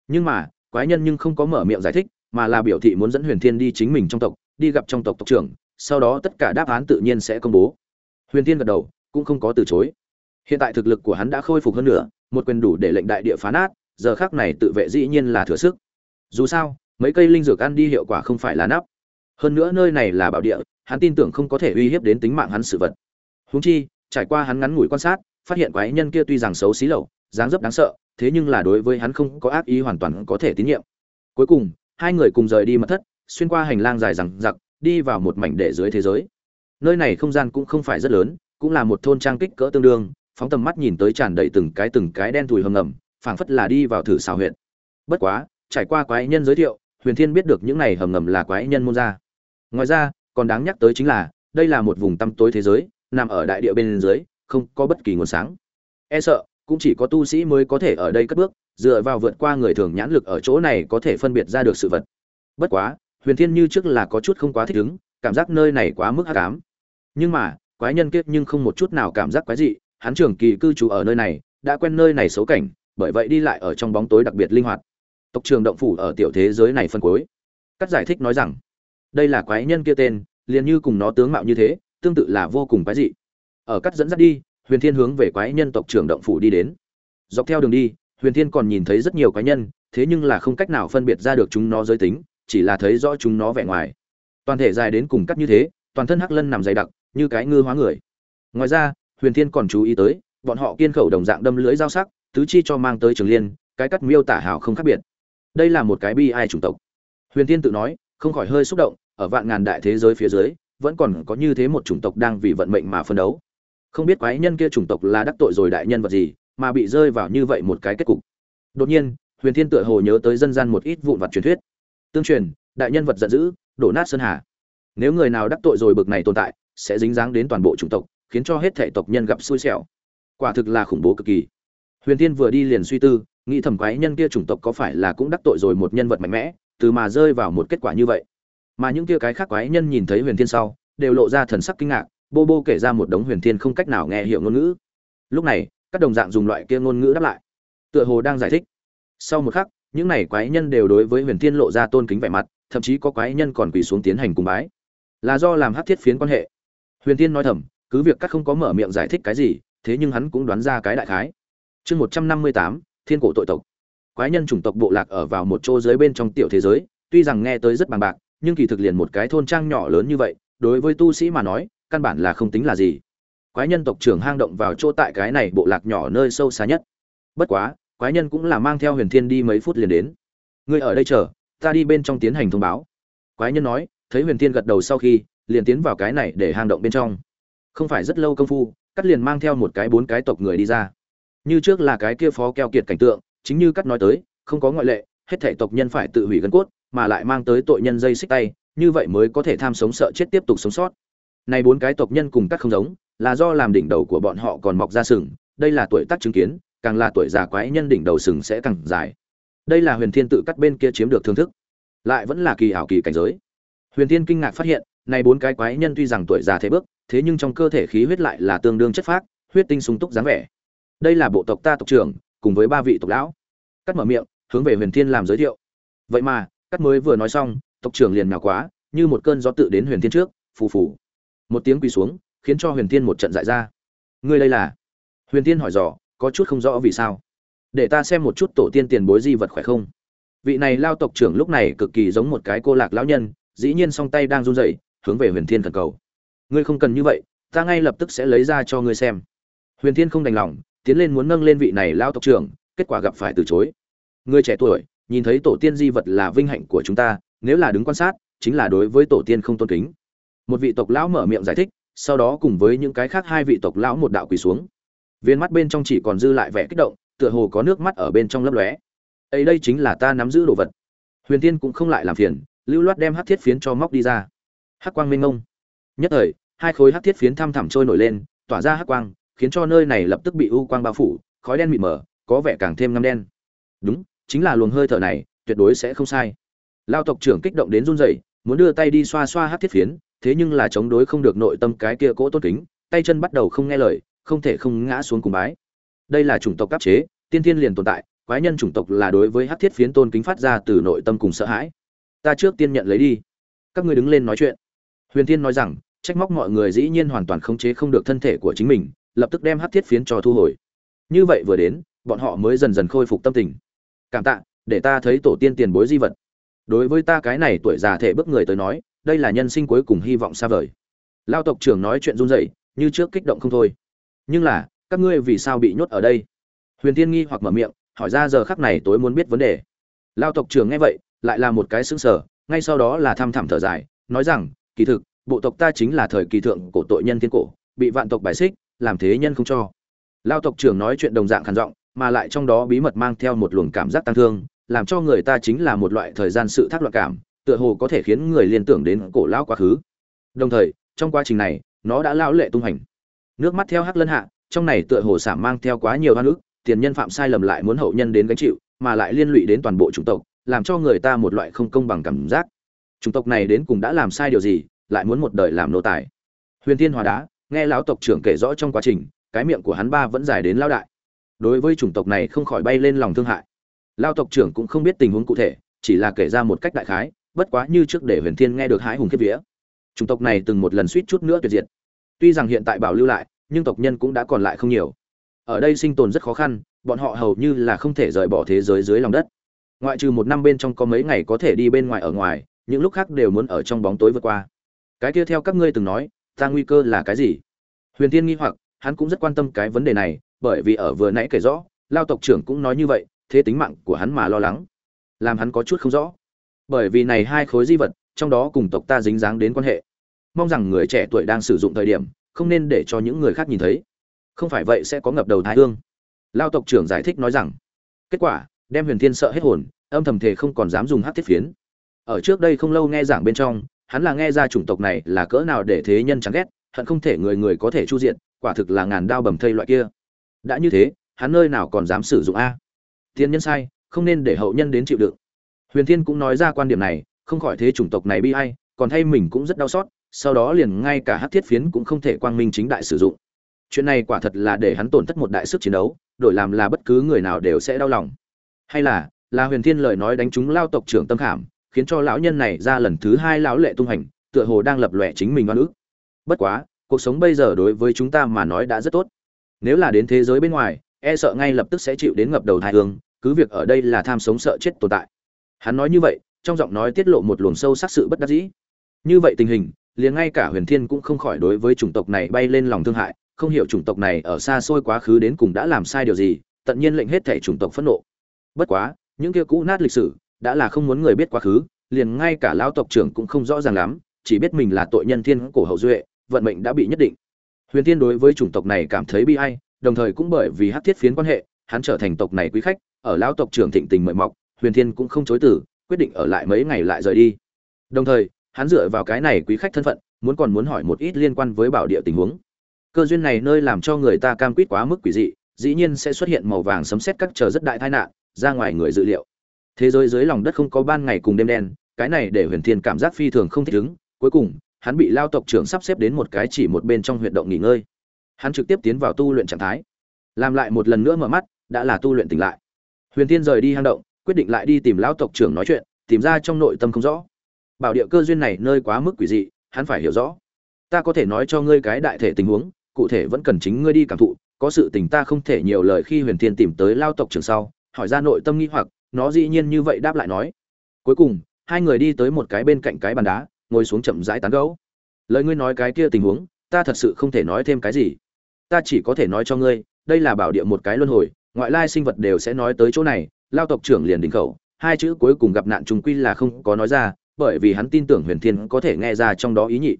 Nhưng mà, quái nhân nhưng không có mở miệng giải thích, mà là biểu thị muốn dẫn huyền thiên đi chính mình trong tộc, đi gặp trong tộc tộc trưởng, sau đó tất cả đáp án tự nhiên sẽ công bố. Huyền thiên gật đầu, cũng không có từ chối. Hiện tại thực lực của hắn đã khôi phục hơn nữa, một quyền đủ để lệnh đại địa phá nát, giờ khác này tự vệ dĩ nhiên là thừa sức. Dù sao, mấy cây linh dược ăn đi hiệu quả không phải là nắp. Hơn nữa nơi này là bảo địa, hắn tin tưởng không có thể uy hiếp đến tính mạng hắn sự vật. Húng chi, trải qua hắn ngắn ngủi quan sát, phát hiện quái nhân kia tuy rằng xấu xí lậu dáng dấp đáng sợ, thế nhưng là đối với hắn không có ác ý hoàn toàn có thể tín nhiệm. Cuối cùng, hai người cùng rời đi mật thất, xuyên qua hành lang dài rằng giặc đi vào một mảnh đệ dưới thế giới. Nơi này không gian cũng không phải rất lớn, cũng là một thôn trang kích cỡ tương đương, phóng tầm mắt nhìn tới tràn đầy từng cái từng cái đen thùi hầm ngầm, phảng phất là đi vào thử xào huyện bất quá, trải qua quái nhân giới thiệu, huyền thiên biết được những này hầm ngầm là quái nhân môn ra. Ngoài ra, còn đáng nhắc tới chính là, đây là một vùng tăm tối thế giới, nằm ở đại địa bên dưới, không có bất kỳ nguồn sáng. E sợ cũng chỉ có tu sĩ mới có thể ở đây cất bước, dựa vào vượt qua người thường nhãn lực ở chỗ này có thể phân biệt ra được sự vật. Bất quá, huyền thiên như trước là có chút không quá thích ứng, cảm giác nơi này quá mức hắc ám. Nhưng mà, quái nhân kiếp nhưng không một chút nào cảm giác quái dị, hắn trưởng kỳ cư trú ở nơi này, đã quen nơi này xấu cảnh, bởi vậy đi lại ở trong bóng tối đặc biệt linh hoạt. Tộc trường động phủ ở tiểu thế giới này phân cuối. Cắt giải thích nói rằng, đây là quái nhân kia tên, liền như cùng nó tướng mạo như thế, tương tự là vô cùng quái dị. Ở cắt dẫn dắt đi huyền thiên hướng về quái nhân tộc trưởng động phủ đi đến. Dọc theo đường đi, huyền thiên còn nhìn thấy rất nhiều quái nhân, thế nhưng là không cách nào phân biệt ra được chúng nó giới tính, chỉ là thấy rõ chúng nó vẻ ngoài. Toàn thể dài đến cùng cắt như thế, toàn thân hắc lân nằm dày đặc, như cái ngư hóa người. Ngoài ra, huyền thiên còn chú ý tới, bọn họ kiên khẩu đồng dạng đâm lưỡi dao sắc, tứ chi cho mang tới trường liên, cái cắt miêu tả hào không khác biệt. Đây là một cái bi ai chủng tộc. Huyền thiên tự nói, không khỏi hơi xúc động, ở vạn ngàn đại thế giới phía dưới, vẫn còn có như thế một chủng tộc đang vì vận mệnh mà phân đấu không biết quái nhân kia chủng tộc là đắc tội rồi đại nhân vật gì, mà bị rơi vào như vậy một cái kết cục. Đột nhiên, huyền thiên tựa hồ nhớ tới dân gian một ít vụn vặt truyền thuyết. Tương truyền, đại nhân vật giận dữ, đổ nát sơn hà. Nếu người nào đắc tội rồi bực này tồn tại, sẽ dính dáng đến toàn bộ chủng tộc, khiến cho hết thể tộc nhân gặp xui xẻo. Quả thực là khủng bố cực kỳ. Huyền thiên vừa đi liền suy tư, nghĩ thầm quái nhân kia chủng tộc có phải là cũng đắc tội rồi một nhân vật mạnh mẽ, từ mà rơi vào một kết quả như vậy. Mà những kia cái khác quái nhân nhìn thấy huyền thiên sau, đều lộ ra thần sắc kinh ngạc bô bô kể ra một đống huyền thiên không cách nào nghe hiểu ngôn ngữ. Lúc này, các đồng dạng dùng loại kia ngôn ngữ đáp lại. Tựa hồ đang giải thích. Sau một khắc, những này quái nhân đều đối với huyền thiên lộ ra tôn kính vẻ mặt, thậm chí có quái nhân còn quỳ xuống tiến hành cùng bái. Là do làm hát thiết phiến quan hệ. Huyền thiên nói thầm, cứ việc các không có mở miệng giải thích cái gì, thế nhưng hắn cũng đoán ra cái đại khái. Chương một trăm năm mươi tám, thiên cổ tội tộc. Quái nhân chủng tộc bộ lạc ở vào một chỗ dưới bên trong tiểu thế giới, tuy rằng nghe tới rất bằng bạc, nhưng kỳ thực liền một cái thôn trang nhỏ lớn như vậy, đối với tu sĩ mà nói căn bản là không tính là gì. Quái nhân tộc trưởng hang động vào chỗ tại cái này bộ lạc nhỏ nơi sâu xa nhất. Bất quá, quái nhân cũng là mang theo huyền thiên đi mấy phút liền đến. Ngươi ở đây chờ, ta đi bên trong tiến hành thông báo. Quái nhân nói, thấy huyền thiên gật đầu sau khi, liền tiến vào cái này để hang động bên trong. Không phải rất lâu công phu, cắt liền mang theo một cái bốn cái tộc người đi ra. Như trước là cái kia phó keo kiệt cảnh tượng, chính như cắt nói tới, không có ngoại lệ, hết thể tộc nhân phải tự hủy gân cốt, mà lại mang tới tội nhân dây xích tay, như vậy mới có thể tham sống sợ chết tiếp tục sống sót này bốn cái tộc nhân cùng các không giống, là do làm đỉnh đầu của bọn họ còn mọc ra sừng, đây là tuổi tác chứng kiến, càng là tuổi già quái nhân đỉnh đầu sừng sẽ càng dài. Đây là huyền thiên tự cắt bên kia chiếm được thương thức, lại vẫn là kỳ ảo kỳ cảnh giới. Huyền thiên kinh ngạc phát hiện này bốn cái quái nhân tuy rằng tuổi già thế bước, thế nhưng trong cơ thể khí huyết lại là tương đương chất phác, huyết tinh sung túc dáng vẻ. Đây là bộ tộc ta tộc trưởng, cùng với ba vị tộc lão. Cắt mở miệng, hướng về huyền thiên làm giới thiệu. Vậy mà, cắt mới vừa nói xong, tộc trưởng liền nhào quá, như một cơn gió tự đến huyền thiên trước, phù phù một tiếng quỳ xuống, khiến cho huyền thiên một trận dại ra. Ngươi đây là? Huyền thiên hỏi dò, có chút không rõ vì sao. Để ta xem một chút tổ tiên tiền bối di vật khỏe không. Vị này lao tộc trưởng lúc này cực kỳ giống một cái cô lạc lão nhân, dĩ nhiên song tay đang run rẩy, hướng về huyền thiên thần cầu. Ngươi không cần như vậy, ta ngay lập tức sẽ lấy ra cho ngươi xem. Huyền thiên không đành lòng, tiến lên muốn nâng lên vị này lao tộc trưởng, kết quả gặp phải từ chối. Ngươi trẻ tuổi, nhìn thấy tổ tiên di vật là vinh hạnh của chúng ta, nếu là đứng quan sát, chính là đối với tổ tiên không tôn kính một vị tộc lão mở miệng giải thích, sau đó cùng với những cái khác hai vị tộc lão một đạo quỳ xuống. Viên mắt bên trong chỉ còn dư lại vẻ kích động, tựa hồ có nước mắt ở bên trong lấp lóe. Ấy đây chính là ta nắm giữ đồ vật. Huyền tiên cũng không lại làm phiền, lưu loát đem hắc thiết phiến cho móc đi ra. Hắc quang minh ngông nhất thời, hai khối hắc thiết phiến thăm thẳm trôi nổi lên, tỏa ra hắc quang, khiến cho nơi này lập tức bị u quang bao phủ, khói đen mịt mờ, có vẻ càng thêm ngâm đen. Đúng, chính là luồng hơi thở này, tuyệt đối sẽ không sai. Lao tộc trưởng kích động đến run rẩy, muốn đưa tay đi xoa xoa hắc thiết phiến thế nhưng là chống đối không được nội tâm cái kia cỗ tốt kính, tay chân bắt đầu không nghe lời, không thể không ngã xuống cùng bái. Đây là chủng tộc cấp chế, tiên thiên liền tồn tại, quái nhân chủng tộc là đối với hắc thiết phiến tôn kính phát ra từ nội tâm cùng sợ hãi. Ta trước tiên nhận lấy đi. Các ngươi đứng lên nói chuyện. Huyền thiên nói rằng, trách móc mọi người dĩ nhiên hoàn toàn khống chế không được thân thể của chính mình, lập tức đem hắc thiết phiến cho thu hồi. Như vậy vừa đến, bọn họ mới dần dần khôi phục tâm tình. Cảm tạ, để ta thấy tổ tiên tiền bối di vật. Đối với ta cái này tuổi già thể bước người tới nói đây là nhân sinh cuối cùng hy vọng xa vời. Lao tộc trưởng nói chuyện run rẩy, như trước kích động không thôi. Nhưng là, các ngươi vì sao bị nhốt ở đây? Huyền tiên nghi hoặc mở miệng, hỏi ra giờ khắc này tối muốn biết vấn đề. Lao tộc trưởng nghe vậy, lại là một cái xứng sở ngay sau đó là thăm thẳm thở dài, nói rằng, kỳ thực, bộ tộc ta chính là thời kỳ thượng cổ tội nhân thiên cổ, bị vạn tộc bài xích, làm thế nhân không cho. Lao tộc trưởng nói chuyện đồng dạng khản giọng, mà lại trong đó bí mật mang theo một luồng cảm giác tăng thương, làm cho người ta chính là một loại thời gian sự thác loạn cảm tựa hồ có thể khiến người liên tưởng đến cổ lão quá khứ. Đồng thời, trong quá trình này, nó đã lão lệ tung hành nước mắt theo hắc lân hạ, trong này tựa hồ sảm mang theo quá nhiều hoa nước tiền nhân phạm sai lầm lại muốn hậu nhân đến gánh chịu, mà lại liên lụy đến toàn bộ chủng tộc, làm cho người ta một loại không công bằng cảm giác. Chủng tộc này đến cùng đã làm sai điều gì, lại muốn một đời làm nô tài. Huyền thiên hòa đá, nghe lão tộc trưởng kể rõ trong quá trình, cái miệng của hắn ba vẫn dài đến lao đại. Đối với chủng tộc này không khỏi bay lên lòng thương hại. Lão tộc trưởng cũng không biết tình huống cụ thể, chỉ là kể ra một cách đại khái bất quá như trước để huyền thiên nghe được hái hùng kiếp vía. Chủng tộc này từng một lần suýt chút nữa tuyệt diệt. Tuy rằng hiện tại bảo lưu lại, nhưng tộc nhân cũng đã còn lại không nhiều. Ở đây sinh tồn rất khó khăn, bọn họ hầu như là không thể rời bỏ thế giới dưới lòng đất. Ngoại trừ một năm bên trong có mấy ngày có thể đi bên ngoài ở ngoài, những lúc khác đều muốn ở trong bóng tối vượt qua. Cái kia theo các ngươi từng nói, ta nguy cơ là cái gì? Huyền tiên nghi hoặc, hắn cũng rất quan tâm cái vấn đề này, bởi vì ở vừa nãy kể rõ, lao tộc trưởng cũng nói như vậy, thế tính mạng của hắn mà lo lắng. Làm hắn có chút không rõ bởi vì này hai khối di vật, trong đó cùng tộc ta dính dáng đến quan hệ. Mong rằng người trẻ tuổi đang sử dụng thời điểm, không nên để cho những người khác nhìn thấy. Không phải vậy sẽ có ngập đầu thái hương. Lao tộc trưởng giải thích nói rằng, kết quả, đem huyền thiên sợ hết hồn, âm thầm thể không còn dám dùng hát thiết phiến. Ở trước đây không lâu nghe giảng bên trong, hắn là nghe ra chủng tộc này là cỡ nào để thế nhân chán ghét, hận không thể người người có thể chu diện, quả thực là ngàn đao bầm thây loại kia. Đã như thế, hắn nơi nào còn dám sử dụng a? Tiên nhân sai, không nên để hậu nhân đến chịu đựng huyền thiên cũng nói ra quan điểm này, không khỏi thế chủng tộc này bi ai, còn thay mình cũng rất đau xót, sau đó liền ngay cả hát thiết phiến cũng không thể quang minh chính đại sử dụng. Chuyện này quả thật là để hắn tổn thất một đại sức chiến đấu, đổi làm là bất cứ người nào đều sẽ đau lòng. Hay là là huyền thiên lời nói đánh trúng lao tộc trưởng tâm khảm, khiến cho lão nhân này ra lần thứ hai lão lệ tung hành, tựa hồ đang lập lòe chính mình oan ức. Bất quá, cuộc sống bây giờ đối với chúng ta mà nói đã rất tốt. Nếu là đến thế giới bên ngoài e sợ ngay lập tức sẽ chịu đến ngập đầu thai hương, cứ việc ở đây là tham sống sợ chết tồn tại hắn nói như vậy, trong giọng nói tiết lộ một luồng sâu sắc sự bất đắc dĩ. Như vậy tình hình, liền ngay cả huyền thiên cũng không khỏi đối với chủng tộc này bay lên lòng thương hại, không hiểu chủng tộc này ở xa xôi quá khứ đến cùng đã làm sai điều gì, tận nhiên lệnh hết thể chủng tộc phẫn nộ. Bất quá, những kia cũ nát lịch sử, đã là không muốn người biết quá khứ, liền ngay cả lão tộc trưởng cũng không rõ ràng lắm, chỉ biết mình là tội nhân thiên cổ hậu duệ, vận mệnh đã bị nhất định. Huyền thiên đối với chủng tộc này cảm thấy bi ai, đồng thời cũng bởi vì hắc thiết phiến quan hệ, hắn trở thành tộc này quý khách, ở lão tộc trưởng thịnh tình mời mọc huyền thiên cũng không chối từ, quyết định ở lại mấy ngày lại rời đi. Đồng thời, hắn dựa vào cái này quý khách thân phận, muốn còn muốn hỏi một ít liên quan với bảo địa tình huống. Cơ duyên này nơi làm cho người ta cam quýt quá mức quỷ dị, dĩ nhiên sẽ xuất hiện màu vàng sấm sét các chờ rất đại tai nạn, ra ngoài người dự liệu. Thế giới dưới lòng đất không có ban ngày cùng đêm đen, cái này để huyền thiên cảm giác phi thường không thích ứng. Cuối cùng, hắn bị lao tộc trưởng sắp xếp đến một cái chỉ một bên trong huyệt động nghỉ ngơi. Hắn trực tiếp tiến vào tu luyện trạng thái. Làm lại một lần nữa mở mắt, đã là tu luyện tỉnh lại. Huyền Thiên rời đi hang động quyết định lại đi tìm lão tộc trưởng nói chuyện, tìm ra trong nội tâm không rõ. Bảo địa cơ duyên này nơi quá mức quỷ dị, hắn phải hiểu rõ. Ta có thể nói cho ngươi cái đại thể tình huống, cụ thể vẫn cần chính ngươi đi cảm thụ, có sự tình ta không thể nhiều lời khi huyền thiên tìm tới lao tộc trưởng sau, hỏi ra nội tâm nghi hoặc, nó dĩ nhiên như vậy đáp lại nói. Cuối cùng, hai người đi tới một cái bên cạnh cái bàn đá, ngồi xuống chậm rãi tán gẫu. Lời ngươi nói cái kia tình huống, ta thật sự không thể nói thêm cái gì. Ta chỉ có thể nói cho ngươi, đây là bảo địa một cái luân hồi, ngoại lai sinh vật đều sẽ nói tới chỗ này lao tộc trưởng liền đỉnh khẩu, hai chữ cuối cùng gặp nạn trùng quy là không có nói ra, bởi vì hắn tin tưởng huyền thiên có thể nghe ra trong đó ý nhị.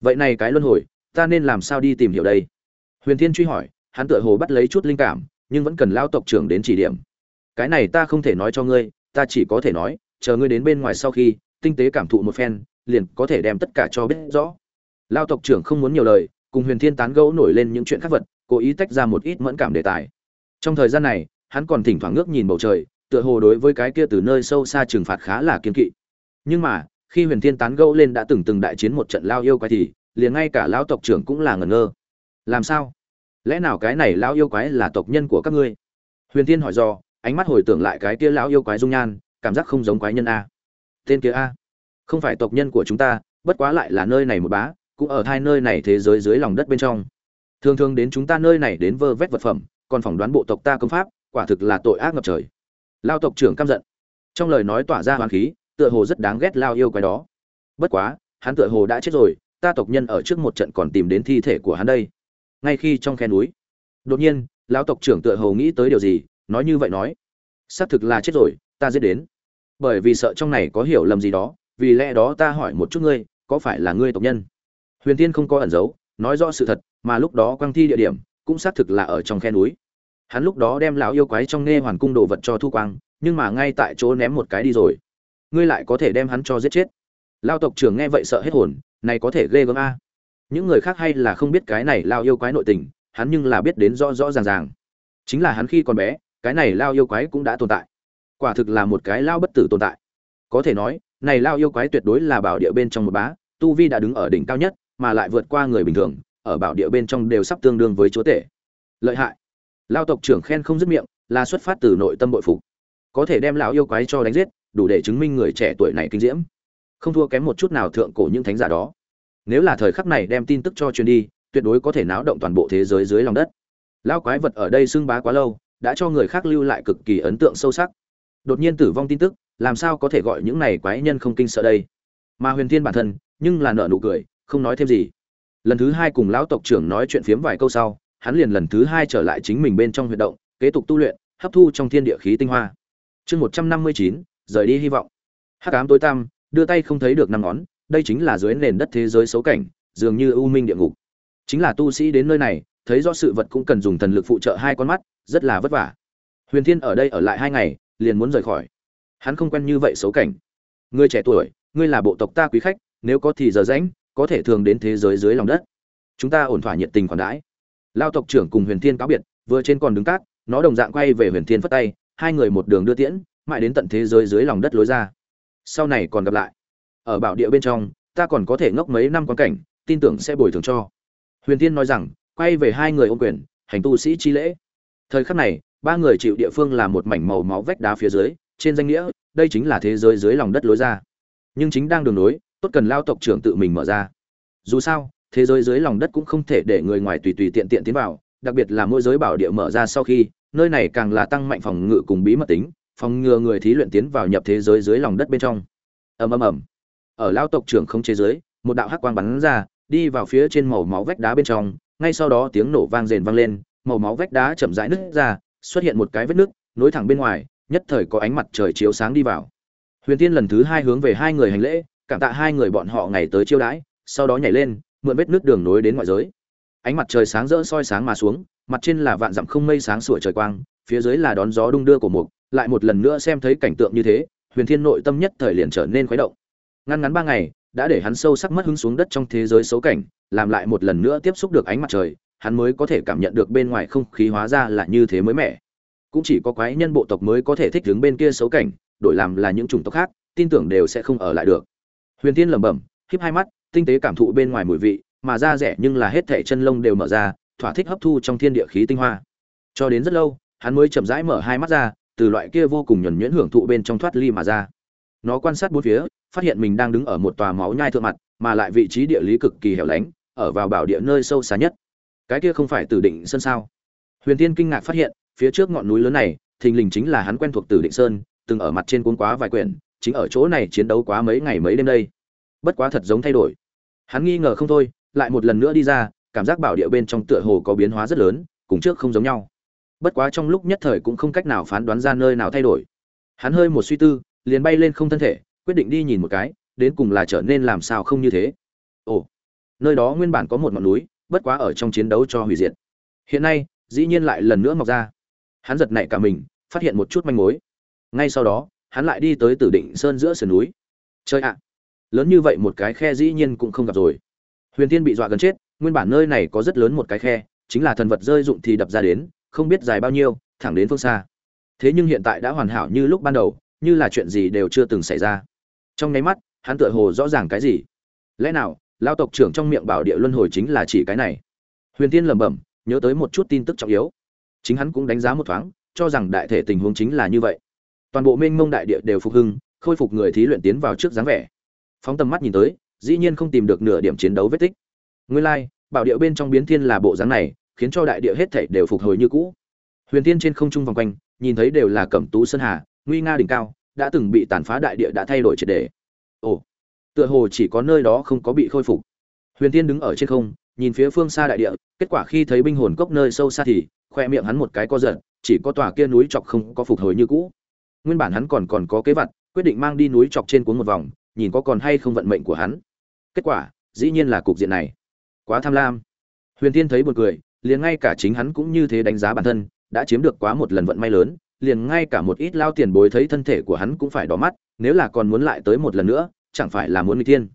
Vậy này cái luân hồi, ta nên làm sao đi tìm hiểu đây? Huyền thiên truy hỏi, hắn tựa hồ bắt lấy chút linh cảm, nhưng vẫn cần lao tộc trưởng đến chỉ điểm. Cái này ta không thể nói cho ngươi, ta chỉ có thể nói, chờ ngươi đến bên ngoài sau khi, tinh tế cảm thụ một phen, liền có thể đem tất cả cho biết rõ. Lao tộc trưởng không muốn nhiều lời, cùng huyền thiên tán gẫu nổi lên những chuyện khác vật, cố ý tách ra một ít mẫn cảm đề tài. Trong thời gian này hắn còn thỉnh thoảng ngước nhìn bầu trời tựa hồ đối với cái kia từ nơi sâu xa trừng phạt khá là kiên kỵ. Nhưng mà khi huyền thiên tán gẫu lên đã từng từng đại chiến một trận lao yêu quái thì liền ngay cả lão tộc trưởng cũng là ngẩn ngơ. Làm sao? Lẽ nào cái này lão yêu quái là tộc nhân của các ngươi? Huyền thiên hỏi dò, ánh mắt hồi tưởng lại cái kia lão yêu quái dung nhan cảm giác không giống quái nhân a. Tên kia a? Không phải tộc nhân của chúng ta bất quá lại là nơi này một bá cũng ở hai nơi này thế giới dưới lòng đất bên trong. Thường thường đến chúng ta nơi này đến vơ vét vật phẩm còn phỏng đoán bộ tộc ta công pháp quả thực là tội ác ngập trời. Lao tộc trưởng căm giận. Trong lời nói tỏa ra hoàng khí, tựa hồ rất đáng ghét lao yêu quái đó. Bất quá, hắn tựa hồ đã chết rồi, ta tộc nhân ở trước một trận còn tìm đến thi thể của hắn đây. Ngay khi trong khe núi, đột nhiên lão tộc trưởng tựa hồ nghĩ tới điều gì, nói như vậy nói. Xác thực là chết rồi, ta giết đến. Bởi vì sợ trong này có hiểu lầm gì đó, vì lẽ đó ta hỏi một chút ngươi, có phải là ngươi tộc nhân? Huyền tiên không có ẩn giấu, nói rõ sự thật, mà lúc đó quang thi địa điểm cũng xác thực là ở trong khe núi hắn lúc đó đem lão yêu quái trong nghe hoàn cung đồ vật cho thu quang, nhưng mà ngay tại chỗ ném một cái đi rồi. Ngươi lại có thể đem hắn cho giết chết. Lao tộc trưởng nghe vậy sợ hết hồn, này có thể ghê gớm a. Những người khác hay là không biết cái này lao yêu quái nội tình, hắn nhưng là biết đến rõ rõ ràng ràng. Chính là hắn khi còn bé, cái này lao yêu quái cũng đã tồn tại. Quả thực là một cái lao bất tử tồn tại. Có thể nói, này lao yêu quái tuyệt đối là bảo địa bên trong một bá, tu vi đã đứng ở đỉnh cao nhất, mà lại vượt qua người bình thường, ở bảo địa bên trong đều sắp tương đương với chúa tể. Lợi hại lao tộc trưởng khen không dứt miệng, là xuất phát từ nội tâm bội phục. Có thể đem lão yêu quái cho đánh giết, đủ để chứng minh người trẻ tuổi này kinh diễm. Không thua kém một chút nào thượng cổ những thánh giả đó. Nếu là thời khắc này đem tin tức cho truyền đi, tuyệt đối có thể náo động toàn bộ thế giới dưới lòng đất. Lão quái vật ở đây xưng bá quá lâu, đã cho người khác lưu lại cực kỳ ấn tượng sâu sắc. Đột nhiên tử vong tin tức, làm sao có thể gọi những này quái nhân không kinh sợ đây? Mà huyền thiên bản thân, nhưng là nợ nụ cười, không nói thêm gì. Lần thứ hai cùng lão tộc trưởng nói chuyện phiếm vài câu sau hắn liền lần thứ hai trở lại chính mình bên trong huyệt động, kế tục tu luyện, hấp thu trong thiên địa khí tinh hoa. Chương một trăm năm mươi chín, rời đi hy vọng. Hắc ám tối tăm, đưa tay không thấy được năm ngón, đây chính là dưới nền đất thế giới xấu cảnh, dường như u minh địa ngục. Chính là tu sĩ đến nơi này, thấy rõ sự vật cũng cần dùng thần lực phụ trợ hai con mắt, rất là vất vả. Huyền thiên ở đây ở lại hai ngày, liền muốn rời khỏi. Hắn không quen như vậy xấu cảnh. Ngươi trẻ tuổi, ngươi là bộ tộc ta quý khách, nếu có thì giờ rãnh có thể thường đến thế giới dưới lòng đất. Chúng ta ổn thỏa nhiệt tình khoản đãi lao tộc trưởng cùng huyền thiên cáo biệt, vừa trên còn đứng cát, nó đồng dạng quay về huyền thiên phất tay, hai người một đường đưa tiễn, mãi đến tận thế giới dưới lòng đất lối ra. Sau này còn gặp lại. Ở bảo địa bên trong, ta còn có thể ngốc mấy năm quan cảnh, tin tưởng sẽ bồi thường cho. Huyền Thiên nói rằng, quay về hai người ôm quyền, hành tu sĩ chi lễ. Thời khắc này, ba người chịu địa phương là một mảnh màu máu vách đá phía dưới, trên danh nghĩa, đây chính là thế giới dưới lòng đất lối ra. Nhưng chính đang đường nối, tốt cần lao tộc trưởng tự mình mở ra. Dù sao thế giới dưới lòng đất cũng không thể để người ngoài tùy tùy tiện tiện tiến vào, đặc biệt là mỗi giới bảo địa mở ra sau khi, nơi này càng là tăng mạnh phòng ngự cùng bí mật tính, phòng ngừa người thí luyện tiến vào nhập thế giới dưới lòng đất bên trong. Ầm ầm ầm. Ở lao tộc trưởng không chế giới, một đạo hắc quang bắn ra, đi vào phía trên màu máu vách đá bên trong, ngay sau đó tiếng nổ vang rền vang lên, màu máu vách đá chậm rãi nứt ra, xuất hiện một cái vết nứt, nối thẳng bên ngoài, nhất thời có ánh mặt trời chiếu sáng đi vào. Huyền tiên lần thứ hai hướng về hai người hành lễ, cảm tạ hai người bọn họ ngày tới chiêu đãi, sau đó nhảy lên mượn vết nước đường nối đến ngoại giới. Ánh mặt trời sáng rỡ soi sáng mà xuống, mặt trên là vạn dặm không mây sáng sủa trời quang, phía dưới là đón gió đung đưa của mục, lại một lần nữa xem thấy cảnh tượng như thế, huyền thiên nội tâm nhất thời liền trở nên khuấy động. Ngăn ngắn ba ngày, đã để hắn sâu sắc mất hứng xuống đất trong thế giới xấu cảnh, làm lại một lần nữa tiếp xúc được ánh mặt trời, hắn mới có thể cảm nhận được bên ngoài không khí hóa ra là như thế mới mẻ. Cũng chỉ có quái nhân bộ tộc mới có thể thích đứng bên kia xấu cảnh, đổi làm là những chủng tộc khác, tin tưởng đều sẽ không ở lại được. Huyền tiên lẩm bẩm, híp hai mắt tinh tế cảm thụ bên ngoài mùi vị, mà da rẻ nhưng là hết thảy chân lông đều mở ra, thỏa thích hấp thu trong thiên địa khí tinh hoa. Cho đến rất lâu, hắn mới chậm rãi mở hai mắt ra, từ loại kia vô cùng nhuần nhuyễn hưởng thụ bên trong thoát ly mà ra. Nó quan sát bốn phía, phát hiện mình đang đứng ở một tòa máu nhai thượng mặt, mà lại vị trí địa lý cực kỳ hẻo lánh, ở vào bảo địa nơi sâu xa nhất. Cái kia không phải tử định sơn sao? Huyền tiên kinh ngạc phát hiện, phía trước ngọn núi lớn này, thình lình chính là hắn quen thuộc tử định sơn, từng ở mặt trên cuốn quá vài quyển, chính ở chỗ này chiến đấu quá mấy ngày mấy đêm đây bất quá thật giống thay đổi. Hắn nghi ngờ không thôi, lại một lần nữa đi ra, cảm giác bảo địa bên trong tựa hồ có biến hóa rất lớn, cùng trước không giống nhau. Bất quá trong lúc nhất thời cũng không cách nào phán đoán ra nơi nào thay đổi. Hắn hơi một suy tư, liền bay lên không thân thể, quyết định đi nhìn một cái, đến cùng là trở nên làm sao không như thế. Ồ, nơi đó nguyên bản có một ngọn núi, bất quá ở trong chiến đấu cho hủy diệt. Hiện nay, dĩ nhiên lại lần nữa mọc ra. Hắn giật nảy cả mình, phát hiện một chút manh mối. Ngay sau đó, hắn lại đi tới tử định sơn giữa sườn núi. Chơi ạ! Lớn như vậy một cái khe dĩ nhiên cũng không gặp rồi. Huyền tiên bị dọa gần chết, nguyên bản nơi này có rất lớn một cái khe, chính là thần vật rơi dụng thì đập ra đến, không biết dài bao nhiêu, thẳng đến phương xa. Thế nhưng hiện tại đã hoàn hảo như lúc ban đầu, như là chuyện gì đều chưa từng xảy ra. Trong nháy mắt, hắn tựa hồ rõ ràng cái gì. Lẽ nào lao tộc trưởng trong miệng bảo địa luân hồi chính là chỉ cái này? Huyền tiên lẩm bẩm, nhớ tới một chút tin tức trọng yếu. Chính hắn cũng đánh giá một thoáng, cho rằng đại thể tình huống chính là như vậy. Toàn bộ mênh mông đại địa đều phục hưng, khôi phục người thí luyện tiến vào trước dáng vẻ phóng tầm mắt nhìn tới, dĩ nhiên không tìm được nửa điểm chiến đấu vết tích. Nguyên lai, bảo địa bên trong biến thiên là bộ dáng này, khiến cho đại địa hết thảy đều phục hồi như cũ. Huyền tiên trên không trung vòng quanh, nhìn thấy đều là cẩm tú sơn hà, nguy nga đỉnh cao, đã từng bị tàn phá đại địa đã thay đổi triệt đề. Ồ, tựa hồ chỉ có nơi đó không có bị khôi phục. Huyền tiên đứng ở trên không, nhìn phía phương xa đại địa, kết quả khi thấy binh hồn cốc nơi sâu xa thì, khoe miệng hắn một cái co giật, chỉ có tòa kia núi chọc không có phục hồi như cũ. Nguyên bản hắn còn còn có kế vật, quyết định mang đi núi chọc trên cuốn một vòng nhìn có còn hay không vận mệnh của hắn. Kết quả, dĩ nhiên là cục diện này. Quá tham lam. Huyền tiên thấy buồn cười, liền ngay cả chính hắn cũng như thế đánh giá bản thân, đã chiếm được quá một lần vận may lớn, liền ngay cả một ít lao tiền bối thấy thân thể của hắn cũng phải đỏ mắt, nếu là còn muốn lại tới một lần nữa, chẳng phải là muốn đi tiên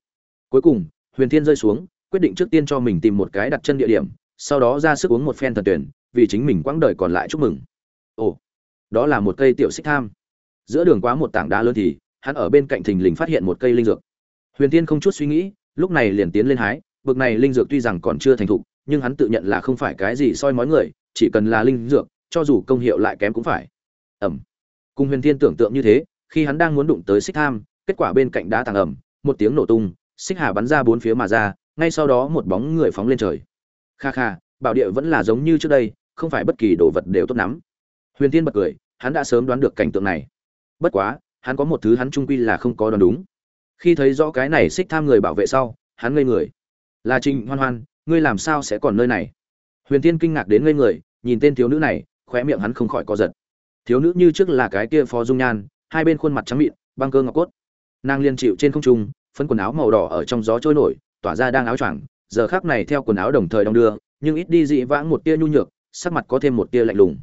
cuối cùng, huyền thiên rơi xuống, quyết định trước tiên cho mình tìm một cái đặt chân địa điểm, sau đó ra sức uống một phen thần tuyển, vì chính mình quãng đời còn lại chúc mừng. Ồ, đó là một cây tiểu xích tham. Giữa đường quá một tảng đá lớn thì hắn ở bên cạnh thình lình phát hiện một cây linh dược. Huyền tiên không chút suy nghĩ, lúc này liền tiến lên hái, bực này linh dược tuy rằng còn chưa thành thục, nhưng hắn tự nhận là không phải cái gì soi mói người, chỉ cần là linh dược, cho dù công hiệu lại kém cũng phải. Ẩm. Cùng huyền thiên tưởng tượng như thế, khi hắn đang muốn đụng tới xích tham, kết quả bên cạnh đá tàng ẩm, một tiếng nổ tung, xích hà bắn ra bốn phía mà ra, ngay sau đó một bóng người phóng lên trời. Kha kha, bảo địa vẫn là giống như trước đây, không phải bất kỳ đồ vật đều tốt lắm. Huyền thiên bật cười, hắn đã sớm đoán được cảnh tượng này. Bất quá hắn có một thứ hắn trung quy là không có đoán đúng. Khi thấy rõ cái này xích tham người bảo vệ sau, hắn ngây người. Là trịnh hoan hoan, ngươi làm sao sẽ còn nơi này? Huyền tiên kinh ngạc đến ngây người, nhìn tên thiếu nữ này, khóe miệng hắn không khỏi co giật. Thiếu nữ như trước là cái kia phó dung nhan, hai bên khuôn mặt trắng mịn, băng cơ ngọc cốt. Nàng liên chịu trên không trung phân quần áo màu đỏ ở trong gió trôi nổi, tỏa ra đang áo choàng. Giờ khác này theo quần áo đồng thời đong đưa, nhưng ít đi dị vãng một tia nhu nhược, sắc mặt có thêm một tia lạnh lùng.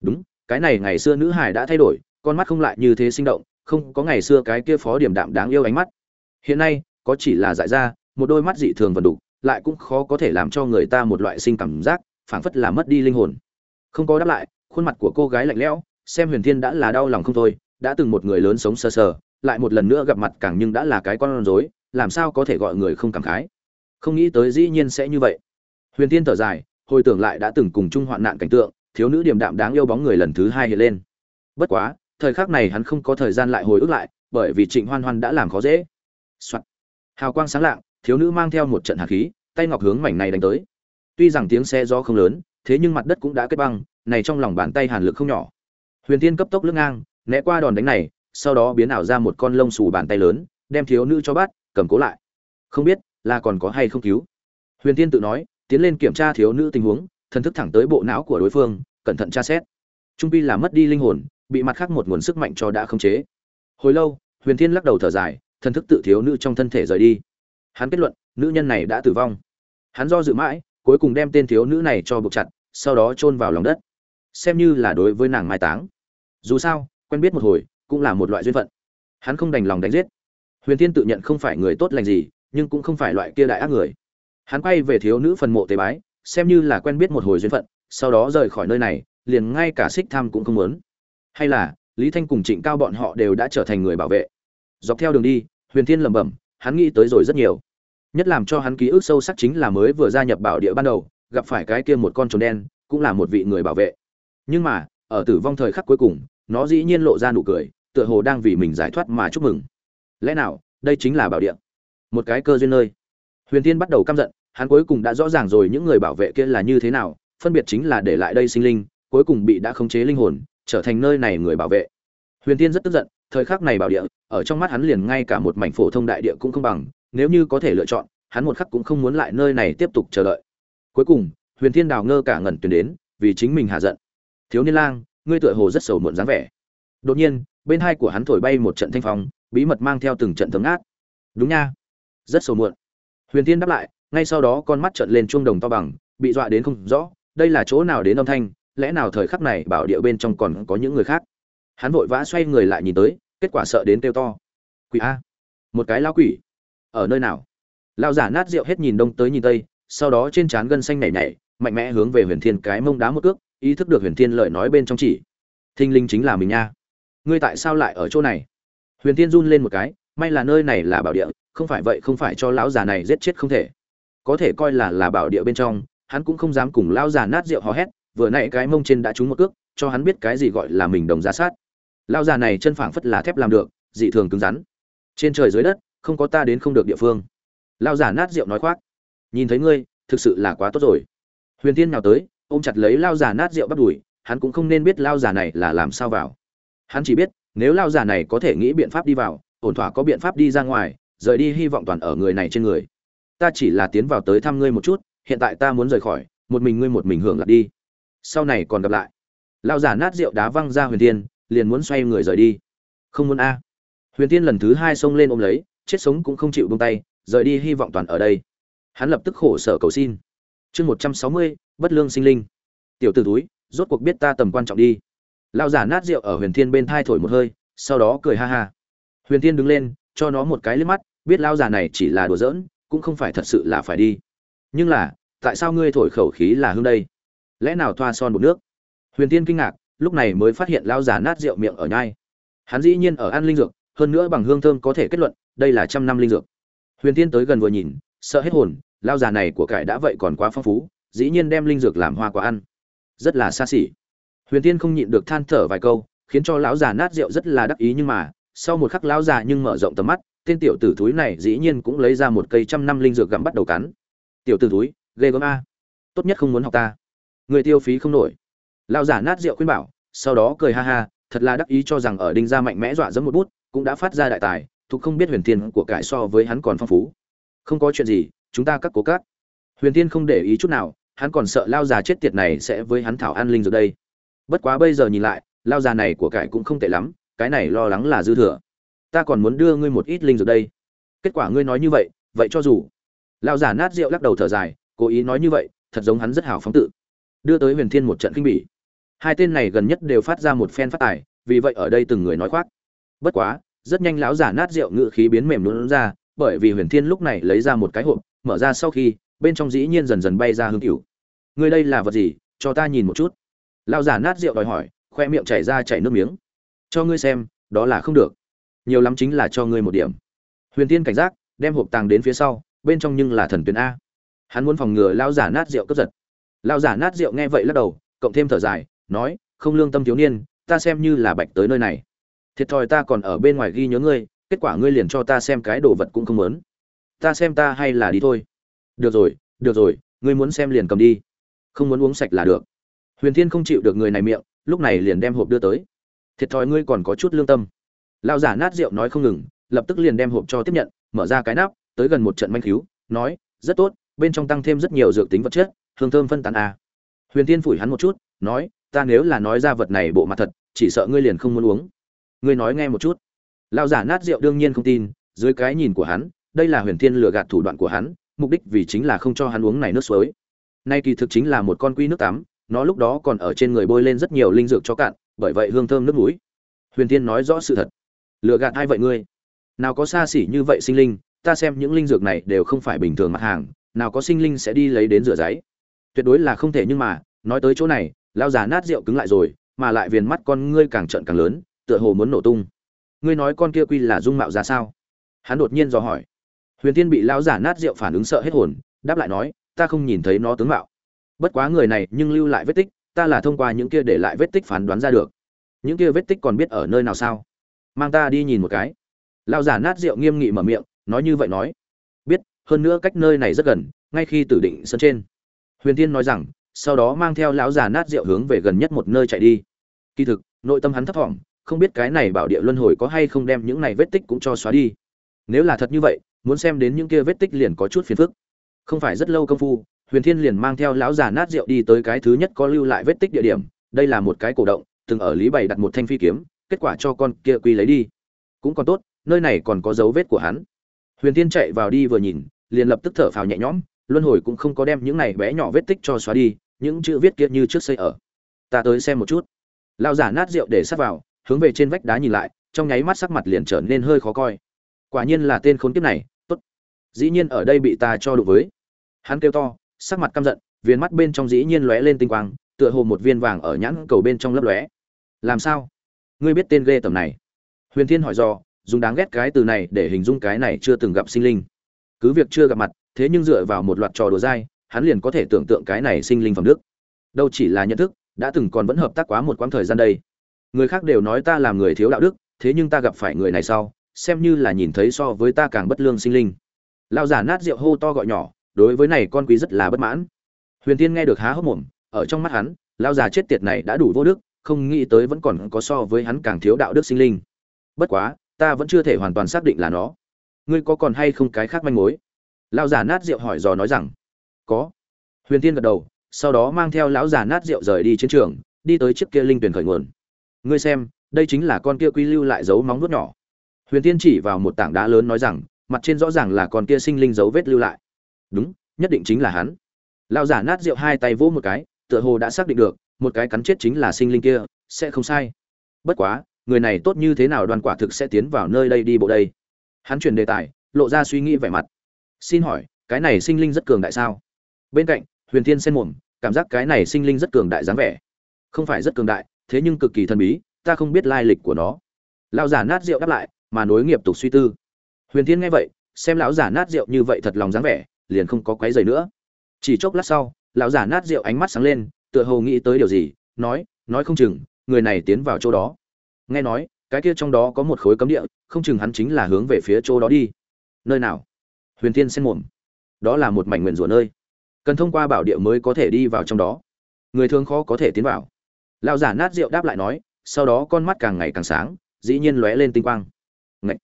Đúng, cái này ngày xưa nữ hải đã thay đổi, con mắt không lại như thế sinh động không có ngày xưa cái kia phó điểm đạm đáng yêu ánh mắt. Hiện nay, có chỉ là dại ra, một đôi mắt dị thường vần đục, lại cũng khó có thể làm cho người ta một loại sinh cảm giác, phảng phất là mất đi linh hồn. Không có đáp lại, khuôn mặt của cô gái lạnh lẽo, xem huyền thiên đã là đau lòng không thôi, đã từng một người lớn sống sờ sờ, lại một lần nữa gặp mặt càng nhưng đã là cái con rối, làm sao có thể gọi người không cảm khái. Không nghĩ tới dĩ nhiên sẽ như vậy. Huyền thiên thở dài, hồi tưởng lại đã từng cùng chung hoạn nạn cảnh tượng, thiếu nữ điềm đạm đáng yêu bóng người lần thứ hai hiện lên. Bất quá thời khắc này hắn không có thời gian lại hồi ức lại, bởi vì trịnh hoan hoan đã làm khó dễ、Soạn. hào quang sáng lạng, thiếu nữ mang theo một trận hạt khí, tay ngọc hướng mảnh này đánh tới. Tuy rằng tiếng xe gió không lớn, thế nhưng mặt đất cũng đã kết băng, này trong lòng bàn tay hàn lực không nhỏ. Huyền tiên cấp tốc lướt ngang, né qua đòn đánh này, sau đó biến ảo ra một con lông xù bàn tay lớn, đem thiếu nữ cho bắt, cầm cố lại. Không biết là còn có hay không cứu. Huyền tiên tự nói, tiến lên kiểm tra thiếu nữ tình huống, thần thức thẳng tới bộ não của đối phương, cẩn thận tra xét. Trung pi là mất đi linh hồn bị mặt khác một nguồn sức mạnh cho đã khống chế. Hồi lâu, huyền thiên lắc đầu thở dài, thần thức tự thiếu nữ trong thân thể rời đi. Hắn kết luận, nữ nhân này đã tử vong. Hắn do dự mãi, cuối cùng đem tên thiếu nữ này cho buộc chặt, sau đó chôn vào lòng đất. Xem như là đối với nàng mai táng. Dù sao, quen biết một hồi, cũng là một loại duyên phận. Hắn không đành lòng đánh giết. Huyền thiên tự nhận không phải người tốt lành gì, nhưng cũng không phải loại kia đại ác người. Hắn quay về thiếu nữ phần mộ tế bái, xem như là quen biết một hồi duyên phận, sau đó rời khỏi nơi này, liền ngay cả xích tham cũng không muốn hay là lý thanh cùng trịnh cao bọn họ đều đã trở thành người bảo vệ. Dọc theo đường đi, huyền thiên lẩm bẩm, hắn nghĩ tới rồi rất nhiều. Nhất làm cho hắn ký ức sâu sắc chính là mới vừa gia nhập bảo địa ban đầu, gặp phải cái kia một con trồn đen, cũng là một vị người bảo vệ. Nhưng mà, ở tử vong thời khắc cuối cùng, nó dĩ nhiên lộ ra nụ cười, tựa hồ đang vì mình giải thoát mà chúc mừng. Lẽ nào, đây chính là bảo địa? Một cái cơ duyên nơi. Huyền Thiên bắt đầu căm giận, hắn cuối cùng đã rõ ràng rồi những người bảo vệ kia là như thế nào, phân biệt chính là để lại đây sinh linh, cuối cùng bị đã khống chế linh hồn trở thành nơi này người bảo vệ. Huyền tiên rất tức giận, thời khắc này bảo địa, ở trong mắt hắn liền ngay cả một mảnh phổ thông đại địa cũng không bằng, nếu như có thể lựa chọn, hắn một khắc cũng không muốn lại nơi này tiếp tục chờ đợi. Cuối cùng, huyền thiên đào ngơ cả ngẩn tuyến đến, vì chính mình hạ giận. Thiếu niên lang, ngươi tựa hồ rất sầu muộn dáng vẻ. Đột nhiên, bên hai của hắn thổi bay một trận thanh phong, bí mật mang theo từng trận thấm át đúng nha, rất sầu muộn. Huyền thiên đáp lại, ngay sau đó con mắt trợn lên chuông đồng to bằng, bị dọa đến không rõ, đây là chỗ nào đến âm thanh lẽ nào thời khắc này bảo địa bên trong còn có những người khác? Hắn vội vã xoay người lại nhìn tới, kết quả sợ đến kêu to. Quỷ a. Một cái lao quỷ. Ở nơi nào? Lao giả nát rượu hết nhìn đông tới nhìn tây, sau đó trên trán gân xanh nảy nhảy, mạnh mẽ hướng về huyền thiên cái mông đá một cước, ý thức được huyền thiên lời nói bên trong chỉ. Thinh linh chính là mình nha. Ngươi tại sao lại ở chỗ này? Huyền thiên run lên một cái, may là nơi này là bảo địa, không phải vậy không phải cho lão già này giết chết không thể. Có thể coi là là bảo địa bên trong, hắn cũng không dám cùng lão già nát rượu hò hét vừa nãy cái mông trên đã trúng một cước, cho hắn biết cái gì gọi là mình đồng giá sát. Lão già này chân phảng phất là thép làm được, dị thường cứng rắn. Trên trời dưới đất, không có ta đến không được địa phương. Lão già nát rượu nói khoác. Nhìn thấy ngươi, thực sự là quá tốt rồi. Huyền tiên nào tới, ôm chặt lấy lão già nát rượu bắt đuổi. hắn cũng không nên biết lão già này là làm sao vào. Hắn chỉ biết, nếu lão già này có thể nghĩ biện pháp đi vào, ổn thỏa có biện pháp đi ra ngoài, rời đi hy vọng toàn ở người này trên người. Ta chỉ là tiến vào tới thăm ngươi một chút, hiện tại ta muốn rời khỏi, một mình ngươi một mình hưởng lạc đi sau này còn gặp lại. Lao già nát rượu đá văng ra huyền tiên liền muốn xoay người rời đi. Không muốn a. Huyền tiên lần thứ hai xông lên ôm lấy, chết sống cũng không chịu buông tay, rời đi hy vọng toàn ở đây. Hắn lập tức khổ sở cầu xin. Chương một trăm sáu mươi, bất lương sinh linh. Tiểu t ử túi, rốt cuộc biết ta tầm quan trọng đi. Lao giả nát rượu ở huyền thiên bên thai thổi một hơi, sau đó cười ha ha. Huyền thiên đứng lên, cho nó một cái liếc mắt, biết lao giả này chỉ là đùa giỡn, cũng không phải thật sự là phải đi. Nhưng là, tại sao ngươi thổi khẩu khí là hương đây? Lẽ nào thoa son bột nước? Huyền tiên kinh ngạc, lúc này mới phát hiện lao già nát rượu miệng ở nhai. Hắn dĩ nhiên ở ăn linh dược, hơn nữa bằng hương thơm có thể kết luận, đây là trăm năm linh dược. Huyền tiên tới gần vừa nhìn, sợ hết hồn lao già này của cải đã vậy còn quá phong phú, dĩ nhiên đem linh dược làm hoa quả ăn. Rất là xa xỉ. Huyền tiên không nhịn được than thở vài câu, khiến cho lão già nát rượu rất là đắc ý nhưng mà, sau một khắc lão già nhưng mở rộng tầm mắt, tên tiểu tử thúi này dĩ nhiên cũng lấy ra một cây trăm năm linh dược gặm bắt đầu cắn. Tiểu tử thúi, ghê gớm a. Tốt nhất không muốn học ta người tiêu phí không nổi. Lão giả nát rượu khuyên bảo, sau đó cười ha ha, thật là đắc ý cho rằng ở đinh gia mạnh mẽ dọa dẫm một bút, cũng đã phát ra đại tài thục không biết huyền tiên của cải so với hắn còn phong phú. Không có chuyện gì, chúng ta cắt cố cắt. huyền tiên không để ý chút nào, hắn còn sợ lao già chết tiệt này sẽ với hắn thảo an linh rồi đây. Bất quá bây giờ nhìn lại lao già này của cải cũng không tệ lắm, cái này lo lắng là dư thừa. Ta còn muốn đưa ngươi một ít linh rồi đây. Kết quả ngươi nói như vậy vậy cho dù. Lao già nát rượu lắc đầu thở dài, cố ý nói như vậy, thật giống hắn rất hào phóng tự đưa tới huyền thiên một trận kinh bỉ. Hai tên này gần nhất đều phát ra một phen phát tài, vì vậy ở đây từng người nói khoác. Bất quá, rất nhanh lão giả nát rượu ngự khí biến mềm luôn ra, bởi vì huyền thiên lúc này lấy ra một cái hộp, mở ra sau khi, bên trong dĩ nhiên dần dần bay ra hương cửu người đây là vật gì? Cho ta nhìn một chút. Lão giả nát rượu đòi hỏi, khoe miệng chảy ra chảy nước miếng. Cho ngươi xem, đó là không được. Nhiều lắm chính là cho ngươi một điểm. Huyền Thiên cảnh giác, đem hộp tàng đến phía sau, bên trong nhưng là thần tuyến a. Hắn muốn phòng ngừa Lão giả nát rượu cướp giật lao giả nát rượu nghe vậy lắc đầu, cộng thêm thở dài, nói, không lương tâm thiếu niên, ta xem như là bạch tới nơi này. Thiệt thòi ta còn ở bên ngoài ghi nhớ ngươi, kết quả ngươi liền cho ta xem cái đồ vật cũng không muốn. Ta xem ta hay là đi thôi. Được rồi được rồi, ngươi muốn xem liền cầm đi. Không muốn uống sạch là được. Huyền thiên không chịu được người này miệng, lúc này liền đem hộp đưa tới. Thiệt thòi ngươi còn có chút lương tâm. Lao giả nát rượu nói không ngừng, lập tức liền đem hộp cho tiếp nhận, mở ra cái nắp, tới gần một trận manh cứu nói, rất tốt, bên trong tăng thêm rất nhiều dược tính vật chất hương thơm phân tán a huyền thiên phủi hắn một chút, nói, ta nếu là nói ra vật này bộ mặt thật, chỉ sợ ngươi liền không muốn uống. Ngươi nói nghe một chút. Lao giả nát rượu đương nhiên không tin, dưới cái nhìn của hắn, đây là huyền thiên lừa gạt thủ đoạn của hắn, mục đích vì chính là không cho hắn uống này nước suối. Nay kỳ thực chính là một con quy nước tắm, nó lúc đó còn ở trên người bôi lên rất nhiều linh dược cho cạn, bởi vậy hương thơm nước núi huyền thiên nói rõ sự thật. Lừa gạt hai vậy ngươi? Nào có xa xỉ như vậy sinh linh, ta xem những linh dược này đều không phải bình thường mặt hàng, nào có sinh linh sẽ đi lấy đến rửa giấy tuyệt đối là không thể nhưng mà, nói tới chỗ này lao già nát rượu cứng lại rồi, mà lại viền mắt con ngươi càng trận càng lớn, tựa hồ muốn nổ tung. Ngươi nói con kia quy là dung mạo ra sao? Hắn đột nhiên dò hỏi. Huyền tiên bị lão giả nát rượu phản ứng sợ hết hồn, đáp lại nói, ta không nhìn thấy nó tướng mạo. Bất quá người này nhưng lưu lại vết tích, ta là thông qua những kia để lại vết tích phán đoán ra được. Những kia vết tích còn biết ở nơi nào sao? Mang ta đi nhìn một cái. Lão giả nát rượu nghiêm nghị mở miệng, nói như vậy nói. Biết, hơn nữa cách nơi này rất gần, ngay khi tử định sân trên huyền tiên nói rằng, sau đó mang theo lão già nát rượu hướng về gần nhất một nơi chạy đi. Kỳ thực, nội tâm hắn thấp thỏm, không biết cái này bảo địa luân hồi có hay không đem những này vết tích cũng cho xóa đi. Nếu là thật như vậy, muốn xem đến những kia vết tích liền có chút phiền phức. Không phải rất lâu công phu, huyền thiên liền mang theo lão già nát rượu đi tới cái thứ nhất có lưu lại vết tích địa điểm. Đây là một cái cổ động, từng ở lý bày đặt một thanh phi kiếm, kết quả cho con kia quy lấy đi. Cũng còn tốt, nơi này còn có dấu vết của hắn. Huyền thiên chạy vào đi vừa nhìn, liền lập tức thở phào nhẹ nhõm luân hồi cũng không có đem những này bé nhỏ vết tích cho xóa đi, những chữ viết kia như trước xây ở. Ta tới xem một chút. Lao giả nát rượu để sát vào, hướng về trên vách đá nhìn lại, trong nháy mắt sắc mặt liền trở nên hơi khó coi. Quả nhiên là tên khốn kiếp này, tốt. Dĩ nhiên ở đây bị ta cho đụng với. Hắn kêu to, sắc mặt căm giận viên mắt bên trong dĩ nhiên lóe lên tinh quang, tựa hồ một viên vàng ở nhãn cầu bên trong lấp lóe. Làm sao? Ngươi biết tên ghê tầm này? Huyền thiên hỏi do dùng đáng ghét cái từ này để hình dung cái này chưa từng gặp sinh linh. Cứ việc chưa gặp mặt thế nhưng dựa vào một loạt trò đùa dai, hắn liền có thể tưởng tượng cái này sinh linh phẩm đức. Đâu chỉ là nhận thức, đã từng còn vẫn hợp tác quá một quãng thời gian đây. Người khác đều nói ta làm người thiếu đạo đức, thế nhưng ta gặp phải người này sau, xem như là nhìn thấy so với ta càng bất lương sinh linh. Lao giả nát rượu hô to gọi nhỏ, đối với này con quý rất là bất mãn. Huyền tiên nghe được há hốc mồm, ở trong mắt hắn lao già chết tiệt này đã đủ vô đức, không nghĩ tới vẫn còn có so với hắn càng thiếu đạo đức sinh linh. Bất quá, ta vẫn chưa thể hoàn toàn xác định là nó. Ngươi có còn hay không cái khác manh mối? Lão giả nát rượu hỏi dò nói rằng, có. Huyền tiên gật đầu, sau đó mang theo lão già nát rượu rời đi chiến trường, đi tới chiếc kia linh tuyển khởi nguồn. Ngươi xem, đây chính là con kia quy lưu lại dấu móng nuốt nhỏ. Huyền tiên chỉ vào một tảng đá lớn nói rằng, mặt trên rõ ràng là con kia sinh linh dấu vết lưu lại. Đúng, nhất định chính là hắn. Lão giả nát rượu hai tay vỗ một cái, tựa hồ đã xác định được, một cái cắn chết chính là sinh linh kia, sẽ không sai. Bất quá, người này tốt như thế nào đoàn quả thực sẽ tiến vào nơi đây đi bộ đây? Hắn chuyển đề tài, lộ ra suy nghĩ vẻ mặt xin hỏi, cái này sinh linh rất cường đại sao? Bên cạnh, huyền thiên xen mồm, cảm giác cái này sinh linh rất cường đại dáng vẻ. Không phải rất cường đại, thế nhưng cực kỳ thần bí, ta không biết lai lịch của nó. Lão giả nát rượu đáp lại, mà nối nghiệp tục suy tư. Huyền thiên nghe vậy, xem lão giả nát rượu như vậy thật lòng dáng vẻ, liền không có quấy giày nữa. Chỉ chốc lát sau, lão giả nát rượu ánh mắt sáng lên, tựa hồ nghĩ tới điều gì, nói nói không chừng, người này tiến vào chỗ đó. Nghe nói, cái kia trong đó có một khối cấm địa, không chừng hắn chính là hướng về phía chỗ đó đi. Nơi nào? Huyền thiên xen mồm. Đó là một mảnh nguyền rủa nơi. Cần thông qua bảo địa mới có thể đi vào trong đó. Người thường khó có thể tiến vào. Lão giả nát rượu đáp lại nói, sau đó con mắt càng ngày càng sáng, dĩ nhiên lóe lên tinh quang. Ngậy!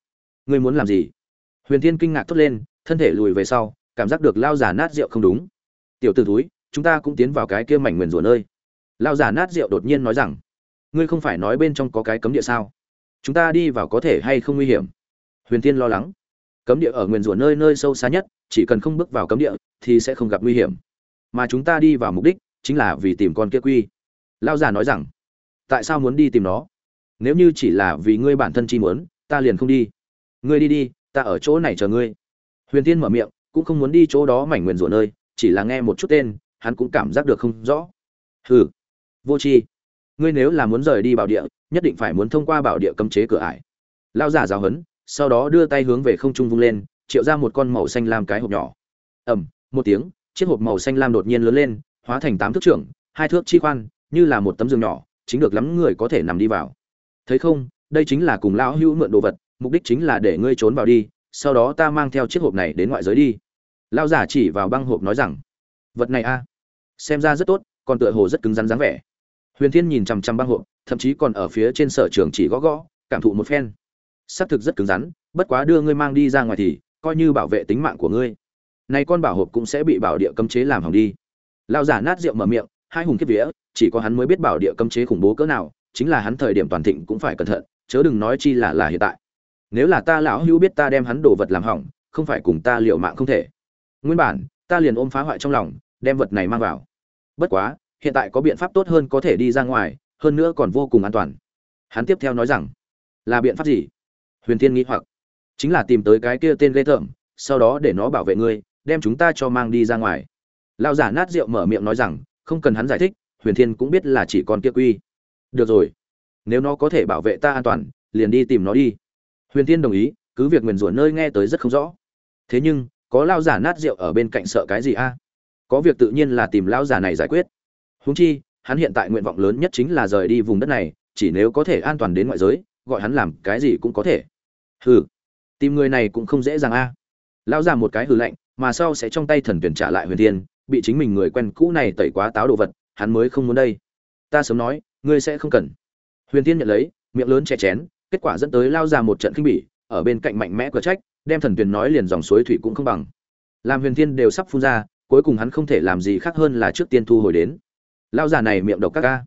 ngươi muốn làm gì? Huyền thiên kinh ngạc thốt lên, thân thể lùi về sau, cảm giác được lao giả nát rượu không đúng. Tiểu t ử túi chúng ta cũng tiến vào cái kia mảnh nguyền rủa nơi. Lao giả nát rượu đột nhiên nói rằng, ngươi không phải nói bên trong có cái cấm địa sao? Chúng ta đi vào có thể hay không nguy hiểm? Huyền thiên lo lắng cấm địa ở Nguyên rủa nơi nơi sâu xa nhất, chỉ cần không bước vào cấm địa thì sẽ không gặp nguy hiểm. Mà chúng ta đi vào mục đích chính là vì tìm con kia quy. Lao già nói rằng, tại sao muốn đi tìm nó? Nếu như chỉ là vì ngươi bản thân chi muốn, ta liền không đi. Ngươi đi đi, ta ở chỗ này chờ ngươi. Huyền tiên mở miệng, cũng không muốn đi chỗ đó mảnh nguyền rủa nơi, chỉ là nghe một chút tên, hắn cũng cảm giác được không rõ. Hừ, vô tri, ngươi nếu là muốn rời đi bảo địa, nhất định phải muốn thông qua bảo địa cấm chế cửa ải. Lao giả giáo hấn sau đó đưa tay hướng về không trung vung lên, triệu ra một con màu xanh lam cái hộp nhỏ. Ẩm một tiếng, chiếc hộp màu xanh lam đột nhiên lớn lên, hóa thành tám thước trưởng, hai thước chi khoan, như là một tấm giường nhỏ, chính được lắm người có thể nằm đi vào. Thấy không, đây chính là cùng lão hữu mượn đồ vật, mục đích chính là để ngươi trốn vào đi, sau đó ta mang theo chiếc hộp này đến ngoại giới đi. Lão giả chỉ vào băng hộp nói rằng, vật này a, xem ra rất tốt, còn tựa hồ rất cứng rắn dáng vẻ. Huyền thiên nhìn chằm chằm băng hộp, thậm chí còn ở phía trên sở trường chỉ gõ gõ, cảm thụ một phen xác thực rất cứng rắn, bất quá đưa ngươi mang đi ra ngoài thì, coi như bảo vệ tính mạng của ngươi. Nay con bảo hộp cũng sẽ bị bảo địa cấm chế làm hỏng đi. Lão giả nát rượu mở miệng, hai hùng kiếp vía, chỉ có hắn mới biết bảo địa cấm chế khủng bố cỡ nào, chính là hắn thời điểm toàn thịnh cũng phải cẩn thận, chớ đừng nói chi là là hiện tại. Nếu là ta lão hữu biết ta đem hắn đồ vật làm hỏng, không phải cùng ta liệu mạng không thể. Nguyên bản, ta liền ôm phá hoại trong lòng, đem vật này mang vào. Bất quá, hiện tại có biện pháp tốt hơn có thể đi ra ngoài, hơn nữa còn vô cùng an toàn. Hắn tiếp theo nói rằng, là biện pháp gì? Huyền thiên nghĩ hoặc. Chính là tìm tới cái kia tên ghê thởm sau đó để nó bảo vệ ngươi, đem chúng ta cho mang đi ra ngoài. Lao giả nát rượu mở miệng nói rằng, không cần hắn giải thích, huyền thiên cũng biết là chỉ còn kia quy. Được rồi. Nếu nó có thể bảo vệ ta an toàn, liền đi tìm nó đi. Huyền thiên đồng ý, cứ việc nguyền rủa nơi nghe tới rất không rõ. Thế nhưng, có lao giả nát rượu ở bên cạnh sợ cái gì a? Có việc tự nhiên là tìm lao giả này giải quyết. Húng chi, hắn hiện tại nguyện vọng lớn nhất chính là rời đi vùng đất này, chỉ nếu có thể an toàn đến ngoại giới, gọi hắn làm cái gì cũng có thể hừ. Tìm người này cũng không dễ dàng a. Lao già một cái hừ lạnh, mà sau sẽ trong tay thần tuyển trả lại huyền thiên, bị chính mình người quen cũ này tẩy quá táo đồ vật, hắn mới không muốn đây. Ta sớm nói, ngươi sẽ không cần. Huyền thiên nhận lấy, miệng lớn chè chén, kết quả dẫn tới lao già một trận khinh bỉ, ở bên cạnh mạnh mẽ cửa trách, đem thần tuyển nói liền dòng suối thủy cũng không bằng. Làm huyền thiên đều sắp phun ra, cuối cùng hắn không thể làm gì khác hơn là trước tiên thu hồi đến. Lao già này miệng độc các ca.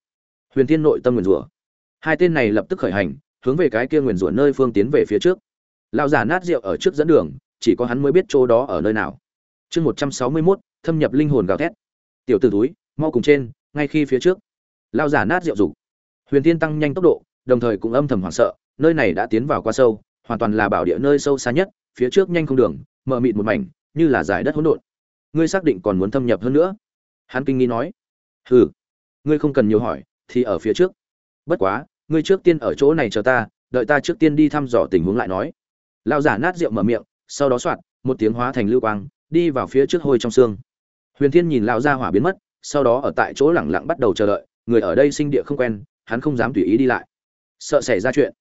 Huyền thiên nội tâm nguyền rủa. Hai tên này lập tức khởi hành, hướng về cái kia nguyền rủa nơi phương tiến về phía trước lao giả nát rượu ở trước dẫn đường, chỉ có hắn mới biết chỗ đó ở nơi nào. Chương một trăm sáu mươi mốt, thâm nhập linh hồn gào thét. Tiểu t ử túi, mau cùng trên, ngay khi phía trước. Lao giả nát rượu rục huyền tiên tăng nhanh tốc độ, đồng thời cũng âm thầm hoảng sợ, nơi này đã tiến vào qua sâu, hoàn toàn là bảo địa nơi sâu xa nhất, phía trước nhanh không đường, mờ mịt một mảnh, như là giải đất hỗn độn. Ngươi xác định còn muốn thâm nhập hơn nữa? Hắn kinh nghi nói. Hừ, ngươi không cần nhiều hỏi, thì ở phía trước. Bất quá, ngươi trước tiên ở chỗ này chờ ta, đợi ta trước tiên đi thăm dò tình huống lại nói lao giả nát rượu mở miệng, sau đó soạt, một tiếng hóa thành lưu quang, đi vào phía trước hôi trong xương. Huyền thiên nhìn lao ra hỏa biến mất, sau đó ở tại chỗ lẳng lặng bắt đầu chờ đợi, người ở đây sinh địa không quen, hắn không dám tùy ý đi lại. Sợ xảy ra chuyện.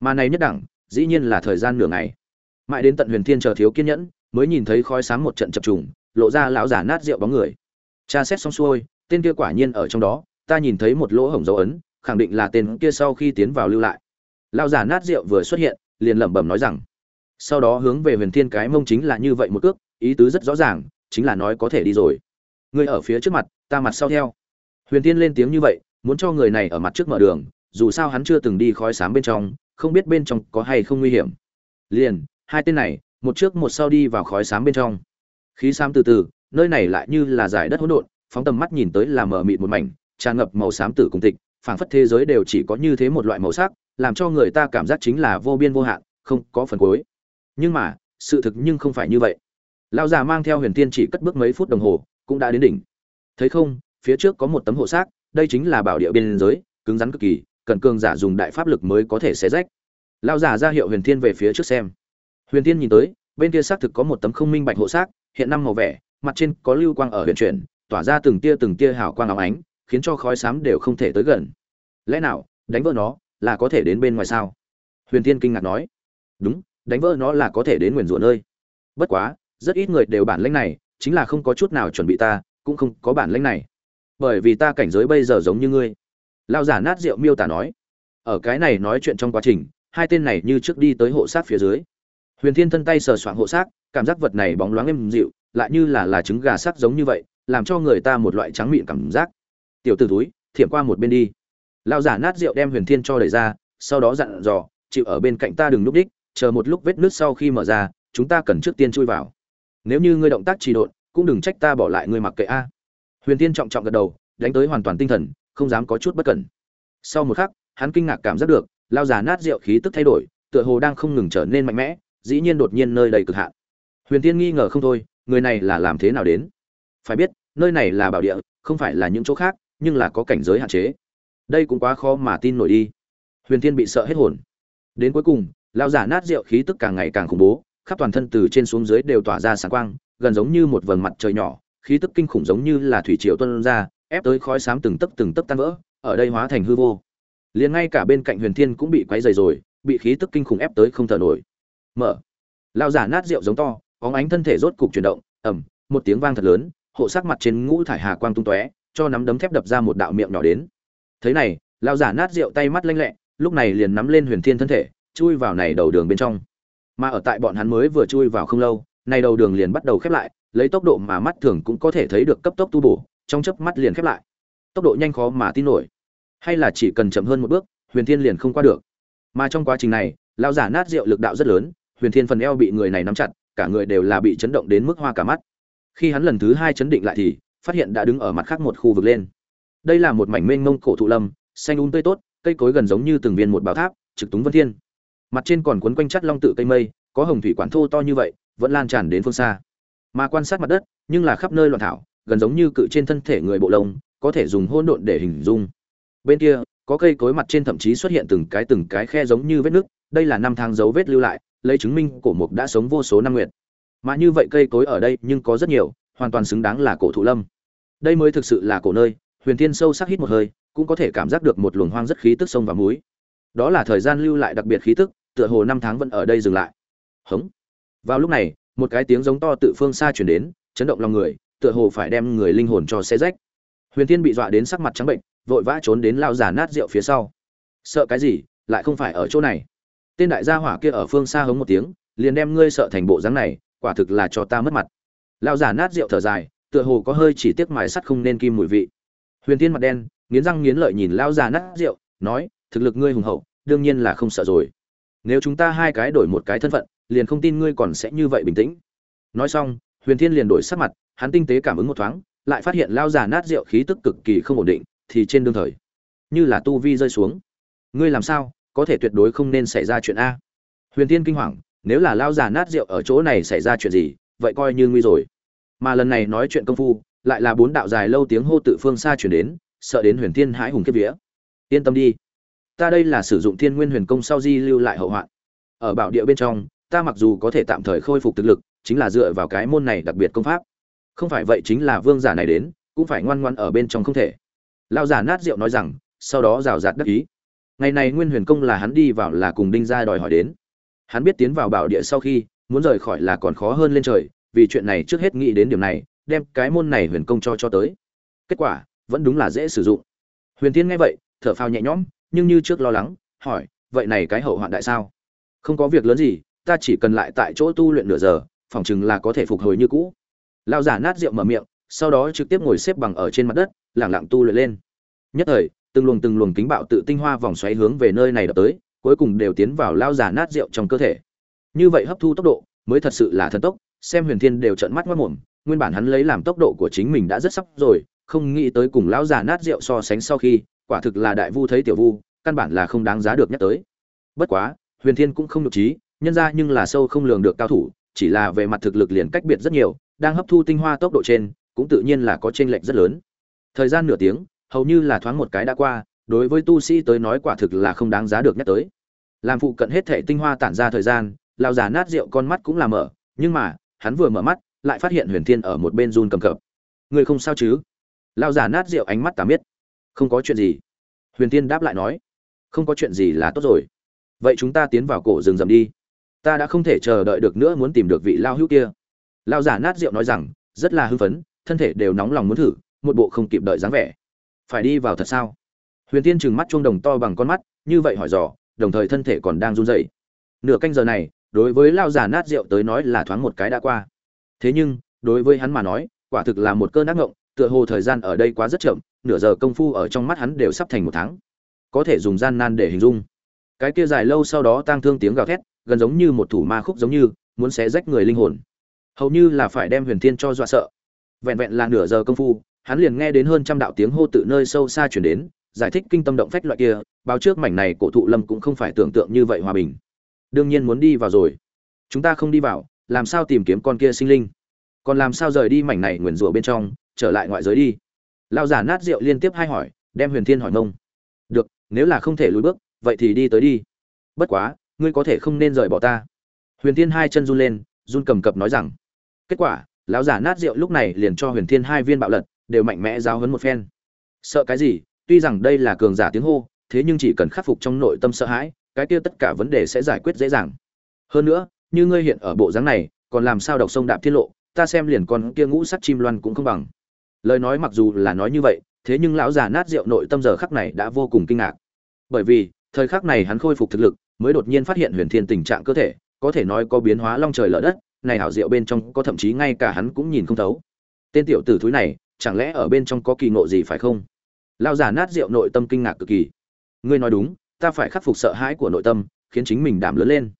Mà này nhất đẳng, dĩ nhiên là thời gian nửa ngày. Mãi đến tận huyền thiên chờ thiếu kiên nhẫn, mới nhìn thấy khói sáng một trận chập trùng, lộ ra lão giả nát rượu bóng người. Tra xét xong xuôi, tên kia quả nhiên ở trong đó, ta nhìn thấy một lỗ hổng dấu ấn, khẳng định là tên kia sau khi tiến vào lưu lại. Lão giả nát rượu vừa xuất hiện, liền lẩm bẩm nói rằng sau đó hướng về huyền thiên cái mông chính là như vậy một cước, ý tứ rất rõ ràng, chính là nói có thể đi rồi. Người ở phía trước mặt, ta mặt sau theo. Huyền thiên lên tiếng như vậy, muốn cho người này ở mặt trước mở đường, dù sao hắn chưa từng đi khói sám bên trong, không biết bên trong có hay không nguy hiểm. Liền, hai tên này, một trước một sau đi vào khói sám bên trong. Khí xám từ từ, nơi này lại như là giải đất hỗn độn, phóng tầm mắt nhìn tới là mờ mịt một mảnh, tràn ngập màu xám tử cùng tịch, phảng phất thế giới đều chỉ có như thế một loại màu sắc, làm cho người ta cảm giác chính là vô biên vô hạn, không có phần cuối nhưng mà, sự thực nhưng không phải như vậy. Lão già mang theo huyền tiên chỉ cất bước mấy phút đồng hồ, cũng đã đến đỉnh. Thấy không, phía trước có một tấm hộ xác, đây chính là bảo địa biên giới, cứng rắn cực kỳ, cần cường giả dùng đại pháp lực mới có thể xé rách. Lão giả ra hiệu huyền thiên về phía trước xem. Huyền thiên nhìn tới, bên kia xác thực có một tấm không minh bạch hộ xác, hiện năm màu vẻ, mặt trên có lưu quang ở huyền chuyển, tỏa ra từng tia từng tia hào quang óng ánh, khiến cho khói xám đều không thể tới gần. Lẽ nào, đánh vỡ nó, là có thể đến bên ngoài sao? Huyền thiên kinh ngạc nói. Đúng đánh vỡ nó là có thể đến nguyền rủa nơi. Bất quá, rất ít người đều bản lĩnh này, chính là không có chút nào chuẩn bị ta, cũng không có bản lĩnh này. Bởi vì ta cảnh giới bây giờ giống như ngươi. Lao giả nát rượu miêu tả nói. Ở cái này nói chuyện trong quá trình, hai tên này như trước đi tới hộ sát phía dưới. Huyền thiên thân tay sờ soạng hộ xác cảm giác vật này bóng loáng êm dịu, lại như là là trứng gà sắc giống như vậy, làm cho người ta một loại trắng mịn cảm giác. Tiểu t ử túi thiểm qua một bên đi. Lao giả nát rượu đem huyền thiên cho đẩy ra, sau đó dặn dò, chịu ở bên cạnh ta đừng núp đích chờ một lúc vết nước sau khi mở ra, chúng ta cần trước tiên chui vào. Nếu như ngươi động tác trì độn, cũng đừng trách ta bỏ lại ngươi mặc kệ a. Huyền thiên trọng trọng gật đầu, đánh tới hoàn toàn tinh thần, không dám có chút bất cẩn. Sau một khắc, hắn kinh ngạc cảm giác được, lao giả nát rượu khí tức thay đổi, tựa hồ đang không ngừng trở nên mạnh mẽ, dĩ nhiên đột nhiên nơi đầy cực hạn. Huyền tiên nghi ngờ không thôi, người này là làm thế nào đến? Phải biết, nơi này là bảo địa, không phải là những chỗ khác, nhưng là có cảnh giới hạn chế. Đây cũng quá khó mà tin nổi đi. Huyền tiên bị sợ hết hồn. Đến cuối cùng Lão giả nát rượu khí tức càng ngày càng khủng bố khắp toàn thân từ trên xuống dưới đều tỏa ra sáng quang gần giống như một vầng mặt trời nhỏ khí tức kinh khủng giống như là thủy triều tuân ra ép tới khói xám từng tấc từng tấc tan vỡ ở đây hóa thành hư vô. Liền ngay cả bên cạnh huyền thiên cũng bị quấy dày rồi bị khí tức kinh khủng ép tới không thở nổi. Mở. Lão giả nát rượu giống to óng ánh thân thể rốt cục chuyển động ầm, một tiếng vang thật lớn hộ sắc mặt trên ngũ thải hà quang tung tóe cho nắm đấm thép đập ra một đạo miệng nhỏ đến. Thế này Lão giả nát rượu tay mắt lanh lẹ lúc này liền nắm lên huyền thiên thân thể chui vào này đầu đường bên trong. Mà ở tại bọn hắn mới vừa chui vào không lâu, này đầu đường liền bắt đầu khép lại, lấy tốc độ mà mắt thường cũng có thể thấy được cấp tốc tu bổ, trong chớp mắt liền khép lại. Tốc độ nhanh khó mà tin nổi. Hay là chỉ cần chậm hơn một bước, huyền thiên liền không qua được. Mà trong quá trình này, Lão giả nát rượu lực đạo rất lớn, huyền thiên phần eo bị người này nắm chặt, cả người đều là bị chấn động đến mức hoa cả mắt. Khi hắn lần thứ hai chấn định lại thì, phát hiện đã đứng ở mặt khác một khu vực lên. Đây là một mảnh mênh mông cổ thụ lâm, xanh un um tươi tốt, cây cối gần giống như từng viên một bảo tháp, trực túng vân thiên mặt trên còn quấn quanh chắt long tự cây mây, có hồng thủy quản thô to như vậy, vẫn lan tràn đến phương xa. Mà quan sát mặt đất, nhưng là khắp nơi loạn thảo, gần giống như cự trên thân thể người bộ lông, có thể dùng hôn độn để hình dung. Bên kia, có cây cối mặt trên thậm chí xuất hiện từng cái từng cái khe giống như vết nước, đây là năm tháng dấu vết lưu lại, lấy chứng minh cổ mục đã sống vô số năm nguyệt. Mà như vậy cây cối ở đây nhưng có rất nhiều, hoàn toàn xứng đáng là cổ thụ lâm. Đây mới thực sự là cổ nơi, huyền thiên sâu sắc hít một hơi, cũng có thể cảm giác được một luồng hoang rất khí tức sông và múi đó là thời gian lưu lại đặc biệt khí tức tựa hồ năm tháng vẫn ở đây dừng lại. Hống. Vào lúc này, một cái tiếng giống to tự phương xa chuyển đến, chấn động lòng người, tựa hồ phải đem người linh hồn cho xe rách. Huyền thiên bị dọa đến sắc mặt trắng bệnh, vội vã trốn đến lao giả nát rượu phía sau. Sợ cái gì, lại không phải ở chỗ này. Tên đại gia hỏa kia ở phương xa hống một tiếng, liền đem ngươi sợ thành bộ dáng này, quả thực là cho ta mất mặt. Lao giả nát rượu thở dài, tựa hồ có hơi chỉ tiếc mài sắt không nên kim mùi vị. Huyền thiên mặt đen, nghiến răng nghiến lợi nhìn lao giả nát rượu, nói, thực lực ngươi hùng hậu, đương nhiên là không sợ rồi nếu chúng ta hai cái đổi một cái thân phận, liền không tin ngươi còn sẽ như vậy bình tĩnh. Nói xong, huyền thiên liền đổi sắc mặt, hắn tinh tế cảm ứng một thoáng, lại phát hiện lao giả nát rượu khí tức cực kỳ không ổn định, thì trên đương thời, như là tu vi rơi xuống. Ngươi làm sao, có thể tuyệt đối không nên xảy ra chuyện a? Huyền thiên kinh hoàng, nếu là lao giả nát rượu ở chỗ này xảy ra chuyện gì, vậy coi như nguy rồi. Mà lần này nói chuyện công phu, lại là bốn đạo dài lâu tiếng hô tự phương xa chuyển đến, sợ đến huyền thiên hãi hùng kiếp vía. Yên tâm đi ta đây là sử dụng thiên nguyên huyền công sau di lưu lại hậu hoạn. Ở bảo địa bên trong, ta mặc dù có thể tạm thời khôi phục thực lực, chính là dựa vào cái môn này đặc biệt công pháp. Không phải vậy chính là vương giả này đến, cũng phải ngoan ngoan ở bên trong không thể. Lao giả nát rượu nói rằng, sau đó rào rạt đắc ý. Ngày này nguyên huyền công là hắn đi vào là cùng đinh gia đòi hỏi đến. Hắn biết tiến vào bảo địa sau khi, muốn rời khỏi là còn khó hơn lên trời, vì chuyện này trước hết nghĩ đến điểm này, đem cái môn này huyền công cho cho tới. Kết quả, vẫn đúng là dễ sử dụng. Huyền tiên nghe vậy, thở phào nhẹ nhõm nhưng như trước lo lắng, hỏi, vậy này cái hậu hoạn đại sao? Không có việc lớn gì, ta chỉ cần lại tại chỗ tu luyện nửa giờ phỏng chừng là có thể phục hồi như cũ. Lao giả nát rượu mở miệng, sau đó trực tiếp ngồi xếp bằng ở trên mặt đất, lẳng lặng tu luyện lên. Nhất thời, từng luồng từng luồng kính bạo tự tinh hoa vòng xoáy hướng về nơi này đập tới, cuối cùng đều tiến vào lao giả nát rượu trong cơ thể. Như vậy hấp thu tốc độ, mới thật sự là thần tốc, xem huyền thiên đều trợn mắt mất mồm, nguyên bản hắn lấy làm tốc độ của chính mình đã rất sắp rồi, không nghĩ tới cùng lão già nát rượu so sánh sau khi quả thực là đại vu thấy tiểu vu, căn bản là không đáng giá được nhắc tới. Bất quá, huyền thiên cũng không nhục trí, nhân ra nhưng là sâu không lường được cao thủ, chỉ là về mặt thực lực liền cách biệt rất nhiều, đang hấp thu tinh hoa tốc độ trên, cũng tự nhiên là có chênh lệch rất lớn. Thời gian nửa tiếng, hầu như là thoáng một cái đã qua, đối với tu sĩ tới nói quả thực là không đáng giá được nhắc tới. Làm phụ cận hết thể tinh hoa tản ra thời gian, lão già nát rượu con mắt cũng là mở, nhưng mà, hắn vừa mở mắt, lại phát hiện huyền thiên ở một bên run cầm cập. Người không sao chứ? Lao già nát rượu ánh mắt tà miết không có chuyện gì. Huyền tiên đáp lại nói, không có chuyện gì là tốt rồi. Vậy chúng ta tiến vào cổ rừng rậm đi. Ta đã không thể chờ đợi được nữa muốn tìm được vị lao hữu kia. Lao giả nát rượu nói rằng, rất là hưng phấn, thân thể đều nóng lòng muốn thử, một bộ không kịp đợi dáng vẻ. Phải đi vào thật sao? Huyền tiên trừng mắt chuông đồng to bằng con mắt, như vậy hỏi dò, đồng thời thân thể còn đang run rẩy. Nửa canh giờ này, đối với lao giả nát rượu tới nói là thoáng một cái đã qua. Thế nhưng, đối với hắn mà nói, quả thực là một cơn ác ngộng tựa hồ thời gian ở đây quá rất chậm nửa giờ công phu ở trong mắt hắn đều sắp thành một tháng. Có thể dùng gian nan để hình dung. Cái kia dài lâu sau đó tang thương tiếng gào thét, gần giống như một thủ ma khúc giống như, muốn xé rách người linh hồn. Hầu như là phải đem huyền thiên cho dọa sợ. Vẹn vẹn là nửa giờ công phu, hắn liền nghe đến hơn trăm đạo tiếng hô tự nơi sâu xa chuyển đến, giải thích kinh tâm động phách loại kia, báo trước mảnh này cổ thụ lâm cũng không phải tưởng tượng như vậy hòa bình. Đương nhiên muốn đi vào rồi. Chúng ta không đi vào, làm sao tìm kiếm con kia sinh linh? Còn làm sao rời đi mảnh này nguyền rủa bên trong, trở lại ngoại giới đi? Lao giả nát rượu liên tiếp hai hỏi, đem huyền thiên hỏi mông. Được, nếu là không thể lùi bước, vậy thì đi tới đi. Bất quá, ngươi có thể không nên rời bỏ ta. Huyền thiên hai chân run lên, run cầm cập nói rằng, kết quả, lão giả nát rượu lúc này liền cho huyền thiên hai viên bạo lật, đều mạnh mẽ giáo hấn một phen. Sợ cái gì? Tuy rằng đây là cường giả tiếng hô, thế nhưng chỉ cần khắc phục trong nội tâm sợ hãi, cái kia tất cả vấn đề sẽ giải quyết dễ dàng. Hơn nữa, như ngươi hiện ở bộ dáng này, còn làm sao đọc sông đạp tiết lộ, ta xem liền con kia ngũ sắc chim loan cũng không bằng lời nói mặc dù là nói như vậy, thế nhưng lão già nát rượu nội tâm giờ khắc này đã vô cùng kinh ngạc. Bởi vì, thời khắc này hắn khôi phục thực lực, mới đột nhiên phát hiện huyền thiên tình trạng cơ thể, có thể nói có biến hóa long trời lở đất, này hảo rượu bên trong có thậm chí ngay cả hắn cũng nhìn không thấu. Tên tiểu tử thúi này, chẳng lẽ ở bên trong có kỳ ngộ gì phải không? Lão già nát rượu nội tâm kinh ngạc cực kỳ. Ngươi nói đúng, ta phải khắc phục sợ hãi của nội tâm, khiến chính mình đảm lớn lên.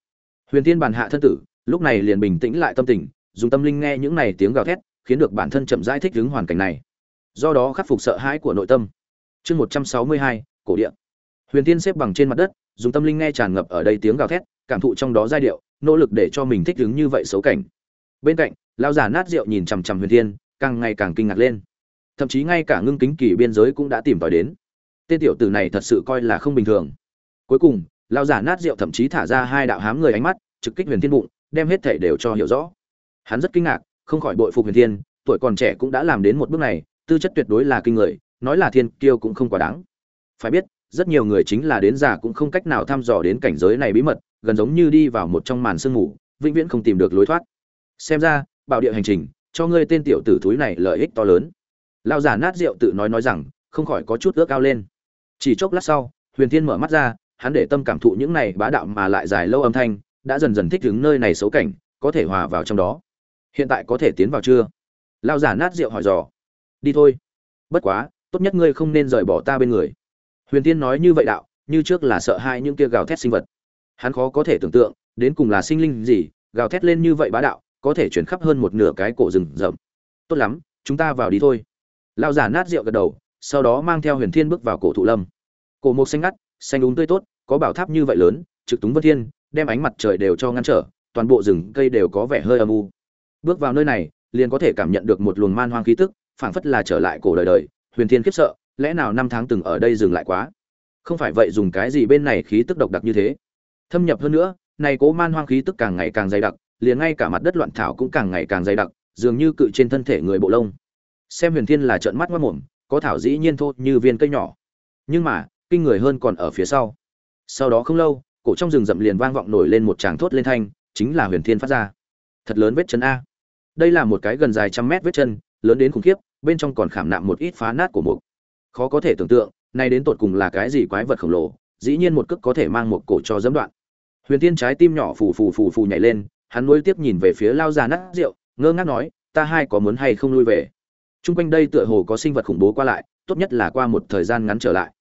Huyền thiên bàn hạ thân tử, lúc này liền bình tĩnh lại tâm tình, dùng tâm linh nghe những này tiếng gào thét khiến được bản thân chậm rãi thích ứng hoàn cảnh này. Do đó khắc phục sợ hãi của nội tâm. Chương một trăm sáu mươi hai, cổ địa. Huyền tiên xếp bằng trên mặt đất, dùng tâm linh nghe tràn ngập ở đây tiếng gào thét, cảm thụ trong đó giai điệu, nỗ lực để cho mình thích ứng như vậy xấu cảnh. Bên cạnh, lão giả nát rượu nhìn chằm chằm huyền tiên càng ngày càng kinh ngạc lên. Thậm chí ngay cả ngưng kính kỳ biên giới cũng đã tìm tòi đến. Tên tiểu tử này thật sự coi là không bình thường. Cuối cùng, lão giả nát rượu thậm chí thả ra hai đạo hám người ánh mắt, trực kích huyền thiên bụng, đem hết thảy đều cho hiểu rõ. Hắn rất kinh ngạc không khỏi bội phục huyền thiên, tuổi còn trẻ cũng đã làm đến một bước này, tư chất tuyệt đối là kinh người, nói là thiên kiêu cũng không quá đáng. Phải biết, rất nhiều người chính là đến già cũng không cách nào thăm dò đến cảnh giới này bí mật, gần giống như đi vào một trong màn sương mù, vĩnh viễn không tìm được lối thoát. Xem ra, bảo địa hành trình, cho ngươi tên tiểu tử thúi này lợi ích to lớn. Lao giả nát rượu tự nói nói rằng, không khỏi có chút ước cao lên. Chỉ chốc lát sau, huyền thiên mở mắt ra, hắn để tâm cảm thụ những này bá đạo mà lại dài lâu âm thanh, đã dần dần thích ứng nơi này xấu cảnh, có thể hòa vào trong đó hiện tại có thể tiến vào chưa? Lao giả nát rượu hỏi dò. Đi thôi. Bất quá, tốt nhất ngươi không nên rời bỏ ta bên người. Huyền tiên nói như vậy đạo, như trước là sợ hai những kia gào thét sinh vật. Hắn khó có thể tưởng tượng, đến cùng là sinh linh gì, gào thét lên như vậy bá đạo, có thể chuyển khắp hơn một nửa cái cổ rừng rậm. Tốt lắm, chúng ta vào đi thôi. Lao giả nát rượu gật đầu, sau đó mang theo huyền thiên bước vào cổ thụ lâm. Cổ mộc xanh ngắt, xanh đúng tươi tốt, có bảo tháp như vậy lớn, trực túng vân thiên, đem ánh mặt trời đều cho ngăn trở, toàn bộ rừng cây đều có vẻ hơi âm u bước vào nơi này, liền có thể cảm nhận được một luồng man hoang khí tức, phảng phất là trở lại cổ đời đời, huyền thiên khiếp sợ, lẽ nào năm tháng từng ở đây dừng lại quá? Không phải vậy dùng cái gì bên này khí tức độc đặc như thế? Thâm nhập hơn nữa, này cố man hoang khí tức càng ngày càng dày đặc, liền ngay cả mặt đất loạn thảo cũng càng ngày càng dày đặc, dường như cự trên thân thể người bộ lông. Xem huyền thiên là trợn mắt mất mồm, có thảo dĩ nhiên thô như viên cây nhỏ. Nhưng mà, kinh người hơn còn ở phía sau. Sau đó không lâu, cổ trong rừng rậm liền vang vọng nổi lên một tràng thốt lên thanh, chính là huyền thiên phát ra. Thật lớn vết chân a đây là một cái gần dài trăm mét vết chân, lớn đến khủng khiếp, bên trong còn khảm nạm một ít phá nát của mục. Khó có thể tưởng tượng, nay đến tột cùng là cái gì quái vật khổng lồ, dĩ nhiên một cước có thể mang một cổ cho dẫm đoạn. Huyền tiên trái tim nhỏ phù phù phù phù nhảy lên, hắn nuối tiếp nhìn về phía lao già nát rượu, ngơ ngác nói, ta hai có muốn hay không lui về? Trung quanh đây tựa hồ có sinh vật khủng bố qua lại, tốt nhất là qua một thời gian ngắn trở lại.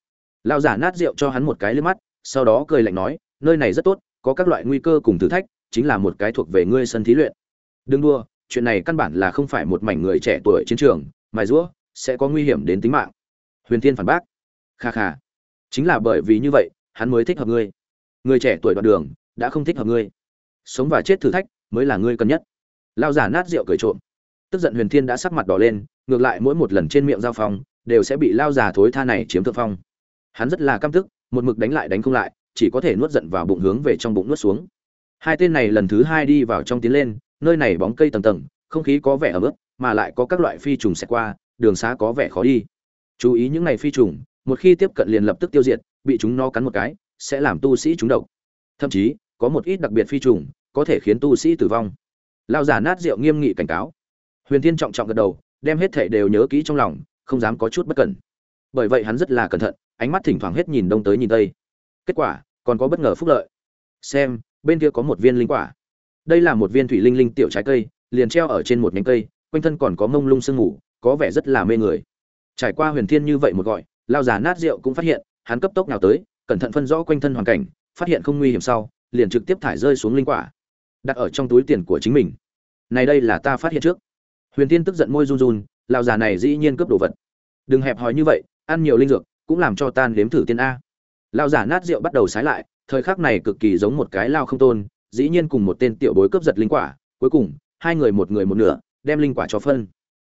Lao giả nát rượu cho hắn một cái lên mắt, sau đó cười lạnh nói, nơi này rất tốt, có các loại nguy cơ cùng thử thách, chính là một cái thuộc về ngươi sân thí luyện. Đừng đua chuyện này căn bản là không phải một mảnh người trẻ tuổi chiến trường, mài rũa, sẽ có nguy hiểm đến tính mạng. Huyền thiên phản bác. Kha kha. Chính là bởi vì như vậy, hắn mới thích hợp ngươi. Người trẻ tuổi đoạn đường, đã không thích hợp ngươi. Sống và chết thử thách, mới là ngươi cần nhất. Lao giả nát rượu cười trộm. Tức giận huyền thiên đã sắc mặt đỏ lên, ngược lại mỗi một lần trên miệng giao phong, đều sẽ bị lao giả thối tha này chiếm thượng phong. Hắn rất là căm tức, một mực đánh lại đánh không lại, chỉ có thể nuốt giận vào bụng hướng về trong bụng nuốt xuống. Hai tên này lần thứ hai đi vào trong tiến lên nơi này bóng cây tầng tầng, không khí có vẻ ấm ướt, mà lại có các loại phi trùng xẹt qua, đường xá có vẻ khó đi. Chú ý những này phi trùng, một khi tiếp cận liền lập tức tiêu diệt, bị chúng nó cắn một cái, sẽ làm tu sĩ trúng độc. Thậm chí, có một ít đặc biệt phi trùng, có thể khiến tu sĩ tử vong. Lao giả nát rượu nghiêm nghị cảnh cáo. Huyền thiên trọng trọng gật đầu, đem hết thể đều nhớ kỹ trong lòng, không dám có chút bất cẩn. Bởi vậy hắn rất là cẩn thận, ánh mắt thỉnh thoảng hết nhìn đông tới nhìn tây. Kết quả, còn có bất ngờ phúc lợi. Xem, bên kia có một viên linh quả đây là một viên thủy linh linh tiểu trái cây, liền treo ở trên một nhánh cây, quanh thân còn có mông lung sương ngủ có vẻ rất là mê người. Trải qua huyền thiên như vậy một gọi lao già nát rượu cũng phát hiện, hắn cấp tốc nào tới, cẩn thận phân rõ quanh thân hoàn cảnh, phát hiện không nguy hiểm sau, liền trực tiếp thải rơi xuống linh quả, đặt ở trong túi tiền của chính mình. Này đây là ta phát hiện trước. Huyền thiên tức giận môi run run lao già này dĩ nhiên cướp đồ vật. Đừng hẹp hòi như vậy, ăn nhiều linh dược, cũng làm cho tan đếm thử tiên a. Lao giả nát rượu bắt đầu sái lại, thời khắc này cực kỳ giống một cái lao không tôn dĩ nhiên cùng một tên tiểu bối cướp giật linh quả, cuối cùng, hai người một người một nửa, đem linh quả cho phân.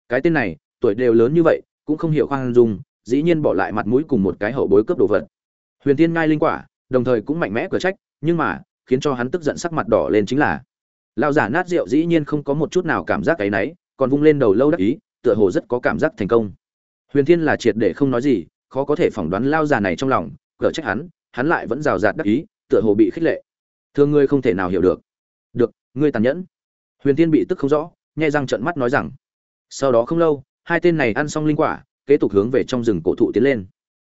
Cái tên này, tuổi đều lớn như vậy, cũng không hiểu khoan dung, dĩ nhiên bỏ lại mặt mũi cùng một cái hậu bối cướp đồ vật. Huyền tiên ngai linh quả, đồng thời cũng mạnh mẽ cửa trách, nhưng mà, khiến cho hắn tức giận sắc mặt đỏ lên chính là lao giả nát rượu dĩ nhiên không có một chút nào cảm giác cái náy, còn vung lên đầu lâu đắc ý, tựa hồ rất có cảm giác thành công. Huyền thiên là triệt để không nói gì, khó có thể phỏng đoán lao già này trong lòng, cờ trách hắn hắn lại vẫn rào rạt đắc ý, tựa hồ bị khích lệ thương ngươi không thể nào hiểu được. Được, ngươi tàn nhẫn. Huyền tiên bị tức không rõ, nhai răng trợn mắt nói rằng. Sau đó không lâu, hai tên này ăn xong linh quả, kế tục hướng về trong rừng cổ thụ tiến lên.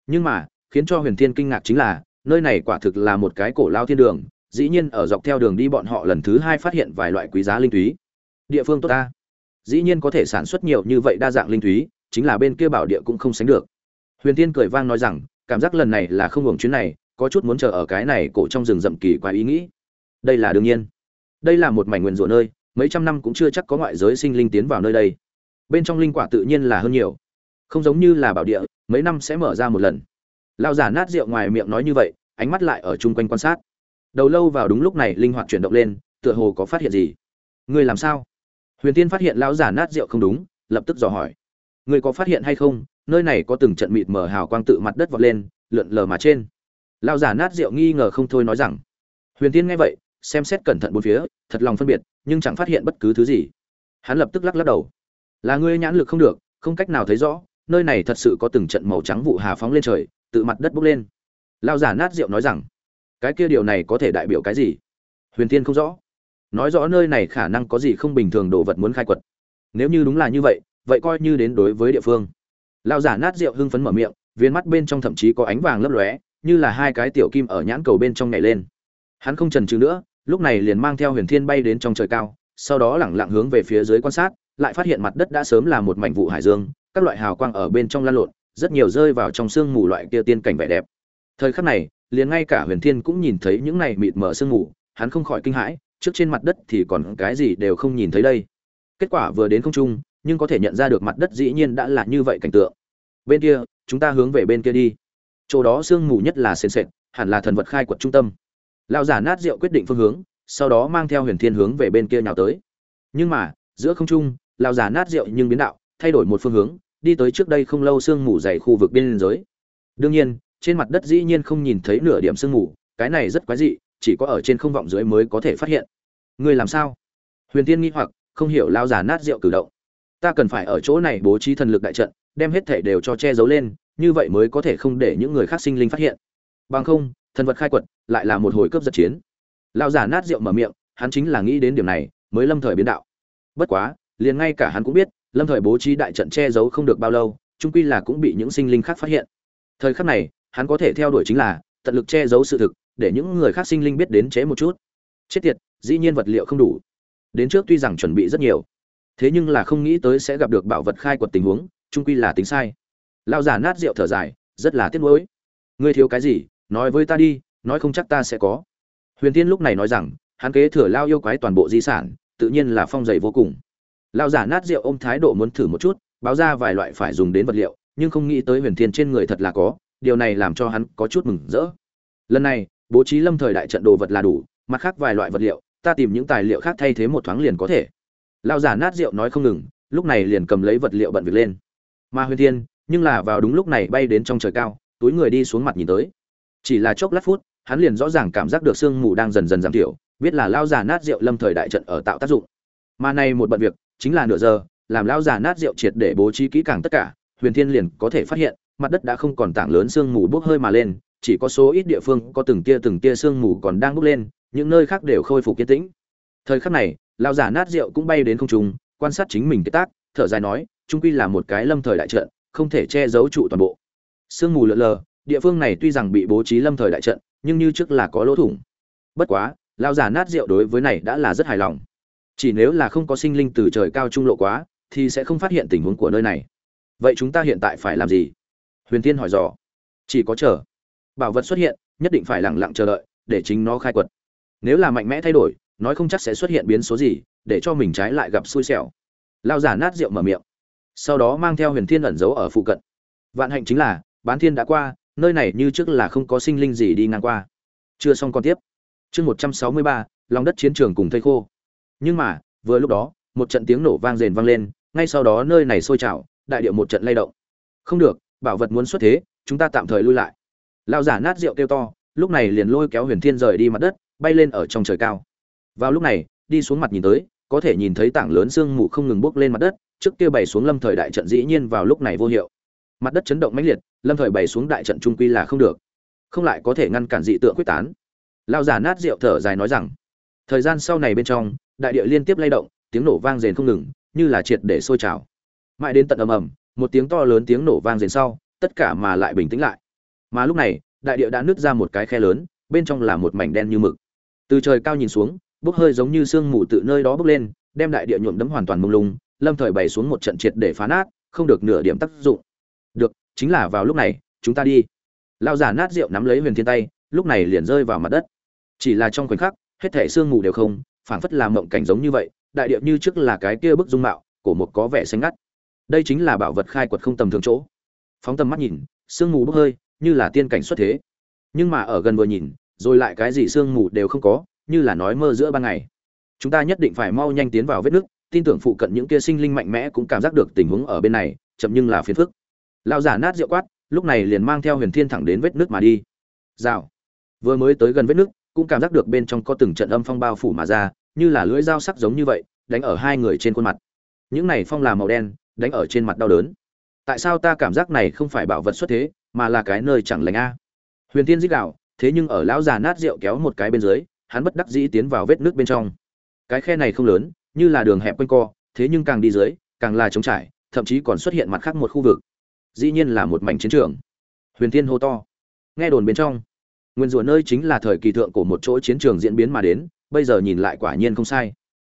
Nhưng mà, khiến cho huyền thiên kinh ngạc chính là, nơi này quả thực là một cái cổ lao thiên đường, dĩ nhiên ở dọc theo đường đi bọn họ lần thứ hai phát hiện vài loại quý giá linh túy địa phương tốt ta. Dĩ nhiên có thể sản xuất nhiều như vậy đa dạng linh túy chính là bên kia bảo địa cũng không sánh được. Huyền Thiên cười vang nói rằng, cảm giác lần này là không hưởng chuyến này có chút muốn chờ ở cái này cổ trong rừng rậm kỳ quái ý nghĩ. Đây là đương nhiên. Đây là một mảnh nguyên rủa nơi, mấy trăm năm cũng chưa chắc có ngoại giới sinh linh tiến vào nơi đây. Bên trong linh quả tự nhiên là hơn nhiều. Không giống như là bảo địa, mấy năm sẽ mở ra một lần. Lao giả nát rượu ngoài miệng nói như vậy, ánh mắt lại ở chung quanh quan sát. Đầu lâu vào đúng lúc này linh hoạt chuyển động lên, tựa hồ có phát hiện gì. Ngươi làm sao? Huyền tiên phát hiện lão giả nát rượu không đúng, lập tức dò hỏi. Ngươi có phát hiện hay không? Nơi này có từng trận mịt mờ hào quang tự mặt đất vọt lên, lượn lờ mà trên lão giả nát rượu nghi ngờ không thôi nói rằng, huyền tiên nghe vậy, xem xét cẩn thận bốn phía, thật lòng phân biệt, nhưng chẳng phát hiện bất cứ thứ gì. Hắn lập tức lắc lắc đầu, là ngươi nhãn lực không được, không cách nào thấy rõ, nơi này thật sự có từng trận màu trắng vụ hà phóng lên trời, tự mặt đất bốc lên. Lao giả nát rượu nói rằng, cái kia điều này có thể đại biểu cái gì? Huyền tiên không rõ, nói rõ nơi này khả năng có gì không bình thường đồ vật muốn khai quật. Nếu như đúng là như vậy vậy coi như đến đối với địa phương. Lao giả nát rượu hưng phấn mở miệng, viên mắt bên trong thậm chí có ánh vàng lấp lóe như là hai cái tiểu kim ở nhãn cầu bên trong nhảy lên. Hắn không trần trừ nữa, lúc này liền mang theo huyền thiên bay đến trong trời cao, sau đó lẳng lặng hướng về phía dưới quan sát, lại phát hiện mặt đất đã sớm là một mảnh vụ hải dương, các loại hào quang ở bên trong lan lộn, rất nhiều rơi vào trong sương mù loại kia tiên cảnh vẻ đẹp. Thời khắc này, liền ngay cả huyền thiên cũng nhìn thấy những này mịt mờ sương mù, hắn không khỏi kinh hãi, trước trên mặt đất thì còn cái gì đều không nhìn thấy đây. Kết quả vừa đến không trung, nhưng có thể nhận ra được mặt đất dĩ nhiên đã là như vậy cảnh tượng. Bên kia, chúng ta hướng về bên kia đi chỗ đó sương mù nhất là sền sệt, hẳn là thần vật khai quật trung tâm. Lão giả nát rượu quyết định phương hướng, sau đó mang theo huyền thiên hướng về bên kia nhào tới. Nhưng mà, giữa không trung, lão giả nát rượu nhưng biến đạo, thay đổi một phương hướng, đi tới trước đây không lâu sương mù dày khu vực biên giới đương nhiên, trên mặt đất dĩ nhiên không nhìn thấy nửa điểm sương mù, cái này rất quái dị, chỉ có ở trên không vọng dưới mới có thể phát hiện. Người làm sao? Huyền tiên nghi hoặc, không hiểu lao giả nát rượu cử động. Ta cần phải ở chỗ này bố trí thần lực đại trận, đem hết thể đều cho che giấu lên như vậy mới có thể không để những người khác sinh linh phát hiện. Bằng không, thần vật khai quật lại là một hồi cướp giật chiến. Lão giả nát rượu mở miệng, hắn chính là nghĩ đến điểm này, mới lâm thời biến đạo. Bất quá, liền ngay cả hắn cũng biết, lâm thời bố trí đại trận che giấu không được bao lâu trung quy là cũng bị những sinh linh khác phát hiện. Thời khắc này, hắn có thể theo đuổi chính là tận lực che giấu sự thực, để những người khác sinh linh biết đến chế một chút. Chết tiệt, dĩ nhiên vật liệu không đủ. Đến trước tuy rằng chuẩn bị rất nhiều, thế nhưng là không nghĩ tới sẽ gặp được bảo vật khai quật tình huống trung quy là tính sai lao giả nát rượu thở dài, rất là tiếc nuối. Ngươi thiếu cái gì, nói với ta đi, nói không chắc ta sẽ có. Huyền tiên lúc này nói rằng, hắn kế thừa lao yêu quái toàn bộ di sản, tự nhiên là phong dày vô cùng. Lao giả nát rượu ôm thái độ muốn thử một chút, báo ra vài loại phải dùng đến vật liệu, nhưng không nghĩ tới huyền thiên trên người thật là có, điều này làm cho hắn có chút mừng rỡ. Lần này, bố trí lâm thời đại trận đồ vật là đủ, mặt khác vài loại vật liệu, ta tìm những tài liệu khác thay thế một thoáng liền có thể. Lao giả nát rượu nói không ngừng, lúc này liền cầm lấy vật liệu bận việc lên. Mà huyền thiên nhưng là vào đúng lúc này bay đến trong trời cao, túi người đi xuống mặt nhìn tới. Chỉ là chốc lát phút, hắn liền rõ ràng cảm giác được sương mù đang dần dần giảm thiểu, biết là lao già nát rượu lâm thời đại trận ở tạo tác dụng. Mà nay một bận việc, chính là nửa giờ, làm lao già nát rượu triệt để bố trí kỹ càng tất cả, huyền thiên liền có thể phát hiện, mặt đất đã không còn tảng lớn sương mù bốc hơi mà lên, chỉ có số ít địa phương có từng tia từng tia sương mù còn đang bốc lên, những nơi khác đều khôi phục kiên tĩnh. Thời khắc này, lao già nát rượu cũng bay đến không trung, quan sát chính mình cái tác, thở dài nói, trung quy là một cái lâm thời đại trận không thể che giấu trụ toàn bộ. Sương mù lờ lờ, địa phương này tuy rằng bị bố trí lâm thời đại trận, nhưng như trước là có lỗ thủng. Bất quá lao giả nát rượu đối với này đã là rất hài lòng. Chỉ nếu là không có sinh linh từ trời cao trung lộ quá, thì sẽ không phát hiện tình huống của nơi này. Vậy chúng ta hiện tại phải làm gì? Huyền tiên hỏi dò. Chỉ có chờ. Bảo vật xuất hiện, nhất định phải lẳng lặng chờ đợi, để chính nó khai quật. Nếu là mạnh mẽ thay đổi, nói không chắc sẽ xuất hiện biến số gì, để cho mình trái lại gặp xui xẻo. Lao giả nát rượu mở miệng sau đó mang theo huyền thiên ẩn giấu ở phụ cận. Vạn hạnh chính là, bán thiên đã qua, nơi này như trước là không có sinh linh gì đi ngang qua. Chưa xong còn tiếp. Chương một trăm sáu mươi ba, lòng đất chiến trường cùng thây khô. Nhưng mà, vừa lúc đó, một trận tiếng nổ vang rền vang lên, ngay sau đó nơi này sôi trào, đại điệu một trận lay động. Không được, bảo vật muốn xuất thế, chúng ta tạm thời lui lại. Lao giả nát rượu kêu to, lúc này liền lôi kéo huyền thiên rời đi mặt đất, bay lên ở trong trời cao. Vào lúc này, đi xuống mặt nhìn tới, có thể nhìn thấy tảng lớn sương mù không ngừng bốc lên mặt đất trước kia bày xuống lâm thời đại trận dĩ nhiên vào lúc này vô hiệu. Mặt đất chấn động mãnh liệt, lâm thời bày xuống đại trận trung quy là không được. Không lại có thể ngăn cản dị tượng quyết tán. Lao giả nát rượu thở dài nói rằng, thời gian sau này bên trong, đại địa liên tiếp lay động, tiếng nổ vang rền không ngừng, như là triệt để sôi trào. Mãi đến tận ầm ầm, một tiếng to lớn tiếng nổ vang rền sau, tất cả mà lại bình tĩnh lại. Mà lúc này, đại địa đã nứt ra một cái khe lớn, bên trong là một mảnh đen như mực. Từ trời cao nhìn xuống, bốc hơi giống như sương mù tự nơi đó bốc lên, đem đại địa nhuộm đấm hoàn toàn mông lung lâm thời bày xuống một trận triệt để phá nát, không được nửa điểm tác dụng. Được, chính là vào lúc này, chúng ta đi. Lao giả nát rượu nắm lấy huyền thiên tay, lúc này liền rơi vào mặt đất. Chỉ là trong khoảnh khắc, hết thể sương mù đều không, phảng phất làm mộng cảnh giống như vậy, đại điệu như trước là cái kia bức dung mạo của một có vẻ xanh ngắt. Đây chính là bảo vật khai quật không tầm thường chỗ. Phóng tầm mắt nhìn, sương mù bốc hơi, như là tiên cảnh xuất thế. Nhưng mà ở gần vừa nhìn, rồi lại cái gì sương mù đều không có, như là nói mơ giữa ban ngày. Chúng ta nhất định phải mau nhanh tiến vào vết nước tin tưởng phụ cận những kia sinh linh mạnh mẽ cũng cảm giác được tình huống ở bên này, chậm nhưng là phiền phức. Lão giả nát rượu quát, lúc này liền mang theo huyền thiên thẳng đến vết nước mà đi. Rào. Vừa mới tới gần vết nước, cũng cảm giác được bên trong có từng trận âm phong bao phủ mà ra, như là lưỡi dao sắc giống như vậy, đánh ở hai người trên khuôn mặt. Những này phong là màu đen, đánh ở trên mặt đau đớn. Tại sao ta cảm giác này không phải bảo vật xuất thế, mà là cái nơi chẳng lành a? Huyền Thiên dích đạo thế nhưng ở lão già nát rượu kéo một cái bên dưới, hắn bất đắc dĩ tiến vào vết nước bên trong. Cái khe này không lớn như là đường hẹp quanh co, thế nhưng càng đi dưới, càng là trống trải, thậm chí còn xuất hiện mặt khác một khu vực. Dĩ nhiên là một mảnh chiến trường. Huyền Thiên hô to. Nghe đồn bên trong, nguyên rủa nơi chính là thời kỳ thượng của một chỗ chiến trường diễn biến mà đến, bây giờ nhìn lại quả nhiên không sai.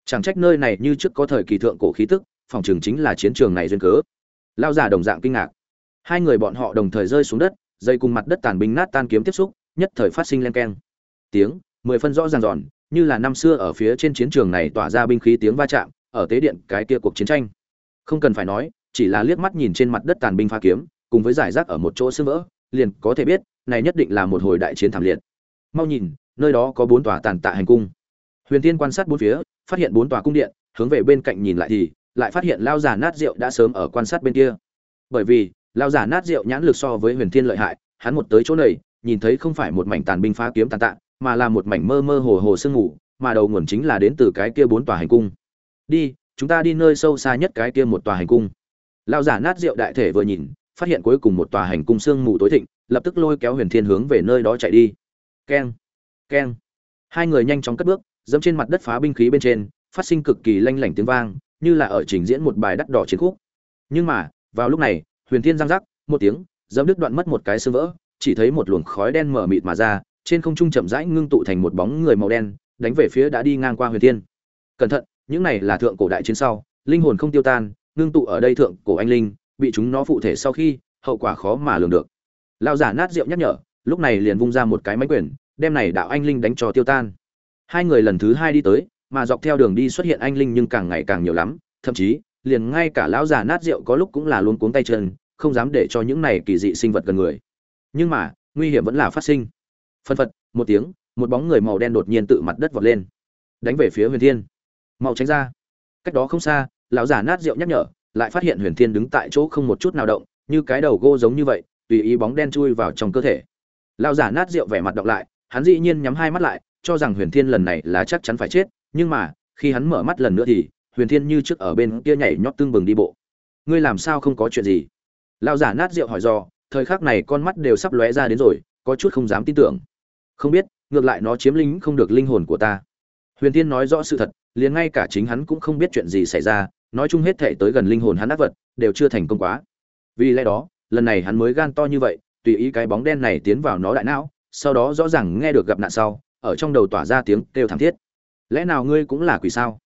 Chẳng trách nơi này như trước có thời kỳ thượng cổ khí tức, phòng trường chính là chiến trường này duyên cớ. Lao giả đồng dạng kinh ngạc. Hai người bọn họ đồng thời rơi xuống đất, dây cùng mặt đất tàn binh nát tan kiếm tiếp xúc, nhất thời phát sinh len keng. Tiếng, mười phân rõ ràng giòn như là năm xưa ở phía trên chiến trường này tỏa ra binh khí tiếng va chạm, ở tế điện cái kia cuộc chiến tranh. Không cần phải nói, chỉ là liếc mắt nhìn trên mặt đất tàn binh pha kiếm, cùng với giải rác ở một chỗ sương vỡ, liền có thể biết, này nhất định là một hồi đại chiến thảm liệt. Mau nhìn, nơi đó có bốn tòa tàn tạ hành cung. Huyền tiên quan sát bốn phía, phát hiện bốn tòa cung điện, hướng về bên cạnh nhìn lại thì, lại phát hiện lao giả nát rượu đã sớm ở quan sát bên kia. Bởi vì lao giả nát rượu nhãn lực so với huyền thiên lợi hại, hắn một tới chỗ này, nhìn thấy không phải một mảnh tàn binh phá kiếm tàn tạ mà là một mảnh mơ mơ hồ hồ sương ngủ, mà đầu nguồn chính là đến từ cái kia bốn tòa hành cung. Đi, chúng ta đi nơi sâu xa nhất cái kia một tòa hành cung. Lao giả nát rượu đại thể vừa nhìn, phát hiện cuối cùng một tòa hành cung sương mù tối thịnh, lập tức lôi kéo huyền thiên hướng về nơi đó chạy đi. Keng keng. Hai người nhanh chóng cất bước, dẫm trên mặt đất phá binh khí bên trên, phát sinh cực kỳ lanh lảnh tiếng vang, như là ở trình diễn một bài đắt đỏ chiến khúc. Nhưng mà, vào lúc này, huyền thiên giang giác một tiếng, dẫm đứt đoạn mất một cái xương vỡ, chỉ thấy một luồng khói đen mở mịt mà ra trên không trung chậm rãi ngưng tụ thành một bóng người màu đen, đánh về phía đã đi ngang qua huyền thiên. Cẩn thận, những này là thượng cổ đại chiến sau, linh hồn không tiêu tan, ngưng tụ ở đây thượng cổ anh linh, bị chúng nó phụ thể sau khi, hậu quả khó mà lường được. Lão giả nát rượu nhắc nhở, lúc này liền vung ra một cái máy quyền đem này đạo anh linh đánh cho tiêu tan. Hai người lần thứ hai đi tới, mà dọc theo đường đi xuất hiện anh linh nhưng càng ngày càng nhiều lắm, thậm chí, liền ngay cả lão già nát rượu có lúc cũng là luôn cuống tay chân, không dám để cho những này kỳ dị sinh vật gần người. Nhưng mà, nguy hiểm vẫn là phát sinh phân phật, một tiếng, một bóng người màu đen đột nhiên tự mặt đất vọt lên, đánh về phía huyền thiên. Mau tránh ra. Cách đó không xa, lão già nát rượu nhắc nhở, lại phát hiện huyền thiên đứng tại chỗ không một chút nào động, như cái đầu gô giống như vậy, tùy ý bóng đen chui vào trong cơ thể. Lão giả nát rượu vẻ mặt đọc lại, hắn dĩ nhiên nhắm hai mắt lại, cho rằng huyền thiên lần này là chắc chắn phải chết, nhưng mà, khi hắn mở mắt lần nữa thì, huyền thiên như trước ở bên kia nhảy nhót tương bừng đi bộ. Ngươi làm sao không có chuyện gì? Lão giả nát rượu hỏi do thời khắc này con mắt đều sắp lóe ra đến rồi, có chút không dám tin tưởng không biết, ngược lại nó chiếm lính không được linh hồn của ta. Huyền thiên nói rõ sự thật, liền ngay cả chính hắn cũng không biết chuyện gì xảy ra, nói chung hết thể tới gần linh hồn hắn ác vật, đều chưa thành công quá. Vì lẽ đó, lần này hắn mới gan to như vậy, tùy ý cái bóng đen này tiến vào nó đại não, sau đó rõ ràng nghe được gặp nạn sau, ở trong đầu tỏa ra tiếng kêu thảm thiết. Lẽ nào ngươi cũng là quỷ sao?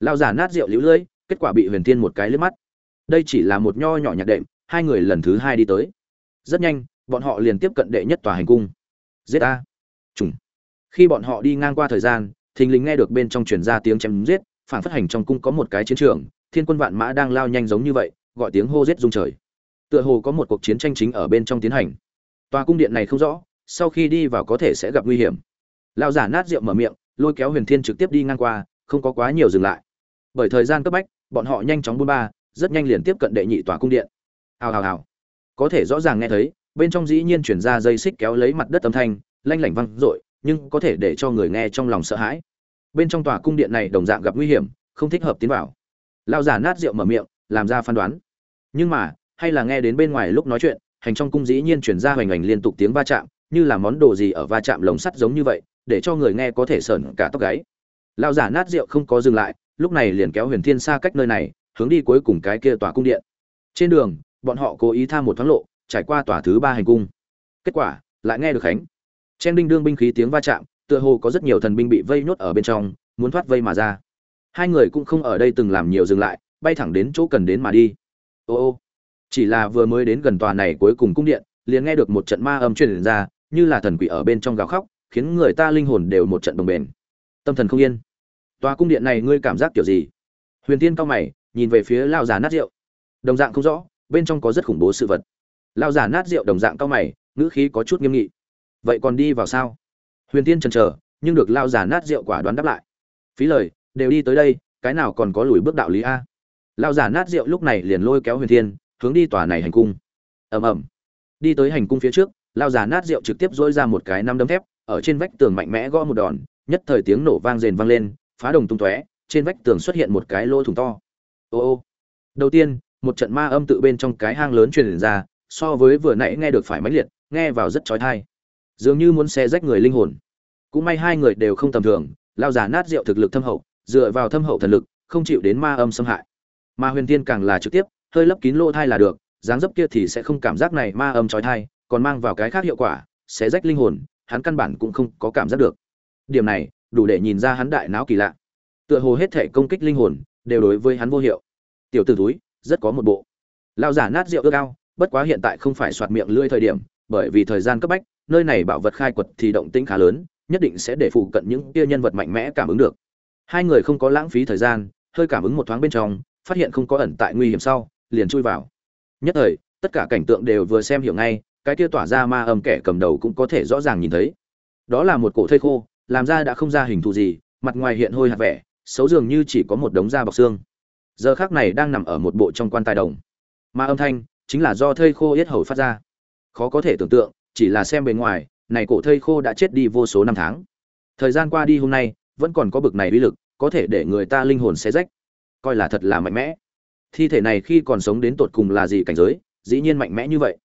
Lao giả nát rượu lũ lưỡi, kết quả bị huyền thiên một cái lướt mắt. Đây chỉ là một nho nhỏ nhạc đệm, hai người lần thứ hai đi tới. Rất nhanh, bọn họ liền tiếp cận đệ nhất tòa hành cung. Giết a trùng. Khi bọn họ đi ngang qua thời gian, thình lình nghe được bên trong truyền ra tiếng chém giết, phản phất hành trong cung có một cái chiến trường, thiên quân vạn mã đang lao nhanh giống như vậy, gọi tiếng hô giết rung trời. Tựa hồ có một cuộc chiến tranh chính ở bên trong tiến hành. Tòa cung điện này không rõ, sau khi đi vào có thể sẽ gặp nguy hiểm. Lao giả nát rượu mở miệng, lôi kéo huyền thiên trực tiếp đi ngang qua, không có quá nhiều dừng lại. Bởi thời gian cấp bách, bọn họ nhanh chóng buôn ba, rất nhanh liền tiếp cận đệ nhị tòa cung điện. Hào hào hào. Có thể rõ ràng nghe thấy, bên trong dĩ nhiên chuyển ra dây xích kéo lấy mặt đất âm thanh lanh lảnh vang dội, nhưng có thể để cho người nghe trong lòng sợ hãi. Bên trong tòa cung điện này đồng dạng gặp nguy hiểm không thích hợp tiến vào. Lão giả nát rượu mở miệng làm ra phán đoán. Nhưng mà hay là nghe đến bên ngoài lúc nói chuyện hành trong cung dĩ nhiên truyền ra hoành hành liên tục tiếng va chạm như là món đồ gì ở va chạm lồng sắt giống như vậy để cho người nghe có thể sởn cả tóc gáy. Lão giả nát rượu không có dừng lại lúc này liền kéo huyền thiên xa cách nơi này hướng đi cuối cùng cái kia tòa cung điện. Trên đường bọn họ cố ý tham một thoáng lộ trải qua tòa thứ ba hành cung. Kết quả lại nghe được khánh chen đinh đương binh khí tiếng va chạm, tựa hồ có rất nhiều thần binh bị vây nhốt ở bên trong, muốn thoát vây mà ra. Hai người cũng không ở đây từng làm nhiều dừng lại, bay thẳng đến chỗ cần đến mà đi. Ô ô, chỉ là vừa mới đến gần tòa này cuối cùng cung điện, liền nghe được một trận ma âm truyền ra, như là thần quỷ ở bên trong gào khóc, khiến người ta linh hồn đều một trận đồng bền tâm thần không yên. Tòa cung điện này ngươi cảm giác kiểu gì? Huyền tiên cao mày, nhìn về phía lao già nát rượu. Đồng dạng không rõ, bên trong có rất khủng bố sự vật. Lao già nát rượu đồng dạng cao mày, ngữ khí có chút nghiêm nghị vậy còn đi vào sao? Huyền tiên chần chờ, nhưng được lao già nát rượu quả đoán đáp lại. Phí lời, đều đi tới đây, cái nào còn có lùi bước đạo lý a? Lao già nát rượu lúc này liền lôi kéo huyền thiên, hướng đi tòa này hành cung. Ầm ầm. Đi tới hành cung phía trước, lao già nát rượu trực tiếp dỗi ra một cái năm đấm thép, ở trên vách tường mạnh mẽ gõ một đòn, nhất thời tiếng nổ vang rền vang lên, phá đồng tung tóe, trên vách tường xuất hiện một cái lỗ thủng to. Ô ô. Đầu tiên, một trận ma âm tự bên trong cái hang lớn truyền ra, so với vừa nãy nghe được phải mãnh liệt, nghe vào rất trói thai dường như muốn xé rách người linh hồn. Cũng may hai người đều không tầm thường, lao giả nát rượu thực lực thâm hậu, dựa vào thâm hậu thần lực, không chịu đến ma âm xâm hại. Ma huyền tiên càng là trực tiếp, hơi lấp kín lỗ thai là được, dáng dấp kia thì sẽ không cảm giác này ma âm trói thai, còn mang vào cái khác hiệu quả sẽ rách linh hồn, hắn căn bản cũng không có cảm giác được. Điểm này, đủ để nhìn ra hắn đại não kỳ lạ. Tựa hồ hết thể công kích linh hồn, đều đối với hắn vô hiệu. Tiểu t ử túi rất có một bộ. Lao giả nát rượu ước ao, bất quá hiện tại không phải soạt miệng lưỡi thời điểm, bởi vì thời gian cấp bách nơi này bảo vật khai quật thì động tĩnh khá lớn, nhất định sẽ để phụ cận những kia nhân vật mạnh mẽ cảm ứng được. Hai người không có lãng phí thời gian, hơi cảm ứng một thoáng bên trong, phát hiện không có ẩn tại nguy hiểm sau, liền chui vào. Nhất thời, tất cả cảnh tượng đều vừa xem hiểu ngay, cái kia tỏa ra ma âm kẻ cầm đầu cũng có thể rõ ràng nhìn thấy. Đó là một cổ thây khô, làm ra đã không ra hình thù gì, mặt ngoài hiện hôi hạt vẻ, xấu dường như chỉ có một đống da bọc xương. Giờ khắc này đang nằm ở một bộ trong quan tài đồng. Ma âm thanh chính là do thây khô yết hầu phát ra. Khó có thể tưởng tượng chỉ là xem bề ngoài, này cổ thây khô đã chết đi vô số năm tháng. Thời gian qua đi hôm nay, vẫn còn có bực này uy lực, có thể để người ta linh hồn xé rách. Coi là thật là mạnh mẽ. Thi thể này khi còn sống đến tột cùng là gì cảnh giới, dĩ nhiên mạnh mẽ như vậy.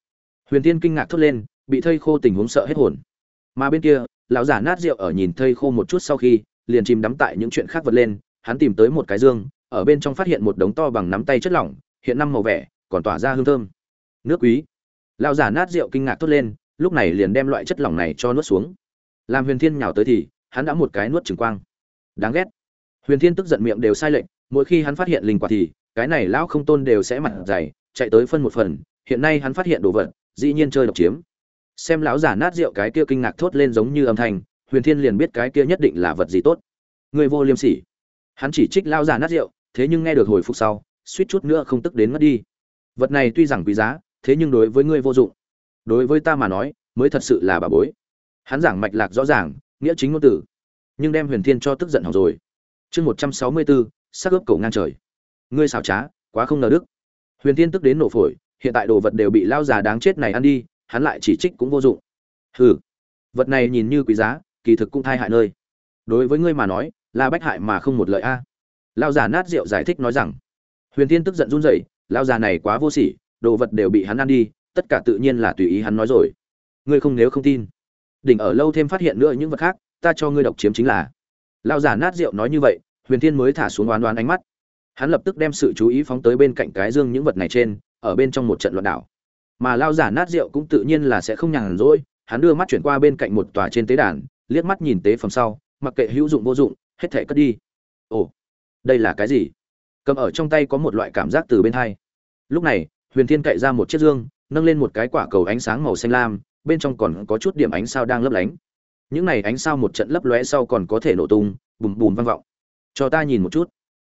Huyền tiên kinh ngạc thốt lên, bị thây khô tình huống sợ hết hồn. Mà bên kia, lão giả nát rượu ở nhìn thây khô một chút sau khi, liền chìm đắm tại những chuyện khác vật lên, hắn tìm tới một cái dương, ở bên trong phát hiện một đống to bằng nắm tay chất lỏng, hiện năm màu vẻ, còn tỏa ra hương thơm. Nước quý. Lão giả nát rượu kinh ngạc thốt lên lúc này liền đem loại chất lỏng này cho nuốt xuống. Làm huyền thiên nhào tới thì hắn đã một cái nuốt trừng quang. Đáng ghét. Huyền thiên tức giận miệng đều sai lệch, mỗi khi hắn phát hiện linh quả thì cái này lão không tôn đều sẽ mặt dày chạy tới phân một phần hiện nay hắn phát hiện đồ vật dĩ nhiên chơi độc chiếm. Xem lão giả nát rượu cái kia kinh ngạc thốt lên giống như âm thanh huyền thiên liền biết cái kia nhất định là vật gì tốt. Người vô liêm sỉ. Hắn chỉ trích lão giả nát rượu thế nhưng nghe được hồi phục sau suýt chút nữa không tức đến mất đi. Vật này tuy rằng quý giá thế nhưng đối với ngươi vô dụng đối với ta mà nói, mới thật sự là bà bối. Hắn giảng mạch lạc rõ ràng, nghĩa chính ngôn tử nhưng đem huyền thiên cho tức giận hỏng rồi. Chương một trăm sáu mươi bốn sắc ướp cổ ngang trời. Ngươi xảo trá, quá không ngờ đức. Huyền thiên tức đến nổ phổi, hiện tại đồ vật đều bị lao già đáng chết này ăn đi, hắn lại chỉ trích cũng vô dụng. Hừ, vật này nhìn như quý giá, kỳ thực cũng thai hại nơi. Đối với ngươi mà nói, là bách hại mà không một lợi a. À. lao già nát rượu giải thích nói rằng. Huyền thiên tức giận run rẩy lao già này quá vô sỉ, đồ vật đều bị hắn ăn đi tất cả tự nhiên là tùy ý hắn nói rồi. Ngươi không nếu không tin. Đỉnh ở lâu thêm phát hiện nữa những vật khác, ta cho ngươi độc chiếm chính là. Lao giả nát rượu nói như vậy, huyền thiên mới thả xuống oán đoán ánh mắt. Hắn lập tức đem sự chú ý phóng tới bên cạnh cái dương những vật này trên, ở bên trong một trận loạn đảo. Mà lao giả nát rượu cũng tự nhiên là sẽ không nhàn rỗi, hắn đưa mắt chuyển qua bên cạnh một tòa trên tế đàn, liếc mắt nhìn tế phẩm sau, mặc kệ hữu dụng vô dụng, hết thể cất đi. Ồ, đây là cái gì? Cầm ở trong tay có một loại cảm giác từ bên hai. Lúc này, huyền thiên cậy ra một chiếc dương nâng lên một cái quả cầu ánh sáng màu xanh lam, bên trong còn có chút điểm ánh sao đang lấp lánh. Những này ánh sao một trận lấp lóe sau còn có thể nổ tung, bùm bùm vang vọng. Cho ta nhìn một chút.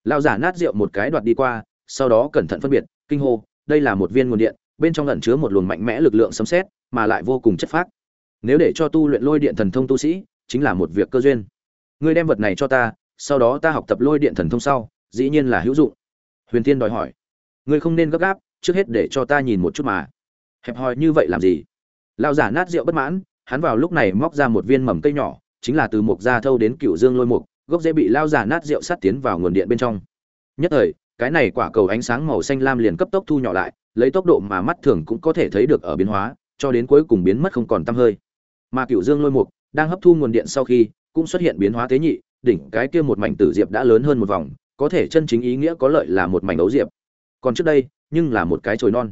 Lao giả nát rượu một cái đoạt đi qua, sau đó cẩn thận phân biệt, kinh hô, đây là một viên nguồn điện, bên trong ẩn chứa một luồng mạnh mẽ lực lượng sấm xét mà lại vô cùng chất phác. Nếu để cho tu luyện lôi điện thần thông tu sĩ, chính là một việc cơ duyên. Ngươi đem vật này cho ta, sau đó ta học tập lôi điện thần thông sau, dĩ nhiên là hữu dụng. Huyền tiên đòi hỏi. Ngươi không nên gấp gáp, trước hết để cho ta nhìn một chút mà hẹp hòi như vậy làm gì? Lao giả nát rượu bất mãn, hắn vào lúc này móc ra một viên mầm cây nhỏ, chính là từ mục gia thâu đến cựu dương lôi mục, gốc dễ bị lao giả nát rượu sắt tiến vào nguồn điện bên trong. Nhất thời, cái này quả cầu ánh sáng màu xanh lam liền cấp tốc thu nhỏ lại, lấy tốc độ mà mắt thường cũng có thể thấy được ở biến hóa, cho đến cuối cùng biến mất không còn tăm hơi. Mà cựu dương lôi mục đang hấp thu nguồn điện sau khi, cũng xuất hiện biến hóa tế nhị, đỉnh cái kia một mảnh tử diệp đã lớn hơn một vòng, có thể chân chính ý nghĩa có lợi là một mảnh ấu diệp. Còn trước đây, nhưng là một cái chồi non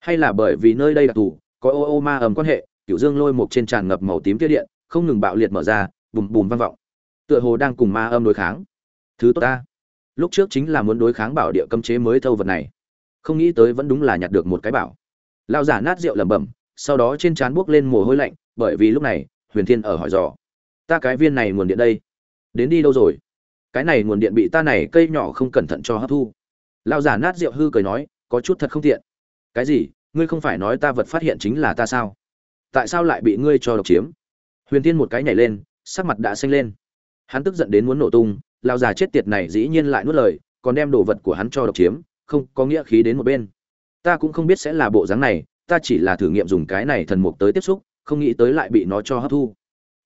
hay là bởi vì nơi đây đặc thù có ô ô ma ầm quan hệ cựu dương lôi mục trên tràn ngập màu tím tia điện, không ngừng bạo liệt mở ra, bùm bùm vang vọng. Tựa hồ đang cùng ma âm đối kháng. Thứ tốt ta. Lúc trước chính là muốn đối kháng bảo địa cấm chế mới thâu vật này. Không nghĩ tới vẫn đúng là nhặt được một cái bảo. Lao giả nát rượu lẩm bẩm, sau đó trên trán buốc lên mồ hôi lạnh, bởi vì lúc này, huyền thiên ở hỏi dò. Ta cái viên này nguồn điện đây? Đến đi đâu rồi? Cái này nguồn điện bị ta này cây nhỏ không cẩn thận cho hấp thu. Lao giả nát rượu hư cười nói, có chút thật không tiện cái gì? Ngươi không phải nói ta vật phát hiện chính là ta sao? Tại sao lại bị ngươi cho độc chiếm? Huyền tiên một cái nhảy lên, sắc mặt đã xanh lên. Hắn tức giận đến muốn nổ tung lao già chết tiệt này dĩ nhiên lại nuốt lời, còn đem đồ vật của hắn cho độc chiếm, không có nghĩa khí đến một bên. Ta cũng không biết sẽ là bộ dáng này, ta chỉ là thử nghiệm dùng cái này thần mục tới tiếp xúc, không nghĩ tới lại bị nó cho hấp thu.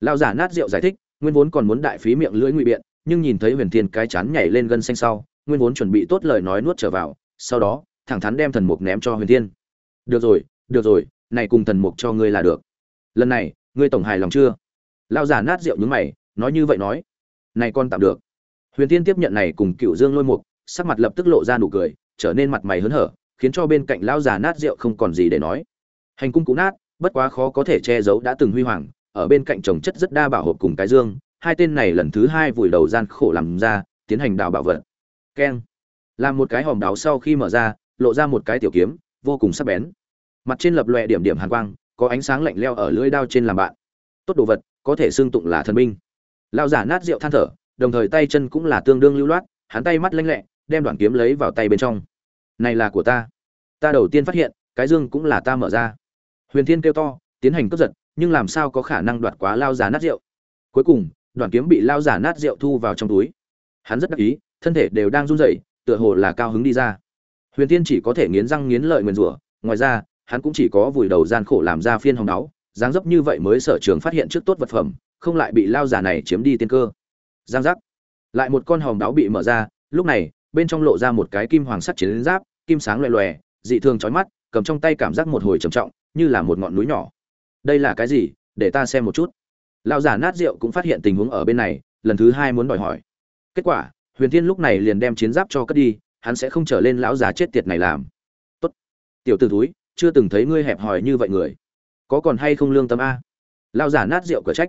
Lao giả nát rượu giải thích, nguyên vốn còn muốn đại phí miệng lưỡi ngụy biện, nhưng nhìn thấy huyền thiên cái chán nhảy lên gân xanh sau, nguyên vốn chuẩn bị tốt lời nói nuốt trở vào, sau đó thẳng thắn đem thần mục ném cho huyền thiên. Được rồi được rồi, này cùng thần mục cho ngươi là được. Lần này, ngươi tổng hài lòng chưa? Lao giả nát rượu nhúng mày, nói như vậy nói. Này con tạm được. Huyền thiên tiếp nhận này cùng cựu dương lôi mục, sắc mặt lập tức lộ ra nụ cười, trở nên mặt mày hớn hở, khiến cho bên cạnh lao giả nát rượu không còn gì để nói. Hành cung cũ nát, bất quá khó có thể che giấu đã từng huy hoàng, ở bên cạnh trồng chất rất đa bảo hộp cùng cái dương, hai tên này lần thứ hai vùi đầu gian khổ làm ra, tiến hành đào bảo vật. Keng. Làm một cái hòm đáo sau khi mở ra lộ ra một cái tiểu kiếm, vô cùng sắc bén. Mặt trên lập lòe điểm điểm hàn quang, có ánh sáng lạnh leo ở lưỡi đao trên làm bạn. Tốt đồ vật, có thể xương tụng là thần binh. Lao giả nát rượu than thở, đồng thời tay chân cũng là tương đương lưu loát, hắn tay mắt lanh lẹ, đem đoạn kiếm lấy vào tay bên trong. Này là của ta. Ta đầu tiên phát hiện, cái dương cũng là ta mở ra. Huyền thiên kêu to, tiến hành cướp giật, nhưng làm sao có khả năng đoạt quá lao giả nát rượu? Cuối cùng, đoạn kiếm bị lao giả nát rượu thu vào trong túi. Hắn rất đắc ý, thân thể đều đang run rẩy, tựa hồ là cao hứng đi ra huyền thiên chỉ có thể nghiến răng nghiến lợi nguyền rủa, ngoài ra, hắn cũng chỉ có vùi đầu gian khổ làm ra phiên hồng đáo dáng dấp như vậy mới sở trường phát hiện trước tốt vật phẩm, không lại bị lao giả này chiếm đi tiên cơ. Giang giác. Lại một con hồng đáo bị mở ra, lúc này, bên trong lộ ra một cái kim hoàng sắt chiến giáp, kim sáng loè loè, dị thường chói mắt, cầm trong tay cảm giác một hồi trầm trọng, như là một ngọn núi nhỏ. Đây là cái gì? Để ta xem một chút. Lão giả nát rượu cũng phát hiện tình huống ở bên này, lần thứ hai muốn đòi hỏi. Kết quả, huyền thiên lúc này liền đem chiến giáp cho cất đi hắn sẽ không trở lên lão già chết tiệt này làm. Tốt. Tiểu t ử túi chưa từng thấy ngươi hẹp hòi như vậy người. Có còn hay không lương tâm a? Lao giả nát rượu cửa trách.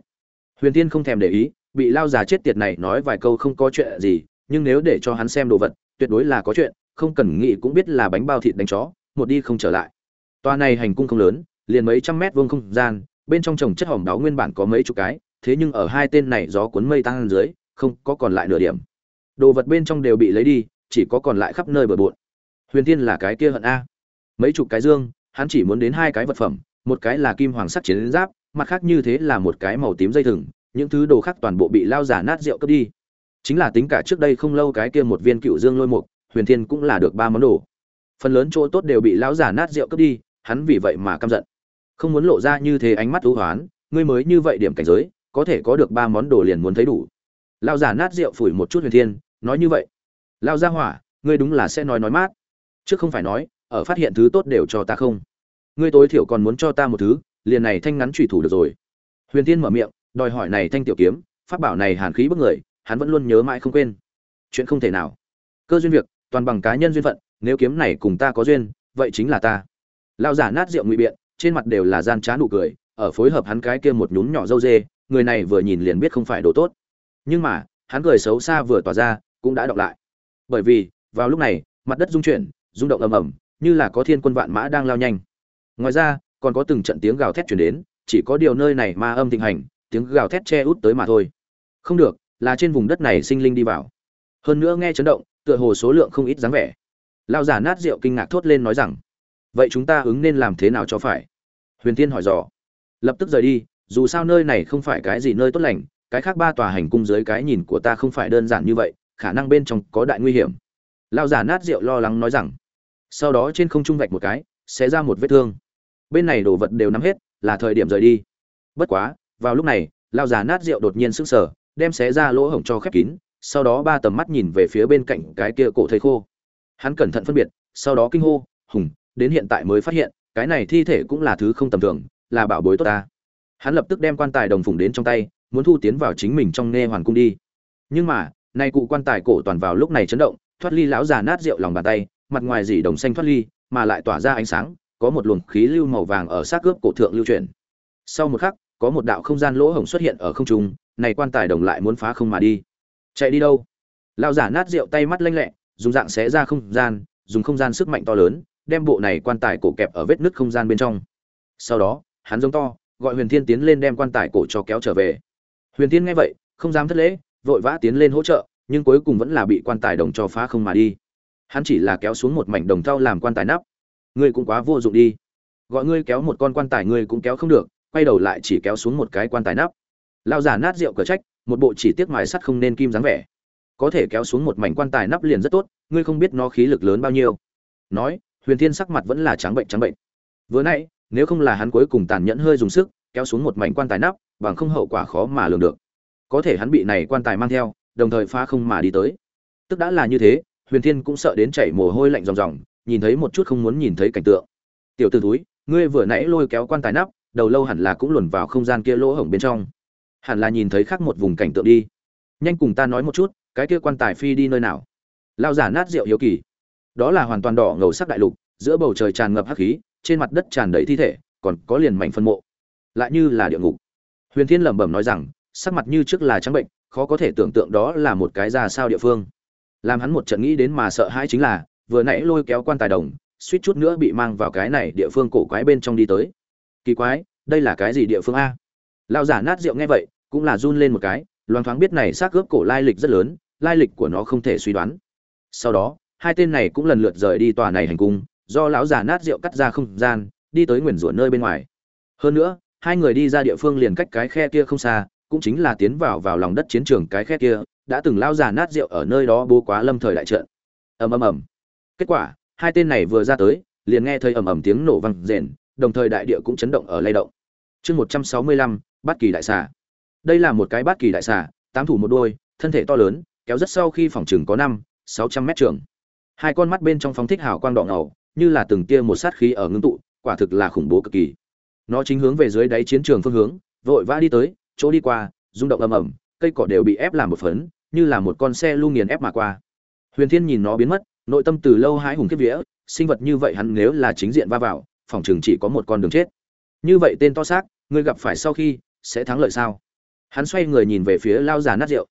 Huyền tiên không thèm để ý, bị lao giả chết tiệt này nói vài câu không có chuyện gì, nhưng nếu để cho hắn xem đồ vật, tuyệt đối là có chuyện, không cần nghĩ cũng biết là bánh bao thịt đánh chó, một đi không trở lại. Toa này hành cung không lớn, liền mấy trăm mét vuông không gian, bên trong trồng chất hỏng đáo nguyên bản có mấy chục cái, thế nhưng ở hai tên này gió cuốn mây tăng dưới, không có còn lại nửa điểm. Đồ vật bên trong đều bị lấy đi chỉ có còn lại khắp nơi bừa bộn. Huyền Thiên là cái kia hận a. Mấy chục cái dương, hắn chỉ muốn đến hai cái vật phẩm, một cái là kim hoàng sắc chiến giáp, mặt khác như thế là một cái màu tím dây thừng, những thứ đồ khác toàn bộ bị lao giả nát rượu cướp đi. Chính là tính cả trước đây không lâu cái kia một viên cựu dương lôi mục, huyền thiên cũng là được ba món đồ. Phần lớn chỗ tốt đều bị lão giả nát rượu cướp đi, hắn vì vậy mà căm giận. Không muốn lộ ra như thế ánh mắt thú hoán, ngươi mới như vậy điểm cảnh giới, có thể có được ba món đồ liền muốn thấy đủ. Lão giả nát rượu phủi một chút huyền thiên, nói như vậy lão gia hỏa, ngươi đúng là sẽ nói nói mát. Trước không phải nói, ở phát hiện thứ tốt đều cho ta không. Ngươi tối thiểu còn muốn cho ta một thứ, liền này thanh ngắn trùy thủ được rồi. Huyền tiên mở miệng, đòi hỏi này thanh tiểu kiếm, pháp bảo này hàn khí bức người, hắn vẫn luôn nhớ mãi không quên. Chuyện không thể nào. Cơ duyên việc, toàn bằng cá nhân duyên phận, nếu kiếm này cùng ta có duyên, vậy chính là ta. Lao giả nát rượu ngụy biện, trên mặt đều là gian trá nụ cười, ở phối hợp hắn cái kia một nhún nhỏ dâu dê, người này vừa nhìn liền biết không phải đồ tốt. Nhưng mà, hắn cười xấu xa vừa tỏa ra, cũng đã đọc lại bởi vì, vào lúc này, mặt đất rung chuyển, rung động ầm ầm, như là có thiên quân vạn mã đang lao nhanh. Ngoài ra, còn có từng trận tiếng gào thét chuyển đến, chỉ có điều nơi này ma âm thịnh hành, tiếng gào thét che út tới mà thôi. Không được, là trên vùng đất này sinh linh đi vào. Hơn nữa nghe chấn động, tựa hồ số lượng không ít dáng vẻ. Lao giả nát rượu kinh ngạc thốt lên nói rằng, vậy chúng ta ứng nên làm thế nào cho phải? Huyền tiên hỏi dò. Lập tức rời đi, dù sao nơi này không phải cái gì nơi tốt lành, cái khác ba tòa hành cung dưới cái nhìn của ta không phải đơn giản như vậy khả năng bên trong có đại nguy hiểm. Lao giả nát rượu lo lắng nói rằng, sau đó trên không trung vạch một cái sẽ ra một vết thương. Bên này đồ vật đều nắm hết, là thời điểm rời đi. Bất quá, vào lúc này lao già nát rượu đột nhiên sững sờ, đem xé ra lỗ hổng cho khép kín, sau đó ba tầm mắt nhìn về phía bên cạnh cái kia cổ thầy khô. Hắn cẩn thận phân biệt, sau đó kinh hô, hùng, đến hiện tại mới phát hiện, cái này thi thể cũng là thứ không tầm thường, là bảo bối tốt ta. Hắn lập tức đem quan tài đồng phùng đến trong tay, muốn thu tiến vào chính mình trong nghe hoàn cung đi. Nhưng mà nay cụ quan tài cổ toàn vào lúc này chấn động, thoát ly lão già nát rượu lòng bàn tay, mặt ngoài dỉ đồng xanh thoát ly, mà lại tỏa ra ánh sáng, có một luồng khí lưu màu vàng ở sát cướp cổ thượng lưu chuyển. Sau một khắc, có một đạo không gian lỗ hổng xuất hiện ở không trung, này quan tài đồng lại muốn phá không mà đi. Chạy đi đâu? Lão giả nát rượu tay mắt lanh lẹ, dùng dạng xé ra không gian, dùng không gian sức mạnh to lớn, đem bộ này quan tài cổ kẹp ở vết nứt không gian bên trong. Sau đó, hắn giống to, gọi huyền thiên tiến lên đem quan tài cổ cho kéo trở về. Huyền thiên nghe vậy, không dám thất lễ vội vã tiến lên hỗ trợ, nhưng cuối cùng vẫn là bị quan tài đồng cho phá không mà đi. Hắn chỉ là kéo xuống một mảnh đồng thau làm quan tài nắp. Ngươi cũng quá vô dụng đi. Gọi ngươi kéo một con quan tài ngươi cũng kéo không được, quay đầu lại chỉ kéo xuống một cái quan tài nắp. Lao giả nát rượu cờ trách, một bộ chỉ tiếc mài sắt không nên kim dáng vẻ. Có thể kéo xuống một mảnh quan tài nắp liền rất tốt, ngươi không biết nó khí lực lớn bao nhiêu. Nói, huyền thiên sắc mặt vẫn là trắng bệnh trắng bệnh. Vừa nãy, nếu không là hắn cuối cùng tàn nhẫn hơi dùng sức, kéo xuống một mảnh quan tài nắp, bằng không hậu quả khó mà lường được có thể hắn bị này quan tài mang theo, đồng thời phá không mà đi tới. Tức đã là như thế, huyền thiên cũng sợ đến chảy mồ hôi lạnh ròng ròng, nhìn thấy một chút không muốn nhìn thấy cảnh tượng. Tiểu t ử túi ngươi vừa nãy lôi kéo quan tài nắp, đầu lâu hẳn là cũng luồn vào không gian kia lỗ hổng bên trong. Hẳn là nhìn thấy khác một vùng cảnh tượng đi. Nhanh cùng ta nói một chút, cái kia quan tài phi đi nơi nào? Lao giả nát rượu hiếu kỳ. Đó là hoàn toàn đỏ ngầu sắc đại lục, giữa bầu trời tràn ngập hắc khí, trên mặt đất tràn đầy thi thể, còn có liền mảnh phân mộ. Lại như là địa ngục. Huyền thiên lẩm bẩm nói rằng sắc mặt như trước là trắng bệnh, khó có thể tưởng tượng đó là một cái ra sao địa phương. Làm hắn một trận nghĩ đến mà sợ hãi chính là, vừa nãy lôi kéo quan tài đồng, suýt chút nữa bị mang vào cái này địa phương cổ quái bên trong đi tới. Kỳ quái, đây là cái gì địa phương a? Lao giả nát rượu nghe vậy, cũng là run lên một cái loan thoáng biết này xác gớp cổ lai lịch rất lớn, lai lịch của nó không thể suy đoán. Sau đó, hai tên này cũng lần lượt rời đi tòa này hành cung, do lão giả nát rượu cắt ra không gian, đi tới nguyền rủa nơi bên ngoài. Hơn nữa, hai người đi ra địa phương liền cách cái khe kia không xa cũng chính là tiến vào vào lòng đất chiến trường cái khe kia, đã từng lao già nát rượu ở nơi đó bố quá lâm thời đại trận. Ầm ầm ầm. Kết quả, hai tên này vừa ra tới, liền nghe thấy ầm ầm tiếng nổ vang rền, đồng thời đại địa cũng chấn động ở lay động. Chương một trăm sáu mươi lăm, bát kỳ đại xà. Đây là một cái bát kỳ đại xà, tám thủ một đôi, thân thể to lớn, kéo rất sau khi phòng trường có năm, sáu trăm mét trường. Hai con mắt bên trong phóng thích hào quang đỏ ngầu, như là từng tia một sát khí ở ngưng tụ, quả thực là khủng bố cực kỳ. Nó chính hướng về dưới đáy chiến trường phương hướng, vội vã đi tới chỗ đi qua, rung động ầm ầm, cây cỏ đều bị ép làm một phấn, như là một con xe lu nghiền ép mà qua. Huyền thiên nhìn nó biến mất, nội tâm từ lâu hái hùng kiếp vía, sinh vật như vậy hắn nếu là chính diện va vào, phòng trường chỉ có một con đường chết. Như vậy tên to xác, ngươi gặp phải sau khi, sẽ thắng lợi sao? Hắn xoay người nhìn về phía lao già nát rượu.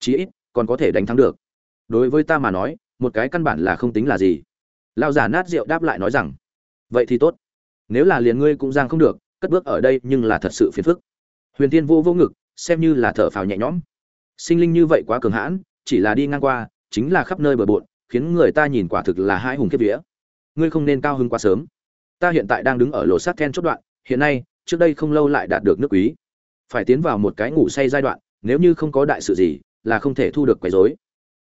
Chí ít, còn có thể đánh thắng được. Đối với ta mà nói, một cái căn bản là không tính là gì. Lao già nát rượu đáp lại nói rằng, vậy thì tốt. Nếu là liền ngươi cũng giang không được, cất bước ở đây nhưng là thật sự phiền phức huyền tiên vô vô ngực, xem như là thở phào nhẹ nhõm. Sinh linh như vậy quá cường hãn, chỉ là đi ngang qua, chính là khắp nơi bờ bộn, khiến người ta nhìn quả thực là hai hùng kiếp vía. Ngươi không nên cao hứng quá sớm. Ta hiện tại đang đứng ở lỗ sát then chốt đoạn, hiện nay, trước đây không lâu lại đạt được nước quý. Phải tiến vào một cái ngủ say giai đoạn, nếu như không có đại sự gì, là không thể thu được quấy rối.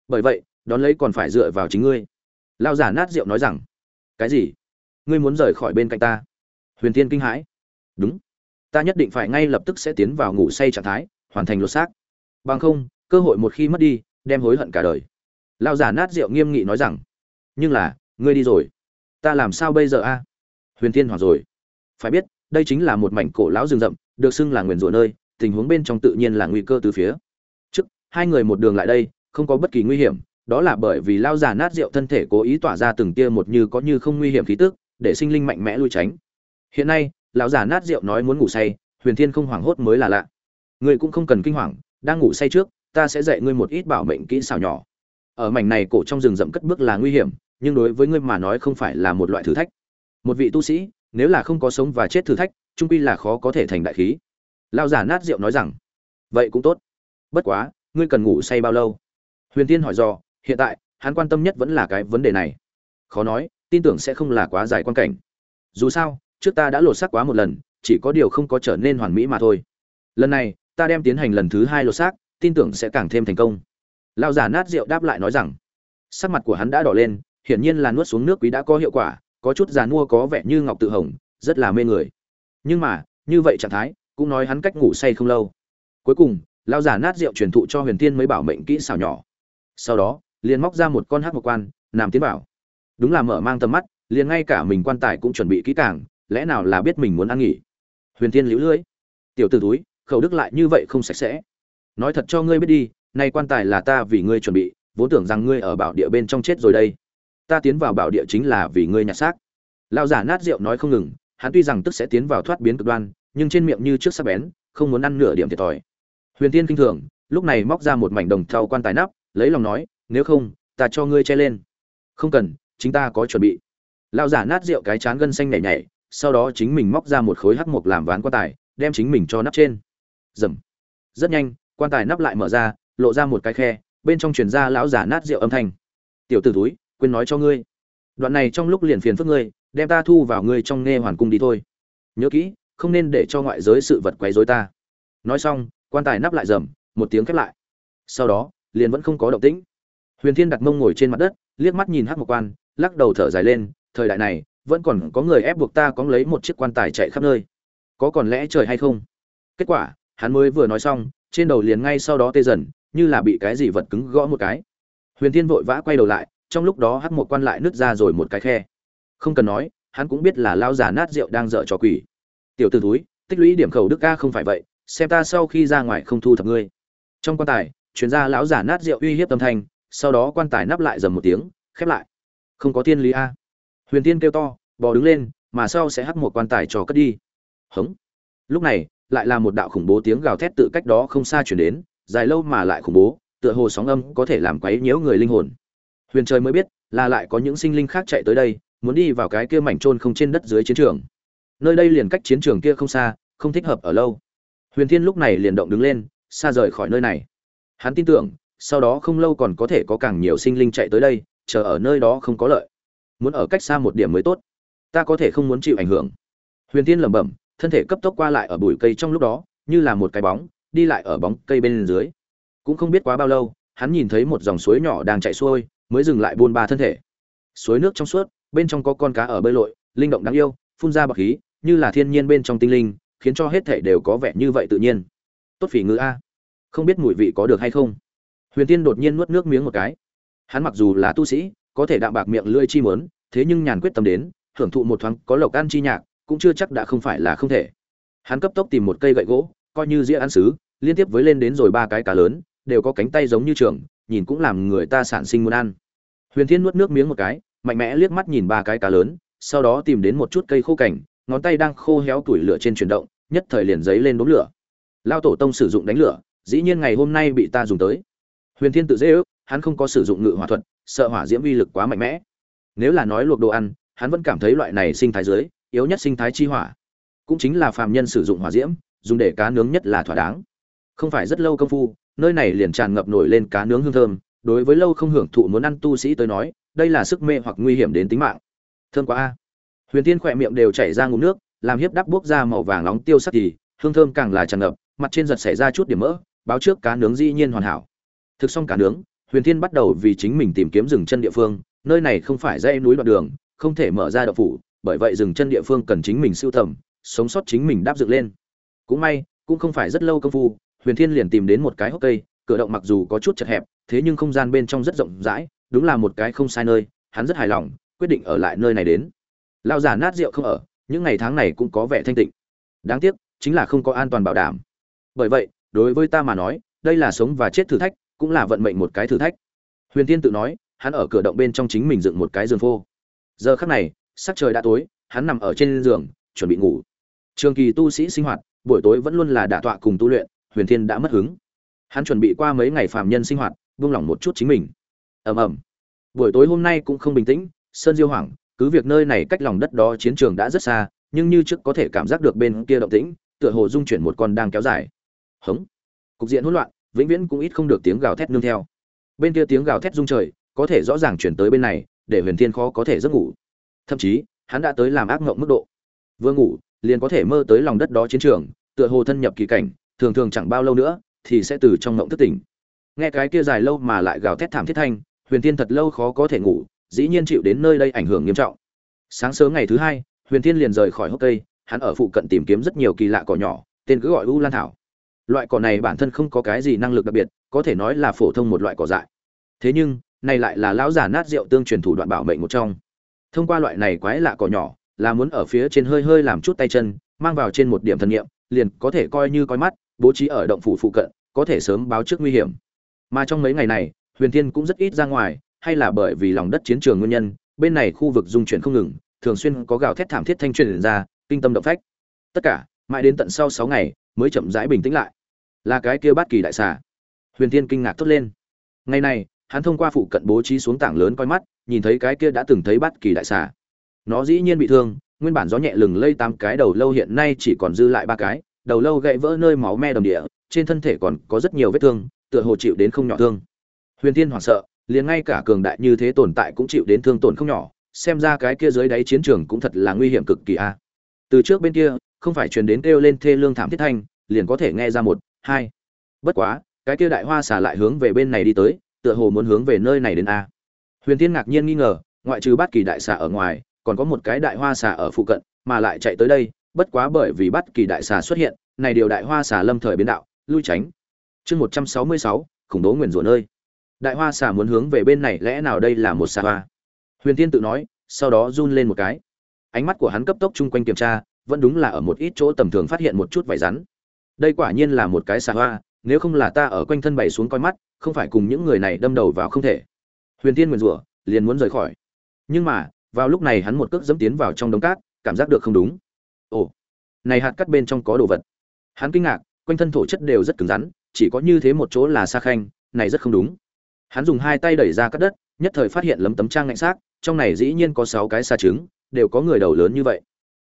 Bởi vậy, đón lấy còn phải dựa vào chính ngươi. Lao giả nát rượu nói rằng, cái gì? Ngươi muốn rời khỏi bên cạnh ta? Huyền tiên kinh hãi. Đúng ta nhất định phải ngay lập tức sẽ tiến vào ngủ say trạng thái, hoàn thành lột xác. Bằng không, cơ hội một khi mất đi, đem hối hận cả đời. Lao giả nát rượu nghiêm nghị nói rằng. Nhưng là, ngươi đi rồi. Ta làm sao bây giờ a? Huyền thiên hoàng rồi. Phải biết, đây chính là một mảnh cổ lão rừng rậm, được xưng là nguyền rủa nơi, tình huống bên trong tự nhiên là nguy cơ từ phía trước. Hai người một đường lại đây, không có bất kỳ nguy hiểm, đó là bởi vì lao giả nát rượu thân thể cố ý tỏa ra từng tia một như có như không nguy hiểm khí tức, để sinh linh mạnh mẽ lui tránh. Hiện nay lão già nát rượu nói muốn ngủ say, huyền thiên không hoảng hốt mới là lạ. Ngươi cũng không cần kinh hoàng, đang ngủ say trước, ta sẽ dạy ngươi một ít bảo mệnh kỹ xảo nhỏ. Ở mảnh này cổ trong rừng rậm cất bước là nguy hiểm, nhưng đối với ngươi mà nói không phải là một loại thử thách. Một vị tu sĩ, nếu là không có sống và chết thử thách, trung quy là khó có thể thành đại khí. Lão già nát rượu nói rằng, vậy cũng tốt. Bất quá, ngươi cần ngủ say bao lâu? Huyền tiên hỏi do hiện tại, hắn quan tâm nhất vẫn là cái vấn đề này. Khó nói, tin tưởng sẽ không là quá dài quan cảnh. Dù sao trước ta đã lột xác quá một lần, chỉ có điều không có trở nên hoàn mỹ mà thôi. Lần này, ta đem tiến hành lần thứ hai lột xác, tin tưởng sẽ càng thêm thành công. Lao giả nát rượu đáp lại nói rằng. Sắc mặt của hắn đã đỏ lên, hiển nhiên là nuốt xuống nước quý đã có hiệu quả, có chút già mua có vẻ như ngọc tự hồng, rất là mê người. Nhưng mà, như vậy trạng thái, cũng nói hắn cách ngủ say không lâu. Cuối cùng lao giả nát rượu truyền thụ cho huyền tiên mới bảo mệnh kỹ xảo nhỏ. Sau đó, liền móc ra một con hát một quan, nằm tiến vào. Đúng là mở mang tầm mắt, liền ngay cả mình quan tài cũng chuẩn bị kỹ càng lẽ nào là biết mình muốn ăn nghỉ? Huyền Thiên liễu lưỡi tiểu t ử túi, khẩu đức lại như vậy không sạch sẽ. Nói thật cho ngươi biết đi, nay quan tài là ta vì ngươi chuẩn bị, vốn tưởng rằng ngươi ở bảo địa bên trong chết rồi đây. Ta tiến vào bảo địa chính là vì ngươi nhặt xác. Lao giả nát rượu nói không ngừng, hắn tuy rằng tức sẽ tiến vào thoát biến cực đoan, nhưng trên miệng như trước sắc bén, không muốn ăn nửa điểm thiệt thòi. Huyền tiên kinh thường, lúc này móc ra một mảnh đồng thau quan tài nắp, lấy lòng nói, nếu không, ta cho ngươi che lên. Không cần, chính ta có chuẩn bị. Lao giả nát rượu cái chán gân xanh nhảy nhảy sau đó chính mình móc ra một khối hắc mộc làm ván quan tài, đem chính mình cho nắp trên. Dầm. Rất nhanh, quan tài nắp lại mở ra, lộ ra một cái khe, bên trong truyền ra lão giả nát rượu âm thanh. Tiểu tử túi quên nói cho ngươi. Đoạn này trong lúc liền phiền phức ngươi, đem ta thu vào ngươi trong nghe hoàn cung đi thôi. Nhớ kỹ, không nên để cho ngoại giới sự vật quấy rối ta. Nói xong, quan tài nắp lại rầm một tiếng khép lại. Sau đó, liền vẫn không có động tĩnh. Huyền thiên đặt mông ngồi trên mặt đất, liếc mắt nhìn hắc Mộc quan, lắc đầu thở dài lên, thời đại này vẫn còn có người ép buộc ta có lấy một chiếc quan tài chạy khắp nơi. Có còn lẽ trời hay không? Kết quả, hắn mới vừa nói xong, trên đầu liền ngay sau đó tê dần, như là bị cái gì vật cứng gõ một cái. Huyền thiên vội vã quay đầu lại, trong lúc đó hắc một quan lại nứt ra rồi một cái khe. Không cần nói, hắn cũng biết là lao già nát rượu đang dở trò quỷ. Tiểu t ử túi tích lũy điểm khẩu đức ca không phải vậy, xem ta sau khi ra ngoài không thu thập ngươi. Trong quan tài chuyên gia lão giả nát rượu uy hiếp tâm thanh, sau đó quan tài nắp lại dầm một tiếng, khép lại. Không có tiên lý a huyền tiên kêu to, bò đứng lên, mà sau sẽ hắt một quan tài cho cất đi. Hống. Lúc này, lại là một đạo khủng bố tiếng gào thét tự cách đó không xa chuyển đến, dài lâu mà lại khủng bố, tựa hồ sóng âm có thể làm quấy nhiễu người linh hồn. Huyền trời mới biết, là lại có những sinh linh khác chạy tới đây, muốn đi vào cái kia mảnh trôn không trên đất dưới chiến trường. Nơi đây liền cách chiến trường kia không xa, không thích hợp ở lâu. Huyền thiên lúc này liền động đứng lên, xa rời khỏi nơi này. Hắn tin tưởng, sau đó không lâu còn có thể có càng nhiều sinh linh chạy tới đây, chờ ở nơi đó không có lợi muốn ở cách xa một điểm mới tốt. Ta có thể không muốn chịu ảnh hưởng. Huyền tiên lẩm bẩm, thân thể cấp tốc qua lại ở bụi cây trong lúc đó, như là một cái bóng, đi lại ở bóng cây bên dưới. Cũng không biết quá bao lâu, hắn nhìn thấy một dòng suối nhỏ đang chạy xuôi, mới dừng lại buôn ba thân thể. Suối nước trong suốt, bên trong có con cá ở bơi lội, linh động đáng yêu, phun ra bọc khí, như là thiên nhiên bên trong tinh linh, khiến cho hết thể đều có vẻ như vậy tự nhiên. Tốt phỉ ngữ a. Không biết mùi vị có được hay không? Huyền tiên đột nhiên nuốt nước miếng một cái. Hắn mặc dù là tu sĩ có thể đạm bạc miệng lưỡi chi mớn thế nhưng nhàn quyết tâm đến hưởng thụ một thoáng có lộc ăn chi nhạc, cũng chưa chắc đã không phải là không thể. Hắn cấp tốc tìm một cây gậy gỗ, coi như dĩa ăn xứ liên tiếp với lên đến rồi ba cái cá lớn, đều có cánh tay giống như trường, nhìn cũng làm người ta sản sinh muốn ăn. Huyền thiên nuốt nước miếng một cái, mạnh mẽ liếc mắt nhìn ba cái cá lớn, sau đó tìm đến một chút cây khô cảnh ngón tay đang khô héo tuổi lửa trên chuyển động, nhất thời liền giấy lên đốm lửa. Lao tổ tông sử dụng đánh lửa, dĩ nhiên ngày hôm nay bị ta dùng tới. Huyền thiên tự dễ ước hắn không có sử dụng ngự hỏa thuật, sợ hỏa diễm vi lực quá mạnh mẽ. Nếu là nói luộc đồ ăn, hắn vẫn cảm thấy loại này sinh thái dưới, yếu nhất sinh thái chi hỏa. Cũng chính là phàm nhân sử dụng hỏa diễm, dùng để cá nướng nhất là thỏa đáng. Không phải rất lâu công phu, nơi này liền tràn ngập nổi lên cá nướng hương thơm, đối với lâu không hưởng thụ muốn ăn tu sĩ tới nói, đây là sức mê hoặc nguy hiểm đến tính mạng. Thơm quá a. Huyền tiên khỏe miệng đều chảy ra ngụm nước, làm hiếp đắp bước ra màu vàng nóng tiêu sắc thì, hương thơm càng là tràn ngập, mặt trên giật xảy ra chút điểm mỡ, báo trước cá nướng dĩ nhiên hoàn hảo. Thực xong cá nướng huyền thiên bắt đầu vì chính mình tìm kiếm rừng chân địa phương, nơi này không phải dãy núi đoạn đường, không thể mở ra đậu phủ, bởi vậy rừng chân địa phương cần chính mình sưu tầm, sống sót chính mình đáp dựng lên. Cũng may, cũng không phải rất lâu công phu, huyền thiên liền tìm đến một cái hốc cây, cửa động mặc dù có chút chật hẹp, thế nhưng không gian bên trong rất rộng rãi, đúng là một cái không sai nơi, hắn rất hài lòng, quyết định ở lại nơi này đến. Lao giả nát rượu không ở, những ngày tháng này cũng có vẻ thanh tịnh. Đáng tiếc, chính là không có an toàn bảo đảm. Bởi vậy, đối với ta mà nói, đây là sống và chết thử thách cũng là vận mệnh một cái thử thách. Huyền tiên tự nói, hắn ở cửa động bên trong chính mình dựng một cái giường phô. Giờ khắc này, sắc trời đã tối, hắn nằm ở trên giường, chuẩn bị ngủ. Trường kỳ tu sĩ sinh hoạt, buổi tối vẫn luôn là đả tọa cùng tu luyện, huyền thiên đã mất hứng. Hắn chuẩn bị qua mấy ngày phàm nhân sinh hoạt, buông lỏng một chút chính mình. Ầm ầm. Buổi tối hôm nay cũng không bình tĩnh, sơn diêu hoảng, cứ việc nơi này cách lòng đất đó chiến trường đã rất xa, nhưng như trước có thể cảm giác được bên kia động tĩnh, tựa hồ dung chuyển một con đang kéo dài. Hống. Cục diện hỗn loạn vĩnh viễn cũng ít không được tiếng gào thét nương theo. Bên kia tiếng gào thét rung trời, có thể rõ ràng chuyển tới bên này, để huyền thiên khó có thể giấc ngủ. Thậm chí, hắn đã tới làm ác mộng mức độ. Vừa ngủ, liền có thể mơ tới lòng đất đó chiến trường, tựa hồ thân nhập kỳ cảnh, thường thường chẳng bao lâu nữa, thì sẽ từ trong mộng thức tỉnh. Nghe cái kia dài lâu mà lại gào thét thảm thiết thanh, huyền thiên thật lâu khó có thể ngủ, dĩ nhiên chịu đến nơi đây ảnh hưởng nghiêm trọng. Sáng sớm ngày thứ hai, huyền thiên liền rời khỏi hốc cây, hắn ở phụ cận tìm kiếm rất nhiều kỳ lạ cỏ nhỏ, tên cứ gọi u lan thảo loại cỏ này bản thân không có cái gì năng lực đặc biệt, có thể nói là phổ thông một loại cỏ dại. Thế nhưng, này lại là lão giả nát rượu tương truyền thủ đoạn bảo mệnh một trong. Thông qua loại này quái lạ cỏ nhỏ, là muốn ở phía trên hơi hơi làm chút tay chân, mang vào trên một điểm thần nghiệm, liền có thể coi như coi mắt, bố trí ở động phủ phụ cận, có thể sớm báo trước nguy hiểm. Mà trong mấy ngày này, huyền thiên cũng rất ít ra ngoài, hay là bởi vì lòng đất chiến trường nguyên nhân, bên này khu vực dung chuyển không ngừng, thường xuyên có gào thét thảm thiết thanh truyền ra, kinh tâm động phách. Tất cả, mãi đến tận sau sáu ngày, mới chậm rãi bình tĩnh lại là cái kia bát kỳ đại xà. Huyền thiên kinh ngạc thốt lên. Ngày này, hắn thông qua phụ cận bố trí xuống tảng lớn coi mắt, nhìn thấy cái kia đã từng thấy bát kỳ đại xà. Nó dĩ nhiên bị thương, nguyên bản gió nhẹ lừng lây tám cái đầu lâu hiện nay chỉ còn dư lại ba cái, đầu lâu gãy vỡ nơi máu me đầm địa, trên thân thể còn có rất nhiều vết thương, tựa hồ chịu đến không nhỏ thương. Huyền thiên hoảng sợ, liền ngay cả cường đại như thế tồn tại cũng chịu đến thương tổn không nhỏ, xem ra cái kia dưới đáy chiến trường cũng thật là nguy hiểm cực kỳ a. Từ trước bên kia, không phải truyền đến kêu lên thê lương thảm thiết thanh, liền có thể nghe ra một hai. Bất quá, cái kia đại hoa xà lại hướng về bên này đi tới, tựa hồ muốn hướng về nơi này đến a. Huyền Thiên ngạc nhiên nghi ngờ, ngoại trừ bát kỳ đại xà ở ngoài, còn có một cái đại hoa xà ở phụ cận, mà lại chạy tới đây, bất quá bởi vì bát kỳ đại xà xuất hiện, này điều đại hoa xà lâm thời biến đạo, lui tránh. Chương một trăm sáu mươi sáu, khủng bố nguyền rủa nơi. Đại hoa xà muốn hướng về bên này lẽ nào đây là một xà hoa? Huyền Thiên tự nói, sau đó run lên một cái. Ánh mắt của hắn cấp tốc chung quanh kiểm tra, vẫn đúng là ở một ít chỗ tầm thường phát hiện một chút vải rắn đây quả nhiên là một cái xà hoa, nếu không là ta ở quanh thân bày xuống coi mắt, không phải cùng những người này đâm đầu vào không thể. Huyền tiên nguyền rủa, liền muốn rời khỏi. Nhưng mà, vào lúc này hắn một cước dẫm tiến vào trong đống cát, cảm giác được không đúng. Ồ, này hạt cắt bên trong có đồ vật. Hắn kinh ngạc, quanh thân thổ chất đều rất cứng rắn, chỉ có như thế một chỗ là sa khanh, này rất không đúng. Hắn dùng hai tay đẩy ra cắt đất, nhất thời phát hiện lấm tấm trang ngạnh xác, trong này dĩ nhiên có sáu cái sa trứng, đều có người đầu lớn như vậy.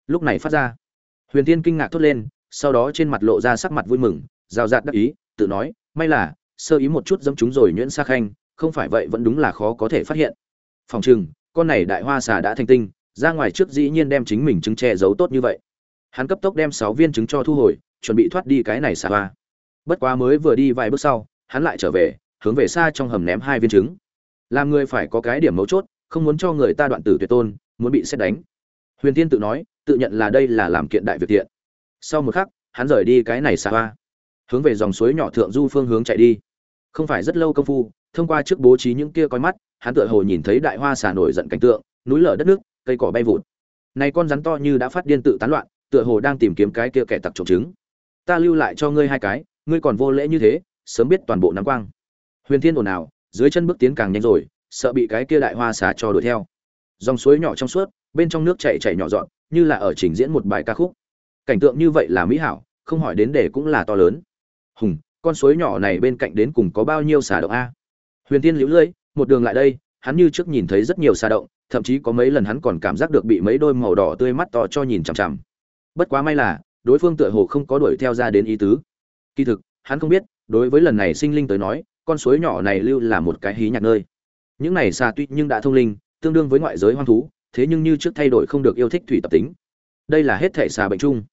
Lúc này phát ra, huyền tiên kinh ngạc thốt lên sau đó trên mặt lộ ra sắc mặt vui mừng, rào rạt đắc ý, tự nói, may là, sơ ý một chút dẫm chúng rồi nhuyễn sa khanh, không phải vậy vẫn đúng là khó có thể phát hiện. Phòng chừng con này đại hoa xà đã thành tinh, ra ngoài trước dĩ nhiên đem chính mình trứng che giấu tốt như vậy. Hắn cấp tốc đem sáu viên trứng cho thu hồi, chuẩn bị thoát đi cái này xà hoa. Bất quá mới vừa đi vài bước sau, hắn lại trở về, hướng về xa trong hầm ném hai viên trứng. Làm người phải có cái điểm mấu chốt, không muốn cho người ta đoạn tử tuyệt tôn, muốn bị xét đánh. Huyền tiên tự nói, tự nhận là đây là làm kiện đại việc thiện sau một khắc, hắn rời đi cái này xà hoa. Hướng về dòng suối nhỏ thượng du phương hướng chạy đi. Không phải rất lâu công phu, thông qua trước bố trí những kia coi mắt, hắn tựa hồ nhìn thấy đại hoa xà nổi giận cảnh tượng, núi lở đất nước, cây cỏ bay vụt. Này con rắn to như đã phát điên tự tán loạn, tựa hồ đang tìm kiếm cái kia kẻ tặc trộm trứng. Ta lưu lại cho ngươi hai cái, ngươi còn vô lễ như thế, sớm biết toàn bộ nắm quang. Huyền thiên ồn ào, dưới chân bước tiến càng nhanh rồi, sợ bị cái kia đại hoa xà cho đuổi theo. Dòng suối nhỏ trong suốt, bên trong nước chảy chảy nhỏ dọn, như là ở trình diễn một bài ca khúc cảnh tượng như vậy là mỹ hảo, không hỏi đến để cũng là to lớn. Hùng, con suối nhỏ này bên cạnh đến cùng có bao nhiêu xà động a? Huyền tiên liễu lưỡi, một đường lại đây, hắn như trước nhìn thấy rất nhiều xà động, thậm chí có mấy lần hắn còn cảm giác được bị mấy đôi màu đỏ tươi mắt to cho nhìn chằm chằm. Bất quá may là, đối phương tựa hồ không có đuổi theo ra đến ý tứ. Kỳ thực, hắn không biết, đối với lần này sinh linh tới nói, con suối nhỏ này lưu là một cái hí nhạc nơi. Những này xà tuy nhưng đã thông linh, tương đương với ngoại giới hoang thú, thế nhưng như trước thay đổi không được yêu thích thủy tập tính. Đây là hết thể xà bệnh chung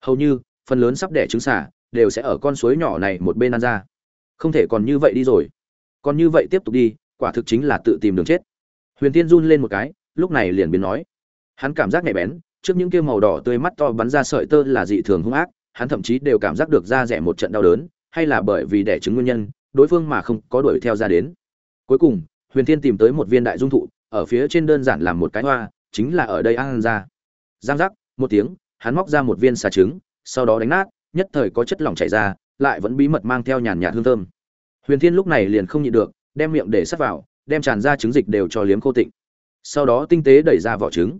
hầu như, phần lớn sắp đẻ trứng xả đều sẽ ở con suối nhỏ này một bên ăn ra. Không thể còn như vậy đi rồi. Còn như vậy tiếp tục đi, quả thực chính là tự tìm đường chết. Huyền tiên run lên một cái, lúc này liền biến nói. Hắn cảm giác nhạy bén, trước những kia màu đỏ tươi mắt to bắn ra sợi tơ là dị thường hung ác, hắn thậm chí đều cảm giác được da rẻ một trận đau đớn, hay là bởi vì đẻ trứng nguyên nhân, đối phương mà không có đuổi theo ra đến. Cuối cùng, huyền thiên tìm tới một viên đại dung thụ, ở phía trên đơn giản làm một cái hoa, chính là ở đây ăn ra. Giang giác, một tiếng hắn móc ra một viên xà trứng, sau đó đánh nát, nhất thời có chất lỏng chảy ra, lại vẫn bí mật mang theo nhàn nhạt hương thơm. Huyền thiên lúc này liền không nhịn được, đem miệng để sắt vào, đem tràn ra trứng dịch đều cho liếm khô tịnh. Sau đó tinh tế đẩy ra vỏ trứng.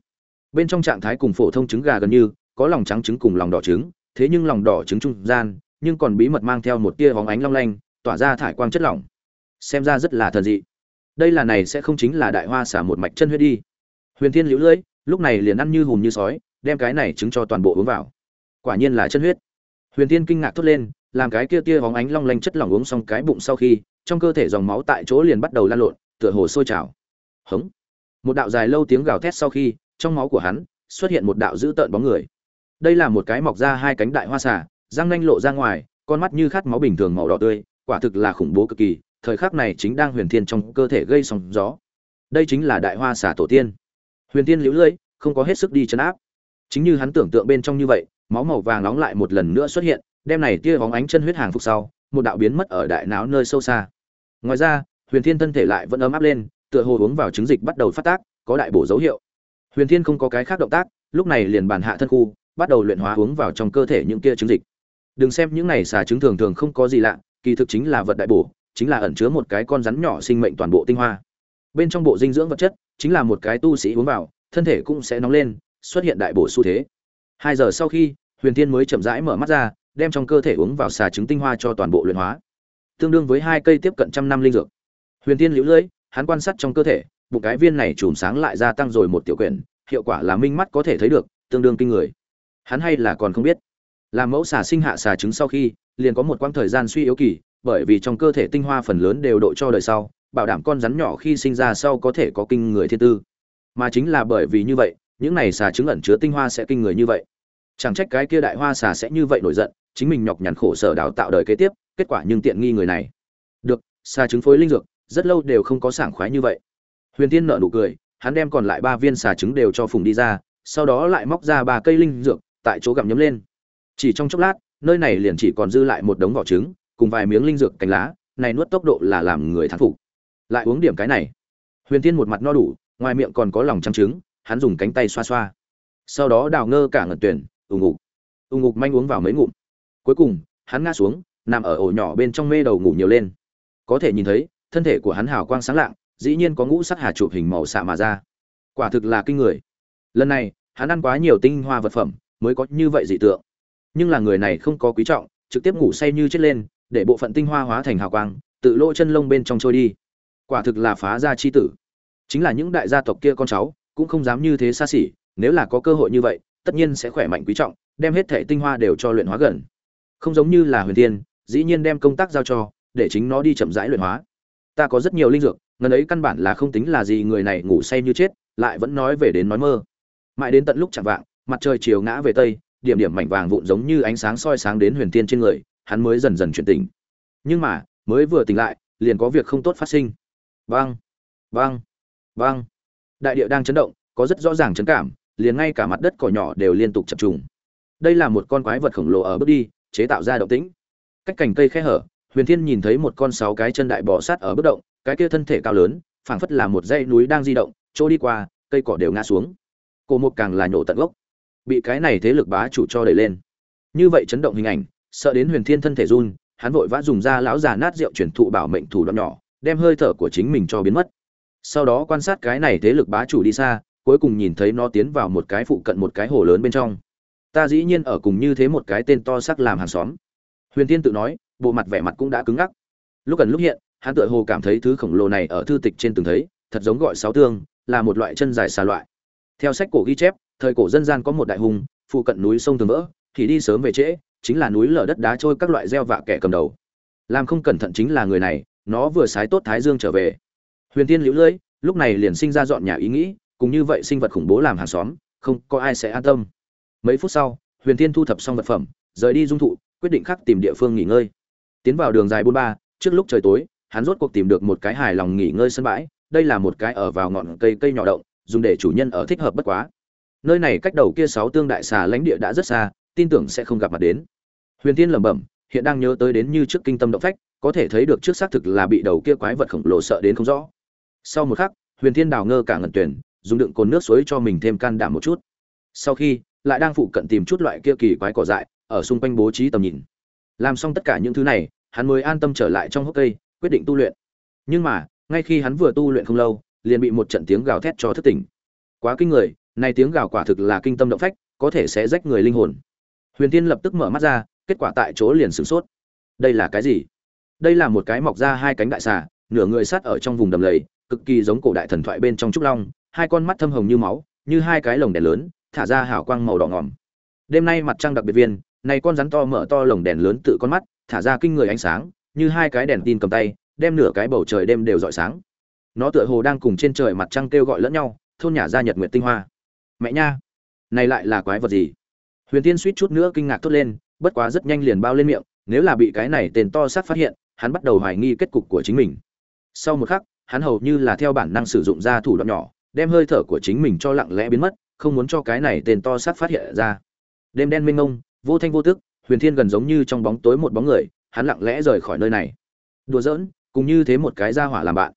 Bên trong trạng thái cùng phổ thông trứng gà gần như, có lòng trắng trứng cùng lòng đỏ trứng, thế nhưng lòng đỏ trứng trung gian, nhưng còn bí mật mang theo một tia bóng ánh long lanh, tỏa ra thải quang chất lỏng. Xem ra rất là thần dị. Đây là này sẽ không chính là đại hoa xả một mạch chân huyết đi. Huyền thiên liễu lưỡi, lúc này liền ăn như hùm như sói đem cái này trứng cho toàn bộ uống vào. Quả nhiên là chân huyết. Huyền thiên kinh ngạc thốt lên, làm cái kia tia hóng ánh long lanh chất lỏng uống xong cái bụng sau khi, trong cơ thể dòng máu tại chỗ liền bắt đầu lan lộn, tựa hồ sôi trào. Hống. Một đạo dài lâu tiếng gào thét sau khi, trong máu của hắn xuất hiện một đạo dữ tợn bóng người. Đây là một cái mọc ra hai cánh đại hoa xà, răng nanh lộ ra ngoài, con mắt như khát máu bình thường màu đỏ tươi, quả thực là khủng bố cực kỳ, thời khắc này chính đang huyền thiên trong cơ thể gây sóng gió. Đây chính là đại hoa xà tổ tiên. Huyền thiên liễu lưỡi, không có hết sức đi chấn áp chính như hắn tưởng tượng bên trong như vậy, máu màu vàng nóng lại một lần nữa xuất hiện, đem này tia bóng ánh chân huyết hàng phục sau, một đạo biến mất ở đại não nơi sâu xa. Ngoài ra, huyền thiên thân thể lại vẫn ấm áp lên, tựa hồ uống vào trứng dịch bắt đầu phát tác, có đại bổ dấu hiệu. Huyền thiên không có cái khác động tác, lúc này liền bàn hạ thân khu, bắt đầu luyện hóa uống vào trong cơ thể những kia trứng dịch. Đừng xem những này xà trứng thường thường không có gì lạ, kỳ thực chính là vật đại bổ, chính là ẩn chứa một cái con rắn nhỏ sinh mệnh toàn bộ tinh hoa. Bên trong bộ dinh dưỡng vật chất, chính là một cái tu sĩ uống vào, thân thể cũng sẽ nóng lên xuất hiện đại bổ xu thế. Hai giờ sau khi, huyền thiên mới chậm rãi mở mắt ra, đem trong cơ thể uống vào xà trứng tinh hoa cho toàn bộ luyện hóa. Tương đương với hai cây tiếp cận trăm năm linh dược. Huyền thiên liễu lưỡi hắn quan sát trong cơ thể, bụng cái viên này chùm sáng lại gia tăng rồi một tiểu quyển, hiệu quả là minh mắt có thể thấy được, tương đương kinh người. Hắn hay là còn không biết. Làm mẫu xà sinh hạ xà trứng sau khi, liền có một quãng thời gian suy yếu kỳ, bởi vì trong cơ thể tinh hoa phần lớn đều độ cho đời sau, bảo đảm con rắn nhỏ khi sinh ra sau có thể có kinh người thiên tư. Mà chính là bởi vì như vậy những này xà trứng ẩn chứa tinh hoa sẽ kinh người như vậy. Chẳng trách cái kia đại hoa xà sẽ như vậy nổi giận, chính mình nhọc nhằn khổ sở đào tạo đời kế tiếp, kết quả nhưng tiện nghi người này. Được, xà trứng phối linh dược, rất lâu đều không có sảng khoái như vậy. Huyền tiên nợ nụ cười, hắn đem còn lại ba viên xà trứng đều cho phùng đi ra, sau đó lại móc ra ba cây linh dược, tại chỗ gặm nhấm lên. Chỉ trong chốc lát, nơi này liền chỉ còn dư lại một đống vỏ trứng, cùng vài miếng linh dược cánh lá, này nuốt tốc độ là làm người thán phục. Lại uống điểm cái này. Huyền tiên một mặt no đủ, ngoài miệng còn có lòng trắng trứng hắn dùng cánh tay xoa xoa. Sau đó đào ngơ cả ngẩn tuyển, ù ngục. Ù ngục manh uống vào mấy ngụm. Cuối cùng, hắn ngã xuống, nằm ở ổ nhỏ bên trong mê đầu ngủ nhiều lên. Có thể nhìn thấy, thân thể của hắn hào quang sáng lạng, dĩ nhiên có ngũ sắc hà chụp hình màu xạ mà ra. Quả thực là kinh người. Lần này, hắn ăn quá nhiều tinh hoa vật phẩm, mới có như vậy dị tượng. Nhưng là người này không có quý trọng, trực tiếp ngủ say như chết lên, để bộ phận tinh hoa hóa thành hào quang, tự lỗ chân lông bên trong trôi đi. Quả thực là phá gia chi tử. Chính là những đại gia tộc kia con cháu cũng không dám như thế xa xỉ, nếu là có cơ hội như vậy, tất nhiên sẽ khỏe mạnh quý trọng, đem hết thể tinh hoa đều cho luyện hóa gần. Không giống như là huyền tiên dĩ nhiên đem công tác giao cho, để chính nó đi chậm rãi luyện hóa. Ta có rất nhiều linh dược, ngần ấy căn bản là không tính là gì người này ngủ say như chết, lại vẫn nói về đến nói mơ. Mãi đến tận lúc chẳng vạng, mặt trời chiều ngã về tây, điểm điểm mảnh vàng vụn giống như ánh sáng soi sáng đến huyền tiên trên người, hắn mới dần dần chuyển tỉnh. Nhưng mà, mới vừa tỉnh lại, liền có việc không tốt phát sinh. Vang vang vang đại địa đang chấn động, có rất rõ ràng chấn cảm, liền ngay cả mặt đất cỏ nhỏ đều liên tục chập trùng. Đây là một con quái vật khổng lồ ở bước đi, chế tạo ra động tĩnh. Cách cành cây khe hở, huyền thiên nhìn thấy một con sáu cái chân đại bò sát ở bước động, cái kia thân thể cao lớn, phảng phất là một dãy núi đang di động, chỗ đi qua, cây cỏ đều ngã xuống. Cổ một càng là nhổ tận gốc. Bị cái này thế lực bá chủ cho đẩy lên. Như vậy chấn động hình ảnh, sợ đến huyền thiên thân thể run, hắn vội vã dùng ra lão già nát rượu chuyển thụ bảo mệnh thủ đoạn nhỏ, đem hơi thở của chính mình cho biến mất sau đó quan sát cái này thế lực bá chủ đi xa, cuối cùng nhìn thấy nó tiến vào một cái phụ cận một cái hồ lớn bên trong. Ta dĩ nhiên ở cùng như thế một cái tên to sắc làm hàng xóm. Huyền tiên tự nói, bộ mặt vẻ mặt cũng đã cứng ngắc. Lúc gần lúc hiện, hắn tựa hồ cảm thấy thứ khổng lồ này ở thư tịch trên từng thấy, thật giống gọi sáu tương, là một loại chân dài xà loại. Theo sách cổ ghi chép, thời cổ dân gian có một đại hùng, phụ cận núi sông thường vỡ, thì đi sớm về trễ, chính là núi lở đất đá trôi các loại gieo vạ kẻ cầm đầu. Làm không cẩn thận chính là người này, nó vừa sái tốt thái dương trở về huyền tiên liễu lưỡi lúc này liền sinh ra dọn nhà ý nghĩ, cùng như vậy sinh vật khủng bố làm hàng xóm, không có ai sẽ an tâm. Mấy phút sau, huyền tiên thu thập xong vật phẩm, rời đi dung thụ, quyết định khắc tìm địa phương nghỉ ngơi. Tiến vào đường dài bốn ba, trước lúc trời tối, hắn rốt cuộc tìm được một cái hài lòng nghỉ ngơi sân bãi, đây là một cái ở vào ngọn cây cây nhỏ động, dùng để chủ nhân ở thích hợp bất quá. Nơi này cách đầu kia sáu tương đại xà lãnh địa đã rất xa, tin tưởng sẽ không gặp mặt đến. Huyền tiên lẩm bẩm, hiện đang nhớ tới đến như trước kinh tâm động phách, có thể thấy được trước xác thực là bị đầu kia quái vật khổng lồ sợ đến không rõ sau một khắc, huyền thiên đào ngơ cả ngẩn tuyển, dùng đựng cồn nước suối cho mình thêm can đảm một chút. Sau khi, lại đang phụ cận tìm chút loại kia kỳ quái cỏ dại, ở xung quanh bố trí tầm nhìn. Làm xong tất cả những thứ này, hắn mới an tâm trở lại trong hốc cây, quyết định tu luyện. Nhưng mà, ngay khi hắn vừa tu luyện không lâu, liền bị một trận tiếng gào thét cho thức tỉnh. Quá kinh người, này tiếng gào quả thực là kinh tâm động phách, có thể sẽ rách người linh hồn. Huyền tiên lập tức mở mắt ra, kết quả tại chỗ liền sửng sốt. Đây là cái gì? Đây là một cái mọc ra hai cánh đại xà, nửa người sát ở trong vùng đầm lầy cực kỳ giống cổ đại thần thoại bên trong trúc long, hai con mắt thâm hồng như máu, như hai cái lồng đèn lớn, thả ra hào quang màu đỏ ngỏm đêm nay mặt trăng đặc biệt viên, này con rắn to mở to lồng đèn lớn tự con mắt, thả ra kinh người ánh sáng, như hai cái đèn tin cầm tay, đem nửa cái bầu trời đêm đều rọi sáng. Nó tựa hồ đang cùng trên trời mặt trăng kêu gọi lẫn nhau, thôn nhà ra nhật nguyệt tinh hoa. Mẹ nha, này lại là quái vật gì? Huyền tiên suýt chút nữa kinh ngạc thốt lên, bất quá rất nhanh liền bao lên miệng, nếu là bị cái này tên to sát phát hiện, hắn bắt đầu hoài nghi kết cục của chính mình. Sau một khắc hắn hầu như là theo bản năng sử dụng ra thủ đoạn nhỏ, đem hơi thở của chính mình cho lặng lẽ biến mất, không muốn cho cái này tên to sát phát hiện ra. Đêm đen mênh mông, vô thanh vô tức, huyền thiên gần giống như trong bóng tối một bóng người, hắn lặng lẽ rời khỏi nơi này. Đùa giỡn, cùng như thế một cái ra hỏa làm bạn.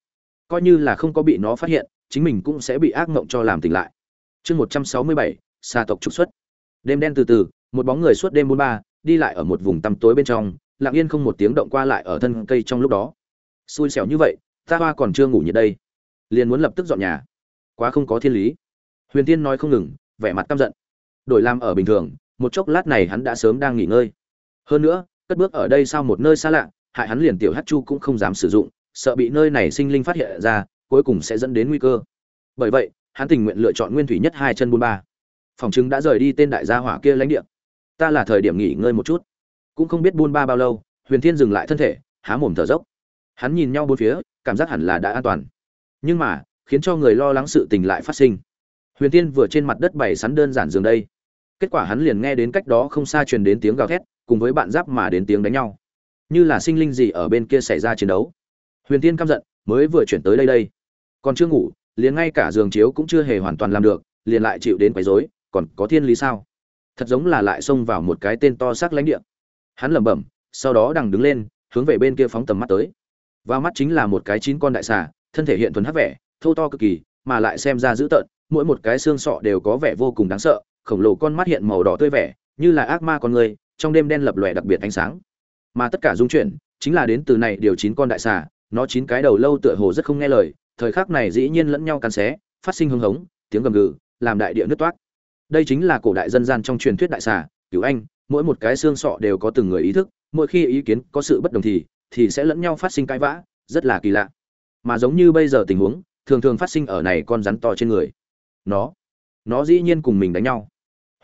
Coi như là không có bị nó phát hiện, chính mình cũng sẽ bị ác mộng cho làm tỉnh lại. Chương một trăm sáu mươi bảy xa tộc trục xuất. Đêm đen từ từ, một bóng người suốt đêm bốn ba, đi lại ở một vùng tăm tối bên trong, lặng yên không một tiếng động qua lại ở thân cây trong lúc đó. Xui xẻo như vậy ta hoa còn chưa ngủ nhiệt đây. Liền muốn lập tức dọn nhà. Quá không có thiên lý. Huyền tiên nói không ngừng, vẻ mặt căm giận. Đổi làm ở bình thường, một chốc lát này hắn đã sớm đang nghỉ ngơi. Hơn nữa, cất bước ở đây sau một nơi xa lạ, hại hắn liền tiểu hát chu cũng không dám sử dụng, sợ bị nơi này sinh linh phát hiện ra, cuối cùng sẽ dẫn đến nguy cơ. Bởi vậy, hắn tình nguyện lựa chọn nguyên thủy nhất hai chân buôn ba. Phòng chứng đã rời đi tên đại gia hỏa kia lãnh địa. Ta là thời điểm nghỉ ngơi một chút. Cũng không biết buôn ba bao lâu, huyền thiên dừng lại thân thể, há mồm thở dốc. Hắn nhìn nhau bốn phía cảm giác hẳn là đã an toàn. Nhưng mà, khiến cho người lo lắng sự tình lại phát sinh. Huyền tiên vừa trên mặt đất bày sắn đơn giản giường đây. Kết quả hắn liền nghe đến cách đó không xa truyền đến tiếng gào thét, cùng với bạn giáp mà đến tiếng đánh nhau. Như là sinh linh gì ở bên kia xảy ra chiến đấu. Huyền tiên căm giận, mới vừa chuyển tới đây đây. Còn chưa ngủ, liền ngay cả giường chiếu cũng chưa hề hoàn toàn làm được, liền lại chịu đến quấy rối, còn có thiên lý sao? Thật giống là lại xông vào một cái tên to xác lãnh địa. Hắn lẩm bẩm, sau đó đằng đứng lên, hướng về bên kia phóng tầm mắt tới vào mắt chính là một cái chín con đại xà, thân thể hiện thuần hắc vẻ, thô to cực kỳ, mà lại xem ra dữ tợn, mỗi một cái xương sọ đều có vẻ vô cùng đáng sợ, khổng lồ con mắt hiện màu đỏ tươi vẻ, như là ác ma con người, trong đêm đen lập lòe đặc biệt ánh sáng. Mà tất cả dung chuyển, chính là đến từ này điều chín con đại xà, nó chín cái đầu lâu tựa hồ rất không nghe lời, thời khắc này dĩ nhiên lẫn nhau cắn xé, phát sinh hưng hống, tiếng gầm gừ, làm đại địa nứt toát đây chính là cổ đại dân gian trong truyền thuyết đại xà, cửu anh, mỗi một cái xương sọ đều có từng người ý thức, mỗi khi ý kiến có sự bất đồng thì thì sẽ lẫn nhau phát sinh cãi vã, rất là kỳ lạ. Mà giống như bây giờ tình huống, thường thường phát sinh ở này con rắn to trên người. Nó nó dĩ nhiên cùng mình đánh nhau.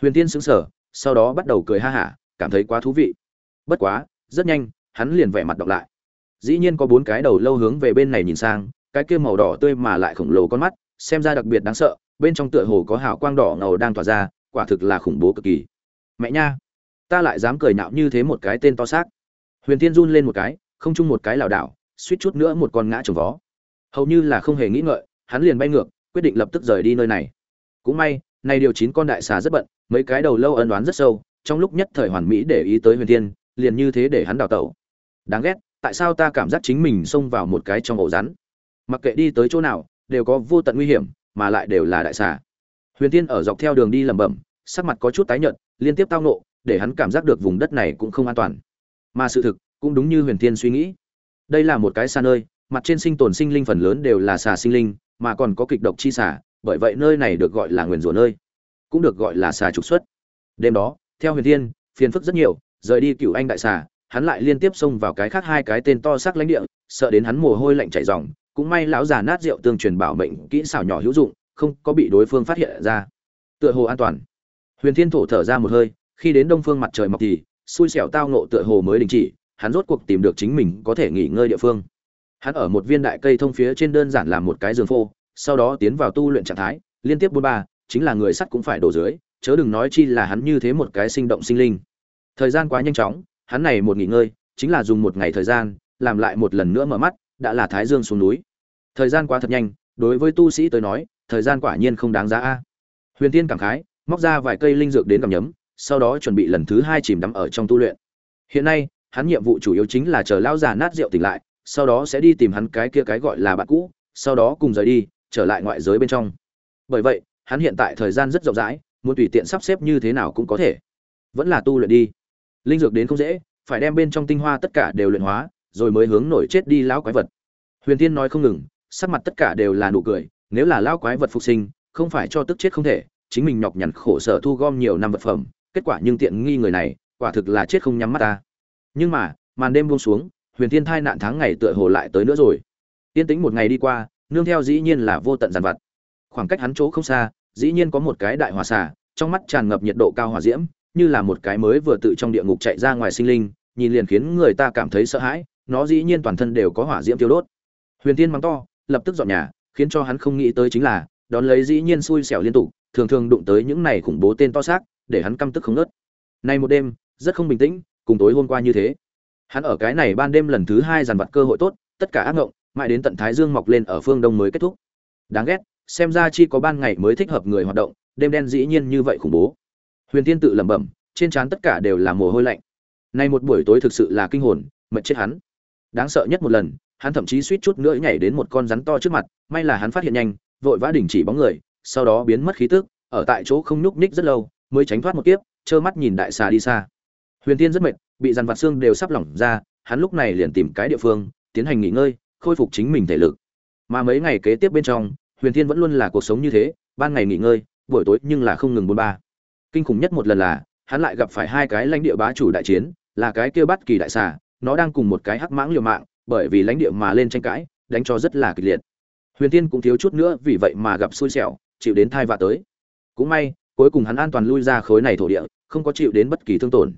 Huyền tiên sững sờ, sau đó bắt đầu cười ha hả, cảm thấy quá thú vị. Bất quá, rất nhanh, hắn liền vẻ mặt đọc lại. Dĩ nhiên có bốn cái đầu lâu hướng về bên này nhìn sang, cái kia màu đỏ tươi mà lại khổng lồ con mắt, xem ra đặc biệt đáng sợ, bên trong tựa hồ có hào quang đỏ ngầu đang tỏa ra, quả thực là khủng bố cực kỳ. Mẹ nha, ta lại dám cười nhạo như thế một cái tên to xác. Huyền tiên run lên một cái không chung một cái lảo đảo suýt chút nữa một con ngã trồng vó. Hầu như là không hề nghĩ ngợi hắn liền bay ngược quyết định lập tức rời đi nơi này. Cũng may nay điều chín con đại xà rất bận mấy cái đầu lâu ân đoán rất sâu trong lúc nhất thời hoàn mỹ để ý tới huyền Thiên, liền như thế để hắn đào tẩu. Đáng ghét tại sao ta cảm giác chính mình xông vào một cái trong ổ rắn? Mặc kệ đi tới chỗ nào đều có vô tận nguy hiểm mà lại đều là đại xà. Huyền Thiên ở dọc theo đường đi lẩm bẩm sắc mặt có chút tái nhợt liên tiếp tao nộ để hắn cảm giác được vùng đất này cũng không an toàn. Mà sự thực cũng đúng như huyền Thiên suy nghĩ. Đây là một cái xa nơi, mặt trên sinh tồn sinh linh phần lớn đều là xà sinh linh, mà còn có kịch độc chi xà, bởi vậy nơi này được gọi là nguyền rủa nơi, cũng được gọi là xà trục xuất. Đêm đó, theo huyền thiên, phiền phức rất nhiều, rời đi cựu anh đại xà, hắn lại liên tiếp xông vào cái khác hai cái tên to xác lãnh địa, sợ đến hắn mồ hôi lạnh chảy ròng, cũng may lão già nát rượu tương truyền bảo mệnh kỹ xảo nhỏ hữu dụng, không có bị đối phương phát hiện ra. Tựa hồ an toàn. Huyền thiên thổ thở ra một hơi, khi đến đông phương mặt trời mọc thì, xui xẻo tao nộ tựa hồ mới đình chỉ hắn rốt cuộc tìm được chính mình có thể nghỉ ngơi địa phương. Hắn ở một viên đại cây thông phía trên đơn giản làm một cái giường phô sau đó tiến vào tu luyện trạng thái, liên tiếp bốn ba, chính là người sắt cũng phải đổ dưới, chớ đừng nói chi là hắn như thế một cái sinh động sinh linh. Thời gian quá nhanh chóng, hắn này một nghỉ ngơi, chính là dùng một ngày thời gian, làm lại một lần nữa mở mắt, đã là thái dương xuống núi. Thời gian quá thật nhanh, đối với tu sĩ tới nói, thời gian quả nhiên không đáng giá a. Huyền tiên cảm khái, móc ra vài cây linh dược đến cầm nhấm, sau đó chuẩn bị lần thứ hai chìm đắm ở trong tu luyện. Hiện nay hắn nhiệm vụ chủ yếu chính là chờ lão già nát rượu tỉnh lại, sau đó sẽ đi tìm hắn cái kia cái gọi là bạn cũ, sau đó cùng rời đi, trở lại ngoại giới bên trong. Bởi vậy, hắn hiện tại thời gian rất rộng rãi, muốn tùy tiện sắp xếp như thế nào cũng có thể. Vẫn là tu luyện đi. Linh dược đến không dễ, phải đem bên trong tinh hoa tất cả đều luyện hóa, rồi mới hướng nổi chết đi lão quái vật. Huyền tiên nói không ngừng, sắc mặt tất cả đều là nụ cười, nếu là lão quái vật phục sinh, không phải cho tức chết không thể, chính mình nhọc nhằn khổ sở thu gom nhiều năm vật phẩm, kết quả nhưng tiện nghi người này, quả thực là chết không nhắm mắt ta nhưng mà, màn đêm buông xuống, huyền thiên thai nạn tháng ngày tựa hồ lại tới nữa rồi. Tiên tĩnh một ngày đi qua, nương theo dĩ nhiên là vô tận giàn vặt. Khoảng cách hắn chỗ không xa, dĩ nhiên có một cái đại hỏa xà, trong mắt tràn ngập nhiệt độ cao hỏa diễm, như là một cái mới vừa tự trong địa ngục chạy ra ngoài sinh linh, nhìn liền khiến người ta cảm thấy sợ hãi, nó dĩ nhiên toàn thân đều có hỏa diễm tiêu đốt. Huyền Thiên mắng to, lập tức dọn nhà, khiến cho hắn không nghĩ tới chính là, đón lấy dĩ nhiên xui xẻo liên tục, thường thường đụng tới những này khủng bố tên to xác, để hắn căm tức không nớt nay một đêm, rất không bình tĩnh cùng tối hôm qua như thế. Hắn ở cái này ban đêm lần thứ hai dàn vặt cơ hội tốt, tất cả ác ngộng, mãi đến tận thái dương mọc lên ở phương đông mới kết thúc. Đáng ghét, xem ra chi có ban ngày mới thích hợp người hoạt động, đêm đen dĩ nhiên như vậy khủng bố. Huyền tiên tự lẩm bẩm, trên trán tất cả đều là mồ hôi lạnh. Nay một buổi tối thực sự là kinh hồn, mệt chết hắn. Đáng sợ nhất một lần, hắn thậm chí suýt chút nữa nhảy đến một con rắn to trước mặt, may là hắn phát hiện nhanh, vội vã đình chỉ bóng người, sau đó biến mất khí tức, ở tại chỗ không nhúc nhích rất lâu, mới tránh thoát một kiếp, trơ mắt nhìn đại xà đi xa huyền tiên rất mệt, bị dàn vặt xương đều sắp lỏng ra, hắn lúc này liền tìm cái địa phương, tiến hành nghỉ ngơi, khôi phục chính mình thể lực. Mà mấy ngày kế tiếp bên trong, huyền thiên vẫn luôn là cuộc sống như thế, ban ngày nghỉ ngơi, buổi tối nhưng là không ngừng bôn ba. Kinh khủng nhất một lần là, hắn lại gặp phải hai cái lãnh địa bá chủ đại chiến, là cái kia bắt kỳ đại xà, nó đang cùng một cái hắc mãng liều mạng, bởi vì lãnh địa mà lên tranh cãi, đánh cho rất là kịch liệt. Huyền tiên cũng thiếu chút nữa vì vậy mà gặp xui xẻo, chịu đến thai vạ tới. Cũng may, cuối cùng hắn an toàn lui ra khối này thổ địa, không có chịu đến bất kỳ thương tổn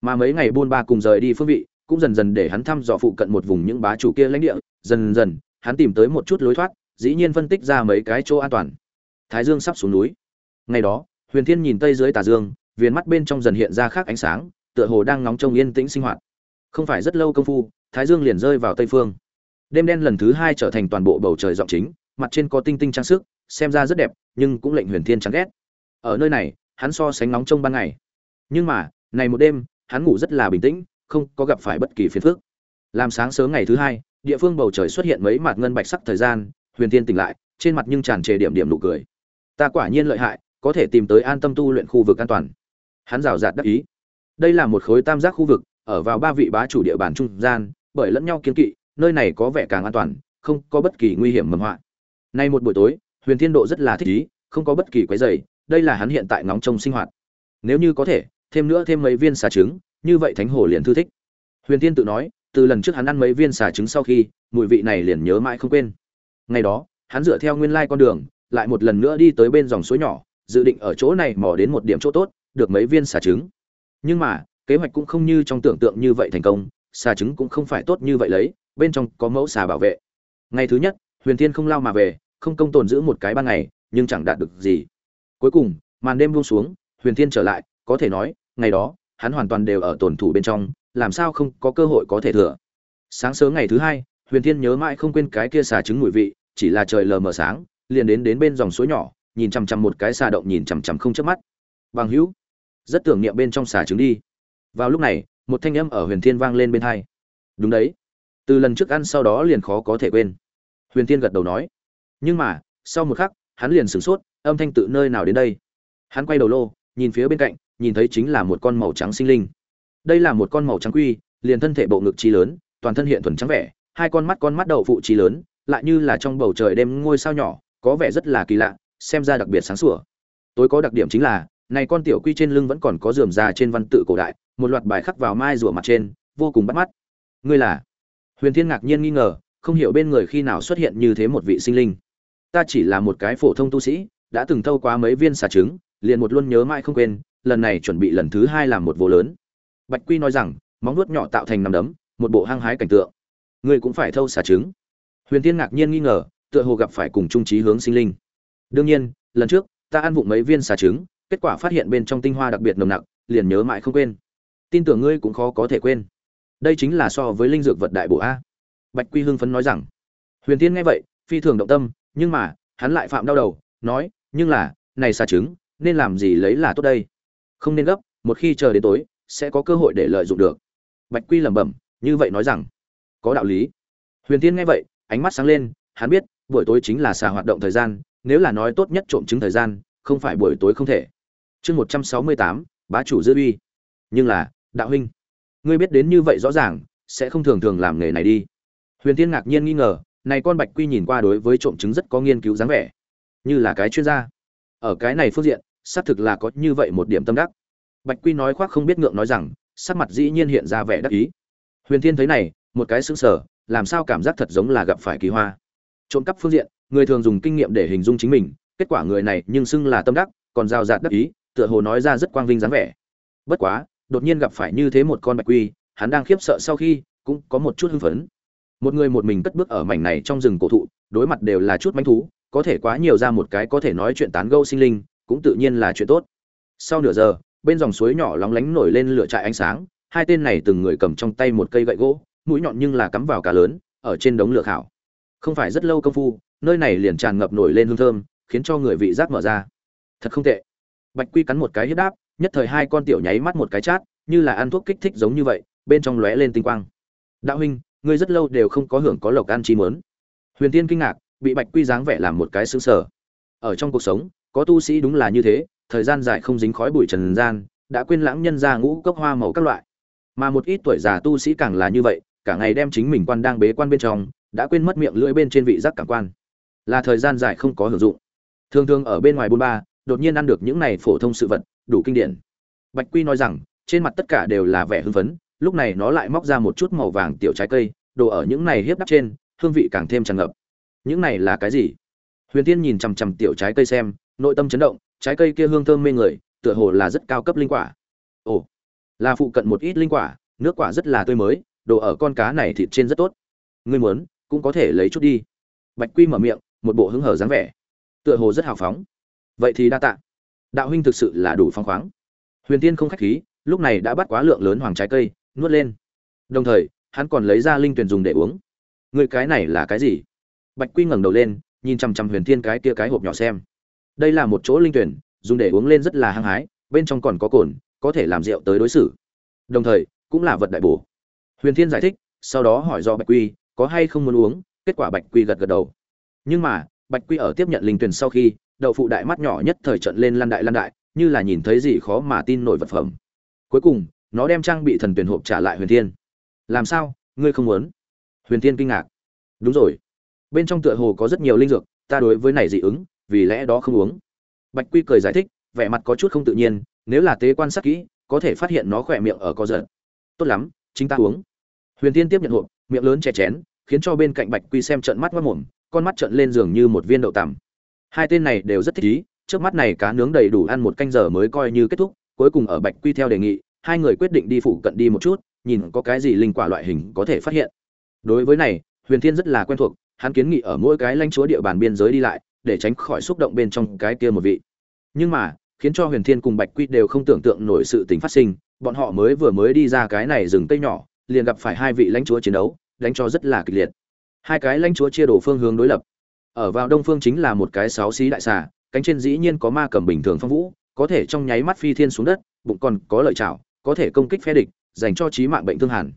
mà mấy ngày buôn ba cùng rời đi phương vị, cũng dần dần để hắn thăm dò phụ cận một vùng những bá chủ kia lãnh địa, dần dần, hắn tìm tới một chút lối thoát, dĩ nhiên phân tích ra mấy cái chỗ an toàn. Thái dương sắp xuống núi. Ngày đó, huyền thiên nhìn tây dưới tà dương, viền mắt bên trong dần hiện ra khác ánh sáng, tựa hồ đang ngóng trông yên tĩnh sinh hoạt. Không phải rất lâu công phu, thái dương liền rơi vào tây phương. Đêm đen lần thứ hai trở thành toàn bộ bầu trời giọng chính, mặt trên có tinh tinh trang sức, xem ra rất đẹp, nhưng cũng lệnh huyền thiên chán ghét. Ở nơi này, hắn so sánh nóng trong ban ngày. Nhưng mà, này một đêm hắn ngủ rất là bình tĩnh, không có gặp phải bất kỳ phiền phức. Làm sáng sớm ngày thứ hai, địa phương bầu trời xuất hiện mấy mặt ngân bạch sắc thời gian, huyền tiên tỉnh lại, trên mặt nhưng tràn trề điểm điểm nụ cười. Ta quả nhiên lợi hại, có thể tìm tới an tâm tu luyện khu vực an toàn. Hắn rào rạt đắc ý. Đây là một khối tam giác khu vực, ở vào ba vị bá chủ địa bàn trung gian, bởi lẫn nhau kiến kỵ, nơi này có vẻ càng an toàn, không có bất kỳ nguy hiểm mầm họa. Nay một buổi tối, huyền thiên độ rất là thích ý, không có bất kỳ quấy dày đây là hắn hiện tại ngóng trông sinh hoạt. Nếu như có thể thêm nữa thêm mấy viên xà trứng, như vậy thánh hồ liền thư thích. Huyền thiên tự nói, từ lần trước hắn ăn mấy viên xà trứng sau khi, mùi vị này liền nhớ mãi không quên. Ngày đó, hắn dựa theo nguyên lai con đường, lại một lần nữa đi tới bên dòng suối nhỏ, dự định ở chỗ này mò đến một điểm chỗ tốt, được mấy viên xà trứng. Nhưng mà, kế hoạch cũng không như trong tưởng tượng như vậy thành công, xà trứng cũng không phải tốt như vậy lấy, bên trong có mẫu xà bảo vệ. Ngày thứ nhất, huyền thiên không lao mà về, không công tồn giữ một cái ban ngày, nhưng chẳng đạt được gì. Cuối cùng, màn đêm buông xuống, huyền thiên trở lại có thể nói, ngày đó, hắn hoàn toàn đều ở tổn thủ bên trong, làm sao không có cơ hội có thể thừa. Sáng sớm ngày thứ hai, huyền thiên nhớ mãi không quên cái kia xà trứng mùi vị, chỉ là trời lờ mờ sáng, liền đến đến bên dòng suối nhỏ, nhìn chằm chằm một cái xà động nhìn chằm chằm không chớp mắt. Bằng hữu, rất tưởng niệm bên trong xà trứng đi. Vào lúc này, một thanh âm ở huyền thiên vang lên bên hai. Đúng đấy. Từ lần trước ăn sau đó liền khó có thể quên. Huyền thiên gật đầu nói. Nhưng mà, sau một khắc, hắn liền sửng sốt, âm thanh tự nơi nào đến đây? Hắn quay đầu lô, nhìn phía bên cạnh nhìn thấy chính là một con màu trắng sinh linh. Đây là một con màu trắng quy, liền thân thể bộ ngực chi lớn, toàn thân hiện thuần trắng vẻ, hai con mắt con mắt đậu phụ chi lớn, lại như là trong bầu trời đêm ngôi sao nhỏ, có vẻ rất là kỳ lạ, xem ra đặc biệt sáng sủa. Tối có đặc điểm chính là, này con tiểu quy trên lưng vẫn còn có rườm già trên văn tự cổ đại, một loạt bài khắc vào mai rùa mặt trên, vô cùng bắt mắt. Ngươi là? Huyền thiên ngạc nhiên nghi ngờ, không hiểu bên người khi nào xuất hiện như thế một vị sinh linh. Ta chỉ là một cái phổ thông tu sĩ, đã từng thâu quá mấy viên xà trứng, liền một luôn nhớ mãi không quên lần này chuẩn bị lần thứ hai làm một vô lớn. Bạch quy nói rằng, móng nuốt nhỏ tạo thành nằm đấm, một bộ hăng hái cảnh tượng. Ngươi cũng phải thâu xà trứng. Huyền tiên ngạc nhiên nghi ngờ, tựa hồ gặp phải cùng trung trí hướng sinh linh. Đương nhiên, lần trước, ta ăn vụng mấy viên xà trứng, kết quả phát hiện bên trong tinh hoa đặc biệt nồng nặc, liền nhớ mãi không quên. Tin tưởng ngươi cũng khó có thể quên. Đây chính là so với linh dược vật đại bộ a. Bạch quy hưng phấn nói rằng. Huyền tiên nghe vậy, phi thường động tâm, nhưng mà, hắn lại phạm đau đầu, nói, nhưng là, này xà trứng, nên làm gì lấy là tốt đây? Không nên gấp, một khi chờ đến tối, sẽ có cơ hội để lợi dụng được. Bạch quy lẩm bẩm, như vậy nói rằng, có đạo lý. Huyền tiên nghe vậy, ánh mắt sáng lên, hắn biết, buổi tối chính là xà hoạt động thời gian, nếu là nói tốt nhất trộm chứng thời gian, không phải buổi tối không thể. Chương một trăm sáu mươi tám, bá chủ dư uy. Nhưng là, đạo huynh, ngươi biết đến như vậy rõ ràng, sẽ không thường thường làm nghề này đi. Huyền tiên ngạc nhiên nghi ngờ, này con bạch quy nhìn qua đối với trộm chứng rất có nghiên cứu dáng vẻ. Như là cái chuyên gia. Ở cái này phương diện xác thực là có như vậy một điểm tâm đắc. Bạch quy nói khoác không biết ngượng nói rằng, sắc mặt dĩ nhiên hiện ra vẻ đắc ý. Huyền thiên thấy này, một cái xứng sở làm sao cảm giác thật giống là gặp phải kỳ hoa. Trộm cắp phương diện, người thường dùng kinh nghiệm để hình dung chính mình, kết quả người này nhưng xưng là tâm đắc, còn rào rạt đắc ý, tựa hồ nói ra rất quang vinh dáng vẻ. Bất quá, đột nhiên gặp phải như thế một con bạch quy, hắn đang khiếp sợ sau khi cũng có một chút hưng phấn. Một người một mình cất bước ở mảnh này trong rừng cổ thụ, đối mặt đều là chút manh thú, có thể quá nhiều ra một cái có thể nói chuyện tán gẫu sinh linh cũng tự nhiên là chuyện tốt. Sau nửa giờ, bên dòng suối nhỏ lóng lánh nổi lên lửa trại ánh sáng, hai tên này từng người cầm trong tay một cây gậy gỗ, mũi nhọn nhưng là cắm vào cá lớn, ở trên đống lửa khảo. Không phải rất lâu công phu, nơi này liền tràn ngập nổi lên hương thơm, khiến cho người vị giác mở ra. Thật không tệ. Bạch quy cắn một cái hiếp đáp, nhất thời hai con tiểu nháy mắt một cái chát, như là ăn thuốc kích thích giống như vậy, bên trong lóe lên tinh quang. Đạo huynh, ngươi rất lâu đều không có hưởng có lộc ăn chi mớn huyền tiên kinh ngạc, bị bạch quy dáng vẻ làm một cái xứng sở ở trong cuộc sống có tu sĩ đúng là như thế, thời gian dài không dính khói bụi trần gian, đã quên lãng nhân ra ngũ cốc hoa màu các loại. Mà một ít tuổi già tu sĩ càng là như vậy, cả ngày đem chính mình quan đang bế quan bên trong, đã quên mất miệng lưỡi bên trên vị giác cảm quan. Là thời gian dài không có hưởng dụng. Thường thường ở bên ngoài bôn ba, đột nhiên ăn được những này phổ thông sự vật, đủ kinh điển. Bạch quy nói rằng, trên mặt tất cả đều là vẻ hưng phấn, lúc này nó lại móc ra một chút màu vàng tiểu trái cây, đồ ở những này hiếp đắp trên, hương vị càng thêm tràn ngập. Những này là cái gì? Huyền tiên nhìn chằm chằm tiểu trái cây xem nội tâm chấn động, trái cây kia hương thơm mê người, tựa hồ là rất cao cấp linh quả. Ồ, là phụ cận một ít linh quả, nước quả rất là tươi mới, đồ ở con cá này thịt trên rất tốt. Ngươi muốn, cũng có thể lấy chút đi. Bạch quy mở miệng, một bộ hứng hở dáng vẻ. Tựa hồ rất hào phóng. Vậy thì đa tạ. Đạo huynh thực sự là đủ phóng khoáng. Huyền tiên không khách khí, lúc này đã bắt quá lượng lớn hoàng trái cây, nuốt lên. Đồng thời, hắn còn lấy ra linh tuyền dùng để uống. Người cái này là cái gì? Bạch quy ngẩng đầu lên, nhìn chằm chằm huyền thiên cái kia cái hộp nhỏ xem đây là một chỗ linh tuyển, dùng để uống lên rất là hăng hái, bên trong còn có cồn, có thể làm rượu tới đối xử. Đồng thời, cũng là vật đại bổ. Huyền thiên giải thích, sau đó hỏi do bạch quy, có hay không muốn uống, kết quả bạch quy gật gật đầu. Nhưng mà, bạch quy ở tiếp nhận linh tuyển sau khi, đậu phụ đại mắt nhỏ nhất thời trận lên lăn đại lăn đại, như là nhìn thấy gì khó mà tin nổi vật phẩm. Cuối cùng, nó đem trang bị thần tuyển hộp trả lại huyền thiên. Làm sao? Ngươi không muốn? Huyền thiên kinh ngạc. Đúng rồi. Bên trong tựa hồ có rất nhiều linh dược, ta đối với này dị ứng vì lẽ đó không uống. Bạch quy cười giải thích, vẻ mặt có chút không tự nhiên, nếu là tế quan sát kỹ, có thể phát hiện nó khỏe miệng ở có giật. Tốt lắm, chính ta uống. Huyền thiên tiếp nhận hộp, miệng lớn chè chén, khiến cho bên cạnh bạch quy xem trận mắt mất mồm, con mắt trợn lên giường như một viên đậu tằm. Hai tên này đều rất thích ý, trước mắt này cá nướng đầy đủ ăn một canh giờ mới coi như kết thúc, cuối cùng ở bạch quy theo đề nghị, hai người quyết định đi phụ cận đi một chút, nhìn có cái gì linh quả loại hình có thể phát hiện. Đối với này, huyền thiên rất là quen thuộc, hắn kiến nghị ở mỗi cái lãnh chúa địa bàn biên giới đi lại để tránh khỏi xúc động bên trong cái kia một vị. Nhưng mà, khiến cho huyền thiên cùng bạch quy đều không tưởng tượng nổi sự tình phát sinh, bọn họ mới vừa mới đi ra cái này rừng cây nhỏ, liền gặp phải hai vị lãnh chúa chiến đấu, đánh cho rất là kịch liệt. Hai cái lãnh chúa chia đổ phương hướng đối lập. Ở vào đông phương chính là một cái sáu xí đại xà, cánh trên dĩ nhiên có ma cầm bình thường phong vũ, có thể trong nháy mắt phi thiên xuống đất, bụng còn có lợi chảo có thể công kích phe địch, dành cho trí mạng bệnh thương hàn.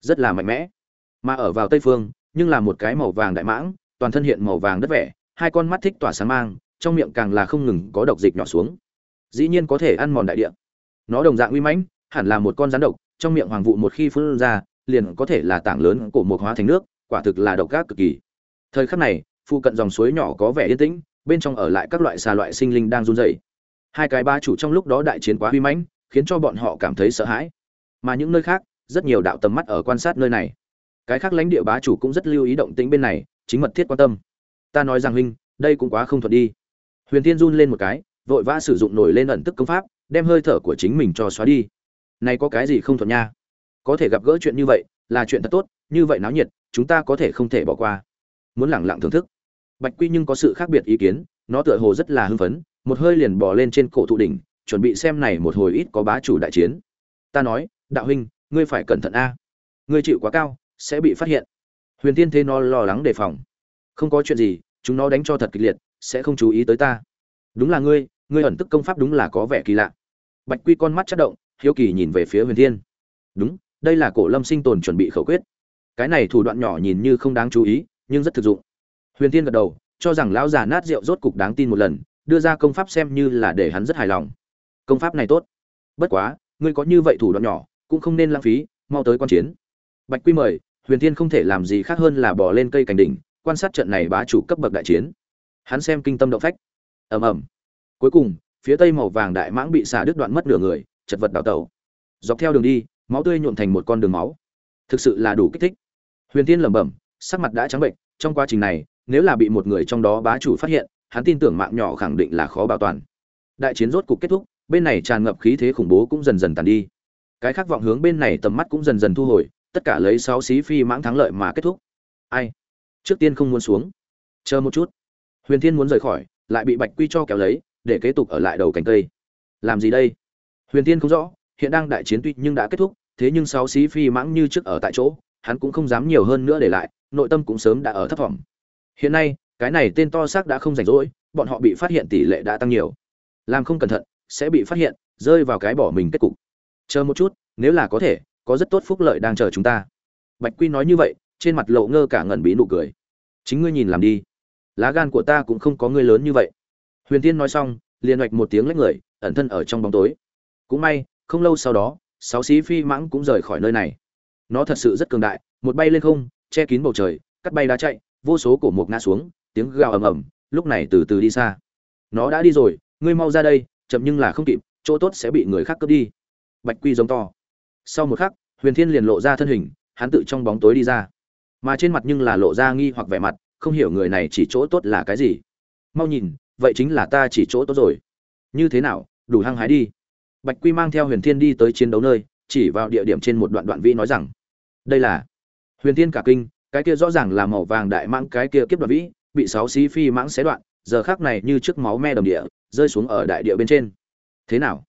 Rất là mạnh mẽ. Mà ở vào tây phương, nhưng là một cái màu vàng đại mãng, toàn thân hiện màu vàng đất vẻ hai con mắt thích tỏa sáng mang, trong miệng càng là không ngừng có độc dịch nhỏ xuống. Dĩ nhiên có thể ăn mòn đại địa. Nó đồng dạng uy mãnh, hẳn là một con rắn độc, trong miệng hoàng vụ một khi phun ra, liền có thể là tảng lớn của một hóa thành nước, quả thực là độc gác cực kỳ. Thời khắc này, phụ cận dòng suối nhỏ có vẻ yên tĩnh, bên trong ở lại các loại xà loại sinh linh đang run rẩy. Hai cái ba chủ trong lúc đó đại chiến quá uy mãnh, khiến cho bọn họ cảm thấy sợ hãi. Mà những nơi khác, rất nhiều đạo tầm mắt ở quan sát nơi này. Cái khác lãnh địa bá chủ cũng rất lưu ý động tĩnh bên này, chính mật thiết quan tâm ta nói rằng huynh, đây cũng quá không thuận đi. Huyền tiên run lên một cái, vội vã sử dụng nổi lên ẩn tức công pháp, đem hơi thở của chính mình cho xóa đi. Này có cái gì không thuận nha? Có thể gặp gỡ chuyện như vậy, là chuyện thật tốt, như vậy náo nhiệt, chúng ta có thể không thể bỏ qua. Muốn lẳng lặng thưởng thức. Bạch quy nhưng có sự khác biệt ý kiến, nó tựa hồ rất là hưng phấn, một hơi liền bò lên trên cổ thụ đỉnh, chuẩn bị xem này một hồi ít có bá chủ đại chiến. Ta nói, đạo huynh, ngươi phải cẩn thận a. Ngươi chịu quá cao, sẽ bị phát hiện. Huyền tiên thế nó lo lắng đề phòng không có chuyện gì, chúng nó đánh cho thật kịch liệt, sẽ không chú ý tới ta. Đúng là ngươi ngươi ẩn tức công pháp đúng là có vẻ kỳ lạ. Bạch quy con mắt chất động, hiếu kỳ nhìn về phía huyền thiên. Đúng, đây là cổ lâm sinh tồn chuẩn bị khẩu quyết. Cái này thủ đoạn nhỏ nhìn như không đáng chú ý, nhưng rất thực dụng. Huyền thiên gật đầu, cho rằng lão già nát rượu rốt cục đáng tin một lần, đưa ra công pháp xem như là để hắn rất hài lòng. Công pháp này tốt. Bất quá, ngươi có như vậy thủ đoạn nhỏ, cũng không nên lãng phí, mau tới quan chiến. Bạch quy mời, huyền thiên không thể làm gì khác hơn là bỏ lên cây cành đỉnh quan sát trận này bá chủ cấp bậc đại chiến. Hắn xem kinh tâm động phách. Ầm ầm. Cuối cùng, phía tây màu vàng đại mãng bị xả đứt đoạn mất nửa người, chật vật đào tẩu. Dọc theo đường đi, máu tươi nhuộm thành một con đường máu. Thực sự là đủ kích thích. Huyền thiên lẩm bẩm, sắc mặt đã trắng bệnh trong quá trình này, nếu là bị một người trong đó bá chủ phát hiện, hắn tin tưởng mạng nhỏ khẳng định là khó bảo toàn. Đại chiến rốt cục kết thúc, bên này tràn ngập khí thế khủng bố cũng dần dần tàn đi. Cái khác vọng hướng bên này tầm mắt cũng dần dần thu hồi, tất cả lấy sáu xí phi mãng thắng lợi mà kết thúc. Ai? Trước tiên không muốn xuống. Chờ một chút. Huyền thiên muốn rời khỏi, lại bị bạch quy cho kéo lấy, để kế tục ở lại đầu cành cây. Làm gì đây? Huyền thiên không rõ, hiện đang đại chiến tuy nhưng đã kết thúc, thế nhưng sáu xí phi mãng như trước ở tại chỗ, hắn cũng không dám nhiều hơn nữa để lại, nội tâm cũng sớm đã ở thấp vọng. Hiện nay, cái này tên to xác đã không rảnh rỗi, bọn họ bị phát hiện tỷ lệ đã tăng nhiều. Làm không cẩn thận, sẽ bị phát hiện, rơi vào cái bỏ mình kết cục. Chờ một chút, nếu là có thể, có rất tốt phúc lợi đang chờ chúng ta. Bạch quy nói như vậy trên mặt lộ ngơ cả ngẩn bí nụ cười. Chính ngươi nhìn làm đi. Lá gan của ta cũng không có ngươi lớn như vậy. Huyền tiên nói xong, liền hoạch một tiếng lách người, ẩn thân ở trong bóng tối. Cũng may, không lâu sau đó, sáu xí phi mãng cũng rời khỏi nơi này. Nó thật sự rất cường đại, một bay lên không, che kín bầu trời, cắt bay đá chạy, vô số cổ mộc ngã xuống, tiếng gào ầm ầm, lúc này từ từ đi xa. Nó đã đi rồi, ngươi mau ra đây, chậm nhưng là không kịp, chỗ tốt sẽ bị người khác cướp đi. Bạch quy giống to. Sau một khắc, huyền thiên liền lộ ra thân hình, hắn tự trong bóng tối đi ra mà trên mặt nhưng là lộ ra nghi hoặc vẻ mặt, không hiểu người này chỉ chỗ tốt là cái gì. Mau nhìn, vậy chính là ta chỉ chỗ tốt rồi. Như thế nào, đủ hăng hái đi. Bạch quy mang theo huyền thiên đi tới chiến đấu nơi, chỉ vào địa điểm trên một đoạn đoạn vĩ nói rằng, đây là huyền thiên cả kinh, cái kia rõ ràng là màu vàng đại mãng cái kia kiếp đoạn vĩ, bị sáu xí phi mãng xé đoạn, giờ khác này như trước máu me đồng địa, rơi xuống ở đại địa bên trên. Thế nào?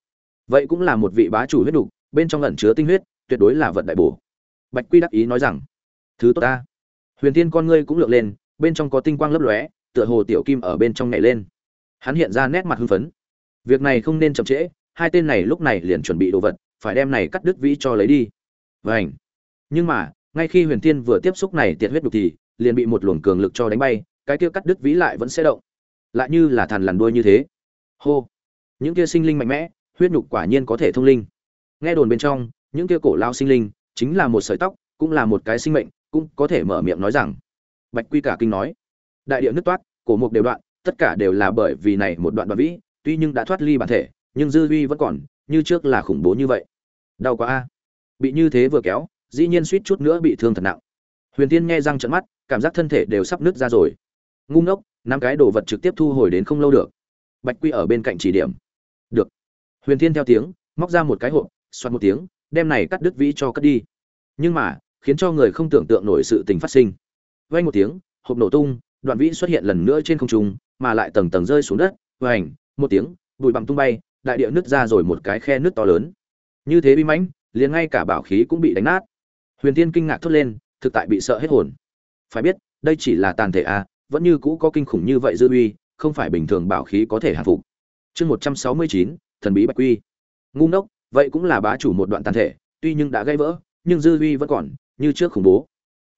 Vậy cũng là một vị bá chủ huyết đục, bên trong ẩn chứa tinh huyết, tuyệt đối là vật đại bổ. Bạch quy đắc ý nói rằng thứ tốt ta. Huyền thiên con ngươi cũng lượn lên, bên trong có tinh quang lấp lóe, tựa hồ tiểu kim ở bên trong nhảy lên. Hắn hiện ra nét mặt hưng phấn. Việc này không nên chậm trễ, hai tên này lúc này liền chuẩn bị đồ vật, phải đem này cắt đứt vĩ cho lấy đi. Vảnh nhưng mà, ngay khi huyền thiên vừa tiếp xúc này tiện huyết đục thì, liền bị một luồng cường lực cho đánh bay, cái kia cắt đứt vĩ lại vẫn sẽ động. Lại như là thằn lằn đuôi như thế. Hô. Những kia sinh linh mạnh mẽ, huyết nhục quả nhiên có thể thông linh. Nghe đồn bên trong, những kia cổ lao sinh linh chính là một sợi tóc, cũng là một cái sinh mệnh cũng có thể mở miệng nói rằng. Bạch quy cả kinh nói, đại địa nứt toát, cổ mục đều đoạn, tất cả đều là bởi vì này một đoạn đoạn vĩ, tuy nhưng đã thoát ly bản thể, nhưng dư uy vẫn còn, như trước là khủng bố như vậy. Đau quá a. Bị như thế vừa kéo, dĩ nhiên suýt chút nữa bị thương thật nặng. Huyền tiên nghe răng trận mắt, cảm giác thân thể đều sắp nứt ra rồi. Ngu ngốc năm cái đồ vật trực tiếp thu hồi đến không lâu được. Bạch quy ở bên cạnh chỉ điểm. Được. Huyền thiên theo tiếng, móc ra một cái hộp xoát một tiếng, đem này cắt đứt vĩ cho cất đi. Nhưng mà khiến cho người không tưởng tượng nổi sự tình phát sinh. Vang một tiếng hộp nổ tung đoạn vĩ xuất hiện lần nữa trên không trung mà lại tầng tầng rơi xuống đất. Vành một tiếng bụi bặm tung bay đại địa nứt ra rồi một cái khe nứt to lớn. Như thế bi mãnh liền ngay cả bảo khí cũng bị đánh nát. Huyền tiên kinh ngạc thốt lên thực tại bị sợ hết hồn. Phải biết đây chỉ là tàn thể a à, vẫn như cũ có kinh khủng như vậy dư uy không phải bình thường bảo khí có thể hạ phục. Chương một trăm sáu mươi chín thần bí bạch quy. Ngu ngốc vậy cũng là bá chủ một đoạn tàn thể tuy nhưng đã gây vỡ nhưng dư uy vẫn còn như trước khủng bố.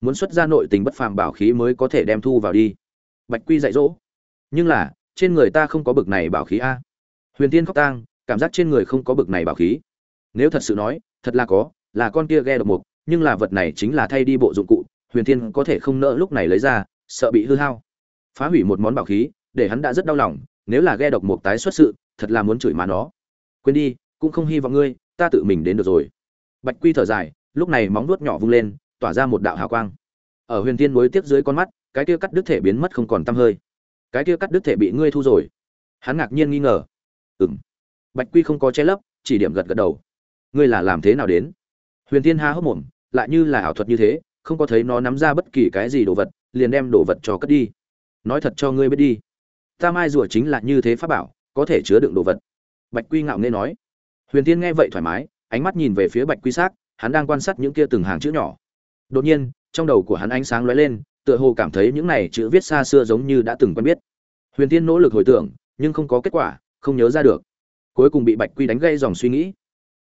Muốn xuất ra nội tình bất phàm bảo khí mới có thể đem thu vào đi. Bạch quy dạy dỗ. Nhưng là, trên người ta không có bực này bảo khí a. Huyền tiên khóc tang, cảm giác trên người không có bực này bảo khí. Nếu thật sự nói, thật là có, là con kia ghe độc mục, nhưng là vật này chính là thay đi bộ dụng cụ, huyền thiên có thể không nỡ lúc này lấy ra, sợ bị hư hao. Phá hủy một món bảo khí, để hắn đã rất đau lòng, nếu là ghe độc mục tái xuất sự, thật là muốn chửi mà nó. Quên đi, cũng không hy vọng ngươi, ta tự mình đến được rồi. Bạch quy thở dài lúc này móng vuốt nhỏ vung lên, tỏa ra một đạo hào quang. Ở huyền thiên núi tiếp dưới con mắt, cái kia cắt đứt thể biến mất không còn tăm hơi. Cái kia cắt đứt thể bị ngươi thu rồi. Hắn ngạc nhiên nghi ngờ. Ừm. Bạch quy không có che lấp, chỉ điểm gật gật đầu. Ngươi là làm thế nào đến? Huyền thiên ha hốc mồm, lại như là ảo thuật như thế, không có thấy nó nắm ra bất kỳ cái gì đồ vật, liền đem đồ vật cho cất đi. Nói thật cho ngươi biết đi. Ta mai rùa chính là như thế pháp bảo, có thể chứa đựng đồ vật. Bạch quy ngạo nghê nói. Huyền tiên nghe vậy thoải mái, ánh mắt nhìn về phía bạch quy xác hắn đang quan sát những kia từng hàng chữ nhỏ. Đột nhiên, trong đầu của hắn ánh sáng lóe lên, tựa hồ cảm thấy những này chữ viết xa xưa giống như đã từng quen biết. Huyền tiên nỗ lực hồi tưởng, nhưng không có kết quả, không nhớ ra được. Cuối cùng bị bạch quy đánh gây dòng suy nghĩ.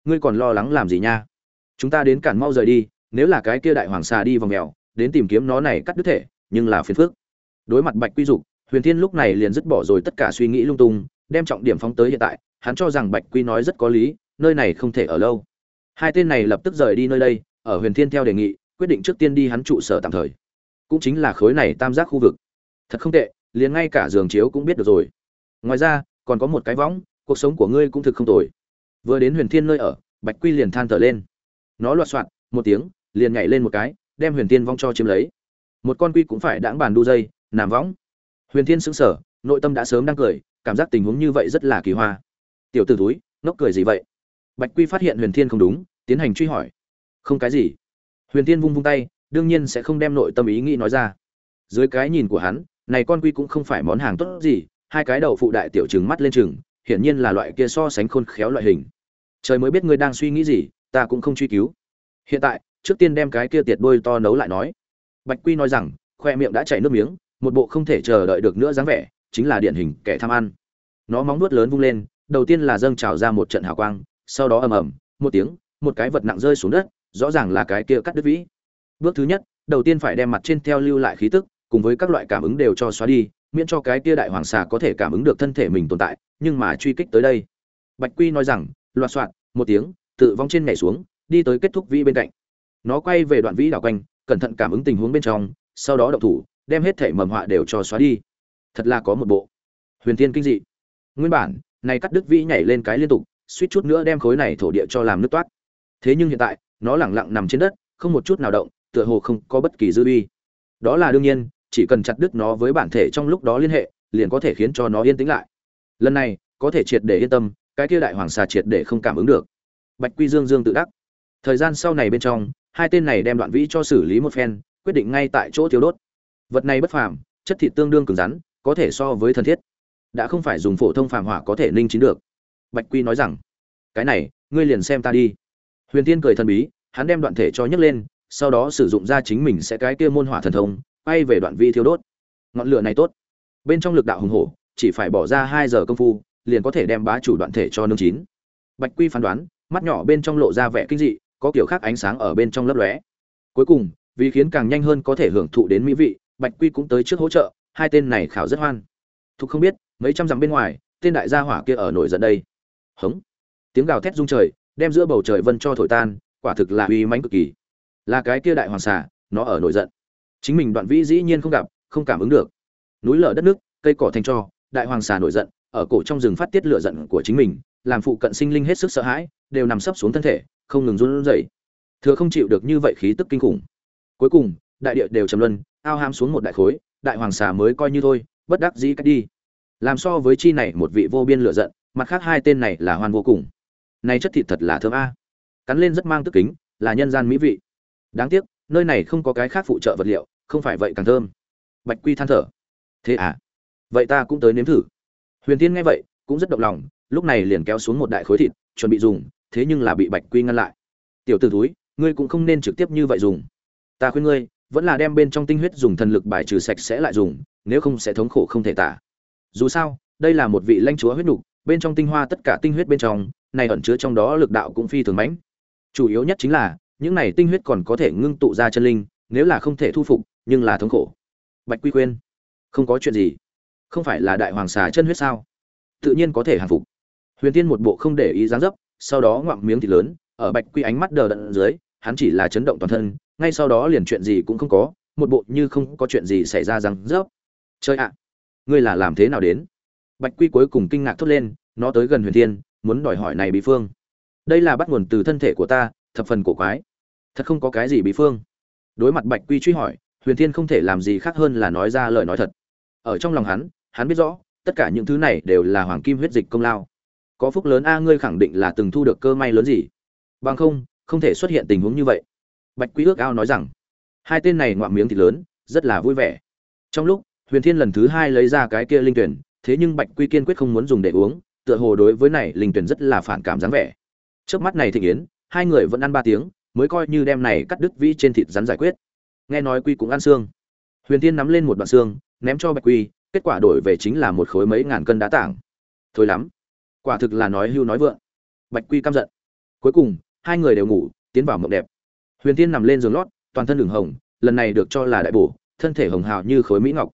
Ngươi còn lo lắng làm gì nha? Chúng ta đến cản mau rời đi, nếu là cái kia đại hoàng xà đi vòng mèo, đến tìm kiếm nó này cắt đứt thể, nhưng là phiền phức. Đối mặt bạch quy dục, huyền thiên lúc này liền dứt bỏ rồi tất cả suy nghĩ lung tung, đem trọng điểm phóng tới hiện tại. Hắn cho rằng bạch quy nói rất có lý, nơi này không thể ở lâu hai tên này lập tức rời đi nơi đây, ở huyền thiên theo đề nghị, quyết định trước tiên đi hắn trụ sở tạm thời. Cũng chính là khối này tam giác khu vực. Thật không tệ, liền ngay cả giường chiếu cũng biết được rồi. Ngoài ra, còn có một cái võng, cuộc sống của ngươi cũng thực không tồi. Vừa đến huyền thiên nơi ở, bạch quy liền than thở lên. Nó loạt soạn, một tiếng, liền nhảy lên một cái, đem huyền thiên vong cho chiếm lấy. Một con quy cũng phải đãng bàn đu dây, nằm võng. Huyền thiên sững sờ, nội tâm đã sớm đang cười, cảm giác tình huống như vậy rất là kỳ hoa. Tiểu t ử túi ngốc cười gì vậy? Bạch quy phát hiện huyền thiên không đúng tiến hành truy hỏi. Không cái gì. Huyền tiên vung vung tay, đương nhiên sẽ không đem nội tâm ý nghĩ nói ra. Dưới cái nhìn của hắn, này con quy cũng không phải món hàng tốt gì, hai cái đầu phụ đại tiểu trừng mắt lên chừng hiển nhiên là loại kia so sánh khôn khéo loại hình. Trời mới biết ngươi đang suy nghĩ gì, ta cũng không truy cứu. Hiện tại, trước tiên đem cái kia tiệt đôi to nấu lại nói. Bạch quy nói rằng, khoe miệng đã chảy nước miếng, một bộ không thể chờ đợi được nữa dáng vẻ, chính là điển hình kẻ tham ăn. Nó móng nuốt lớn vung lên, đầu tiên là dâng trào ra một trận hào quang, sau đó ầm ầm, một tiếng một cái vật nặng rơi xuống đất, rõ ràng là cái kia cắt đứt vĩ. Bước thứ nhất, đầu tiên phải đem mặt trên theo lưu lại khí tức, cùng với các loại cảm ứng đều cho xóa đi, miễn cho cái kia đại hoàng xà có thể cảm ứng được thân thể mình tồn tại, nhưng mà truy kích tới đây. Bạch quy nói rằng, loạt soạn một tiếng, tự vong trên nhảy xuống, đi tới kết thúc vĩ bên cạnh. Nó quay về đoạn vĩ đảo quanh, cẩn thận cảm ứng tình huống bên trong, sau đó động thủ, đem hết thể mầm họa đều cho xóa đi. Thật là có một bộ. Huyền thiên kinh dị. Nguyên bản, này cắt đứt vĩ nhảy lên cái liên tục, suýt chút nữa đem khối này thổ địa cho làm nước toát thế nhưng hiện tại, nó lẳng lặng nằm trên đất, không một chút nào động, tựa hồ không có bất kỳ dư uy. Đó là đương nhiên, chỉ cần chặt đứt nó với bản thể trong lúc đó liên hệ, liền có thể khiến cho nó yên tĩnh lại. Lần này, có thể triệt để yên tâm, cái kia đại hoàng xà triệt để không cảm ứng được. Bạch quy dương dương tự đắc. Thời gian sau này bên trong, hai tên này đem đoạn vĩ cho xử lý một phen, quyết định ngay tại chỗ thiếu đốt. Vật này bất phàm, chất thịt tương đương cứng rắn, có thể so với thân thiết. Đã không phải dùng phổ thông phàm hỏa có thể ninh chín được. Bạch quy nói rằng, cái này, ngươi liền xem ta đi huyền tiên cười thần bí, hắn đem đoạn thể cho nhấc lên, sau đó sử dụng ra chính mình sẽ cái kia môn hỏa thần thông bay về đoạn vi thiếu đốt. Ngọn lửa này tốt. Bên trong lực đạo hùng hổ, chỉ phải bỏ ra hai giờ công phu, liền có thể đem bá chủ đoạn thể cho nương chín. Bạch quy phán đoán, mắt nhỏ bên trong lộ ra vẻ kinh dị, có kiểu khác ánh sáng ở bên trong lấp lóe. Cuối cùng, vì khiến càng nhanh hơn có thể hưởng thụ đến mỹ vị, bạch quy cũng tới trước hỗ trợ, hai tên này khảo rất hoan. Thục không biết, mấy trăm dặm bên ngoài, tên đại gia hỏa kia ở nổi giận đây. Hống. Tiếng gào thét rung trời đem giữa bầu trời vân cho thổi tan, quả thực là uy mãnh cực kỳ. Là cái kia đại hoàng xà, nó ở nổi giận. Chính mình đoạn vĩ dĩ nhiên không gặp, không cảm ứng được. Núi lở đất nước, cây cỏ thành cho, đại hoàng xà nổi giận, ở cổ trong rừng phát tiết lửa giận của chính mình, làm phụ cận sinh linh hết sức sợ hãi, đều nằm sấp xuống thân thể, không ngừng run rẩy. Thừa không chịu được như vậy khí tức kinh khủng. Cuối cùng, đại địa đều trầm luân, ao ham xuống một đại khối, đại hoàng xà mới coi như thôi, bất đắc dĩ cách đi. Làm so với chi này một vị vô biên lửa giận, mặt khác hai tên này là hoan vô cùng này chất thịt thật là thơm a. Cắn lên rất mang tức kính, là nhân gian mỹ vị. Đáng tiếc, nơi này không có cái khác phụ trợ vật liệu, không phải vậy càng thơm. Bạch quy than thở. Thế à? Vậy ta cũng tới nếm thử. Huyền tiên nghe vậy, cũng rất động lòng, lúc này liền kéo xuống một đại khối thịt, chuẩn bị dùng, thế nhưng là bị bạch quy ngăn lại. Tiểu t ử túi ngươi cũng không nên trực tiếp như vậy dùng. Ta khuyên ngươi, vẫn là đem bên trong tinh huyết dùng thần lực bài trừ sạch sẽ lại dùng, nếu không sẽ thống khổ không thể tả. Dù sao, đây là một vị lãnh chúa huyết nục, bên trong tinh hoa tất cả tinh huyết bên trong này ẩn chứa trong đó lực đạo cũng phi thường mãnh. Chủ yếu nhất chính là, những này tinh huyết còn có thể ngưng tụ ra chân linh, nếu là không thể thu phục, nhưng là thống khổ. Bạch quy khuyên, không có chuyện gì. Không phải là đại hoàng xà chân huyết sao? Tự nhiên có thể hàng phục. Huyền tiên một bộ không để ý dáng dấp, sau đó ngoạm miếng thịt lớn, ở bạch quy ánh mắt đờ đẫn dưới, hắn chỉ là chấn động toàn thân, ngay sau đó liền chuyện gì cũng không có, một bộ như không có chuyện gì xảy ra răng rớp chơi ạ, ngươi là làm thế nào đến? Bạch quy cuối cùng kinh ngạc thốt lên, nó tới gần huyền thiên muốn đòi hỏi này bí phương. Đây là bắt nguồn từ thân thể của ta, thập phần cổ quái. Thật không có cái gì bí phương. Đối mặt bạch quy truy hỏi, huyền thiên không thể làm gì khác hơn là nói ra lời nói thật. Ở trong lòng hắn hắn biết rõ, tất cả những thứ này đều là hoàng kim huyết dịch công lao. Có phúc lớn a, ngươi khẳng định là từng thu được cơ may lớn gì? Bằng không không thể xuất hiện tình huống như vậy. Bạch quý ước ao nói rằng, hai tên này ngoạm miếng thịt lớn, rất là vui vẻ. Trong lúc, huyền thiên lần thứ hai lấy ra cái kia linh tuyển, thế nhưng bạch quy kiên quyết không muốn dùng để uống tựa hồ đối với này linh tuyển rất là phản cảm dáng vẻ. Trước mắt này thịnh yến, hai người vẫn ăn ba tiếng, mới coi như đem này cắt đứt vĩ trên thịt rắn giải quyết. Nghe nói quy cũng ăn xương. Huyền thiên nắm lên một đoạn xương, ném cho bạch quy, kết quả đổi về chính là một khối mấy ngàn cân đá tảng. Thôi lắm. Quả thực là nói hưu nói vượng. Bạch quy căm giận. Cuối cùng, hai người đều ngủ, tiến vào mộng đẹp. Huyền tiên nằm lên giường lót, toàn thân đường hồng, lần này được cho là đại bổ, thân thể hồng hào như khối mỹ ngọc.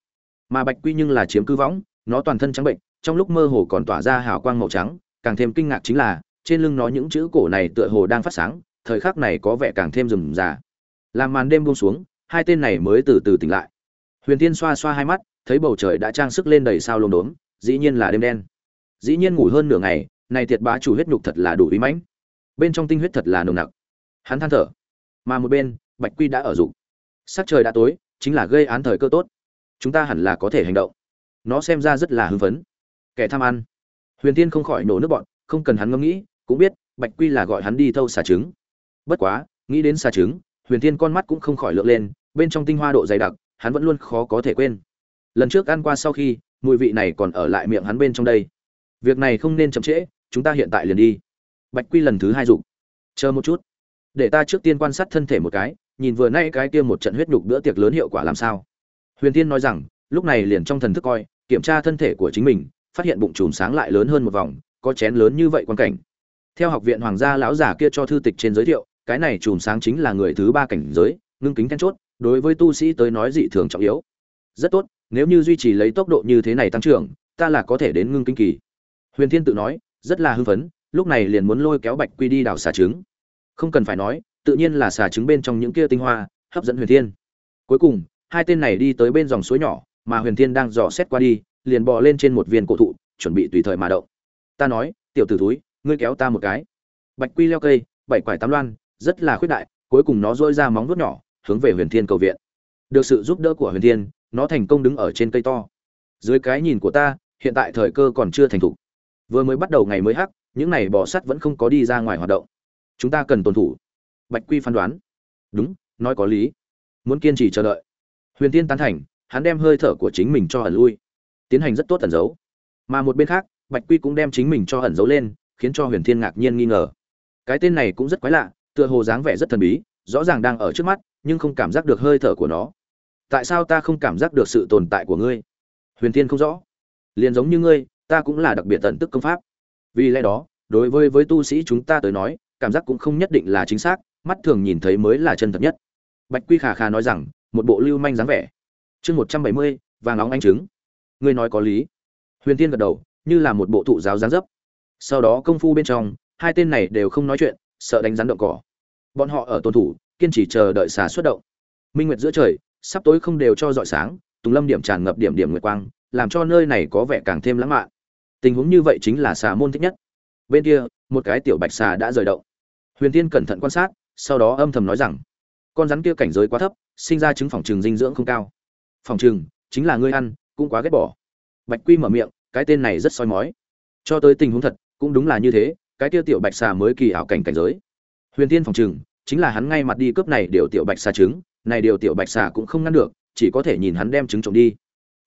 Mà bạch quy nhưng là chiếm cư võng, nó toàn thân trắng bệnh trong lúc mơ hồ còn tỏa ra hào quang màu trắng, càng thêm kinh ngạc chính là, trên lưng nó những chữ cổ này tựa hồ đang phát sáng, thời khắc này có vẻ càng thêm rừng già làm màn đêm buông xuống, hai tên này mới từ từ tỉnh lại. Huyền tiên xoa xoa hai mắt, thấy bầu trời đã trang sức lên đầy sao lốm đốm, dĩ nhiên là đêm đen. Dĩ nhiên ngủ hơn nửa ngày này thiệt bá chủ huyết nhục thật là đủ ý mãnh. Bên trong tinh huyết thật là nồng nặc. Hắn than thở, mà một bên, bạch quy đã ở dục sắc trời đã tối, chính là gây án thời cơ tốt. Chúng ta hẳn là có thể hành động. Nó xem ra rất là hưng phấn kẻ tham ăn. Huyền tiên không khỏi nổ nước bọn, không cần hắn ngẫm nghĩ, cũng biết, bạch quy là gọi hắn đi thâu xà trứng. Bất quá, nghĩ đến xà trứng, huyền tiên con mắt cũng không khỏi lượn lên, bên trong tinh hoa độ dày đặc, hắn vẫn luôn khó có thể quên. Lần trước ăn qua sau khi, mùi vị này còn ở lại miệng hắn bên trong đây. Việc này không nên chậm trễ, chúng ta hiện tại liền đi. Bạch quy lần thứ hai dục. Chờ một chút. Để ta trước tiên quan sát thân thể một cái, nhìn vừa nay cái kia một trận huyết nhục bữa tiệc lớn hiệu quả làm sao. Huyền tiên nói rằng, lúc này liền trong thần thức coi, kiểm tra thân thể của chính mình phát hiện bụng chùm sáng lại lớn hơn một vòng, có chén lớn như vậy quan cảnh. Theo học viện hoàng gia lão giả kia cho thư tịch trên giới thiệu, cái này chùm sáng chính là người thứ ba cảnh giới, ngưng kính then chốt, đối với tu sĩ tới nói dị thường trọng yếu. Rất tốt, nếu như duy trì lấy tốc độ như thế này tăng trưởng, ta là có thể đến ngưng kinh kỳ. Huyền thiên tự nói, rất là hưng phấn, lúc này liền muốn lôi kéo bạch quy đi đào xà trứng. Không cần phải nói, tự nhiên là xà trứng bên trong những kia tinh hoa, hấp dẫn huyền thiên. Cuối cùng, hai tên này đi tới bên dòng suối nhỏ, mà huyền thiên đang dò xét qua đi liền bò lên trên một viên cổ thụ, chuẩn bị tùy thời mà động. Ta nói, tiểu t ử túi ngươi kéo ta một cái. Bạch quy leo cây, bảy quải tám loan, rất là khuyết đại, cuối cùng nó dôi ra móng vuốt nhỏ, hướng về huyền thiên cầu viện. Được sự giúp đỡ của huyền thiên, nó thành công đứng ở trên cây to. Dưới cái nhìn của ta, hiện tại thời cơ còn chưa thành thục. Vừa mới bắt đầu ngày mới hắc, những này bò sắt vẫn không có đi ra ngoài hoạt động. Chúng ta cần tuân thủ. Bạch quy phán đoán. Đúng, nói có lý. Muốn kiên trì chờ đợi. Huyền tiên tán thành, hắn đem hơi thở của chính mình cho ẩn lui tiến hành rất tốt ẩn giấu mà một bên khác, bạch quy cũng đem chính mình cho ẩn giấu lên, khiến cho huyền thiên ngạc nhiên nghi ngờ. Cái tên này cũng rất quái lạ, tựa hồ dáng vẻ rất thần bí, rõ ràng đang ở trước mắt, nhưng không cảm giác được hơi thở của nó. Tại sao ta không cảm giác được sự tồn tại của ngươi? Huyền thiên không rõ. Liền giống như ngươi, ta cũng là đặc biệt tận tức công pháp. Vì lẽ đó, đối với với tu sĩ chúng ta tới nói, cảm giác cũng không nhất định là chính xác, mắt thường nhìn thấy mới là chân thật nhất. Bạch quy khà khà nói rằng, một bộ lưu manh dáng vẻ. Chương một trăm bảy mươi, vàng óng anh trứng ngươi nói có lý. Huyền tiên gật đầu, như là một bộ thụ giáo dáng dấp. Sau đó công phu bên trong, hai tên này đều không nói chuyện, sợ đánh rắn động cỏ. Bọn họ ở tuần thủ, kiên trì chờ đợi xà xuất động. Minh nguyệt giữa trời, sắp tối không đều cho dọi sáng, tùng lâm điểm tràn ngập điểm điểm nguyệt quang, làm cho nơi này có vẻ càng thêm lãng mạn. Tình huống như vậy chính là xà môn thích nhất. Bên kia, một cái tiểu bạch xà đã rời động. Huyền tiên cẩn thận quan sát, sau đó âm thầm nói rằng, con rắn kia cảnh giới quá thấp, sinh ra chứng phòng trừng dinh dưỡng không cao. Phòng trừng chính là ngươi ăn cũng quá ghét bỏ. Bạch quy mở miệng, cái tên này rất soi mói. Cho tới tình huống thật, cũng đúng là như thế, cái kia tiểu bạch xà mới kỳ ảo cảnh cảnh giới. Huyền tiên phòng trừng, chính là hắn ngay mặt đi cướp này điều tiểu bạch xà trứng, này điều tiểu bạch xà cũng không ngăn được, chỉ có thể nhìn hắn đem trứng trộm đi.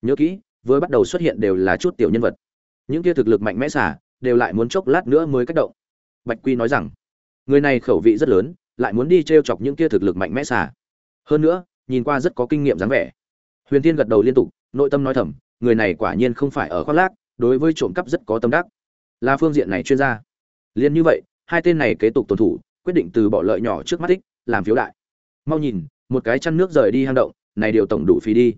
Nhớ kỹ, vừa bắt đầu xuất hiện đều là chút tiểu nhân vật. Những kia thực lực mạnh mẽ xà, đều lại muốn chốc lát nữa mới cách động. Bạch quy nói rằng, người này khẩu vị rất lớn, lại muốn đi t chọc những kia thực lực mạnh mẽ xà. Hơn nữa, nhìn qua rất có kinh nghiệm dáng vẻ. Huyền tiên gật đầu liên tục nội tâm nói thầm, người này quả nhiên không phải ở khoác lác, đối với trộm cắp rất có tâm đắc. Là phương diện này chuyên gia. Liền như vậy, hai tên này kế tục tuần thủ, quyết định từ bỏ lợi nhỏ trước mắt thích làm phiếu đại. Mau nhìn, một cái chăn nước rời đi hang động, này điều tổng đủ phí đi.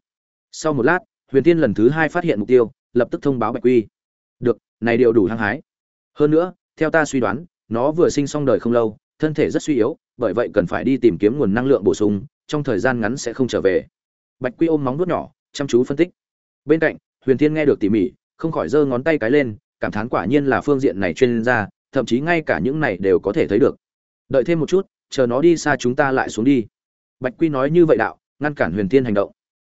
Sau một lát, huyền tiên lần thứ hai phát hiện mục tiêu, lập tức thông báo bạch quy. Được, này điều đủ hăng hái. Hơn nữa, theo ta suy đoán, nó vừa sinh xong đời không lâu, thân thể rất suy yếu, bởi vậy cần phải đi tìm kiếm nguồn năng lượng bổ sung, trong thời gian ngắn sẽ không trở về. Bạch quy ôm móng nuốt nhỏ chăm chú phân tích. Bên cạnh, huyền thiên nghe được tỉ mỉ, không khỏi giơ ngón tay cái lên, cảm thán quả nhiên là phương diện này chuyên gia, thậm chí ngay cả những này đều có thể thấy được. Đợi thêm một chút, chờ nó đi xa chúng ta lại xuống đi. Bạch quy nói như vậy đạo, ngăn cản huyền thiên hành động.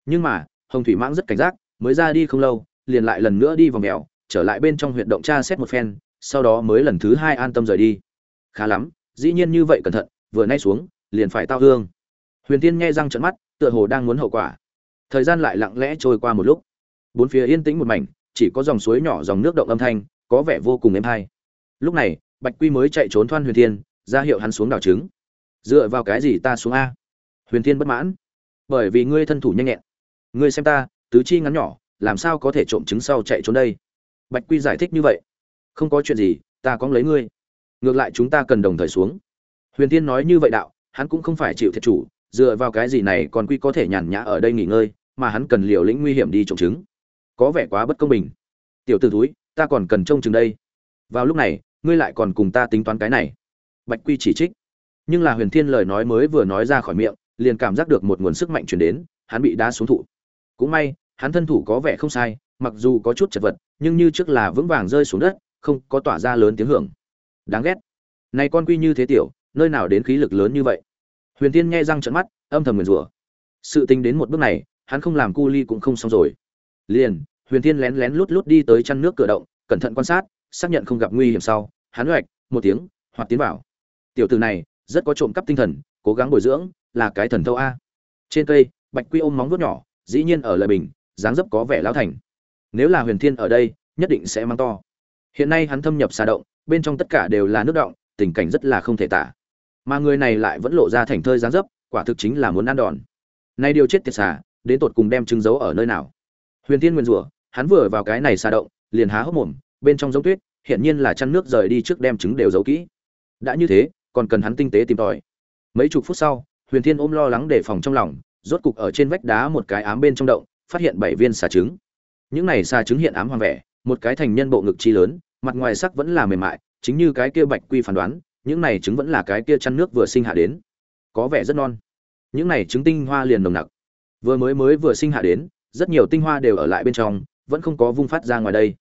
Nhưng mà, hồng thủy mãng rất cảnh giác, mới ra đi không lâu, liền lại lần nữa đi vào mèo, trở lại bên trong huyện động tra xét một phen, sau đó mới lần thứ hai an tâm rời đi. Khá lắm, dĩ nhiên như vậy cẩn thận, vừa nay xuống, liền phải tao hương. Huyền tiên nghe răng trận mắt, tựa hồ đang muốn hậu quả thời gian lại lặng lẽ trôi qua một lúc. Bốn phía yên tĩnh một mảnh, chỉ có dòng suối nhỏ dòng nước động âm thanh, có vẻ vô cùng êm hay. Lúc này, bạch quy mới chạy trốn thoan huyền thiên, ra hiệu hắn xuống đảo trứng. Dựa vào cái gì ta xuống a? Huyền thiên bất mãn. Bởi vì ngươi thân thủ nhanh nhẹn. Ngươi xem ta, tứ chi ngắn nhỏ, làm sao có thể trộm trứng sau chạy trốn đây? Bạch quy giải thích như vậy. Không có chuyện gì, ta có lấy ngươi. Ngược lại chúng ta cần đồng thời xuống. Huyền Thiên nói như vậy đạo, hắn cũng không phải chịu thiệt chủ, dựa vào cái gì này còn quy có thể nhàn nhã ở đây nghỉ ngơi? Mà hắn cần liều lĩnh nguy hiểm đi trộm trứng. Có vẻ quá bất công bình. Tiểu t ử túi ta còn cần trông chừng đây. Vào lúc này, ngươi lại còn cùng ta tính toán cái này. Bạch quy chỉ trích. Nhưng là huyền thiên lời nói mới vừa nói ra khỏi miệng, liền cảm giác được một nguồn sức mạnh chuyển đến, hắn bị đá xuống thụ. Cũng may, hắn thân thủ có vẻ không sai, mặc dù có chút chật vật, nhưng như trước là vững vàng rơi xuống đất, không có tỏa ra lớn tiếng hưởng. Đáng ghét. Này con quy như thế tiểu, nơi nào đến khí lực lớn như vậy? Huyền tiên nghe răng trận mắt, âm thầm nguyền rủa. Sự tình đến một bước này hắn không làm cu ly cũng không xong rồi. Liền, huyền Thiên lén lén lút lút đi tới chăn nước cửa động, cẩn thận quan sát, xác nhận không gặp nguy hiểm sau, hắn hoạch, một tiếng, hoặc tiến vào. Tiểu từ này, rất có trộm cắp tinh thần, cố gắng bồi dưỡng, là cái thần thâu a. Trên cây, bạch quy ôm móng vuốt nhỏ, dĩ nhiên ở lời bình, dáng dấp có vẻ lão thành. Nếu là huyền thiên ở đây, nhất định sẽ mang to. Hiện nay hắn thâm nhập xà động, bên trong tất cả đều là nước động, tình cảnh rất là không thể tả. Mà người này lại vẫn lộ ra thành thơi dáng dấp, quả thực chính là muốn ăn đòn. Nay điều chết tiệt xà đến tột cùng đem trứng giấu ở nơi nào. Huyền Thiên nguyên rủa hắn vừa vào cái này xa động, liền há hốc mồm, bên trong giống tuyết hiện nhiên là chăn nước rời đi trước đem trứng đều giấu kỹ. Đã như thế, còn cần hắn tinh tế tìm tòi. Mấy chục phút sau, huyền thiên ôm lo lắng đề phòng trong lòng, rốt cục ở trên vách đá một cái ám bên trong động, phát hiện bảy viên xà trứng. Những này xà trứng hiện ám hoàng vẻ một cái thành nhân bộ ngực chi lớn, mặt ngoài sắc vẫn là mềm mại, chính như cái kia bạch quy phán đoán, những này trứng vẫn là cái kia chăn nước vừa sinh hạ đến. Có vẻ rất non. Những này trứng tinh hoa liền nồng nặc vừa mới mới vừa sinh hạ đến, rất nhiều tinh hoa đều ở lại bên trong, vẫn không có vung phát ra ngoài đây.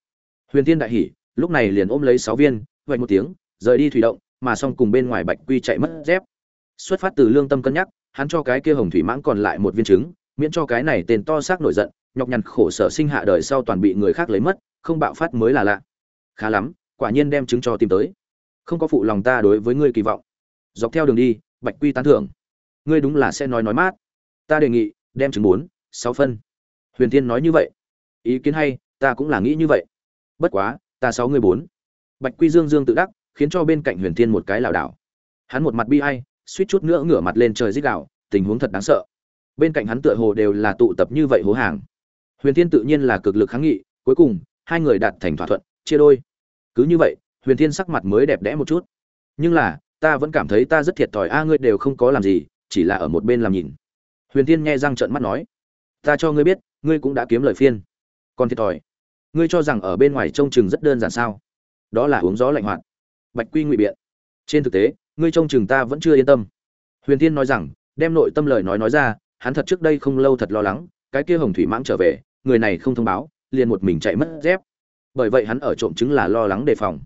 Huyền tiên đại hỉ, lúc này liền ôm lấy sáu viên vậy một tiếng, rời đi thủy động, mà xong cùng bên ngoài bạch quy chạy mất dép. Xuất phát từ lương tâm cân nhắc, hắn cho cái kia hồng thủy mãng còn lại một viên trứng, miễn cho cái này tên to xác nổi giận, nhọc nhằn khổ sở sinh hạ đời sau toàn bị người khác lấy mất, không bạo phát mới là lạ. Khá lắm, quả nhiên đem trứng cho tìm tới. Không có phụ lòng ta đối với ngươi kỳ vọng. Dọc theo đường đi, bạch quy tán thưởng. Ngươi đúng là sẽ nói nói mát. Ta đề nghị đem trứng bốn, sáu phân. Huyền tiên nói như vậy. Ý kiến hay, ta cũng là nghĩ như vậy. Bất quá, ta sáu người bốn. Bạch quy dương dương tự đắc, khiến cho bên cạnh huyền tiên một cái lảo đảo. Hắn một mặt bi ai, suýt chút nữa ngửa mặt lên trời dích đảo tình huống thật đáng sợ. Bên cạnh hắn tựa hồ đều là tụ tập như vậy hố hàng. Huyền tiên tự nhiên là cực lực kháng nghị, cuối cùng, hai người đạt thành thỏa thuận, chia đôi. Cứ như vậy, huyền thiên sắc mặt mới đẹp đẽ một chút. Nhưng là, ta vẫn cảm thấy ta rất thiệt thòi, a, ngươi đều không có làm gì, chỉ là ở một bên làm nhìn huyền tiên nghe răng trợn mắt nói, ta cho ngươi biết, ngươi cũng đã kiếm lời phiên. Còn thiệt thòi, ngươi cho rằng ở bên ngoài trông chừng rất đơn giản sao? Đó là uống gió lạnh hoạt. Bạch quy ngụy biện. Trên thực tế, ngươi trông chừng ta vẫn chưa yên tâm. Huyền tiên nói rằng, đem nội tâm lời nói nói ra, hắn thật trước đây không lâu thật lo lắng, cái kia hồng thủy mãng trở về, người này không thông báo, liền một mình chạy mất dép. Bởi vậy hắn ở trộm chứng là lo lắng đề phòng.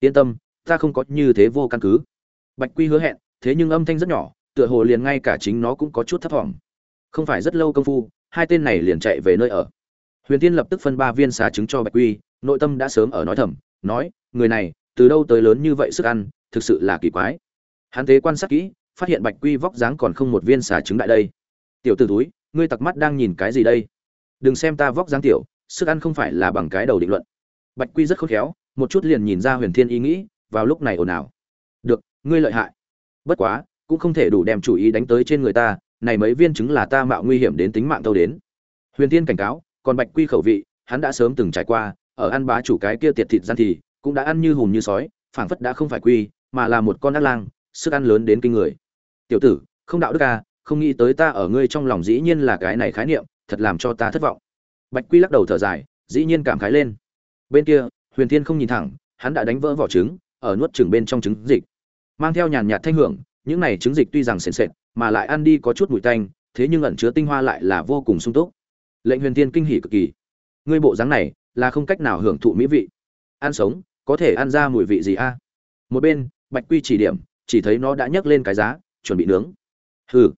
Yên tâm, ta không có như thế vô căn cứ. Bạch quy hứa hẹn, thế nhưng âm thanh rất nhỏ, tựa hồ liền ngay cả chính nó cũng có chút thấp thỏm không phải rất lâu công phu, hai tên này liền chạy về nơi ở. Huyền tiên lập tức phân ba viên xà trứng cho bạch quy, nội tâm đã sớm ở nói thầm, nói, người này, từ đâu tới lớn như vậy sức ăn, thực sự là kỳ quái. Hắn tế quan sát kỹ, phát hiện bạch quy vóc dáng còn không một viên xà trứng đại đây. Tiểu t ử túi ngươi tặc mắt đang nhìn cái gì đây? Đừng xem ta vóc dáng tiểu, sức ăn không phải là bằng cái đầu định luận. Bạch quy rất khôn khéo, một chút liền nhìn ra huyền thiên ý nghĩ, vào lúc này ồn ào. Được, ngươi lợi hại. Bất quá, cũng không thể đủ đem chủ ý đánh tới trên người ta này mấy viên chứng là ta mạo nguy hiểm đến tính mạng tâu đến. Huyền thiên cảnh cáo, còn bạch quy khẩu vị, hắn đã sớm từng trải qua, ở ăn bá chủ cái kia tiệt thịt gian thì, cũng đã ăn như hùm như sói, phảng phất đã không phải quy, mà là một con ác lang, sức ăn lớn đến kinh người. Tiểu tử, không đạo đức à không nghĩ tới ta ở ngươi trong lòng dĩ nhiên là cái này khái niệm, thật làm cho ta thất vọng. Bạch quy lắc đầu thở dài, dĩ nhiên cảm khái lên. Bên kia, huyền thiên không nhìn thẳng, hắn đã đánh vỡ vỏ trứng, ở nuốt trứng bên trong trứng dịch. Mang theo nhàn nhạt thanh hưởng, những này trứng dịch tuy rằng sền sệt mà lại ăn đi có chút mùi tanh, thế nhưng ẩn chứa tinh hoa lại là vô cùng sung túc. Lệnh huyền thiên kinh hỉ cực kỳ. Ngươi bộ dáng này, là không cách nào hưởng thụ mỹ vị. Ăn sống, có thể ăn ra mùi vị gì a? Một bên, bạch quy chỉ điểm, chỉ thấy nó đã nhấc lên cái giá, chuẩn bị nướng. Hừ,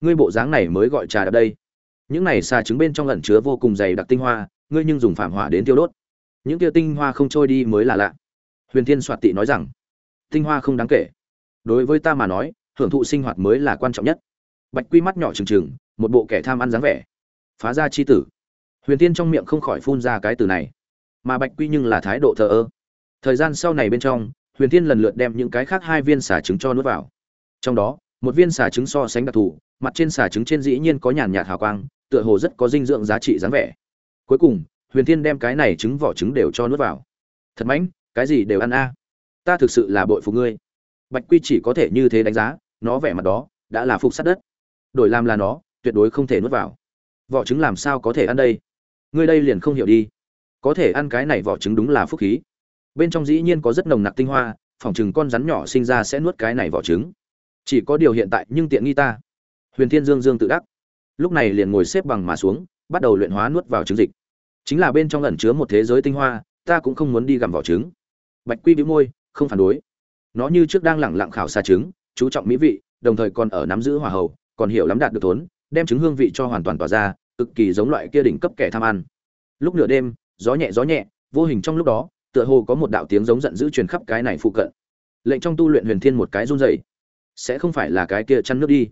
ngươi bộ dáng này mới gọi trà đạp đây. Những này xà trứng bên trong ẩn chứa vô cùng dày đặc tinh hoa, ngươi nhưng dùng phạm hỏa đến tiêu đốt. Những kia tinh hoa không trôi đi mới là lạ. Huyền thiên soạt tị nói rằng, tinh hoa không đáng kể. Đối với ta mà nói hưởng thụ sinh hoạt mới là quan trọng nhất. Bạch quy mắt nhỏ trừng trừng, một bộ kẻ tham ăn dáng vẻ. Phá ra chi tử. Huyền tiên trong miệng không khỏi phun ra cái từ này. Mà bạch quy nhưng là thái độ thờ ơ. Thời gian sau này bên trong, huyền tiên lần lượt đem những cái khác hai viên xả trứng cho nuốt vào. Trong đó, một viên xả trứng so sánh đặc thù, mặt trên xả trứng trên dĩ nhiên có nhàn nhạt hào quang, tựa hồ rất có dinh dưỡng giá trị dáng vẻ. Cuối cùng, huyền tiên đem cái này trứng vỏ trứng đều cho nuốt vào. Thật mãnh, cái gì đều ăn a? Ta thực sự là bội phục ngươi. Bạch quy chỉ có thể như thế đánh giá nó vẻ mặt đó đã là phục sát đất. Đổi làm là nó, tuyệt đối không thể nuốt vào. Vỏ trứng làm sao có thể ăn đây? Ngươi đây liền không hiểu đi. Có thể ăn cái này vỏ trứng đúng là phúc khí. Bên trong dĩ nhiên có rất nồng nặc tinh hoa phỏng chừng con rắn nhỏ sinh ra sẽ nuốt cái này vỏ trứng. Chỉ có điều hiện tại nhưng tiện nghi ta. Huyền thiên dương dương tự đắc. Lúc này liền ngồi xếp bằng mà xuống, bắt đầu luyện hóa nuốt vào trứng dịch. Chính là bên trong ẩn chứa một thế giới tinh hoa, ta cũng không muốn đi gặm vỏ trứng. Bạch quy bị môi, không phản đối. Nó như trước đang lẳng lặng khảo xa trứng chú trọng mỹ vị, đồng thời còn ở nắm giữ hỏa hầu, còn hiểu lắm đạt được thốn, đem trứng hương vị cho hoàn toàn tỏa ra, cực kỳ giống loại kia đỉnh cấp kẻ tham ăn. Lúc nửa đêm, gió nhẹ gió nhẹ, vô hình trong lúc đó, tựa hồ có một đạo tiếng giống giận dữ truyền khắp cái này phụ cận. Lệnh trong tu luyện huyền thiên một cái run rẩy. Sẽ không phải là cái kia chăn nước đi.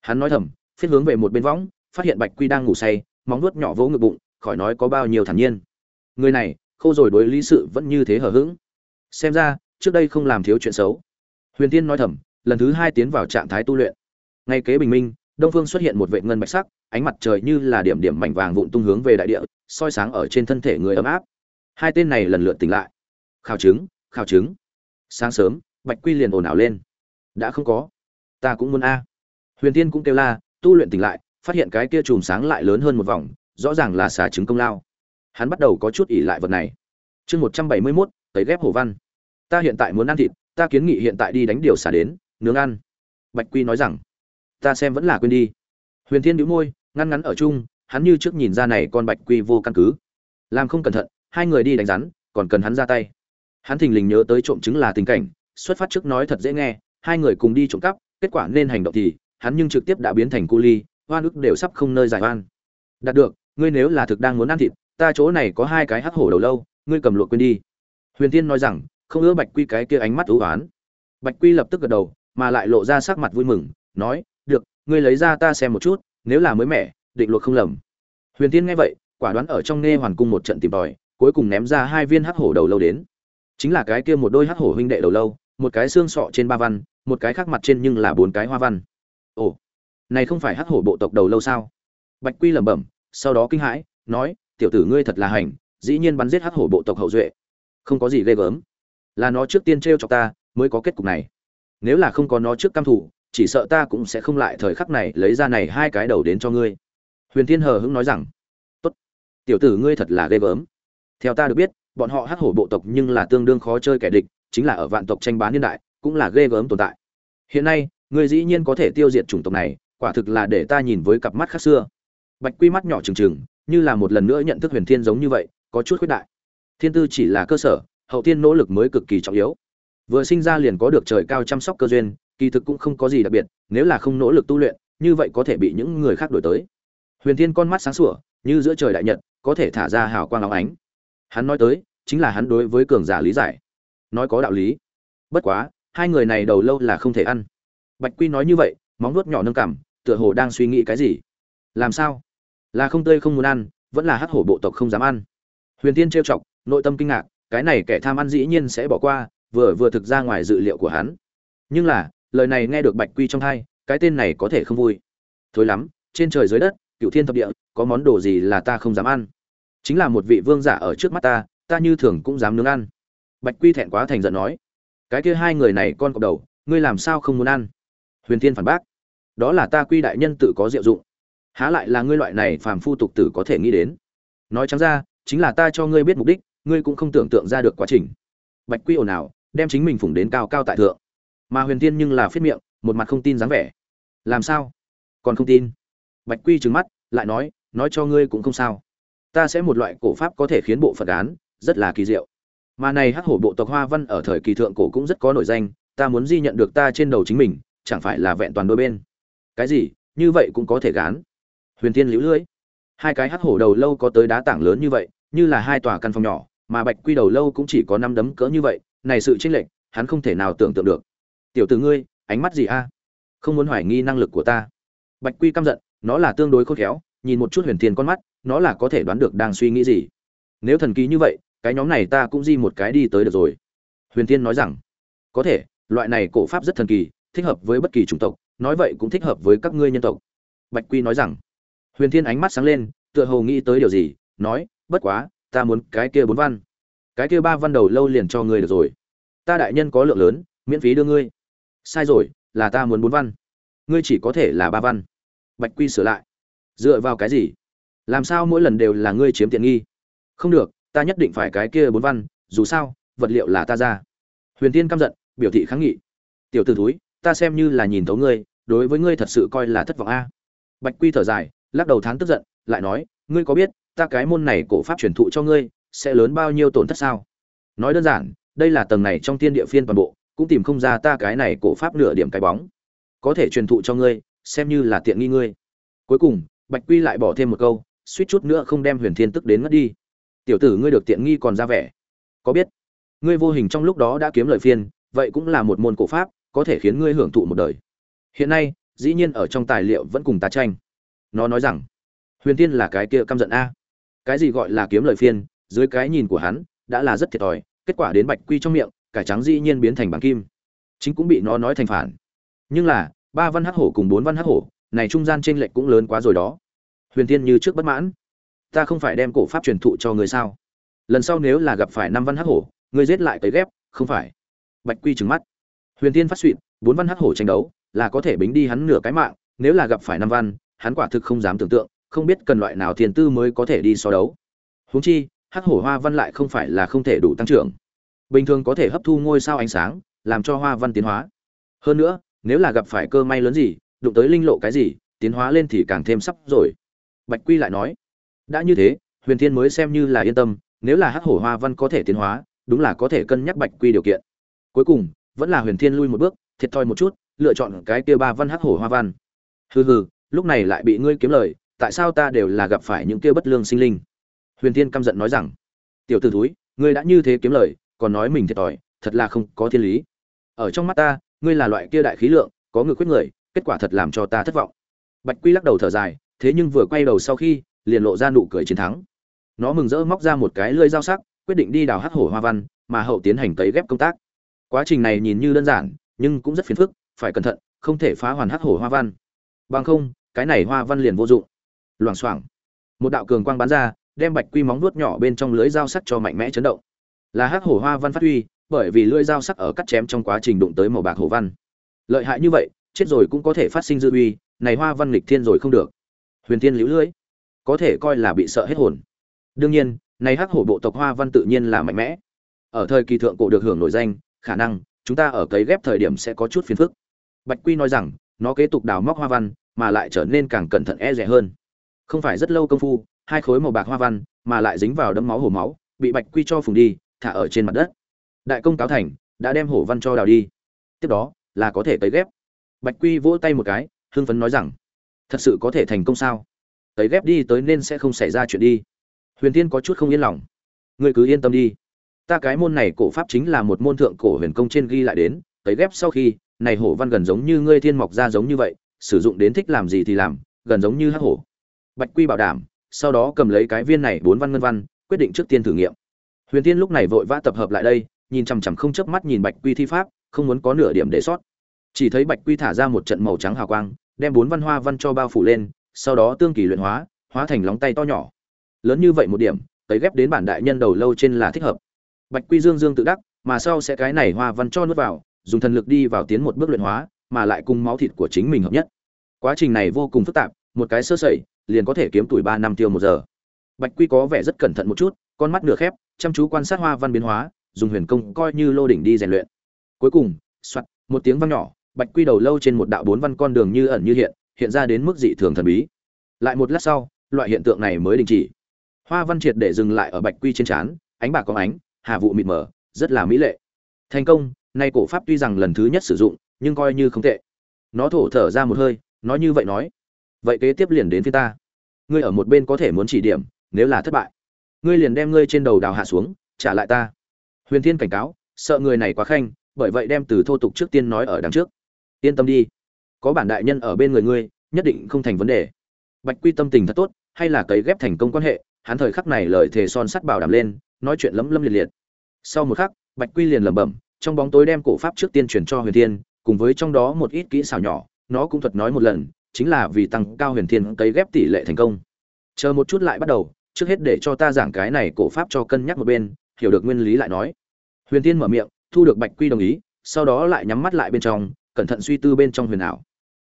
Hắn nói thầm, phiết hướng về một bên võng, phát hiện bạch quy đang ngủ say, móng nuốt nhỏ vỗ ngực bụng, khỏi nói có bao nhiêu thản nhiên. Người này, khô rồi đối lý sự vẫn như thế hờ hững. Xem ra, trước đây không làm thiếu chuyện xấu. Huyền tiên nói thầm lần thứ hai tiến vào trạng thái tu luyện. Ngay kế bình minh, đông phương xuất hiện một vệ ngân bạch sắc, ánh mặt trời như là điểm điểm mảnh vàng vụn tung hướng về đại địa, soi sáng ở trên thân thể người ấm áp. Hai tên này lần lượt tỉnh lại. Khảo chứng khảo chứng. Sáng sớm, bạch quy liền ồn ào lên. Đã không có. Ta cũng muốn a. Huyền tiên cũng kêu la, tu luyện tỉnh lại, phát hiện cái kia chùm sáng lại lớn hơn một vòng, rõ ràng là xà trứng công lao. Hắn bắt đầu có chút ỉ lại vật này. Chương một trăm bảy mươi mốt tấy ghép hồ văn. Ta hiện tại muốn ăn thịt, ta kiến nghị hiện tại đi đánh điều xả đến nướng ăn. Bạch quy nói rằng, ta xem vẫn là quên đi. Huyền thiên đĩu môi, ngăn ngắn ở chung, hắn như trước nhìn ra này con bạch quy vô căn cứ. Làm không cẩn thận, hai người đi đánh rắn, còn cần hắn ra tay. Hắn thình lình nhớ tới trộm chứng là tình cảnh, xuất phát trước nói thật dễ nghe, hai người cùng đi trộm cắp, kết quả nên hành động thì, hắn nhưng trực tiếp đã biến thành cu ly, oan ức đều sắp không nơi giải oan. Đạt được, ngươi nếu là thực đang muốn ăn thịt, ta chỗ này có hai cái hắc hổ đầu lâu, ngươi cầm luộc quên đi. Huyền tiên nói rằng, không ưa bạch quy cái kia ánh mắt ưu oán. Bạch quy lập tức gật đầu mà lại lộ ra sắc mặt vui mừng, nói, được, ngươi lấy ra ta xem một chút, nếu là mới mẻ, định luật không lầm. Huyền tiên nghe vậy, quả đoán ở trong nghe hoàn cung một trận tìm tòi, cuối cùng ném ra hai viên hắc hổ đầu lâu đến. Chính là cái kia một đôi hắc hổ huynh đệ đầu lâu, một cái xương sọ trên ba văn, một cái khác mặt trên nhưng là bốn cái hoa văn. Ồ, này không phải hắc hổ bộ tộc đầu lâu sao? Bạch quy lẩm bẩm, sau đó kinh hãi, nói, tiểu tử ngươi thật là hành, dĩ nhiên bắn giết hắc hổ bộ tộc hậu duệ. Không có gì ghê gớm. Là nó trước tiên trêu chọc ta, mới có kết cục này nếu là không có nó trước cam thủ chỉ sợ ta cũng sẽ không lại thời khắc này lấy ra này hai cái đầu đến cho ngươi. Huyền thiên hờ hững nói rằng, tốt, tiểu tử ngươi thật là ghê gớm. Theo ta được biết, bọn họ hắc hổ bộ tộc nhưng là tương đương khó chơi kẻ địch, chính là ở vạn tộc tranh bá niên đại, cũng là ghê gớm tồn tại. Hiện nay, ngươi dĩ nhiên có thể tiêu diệt chủng tộc này, quả thực là để ta nhìn với cặp mắt khác xưa. Bạch quy mắt nhỏ trừng trừng, như là một lần nữa nhận thức huyền thiên giống như vậy, có chút khuyết đại. Thiên tư chỉ là cơ sở, hậu thiên nỗ lực mới cực kỳ trọng yếu vừa sinh ra liền có được trời cao chăm sóc cơ duyên, kỳ thực cũng không có gì đặc biệt, nếu là không nỗ lực tu luyện, như vậy có thể bị những người khác đổi tới. Huyền thiên con mắt sáng sủa, như giữa trời đại nhật, có thể thả ra hào quang óng ánh. Hắn nói tới, chính là hắn đối với cường giả lý giải. Nói có đạo lý. Bất quá, hai người này đầu lâu là không thể ăn. Bạch quy nói như vậy, móng nuốt nhỏ nâng cảm tựa hồ đang suy nghĩ cái gì. Làm sao? Là không tươi không muốn ăn, vẫn là hắc hổ bộ tộc không dám ăn. Huyền tiên trêu chọc, nội tâm kinh ngạc, cái này kẻ tham ăn dĩ nhiên sẽ bỏ qua vừa vừa thực ra ngoài dự liệu của hắn. Nhưng là, lời này nghe được bạch quy trong hai cái tên này có thể không vui. Thối lắm, trên trời dưới đất cựu thiên thập địa, có món đồ gì là ta không dám ăn? Chính là một vị vương giả ở trước mắt ta ta như thường cũng dám nướng ăn. Bạch quy thẹn quá thành giận nói. Cái kia hai người này con cọc đầu, ngươi làm sao không muốn ăn? Huyền thiên phản bác. Đó là ta quy đại nhân tự có diệu dụng. Há lại là ngươi loại này phàm phu tục tử có thể nghĩ đến? Nói trắng ra, chính là ta cho ngươi biết mục đích, ngươi cũng không tưởng tượng ra được quá trình. Bạch quy ồn ào đem chính mình phủng đến cao cao tại thượng. Mà huyền tiên nhưng là phết miệng, một mặt không tin dáng vẻ. Làm sao? Còn không tin. Bạch quy trừng mắt, lại nói nói cho ngươi cũng không sao. Ta sẽ một loại cổ pháp có thể khiến bộ phật án rất là kỳ diệu. Mà này hắc hổ bộ tộc hoa văn ở thời kỳ thượng cổ cũng rất có nổi danh, ta muốn di nhận được ta trên đầu chính mình, chẳng phải là vẹn toàn đôi bên. Cái gì? Như vậy cũng có thể gán. Huyền thiên liễu lưỡi hai cái hắc hổ đầu lâu có tới đá tảng lớn như vậy, như là hai tòa căn phòng nhỏ, mà bạch quy đầu lâu cũng chỉ có năm đấm cỡ như vậy này sự chênh lệch, hắn không thể nào tưởng tượng được. Tiểu tử ngươi, ánh mắt gì a? Không muốn hoài nghi năng lực của ta. Bạch quy căm giận, nó là tương đối khôn khéo, nhìn một chút huyền thiên con mắt, nó là có thể đoán được đang suy nghĩ gì. Nếu thần kỳ như vậy, cái nhóm này ta cũng di một cái đi tới được rồi. Huyền thiên nói rằng, có thể, loại này cổ pháp rất thần kỳ, thích hợp với bất kỳ chủng tộc, nói vậy cũng thích hợp với các ngươi nhân tộc. Bạch quy nói rằng, huyền thiên ánh mắt sáng lên, tựa hồ nghĩ tới điều gì, nói, bất quá, ta muốn cái kia bốn văn cái kia ba văn đầu lâu liền cho ngươi được rồi. Ta đại nhân có lượng lớn, miễn phí đưa ngươi. Sai rồi, là ta muốn bốn văn. Ngươi chỉ có thể là ba văn. Bạch quy sửa lại. Dựa vào cái gì? Làm sao mỗi lần đều là ngươi chiếm tiện nghi? Không được, ta nhất định phải cái kia bốn văn, dù sao, vật liệu là ta ra. Huyền tiên căm giận, biểu thị kháng nghị. Tiểu t ử túi ta xem như là nhìn thấu ngươi, đối với ngươi thật sự coi là thất vọng a. Bạch quy thở dài, lắc đầu thán tức giận, lại nói, ngươi có biết, ta cái môn này cổ pháp truyền thụ cho ngươi sẽ lớn bao nhiêu tổn thất sao? Nói đơn giản, đây là tầng này trong thiên địa phiên toàn bộ, cũng tìm không ra ta cái này cổ pháp nửa điểm cái bóng. Có thể truyền thụ cho ngươi, xem như là tiện nghi ngươi. Cuối cùng, bạch quy lại bỏ thêm một câu, suýt chút nữa không đem huyền thiên tức đến ngất đi. Tiểu tử ngươi được tiện nghi còn ra vẻ. Có biết, ngươi vô hình trong lúc đó đã kiếm lời phiên, vậy cũng là một môn cổ pháp, có thể khiến ngươi hưởng thụ một đời. Hiện nay, dĩ nhiên ở trong tài liệu vẫn cùng ta tranh. Nó nói rằng, huyền thiên là cái kia căm giận a. Cái gì gọi là kiếm lời phiên dưới cái nhìn của hắn, đã là rất thiệt thòi, kết quả đến bạch quy trong miệng, cải trắng dĩ nhiên biến thành bằng kim. Chính cũng bị nó nói thành phản. Nhưng là, ba văn hắc hổ cùng bốn văn hắc hổ, này trung gian trên lệch cũng lớn quá rồi đó. Huyền tiên như trước bất mãn. Ta không phải đem cổ pháp truyền thụ cho người sao? Lần sau nếu là gặp phải năm văn hắc hổ ngươi giết lại tới ghép, không phải. Bạch quy trừng mắt. Huyền tiên phát suỵ bốn văn hắc hổ tranh đấu, là có thể bính đi hắn nửa cái mạng, nếu là gặp phải năm văn, hắn quả thực không dám tưởng tượng, không biết cần loại nào tiền tư mới có thể đi so đấu. Huống chi hắc hổ hoa văn lại không phải là không thể đủ tăng trưởng. Bình thường có thể hấp thu ngôi sao ánh sáng, làm cho hoa văn tiến hóa. Hơn nữa, nếu là gặp phải cơ may lớn gì, đụng tới linh lộ cái gì, tiến hóa lên thì càng thêm sắp rồi. Bạch quy lại nói, đã như thế, huyền thiên mới xem như là yên tâm, nếu là hắc hổ hoa văn có thể tiến hóa, đúng là có thể cân nhắc bạch quy điều kiện. Cuối cùng, vẫn là huyền thiên lui một bước, thiệt thòi một chút, lựa chọn cái kia ba văn hắc hổ hoa văn. Hừ hừ, lúc này lại bị ngươi kiếm lời, tại sao ta đều là gặp phải những kia bất lương sinh linh? Huyền thiên căm giận nói rằng, tiểu t ử thúi, ngươi đã như thế kiếm lời, còn nói mình thiệt thòi, thật là không có thiên lý. Ở trong mắt ta, ngươi là loại kia đại khí lượng, có ngược quyết người, kết quả thật làm cho ta thất vọng. Bạch quy lắc đầu thở dài, thế nhưng vừa quay đầu sau khi, liền lộ ra nụ cười chiến thắng. Nó mừng rỡ móc ra một cái lưỡi dao sắc, quyết định đi đào hắc hổ hoa văn, mà hậu tiến hành tấy ghép công tác. Quá trình này nhìn như đơn giản, nhưng cũng rất phiền phức, phải cẩn thận, không thể phá hoàn hắc hổ hoa văn. Bằng không, cái này hoa văn liền vô dụng. Loảng xoảng. Một đạo cường quang bắn ra đem bạch quy móng vuốt nhỏ bên trong lưới dao sắc cho mạnh mẽ chấn động. Là hắc hổ hoa văn phát huy, bởi vì lưỡi dao sắc ở cắt chém trong quá trình đụng tới màu bạc hổ văn. Lợi hại như vậy, chết rồi cũng có thể phát sinh dư uy, này hoa văn lịch thiên rồi không được. Huyền tiên liễu lưỡi có thể coi là bị sợ hết hồn. Đương nhiên, này hắc hổ bộ tộc hoa văn tự nhiên là mạnh mẽ. Ở thời kỳ thượng cổ được hưởng nổi danh, khả năng, chúng ta ở cấy ghép thời điểm sẽ có chút phiền phức. Bạch quy nói rằng, nó kế tục đào móc hoa văn, mà lại trở nên càng cẩn thận e rẻ hơn. Không phải rất lâu công phu hai khối màu bạc hoa văn, mà lại dính vào đấm máu hổ máu, bị bạch quy cho phùng đi, thả ở trên mặt đất. Đại công cáo thành, đã đem hổ văn cho đào đi. Tiếp đó, là có thể tấy ghép. Bạch quy vỗ tay một cái, hưng phấn nói rằng, thật sự có thể thành công sao? Tấy ghép đi tới nên sẽ không xảy ra chuyện đi. Huyền tiên có chút không yên lòng. Ngươi cứ yên tâm đi. Ta cái môn này cổ pháp chính là một môn thượng cổ huyền công trên ghi lại đến, tấy ghép sau khi, này hổ văn gần giống như ngươi thiên mọc ra giống như vậy, sử dụng đến thích làm gì thì làm, gần giống như hắc hổ. Bạch quy bảo đảm sau đó cầm lấy cái viên này bốn văn ngân văn, quyết định trước tiên thử nghiệm. Huyền tiên lúc này vội vã tập hợp lại đây, nhìn chằm chằm không chớp mắt nhìn bạch quy thi pháp, không muốn có nửa điểm để sót. Chỉ thấy bạch quy thả ra một trận màu trắng hào quang, đem bốn văn hoa văn cho bao phủ lên, sau đó tương kỳ luyện hóa hóa thành lóng tay to nhỏ. Lớn như vậy một điểm, tấy ghép đến bản đại nhân đầu lâu trên là thích hợp. Bạch quy dương dương tự đắc, mà sau sẽ cái này hoa văn cho nuốt vào, dùng thần lực đi vào tiến một bước luyện hóa, mà lại cùng máu thịt của chính mình hợp nhất. Quá trình này vô cùng phức tạp, một cái sơ sẩy liền có thể kiếm tuổi ba năm tiêu một giờ. Bạch quy có vẻ rất cẩn thận một chút, con mắt nửa khép, chăm chú quan sát hoa văn biến hóa, dùng huyền công coi như lô đỉnh đi rèn luyện. Cuối cùng soạt một tiếng vang nhỏ, bạch quy đầu lâu trên một đạo bốn văn con đường như ẩn như hiện hiện ra đến mức dị thường thần bí. Lại một lát sau, loại hiện tượng này mới đình chỉ. Hoa văn triệt để dừng lại ở bạch quy trên trán, ánh bạc có ánh, hà vụ mịt mờ, rất là mỹ lệ. Thành công, nay cổ pháp tuy rằng lần thứ nhất sử dụng, nhưng coi như không tệ. Nó thổ thở ra một hơi, nói như vậy nói vậy kế tiếp liền đến phía ta. Ngươi ở một bên có thể muốn chỉ điểm, nếu là thất bại. Ngươi liền đem ngươi trên đầu đào hạ xuống, trả lại ta. Huyền thiên cảnh cáo, sợ người này quá khanh, bởi vậy đem từ thô tục trước tiên nói ở đằng trước. Yên tâm đi. Có bản đại nhân ở bên người ngươi, nhất định không thành vấn đề. Bạch quy tâm tình thật tốt, hay là cấy ghép thành công quan hệ, hắn thời khắc này lợi thề son sắt bảo đảm lên, nói chuyện lấm lâm liệt liệt. Sau một khắc, bạch quy liền lẩm bẩm, trong bóng tối đem cổ pháp trước tiên truyền cho huyền thiên, cùng với trong đó một ít kỹ xảo nhỏ, nó cũng thuật nói một lần chính là vì tăng cao huyền thiên cấy ghép tỷ lệ thành công. Chờ một chút lại bắt đầu, trước hết để cho ta giảng cái này cổ pháp cho cân nhắc một bên, hiểu được nguyên lý lại nói. Huyền thiên mở miệng, thu được bạch quy đồng ý, sau đó lại nhắm mắt lại bên trong, cẩn thận suy tư bên trong huyền ảo.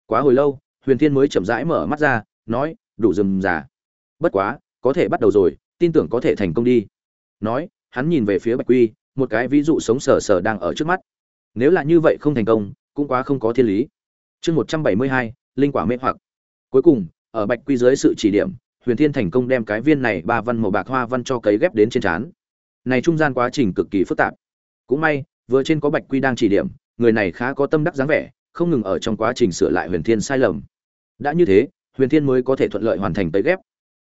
Quá hồi lâu, huyền thiên mới chậm rãi mở mắt ra, nói, đủ rừng già. Bất quá, có thể bắt đầu rồi, tin tưởng có thể thành công đi. Nói, hắn nhìn về phía bạch quy, một cái ví dụ sống sờ sờ đang ở trước mắt. Nếu là như vậy không thành công, cũng quá không có thiên lý. Chương một trăm bảy mươi hai linh quả mê hoặc. Cuối cùng, ở bạch quy dưới sự chỉ điểm, huyền thiên thành công đem cái viên này ba văn màu bạc hoa văn cho cấy ghép đến trên trán. Này trung gian quá trình cực kỳ phức tạp. Cũng may, vừa trên có bạch quy đang chỉ điểm, người này khá có tâm đắc dáng vẻ, không ngừng ở trong quá trình sửa lại huyền thiên sai lầm. Đã như thế, huyền thiên mới có thể thuận lợi hoàn thành tấy ghép.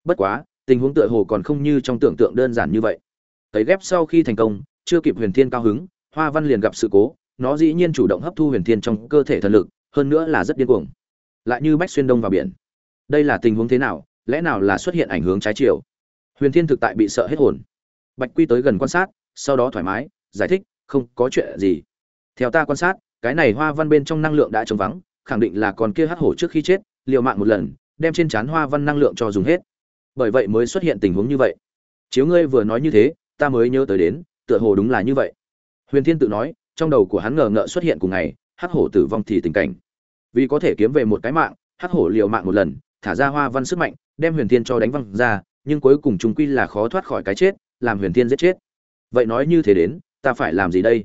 Bất quá, tình huống tựa hồ còn không như trong tưởng tượng đơn giản như vậy. Tấy ghép sau khi thành công, chưa kịp huyền thiên cao hứng, hoa văn liền gặp sự cố, nó dĩ nhiên chủ động hấp thu huyền thiên trong cơ thể thần lực, hơn nữa là rất điên cuồng lại như bách xuyên đông vào biển. Đây là tình huống thế nào? Lẽ nào là xuất hiện ảnh hướng trái chiều? Huyền thiên thực tại bị sợ hết hồn. Bạch quy tới gần quan sát, sau đó thoải mái, giải thích, không, có chuyện gì. Theo ta quan sát, cái này hoa văn bên trong năng lượng đã trống vắng, khẳng định là còn kia hắc hổ trước khi chết, liều mạng một lần, đem trên trán hoa văn năng lượng cho dùng hết. Bởi vậy mới xuất hiện tình huống như vậy. Chiếu ngươi vừa nói như thế, ta mới nhớ tới đến, tựa hồ đúng là như vậy. Huyền thiên tự nói, trong đầu của hắn ngờ ngợ xuất hiện cùng ngày, hắc hổ tử vong thì tình cảnh vì có thể kiếm về một cái mạng, hắc hổ liều mạng một lần, thả ra hoa văn sức mạnh, đem huyền thiên cho đánh văng ra, nhưng cuối cùng chúng quy là khó thoát khỏi cái chết, làm huyền thiên giết chết. Vậy nói như thế đến, ta phải làm gì đây?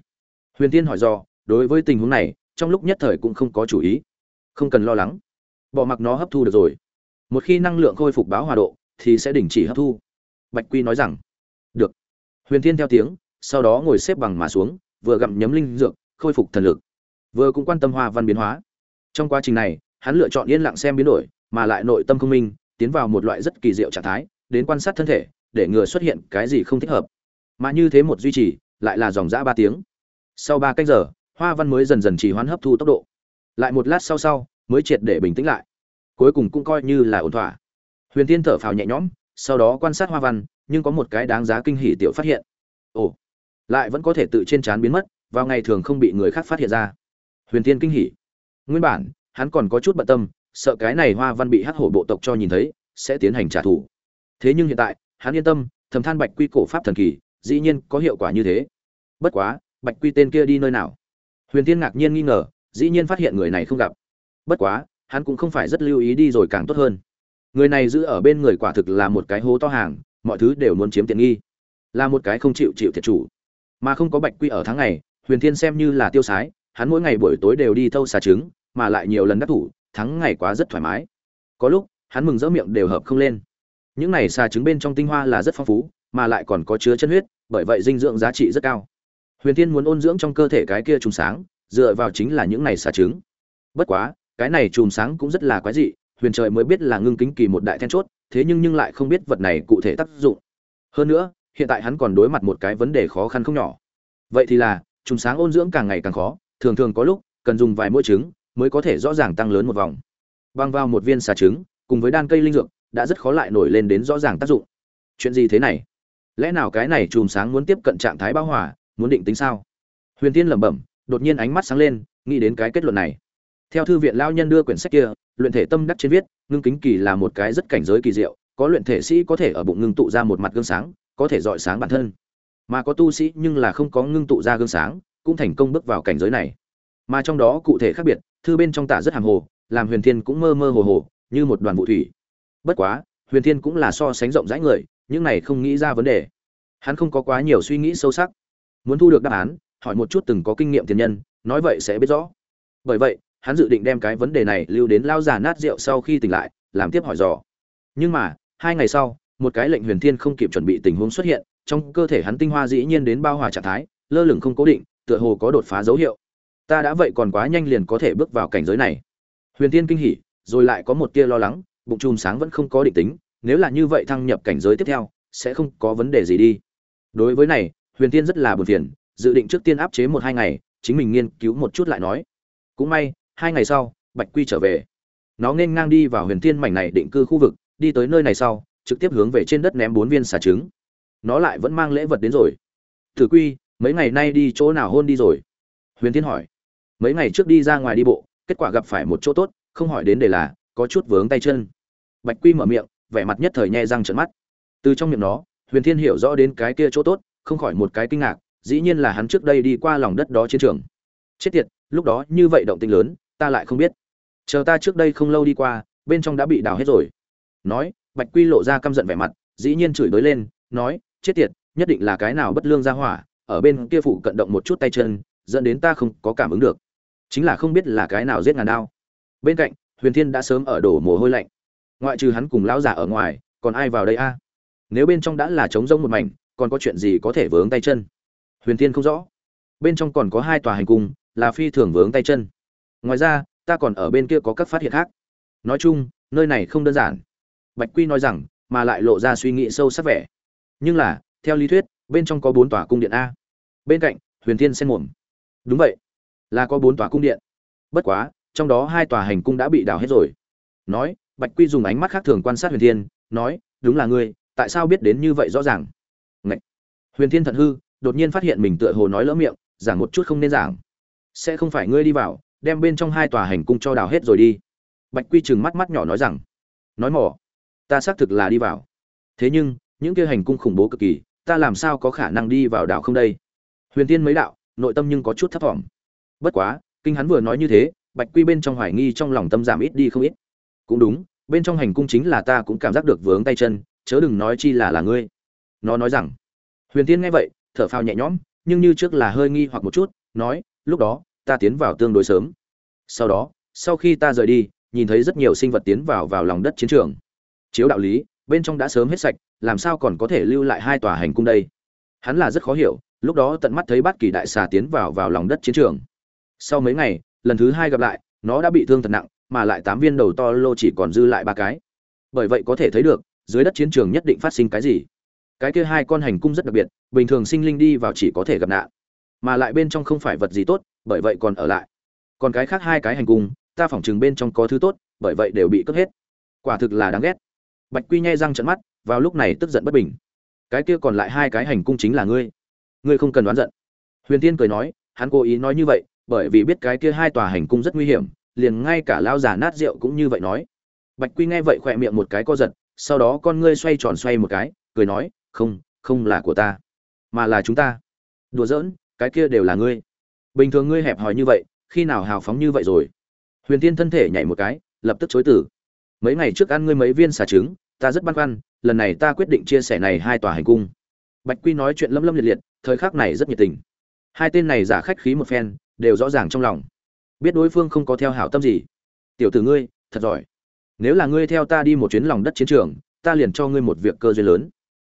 Huyền thiên hỏi do đối với tình huống này, trong lúc nhất thời cũng không có chủ ý. Không cần lo lắng. Bỏ mặc nó hấp thu được rồi. Một khi năng lượng khôi phục báo hòa độ, thì sẽ đình chỉ hấp thu. Bạch quy nói rằng, được. Huyền thiên theo tiếng, sau đó ngồi xếp bằng mà xuống, vừa gặm nhấm linh dược, khôi phục thần lực. Vừa cũng quan tâm hoa văn biến hóa trong quá trình này, hắn lựa chọn yên lặng xem biến đổi, mà lại nội tâm không minh, tiến vào một loại rất kỳ diệu trạng thái, đến quan sát thân thể, để ngừa xuất hiện cái gì không thích hợp. Mà như thế một duy trì, lại là dòng dã ba tiếng. Sau ba cách giờ, hoa văn mới dần dần trì hoãn hấp thu tốc độ. Lại một lát sau sau, mới triệt để bình tĩnh lại. Cuối cùng cũng coi như là ổn thỏa. Huyền tiên thở phào nhẹ nhõm, sau đó quan sát hoa văn, nhưng có một cái đáng giá kinh hỉ tiểu phát hiện. Ồ, lại vẫn có thể tự trên trán biến mất, vào ngày thường không bị người khác phát hiện ra. Huyền tiên kinh hỉ nguyên bản hắn còn có chút bận tâm sợ cái này hoa văn bị hắc hổ bộ tộc cho nhìn thấy sẽ tiến hành trả thù. Thế nhưng hiện tại hắn yên tâm thầm than bạch quy cổ pháp thần kỳ dĩ nhiên có hiệu quả như thế. Bất quá bạch quy tên kia đi nơi nào? Huyền tiên ngạc nhiên nghi ngờ dĩ nhiên phát hiện người này không gặp. Bất quá hắn cũng không phải rất lưu ý đi rồi càng tốt hơn. Người này giữ ở bên người quả thực là một cái hố to hàng mọi thứ đều muốn chiếm tiện nghi. Là một cái không chịu chịu thiệt chủ. Mà không có bạch quy ở tháng này, huyền thiên xem như là tiêu sái hắn mỗi ngày buổi tối đều đi thâu xà trứng, mà lại nhiều lần đắc thủ, thắng ngày quá rất thoải mái. Có lúc, hắn mừng rỡ miệng đều hợp không lên. Những này xà trứng bên trong tinh hoa là rất phong phú, mà lại còn có chứa chân huyết, bởi vậy dinh dưỡng giá trị rất cao. Huyền thiên muốn ôn dưỡng trong cơ thể cái kia trùng sáng, dựa vào chính là những này xà trứng. Bất quá, cái này trùng sáng cũng rất là quái dị, huyền trời mới biết là ngưng kính kỳ một đại then chốt, thế nhưng nhưng lại không biết vật này cụ thể tác dụng. Hơn nữa, hiện tại hắn còn đối mặt một cái vấn đề khó khăn không nhỏ. Vậy thì là trùng sáng ôn dưỡng càng ngày càng khó thường thường có lúc, cần dùng vài mũi trứng mới có thể rõ ràng tăng lớn một vòng. Băng vào một viên xà trứng, cùng với đan cây linh dược, đã rất khó lại nổi lên đến rõ ràng tác dụng. Chuyện gì thế này? Lẽ nào cái này chùm sáng muốn tiếp cận trạng thái bão hòa, muốn định tính sao? Huyền tiên lẩm bẩm, đột nhiên ánh mắt sáng lên, nghĩ đến cái kết luận này. Theo thư viện lao nhân đưa quyển sách kia, luyện thể tâm đắc trên viết, ngưng kính kỳ là một cái rất cảnh giới kỳ diệu, có luyện thể sĩ có thể ở bụng ngưng tụ ra một mặt gương sáng, có thể dọi sáng bản thân. Mà có tu sĩ nhưng là không có ngưng tụ ra gương sáng cũng thành công bước vào cảnh giới này. Mà trong đó cụ thể khác biệt, thư bên trong tả rất hàng hồ, làm huyền thiên cũng mơ mơ hồ hồ, như một đoàn vụ thủy. Bất quá, huyền thiên cũng là so sánh rộng rãi người, những này không nghĩ ra vấn đề. Hắn không có quá nhiều suy nghĩ sâu sắc. Muốn thu được đáp án, hỏi một chút từng có kinh nghiệm tiền nhân, nói vậy sẽ biết rõ. Bởi vậy, hắn dự định đem cái vấn đề này lưu đến lao già nát rượu sau khi tỉnh lại, làm tiếp hỏi dò. Nhưng mà, hai ngày sau, một cái lệnh huyền thiên không kịp chuẩn bị tình huống xuất hiện, trong cơ thể hắn tinh hoa dĩ nhiên đến bao hòa trạng thái, lơ lửng không cố định tựa hồ có đột phá dấu hiệu. Ta đã vậy còn quá nhanh liền có thể bước vào cảnh giới này. Huyền thiên kinh hỉ, rồi lại có một tia lo lắng, bụng chùm sáng vẫn không có định tính, nếu là như vậy thăng nhập cảnh giới tiếp theo, sẽ không có vấn đề gì đi. Đối với này, huyền thiên rất là buồn phiền, dự định trước tiên áp chế một hai ngày, chính mình nghiên cứu một chút lại nói. Cũng may, hai ngày sau, bạch quy trở về. Nó nên ngang đi vào huyền thiên mảnh này định cư khu vực, đi tới nơi này sau, trực tiếp hướng về trên đất ném bốn viên xà trứng. Nó lại vẫn mang lễ vật đến rồi. Thử quy mấy ngày nay đi chỗ nào hôn đi rồi? Huyền thiên hỏi. Mấy ngày trước đi ra ngoài đi bộ, kết quả gặp phải một chỗ tốt, không hỏi đến để là, có chút vướng tay chân. Bạch quy mở miệng, vẻ mặt nhất thời nhe răng trợn mắt. Từ trong miệng nó, huyền thiên hiểu rõ đến cái kia chỗ tốt, không khỏi một cái kinh ngạc, dĩ nhiên là hắn trước đây đi qua lòng đất đó chiến trường. Chết tiệt, lúc đó như vậy động tinh lớn, ta lại không biết. Chờ ta trước đây không lâu đi qua, bên trong đã bị đào hết rồi. Nói, bạch quy lộ ra căm giận vẻ mặt, dĩ nhiên chửi bới lên, nói, chết tiệt, nhất định là cái nào bất lương ra hỏa ở bên kia phụ cận động một chút tay chân, dẫn đến ta không có cảm ứng được. Chính là không biết là cái nào giết ngàn đao. Bên cạnh, huyền thiên đã sớm ở đổ mồ hôi lạnh. Ngoại trừ hắn cùng lão giả ở ngoài, còn ai vào đây a? Nếu bên trong đã là trống rông một mảnh, còn có chuyện gì có thể vướng tay chân? Huyền thiên không rõ. Bên trong còn có hai tòa hành cung, là phi thường vướng tay chân. Ngoài ra, ta còn ở bên kia có các phát hiện khác. Nói chung, nơi này không đơn giản. Bạch quy nói rằng, mà lại lộ ra suy nghĩ sâu sắc vẻ. Nhưng là, theo lý thuyết bên trong có bốn tòa cung điện a. Bên cạnh, huyền thiên xen mồm. Đúng vậy, là có bốn tòa cung điện. Bất quá, trong đó hai tòa hành cung đã bị đào hết rồi. Nói, bạch quy dùng ánh mắt khác thường quan sát huyền thiên, nói, đúng là ngươi, tại sao biết đến như vậy rõ ràng? Ngậy! huyền thiên thận hư, đột nhiên phát hiện mình tựa hồ nói lỡ miệng, giảng một chút không nên giảng. Sẽ không phải ngươi đi vào, đem bên trong hai tòa hành cung cho đào hết rồi đi. Bạch quy chừng mắt mắt nhỏ nói rằng. Nói mỏ. Ta xác thực là đi vào. Thế nhưng, những kia hành cung khủng bố cực kỳ ta làm sao có khả năng đi vào đảo không đây? Huyền tiên mấy đạo, nội tâm nhưng có chút thấp thỏm. Bất quá, kinh hắn vừa nói như thế, bạch quy bên trong hoài nghi trong lòng tâm giảm ít đi không ít. Cũng đúng, bên trong hành cung chính là ta cũng cảm giác được vướng tay chân, chớ đừng nói chi là là ngươi. Nó nói rằng, huyền tiên nghe vậy, thở phào nhẹ nhõm, nhưng như trước là hơi nghi hoặc một chút, nói, lúc đó, ta tiến vào tương đối sớm. Sau đó, sau khi ta rời đi, nhìn thấy rất nhiều sinh vật tiến vào vào lòng đất chiến trường. Chiếu đạo lý bên trong đã sớm hết sạch, làm sao còn có thể lưu lại hai tòa hành cung đây? Hắn là rất khó hiểu, lúc đó tận mắt thấy bát kỳ đại xà tiến vào vào lòng đất chiến trường. Sau mấy ngày, lần thứ hai gặp lại, nó đã bị thương thật nặng, mà lại tám viên đầu to lô chỉ còn dư lại ba cái. Bởi vậy có thể thấy được, dưới đất chiến trường nhất định phát sinh cái gì. Cái kia hai con hành cung rất đặc biệt, bình thường sinh linh đi vào chỉ có thể gặp nạn. Mà lại bên trong không phải vật gì tốt, bởi vậy còn ở lại. Còn cái khác hai cái hành cung, ta phỏng chừng bên trong có thứ tốt, bởi vậy đều bị cướp hết. Quả thực là đáng ghét bạch quy nhai răng trận mắt, vào lúc này tức giận bất bình. Cái kia còn lại hai cái hành cung chính là ngươi. Ngươi không cần đoán giận. Huyền tiên cười nói, hắn cố ý nói như vậy, bởi vì biết cái kia hai tòa hành cung rất nguy hiểm, liền ngay cả lao giả nát rượu cũng như vậy nói. Bạch quy nghe vậy khỏe miệng một cái co giật, sau đó con ngươi xoay tròn xoay một cái, cười nói, không không là của ta, mà là chúng ta. Đùa giỡn, cái kia đều là ngươi. Bình thường ngươi hẹp hòi như vậy, khi nào hào phóng như vậy rồi? Huyền tiên thân thể nhảy một cái, lập tức chối từ mấy ngày trước ăn ngươi mấy viên xà trứng, ta rất băn khoăn, lần này ta quyết định chia sẻ này hai tòa hành cung. Bạch quy nói chuyện lâm lâm liệt liệt, thời khắc này rất nhiệt tình. Hai tên này giả khách khí một phen, đều rõ ràng trong lòng. Biết đối phương không có theo hảo tâm gì. Tiểu tử ngươi, thật giỏi. Nếu là ngươi theo ta đi một chuyến lòng đất chiến trường, ta liền cho ngươi một việc cơ duyên lớn.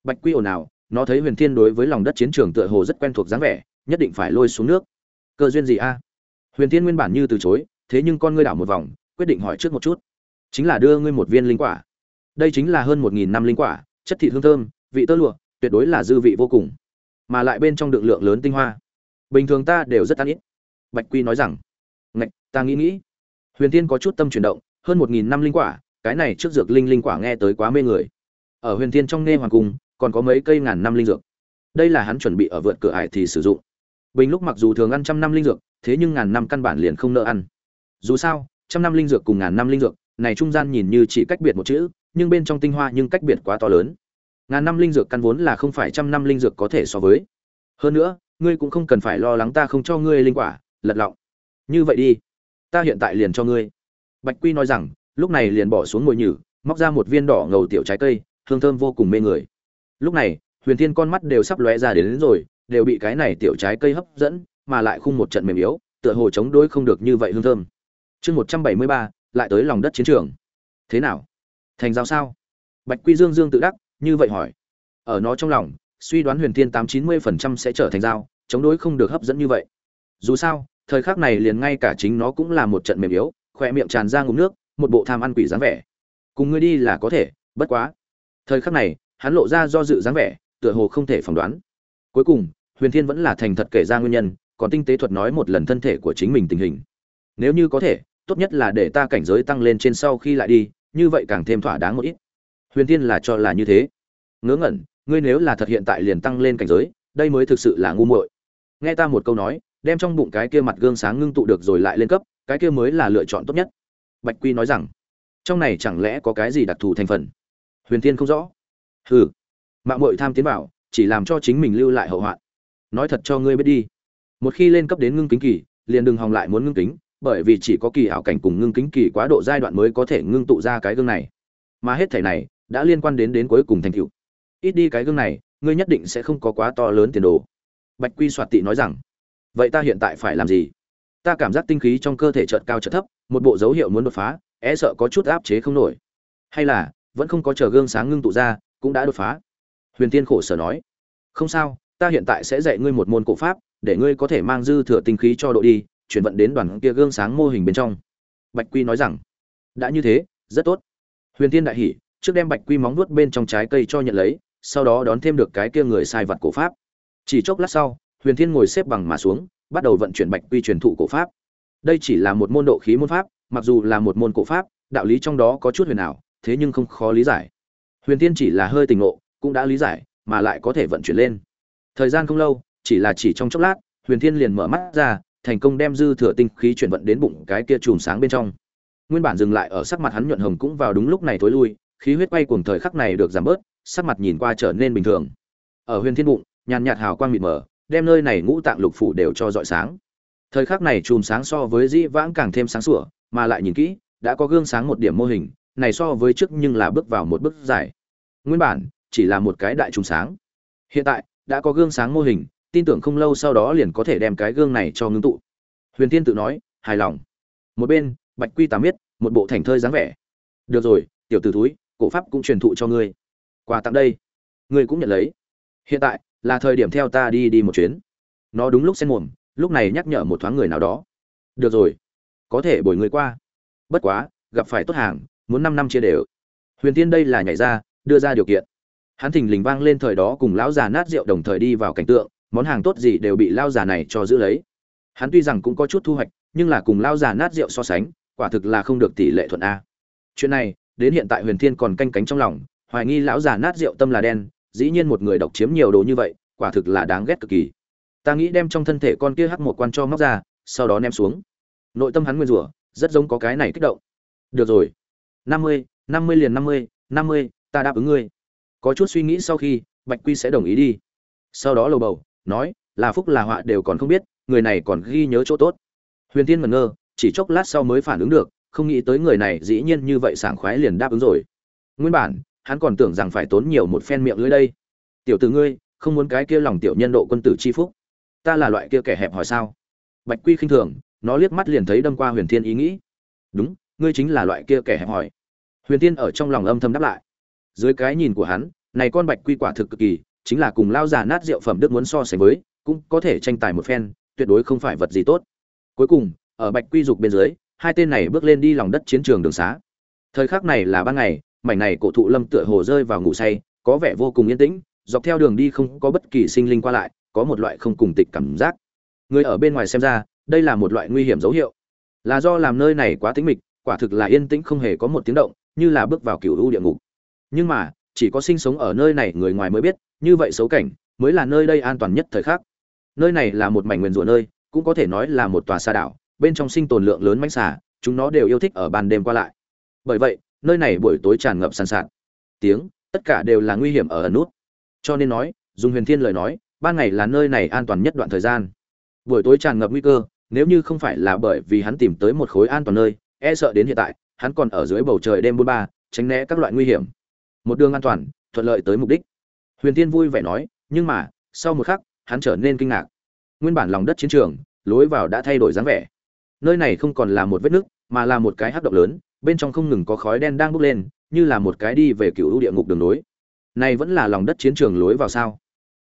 Bạch quy ồn ào, nó thấy huyền thiên đối với lòng đất chiến trường tựa hồ rất quen thuộc dáng vẻ, nhất định phải lôi xuống nước. Cơ duyên gì a? Huyền thiên nguyên bản như từ chối, thế nhưng con ngươi đảo một vòng, quyết định hỏi trước một chút chính là đưa ngươi một viên linh quả. Đây chính là hơn một nghìn năm linh quả, chất thịt hương thơm, vị tơ lụa, tuyệt đối là dư vị vô cùng. Mà lại bên trong đựng lượng lớn tinh hoa. Bình thường ta đều rất ăn ít. Bạch quy nói rằng, ngạch, ta nghĩ nghĩ. Huyền tiên có chút tâm chuyển động, hơn một nghìn năm linh quả, cái này trước dược linh linh quả nghe tới quá mê người. Ở huyền tiên trong nghe hoàng cung, còn có mấy cây ngàn năm linh dược. Đây là hắn chuẩn bị ở vượt cửa ải thì sử dụng. Bình lúc mặc dù thường ăn trăm năm linh dược, thế nhưng ngàn năm căn bản liền không nợ ăn. Dù sao, trăm năm linh dược cùng ngàn năm linh dược này trung gian nhìn như chỉ cách biệt một chữ nhưng bên trong tinh hoa nhưng cách biệt quá to lớn. Ngàn năm linh dược căn vốn là không phải trăm năm linh dược có thể so với. Hơn nữa ngươi cũng không cần phải lo lắng ta không cho ngươi linh quả lật lọng. Như vậy đi ta hiện tại liền cho ngươi. Bạch quy nói rằng lúc này liền bỏ xuống ngồi nhử móc ra một viên đỏ ngầu tiểu trái cây hương thơm vô cùng mê người. Lúc này huyền thiên con mắt đều sắp lóe ra đến, đến rồi đều bị cái này tiểu trái cây hấp dẫn mà lại khung một trận mềm yếu tựa hồ chống đối không được như vậy hương thơm. Chương một trăm bảy mươi ba lại tới lòng đất chiến trường. Thế nào? Thành giao sao? Bạch quy dương dương tự đắc, như vậy hỏi. Ở nó trong lòng, suy đoán huyền thiên tám chín mươi phần trăm sẽ trở thành giao, chống đối không được hấp dẫn như vậy. Dù sao, thời khắc này liền ngay cả chính nó cũng là một trận mềm yếu khoe miệng tràn ra ngụm nước, một bộ tham ăn quỷ dáng vẻ. Cùng ngươi đi là có thể, bất quá. Thời khắc này, hắn lộ ra do dự dáng vẻ, tựa hồ không thể phỏng đoán. Cuối cùng, huyền thiên vẫn là thành thật kể ra nguyên nhân, còn tinh tế thuật nói một lần thân thể của chính mình tình hình. Nếu như có thể tốt nhất là để ta cảnh giới tăng lên trên sau khi lại đi, như vậy càng thêm thỏa đáng một ít. Huyền thiên là cho là như thế. Ngớ ngẩn, ngươi nếu là thật hiện tại liền tăng lên cảnh giới, đây mới thực sự là ngu muội. Nghe ta một câu nói, đem trong bụng cái kia mặt gương sáng ngưng tụ được rồi lại lên cấp, cái kia mới là lựa chọn tốt nhất. Bạch quy nói rằng, trong này chẳng lẽ có cái gì đặc thù thành phần? Huyền thiên không rõ. Hừ. Mạng mội tham tiến bảo, chỉ làm cho chính mình lưu lại hậu hoạn nói thật cho ngươi biết đi. Một khi lên cấp đến ngưng kính kỳ, liền đừng hòng lại muốn ngưng kính bởi vì chỉ có kỳ ảo cảnh cùng ngưng kính kỳ quá độ giai đoạn mới có thể ngưng tụ ra cái gương này. Mà hết thể này đã liên quan đến đến cuối cùng thành tựu. Ít đi cái gương này, ngươi nhất định sẽ không có quá to lớn tiền đồ. Bạch quy soạt tị nói rằng, vậy ta hiện tại phải làm gì? Ta cảm giác tinh khí trong cơ thể chợt cao chợt thấp, một bộ dấu hiệu muốn đột phá e sợ có chút áp chế không nổi. Hay là vẫn không có chờ gương sáng ngưng tụ ra, cũng đã đột phá. Huyền tiên khổ sở nói, không sao, ta hiện tại sẽ dạy ngươi một môn cổ pháp, để ngươi có thể mang dư thừa tinh khí cho độ đi chuyển vận đến đoàn kia gương sáng mô hình bên trong. Bạch quy nói rằng, đã như thế, rất tốt. Huyền tiên đại hỉ trước đem bạch quy móng nuốt bên trong trái cây cho nhận lấy, sau đó đón thêm được cái kia người sai vật cổ pháp. Chỉ chốc lát sau, huyền thiên ngồi xếp bằng mà xuống, bắt đầu vận chuyển bạch quy truyền thụ cổ pháp. Đây chỉ là một môn độ khí môn pháp, mặc dù là một môn cổ pháp, đạo lý trong đó có chút huyền ảo, thế nhưng không khó lý giải. Huyền thiên chỉ là hơi tình ngộ, cũng đã lý giải, mà lại có thể vận chuyển lên. Thời gian không lâu, chỉ là chỉ trong chốc lát, huyền thiên liền mở mắt ra thành công đem dư thừa tinh khí chuyển vận đến bụng cái kia chùm sáng bên trong. Nguyên bản dừng lại ở sắc mặt hắn nhuận hồng cũng vào đúng lúc này tối lui, khí huyết quay cuồng thời khắc này được giảm bớt, sắc mặt nhìn qua trở nên bình thường. Ở huyền thiên bụng, nhàn nhạt hào quang mịt mờ, đem nơi này ngũ tạng lục phủ đều cho rọi sáng. Thời khắc này chùm sáng so với dĩ vãng càng thêm sáng sủa, mà lại nhìn kỹ, đã có gương sáng một điểm mô hình, này so với trước nhưng là bước vào một bước dài. Nguyên bản, chỉ là một cái đại chùm sáng. Hiện tại, đã có gương sáng mô hình tin tưởng không lâu sau đó liền có thể đem cái gương này cho ngưng tụ. Huyền tiên tự nói, hài lòng. Một bên, bạch quy tám biết một bộ thành thơi dáng vẻ. Được rồi, tiểu t ử thúi, cổ pháp cũng truyền thụ cho ngươi. Quà tặng đây. Ngươi cũng nhận lấy. Hiện tại, là thời điểm theo ta đi đi một chuyến. Nó đúng lúc xen mồm, lúc này nhắc nhở một thoáng người nào đó. Được rồi. Có thể bồi người qua. Bất quá, gặp phải tốt hàng, muốn năm năm chia đều. Huyền tiên đây là nhảy ra, đưa ra điều kiện. Hắn thình lình vang lên thời đó cùng lão già nát rượu đồng thời đi vào cảnh tượng món hàng tốt gì đều bị lao già này cho giữ lấy. Hắn tuy rằng cũng có chút thu hoạch, nhưng là cùng lao già nát rượu so sánh, quả thực là không được tỷ lệ thuận a. Chuyện này, đến hiện tại huyền thiên còn canh cánh trong lòng, hoài nghi lão già nát rượu tâm là đen, dĩ nhiên một người độc chiếm nhiều đồ như vậy, quả thực là đáng ghét cực kỳ. Ta nghĩ đem trong thân thể con kia hắc một quan cho móc ra, sau đó ném xuống. Nội tâm hắn nguyên rủa, rất giống có cái này kích động. Được rồi. Năm mươi năm mươi liền năm mươi năm mươi, ta đáp ứng ngươi. Có chút suy nghĩ sau khi, bạch quy sẽ đồng ý đi. Sau đó lầu bầu nói, là phúc là họa đều còn không biết, người này còn ghi nhớ chỗ tốt. Huyền tiên mẩn ngơ, chỉ chốc lát sau mới phản ứng được, không nghĩ tới người này dĩ nhiên như vậy sảng khoái liền đáp ứng rồi. Nguyên bản, hắn còn tưởng rằng phải tốn nhiều một phen miệng lưỡi đây. Tiểu tử ngươi, không muốn cái kia lòng tiểu nhân độ quân tử chi phúc. Ta là loại kia kẻ hẹp hỏi sao? Bạch quy khinh thường, nó liếc mắt liền thấy đâm qua huyền thiên ý nghĩ. Đúng, ngươi chính là loại kia kẻ hẹp hỏi huyền thiên ở trong lòng âm thầm đáp lại. Dưới cái nhìn của hắn, này con bạch quy quả thực cực kỳ chính là cùng lao già nát rượu phẩm đức muốn so sánh với, cũng có thể tranh tài một phen, tuyệt đối không phải vật gì tốt. Cuối cùng, ở bạch quy dục bên dưới, hai tên này bước lên đi lòng đất chiến trường đường xá. Thời khắc này là ban ngày, mảnh này cổ thụ lâm tựa hồ rơi vào ngủ say, có vẻ vô cùng yên tĩnh, dọc theo đường đi không có bất kỳ sinh linh qua lại, có một loại không cùng tịch cảm giác. Người ở bên ngoài xem ra, đây là một loại nguy hiểm dấu hiệu. Là do làm nơi này quá tĩnh mịch, quả thực là yên tĩnh không hề có một tiếng động, như là bước vào cựu u địa ngục. Nhưng mà chỉ có sinh sống ở nơi này người ngoài mới biết, như vậy xấu cảnh mới là nơi đây an toàn nhất thời khắc. Nơi này là một mảnh nguyền rủa nơi, cũng có thể nói là một tòa xa đảo, bên trong sinh tồn lượng lớn mánh xà, chúng nó đều yêu thích ở ban đêm qua lại. Bởi vậy, nơi này buổi tối tràn ngập sàn sạt. Tiếng, tất cả đều là nguy hiểm ở ẩn nút. Cho nên nói, dùng huyền thiên lời nói, ban ngày là nơi này an toàn nhất đoạn thời gian. Buổi tối tràn ngập nguy cơ, nếu như không phải là bởi vì hắn tìm tới một khối an toàn nơi e sợ đến hiện tại, hắn còn ở dưới bầu trời đêm bôn ba, tránh né các loại nguy hiểm một đường an toàn, thuận lợi tới mục đích. Huyền tiên vui vẻ nói, nhưng mà, sau một khắc, hắn trở nên kinh ngạc. Nguyên bản lòng đất chiến trường, lối vào đã thay đổi dáng vẻ. Nơi này không còn là một vết nứt, mà là một cái hắc động lớn, bên trong không ngừng có khói đen đang bốc lên, như là một cái đi về cựu địa ngục đường nối. Này vẫn là lòng đất chiến trường lối vào sao?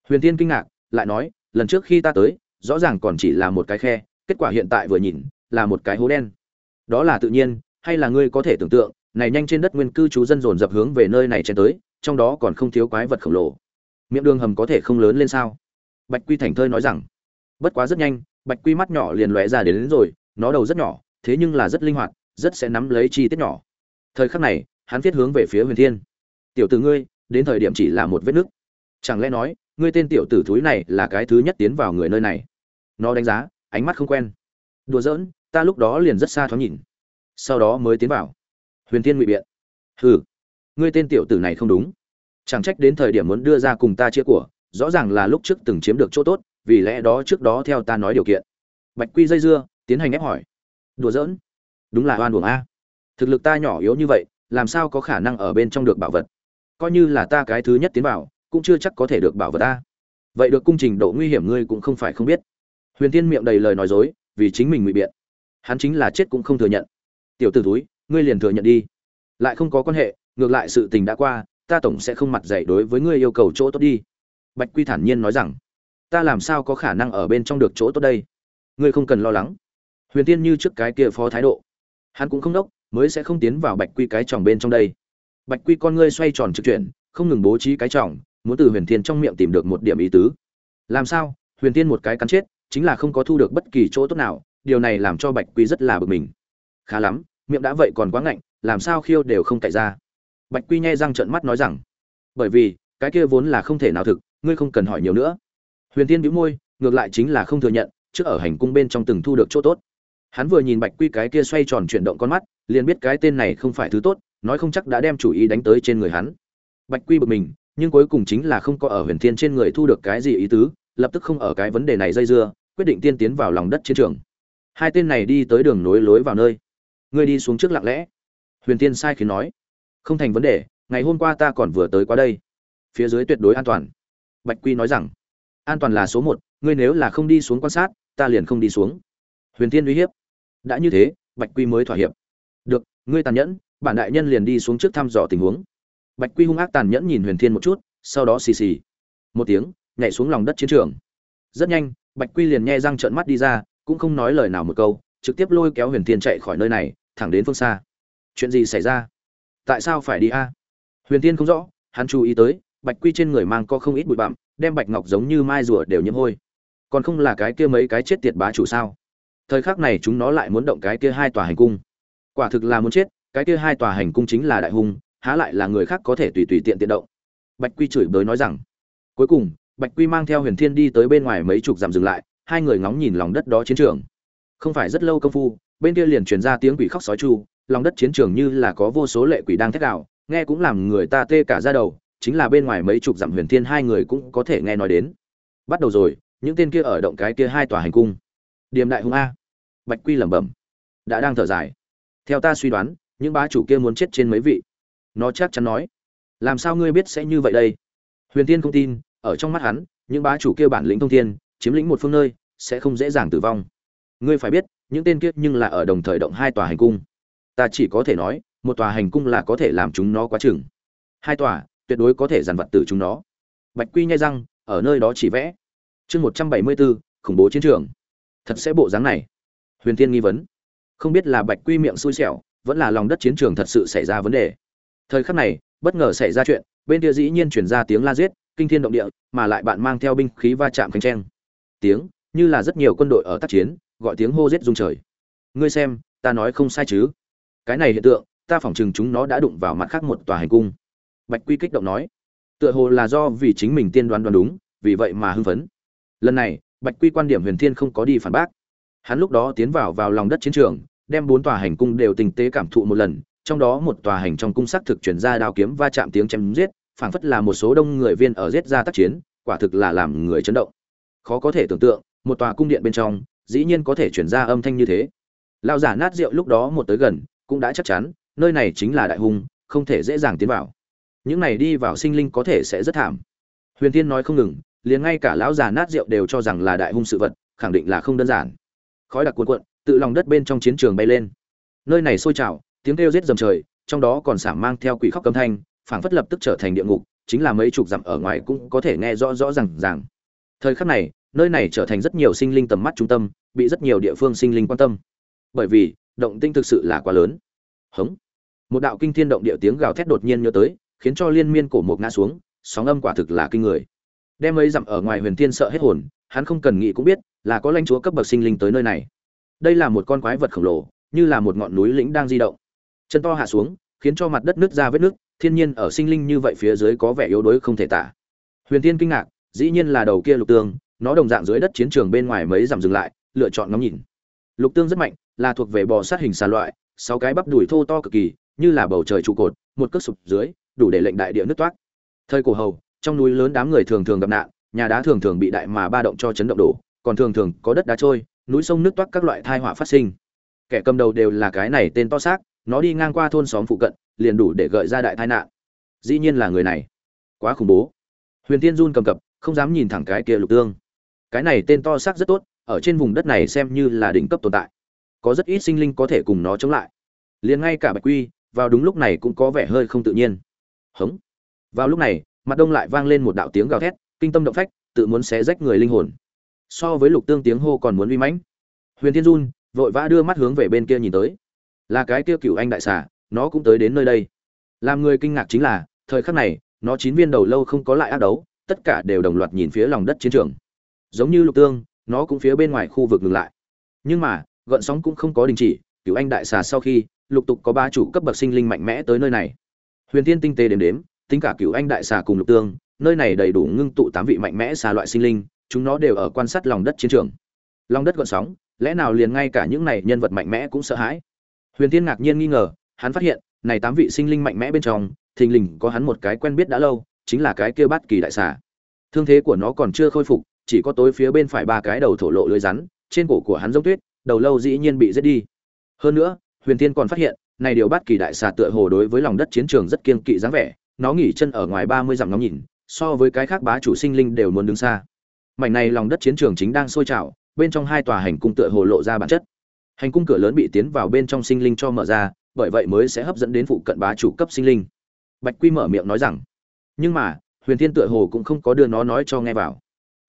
Huyền tiên kinh ngạc, lại nói, lần trước khi ta tới, rõ ràng còn chỉ là một cái khe, kết quả hiện tại vừa nhìn, là một cái hố đen. Đó là tự nhiên, hay là ngươi có thể tưởng tượng này nhanh trên đất nguyên cư trú dân dồn dập hướng về nơi này chen tới trong đó còn không thiếu quái vật khổng lồ. Miệng đường hầm có thể không lớn lên sao? Bạch quy thành thơi nói rằng bất quá rất nhanh bạch quy mắt nhỏ liền lóe ra đến, đến rồi nó đầu rất nhỏ thế nhưng là rất linh hoạt rất sẽ nắm lấy chi tiết nhỏ. Thời khắc này hắn viết hướng về phía huyền thiên. Tiểu tử ngươi đến thời điểm chỉ là một vết nứt. Chẳng lẽ nói ngươi tên tiểu tử thúi này là cái thứ nhất tiến vào người nơi này? Nó đánh giá ánh mắt không quen. Đùa giỡn ta lúc đó liền rất xa thoáng nhìn. Sau đó mới tiến vào huyền tiên ngụy biện. Hừ, ngươi tên tiểu tử này không đúng. Chẳng trách đến thời điểm muốn đưa ra cùng ta chia của, rõ ràng là lúc trước từng chiếm được chỗ tốt, vì lẽ đó trước đó theo ta nói điều kiện. Bạch quy dây dưa, tiến hành ép hỏi. Đùa giỡn. Đúng là oan uổng a. Thực lực ta nhỏ yếu như vậy, làm sao có khả năng ở bên trong được bảo vật? Coi như là ta cái thứ nhất tiến vào, cũng chưa chắc có thể được bảo vật ta vậy được cung trình độ nguy hiểm ngươi cũng không phải không biết. Huyền tiên miệng đầy lời nói dối, vì chính mình ngụy biện. Hắn chính là chết cũng không thừa nhận. Tiểu t ử túi ngươi liền thừa nhận đi. Lại không có quan hệ, ngược lại sự tình đã qua, ta tổng sẽ không mặt dạy đối với ngươi yêu cầu chỗ tốt đi. Bạch quy thản nhiên nói rằng, ta làm sao có khả năng ở bên trong được chỗ tốt đây? Ngươi không cần lo lắng. Huyền tiên như trước cái kia phó thái độ. Hắn cũng không đốc, mới sẽ không tiến vào bạch quy cái tròng bên trong đây. Bạch quy con ngươi xoay tròn trực chuyển, không ngừng bố trí cái tròng, muốn từ huyền thiên trong miệng tìm được một điểm ý tứ. Làm sao? Huyền tiên một cái cắn chết, chính là không có thu được bất kỳ chỗ tốt nào, điều này làm cho bạch quy rất là bực mình. Khá lắm miệng đã vậy còn quá ngạnh, làm sao khiêu đều không cậy ra. Bạch quy nhai răng trợn mắt nói rằng, bởi vì, cái kia vốn là không thể nào thực, ngươi không cần hỏi nhiều nữa. Huyền tiên bĩu môi, ngược lại chính là không thừa nhận, trước ở hành cung bên trong từng thu được chỗ tốt. Hắn vừa nhìn bạch quy cái kia xoay tròn chuyển động con mắt, liền biết cái tên này không phải thứ tốt, nói không chắc đã đem chủ ý đánh tới trên người hắn. Bạch quy bực mình, nhưng cuối cùng chính là không có ở huyền thiên trên người thu được cái gì ý tứ, lập tức không ở cái vấn đề này dây dưa, quyết định tiên tiến vào lòng đất chiến trường. Hai tên này đi tới đường nối lối vào nơi ngươi đi xuống trước lặng lẽ. Huyền tiên sai khiến nói. Không thành vấn đề, ngày hôm qua ta còn vừa tới qua đây. Phía dưới tuyệt đối an toàn. Bạch quy nói rằng. An toàn là số một, ngươi nếu là không đi xuống quan sát, ta liền không đi xuống. Huyền tiên uy hiếp. Đã như thế, bạch quy mới thỏa hiệp. Được, ngươi tàn nhẫn, bản đại nhân liền đi xuống trước thăm dò tình huống. Bạch quy hung ác tàn nhẫn nhìn huyền thiên một chút, sau đó xì xì. Một tiếng, nhảy xuống lòng đất chiến trường. Rất nhanh, bạch quy liền nghe răng trợn mắt đi ra, cũng không nói lời nào một câu, trực tiếp lôi kéo huyền thiên chạy khỏi nơi này thẳng đến phương xa. Chuyện gì xảy ra? Tại sao phải đi a? Huyền thiên không rõ, hắn chú ý tới, bạch quy trên người mang có không ít bụi bặm, đem bạch ngọc giống như mai rùa đều nhiễm hôi. Còn không là cái kia mấy cái chết tiệt bá chủ sao? Thời khắc này chúng nó lại muốn động cái kia hai tòa hành cung. Quả thực là muốn chết, cái kia hai tòa hành cung chính là đại hung, há lại là người khác có thể tùy tùy tiện tiện động. Bạch quy chửi bới nói rằng, cuối cùng, bạch quy mang theo huyền thiên đi tới bên ngoài mấy chục dặm dừng lại, hai người ngóng nhìn lòng đất đó chiến trường. Không phải rất lâu công phu bên kia liền truyền ra tiếng quỷ khóc sói chu, lòng đất chiến trường như là có vô số lệ quỷ đang thét đạo nghe cũng làm người ta tê cả ra đầu, chính là bên ngoài mấy chục dặm huyền thiên hai người cũng có thể nghe nói đến. Bắt đầu rồi, những tên kia ở động cái kia hai tòa hành cung. Điềm đại hung a. Bạch quy lẩm bẩm. Đã đang thở dài. Theo ta suy đoán, những bá chủ kia muốn chết trên mấy vị. Nó chắc chắn nói. Làm sao ngươi biết sẽ như vậy đây? Huyền tiên không tin, ở trong mắt hắn, những bá chủ kia bản lĩnh thông thiên, chiếm lĩnh một phương nơi, sẽ không dễ dàng tử vong. Ngươi phải biết những tên kia nhưng là ở đồng thời động hai tòa hành cung. Ta chỉ có thể nói, một tòa hành cung là có thể làm chúng nó quá chừng. Hai tòa, tuyệt đối có thể dàn vật tử chúng nó. Bạch quy nhai răng, ở nơi đó chỉ vẽ. Chương một trăm bảy mươi bốn khủng bố chiến trường. Thật sẽ bộ dáng này. Huyền tiên nghi vấn. Không biết là bạch quy miệng xui xẻo, vẫn là lòng đất chiến trường thật sự xảy ra vấn đề. Thời khắc này, bất ngờ xảy ra chuyện, bên kia dĩ nhiên chuyển ra tiếng la giết, kinh thiên động địa, mà lại bạn mang theo binh khí va chạm khánh trang tiếng, như là rất nhiều quân đội ở tác chiến gọi tiếng hô rết rung trời. Ngươi xem, ta nói không sai chứ? Cái này hiện tượng, ta phỏng chừng chúng nó đã đụng vào mặt khác một tòa hành cung. Bạch quy kích động nói. Tựa hồ là do vì chính mình tiên đoán đoán đúng, vì vậy mà hưng phấn. Lần này, bạch quy quan điểm huyền thiên không có đi phản bác. Hắn lúc đó tiến vào vào lòng đất chiến trường, đem bốn tòa hành cung đều tình tế cảm thụ một lần, trong đó một tòa hành trong cung xác thực chuyển ra đao kiếm va chạm tiếng chém giết, phảng phất là một số đông người viên ở giết ra tác chiến, quả thực là làm người chấn động. Khó có thể tưởng tượng, một tòa cung điện bên trong dĩ nhiên có thể chuyển ra âm thanh như thế. Lao giả nát rượu lúc đó một tới gần, cũng đã chắc chắn, nơi này chính là đại hung, không thể dễ dàng tiến vào. Những này đi vào sinh linh có thể sẽ rất thảm. Huyền tiên nói không ngừng, liền ngay cả lão già nát rượu đều cho rằng là đại hung sự vật, khẳng định là không đơn giản. Khói đặc cuồn cuộn, tự lòng đất bên trong chiến trường bay lên. Nơi này sôi trào, tiếng kêu rết dầm trời, trong đó còn sảm mang theo quỷ khóc cấm thanh, phảng phất lập tức trở thành địa ngục, chính là mấy chục dặm ở ngoài cũng có thể nghe rõ rõ ràng ràng. Thời khắc này, nơi này trở thành rất nhiều sinh linh tầm mắt trung tâm bị rất nhiều địa phương sinh linh quan tâm. Bởi vì, động tinh thực sự là quá lớn. Hống. Một đạo kinh thiên động địa tiếng gào thét đột nhiên nhớ tới, khiến cho liên miên cổ một ngã xuống, sóng âm quả thực là kinh người. Đem ấy dặm ở ngoài huyền thiên sợ hết hồn, hắn không cần nghĩ cũng biết là có lãnh chúa cấp bậc sinh linh tới nơi này. Đây là một con quái vật khổng lồ, như là một ngọn núi lĩnh đang di động. Chân to hạ xuống, khiến cho mặt đất nứt ra vết nước thiên nhiên ở sinh linh như vậy phía dưới có vẻ yếu đuối không thể tả. Huyền thiên kinh ngạc, dĩ nhiên là đầu kia lục tương, nó đồng dạng dưới đất chiến trường bên ngoài mấy dặm dừng lại lựa chọn ngắm nhìn. Lục tương rất mạnh, là thuộc về bò sát hình xà loại, sáu cái bắp đùi thô to cực kỳ, như là bầu trời trụ cột, một cước sụp dưới, đủ để lệnh đại địa nứt toát thời cổ hầu, trong núi lớn đám người thường thường gặp nạn, nhà đá thường thường bị đại mà ba động cho chấn động đổ, còn thường thường có đất đá trôi, núi sông nước toát các loại thai họa phát sinh. Kẻ cầm đầu đều là cái này tên to xác, nó đi ngang qua thôn xóm phụ cận, liền đủ để gợi ra đại tai nạn. Dĩ nhiên là người này. Quá khủng bố. Huyền tiên run cầm cập, không dám nhìn thẳng cái kia lục tương. Cái này tên to xác rất tốt ở trên vùng đất này xem như là đỉnh cấp tồn tại. Có rất ít sinh linh có thể cùng nó chống lại. Liền ngay cả bạch quy, vào đúng lúc này cũng có vẻ hơi không tự nhiên. Hống. Vào lúc này, mặt đông lại vang lên một đạo tiếng gào thét, kinh tâm động phách, tự muốn xé rách người linh hồn. So với lục tương tiếng hô còn muốn uy mãnh. Huyền thiên dun vội vã đưa mắt hướng về bên kia nhìn tới. Là cái kia cựu anh đại xà, nó cũng tới đến nơi đây. Làm người kinh ngạc chính là, thời khắc này, nó chín viên đầu lâu không có lại ác đấu, tất cả đều đồng loạt nhìn phía lòng đất chiến trường. Giống như lục tương nó cũng phía bên ngoài khu vực ngừng lại. Nhưng mà, gợn sóng cũng không có đình chỉ cựu anh đại xà sau khi, lục tục có ba chủ cấp bậc sinh linh mạnh mẽ tới nơi này. Huyền thiên tinh tế đếm đếm, tính cả cựu anh đại xà cùng lục tương, nơi này đầy đủ ngưng tụ tám vị mạnh mẽ xà loại sinh linh, chúng nó đều ở quan sát lòng đất chiến trường. Lòng đất gợn sóng, lẽ nào liền ngay cả những này nhân vật mạnh mẽ cũng sợ hãi? Huyền thiên ngạc nhiên nghi ngờ, hắn phát hiện, này tám vị sinh linh mạnh mẽ bên trong, thình lình có hắn một cái quen biết đã lâu, chính là cái kia bát kỳ đại xà. Thương thế của nó còn chưa khôi phục chỉ có tối phía bên phải ba cái đầu thổ lộ lưới rắn, trên cổ của hắn giống tuyết, đầu lâu dĩ nhiên bị giết đi. Hơn nữa, huyền thiên còn phát hiện, này điều bát kỳ đại xà tựa hồ đối với lòng đất chiến trường rất kiên kỵ dáng vẻ, nó nghỉ chân ở ngoài ba mươi dặm ngắm nhìn, so với cái khác bá chủ sinh linh đều muốn đứng xa. Mảnh này lòng đất chiến trường chính đang sôi trào, bên trong hai tòa hành cung tựa hồ lộ ra bản chất. Hành cung cửa lớn bị tiến vào bên trong sinh linh cho mở ra, bởi vậy mới sẽ hấp dẫn đến phụ cận bá chủ cấp sinh linh. Bạch quy mở miệng nói rằng, nhưng mà, huyền thiên tựa hồ cũng không có đưa nó nói cho nghe vào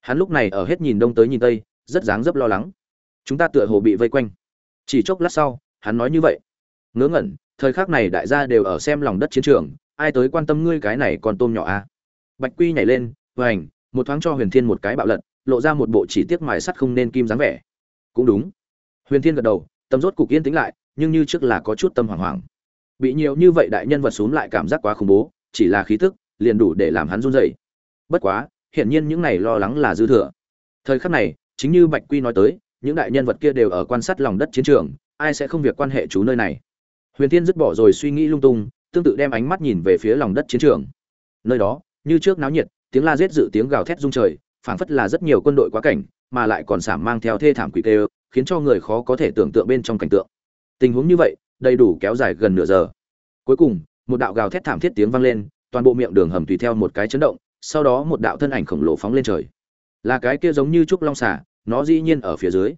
hắn lúc này ở hết nhìn đông tới nhìn tây, rất dáng dấp lo lắng. Chúng ta tựa hồ bị vây quanh. Chỉ chốc lát sau, hắn nói như vậy. Ngớ ngẩn, thời khắc này đại gia đều ở xem lòng đất chiến trường, ai tới quan tâm ngươi cái này còn tôm nhỏ a? À? bạch quy nhảy lên vành một thoáng cho huyền thiên một cái bạo lật, lộ ra một bộ chỉ tiếc mài sắt không nên kim dáng vẻ. Cũng đúng. Huyền thiên gật đầu tâm rốt cục yên tĩnh lại, nhưng như trước là có chút tâm hoảng hoảng. Bị nhiều như vậy đại nhân vật xuống lại cảm giác quá khủng bố, chỉ là khí tức, liền đủ để làm hắn run rẩy. Bất quá hiển nhiên những này lo lắng là dư thừa. Thời khắc này, chính như bạch quy nói tới, những đại nhân vật kia đều ở quan sát lòng đất chiến trường, ai sẽ không việc quan hệ chú nơi này. Huyền tiên dứt bỏ rồi suy nghĩ lung tung, tương tự đem ánh mắt nhìn về phía lòng đất chiến trường. Nơi đó, như trước náo nhiệt, tiếng la giết dự tiếng gào thét rung trời, phảng phất là rất nhiều quân đội quá cảnh, mà lại còn sảm mang theo thê thảm quỷ tê khiến cho người khó có thể tưởng tượng bên trong cảnh tượng. Tình huống như vậy, đầy đủ kéo dài gần nửa giờ. Cuối cùng, một đạo gào thét thảm thiết tiếng vang lên, toàn bộ miệng đường hầm tùy theo một cái chấn động sau đó một đạo thân ảnh khổng lồ phóng lên trời. Là cái kia giống như trúc long xà, nó dĩ nhiên ở phía dưới.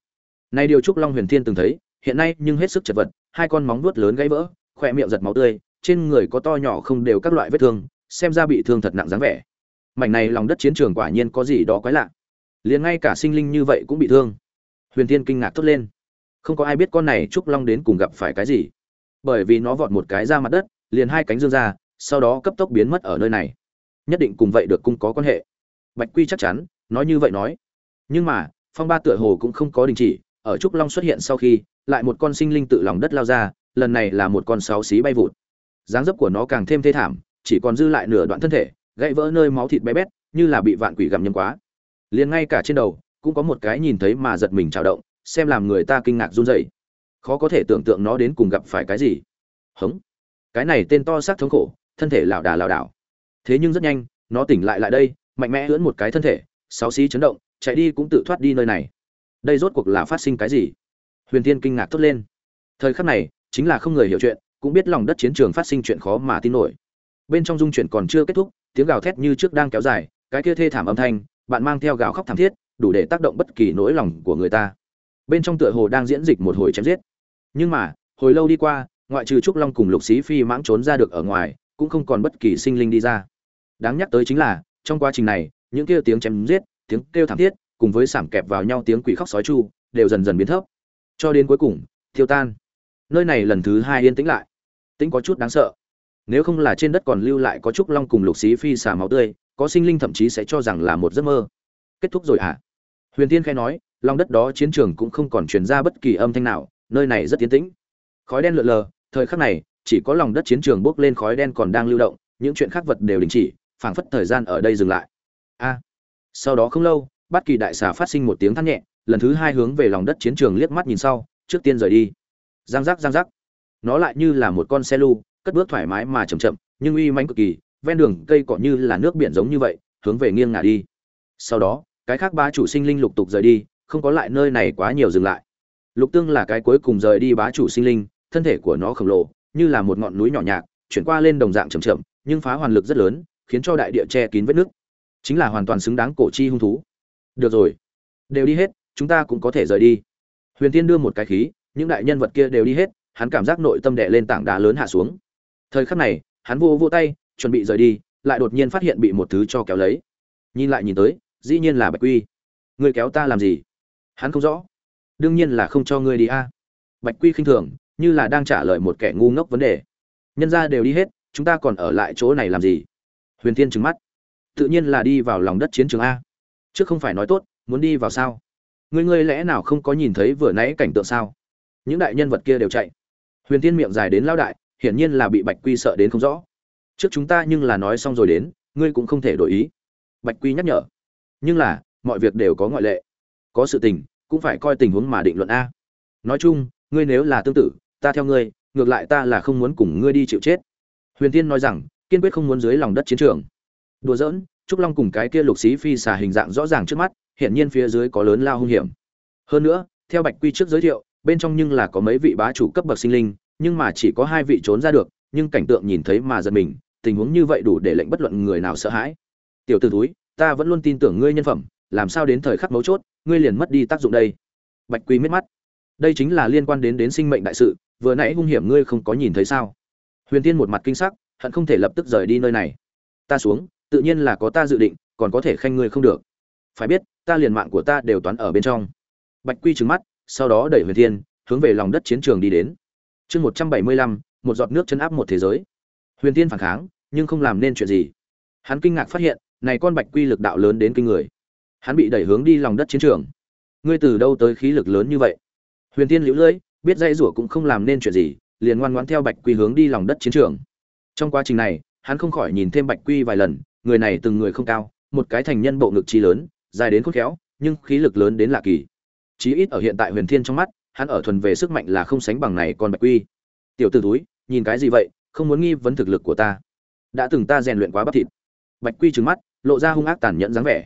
Nay điều trúc long huyền thiên từng thấy, hiện nay nhưng hết sức chật vật, hai con móng vuốt lớn gãy vỡ, khỏe miệng giật máu tươi, trên người có to nhỏ không đều các loại vết thương, xem ra bị thương thật nặng dáng vẻ. Mảnh này lòng đất chiến trường quả nhiên có gì đó quái lạ. Liền ngay cả sinh linh như vậy cũng bị thương. Huyền thiên kinh ngạc thốt lên. Không có ai biết con này trúc long đến cùng gặp phải cái gì. Bởi vì nó vọt một cái ra mặt đất, liền hai cánh dương ra, sau đó cấp tốc biến mất ở nơi này nhất định cùng vậy được cung có quan hệ. Bạch quy chắc chắn, nói như vậy nói. Nhưng mà, phong ba tựa hồ cũng không có đình chỉ, ở trúc long xuất hiện sau khi, lại một con sinh linh tự lòng đất lao ra, lần này là một con sáu xí bay vụt. Dáng dấp của nó càng thêm thê thảm, chỉ còn dư lại nửa đoạn thân thể, gãy vỡ nơi máu thịt bé bét, như là bị vạn quỷ gặm nhấm quá. Liền ngay cả trên đầu, cũng có một cái nhìn thấy mà giật mình trào động, xem làm người ta kinh ngạc run rẩy. Khó có thể tưởng tượng nó đến cùng gặp phải cái gì. Hống. Cái này tên to xác thống khổ, thân thể lảo đà lảo đảo thế nhưng rất nhanh, nó tỉnh lại lại đây, mạnh mẽ lưỡn một cái thân thể, sáu xí chấn động, chạy đi cũng tự thoát đi nơi này. Đây rốt cuộc là phát sinh cái gì? Huyền Thiên kinh ngạc thốt lên. Thời khắc này, chính là không người hiểu chuyện, cũng biết lòng đất chiến trường phát sinh chuyện khó mà tin nổi. Bên trong dung chuyển còn chưa kết thúc, tiếng gào thét như trước đang kéo dài, cái kia thê thảm âm thanh, bạn mang theo gào khóc thảm thiết, đủ để tác động bất kỳ nỗi lòng của người ta. Bên trong tựa hồ đang diễn dịch một hồi chém giết. Nhưng mà, hồi lâu đi qua, ngoại trừ trúc long cùng lục xí phi mãng trốn ra được ở ngoài, cũng không còn bất kỳ sinh linh đi ra đáng nhắc tới chính là, trong quá trình này, những kia tiếng chém giết, tiếng kêu thảm thiết, cùng với sảm kẹp vào nhau tiếng quỷ khóc sói chu, đều dần dần biến thấp. Cho đến cuối cùng, tiêu tan. Nơi này lần thứ hai yên tĩnh lại. Tĩnh có chút đáng sợ. Nếu không là trên đất còn lưu lại có trúc long cùng lục xí phi xà máu tươi, có sinh linh thậm chí sẽ cho rằng là một giấc mơ. Kết thúc rồi à huyền tiên khai nói lòng đất đó chiến trường cũng không còn truyền ra bất kỳ âm thanh nào, nơi này rất tiến tĩnh. Khói đen lượn lờ, thời khắc này, chỉ có lòng đất chiến trường bốc lên khói đen còn đang lưu động, những chuyện khác vật đều đình chỉ phảng phất thời gian ở đây dừng lại. A. Sau đó không lâu bất kỳ đại xà phát sinh một tiếng than nhẹ lần thứ hai hướng về lòng đất chiến trường liếc mắt nhìn sau trước tiên rời đi. Giang giác giang giác. Nó lại như là một con xe lu cất bước thoải mái mà chậm chậm nhưng uy mãnh cực kỳ ven đường cây cỏ như là nước biển giống như vậy hướng về nghiêng ngả đi. Sau đó cái khác ba chủ sinh linh lục tục rời đi không có lại nơi này quá nhiều dừng lại. Lục tương là cái cuối cùng rời đi bá chủ sinh linh thân thể của nó khổng lồ như là một ngọn núi nhỏ nhạt, chuyển qua lên đồng dạng chậm chậm nhưng phá hoàn lực rất lớn khiến cho đại địa che kín vết nước. Chính là hoàn toàn xứng đáng cổ chi hung thú. Được rồi. Đều đi hết, chúng ta cũng có thể rời đi. Huyền tiên đưa một cái khí, những đại nhân vật kia đều đi hết, hắn cảm giác nội tâm đệ lên tảng đá lớn hạ xuống. Thời khắc này, hắn vô vô tay, chuẩn bị rời đi, lại đột nhiên phát hiện bị một thứ cho kéo lấy. Nhìn lại nhìn tới, dĩ nhiên là bạch quy. Người kéo ta làm gì? Hắn không rõ. Đương nhiên là không cho ngươi đi a. Bạch quy khinh thường, như là đang trả lời một kẻ ngu ngốc vấn đề. Nhân ra đều đi hết, chúng ta còn ở lại chỗ này làm gì? Huyền thiên trừng mắt. Tự nhiên là đi vào lòng đất chiến trường a. Chứ không phải nói tốt, muốn đi vào sao? Ngươi ngươi lẽ nào không có nhìn thấy vừa nãy cảnh tượng sao? Những đại nhân vật kia đều chạy. Huyền thiên miệng dài đến lao đại, hiển nhiên là bị bạch quy sợ đến không rõ. Trước chúng ta nhưng là nói xong rồi đến, ngươi cũng không thể đổi ý. Bạch quy nhắc nhở. Nhưng là, mọi việc đều có ngoại lệ. Có sự tình, cũng phải coi tình huống mà định luận a. Nói chung, ngươi nếu là tương tự, ta theo ngươi, ngược lại ta là không muốn cùng ngươi đi chịu chết. Huyền tiên nói rằng kiên quyết không muốn dưới lòng đất chiến trường. Đùa giỡn, trúc long cùng cái kia lục xí phi xà hình dạng rõ ràng trước mắt hiện nhiên phía dưới có lớn lao hung hiểm. Hơn nữa, theo bạch quy trước giới thiệu, bên trong nhưng là có mấy vị bá chủ cấp bậc sinh linh, nhưng mà chỉ có hai vị trốn ra được, nhưng cảnh tượng nhìn thấy mà giật mình, tình huống như vậy đủ để lệnh bất luận người nào sợ hãi. Tiểu t ử túi ta vẫn luôn tin tưởng ngươi nhân phẩm, làm sao đến thời khắc mấu chốt, ngươi liền mất đi tác dụng đây? Bạch quy miết mắt. Đây chính là liên quan đến đến sinh mệnh đại sự, vừa nãy hung hiểm ngươi không có nhìn thấy sao? Huyền tiên một mặt kinh sắc hận không thể lập tức rời đi nơi này. Ta xuống, tự nhiên là có ta dự định, còn có thể khanh ngươi không được. Phải biết, ta liền mạng của ta đều toán ở bên trong. Bạch quy trừng mắt, sau đó đẩy huyền thiên, hướng về lòng đất chiến trường đi đến. Chương một trăm bảy mươi lăm, một giọt nước chân áp một thế giới. Huyền thiên phản kháng, nhưng không làm nên chuyện gì. Hắn kinh ngạc phát hiện, này con bạch quy lực đạo lớn đến kinh người. Hắn bị đẩy hướng đi lòng đất chiến trường. Ngươi từ đâu tới khí lực lớn như vậy? Huyền tiên liễu lưỡi, biết dây rủa cũng không làm nên chuyện gì, liền ngoan ngoãn theo bạch quy hướng đi lòng đất chiến trường trong quá trình này, hắn không khỏi nhìn thêm bạch quy vài lần, người này từng người không cao, một cái thành nhân bộ ngực chi lớn, dài đến khôn khéo, nhưng khí lực lớn đến lạ kỳ. Chí ít ở hiện tại huyền thiên trong mắt, hắn ở thuần về sức mạnh là không sánh bằng này con bạch quy. Tiểu t ử túi nhìn cái gì vậy, không muốn nghi vấn thực lực của ta. Đã từng ta rèn luyện quá bắp thịt. Bạch quy trừng mắt, lộ ra hung ác tàn nhẫn dáng vẻ.